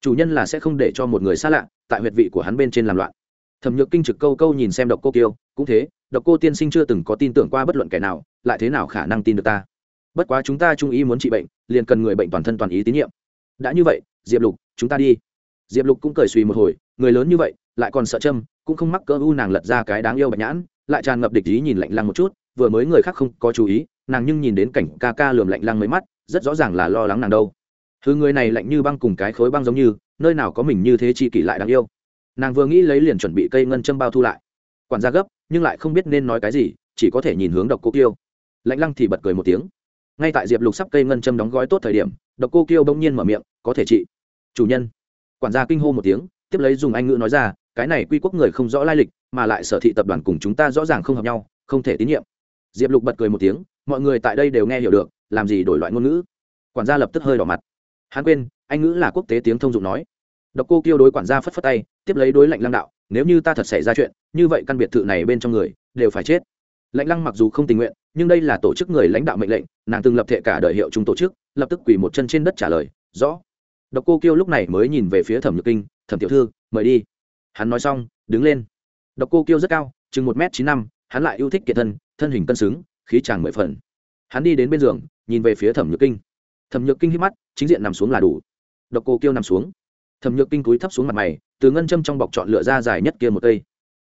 Chủ nhân là sẽ không để cho một người xa lạ tại huyệt vị của hắn bên trên làm loạn thẩm nhược kinh trực câu câu nhìn xem độc cô kiêu, cũng thế, độc cô tiên sinh chưa từng có tin tưởng qua bất luận kẻ nào, lại thế nào khả năng tin được ta? Bất quá chúng ta trung ý muốn trị bệnh, liền cần người bệnh toàn thân toàn ý tín nhiệm. Đã như vậy, diệp lục, chúng ta đi. Diệp lục cũng cười suy một hồi, người lớn như vậy, lại còn sợ châm, cũng không mắc cỡ u nàng lật ra cái đáng yêu bạch nhãn, lại tràn ngập địch ý nhìn lạnh lăng một chút, vừa mới người khác không có chú ý, nàng nhưng nhìn đến cảnh ca ca lườm lạnh lăng mấy mắt, rất rõ ràng là lo lắng nàng đâu. Thứ người này lạnh như băng cùng cái khối băng giống như, nơi nào có mình như thế chi kỷ lại đáng yêu nàng vừa nghĩ lấy liền chuẩn bị cây ngân châm bao thu lại. Quản gia gấp, nhưng lại không biết nên nói cái gì, chỉ có thể nhìn hướng độc cô kiêu. Lạnh lăng thì bật cười một tiếng. Ngay tại diệp lục sắp cây ngân châm đóng gói tốt thời điểm, độc cô kiêu bỗng nhiên mở miệng, có thể trị chủ nhân. Quản gia kinh hô một tiếng, tiếp lấy dùng anh ngữ nói ra, cái này quy quốc người không rõ lai lịch, mà lại sở thị tập đoàn cùng chúng ta rõ ràng không hợp nhau, không thể tín nhiệm. Diệp lục bật cười một tiếng, mọi người tại đây đều nghe hiểu được, làm gì đổi loại ngôn ngữ? Quản gia lập tức hơi đỏ mặt. Hắn quên, anh ngữ là quốc tế tiếng thông dụng nói độc cô kêu đối quản gia phất phất tay, tiếp lấy đối lạnh lăng đạo, nếu như ta thật xảy ra chuyện, như vậy căn biệt thự này bên trong người đều phải chết. Lạnh lăng mặc dù không tình nguyện, nhưng đây là tổ chức người lãnh đạo mệnh lệnh, nàng từng lập thể cả đời hiệu chúng tổ chức, lập tức quỳ một chân trên đất trả lời, rõ. Độc cô kêu lúc này mới nhìn về phía thẩm nhược kinh, thẩm tiểu thư, mời đi. Hắn nói xong, đứng lên. Độc cô kêu rất cao, chừng một m chín năm, hắn lại yêu thích kiệt thân thân hình cân xứng, khí tràng mười phần. Hắn đi đến bên giường, nhìn về phía thẩm nhược kinh. Thẩm nhược kinh hít mắt, chính diện nằm xuống là đủ. Độc cô kêu nằm xuống thẩm nhược kinh cúi thấp xuống mặt mày, từ ngân châm trong bọc chọn lựa ra dài nhất kia một cây.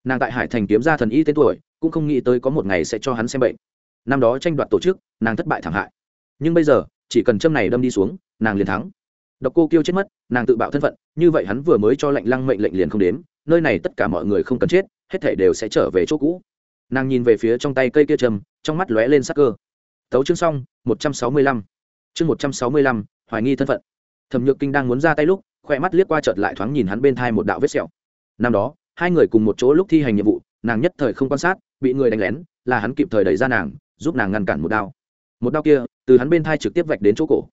Nàng tại hải thành kiếm ra thần y tên tuổi, cũng không nghĩ tới có một ngày sẽ cho hắn xem bệnh. Năm đó tranh đoạt tổ chức, nàng thất bại thảm hại. Nhưng bây giờ, chỉ cần châm này đâm đi xuống, nàng liền thắng. Độc cô kêu chết mất, nàng tự bạo thân phận, như vậy hắn vừa mới cho lệnh lăng mệnh lệnh liền không đến nơi này tất cả mọi người không cần chết, hết thể đều sẽ trở về chỗ cũ. Nàng nhìn về phía trong tay cây kia trầm trong mắt lóe lên sắc cơ. Tấu chương xong, một trăm sáu mươi lăm. Chương một trăm sáu mươi lăm, hoài nghi thân phận. Thẩm nhược kinh đang muốn ra tay lúc khoe mắt liếc qua chợt lại thoáng nhìn hắn bên thai một đạo vết sẹo. Năm đó, hai người cùng một chỗ lúc thi hành nhiệm vụ, nàng nhất thời không quan sát, bị người đánh lén, là hắn kịp thời đẩy ra nàng, giúp nàng ngăn cản một đao. Một đao kia, từ hắn bên thai trực tiếp vạch đến chỗ cổ.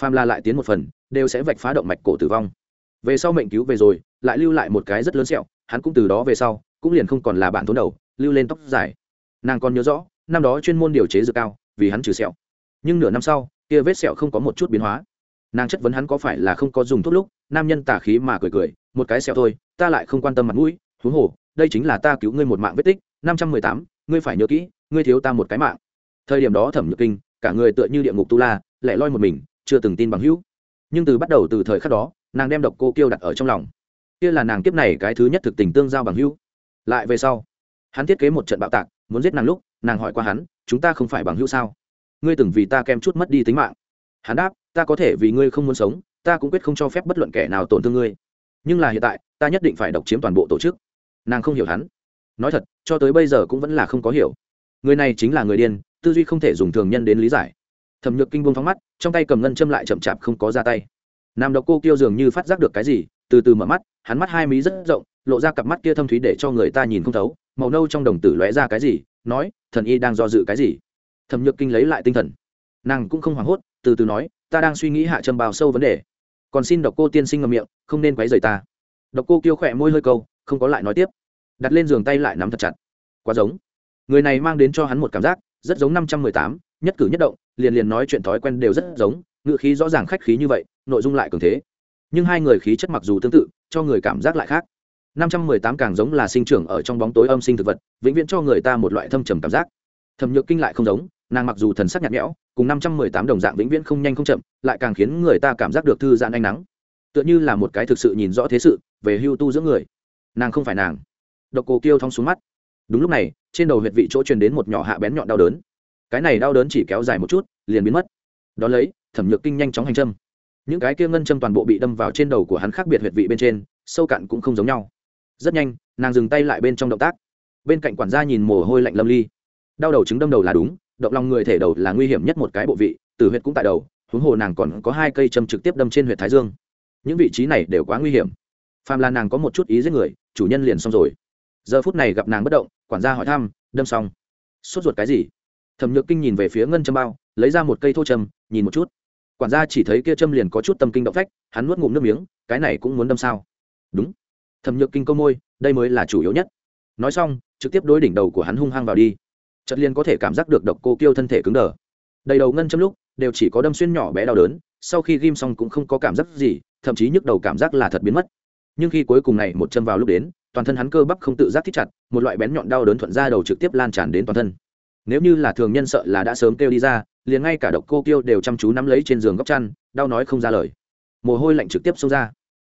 Pham la lại tiến một phần, đều sẽ vạch phá động mạch cổ tử vong. Về sau mệnh cứu về rồi, lại lưu lại một cái rất lớn sẹo, hắn cũng từ đó về sau, cũng liền không còn là bạn thốn đầu, lưu lên tóc dài. Nàng còn nhớ rõ, năm đó chuyên môn điều chế dược cao, vì hắn trừ sẹo. Nhưng nửa năm sau, kia vết sẹo không có một chút biến hóa nàng chất vấn hắn có phải là không có dùng thuốc lúc, nam nhân tả khí mà cười cười, một cái sẹo thôi, ta lại không quan tâm mặt mũi, huống hồ, đây chính là ta cứu ngươi một mạng vết tích, năm trăm mười tám, ngươi phải nhớ kỹ, ngươi thiếu ta một cái mạng. Thời điểm đó thẩm nhược kinh, cả người tựa như địa ngục tu la, lẻ loi một mình, chưa từng tin bằng hữu. Nhưng từ bắt đầu từ thời khắc đó, nàng đem độc cô kiêu đặt ở trong lòng. Kia là nàng kiếp này cái thứ nhất thực tình tương giao bằng hữu. Lại về sau, hắn thiết kế một trận bạo tạc, muốn giết nàng lúc, nàng hỏi qua hắn, chúng ta không phải bằng hữu sao? Ngươi từng vì ta kem chút mất đi tính mạng hắn đáp, ta có thể vì ngươi không muốn sống, ta cũng quyết không cho phép bất luận kẻ nào tổn thương ngươi. Nhưng là hiện tại, ta nhất định phải độc chiếm toàn bộ tổ chức. Nàng không hiểu hắn. Nói thật, cho tới bây giờ cũng vẫn là không có hiểu. Người này chính là người điên, tư duy không thể dùng thường nhân đến lý giải. Thẩm nhược kinh buông thóng mắt, trong tay cầm ngân châm lại chậm chạp không có ra tay. Nam độc cô kêu dường như phát giác được cái gì, từ từ mở mắt, hắn mắt hai mí rất rộng, lộ ra cặp mắt kia thâm thúy để cho người ta nhìn không thấu, màu nâu trong đồng tử lóe ra cái gì, nói, thần y đang do dự cái gì? Thẩm nhược kinh lấy lại tinh thần nàng cũng không hoảng hốt, từ từ nói, ta đang suy nghĩ hạ trầm bao sâu vấn đề. Còn xin độc cô tiên sinh ngậm miệng, không nên quấy rầy ta. Độc cô kêu khỏe môi hơi câu, không có lại nói tiếp. Đặt lên giường tay lại nắm thật chặt. Quá giống. Người này mang đến cho hắn một cảm giác, rất giống năm trăm mười tám, nhất cử nhất động, liền liền nói chuyện thói quen đều rất giống ngự khí rõ ràng khách khí như vậy, nội dung lại cường thế. Nhưng hai người khí chất mặc dù tương tự, cho người cảm giác lại khác. năm trăm mười tám càng giống là sinh trưởng ở trong bóng tối âm sinh thực vật, vĩnh viễn cho người ta một loại thâm trầm cảm giác. Thẩm nhược kinh lại không giống nàng mặc dù thần sắc nhạt nhẽo, cùng năm trăm mười tám đồng dạng vĩnh viễn không nhanh không chậm, lại càng khiến người ta cảm giác được thư giãn ánh nắng. Tựa như là một cái thực sự nhìn rõ thế sự, về hưu tu giữa người. Nàng không phải nàng. Độc cô kêu thong xuống mắt. Đúng lúc này, trên đầu huyệt vị chỗ truyền đến một nhỏ hạ bén nhọn đau đớn. Cái này đau đớn chỉ kéo dài một chút, liền biến mất. Đón lấy, thẩm nhược kinh nhanh chóng hành châm. Những cái kia ngân châm toàn bộ bị đâm vào trên đầu của hắn khác biệt huyệt vị bên trên, sâu cạn cũng không giống nhau. Rất nhanh, nàng dừng tay lại bên trong động tác. Bên cạnh quản gia nhìn mồ hôi lạnh lâm ly. Đau đầu chứng đâm đầu là đúng động lòng người thể đầu là nguy hiểm nhất một cái bộ vị tử huyệt cũng tại đầu, huống hồ nàng còn có hai cây châm trực tiếp đâm trên huyệt thái dương. Những vị trí này đều quá nguy hiểm. Phàm là nàng có một chút ý giết người, chủ nhân liền xong rồi. Giờ phút này gặp nàng bất động, quản gia hỏi thăm, đâm xong. Sốt ruột cái gì? Thẩm nhược kinh nhìn về phía ngân châm bao, lấy ra một cây thô châm, nhìn một chút. Quản gia chỉ thấy kia châm liền có chút tâm kinh động phách, hắn nuốt ngụm nước miếng, cái này cũng muốn đâm sao? Đúng. Thẩm nhược kinh câu môi, đây mới là chủ yếu nhất. Nói xong, trực tiếp đối đỉnh đầu của hắn hung hăng vào đi chật liền có thể cảm giác được độc cô kiêu thân thể cứng đờ. Đầy đầu ngân châm lúc, đều chỉ có đâm xuyên nhỏ bé đau đớn, sau khi ghim xong cũng không có cảm giác gì, thậm chí nhức đầu cảm giác là thật biến mất. Nhưng khi cuối cùng này một châm vào lúc đến, toàn thân hắn cơ bắp không tự giác thích chặt, một loại bén nhọn đau đớn thuận ra đầu trực tiếp lan tràn đến toàn thân. Nếu như là thường nhân sợ là đã sớm kêu đi ra, liền ngay cả độc cô kiêu đều chăm chú nắm lấy trên giường góc chăn, đau nói không ra lời. Mồ hôi lạnh trực tiếp xông ra.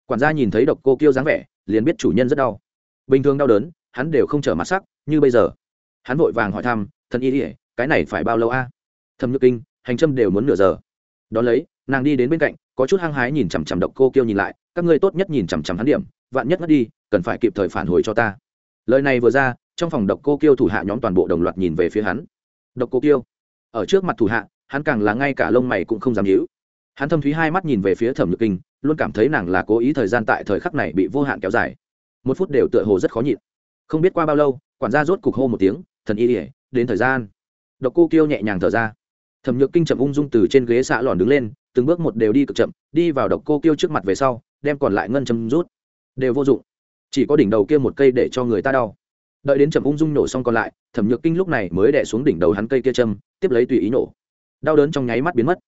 Quản gia nhìn thấy độc cô kiêu dáng vẻ, liền biết chủ nhân rất đau. Bình thường đau đớn, hắn đều không trở mặt sắc, như bây giờ hắn vội vàng hỏi thăm, thần y ỉa cái này phải bao lâu a? À? thâm nhược kinh, hành trâm đều muốn nửa giờ. Đón lấy, nàng đi đến bên cạnh, có chút hăng hái nhìn chằm chằm độc cô kiêu nhìn lại, các ngươi tốt nhất nhìn chằm chằm hắn điểm, vạn nhất mất đi, cần phải kịp thời phản hồi cho ta. Lời này vừa ra, trong phòng độc cô kiêu thủ hạ nhóm toàn bộ đồng loạt nhìn về phía hắn. Độc cô kiêu? Ở trước mặt thủ hạ, hắn càng là ngay cả lông mày cũng không dám nhíu. Hắn thâm thúy hai mắt nhìn về phía thẩm nhược kinh, luôn cảm thấy nàng là cố ý thời gian tại thời khắc này bị vô hạn kéo dài. Một phút đều tựa hồ rất khó nhịn. Không biết qua bao lâu, quản gia rốt cục hô một tiếng thần y ỉa, đến thời gian. Độc cô kiêu nhẹ nhàng thở ra. Thẩm nhược kinh chậm ung dung từ trên ghế xạ lòn đứng lên, từng bước một đều đi cực chậm, đi vào độc cô kiêu trước mặt về sau, đem còn lại ngân châm rút. Đều vô dụng. Chỉ có đỉnh đầu kia một cây để cho người ta đau. Đợi đến chậm ung dung nổ xong còn lại, thẩm nhược kinh lúc này mới đẻ xuống đỉnh đầu hắn cây kia châm, tiếp lấy tùy ý nổ. Đau đớn trong nháy mắt biến mất.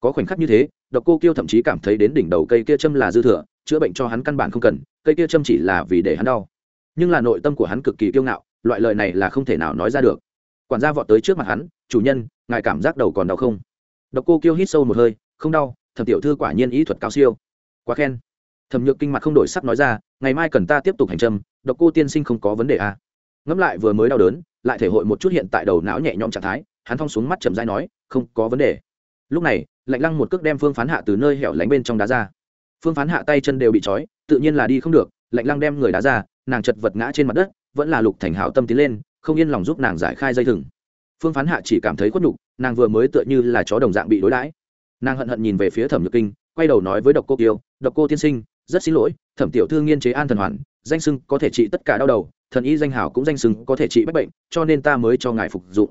Có khoảnh khắc như thế, độc cô kiêu thậm chí cảm thấy đến đỉnh đầu cây kia châm là dư thừa, chữa bệnh cho hắn căn bản không cần, cây kia châm chỉ là vì để hắn đau. Nhưng là nội tâm của hắn cực kỳ kiêu ngạo loại lời này là không thể nào nói ra được. Quản gia vọt tới trước mặt hắn, chủ nhân, ngài cảm giác đầu còn đau không? Độc cô kiêu hít sâu một hơi, không đau, thẩm tiểu thư quả nhiên ý thuật cao siêu. Quá khen. Thẩm nhược kinh mặt không đổi sắc nói ra, ngày mai cần ta tiếp tục hành trâm, độc cô tiên sinh không có vấn đề à. ngẫm lại vừa mới đau đớn, lại thể hội một chút hiện tại đầu não nhẹ nhõm trạng thái, hắn thong xuống mắt chậm dai nói, không có vấn đề. Lúc này, lạnh lăng một cước đem phương phán hạ từ nơi hẻo lánh bên trong đá ra. Phương phán hạ tay chân đều bị trói, tự nhiên là đi không được, lạnh lăng đem người đá ra, nàng chật vật ngã trên mặt đất vẫn là lục thành hảo tâm tiến lên, không yên lòng giúp nàng giải khai dây thừng. Phương phán hạ chỉ cảm thấy khuất nhục, nàng vừa mới tựa như là chó đồng dạng bị đối đãi. Nàng hận hận nhìn về phía thẩm nhược kinh, quay đầu nói với độc cô kiều độc cô tiên sinh, rất xin lỗi, thẩm tiểu thư nghiên chế an thần hoàn, danh sưng có thể trị tất cả đau đầu, thần y danh hảo cũng danh sưng có thể trị bách bệnh, cho nên ta mới cho ngài phục dụng.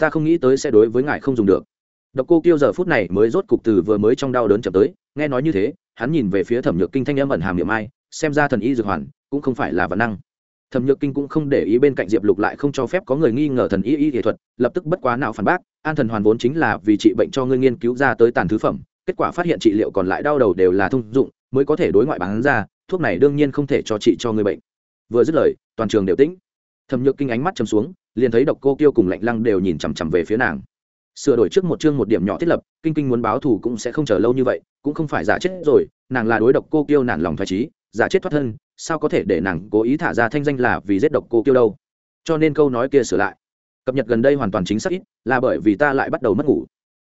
Ta không nghĩ tới sẽ đối với ngài không dùng được. Độc cô kiêu giờ phút này mới rốt cục từ vừa mới trong đau đớn chậm tới, nghe nói như thế, hắn nhìn về phía thẩm nhược kinh thanh âm ẩn hàm niệm ai, xem ra thần y dược hoàn cũng không phải là văn năng thẩm nhược kinh cũng không để ý bên cạnh diệp lục lại không cho phép có người nghi ngờ thần y y nghệ thuật, lập tức bất quá não phản bác, an thần hoàn vốn chính là vì trị bệnh cho ngươi nghiên cứu ra tới tàn thứ phẩm, kết quả phát hiện trị liệu còn lại đau đầu đều là thông dụng, mới có thể đối ngoại bán ra, thuốc này đương nhiên không thể cho trị cho người bệnh. Vừa dứt lời, toàn trường đều tĩnh. Thẩm nhược kinh ánh mắt chầm xuống, liền thấy độc cô tiêu cùng lạnh lăng đều nhìn chằm chằm về phía nàng. Sửa đổi trước một chương một điểm nhỏ thiết lập, kinh kinh muốn báo thù cũng sẽ không chờ lâu như vậy, cũng không phải giả chết rồi, nàng là đối độc cô tiêu nản lòng thoải trí giả chết thoát thân, sao có thể để nàng cố ý thả ra thanh danh là vì giết độc cô kiêu đâu? Cho nên câu nói kia sửa lại. Cập nhật gần đây hoàn toàn chính xác ít, là bởi vì ta lại bắt đầu mất ngủ.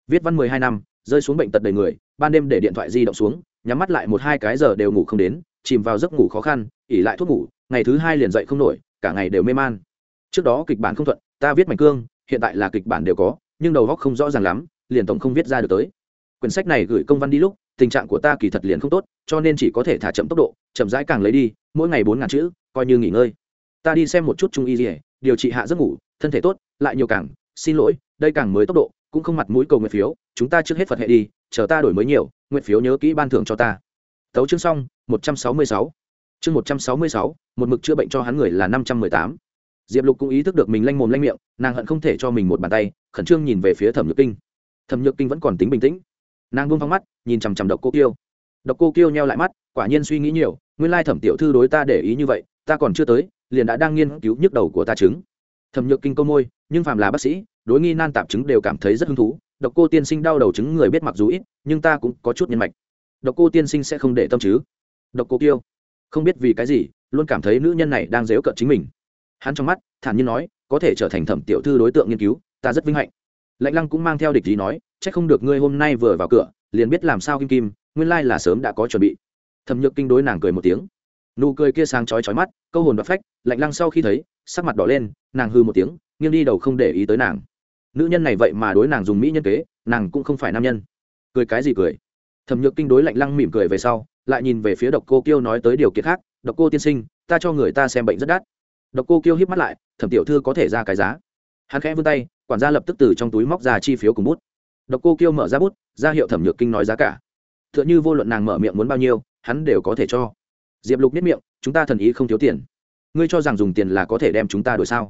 Viết văn mười hai năm, rơi xuống bệnh tật đầy người, ban đêm để điện thoại di động xuống, nhắm mắt lại một hai cái giờ đều ngủ không đến, chìm vào giấc ngủ khó khăn, ỉ lại thuốc ngủ, ngày thứ hai liền dậy không nổi, cả ngày đều mê man. Trước đó kịch bản không thuận, ta viết mảnh cương, hiện tại là kịch bản đều có, nhưng đầu góc không rõ ràng lắm, liền tổng không viết ra được tới. Quyển sách này gửi công văn đi lúc tình trạng của ta kỳ thật liền không tốt, cho nên chỉ có thể thả chậm tốc độ, chậm rãi càng lấy đi, mỗi ngày bốn ngàn chữ, coi như nghỉ ngơi. Ta đi xem một chút trung y gì điều trị hạ giấc ngủ, thân thể tốt, lại nhiều càng, xin lỗi, đây càng mới tốc độ, cũng không mặt mũi cầu nguyện phiếu, chúng ta trước hết phật hệ đi, chờ ta đổi mới nhiều, nguyện phiếu nhớ kỹ ban thưởng cho ta. Tấu chương xong, một trăm sáu mươi sáu. Chương một trăm sáu mươi sáu, một mực chữa bệnh cho hắn người là năm trăm mười tám. Diệp lục cũng ý thức được mình lanh mồm lanh miệng, nàng hận không thể cho mình một bàn tay, khẩn trương nhìn về phía thẩm nhược kinh. Thẩm nhược kinh vẫn còn tính bình tĩnh nàng buông phăng mắt, nhìn chằm chằm độc cô kiêu. Độc cô kiêu nheo lại mắt, quả nhiên suy nghĩ nhiều, nguyên lai thẩm tiểu thư đối ta để ý như vậy, ta còn chưa tới, liền đã đang nghiên cứu nhức đầu của ta chứng. Thẩm nhược kinh câu môi, nhưng phàm là bác sĩ, đối nghi nan tạp chứng đều cảm thấy rất hứng thú. Độc cô tiên sinh đau đầu chứng người biết mặc dù ít, nhưng ta cũng có chút nhân mạch. Độc cô tiên sinh sẽ không để tâm chứ? Độc cô kiêu, không biết vì cái gì, luôn cảm thấy nữ nhân này đang dếu cận chính mình. Hắn trong mắt, thản nhiên nói, có thể trở thành thẩm tiểu thư đối tượng nghiên cứu, ta rất vinh hạnh. Lạnh lăng cũng mang theo địch ý nói Chắc không được ngươi hôm nay vừa vào cửa, liền biết làm sao kim kim, nguyên lai là sớm đã có chuẩn bị. Thẩm nhược kinh đối nàng cười một tiếng. Nụ cười kia sang chói chói mắt, câu hồn và phách, lạnh lăng sau khi thấy, sắc mặt đỏ lên, nàng hư một tiếng, nghiêng đi đầu không để ý tới nàng. Nữ nhân này vậy mà đối nàng dùng mỹ nhân kế, nàng cũng không phải nam nhân. Cười cái gì cười? Thẩm nhược kinh đối lạnh lăng mỉm cười về sau, lại nhìn về phía độc cô kiêu nói tới điều kiện khác, độc cô tiên sinh, ta cho người ta xem bệnh rất đắt. Độc cô kiêu híp mắt lại, thẩm tiểu thư có thể ra cái giá. Hắn khẽ vươn tay, quản gia lập tức từ trong túi móc ra chi phiếu cùng bút độc cô kiêu mở ra bút, ra hiệu thẩm nhược kinh nói giá cả. T h ư ợ n h ư vô luận nàng mở miệng muốn bao nhiêu, hắn đều có thể cho. Diệp lục biết miệng, chúng ta thần ý không thiếu tiền. Ngươi cho rằng dùng tiền là có thể đem chúng ta đổi sao?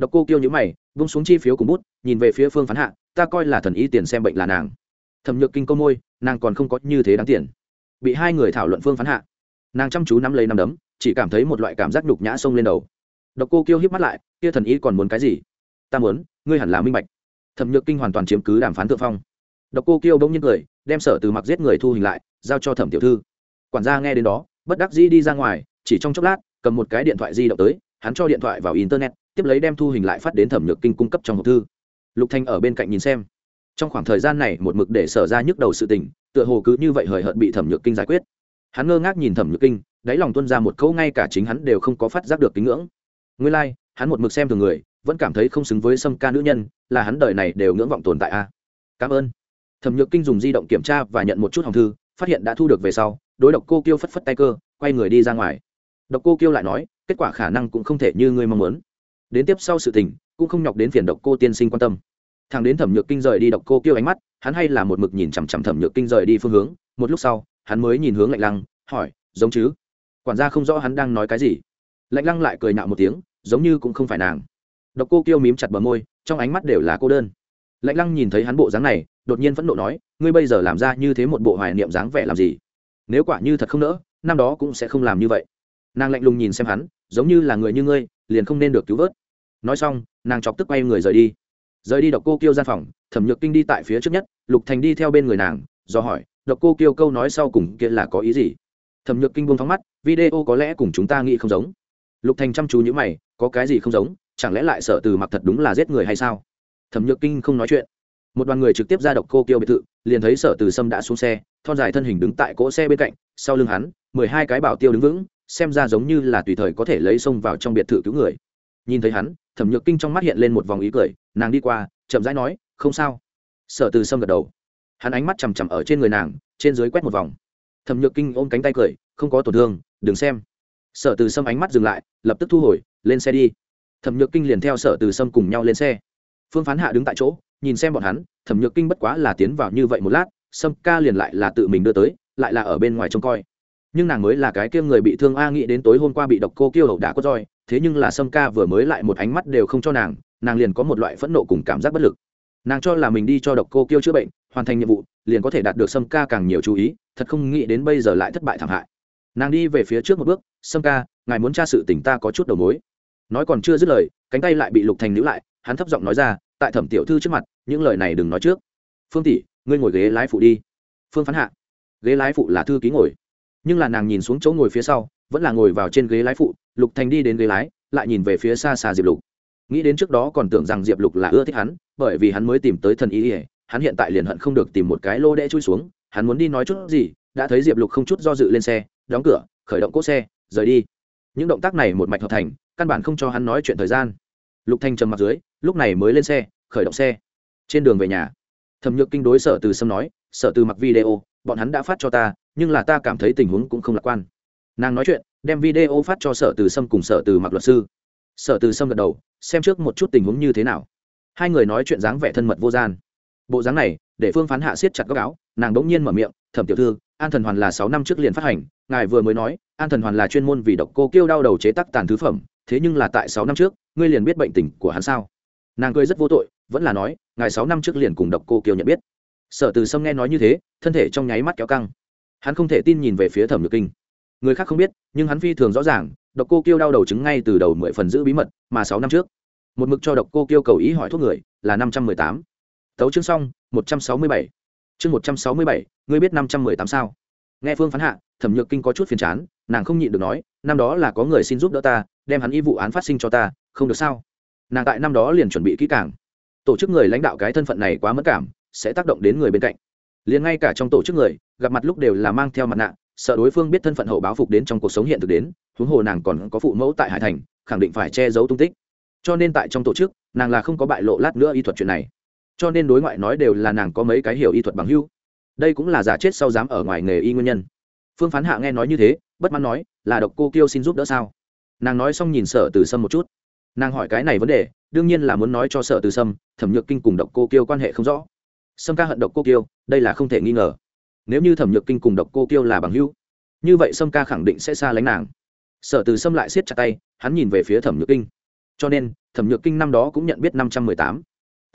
Độc cô kiêu nhữ mày, vung xuống chi phiếu cùng bút, nhìn về phía phương phán hạ, ta coi là thần ý tiền xem bệnh là nàng. Thẩm nhược kinh câu môi, nàng còn không có như thế đáng tiền. Bị hai người thảo luận phương phán hạ, nàng chăm chú nắm lấy nắm đấm, chỉ cảm thấy một loại cảm giác nhục nhã xông lên đầu. Độc cô Kiêu híp mắt lại, kia thần ý còn muốn cái gì? Ta muốn, ngươi hẳn là minh bạch thẩm nhược kinh hoàn toàn chiếm cứ đàm phán thượng phong. Độc cô kêu bỗng nhiên cười đem sở từ mặc giết người thu hình lại giao cho thẩm tiểu thư. Quản gia nghe đến đó bất đắc dĩ đi ra ngoài chỉ trong chốc lát cầm một cái điện thoại di động tới hắn cho điện thoại vào internet tiếp lấy đem thu hình lại phát đến thẩm nhược kinh cung cấp trong hộp thư. Lục thanh ở bên cạnh nhìn xem. Trong khoảng thời gian này một mực để sở ra nhức đầu sự tình tựa hồ cứ như vậy hời hợt bị thẩm nhược kinh giải quyết. Hắn ngơ ngác nhìn thẩm nhược kinh đáy lòng tuân ra một câu ngay cả chính hắn đều không có phát giác được kính ngưỡng. Nguyên lai、like, hắn một mực xem thường người vẫn cảm thấy không xứng với sâm ca nữ nhân là hắn đời này đều ngưỡng vọng tồn tại a. Cảm ơn. Thẩm nhược kinh dùng di động kiểm tra và nhận một chút hồng thư, phát hiện đã thu được về sau, đối độc cô kiêu phất phất tay cơ, quay người đi ra ngoài. Độc cô kiêu lại nói, kết quả khả năng cũng không thể như ngươi mong muốn. Đến tiếp sau sự tình, cũng không nhọc đến phiền độc cô tiên sinh quan tâm. Thằng đến thẩm nhược kinh rời đi độc cô kiêu ánh mắt, hắn hay là một mực nhìn chằm chằm thẩm nhược kinh rời đi phương hướng, một lúc sau, hắn mới nhìn hướng lạnh lăng, hỏi, giống chứ? Quản gia không rõ hắn đang nói cái gì. Lạnh lăng lại cười nạo một tiếng, giống như cũng không phải nàng độc cô kiêu mím chặt bờ môi, trong ánh mắt đều là cô đơn. Lạnh lăng nhìn thấy hắn bộ dáng này, đột nhiên phẫn nộ nói, ngươi bây giờ làm ra như thế một bộ hoài niệm dáng vẻ làm gì? Nếu quả như thật không nỡ, năm đó cũng sẽ không làm như vậy. Nàng lạnh lùng nhìn xem hắn, giống như là người như ngươi, liền không nên được cứu vớt. Nói xong, nàng chọc tức quay người rời đi. Rời đi độc cô kiêu gian phòng, thẩm nhược kinh đi tại phía trước nhất, lục thành đi theo bên người nàng, do hỏi, độc cô kiêu câu nói sau cùng kia là có ý gì? Thẩm nhược kinh buông phóng mắt, video có lẽ cùng chúng ta nghĩ không giống. Lục thành chăm chú nhíu mày, có cái gì không giống? Chẳng lẽ lại sợ từ mặc thật đúng là giết người hay sao? Thẩm nhược kinh không nói chuyện. Một đoàn người trực tiếp ra độc cô kiêu biệt thự, liền thấy sở từ sâm đã xuống xe, thon dài thân hình đứng tại cỗ xe bên cạnh, sau lưng hắn, mười hai cái bảo tiêu đứng vững, xem ra giống như là tùy thời có thể lấy xông vào trong biệt thự cứu người. Nhìn thấy hắn, thẩm nhược kinh trong mắt hiện lên một vòng ý cười, nàng đi qua, chậm rãi nói, không sao. Sở từ sâm gật đầu. Hắn ánh mắt chằm chằm ở trên người nàng, trên dưới quét một vòng. Thẩm nhược kinh ôm cánh tay cười, không có tổn thương, đừng xem. Sở từ sâm ánh mắt dừng lại, lập tức thu hồi, lên xe đi thẩm nhược kinh liền theo sở từ sâm cùng nhau lên xe. Phương phán hạ đứng tại chỗ, nhìn xem bọn hắn, thẩm nhược kinh bất quá là tiến vào như vậy một lát, sâm ca liền lại là tự mình đưa tới, lại là ở bên ngoài trông coi. Nhưng nàng mới là cái kia người bị thương a nghĩ đến tối hôm qua bị độc cô kiêu hậu đả có roi, thế nhưng là sâm ca vừa mới lại một ánh mắt đều không cho nàng nàng liền có một loại phẫn nộ cùng cảm giác bất lực. Nàng cho là mình đi cho độc cô kiêu chữa bệnh, hoàn thành nhiệm vụ, liền có thể đạt được sâm ca càng nhiều chú ý, thật không nghĩ đến bây giờ lại thất bại thảm hại. Nàng đi về phía trước một bước, sâm ca, ngài muốn tra sự tình ta có chút đầu mối nói còn chưa dứt lời, cánh tay lại bị lục thành níu lại, hắn thấp giọng nói ra, tại thẩm tiểu thư trước mặt, những lời này đừng nói trước. Phương tỷ, ngươi ngồi ghế lái phụ đi. Phương phán hạ. Ghế lái phụ là thư ký ngồi. Nhưng là nàng nhìn xuống chỗ ngồi phía sau, vẫn là ngồi vào trên ghế lái phụ, lục thành đi đến ghế lái, lại nhìn về phía xa xa diệp lục. Nghĩ đến trước đó còn tưởng rằng diệp lục là ưa thích hắn, bởi vì hắn mới tìm tới thần ý ỉa hắn hiện tại liền hận không được tìm một cái lô đẽ chui xuống, hắn muốn đi nói chút gì, đã thấy diệp lục không chút do dự lên xe, đóng cửa, khởi động cỗ xe, rời đi những động tác này một mạch hợp thành, căn bản không cho hắn nói chuyện thời gian. Lục thanh trầm mặt dưới, lúc này mới lên xe, khởi động xe. Trên đường về nhà, thẩm nhược kinh đối sở từ sâm nói, sở từ mặc video, bọn hắn đã phát cho ta, nhưng là ta cảm thấy tình huống cũng không lạc quan. Nàng nói chuyện, đem video phát cho sở từ sâm cùng sở từ mặc luật sư. Sở từ sâm gật đầu, xem trước một chút tình huống như thế nào. Hai người nói chuyện dáng vẻ thân mật vô gian. Bộ dáng này, để phương phán hạ siết chặt góc áo, nàng đ ỗ n g nhiên mở miệng, thẩm tiểu thư an thần hoàn là sáu năm trước liền phát hành, ngài vừa mới nói, an thần hoàn là chuyên môn vì độc cô kêu đau đầu chế tác tàn thứ phẩm, thế nhưng là tại sáu năm trước, ngươi liền biết bệnh tình của hắn sao? Nàng cười rất vô tội, vẫn là nói, ngài sáu năm trước liền cùng độc cô kiều nhận biết. Sở từ sâm nghe nói như thế, thân thể trong nháy mắt kéo căng. Hắn không thể tin nhìn về phía thẩm nhược kinh. Người khác không biết, nhưng hắn phi thường rõ ràng, độc cô kiêu đau đầu chứng ngay từ đầu mười phần giữ bí mật, mà sáu năm trước, một mực cho độc cô kiêu cầu ý hỏi thuốc người là năm trăm mười tám. Tấu chương xong, một trăm sáu mươi bảy chương một trăm sáu mươi bảy, ngươi biết năm trăm mười tám sao? Nghe phương phán hạ, thẩm nhược kinh có chút phiền chán, nàng không nhịn được nói, năm đó là có người xin giúp đỡ ta, đem hắn y vụ án phát sinh cho ta, không được sao? Nàng tại năm đó liền chuẩn bị kỹ càng. Tổ chức người lãnh đạo cái thân phận này quá mất cảm, sẽ tác động đến người bên cạnh. Liền ngay cả trong tổ chức người, gặp mặt lúc đều là mang theo mặt nạ, sợ đối phương biết thân phận hậu báo phục đến trong cuộc sống hiện thực đến, huống hồ nàng còn có phụ mẫu tại hải thành, khẳng định phải che giấu tung tích. Cho nên tại trong tổ chức, nàng là không có bại lộ lát nữa y thuật chuyện này cho nên đối ngoại nói đều là nàng có mấy cái hiểu y thuật bằng hưu. Đây cũng là giả chết sau dám ở ngoài nghề y nguyên nhân. Phương phán hạ nghe nói như thế, bất mãn nói, là độc cô kiêu xin giúp đỡ sao? Nàng nói xong nhìn sở từ sâm một chút. Nàng hỏi cái này vấn đề, đương nhiên là muốn nói cho sở từ sâm, thẩm nhược kinh cùng độc cô kiêu quan hệ không rõ. Sâm ca hận độc cô kiêu, đây là không thể nghi ngờ. Nếu như thẩm nhược kinh cùng độc cô kiêu là bằng hữu như vậy sâm ca khẳng định sẽ xa lánh nàng. Sở từ sâm lại siết chặt tay, hắn nhìn về phía thẩm nhược kinh. Cho nên, thẩm nhược kinh năm đó cũng nhận biết năm trăm mười tám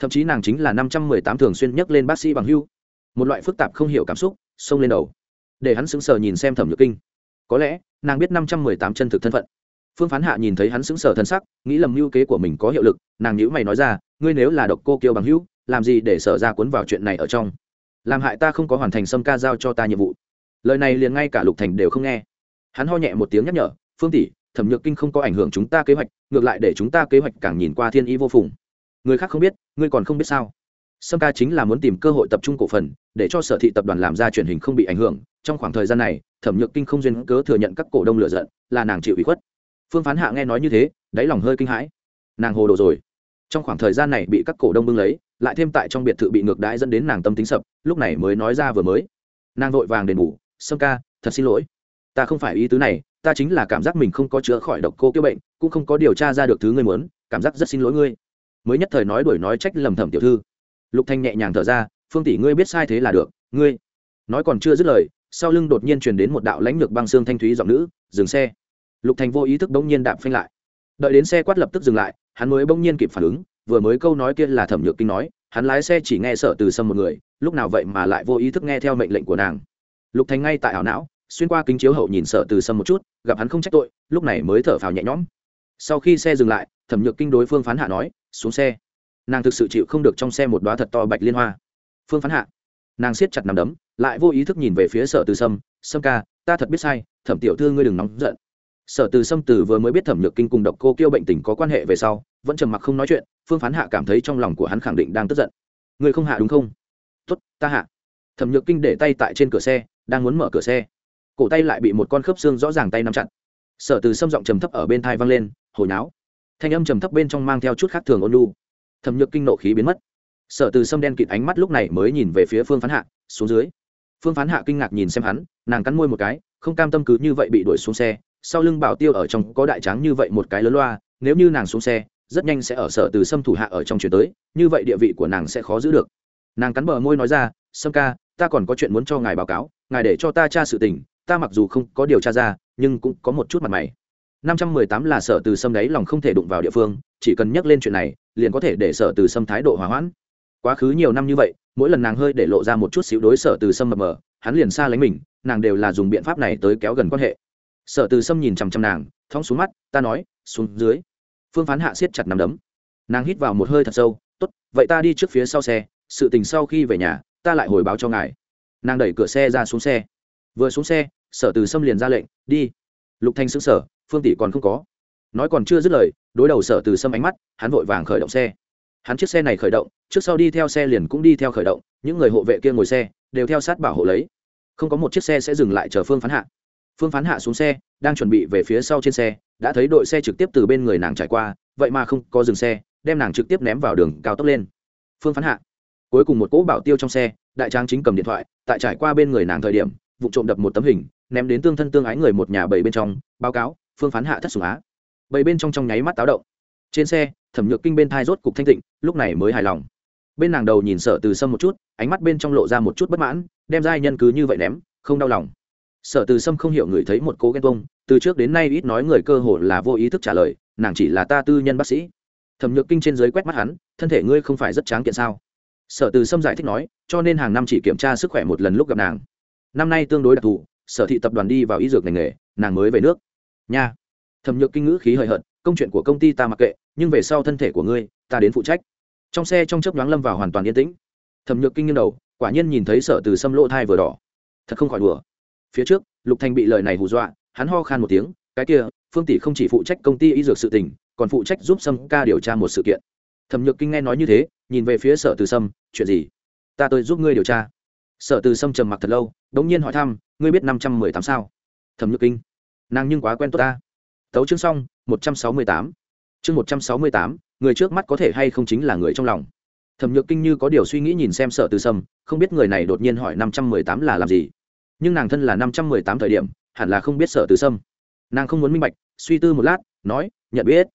thậm chí nàng chính là năm trăm mười tám thường xuyên nhắc lên bác sĩ bằng hưu. Một loại phức tạp không hiểu cảm xúc, xông lên đầu. Để hắn sững sờ nhìn xem thẩm nhược kinh. Có lẽ, nàng biết năm trăm mười tám chân thực thân phận. Phương phán hạ nhìn thấy hắn sững sờ thân sắc, nghĩ lầm mưu kế của mình có hiệu lực, nàng nhữ mày nói ra, ngươi nếu là độc cô kiêu bằng hữu làm gì để sở ra cuốn vào chuyện này ở trong? Làm hại ta không có hoàn thành sâm ca giao cho ta nhiệm vụ. Lời này liền ngay cả lục thành đều không nghe. Hắn ho nhẹ một tiếng nhắc nhở, phương tỷ, thẩm nhược kinh không có ảnh hưởng chúng ta kế hoạch, ngược lại để chúng ta kế hoạch càng nhìn qua thiên ý vô phùng người khác không biết, ngươi còn không biết sao? Sâm ca chính là muốn tìm cơ hội tập trung cổ phần, để cho sở thị tập đoàn làm ra truyền hình không bị ảnh hưởng. Trong khoảng thời gian này, thẩm nhược kinh không duyên cớ thừa nhận các cổ đông lựa giận, là nàng chịu ủy khuất. Phương phán hạ nghe nói như thế, đáy lòng hơi kinh hãi. Nàng hồ đồ rồi. Trong khoảng thời gian này bị các cổ đông bưng lấy, lại thêm tại trong biệt thự bị ngược đãi dẫn đến nàng tâm tính sập, lúc này mới nói ra vừa mới. Nàng vội vàng đền bù, sâm ca, thật xin lỗi. Ta không phải ý tứ này, ta chính là cảm giác mình không có chữa khỏi độc cô kiêu bệnh, cũng không có điều tra ra được thứ ngươi muốn, cảm giác rất xin lỗi ngươi mới nhất thời nói đuổi nói trách lầm thầm tiểu thư. Lục thanh nhẹ nhàng thở ra, phương tỷ ngươi biết sai thế là được, ngươi nói còn chưa dứt lời, sau lưng đột nhiên truyền đến một đạo lãnh lược băng xương thanh thúy giọng nữ, dừng xe. Lục thành vô ý thức bỗng nhiên đạp phanh lại. Đợi đến xe quát lập tức dừng lại, hắn mới bỗng nhiên kịp phản ứng, vừa mới câu nói kia là thẩm nhược kinh nói, hắn lái xe chỉ nghe sợ từ sâm một người, lúc nào vậy mà lại vô ý thức nghe theo mệnh lệnh của nàng. Lục thành ngay tại ảo não, xuyên qua kính chiếu hậu nhìn sợ từ sâm một chút, gặp hắn không trách tội, lúc này mới thở phào nhẹ nhõm. Sau khi xe dừng lại, thẩm nhược kinh đối phương phán hạ nói xuống xe. Nàng thực sự chịu không được trong xe một đoá thật to bạch liên hoa. Phương phán hạ, nàng siết chặt nằm đấm, lại vô ý thức nhìn về phía sở từ sâm. Sâm ca, ta thật biết sai, thẩm tiểu thư ngươi đừng nóng giận. Sở từ sâm từ vừa mới biết thẩm nhược kinh cùng độc cô kêu bệnh tình có quan hệ về sau, vẫn trầm mặc không nói chuyện, phương phán hạ cảm thấy trong lòng của hắn khẳng định đang tức giận. Ngươi không hạ đúng không? Tuất ta hạ. Thẩm nhược kinh để tay tại trên cửa xe, đang muốn mở cửa xe. Cổ tay lại bị một con khớp xương rõ ràng tay nắm chặt. Sở từ sâm giọng trầm thấp ở bên thai vang lên, hồi náo thanh âm trầm thấp bên trong mang theo chút khác thường ôn lu thẩm nhược kinh nộ khí biến mất. Sở từ sâm đen kịt ánh mắt lúc này mới nhìn về phía phương phán hạ, xuống dưới. Phương phán hạ kinh ngạc nhìn xem hắn, nàng cắn môi một cái, không cam tâm cứ như vậy bị đuổi xuống xe, sau lưng bảo tiêu ở trong có đại tráng như vậy một cái lớn loa, nếu như nàng xuống xe, rất nhanh sẽ ở sở từ sâm thủ hạ ở trong chuyển tới, như vậy địa vị của nàng sẽ khó giữ được. Nàng cắn bờ môi nói ra, sâm ca, ta còn có chuyện muốn cho ngài báo cáo, ngài để cho ta tra sự tình, ta mặc dù không có điều tra ra, nhưng cũng có một chút mặt mày năm trăm mười tám là sở từ sâm đấy lòng không thể đụng vào địa phương, chỉ cần nhắc lên chuyện này, liền có thể để sở từ sâm thái độ hòa hoãn. Quá khứ nhiều năm như vậy, mỗi lần nàng hơi để lộ ra một chút xíu đối sở từ sâm mập mờ, hắn liền xa lánh mình, nàng đều là dùng biện pháp này tới kéo gần quan hệ. Sở từ sâm nhìn chằm chằm nàng, thong xuống mắt, ta nói, xuống dưới. Phương phán hạ siết chặt nằm đấm. Nàng hít vào một hơi thật sâu, tốt, vậy ta đi trước phía sau xe, sự tình sau khi về nhà, ta lại hồi báo cho ngài. Nàng đẩy cửa xe ra xuống xe. Vừa xuống xe, sở từ sâm liền ra lệnh, đi. Lục thanh xứng sở phương tỷ còn không có. Nói còn chưa dứt lời, đối đầu sở từ sâm ánh mắt, hắn vội vàng khởi động xe. Hắn chiếc xe này khởi động, trước sau đi theo xe liền cũng đi theo khởi động, những người hộ vệ kia ngồi xe, đều theo sát bảo hộ lấy. Không có một chiếc xe sẽ dừng lại chờ phương phán hạ. Phương phán hạ xuống xe, đang chuẩn bị về phía sau trên xe, đã thấy đội xe trực tiếp từ bên người nàng trải qua, vậy mà không có dừng xe, đem nàng trực tiếp ném vào đường cao tốc lên. Phương phán hạ. Cuối cùng một cỗ bảo tiêu trong xe, đại trang chính cầm điện thoại, tại trải qua bên người nàng thời điểm, vụ trộm đập một tấm hình, ném đến tương thân tương ái người một nhà bảy bên trong, báo cáo phương phán hạ thất sủng á. Bảy bên trong trong nháy mắt táo động. Trên xe, thẩm nhược kinh bên thai rốt cục thanh tịnh, lúc này mới hài lòng. Bên nàng đầu nhìn sở từ sâm một chút, ánh mắt bên trong lộ ra một chút bất mãn, đem giai nhân cứ như vậy ném, không đau lòng. Sở từ sâm không hiểu người thấy một cố ghen bông từ trước đến nay ít nói người cơ hồ là vô ý thức trả lời, nàng chỉ là ta tư nhân bác sĩ. Thẩm nhược kinh trên giới quét mắt hắn, thân thể ngươi không phải rất tráng kiện sao? Sở từ sâm giải thích nói, cho nên hàng năm chỉ kiểm tra sức khỏe một lần lúc gặp nàng. Năm nay tương đối đặc thù, sở thị tập đoàn đi vào y dược ngành nghề, nàng mới về nước nha. Thẩm nhược kinh ngữ khí hời hợt, công chuyện của công ty ta mặc kệ, nhưng về sau thân thể của ngươi, ta đến phụ trách. Trong xe trong chớp nhoáng lâm vào hoàn toàn yên tĩnh. Thẩm nhược kinh nghiêng đầu, quả nhiên nhìn thấy sở từ sâm lỗ thai vừa đỏ. Thật không khỏi đùa. Phía trước, lục thanh bị lời này hù dọa, hắn ho khan một tiếng, cái kia, phương tỷ không chỉ phụ trách công ty y dược sự tình, còn phụ trách giúp sâm ca điều tra một sự kiện. Thẩm nhược kinh nghe nói như thế, nhìn về phía sở từ sâm, chuyện gì? Ta tới giúp ngươi điều tra. Sở từ sâm trầm mặc thật lâu đ ỗ n g nhiên hỏi thăm, ngươi biết năm trăm mười tám sao? Thẩm nhược kinh nàng nhưng quá quen tốt ta. Tấu chương xong, một trăm sáu mươi tám. Chương một trăm sáu mươi tám, người trước mắt có thể hay không chính là người trong lòng. Thẩm nhược kinh như có điều suy nghĩ nhìn xem sợ từ sâm, không biết người này đột nhiên hỏi năm trăm mười tám là làm gì. Nhưng nàng thân là năm trăm mười tám thời điểm, hẳn là không biết sợ từ sâm. Nàng không muốn minh bạch, suy tư một lát, nói, nhận biết.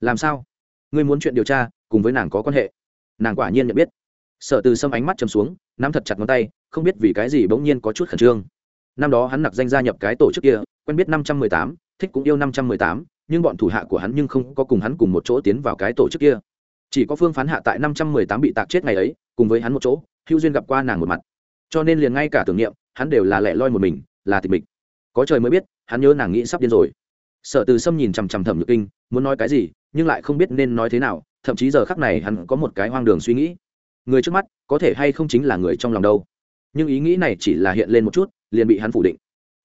Làm sao? Ngươi muốn chuyện điều tra, cùng với nàng có quan hệ? Nàng quả nhiên nhận biết. Sợ từ sâm ánh mắt chầm xuống, nắm thật chặt ngón tay, không biết vì cái gì bỗng nhiên có chút khẩn trương năm đó hắn nặc danh gia nhập cái tổ chức kia, quen biết năm trăm mười tám, thích cũng yêu năm trăm mười tám, nhưng bọn thủ hạ của hắn nhưng không có cùng hắn cùng một chỗ tiến vào cái tổ chức kia. Chỉ có phương phán hạ tại năm trăm mười tám bị tạc chết ngày ấy, cùng với hắn một chỗ, hữu duyên gặp qua nàng một mặt. Cho nên liền ngay cả tưởng niệm, hắn đều là lẻ loi một mình, là tịch mịch. Có trời mới biết, hắn nhớ nàng nghĩ sắp điên rồi. Sở từ sâm nhìn chằm chằm thẩm nhược kinh, muốn nói cái gì, nhưng lại không biết nên nói thế nào, thậm chí giờ khắc này hắn có một cái hoang đường suy nghĩ. Người trước mắt, có thể hay không chính là người trong lòng đâu. Nhưng ý nghĩ này chỉ là hiện lên một chút liền bị hắn phủ định.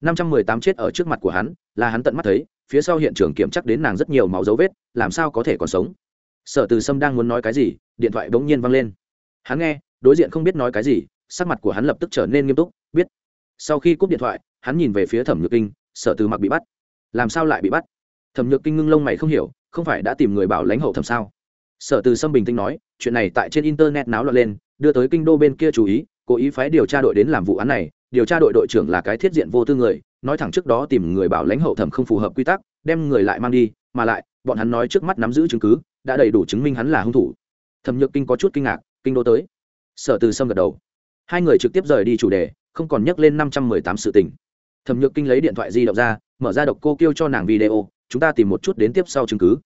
Năm trăm mười tám chết ở trước mặt của hắn, là hắn tận mắt thấy, phía sau hiện trường kiểm chắc đến nàng rất nhiều máu dấu vết, làm sao có thể còn sống. Sở từ sâm đang muốn nói cái gì, điện thoại bỗng nhiên văng lên. Hắn nghe, đối diện không biết nói cái gì, sắc mặt của hắn lập tức trở nên nghiêm túc, biết. Sau khi cúp điện thoại, hắn nhìn về phía thẩm nhược kinh, sở từ mặc bị bắt. Làm sao lại bị bắt? Thẩm nhược kinh ngưng lông mày không hiểu, không phải đã tìm người bảo lãnh hậu thẩm sao? Sở từ sâm bình tĩnh nói, chuyện này tại trên internet náo loạn lên, đưa tới kinh đô bên kia chú ý cố ý phái điều tra đội đến làm vụ án này, điều tra đội đội trưởng là cái thiết diện vô tư người, nói thẳng trước đó tìm người bảo lãnh hậu thẩm không phù hợp quy tắc, đem người lại mang đi, mà lại, bọn hắn nói trước mắt nắm giữ chứng cứ, đã đầy đủ chứng minh hắn là hung thủ. Thẩm nhược kinh có chút kinh ngạc, kinh đô tới. Sở từ sâm gật đầu. Hai người trực tiếp rời đi chủ đề, không còn nhắc lên năm trăm mười tám sự tình. Thẩm nhược kinh lấy điện thoại di động ra, mở ra độc cô kêu cho nàng video, chúng ta tìm một chút đến tiếp sau chứng cứ.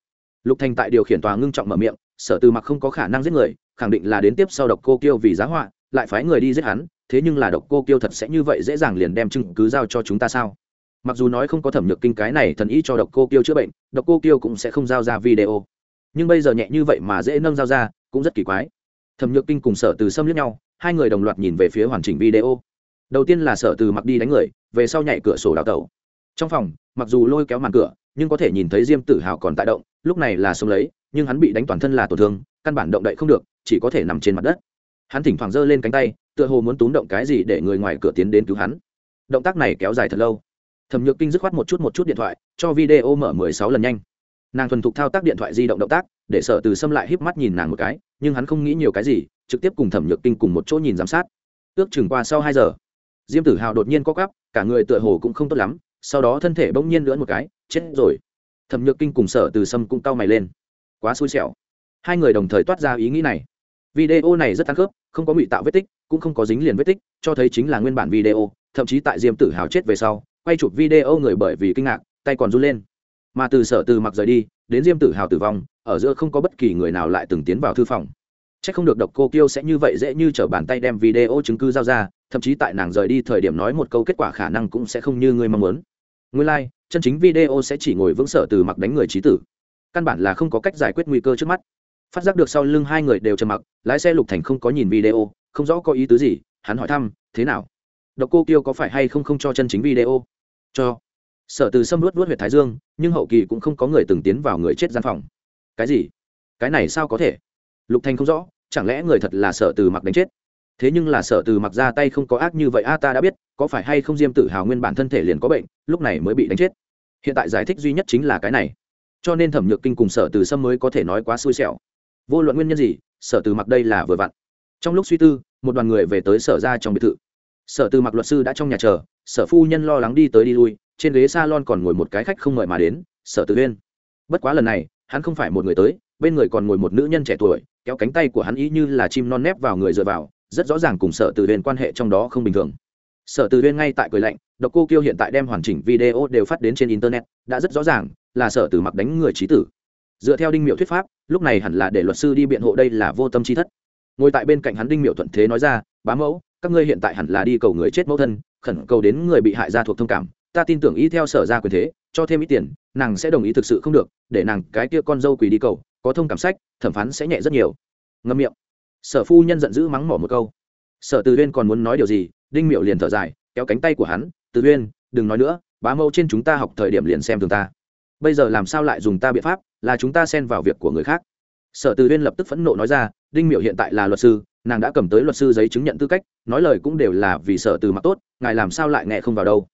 Lục thành tại điều khiển tòa ngưng trọng mở miệng, sở từ mặc không có khả năng giết người, khẳng định là đến tiếp sau độc cô kiêu vì giá họa lại phái người đi giết hắn, thế nhưng là độc cô kiêu thật sẽ như vậy dễ dàng liền đem chứng cứ giao cho chúng ta sao? Mặc dù nói không có thẩm nhược kinh cái này thần ý cho độc cô kiêu chữa bệnh, độc cô kiêu cũng sẽ không giao ra video. Nhưng bây giờ nhẹ như vậy mà dễ nâng giao ra, cũng rất kỳ quái. Thẩm nhược kinh cùng sở từ xâm lướt nhau, hai người đồng loạt nhìn về phía hoàn chỉnh video. Đầu tiên là sở từ mặc đi đánh người, về sau nhảy cửa sổ đào tẩu. Trong phòng, mặc dù lôi kéo màn cửa, nhưng có thể nhìn thấy diêm tử hào còn tại động, lúc này là sống lấy, nhưng hắn bị đánh toàn thân là tổn thương, căn bản động đậy không được, chỉ có thể nằm trên mặt đất hắn thỉnh thoảng giơ lên cánh tay, tựa hồ muốn túm động cái gì để người ngoài cửa tiến đến cứu hắn. Động tác này kéo dài thật lâu. Thẩm nhược kinh dứt khoát một chút một chút điện thoại, cho video mở mười sáu lần nhanh. Nàng thuần thục thao tác điện thoại di động động tác, để sở từ xâm lại híp mắt nhìn nàng một cái, nhưng hắn không nghĩ nhiều cái gì, trực tiếp cùng thẩm nhược kinh cùng một chỗ nhìn giám sát. Ước chừng qua sau hai giờ, diêm tử hào đột nhiên co cắp cả người tựa hồ cũng không tốt lắm, sau đó thân thể bỗng nhiên lưỡn một cái, chết rồi. Thẩm nhược kinh cùng sở từ sâm cũng cau mày lên. Quá xui xẻo. Hai người đồng thời toát ra ý nghĩ này video này rất tăng khớp không có ngụy tạo vết tích cũng không có dính liền vết tích cho thấy chính là nguyên bản video thậm chí tại diêm tử hào chết về sau quay chụp video người bởi vì kinh ngạc tay còn run lên. Mà từ sở từ mặc rời đi đến diêm tử hào tử vong ở giữa không có bất kỳ người nào lại từng tiến vào thư phòng. C h ắ c không được độc cô kiêu sẽ như vậy dễ như t r ở bàn tay đem video chứng cứ giao ra thậm chí tại nàng rời đi thời điểm nói một câu kết quả khả năng cũng sẽ không như người mong muốn. Nguyên lai、like, chân chính video sẽ chỉ ngồi vững sở từ mặc đánh người trí tử. Căn bản là không có cách giải quyết nguy cơ trước mắt phát giác được sau lưng hai người đều trầm mặc, lái xe lục thành không có nhìn video, không rõ có ý tứ gì, hắn hỏi thăm, thế nào? Độc cô kiêu có phải hay không không cho chân chính video? Cho. Sở từ xâm luốt luốt huyệt thái dương, nhưng hậu kỳ cũng không có người từng tiến vào người chết gian phòng. Cái gì? Cái này sao có thể? Lục thành không rõ, chẳng lẽ người thật là sở từ mặc đánh chết? Thế nhưng là sở từ mặc ra tay không có ác như vậy a, ta đã biết, có phải hay không diêm tử hào nguyên bản thân thể liền có bệnh, lúc này mới bị đánh chết? Hiện tại giải thích duy nhất chính là cái này. Cho nên thẩm nhược kinh cùng sở từ sâm mới có thể nói quá xui xẻo vô luận nguyên nhân gì, sở từ mặc đây là vừa vặn. Trong lúc suy tư, một đoàn người về tới sở ra trong biệt thự. Sở từ mặc luật sư đã trong nhà chờ, sở phu nhân lo lắng đi tới đi lui, trên ghế s a lon còn ngồi một cái khách không mời mà đến, sở từ huyên bất quá lần này, hắn không phải một người tới, bên người còn ngồi một nữ nhân trẻ tuổi, kéo cánh tay của hắn ý như là chim non nép vào người dựa vào, rất rõ ràng cùng sở từ huyên quan hệ trong đó không bình thường. Sở từ huyên ngay tại cười lạnh, độc cô kiêu hiện tại đem hoàn chỉnh video đều phát đến trên internet, đã rất rõ ràng là sở từ mặc đánh người trí tử dựa theo đinh miệu thuyết pháp, lúc này hẳn là để luật sư đi biện hộ đây là vô tâm chi thất. Ngồi tại bên cạnh hắn đinh miệu thuận thế nói ra, bá mẫu, các ngươi hiện tại hẳn là đi cầu người chết mẫu thân, khẩn cầu đến người bị hại ra thuộc thông cảm. Ta tin tưởng ý theo sở ra quyền thế, cho thêm ít tiền, nàng sẽ đồng ý thực sự không được, để nàng cái kia con dâu quỳ đi cầu, có thông cảm sách, thẩm phán sẽ nhẹ rất nhiều. Ngâm miệng. Sở phu nhân giận dữ mắng mỏ một câu. Sở từ huyên còn muốn nói điều gì, đinh miệu liền thở dài, kéo cánh tay của hắn, từ huyên, đừng nói nữa, bá mẫu trên chúng ta học thời điểm liền xem thường ta. Bây giờ làm sao lại dùng ta biện pháp là chúng ta xen vào việc của người khác. Sở từ huyên lập tức phẫn nộ nói ra, đinh miệu hiện tại là luật sư, nàng đã cầm tới luật sư giấy chứng nhận tư cách, nói lời cũng đều là vì sở từ mặc tốt, ngài làm sao lại nghe không vào đâu.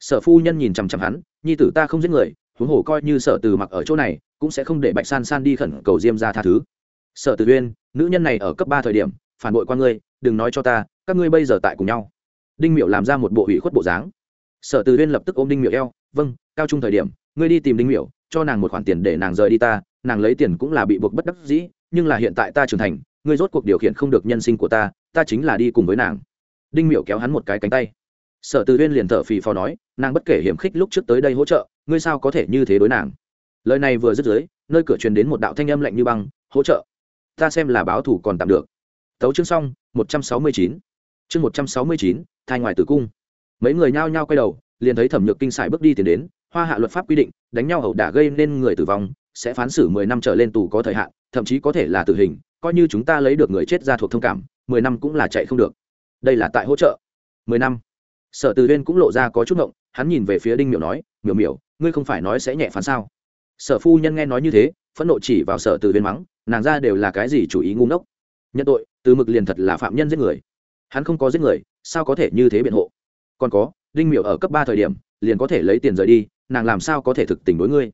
Sở phu nhân nhìn chằm chằm hắn, nhi tử ta không giết người, huống hồ coi như sở từ mặc ở chỗ này, cũng sẽ không để bạch san san đi khẩn cầu diêm ra tha thứ. Sở từ uyên nữ nhân này ở cấp ba thời điểm, phản bội qua ngươi, đừng nói cho ta, các ngươi bây giờ tại cùng nhau. Đinh miệu làm ra một bộ ủy khuất bộ dáng. Sở từ uyên lập tức ôm đinh miệu eo vâng cao trung thời điểm, ngươi đi tìm đinh miệu cho nàng một khoản tiền để nàng rời đi ta, nàng lấy tiền cũng là bị buộc bất đắc dĩ, nhưng là hiện tại ta trưởng thành, ngươi rốt cuộc điều khiển không được nhân sinh của ta ta chính là đi cùng với nàng. Đinh miệu kéo hắn một cái cánh tay. Sở từ huyên liền thở phì phò nói, nàng bất kể hiểm khích lúc trước tới đây hỗ trợ, ngươi sao có thể như thế đối nàng? Lời này vừa dứt dưới, nơi cửa truyền đến một đạo thanh âm lạnh như băng, hỗ trợ, ta xem là báo thủ còn tạm được. Tấu chương xong, một trăm sáu mươi chín. Chương một trăm sáu mươi chín, thai ngoài tử cung. Mấy người nhao nhao quay đầu, liền thấy thẩm nhược kinh xài bước đi tiến đến hoa hạ luật pháp quy định, đánh nhau hậu đả gây nên người tử vong, sẽ phán xử mười năm trở lên tù có thời hạn, thậm chí có thể là tử hình, coi như chúng ta lấy được người chết ra thuộc thông cảm, mười năm cũng là chạy không được. Đây là tại hỗ trợ. Mười năm. Sở từ huyên cũng lộ ra có chút ngộng, hắn nhìn về phía đinh miểu nói, miểu miểu, ngươi không phải nói sẽ nhẹ phán sao? Sở phu nhân nghe nói như thế, phẫn nộ chỉ vào sở từ huyên mắng, nàng ra đều là cái gì chủ ý ngu ngốc? Nhận tội, từ mực liền thật là phạm nhân giết người. Hắn không có giết người, sao có thể như thế biện hộ? Còn có, đinh miểu ở cấp ba thời điểm, liền có thể lấy tiền rời đi nàng làm sao có thể thực tình đối ngươi?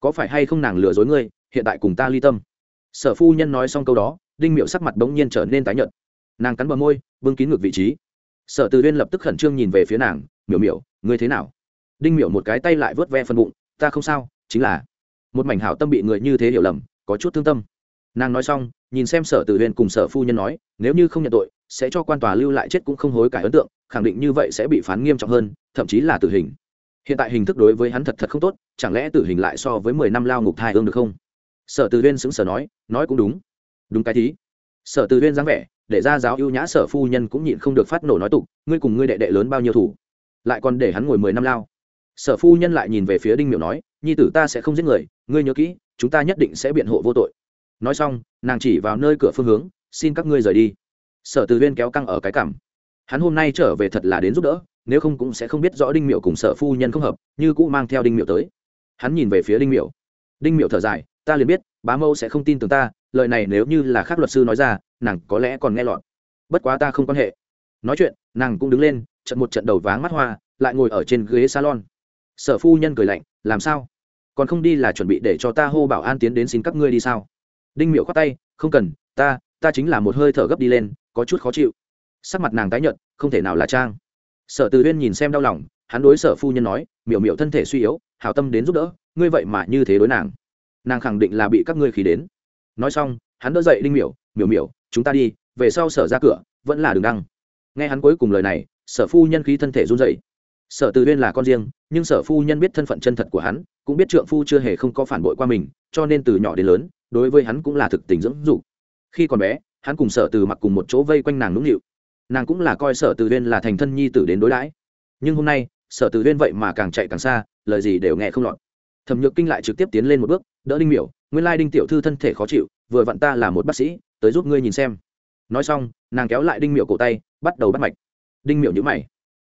Có phải hay không nàng lừa dối ngươi, hiện tại cùng ta ly tâm? Sở phu nhân nói xong câu đó, đinh miệu sắc mặt bỗng nhiên trở nên tái nhợt. Nàng cắn bờ môi, vương kín ngược vị trí. Sở từ huyên lập tức khẩn trương nhìn về phía nàng, miểu miểu, ngươi thế nào? Đinh miểu một cái tay lại vớt ve phân bụng, ta không sao, chính là một mảnh hảo tâm bị người như thế hiểu lầm, có chút thương tâm. Nàng nói xong, nhìn xem sở từ huyên cùng sở phu nhân nói, nếu như không nhận tội, sẽ cho quan tòa lưu lại chết cũng không hối cải ấn tượng, khẳng định như vậy sẽ bị phán nghiêm trọng hơn, thậm chí là tử hình hiện tại hình thức đối với hắn thật thật không tốt, chẳng lẽ tử hình lại so với mười năm lao ngục thai ương được không? Sở từ huyên xứng sở nói nói cũng đúng. Đúng cái thí. Sở từ huyên dáng vẻ, để ra giáo ưu nhã sở phu nhân cũng nhịn không được phát nổ nói tục, ngươi cùng ngươi đệ đệ lớn bao nhiêu thủ? Lại còn để hắn ngồi mười năm lao. Sở phu nhân lại nhìn về phía đinh miểu nói, nhi tử ta sẽ không giết người, ngươi nhớ kỹ, chúng ta nhất định sẽ biện hộ vô tội. Nói xong, nàng chỉ vào nơi cửa phương hướng, xin các ngươi rời đi. Sở từ huyên kéo căng ở cái cảm. Hắn hôm nay trở về thật là đến giúp đỡ nếu không cũng sẽ không biết rõ đinh miệu cùng sở phu nhân không hợp, như cũ mang theo đinh miệu tới. Hắn nhìn về phía đinh miệu đinh miệu thở dài, ta liền biết, bá mâu sẽ không tin tưởng ta, lời này nếu như là khác luật sư nói ra, nàng có lẽ còn nghe lọt. Bất quá ta không quan hệ. Nói chuyện, nàng cũng đứng lên, trận một trận đầu váng mắt hoa, lại ngồi ở trên ghế salon. Sở phu nhân cười lạnh, làm sao? Còn không đi là chuẩn bị để cho ta hô bảo an tiến đến xin các ngươi đi sao? Đinh miệu khoát tay, không cần, ta ta chính là một hơi thở gấp đi lên, có chút khó chịu. Sắc mặt nàng tái nhợt, không thể nào là trang sở từ huyên nhìn xem đau lòng, hắn đối sở phu nhân nói, miểu miểu thân thể suy yếu, hảo tâm đến giúp đỡ, ngươi vậy mà như thế đối nàng. Nàng khẳng định là bị các ngươi khí đến. Nói xong, hắn đỡ dậy đinh miểu miểu miểu, chúng ta đi, về sau sở ra cửa, vẫn là đường đăng. Nghe hắn cuối cùng lời này, sở phu nhân khí thân thể run dậy sở từ huyên là con riêng, nhưng sở phu nhân biết thân phận chân thật của hắn, cũng biết trượng phu chưa hề không có phản bội qua mình, cho nên từ nhỏ đến lớn, đối với hắn cũng là thực tình dưỡng dục. Khi còn bé, hắn cùng sở từ mặc cùng một chỗ vây quanh nàng nũng nịu nàng cũng là coi sở từ huyên là thành thân nhi tử đến đối đãi. Nhưng hôm nay, sở từ huyên vậy mà càng chạy càng xa, lời gì đều nghe không lọt. Thẩm nhược kinh lại trực tiếp tiến lên một bước, đỡ đinh miểu, nguyên lai đinh tiểu thư thân thể khó chịu, vừa vặn ta là một bác sĩ, tới giúp ngươi nhìn xem. Nói xong, nàng kéo lại đinh miểu cổ tay, bắt đầu bắt mạch. Đinh miểu nhữ mày.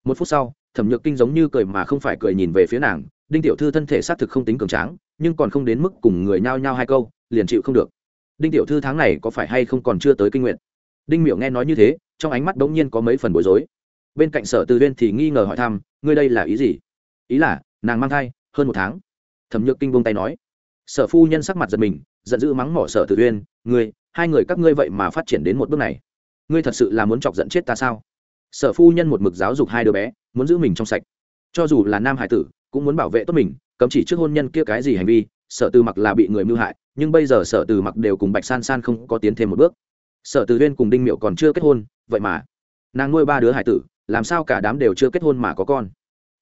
Một phút sau, thẩm nhược kinh giống như cười mà không phải cười nhìn về phía nàng, đinh tiểu thư thân thể xác thực không tính cường tráng, nhưng còn không đến mức cùng người nhao nhao hai câu, liền chịu không được. Đinh tiểu thư tháng này có phải hay không còn chưa tới kinh nguyện đinh miểu nghe nói như thế trong ánh mắt đ nhiên có mấy phần bối rối. Bên cạnh sở từ viên thì nghi ngờ hỏi thăm, ngươi đây là ý gì? Ý là, nàng mang thai, hơn một tháng. Thẩm nhược kinh buông tay nói. Sở phu nhân sắc mặt giật mình, giận dữ mắng mỏ sở từ uyên, ngươi, hai người các ngươi vậy mà phát triển đến một bước này. Ngươi thật sự là muốn chọc giận chết ta sao? Sở phu nhân một mực giáo dục hai đứa bé, muốn giữ mình trong sạch. Cho dù là nam hải tử, cũng muốn bảo vệ tốt mình, cấm chỉ trước hôn nhân kia cái gì hành vi, sở từ mặc là bị người mưu hại, nhưng bây giờ sở từ mặc đều cùng bạch san san không có tiến thêm một bước. Sở từ uyên cùng đinh miệu còn chưa kết hôn vậy mà. Nàng nuôi ba đứa hải tử, làm sao cả đám đều chưa kết hôn mà có con?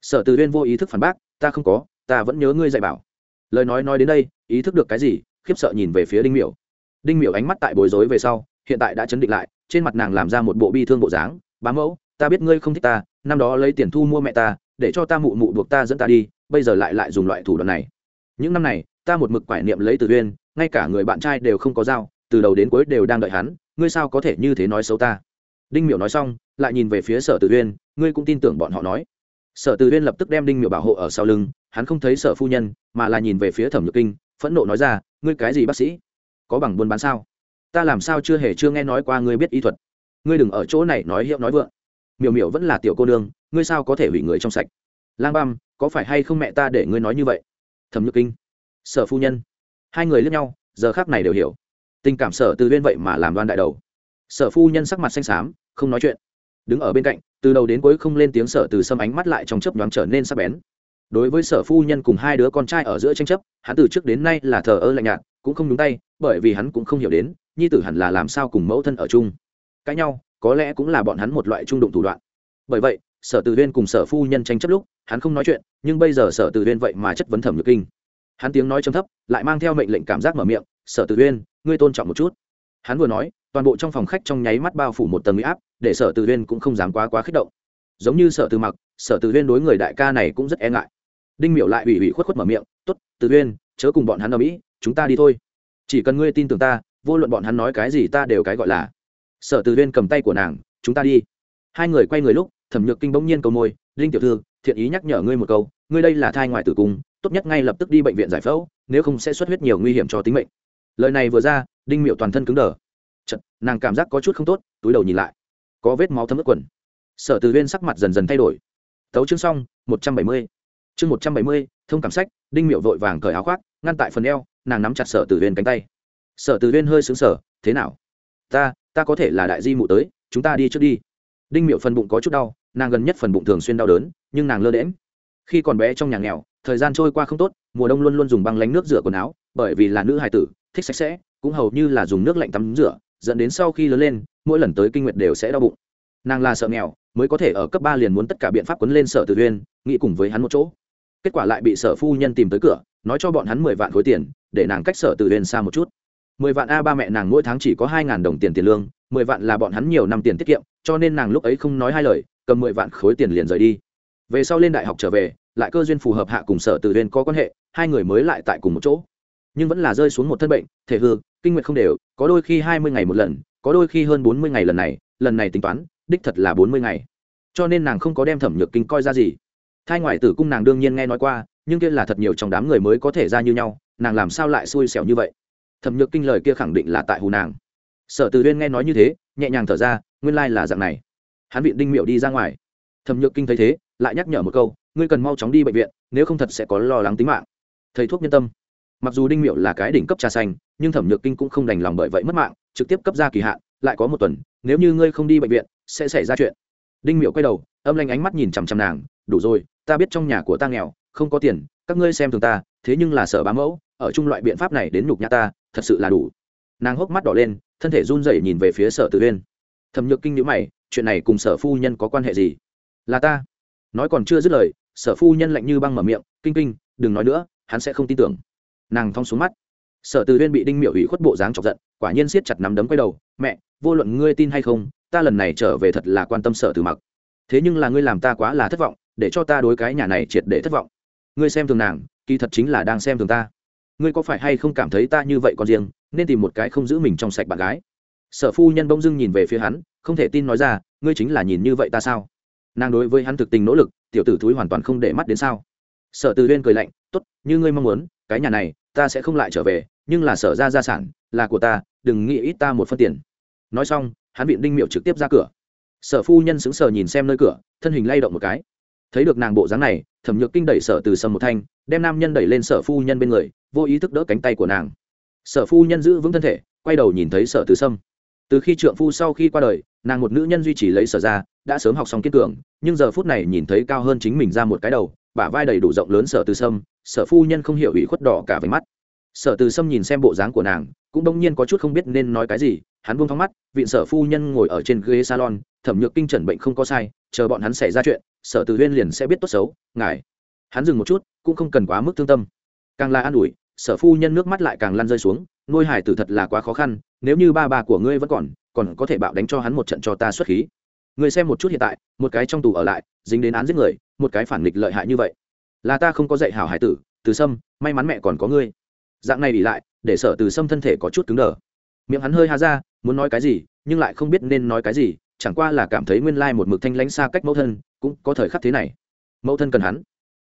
Sở từ huyên vô ý thức phản bác, ta không có, ta vẫn nhớ ngươi dạy bảo. Lời nói nói đến đây, ý thức được cái gì, khiếp sợ nhìn về phía đinh miểu. Đinh miểu ánh mắt tại bối rối về sau, hiện tại đã chấn định lại, trên mặt nàng làm ra một bộ bi thương bộ dáng, bá mẫu, ta biết ngươi không thích ta, năm đó lấy tiền thu mua mẹ ta, để cho ta mụ mụ buộc ta dẫn ta đi, bây giờ lại lại dùng loại thủ đoạn này. Những năm này, ta một mực quải niệm lấy từ huyên ngay cả người bạn trai đều không có dao từ đầu đến cuối đều đang đợi hắn, ngươi sao có thể như thế nói xấu ta? Đinh miểu nói xong, lại nhìn về phía sở Tử uyên, ngươi cũng tin tưởng bọn họ nói. Sở Tử uyên lập tức đem đinh miểu bảo hộ ở sau lưng, hắn không thấy sở phu nhân, mà là nhìn về phía thẩm nhược kinh, phẫn nộ nói ra, ngươi cái gì bác sĩ? Có bằng buôn bán sao? Ta làm sao chưa hề chưa nghe nói qua ngươi biết y thuật. Ngươi đừng ở chỗ này nói hiệu nói vượng. Miểu miểu vẫn là tiểu cô nương, ngươi sao có thể hủy người trong sạch? Lang băm, có phải hay không mẹ ta để ngươi nói như vậy? Thẩm nhược kinh, sở phu nhân. Hai người lướt nhau, giờ khác này đều hiểu. Tình cảm sở từ bên vậy mà làm đoan đại đầu. Sở phu nhân sắc mặt xanh xám không nói chuyện. Đứng ở bên cạnh, từ đầu đến cuối không lên tiếng sở từ Sâm ánh mắt lại trong chớp nhoáng trở nên sắc bén. Đối với sở phu nhân cùng hai đứa con trai ở giữa tranh chấp, hắn từ trước đến nay là thờ ơ lạnh nhạt, cũng không đúng tay, bởi vì hắn cũng không hiểu đến, nhi tử hẳn là làm sao cùng mẫu thân ở chung. Cãi nhau, có lẽ cũng là bọn hắn một loại trung đụng thủ đoạn. Bởi vậy, sở từ viên cùng sở phu nhân tranh chấp lúc, hắn không nói chuyện, nhưng bây giờ sở từ viên vậy mà chất vấn thẩm nhược kinh. Hắn tiếng nói chấm thấp, lại mang theo mệnh lệnh cảm giác mở miệng, sở từ viên ngươi tôn trọng một chút. Hắn vừa nói toàn bộ trong phòng khách trong nháy mắt bao phủ một tầng uy áp, để sở từ viên cũng không dám quá quá kích động. Giống như sở từ mặc, sở từ viên đối người đại ca này cũng rất e ngại. Đinh miểu lại ủy ủy khuất khuất mở miệng t ố t từ viên chớ cùng bọn hắn ở mỹ, chúng ta đi thôi. Chỉ cần ngươi tin tưởng ta, vô luận bọn hắn nói cái gì ta đều cái gọi là. Sở từ viên cầm tay của nàng, chúng ta đi. Hai người quay người lúc, thẩm nhược kinh bỗng nhiên cầu môi, đinh tiểu thư, thiện ý nhắc nhở ngươi một câu, ngươi đây là thai ngoài tử cung, tốt nhất ngay lập tức đi bệnh viện giải phẫu, nếu không sẽ xuất huyết nhiều nguy hiểm cho tính mệnh. Lời này vừa ra, đinh miệu toàn thân cứng đờ nàng cảm giác có chút không tốt, túi đầu nhìn lại. Có vết máu thấm ướt quần. Sở từ viên sắc mặt dần dần thay đổi. Tấu chương xong, một trăm bảy mươi. Chương một trăm bảy mươi, thông cảm sách, đinh miệu vội vàng cởi áo khoác, ngăn tại phần eo, nàng nắm chặt sở từ viên cánh tay. Sở từ viên hơi xứng sở thế nào? Ta ta có thể là đại di mụ tới, chúng ta đi trước đi. Đinh miệu phần bụng có chút đau, nàng gần nhất phần bụng thường xuyên đau đớn, nhưng nàng lơ đễm khi còn bé trong nhà nghèo, thời gian trôi qua không tốt, mùa đông luôn luôn dùng băng lánh nước rửa quần áo, bởi vì là nữ hài tử, thích sạch sẽ, cũng hầu như là dùng nước lạnh tắm rửa dẫn đến sau khi lớn lên, mỗi lần tới kinh nguyệt đều sẽ đau bụng. Nàng là sợ nghèo, mới có thể ở cấp ba liền muốn tất cả biện pháp quấn lên sở tử huyên nghĩ cùng với hắn một chỗ. Kết quả lại bị sở phu nhân tìm tới cửa, nói cho bọn hắn mười vạn khối tiền, để nàng cách sở tử huyên xa một chút. Mười vạn a ba mẹ nàng mỗi tháng chỉ có hai ngàn đồng tiền tiền lương, mười vạn là bọn hắn nhiều năm tiền tiết kiệm, cho nên nàng lúc ấy không nói hai lời, cầm mười vạn khối tiền liền rời đi. Về sau lên đại học trở về, lại cơ duyên phù hợp hạ cùng sở tử huyên có quan hệ, hai người mới lại tại cùng một chỗ nhưng vẫn là rơi xuống một thân bệnh, thể hư, kinh nguyệt không đều, có đôi khi hai mươi ngày một lần, có đôi khi hơn bốn mươi ngày lần này lần này tính toán, đích thật là bốn mươi ngày. Cho nên nàng không có đem thẩm nhược kinh coi ra gì. Thai ngoại tử cung nàng đương nhiên nghe nói qua, nhưng kia là thật nhiều trong đám người mới có thể ra như nhau, nàng làm sao lại xui xẻo như vậy? Thẩm nhược kinh lời kia khẳng định là tại hù nàng. Sở từ huyên nghe nói như thế, nhẹ nhàng thở ra, nguyên lai là dạng này. Hắn viện đinh miệu đi ra ngoài. Thẩm nhược kinh thấy thế, lại nhắc nhở một câu, ngươi cần mau chóng đi bệnh viện, nếu không thật sẽ có lo lắng tính mạng. Thầy thuốc nhân tâm mặc dù đinh miệu là cái đỉnh cấp trà xanh, nhưng thẩm nhược kinh cũng không đành lòng bởi vậy mất mạng, trực tiếp cấp ra kỳ hạn, lại có một tuần, nếu như ngươi không đi bệnh viện, sẽ xảy ra chuyện. Đinh miệu quay đầu, âm lanh ánh mắt nhìn chằm chằm nàng, đủ rồi, ta biết trong nhà của ta nghèo, không có tiền, các ngươi xem thường ta, thế nhưng là sở bám mẫu, ở chung loại biện pháp này đến nhục nhã ta, thật sự là đủ. Nàng hốc mắt đỏ lên, thân thể run rẩy nhìn về phía sở tử uyên. Thẩm nhược kinh nhữ mày, chuyện này cùng sở phu nhân có quan hệ gì? Là ta. Nói còn chưa dứt lời, sở phu nhân lạnh như băng mở miệng, kinh kinh, đừng nói nữa, hắn sẽ không tin tưởng nàng thong xuống mắt. Sở từ huyên bị đinh miệu ủy khuất bộ dáng chọc giận, quả nhiên siết chặt nắm đấm quay đầu, mẹ, vô luận ngươi tin hay không, ta lần này trở về thật là quan tâm sở từ mặc. Thế nhưng là ngươi làm ta quá là thất vọng, để cho ta đối cái nhà này triệt để thất vọng. Ngươi xem thường nàng, kỳ thật chính là đang xem thường ta. Ngươi có phải hay không cảm thấy ta như vậy còn riêng, nên tìm một cái không giữ mình trong sạch bạn gái? Sở phu nhân bỗng dưng nhìn về phía hắn, không thể tin nói ra, ngươi chính là nhìn như vậy ta sao? Nàng đối với hắn thực tình nỗ lực, tiểu tử thúi hoàn toàn không để mắt đến sao? Sở từ huyên cười lạnh t ố t như ngươi mong muốn cái nhà này, ta sẽ không lại trở về, nhưng là sở ra gia sản, là của ta, đừng nghĩ ít ta một phân tiền. Nói xong, hắn bị đinh miệu trực tiếp ra cửa. Sở phu nhân sững sờ nhìn xem nơi cửa, thân hình lay động một cái. Thấy được nàng bộ dáng này, thẩm nhược kinh đẩy sở từ sầm một thanh, đem nam nhân đẩy lên sở phu nhân bên người, vô ý thức đỡ cánh tay của nàng. Sở phu nhân giữ vững thân thể, quay đầu nhìn thấy sở từ sâm. Từ khi trượng phu sau khi qua đời, nàng một nữ nhân duy trì lấy sở ra, đã sớm học xong kiên cường, nhưng giờ phút này nhìn thấy cao hơn chính mình ra một cái đầu, bả vai đầy đủ rộng lớn sở từ sâm sở phu nhân không hiểu ủy khuất đỏ cả về mắt. Sở từ sâm nhìn xem bộ dáng của nàng, cũng đông nhiên có chút không biết nên nói cái gì, hắn buông thóng mắt, viện sở phu nhân ngồi ở trên ghế salon, thẩm nhược kinh trần bệnh không có sai, chờ bọn hắn xảy ra chuyện, sở từ huyên liền sẽ biết tốt xấu, ngài. Hắn dừng một chút, cũng không cần quá mức thương tâm. Càng là an ủi, sở phu nhân nước mắt lại càng lăn rơi xuống, nuôi hải tử thật là quá khó khăn, nếu như ba bà của ngươi vẫn còn còn có thể bạo đánh cho hắn một trận cho ta xuất khí. Ngươi xem một chút hiện tại, một cái trong tù ở lại, dính đến án giết người, một cái phản nghịch lợi hại như vậy là ta không có dạy hảo hải tử, từ sâm, may mắn mẹ còn có ngươi. Dạng này bị lại, để sở từ sâm thân thể có chút cứng đờ. Miệng hắn hơi há ra, muốn nói cái gì, nhưng lại không biết nên nói cái gì, chẳng qua là cảm thấy nguyên lai một mực thanh lánh xa cách mẫu thân, cũng có thời khắc thế này. Mẫu thân cần hắn.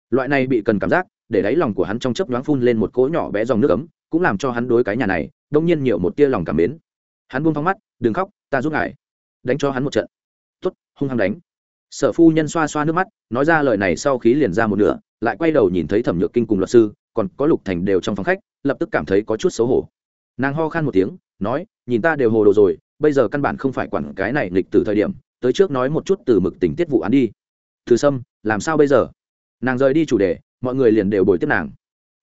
Loại này bị cần cảm giác, để đáy lòng của hắn trong chớp nhoáng phun lên một cỗ nhỏ bé dòng nước ấm, cũng làm cho hắn đối cái nhà này, đông nhiên nhiều một tia lòng cảm mến. Hắn buông thong mắt, đừng khóc, ta giúp ngài. Đánh cho hắn một trận. Tuất hung hăng đánh sở phu nhân xoa xoa nước mắt, nói ra lời này sau khí liền ra một nửa, lại quay đầu nhìn thấy thẩm nhược kinh cùng luật sư, còn có lục thành đều trong phòng khách, lập tức cảm thấy có chút xấu hổ. Nàng ho khan một tiếng, nói, nhìn ta đều hồ đồ rồi, bây giờ căn bản không phải quản cái này lịch từ thời điểm, tới trước nói một chút từ mực tình tiết vụ án đi. Từ sâm, làm sao bây giờ? Nàng rời đi chủ đề, mọi người liền đều bồi tiếp nàng.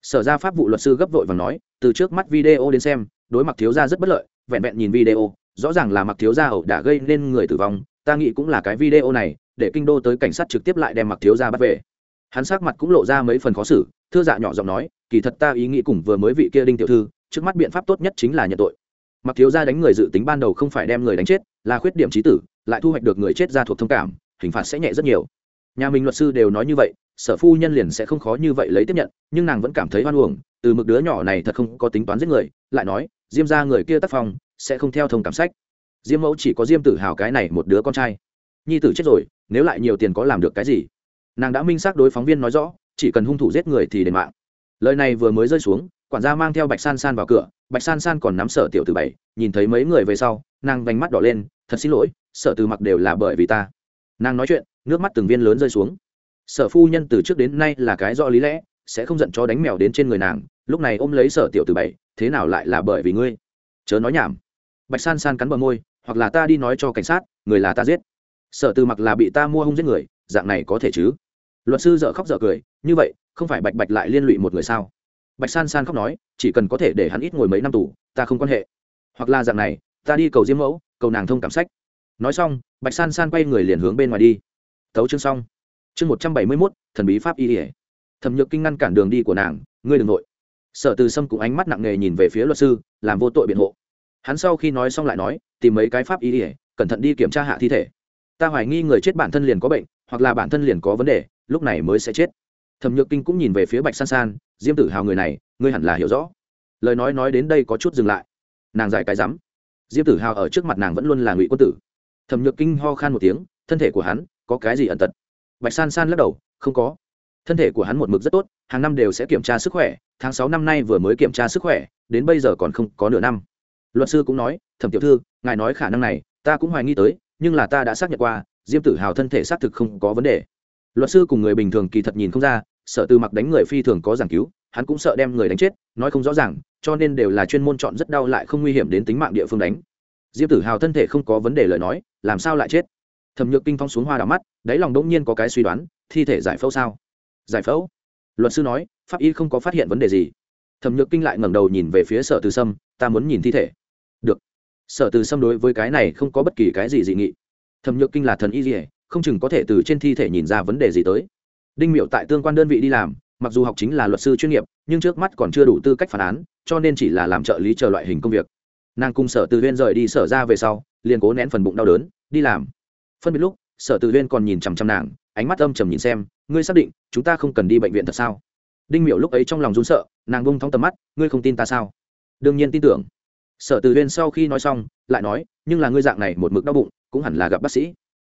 Sở ra pháp vụ luật sư gấp vội và nói, từ trước mắt video đến xem, đối mặt thiếu gia rất bất lợi, vẹn vẹn nhìn video, rõ ràng là mặc thiếu gia ẩu đã gây nên người tử vong ta nghĩ cũng là cái video này, để kinh đô tới cảnh sát trực tiếp lại đem mặc thiếu gia bắt về. Hắn sắc mặt cũng lộ ra mấy phần khó xử, thưa dạ nhỏ giọng nói, kỳ thật ta ý nghĩ cùng vừa mới vị kia đinh tiểu thư, trước mắt biện pháp tốt nhất chính là nhận tội. Mặc thiếu gia đánh người dự tính ban đầu không phải đem người đánh chết, là khuyết điểm trí tử, lại thu hoạch được người chết ra thuộc thông cảm, hình phạt sẽ nhẹ rất nhiều. Nhà mình luật sư đều nói như vậy, sở phu nhân liền sẽ không khó như vậy lấy tiếp nhận, nhưng nàng vẫn cảm thấy hoan uổng, từ mực đứa nhỏ này thật không có tính toán giết người, lại nói, diêm ra người kia tác phong, sẽ không theo thông cảm sách diêm mẫu chỉ có diêm tử hào cái này một đứa con trai. Nhi tử chết rồi, nếu lại nhiều tiền có làm được cái gì? Nàng đã minh xác đối phóng viên nói rõ, chỉ cần hung thủ giết người thì đền mạng. Lời này vừa mới rơi xuống, quản gia mang theo bạch san san vào cửa, bạch san san còn nắm sở tiểu từ bảy, nhìn thấy mấy người về sau, nàng vành mắt đỏ lên, thật xin lỗi, sở từ mặc đều là bởi vì ta. Nàng nói chuyện, nước mắt từng viên lớn rơi xuống. Sở phu nhân từ trước đến nay là cái rõ lý lẽ, sẽ không giận cho đánh mèo đến trên người nàng, lúc này ôm lấy sở tiểu từ bảy, thế nào lại là bởi vì ngươi? Chớ nói nhảm bạch san san cắn bờ môi, hoặc là ta đi nói cho cảnh sát, người là ta giết. Sở từ mặc là bị ta mua hung giết người, dạng này có thể chứ? Luật sư dợ khóc dợ cười, như vậy, không phải bạch bạch lại liên lụy một người sao? Bạch san san khóc nói, chỉ cần có thể để hắn ít ngồi mấy năm tù, ta không quan hệ. Hoặc là dạng này, ta đi cầu diêm mẫu, cầu nàng thông cảm sách. Nói xong, bạch san san quay người liền hướng bên ngoài đi. Tấu chương xong. Chương một trăm bảy mươi mốt, thần bí pháp y ỉa thẩm nhược kinh ngăn cản đường đi của nàng, ngươi đ ừ n g nội. Sở từ sâm cũng ánh mắt nặng nề nhìn về phía luật sư, làm vô tội biện hộ hắn sau khi nói xong lại nói, tìm mấy cái pháp y ỉa cẩn thận đi kiểm tra hạ thi thể. Ta hoài nghi người chết bản thân liền có bệnh, hoặc là bản thân liền có vấn đề, lúc này mới sẽ chết. Thẩm nhược kinh cũng nhìn về phía bạch san san, diêm tử hào người này, ngươi hẳn là hiểu rõ. Lời nói nói đến đây có chút dừng lại. Nàng dài cái rắm. Diêm tử hào ở trước mặt nàng vẫn luôn là ngụy quân tử. Thẩm nhược kinh ho khan một tiếng, thân thể của hắn, có cái gì ẩn tật? Bạch san san lắc đầu, không có. Thân thể của hắn một mực rất tốt, hàng năm đều sẽ kiểm tra sức khỏe, tháng sáu năm nay vừa mới kiểm tra sức khỏe, đến bây giờ còn không có nửa năm luật sư cũng nói, thẩm tiểu thư, ngài nói khả năng này, ta cũng hoài nghi tới, nhưng là ta đã xác nhận qua, diêm tử hào thân thể xác thực không có vấn đề. Luật sư cùng người bình thường kỳ thật nhìn không ra, sợ từ mặc đánh người phi thường có giảng cứu, hắn cũng sợ đem người đánh chết, nói không rõ ràng, cho nên đều là chuyên môn chọn rất đau lại không nguy hiểm đến tính mạng địa phương đánh. Diêm tử hào thân thể không có vấn đề lời nói, làm sao lại chết? Thẩm nhược kinh phong xuống hoa đào mắt, đáy lòng đỗng nhiên có cái suy đoán, thi thể giải phẫu sao? Giải phẫu? Luật sư nói, pháp y không có phát hiện vấn đề gì. Thẩm nhược kinh lại ngẩng đầu nhìn về phía sở từ sâm, ta muốn nhìn thi thể sở từ sâm đối với cái này không có bất kỳ cái gì dị nghị. Thẩm nhược kinh là thần y dỉa không chừng có thể từ trên thi thể nhìn ra vấn đề gì tới. Đinh miệu tại tương quan đơn vị đi làm, mặc dù học chính là luật sư chuyên nghiệp, nhưng trước mắt còn chưa đủ tư cách phản án, cho nên chỉ là làm trợ lý chờ loại hình công việc. Nàng cùng sở từ huyên rời đi sở ra về sau, liền cố nén phần bụng đau đớn, đi làm. Phân biệt lúc, sở từ huyên còn nhìn chằm chằm nàng, ánh mắt âm trầm nhìn xem, ngươi xác định chúng ta không cần đi bệnh viện thật sao? Đinh miệu lúc ấy trong lòng run sợ, nàng bung thong tầm mắt, ngươi không tin ta sao? Đương nhiên tin tưởng sở từ huyên sau khi nói xong, lại nói, nhưng là ngươi dạng này một mực đau bụng, cũng hẳn là gặp bác sĩ.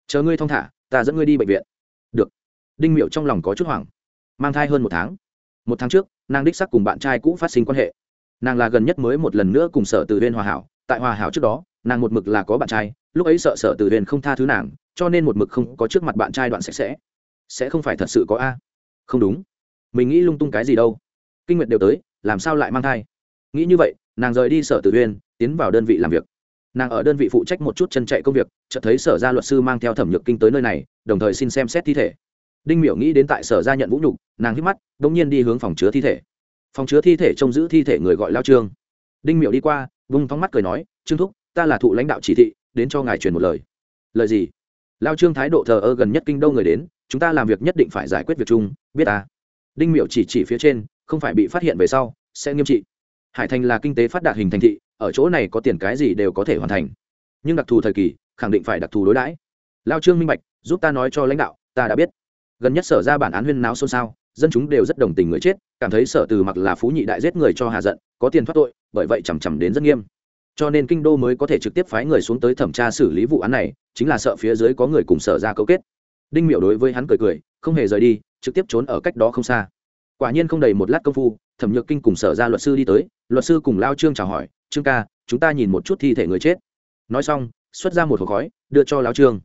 Chờ ngươi thong thả, ta dẫn ngươi đi bệnh viện. Được. Đinh miệu trong lòng có chút hoảng. Mang thai hơn một tháng. Một tháng trước, nàng đích sắc cùng bạn trai cũ phát sinh quan hệ. Nàng là gần nhất mới một lần nữa cùng sở từ huyên hòa hảo. Tại hòa hảo trước đó, nàng một mực là có bạn trai, lúc ấy sợ sở từ huyên không tha thứ nàng, cho nên một mực không có trước mặt bạn trai đoạn sạch sẽ. Sẽ không phải thật sự có a. Không đúng. Mình nghĩ lung tung cái gì đâu. Kinh nguyệt đều tới, làm sao lại mang thai? Nghĩ như vậy nàng rời đi sở tử huyên, tiến vào đơn vị làm việc. Nàng ở đơn vị phụ trách một chút chân chạy công việc, chợt thấy sở ra luật sư mang theo thẩm nhược kinh tới nơi này, đồng thời xin xem xét thi thể. Đinh miểu nghĩ đến tại sở ra nhận vũ nhục, nàng hít mắt đ ỗ n g nhiên đi hướng phòng chứa thi thể. Phòng chứa thi thể trông giữ thi thể người gọi lao trương. Đinh miệu đi qua, vung thóng mắt cười nói, trương thúc, ta là thụ lãnh đạo chỉ thị, đến cho ngài truyền một lời. Lời gì? Lao trương thái độ thờ ơ gần nhất kinh đâu người đến, chúng ta làm việc nhất định phải giải quyết việc chung, biết ta đinh miệu chỉ chỉ phía trên, không phải bị phát hiện về sau, sẽ nghiêm trị hải thành là kinh tế phát đạt hình thành thị, ở chỗ này có tiền cái gì đều có thể hoàn thành. Nhưng đặc thù thời kỳ, khẳng định phải đặc thù đối đãi. Lao trương minh bạch, giúp ta nói cho lãnh đạo, ta đã biết. Gần nhất sở ra bản án huyên náo xôn xao, dân chúng đều rất đồng tình người chết, cảm thấy sở từ mặc là phú nhị đại giết người cho hạ giận, có tiền thoát tội, bởi vậy chằm chằm đến rất nghiêm. Cho nên kinh đô mới có thể trực tiếp phái người xuống tới thẩm tra xử lý vụ án này, chính là sợ phía dưới có người cùng sở ra cấu kết. Đinh miệu đối với hắn cười cười, không hề rời đi, trực tiếp trốn ở cách đó không xa. Quả nhiên không đầy một lát công phu thẩm nhược kinh cùng sở ra luật sư đi tới, luật sư cùng lao trương chào hỏi, trương ca, chúng ta nhìn một chút thi thể người chết. Nói xong, xuất ra một hộp khói, đưa cho lao trương.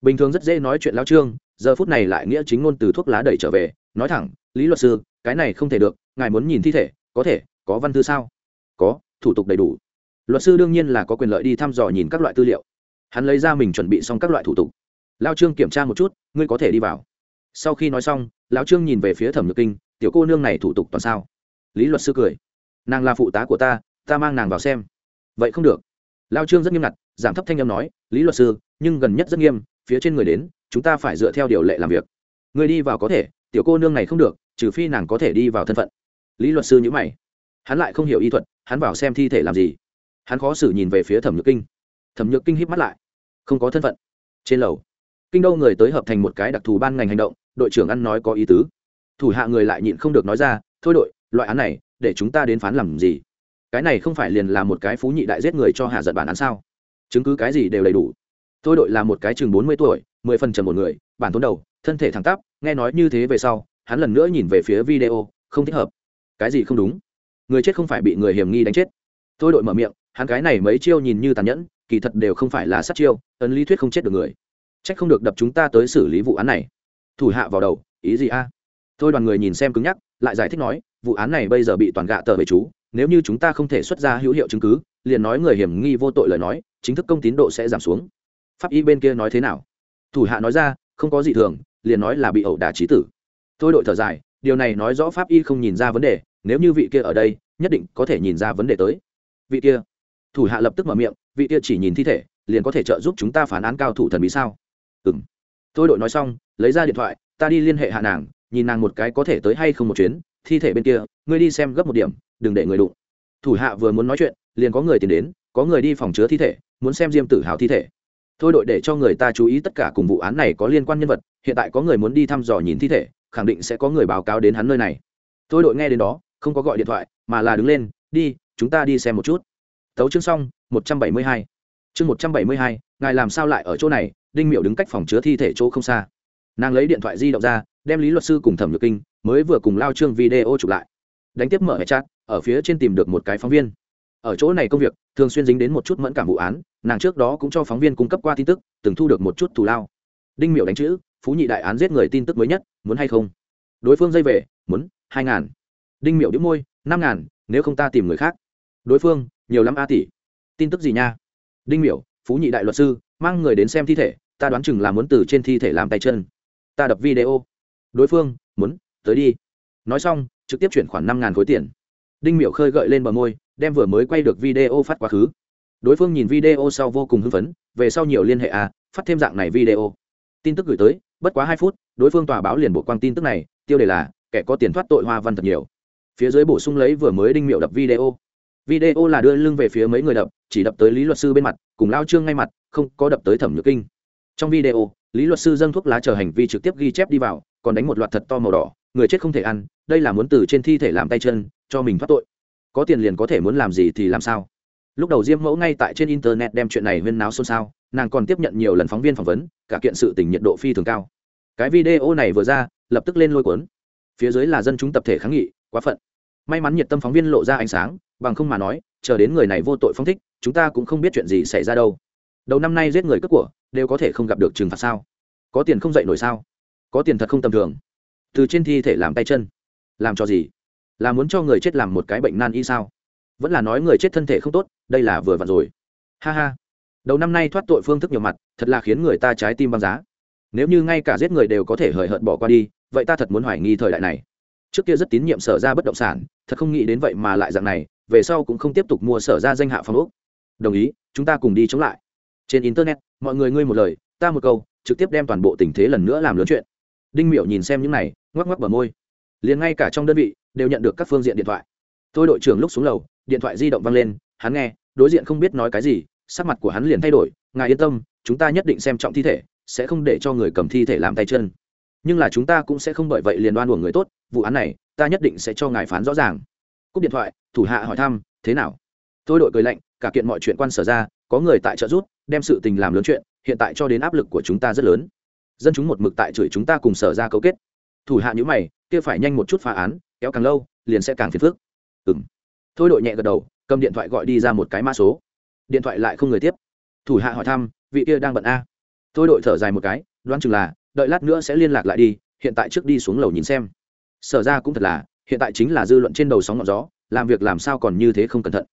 Bình thường rất dễ nói chuyện lao trương, giờ phút này lại nghĩa chính ngôn từ thuốc lá đẩy trở về, nói thẳng, lý luật sư, cái này không thể được, ngài muốn nhìn thi thể, có thể, có văn thư sao? Có, thủ tục đầy đủ. Luật sư đương nhiên là có quyền lợi đi thăm dò nhìn các loại tư liệu. Hắn lấy ra mình chuẩn bị xong các loại thủ tục. Lao trương kiểm tra một chút, ngươi có thể đi vào. Sau khi nói xong, lão trương nhìn về phía thẩm nhược kinh, tiểu cô nương này thủ tục toàn sao? Lý luật sư cười. Nàng là phụ tá của ta ta mang nàng vào xem. Vậy không được. Lao trương rất nghiêm ngặt, giảm thấp thanh âm nói, lý luật sư, nhưng gần nhất rất nghiêm, phía trên người đến, chúng ta phải dựa theo điều lệ làm việc. Người đi vào có thể, tiểu cô nương này không được, trừ phi nàng có thể đi vào thân phận. Lý luật sư nhữ mày. Hắn lại không hiểu y thuật, hắn vào xem thi thể làm gì. Hắn khó xử nhìn về phía thẩm nhược kinh. Thẩm nhược kinh híp mắt lại. Không có thân phận. Trên lầu, kinh đô người tới hợp thành một cái đặc thù ban ngành hành động, đội trưởng ăn nói có ý tứ. Thủ hạ người lại nhịn không được nói ra, thôi đội loại án này, để chúng ta đến phán làm gì? Cái này không phải liền là một cái phú nhị đại giết người cho hạ giận bản án sao? Chứng cứ cái gì đều đầy đủ. Thôi đội là một cái chừng bốn mươi tuổi, mười phần trần một người, bản tốn đầu, thân thể thẳng tắp, nghe nói như thế về sau, hắn lần nữa nhìn về phía video, không thích hợp. Cái gì không đúng? Người chết không phải bị người hiểm nghi đánh chết. Thôi đội mở miệng, hắn cái này mấy chiêu nhìn như tàn nhẫn, kỳ thật đều không phải là sát chiêu, ấn lý thuyết không chết được người. Trách không được đập chúng ta tới xử lý vụ án này. Thủ hạ vào đầu, ý gì a? Thôi đoàn người nhìn xem cứng nhắc, lại giải thích nói vụ án này bây giờ bị toàn gạ tờ về chú, nếu như chúng ta không thể xuất ra hữu hiệu chứng cứ, liền nói người hiểm nghi vô tội lời nói, chính thức công tín độ sẽ giảm xuống. Pháp y bên kia nói thế nào? Thủ hạ nói ra, không có gì thường, liền nói là bị ẩu đả trí tử. Thôi đội thở dài, điều này nói rõ pháp y không nhìn ra vấn đề, nếu như vị kia ở đây, nhất định có thể nhìn ra vấn đề tới. Vị kia. Thủ hạ lập tức mở miệng, vị kia chỉ nhìn thi thể, liền có thể trợ giúp chúng ta phán án cao thủ thần bí sao? Ừ m tôi đội nói xong, lấy ra điện thoại, ta đi liên hệ hạ nàng, nhìn nàng một cái có thể tới hay không một chuyến thi thể bên kia, ngươi đi xem gấp một điểm, đừng để người đụng. Thủ hạ vừa muốn nói chuyện, liền có người tìm đến, có người đi phòng chứa thi thể, muốn xem diêm tử hào thi thể. Thôi đội để cho người ta chú ý tất cả cùng vụ án này có liên quan nhân vật, hiện tại có người muốn đi thăm dò nhìn thi thể, khẳng định sẽ có người báo cáo đến hắn nơi này. Thôi đội nghe đến đó, không có gọi điện thoại, mà là đứng lên, đi, chúng ta đi xem một chút. Tấu chương xong, một trăm bảy mươi hai. Chương một trăm bảy mươi hai, ngài làm sao lại ở chỗ này? Đinh miệu đứng cách phòng chứa thi thể chỗ không xa nàng lấy điện thoại di động ra, đem lý luật sư cùng thẩm nhược kinh mới vừa cùng lao trương video chụp lại. Đánh tiếp mở hệ chat, ở phía trên tìm được một cái phóng viên. Ở chỗ này công việc, thường xuyên dính đến một chút mẫn cảm vụ án, nàng trước đó cũng cho phóng viên cung cấp qua tin tức, từng thu được một chút thù lao. Đinh miểu đánh chữ, phú nhị đại án giết người tin tức mới nhất, muốn hay không? Đối phương dây về, muốn, hai ngàn. Đinh miểu đĩu môi, năm ngàn, nếu không ta tìm người khác. Đối phương, nhiều lắm a tỷ. Tin tức gì nha? Đinh miểu, phú nhị đại luật sư, mang người đến xem thi thể, ta đoán chừng là muốn từ trên thi thể làm tay chân ta đập video. Đối phương, muốn, tới đi. Nói xong, trực tiếp chuyển khoản năm ngàn khối tiền. Đinh miểu khơi gợi lên bờ môi, đem vừa mới quay được video phát quá khứ. Đối phương nhìn video sau vô cùng hưng phấn, về sau nhiều liên hệ à phát thêm dạng này video. Tin tức gửi tới, bất quá hai phút, đối phương tòa báo liền bộ quang tin tức này, tiêu đề là, kẻ có tiền thoát tội hoa văn thật nhiều. Phía dưới bổ sung lấy vừa mới đinh miệu đập video. Video là đưa lưng về phía mấy người đập, chỉ đập tới lý luật sư bên mặt, cùng lao trương ngay mặt, không có đập tới thẩm nhược kinh. Trong video lý luật sư dâng thuốc lá chờ hành vi trực tiếp ghi chép đi vào, còn đánh một loạt thật to màu đỏ, người chết không thể ăn, đây là muốn từ trên thi thể làm tay chân, cho mình thoát tội. Có tiền liền có thể muốn làm gì thì làm sao? Lúc đầu diêm mẫu ngay tại trên internet đem chuyện này huyên náo xôn xao, nàng còn tiếp nhận nhiều lần phóng viên phỏng vấn, cả kiện sự tình nhiệt độ phi thường cao. Cái video này vừa ra, lập tức lên lôi cuốn. Phía dưới là dân chúng tập thể kháng nghị, quá phận. May mắn nhiệt tâm phóng viên lộ ra ánh sáng, bằng không mà nói, chờ đến người này vô tội phong thích, chúng ta cũng không biết chuyện gì xảy ra đâu. Đầu năm nay giết người cướp của đều có thể không gặp được trừng phạt sao? Có tiền không dạy nổi sao? Có tiền thật không tầm thường. Từ trên thi thể làm tay chân. Làm cho gì? Là muốn cho người chết làm một cái bệnh nan y sao? Vẫn là nói người chết thân thể không tốt, đây là vừa vặn rồi. Ha ha. Đầu năm nay thoát tội phương thức nhiều mặt, thật là khiến người ta trái tim băng giá. Nếu như ngay cả giết người đều có thể hời hợt bỏ qua đi, vậy ta thật muốn hoài nghi thời đại này. Trước kia rất tín nhiệm sở ra bất động sản, thật không nghĩ đến vậy mà lại dạng này, về sau cũng không tiếp tục mua sở ra danh hạ phòng úc đồng ý, chúng ta cùng đi chống lại trên internet, mọi người ngươi một lời, ta một câu, trực tiếp đem toàn bộ tình thế lần nữa làm lớn chuyện. Đinh miệu nhìn xem những này, ngoắc ngoắc bờ môi. Liền ngay cả trong đơn vị, đều nhận được các phương diện điện thoại. Tôi đội trưởng lúc xuống lầu, điện thoại di động văng lên, hắn nghe, đối diện không biết nói cái gì, sắc mặt của hắn liền thay đổi, ngài yên tâm, chúng ta nhất định xem trọng thi thể, sẽ không để cho người cầm thi thể làm tay chân. Nhưng là chúng ta cũng sẽ không bởi vậy liền đoan của người tốt, vụ án này, ta nhất định sẽ cho ngài phán rõ ràng. Cúp điện thoại, thủ hạ hỏi thăm, thế nào? Tôi đội cười lạnh, cả kiện mọi chuyện quan sở ra có người tại trợ rút đem sự tình làm lớn chuyện, hiện tại cho đến áp lực của chúng ta rất lớn. Dân chúng một mực tại chửi chúng ta cùng sở ra cấu kết. Thủ hạ nhữ mày, kia phải nhanh một chút phá án, kéo càng lâu, liền sẽ càng phiền phức. Ừng thôi đội nhẹ gật đầu, cầm điện thoại gọi đi ra một cái mã số. Điện thoại lại không người tiếp. Thủ hạ hỏi thăm, vị kia đang bận a. Thôi đội thở dài một cái, đoán chừng là, đợi lát nữa sẽ liên lạc lại đi, hiện tại trước đi xuống lầu nhìn xem. Sở ra cũng thật là, hiện tại chính là dư luận trên đầu sóng ngọn gió, làm việc làm sao còn như thế không cẩn thận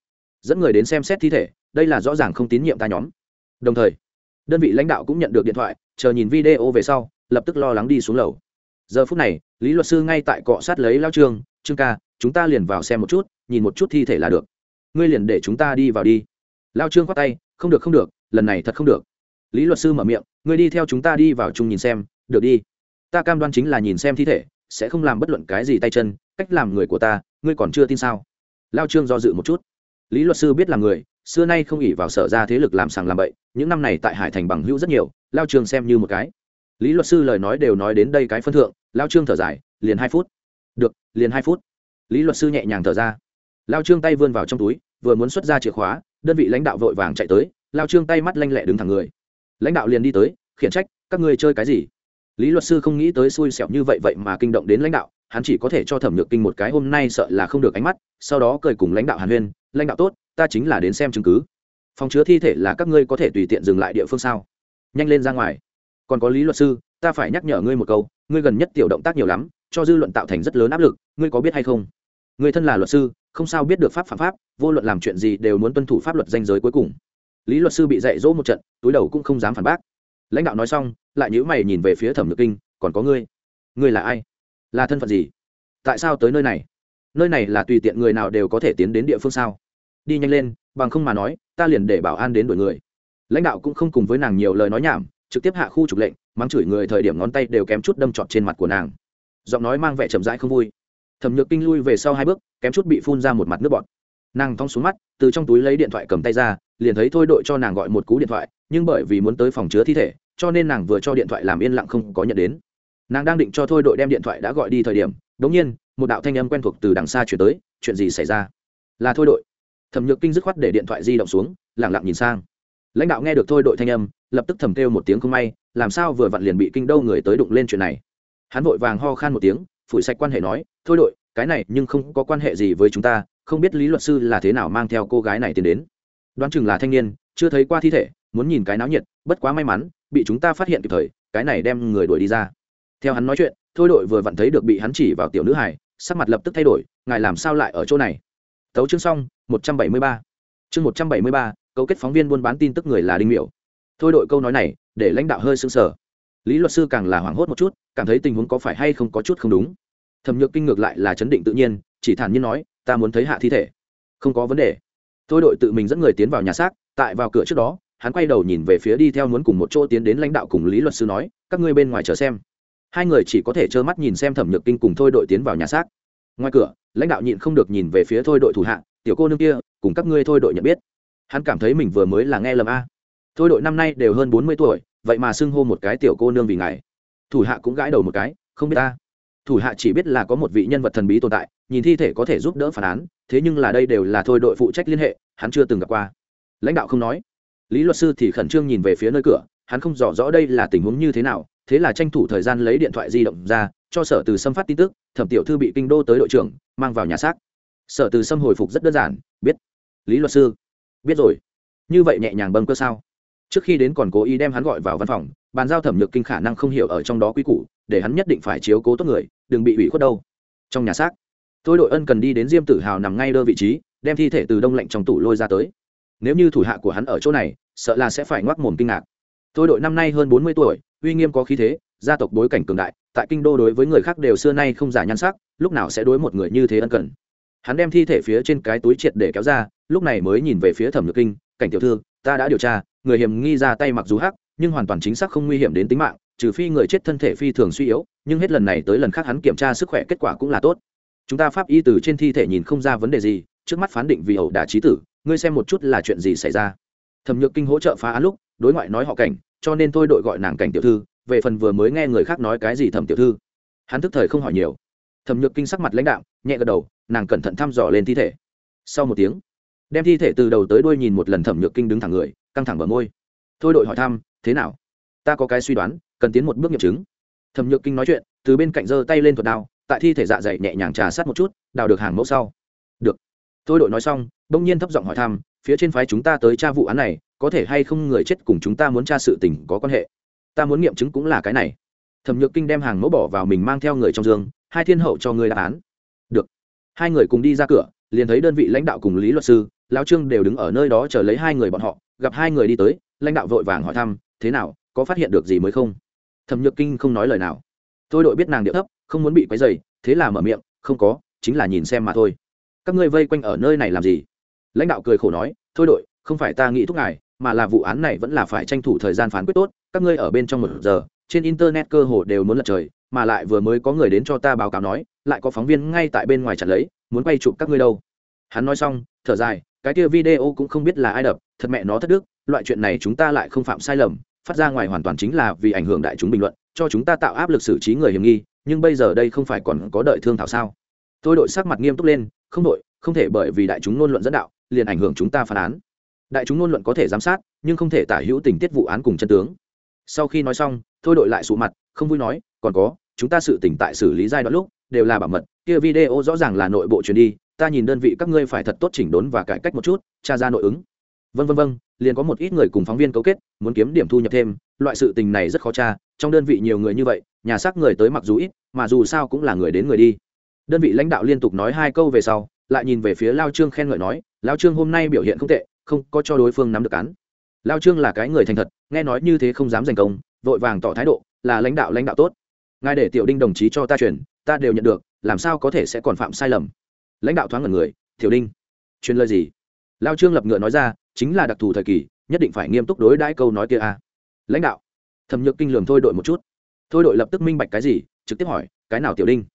dẫn người đến xem xét thi thể, đây là rõ ràng không tín nhiệm ta nhóm. Đồng thời, đơn vị lãnh đạo cũng nhận được điện thoại, chờ nhìn video về sau, lập tức lo lắng đi xuống lầu. Giờ phút này, lý luật sư ngay tại cọ sát lấy lao trương trương ca, chúng ta liền vào xem một chút, nhìn một chút thi thể là được. Ngươi liền để chúng ta đi vào đi. Lao trương khoát tay, không được không được, lần này thật không được. Lý luật sư mở miệng, ngươi đi theo chúng ta đi vào chung nhìn xem, được đi. Ta cam đoan chính là nhìn xem thi thể, sẽ không làm bất luận cái gì tay chân, cách làm người của ta, ngươi còn chưa tin sao? Lao trương do dự một chút lý luật sư biết là người, xưa nay không ỉ vào sở ra thế lực làm sàng làm bậy, những năm này tại hải thành bằng hữu rất nhiều, lao trương xem như một cái. Lý luật sư lời nói đều nói đến đây cái phân thượng, lao trương thở dài, liền hai phút. Được, liền hai phút. Lý luật sư nhẹ nhàng thở ra. Lao trương tay vươn vào trong túi, vừa muốn xuất ra chìa khóa, đơn vị lãnh đạo vội vàng chạy tới, lao trương tay mắt lanh lẹ đứng thẳng người. Lãnh đạo liền đi tới, khiển trách, các ngươi chơi cái gì? Lý luật sư không nghĩ tới xui xẻo như vậy vậy mà kinh động đến lãnh đạo, hắn chỉ có thể cho thẩm nhược kinh một cái hôm nay sợ là không được ánh mắt, sau đó cười cùng lãnh đạo hàn huyên lãnh đạo tốt, ta chính là đến xem chứng cứ. Phòng chứa thi thể là các ngươi có thể tùy tiện dừng lại địa phương sao? Nhanh lên ra ngoài. Còn có lý luật sư, ta phải nhắc nhở ngươi một câu, ngươi gần nhất tiểu động tác nhiều lắm, cho dư luận tạo thành rất lớn áp lực, ngươi có biết hay không? Người thân là luật sư, không sao biết được pháp phạm pháp, vô luận làm chuyện gì đều muốn tuân thủ pháp luật danh giới cuối cùng. Lý luật sư bị dạy dỗ một trận, túi đầu cũng không dám phản bác. Lãnh đạo nói xong, lại nhữ mày nhìn về phía thẩm nhược kinh, còn có ngươi? Ngươi là ai? Là thân phận gì? Tại sao tới nơi này? Nơi này là tùy tiện người nào đều có thể tiến đến địa phương sao? Đi nhanh lên, bằng không mà nói, ta liền để bảo an đến đuổi người. Lãnh đạo cũng không cùng với nàng nhiều lời nói nhảm, trực tiếp hạ khu trục lệnh, mắng chửi người thời điểm ngón tay đều kém chút đâm trọt trên mặt của nàng. Giọng nói mang vẻ chậm rãi không vui. Thẩm nhược kinh lui về sau hai bước, kém chút bị phun ra một mặt nước bọt. Nàng thong xuống mắt, từ trong túi lấy điện thoại cầm tay ra, liền thấy thôi đội cho nàng gọi một cú điện thoại, nhưng bởi vì muốn tới phòng chứa thi thể, cho nên nàng vừa cho điện thoại làm yên lặng không có nhận đến. Nàng đang định cho thôi đội đem điện thoại đã gọi đi thời điểm đ ỗ n g nhiên, một đạo thanh âm quen thuộc từ đằng xa chuyển tới, chuyện gì xảy ra? Là thôi đội thẩm nhược kinh dứt khoát để điện thoại di động xuống lẳng lặng nhìn sang. Lãnh đạo nghe được thôi đội thanh âm, lập tức thầm kêu một tiếng không may, làm sao vừa vặn liền bị kinh đâu người tới đụng lên chuyện này. Hắn vội vàng ho khan một tiếng, phủi sạch quan hệ nói, thôi đội, cái này nhưng không có quan hệ gì với chúng ta, không biết lý luật sư là thế nào mang theo cô gái này tiến đến. Đoán chừng là thanh niên, chưa thấy qua thi thể, muốn nhìn cái náo nhiệt, bất quá may mắn, bị chúng ta phát hiện kịp thời, cái này đem người đuổi đi ra. Theo hắn nói chuyện, thôi đội vừa vặn thấy được bị hắn chỉ vào tiểu nữ hải sắc mặt lập tức thay đổi, ngài làm sao lại ở chỗ này? Tấu chương xong một trăm bảy mươi ba. Chương một trăm bảy mươi ba, cấu kết phóng viên buôn bán tin tức người là đinh miểu. Thôi đội câu nói này, để lãnh đạo hơi sững sờ. Lý luật sư càng là hoảng hốt một chút, cảm thấy tình huống có phải hay không có chút không đúng. Thẩm nhược kinh ngược lại là chấn định tự nhiên, chỉ thản nhiên nói, ta muốn thấy hạ thi thể. Không có vấn đề. Thôi đội tự mình dẫn người tiến vào nhà xác, tại vào cửa trước đó, hắn quay đầu nhìn về phía đi theo muốn cùng một chỗ tiến đến lãnh đạo cùng lý luật sư nói, các ngươi bên ngoài chờ xem. Hai người chỉ có thể trơ mắt nhìn xem thẩm nhược kinh cùng thôi đội tiến vào nhà xác. Ngoài cửa, lãnh đạo nhịn không được nhìn về phía thôi đội thủ hạ tiểu cô nương kia, cùng các ngươi thôi đội nhận biết. Hắn cảm thấy mình vừa mới là nghe lầm a. Thôi đội năm nay đều hơn bốn mươi tuổi, vậy mà xưng hô một cái tiểu cô nương vì ngài. Thủ hạ cũng gãi đầu một cái, không biết ta. Thủ hạ chỉ biết là có một vị nhân vật thần bí tồn tại, nhìn thi thể có thể giúp đỡ phản án, thế nhưng là đây đều là thôi đội phụ trách liên hệ, hắn chưa từng gặp qua. Lãnh đạo không nói. Lý luật sư thì khẩn trương nhìn về phía nơi cửa, hắn không rõ rõ đây là tình huống như thế nào, thế là tranh thủ thời gian lấy điện thoại di động ra, cho sở từ xâm phát tin tức, thẩm tiểu thư bị kinh đô tới đội trưởng, mang vào nhà xác sở từ xâm hồi phục rất đơn giản, biết. Lý luật sư. Biết rồi. Như vậy nhẹ nhàng bâng cơ sao? Trước khi đến còn cố ý đem hắn gọi vào văn phòng, bàn giao thẩm nhược kinh khả năng không hiểu ở trong đó quy củ, để hắn nhất định phải chiếu cố tốt người, đừng bị ủy khuất đâu. Trong nhà xác tôi đội ân cần đi đến diêm tử hào nằm ngay đơ vị trí, đem thi thể từ đông lạnh trong tủ lôi ra tới. Nếu như thủ hạ của hắn ở chỗ này, sợ là sẽ phải ngoác mồm kinh ngạc. Tôi đội năm nay hơn bốn mươi tuổi, uy nghiêm có khí thế, gia tộc bối cảnh cường đại, tại kinh đô đối với người khác đều xưa nay không giả nhan sắc, lúc nào sẽ đối một người như thế ân cần? Hắn đem thi thể phía trên cái túi triệt để kéo ra, lúc này mới nhìn về phía thẩm nhược kinh, cảnh tiểu thư, ta đã điều tra, người hiểm nghi ra tay mặc dù hắc, nhưng hoàn toàn chính xác không nguy hiểm đến tính mạng, trừ phi người chết thân thể phi thường suy yếu, nhưng hết lần này tới lần khác hắn kiểm tra sức khỏe kết quả cũng là tốt. Chúng ta pháp y từ trên thi thể nhìn không ra vấn đề gì, trước mắt phán định vì ẩu đả trí tử, ngươi xem một chút là chuyện gì xảy ra. Thẩm nhược kinh hỗ trợ phá án lúc, đối ngoại nói họ cảnh, cho nên tôi đội gọi nàng cảnh tiểu thư, về phần vừa mới nghe người khác nói cái gì thẩm tiểu thư. Hắn thức thời không hỏi nhiều. Thẩm nhược kinh sắc mặt lãnh đạo nhẹ gật đầu nàng cẩn thận thăm dò lên thi thể. Sau một tiếng, đem thi thể từ đầu tới đuôi nhìn một lần thẩm nhược kinh đứng thẳng người, căng thẳng bờ môi. Thôi đội hỏi thăm, thế nào? Ta có cái suy đoán, cần tiến một bước nghiệm chứng. Thẩm nhược kinh nói chuyện, từ bên cạnh giơ tay lên thuật đao, tại thi thể dạ dày nhẹ nhàng trà sát một chút, đào được hàng mẫu sau. Được. Thôi đội nói xong, bỗng nhiên thấp giọng hỏi thăm, phía trên phái chúng ta tới tra vụ án này, có thể hay không người chết cùng chúng ta muốn tra sự tình có quan hệ? Ta muốn nghiệm chứng cũng là cái này. Thẩm nhược kinh đem hàng mẫu bỏ vào mình mang theo người trong giường, hai thiên hậu cho người đáp án hai người cùng đi ra cửa, liền thấy đơn vị lãnh đạo cùng lý luật sư lao trương đều đứng ở nơi đó chờ lấy hai người bọn họ. Gặp hai người đi tới, lãnh đạo vội vàng hỏi thăm, thế nào, có phát hiện được gì mới không? Thẩm nhược kinh không nói lời nào. Tôi đội biết nàng điệu thấp, không muốn bị quấy dày thế là mở miệng, không có, chính là nhìn xem mà thôi. Các ngươi vây quanh ở nơi này làm gì? Lãnh đạo cười khổ nói, thôi đội, không phải ta nghĩ thúc ngài, mà là vụ án này vẫn là phải tranh thủ thời gian phán quyết tốt, các ngươi ở bên trong một giờ trên internet cơ hồ đều muốn lật trời, mà lại vừa mới có người đến cho ta báo cáo nói, lại có phóng viên ngay tại bên ngoài chặt lấy, muốn quay chụp các ngươi đâu. Hắn nói xong, thở dài, cái kia video cũng không biết là ai đập, thật mẹ nó thất đức, loại chuyện này chúng ta lại không phạm sai lầm, phát ra ngoài hoàn toàn chính là vì ảnh hưởng đại chúng bình luận, cho chúng ta tạo áp lực xử trí người hiểm nghi, nhưng bây giờ đây không phải còn có đợi thương thảo sao? Tôi đội sắc mặt nghiêm túc lên, không đội, không thể bởi vì đại chúng ngôn luận dẫn đạo, liền ảnh hưởng chúng ta phán án. Đại chúng ngôn luận có thể giám sát, nhưng không thể tả hữu tình tiết vụ án cùng chân tướng. Sau khi nói xong thôi đội lại sụ mặt, không vui nói, còn có, chúng ta sự tỉnh tại xử lý giai đoạn lúc, đều là bảo mật, kia video rõ ràng là nội bộ truyền đi, ta nhìn đơn vị các ngươi phải thật tốt chỉnh đốn và cải cách một chút, tra ra nội ứng. Vân vân vân liền có một ít người cùng phóng viên cấu kết, muốn kiếm điểm thu nhập thêm, loại sự tình này rất khó tra, trong đơn vị nhiều người như vậy, nhà xác người tới mặc dù ít, mà dù sao cũng là người đến người đi. Đơn vị lãnh đạo liên tục nói hai câu về sau, lại nhìn về phía lao trương khen ngợi nói, lao trương hôm nay biểu hiện không tệ, không có cho đối phương nắm được án. Lao trương là cái người thành thật, nghe nói như thế không dám giành công vội vàng tỏ thái độ, là lãnh đạo lãnh đạo tốt. Ngài để tiểu đinh đồng chí cho ta truyền, ta đều nhận được, làm sao có thể sẽ còn phạm sai lầm? Lãnh đạo thoáng ngẩn người, tiểu đinh, truyền lời gì? Lao trương lập ngựa nói ra, chính là đặc thù thời kỳ, nhất định phải nghiêm túc đối đãi câu nói kia a. À. lãnh đạo, thẩm nhược kinh lường thôi đội một chút. Thôi đội lập tức minh bạch cái gì, trực tiếp hỏi, cái nào tiểu đinh?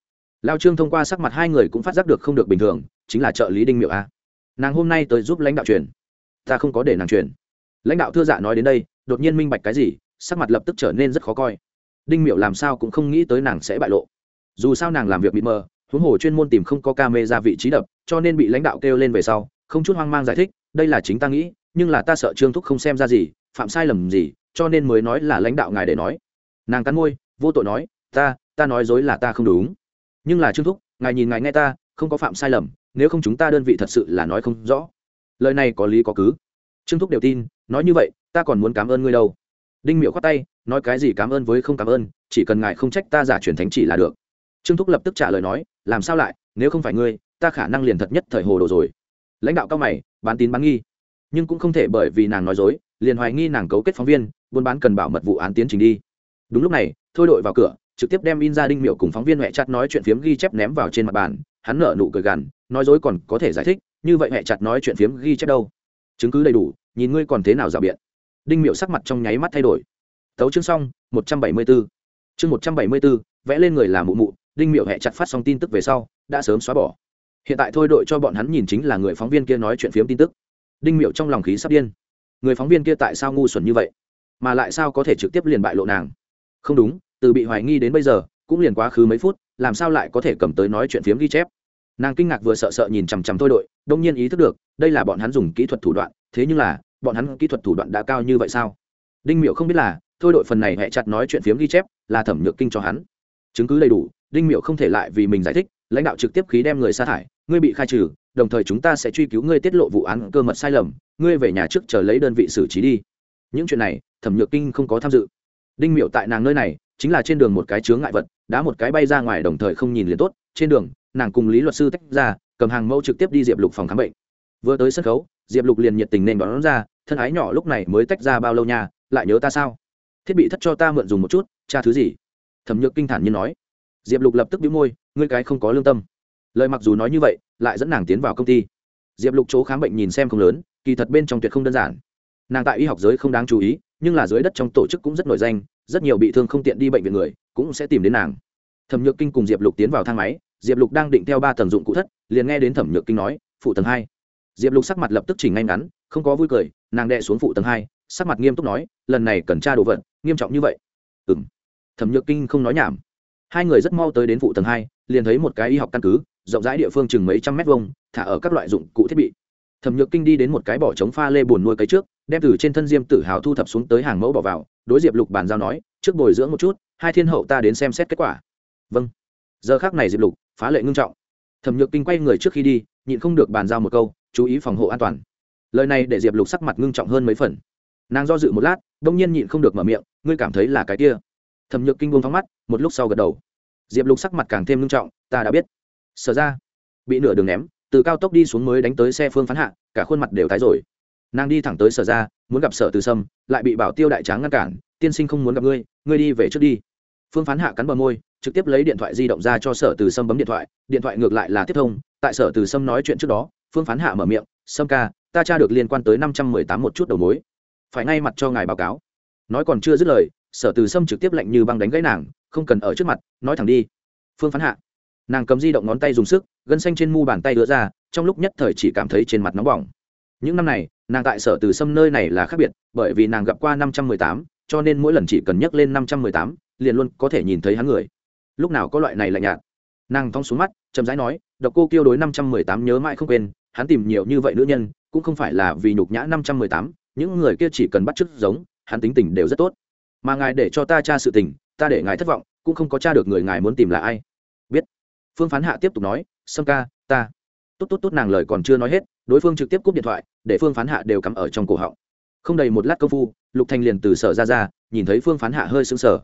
Lao trương thông qua sắc mặt hai người cũng phát giác được không được bình thường, chính là trợ lý đinh miệu a. Nàng hôm nay tới giúp lãnh đạo truyền. Ta không có để nàng truyền. Lãnh đạo thưa dạ nói đến đây, đột nhiên minh bạch cái gì sắc mặt lập tức trở nên rất khó coi. Đinh miệu làm sao cũng không nghĩ tới nàng sẽ bại lộ. Dù sao nàng làm việc bị mờ, huống hồ chuyên môn tìm không có ca mê ra vị trí đập, cho nên bị lãnh đạo kêu lên về sau, không chút hoang mang giải thích, đây là chính ta nghĩ, nhưng là ta sợ trương thúc không xem ra gì, phạm sai lầm gì, cho nên mới nói là lãnh đạo ngài để nói. Nàng cắn môi, vô tội nói, ta ta nói dối là ta không đúng. Nhưng là trương thúc, ngài nhìn ngài nghe ta, không có phạm sai lầm, nếu không chúng ta đơn vị thật sự là nói không rõ. Lời này có lý có cứ. Trương thúc đều tin, nói như vậy, ta còn muốn cảm ơn ngươi đâu đinh miệu khoát tay, nói cái gì cảm ơn với không cảm ơn, chỉ cần ngài không trách ta giả truyền thánh chỉ là được. Trương thúc lập tức trả lời nói, làm sao lại, nếu không phải ngươi, ta khả năng liền thật nhất thời hồ đồ rồi. Lãnh đạo cao mày, bán tín bán nghi. Nhưng cũng không thể bởi vì nàng nói dối, liền hoài nghi nàng cấu kết phóng viên, buôn bán cần bảo mật vụ án tiến trình đi. Đúng lúc này, thôi đội vào cửa, trực tiếp đem in ra đinh miệu cùng phóng viên huệ chặt nói chuyện phiếm ghi chép ném vào trên mặt bàn, hắn nở nụ cười gằn, nói dối còn có thể giải thích, như vậy huệ chặt nói chuyện phiếm ghi chép đâu? Chứng cứ đầy đủ, nhìn ngươi còn thế nào rào biện đinh miệu sắc mặt trong nháy mắt thay đổi. Tấu chương xong, một trăm bảy mươi b ố chương một trăm bảy mươi b ố vẽ lên người là mụ mụ, đinh miệu hẹ chặt phát xong tin tức về sau, đã sớm xóa bỏ. Hiện tại thôi đội cho bọn hắn nhìn chính là người phóng viên kia nói chuyện phiếm tin tức. Đinh miệu trong lòng khí sắp điên. Người phóng viên kia tại sao ngu xuẩn như vậy? Mà lại sao có thể trực tiếp liền bại lộ nàng? Không đúng, từ bị hoài nghi đến bây giờ, cũng liền quá khứ mấy phút, làm sao lại có thể cầm tới nói chuyện phiếm ghi chép? Nàng kinh ngạc vừa sợ sợ nhìn chằm chằm thôi đội, đông nhiên ý thức được, đây là bọn hắn dùng kỹ thuật thủ đoạn, thế nhưng là bọn hắn kỹ thuật thủ đoạn đã cao như vậy sao? Đinh miệu không biết là, thôi đội phần này hẹ chặt nói chuyện phiếm ghi chép, là thẩm nhược kinh cho hắn. Chứng cứ đầy đủ, đinh miệu không thể lại vì mình giải thích, lãnh đạo trực tiếp khí đem người sa thải, ngươi bị khai trừ, đồng thời chúng ta sẽ truy cứu ngươi tiết lộ vụ án cơ mật sai lầm, ngươi về nhà trước chờ lấy đơn vị xử trí đi. Những chuyện này, thẩm nhược kinh không có tham dự. Đinh miệu tại nàng nơi này, chính là trên đường một cái chướng ngại vật, đá một cái bay ra ngoài đồng thời không nhìn liền tốt, trên đường, nàng cùng lý luật sư tách ra, cầm hàng mẫu trực tiếp đi diệp lục phòng khám bệnh. Vừa tới sân khấu diệp lục liền nhiệt tình nên đón ra, thân ái nhỏ lúc này mới tách ra bao lâu nha, lại nhớ ta sao? Thiết bị thất cho ta mượn dùng một chút, cha thứ gì? Thẩm nhược kinh thản nhiên nói. Diệp lục lập tức đĩu môi, ngươi cái không có lương tâm. Lời mặc dù nói như vậy, lại dẫn nàng tiến vào công ty. Diệp lục chỗ khám bệnh nhìn xem không lớn, kỳ thật bên trong tuyệt không đơn giản. Nàng tại y học giới không đáng chú ý, nhưng là dưới đất trong tổ chức cũng rất nổi danh, rất nhiều bị thương không tiện đi bệnh viện người, cũng sẽ tìm đến nàng. Thẩm nhược kinh cùng diệp lục tiến vào thang máy, diệp lục đang định theo ba tầng dụng cụ thất, liền nghe đến thẩm nhược kinh nói, phụ tầng hai diệp lục sắc mặt lập tức chỉnh ngay ngắn, không có vui cười, nàng đệ xuống phụ tầng hai, sắc mặt nghiêm túc nói, lần này cần tra đồ vật, nghiêm trọng như vậy. Ừ m thẩm nhược kinh không nói nhảm. Hai người rất mau tới đến phụ tầng hai, liền thấy một cái y học căn cứ, rộng rãi địa phương chừng mấy trăm mét vuông, thả ở các loại dụng cụ thiết bị. Thẩm nhược kinh đi đến một cái bỏ trống pha lê bùn nuôi cấy trước, đem từ trên thân diêm tử hào thu thập xuống tới hàng mẫu bỏ vào, đối diệp lục bàn giao nói, trước bồi dưỡng một chút, hai thiên hậu ta đến xem xét kết quả. Vâng. Giờ khác này diệp lục, phá lệ ngưng trọng. Thẩm nhược kinh quay người trước khi đi, nhịn không được bàn giao một câu chú ý phòng hộ an toàn. Lời này để diệp lục sắc mặt ngưng trọng hơn mấy phần. Nàng do dự một lát, đông nhiên nhịn không được mở miệng, ngươi cảm thấy là cái kia? Thẩm nhược kinh buông thắng mắt, một lúc sau gật đầu. Diệp lục sắc mặt càng thêm ngưng trọng, ta đã biết. Sở ra. Bị nửa đường ném, từ cao tốc đi xuống mới đánh tới xe phương phán hạ, cả khuôn mặt đều tái rồi. Nàng đi thẳng tới sở ra, muốn gặp sở từ sâm, lại bị bảo tiêu đại tráng ngăn cản, tiên sinh không muốn gặp ngươi ngươi đi về trước đi. Phương phán hạ cắn bờ môi, trực tiếp lấy điện thoại di động ra cho sở từ sâm bấm điện thoại điện thoại ngược lại là tiếp thông, tại sở từ sâm nói chuyện trước đó phương phán hạ mở miệng, sâm ca, ta tra được liên quan tới năm trăm mười tám một chút đầu mối. Phải ngay mặt cho ngài báo cáo. Nói còn chưa dứt lời, sở từ sâm trực tiếp lạnh như băng đánh gãy nàng, không cần ở trước mặt, nói thẳng đi. Phương phán hạ, nàng cầm di động ngón tay dùng sức, gân xanh trên mu bàn tay đưa ra, trong lúc nhất thời chỉ cảm thấy trên mặt nóng bỏng. Những năm này, nàng tại sở từ sâm nơi này là khác biệt, bởi vì nàng gặp qua năm trăm mười tám, cho nên mỗi lần chỉ cần nhắc lên năm trăm mười tám, liền luôn có thể nhìn thấy hắn người. Lúc nào có loại này lạnh nhạt? Nàng thong xuống mắt, chậm rãi nói, độc cô kêu đối năm trăm mười tám nhớ mãi không quên hắn tìm nhiều như vậy nữ nhân, cũng không phải là vì nhục nhã năm trăm mười tám, những người kia chỉ cần bắt chước giống, hắn tính tình đều rất tốt. Mà ngài để cho ta tra sự tình, ta để ngài thất vọng, cũng không có tra được người ngài muốn tìm là ai. Biết. Phương phán hạ tiếp tục nói, sâm ca, ta. Tốt tốt tốt, nàng lời còn chưa nói hết, đối phương trực tiếp cúp điện thoại, để phương phán hạ đều cắm ở trong cổ họng. Không đầy một lát công phu, lục thành liền từ sở ra ra, nhìn thấy phương phán hạ hơi sững sờ.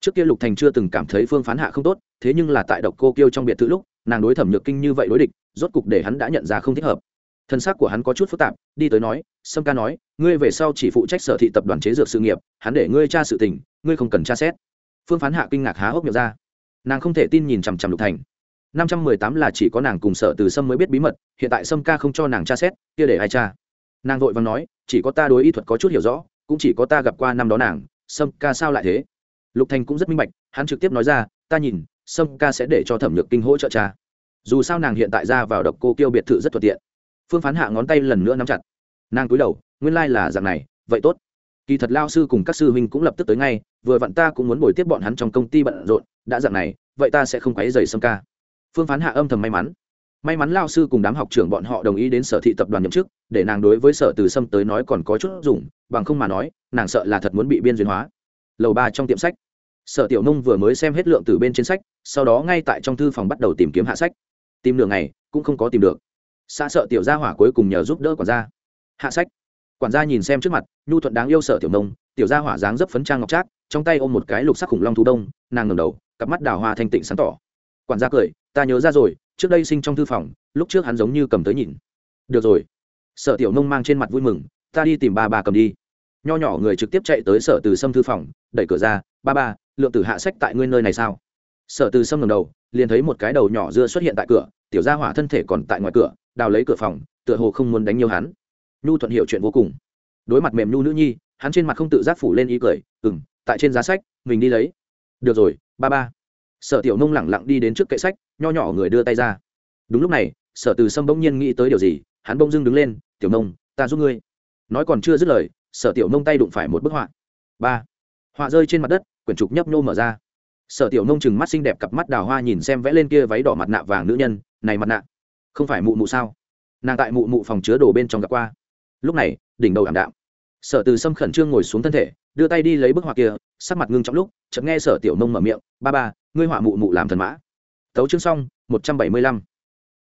Trước kia lục thành chưa từng cảm thấy phương phán hạ không tốt, thế nhưng là tại độc cô kiêu trong biệt thự lúc nàng đối thẩm nhược kinh như vậy đối địch, rốt cục để hắn đã nhận ra không thích hợp. Thân xác của hắn có chút phức tạp, đi tới nói, sâm ca nói, ngươi về sau chỉ phụ trách sở thị tập đoàn chế dược sự nghiệp, hắn để ngươi tra sự tình, ngươi không cần tra xét. Phương phán hạ kinh ngạc há hốc miệng ra. Nàng không thể tin nhìn chằm chằm lục thành. Năm trăm mười tám là chỉ có nàng cùng sở từ sâm mới biết bí mật, hiện tại sâm ca không cho nàng tra xét, kia để ai tra? Nàng vội và nói, chỉ có ta đối y thuật có chút hiểu rõ, cũng chỉ có ta gặp qua năm đó nàng, sâm ca sao lại thế? Lục thành cũng rất minh bạch, hắn trực tiếp nói ra, ta nhìn sâm ca sẽ để cho thẩm nhược kinh hỗ trợ cha. Dù sao nàng hiện tại ra vào độc cô kiêu biệt thự rất thuận tiện. Phương phán hạ ngón tay lần nữa nắm chặt. Nàng cúi đầu, nguyên lai、like、là dạng này, vậy tốt. Kỳ thật lao sư cùng các sư huynh cũng lập tức tới ngay, vừa vặn ta cũng muốn bồi tiếp bọn hắn trong công ty bận rộn, đã dạng này, vậy ta sẽ không quấy dày sâm ca. Phương phán hạ âm thầm may mắn. May mắn lao sư cùng đám học trưởng bọn họ đồng ý đến sở thị tập đoàn nhậm chức, để nàng đối với sở từ sâm tới nói còn có chút dùng, bằng không mà nói, nàng sợ là thật muốn bị biên duyên hóa. Lầu ba trong tiệm sách. Sở tiểu nông vừa mới xem hết lượng từ bên trên sách sau đó ngay tại trong thư phòng bắt đầu tìm kiếm hạ sách. Tìm nửa ngày, cũng không có tìm được. Xa sợ tiểu gia hỏa cuối cùng nhờ giúp đỡ quản gia. Hạ sách. Quản gia nhìn xem trước mặt, nhu thuận đáng yêu sợ tiểu nông tiểu gia hỏa dáng dấp phấn trang ngọc trác, trong tay ôm một cái lục sắc khủng long thú đông, nàng ngầm đầu, cặp mắt đào hoa thanh tịnh sáng tỏ. Quản gia cười, ta nhớ ra rồi, trước đây sinh trong thư phòng, lúc trước hắn giống như cầm tới nhìn. Được rồi. Sở tiểu nông mang trên mặt vui mừng, ta đi tìm ba bà cầm đi. Nho nhỏ người trực tiếp chạy tới sở từ sâm thư phòng, đẩy cửa ra, ba ba, lượng tử hạ sách tại nguyên nơi này sao? Sở từ sâm ngầm đầu, liền thấy một cái đầu nhỏ dưa xuất hiện tại cửa, tiểu gia hỏa thân thể còn tại ngoài cửa, đào lấy cửa phòng, tựa hồ không muốn đánh nhiều hắn. Nhu thuận hiểu chuyện vô cùng. Đối mặt mềm nhu nữ nhi, hắn trên mặt không tự giác phủ lên ý cười ừ m tại trên giá sách, mình đi lấy. Được rồi, ba ba. Sở tiểu nông lẳng lặng đi đến trước kệ sách, nho nhỏ người đưa tay ra. Đúng lúc này, sở từ sâm bỗng nhiên nghĩ tới điều gì, hắn bỗng dưng đứng lên, tiểu nông, ta giúp ngươi. Nói còn chưa dứt lời, sở tiểu nông tay đụng phải một bức họa. Ba. Họa rơi trên mặt đất, quyển trục nhấp nhô mở ra sở tiểu nông chừng mắt xinh đẹp cặp mắt đào hoa nhìn xem vẽ lên kia váy đỏ mặt nạ vàng nữ nhân, này mặt nạ, không phải mụ mụ sao? Nàng tại mụ mụ phòng chứa đồ bên trong gặp qua. Lúc này, đỉnh đầu ảm đạm. Sở từ sâm khẩn trương ngồi xuống thân thể, đưa tay đi lấy bức họa kia, sắc mặt ngưng trong lúc, chợt nghe sở tiểu nông mở miệng, ba ba, ngươi họa mụ mụ làm thần mã. Tấu chương xong, một trăm bảy mươi lăm.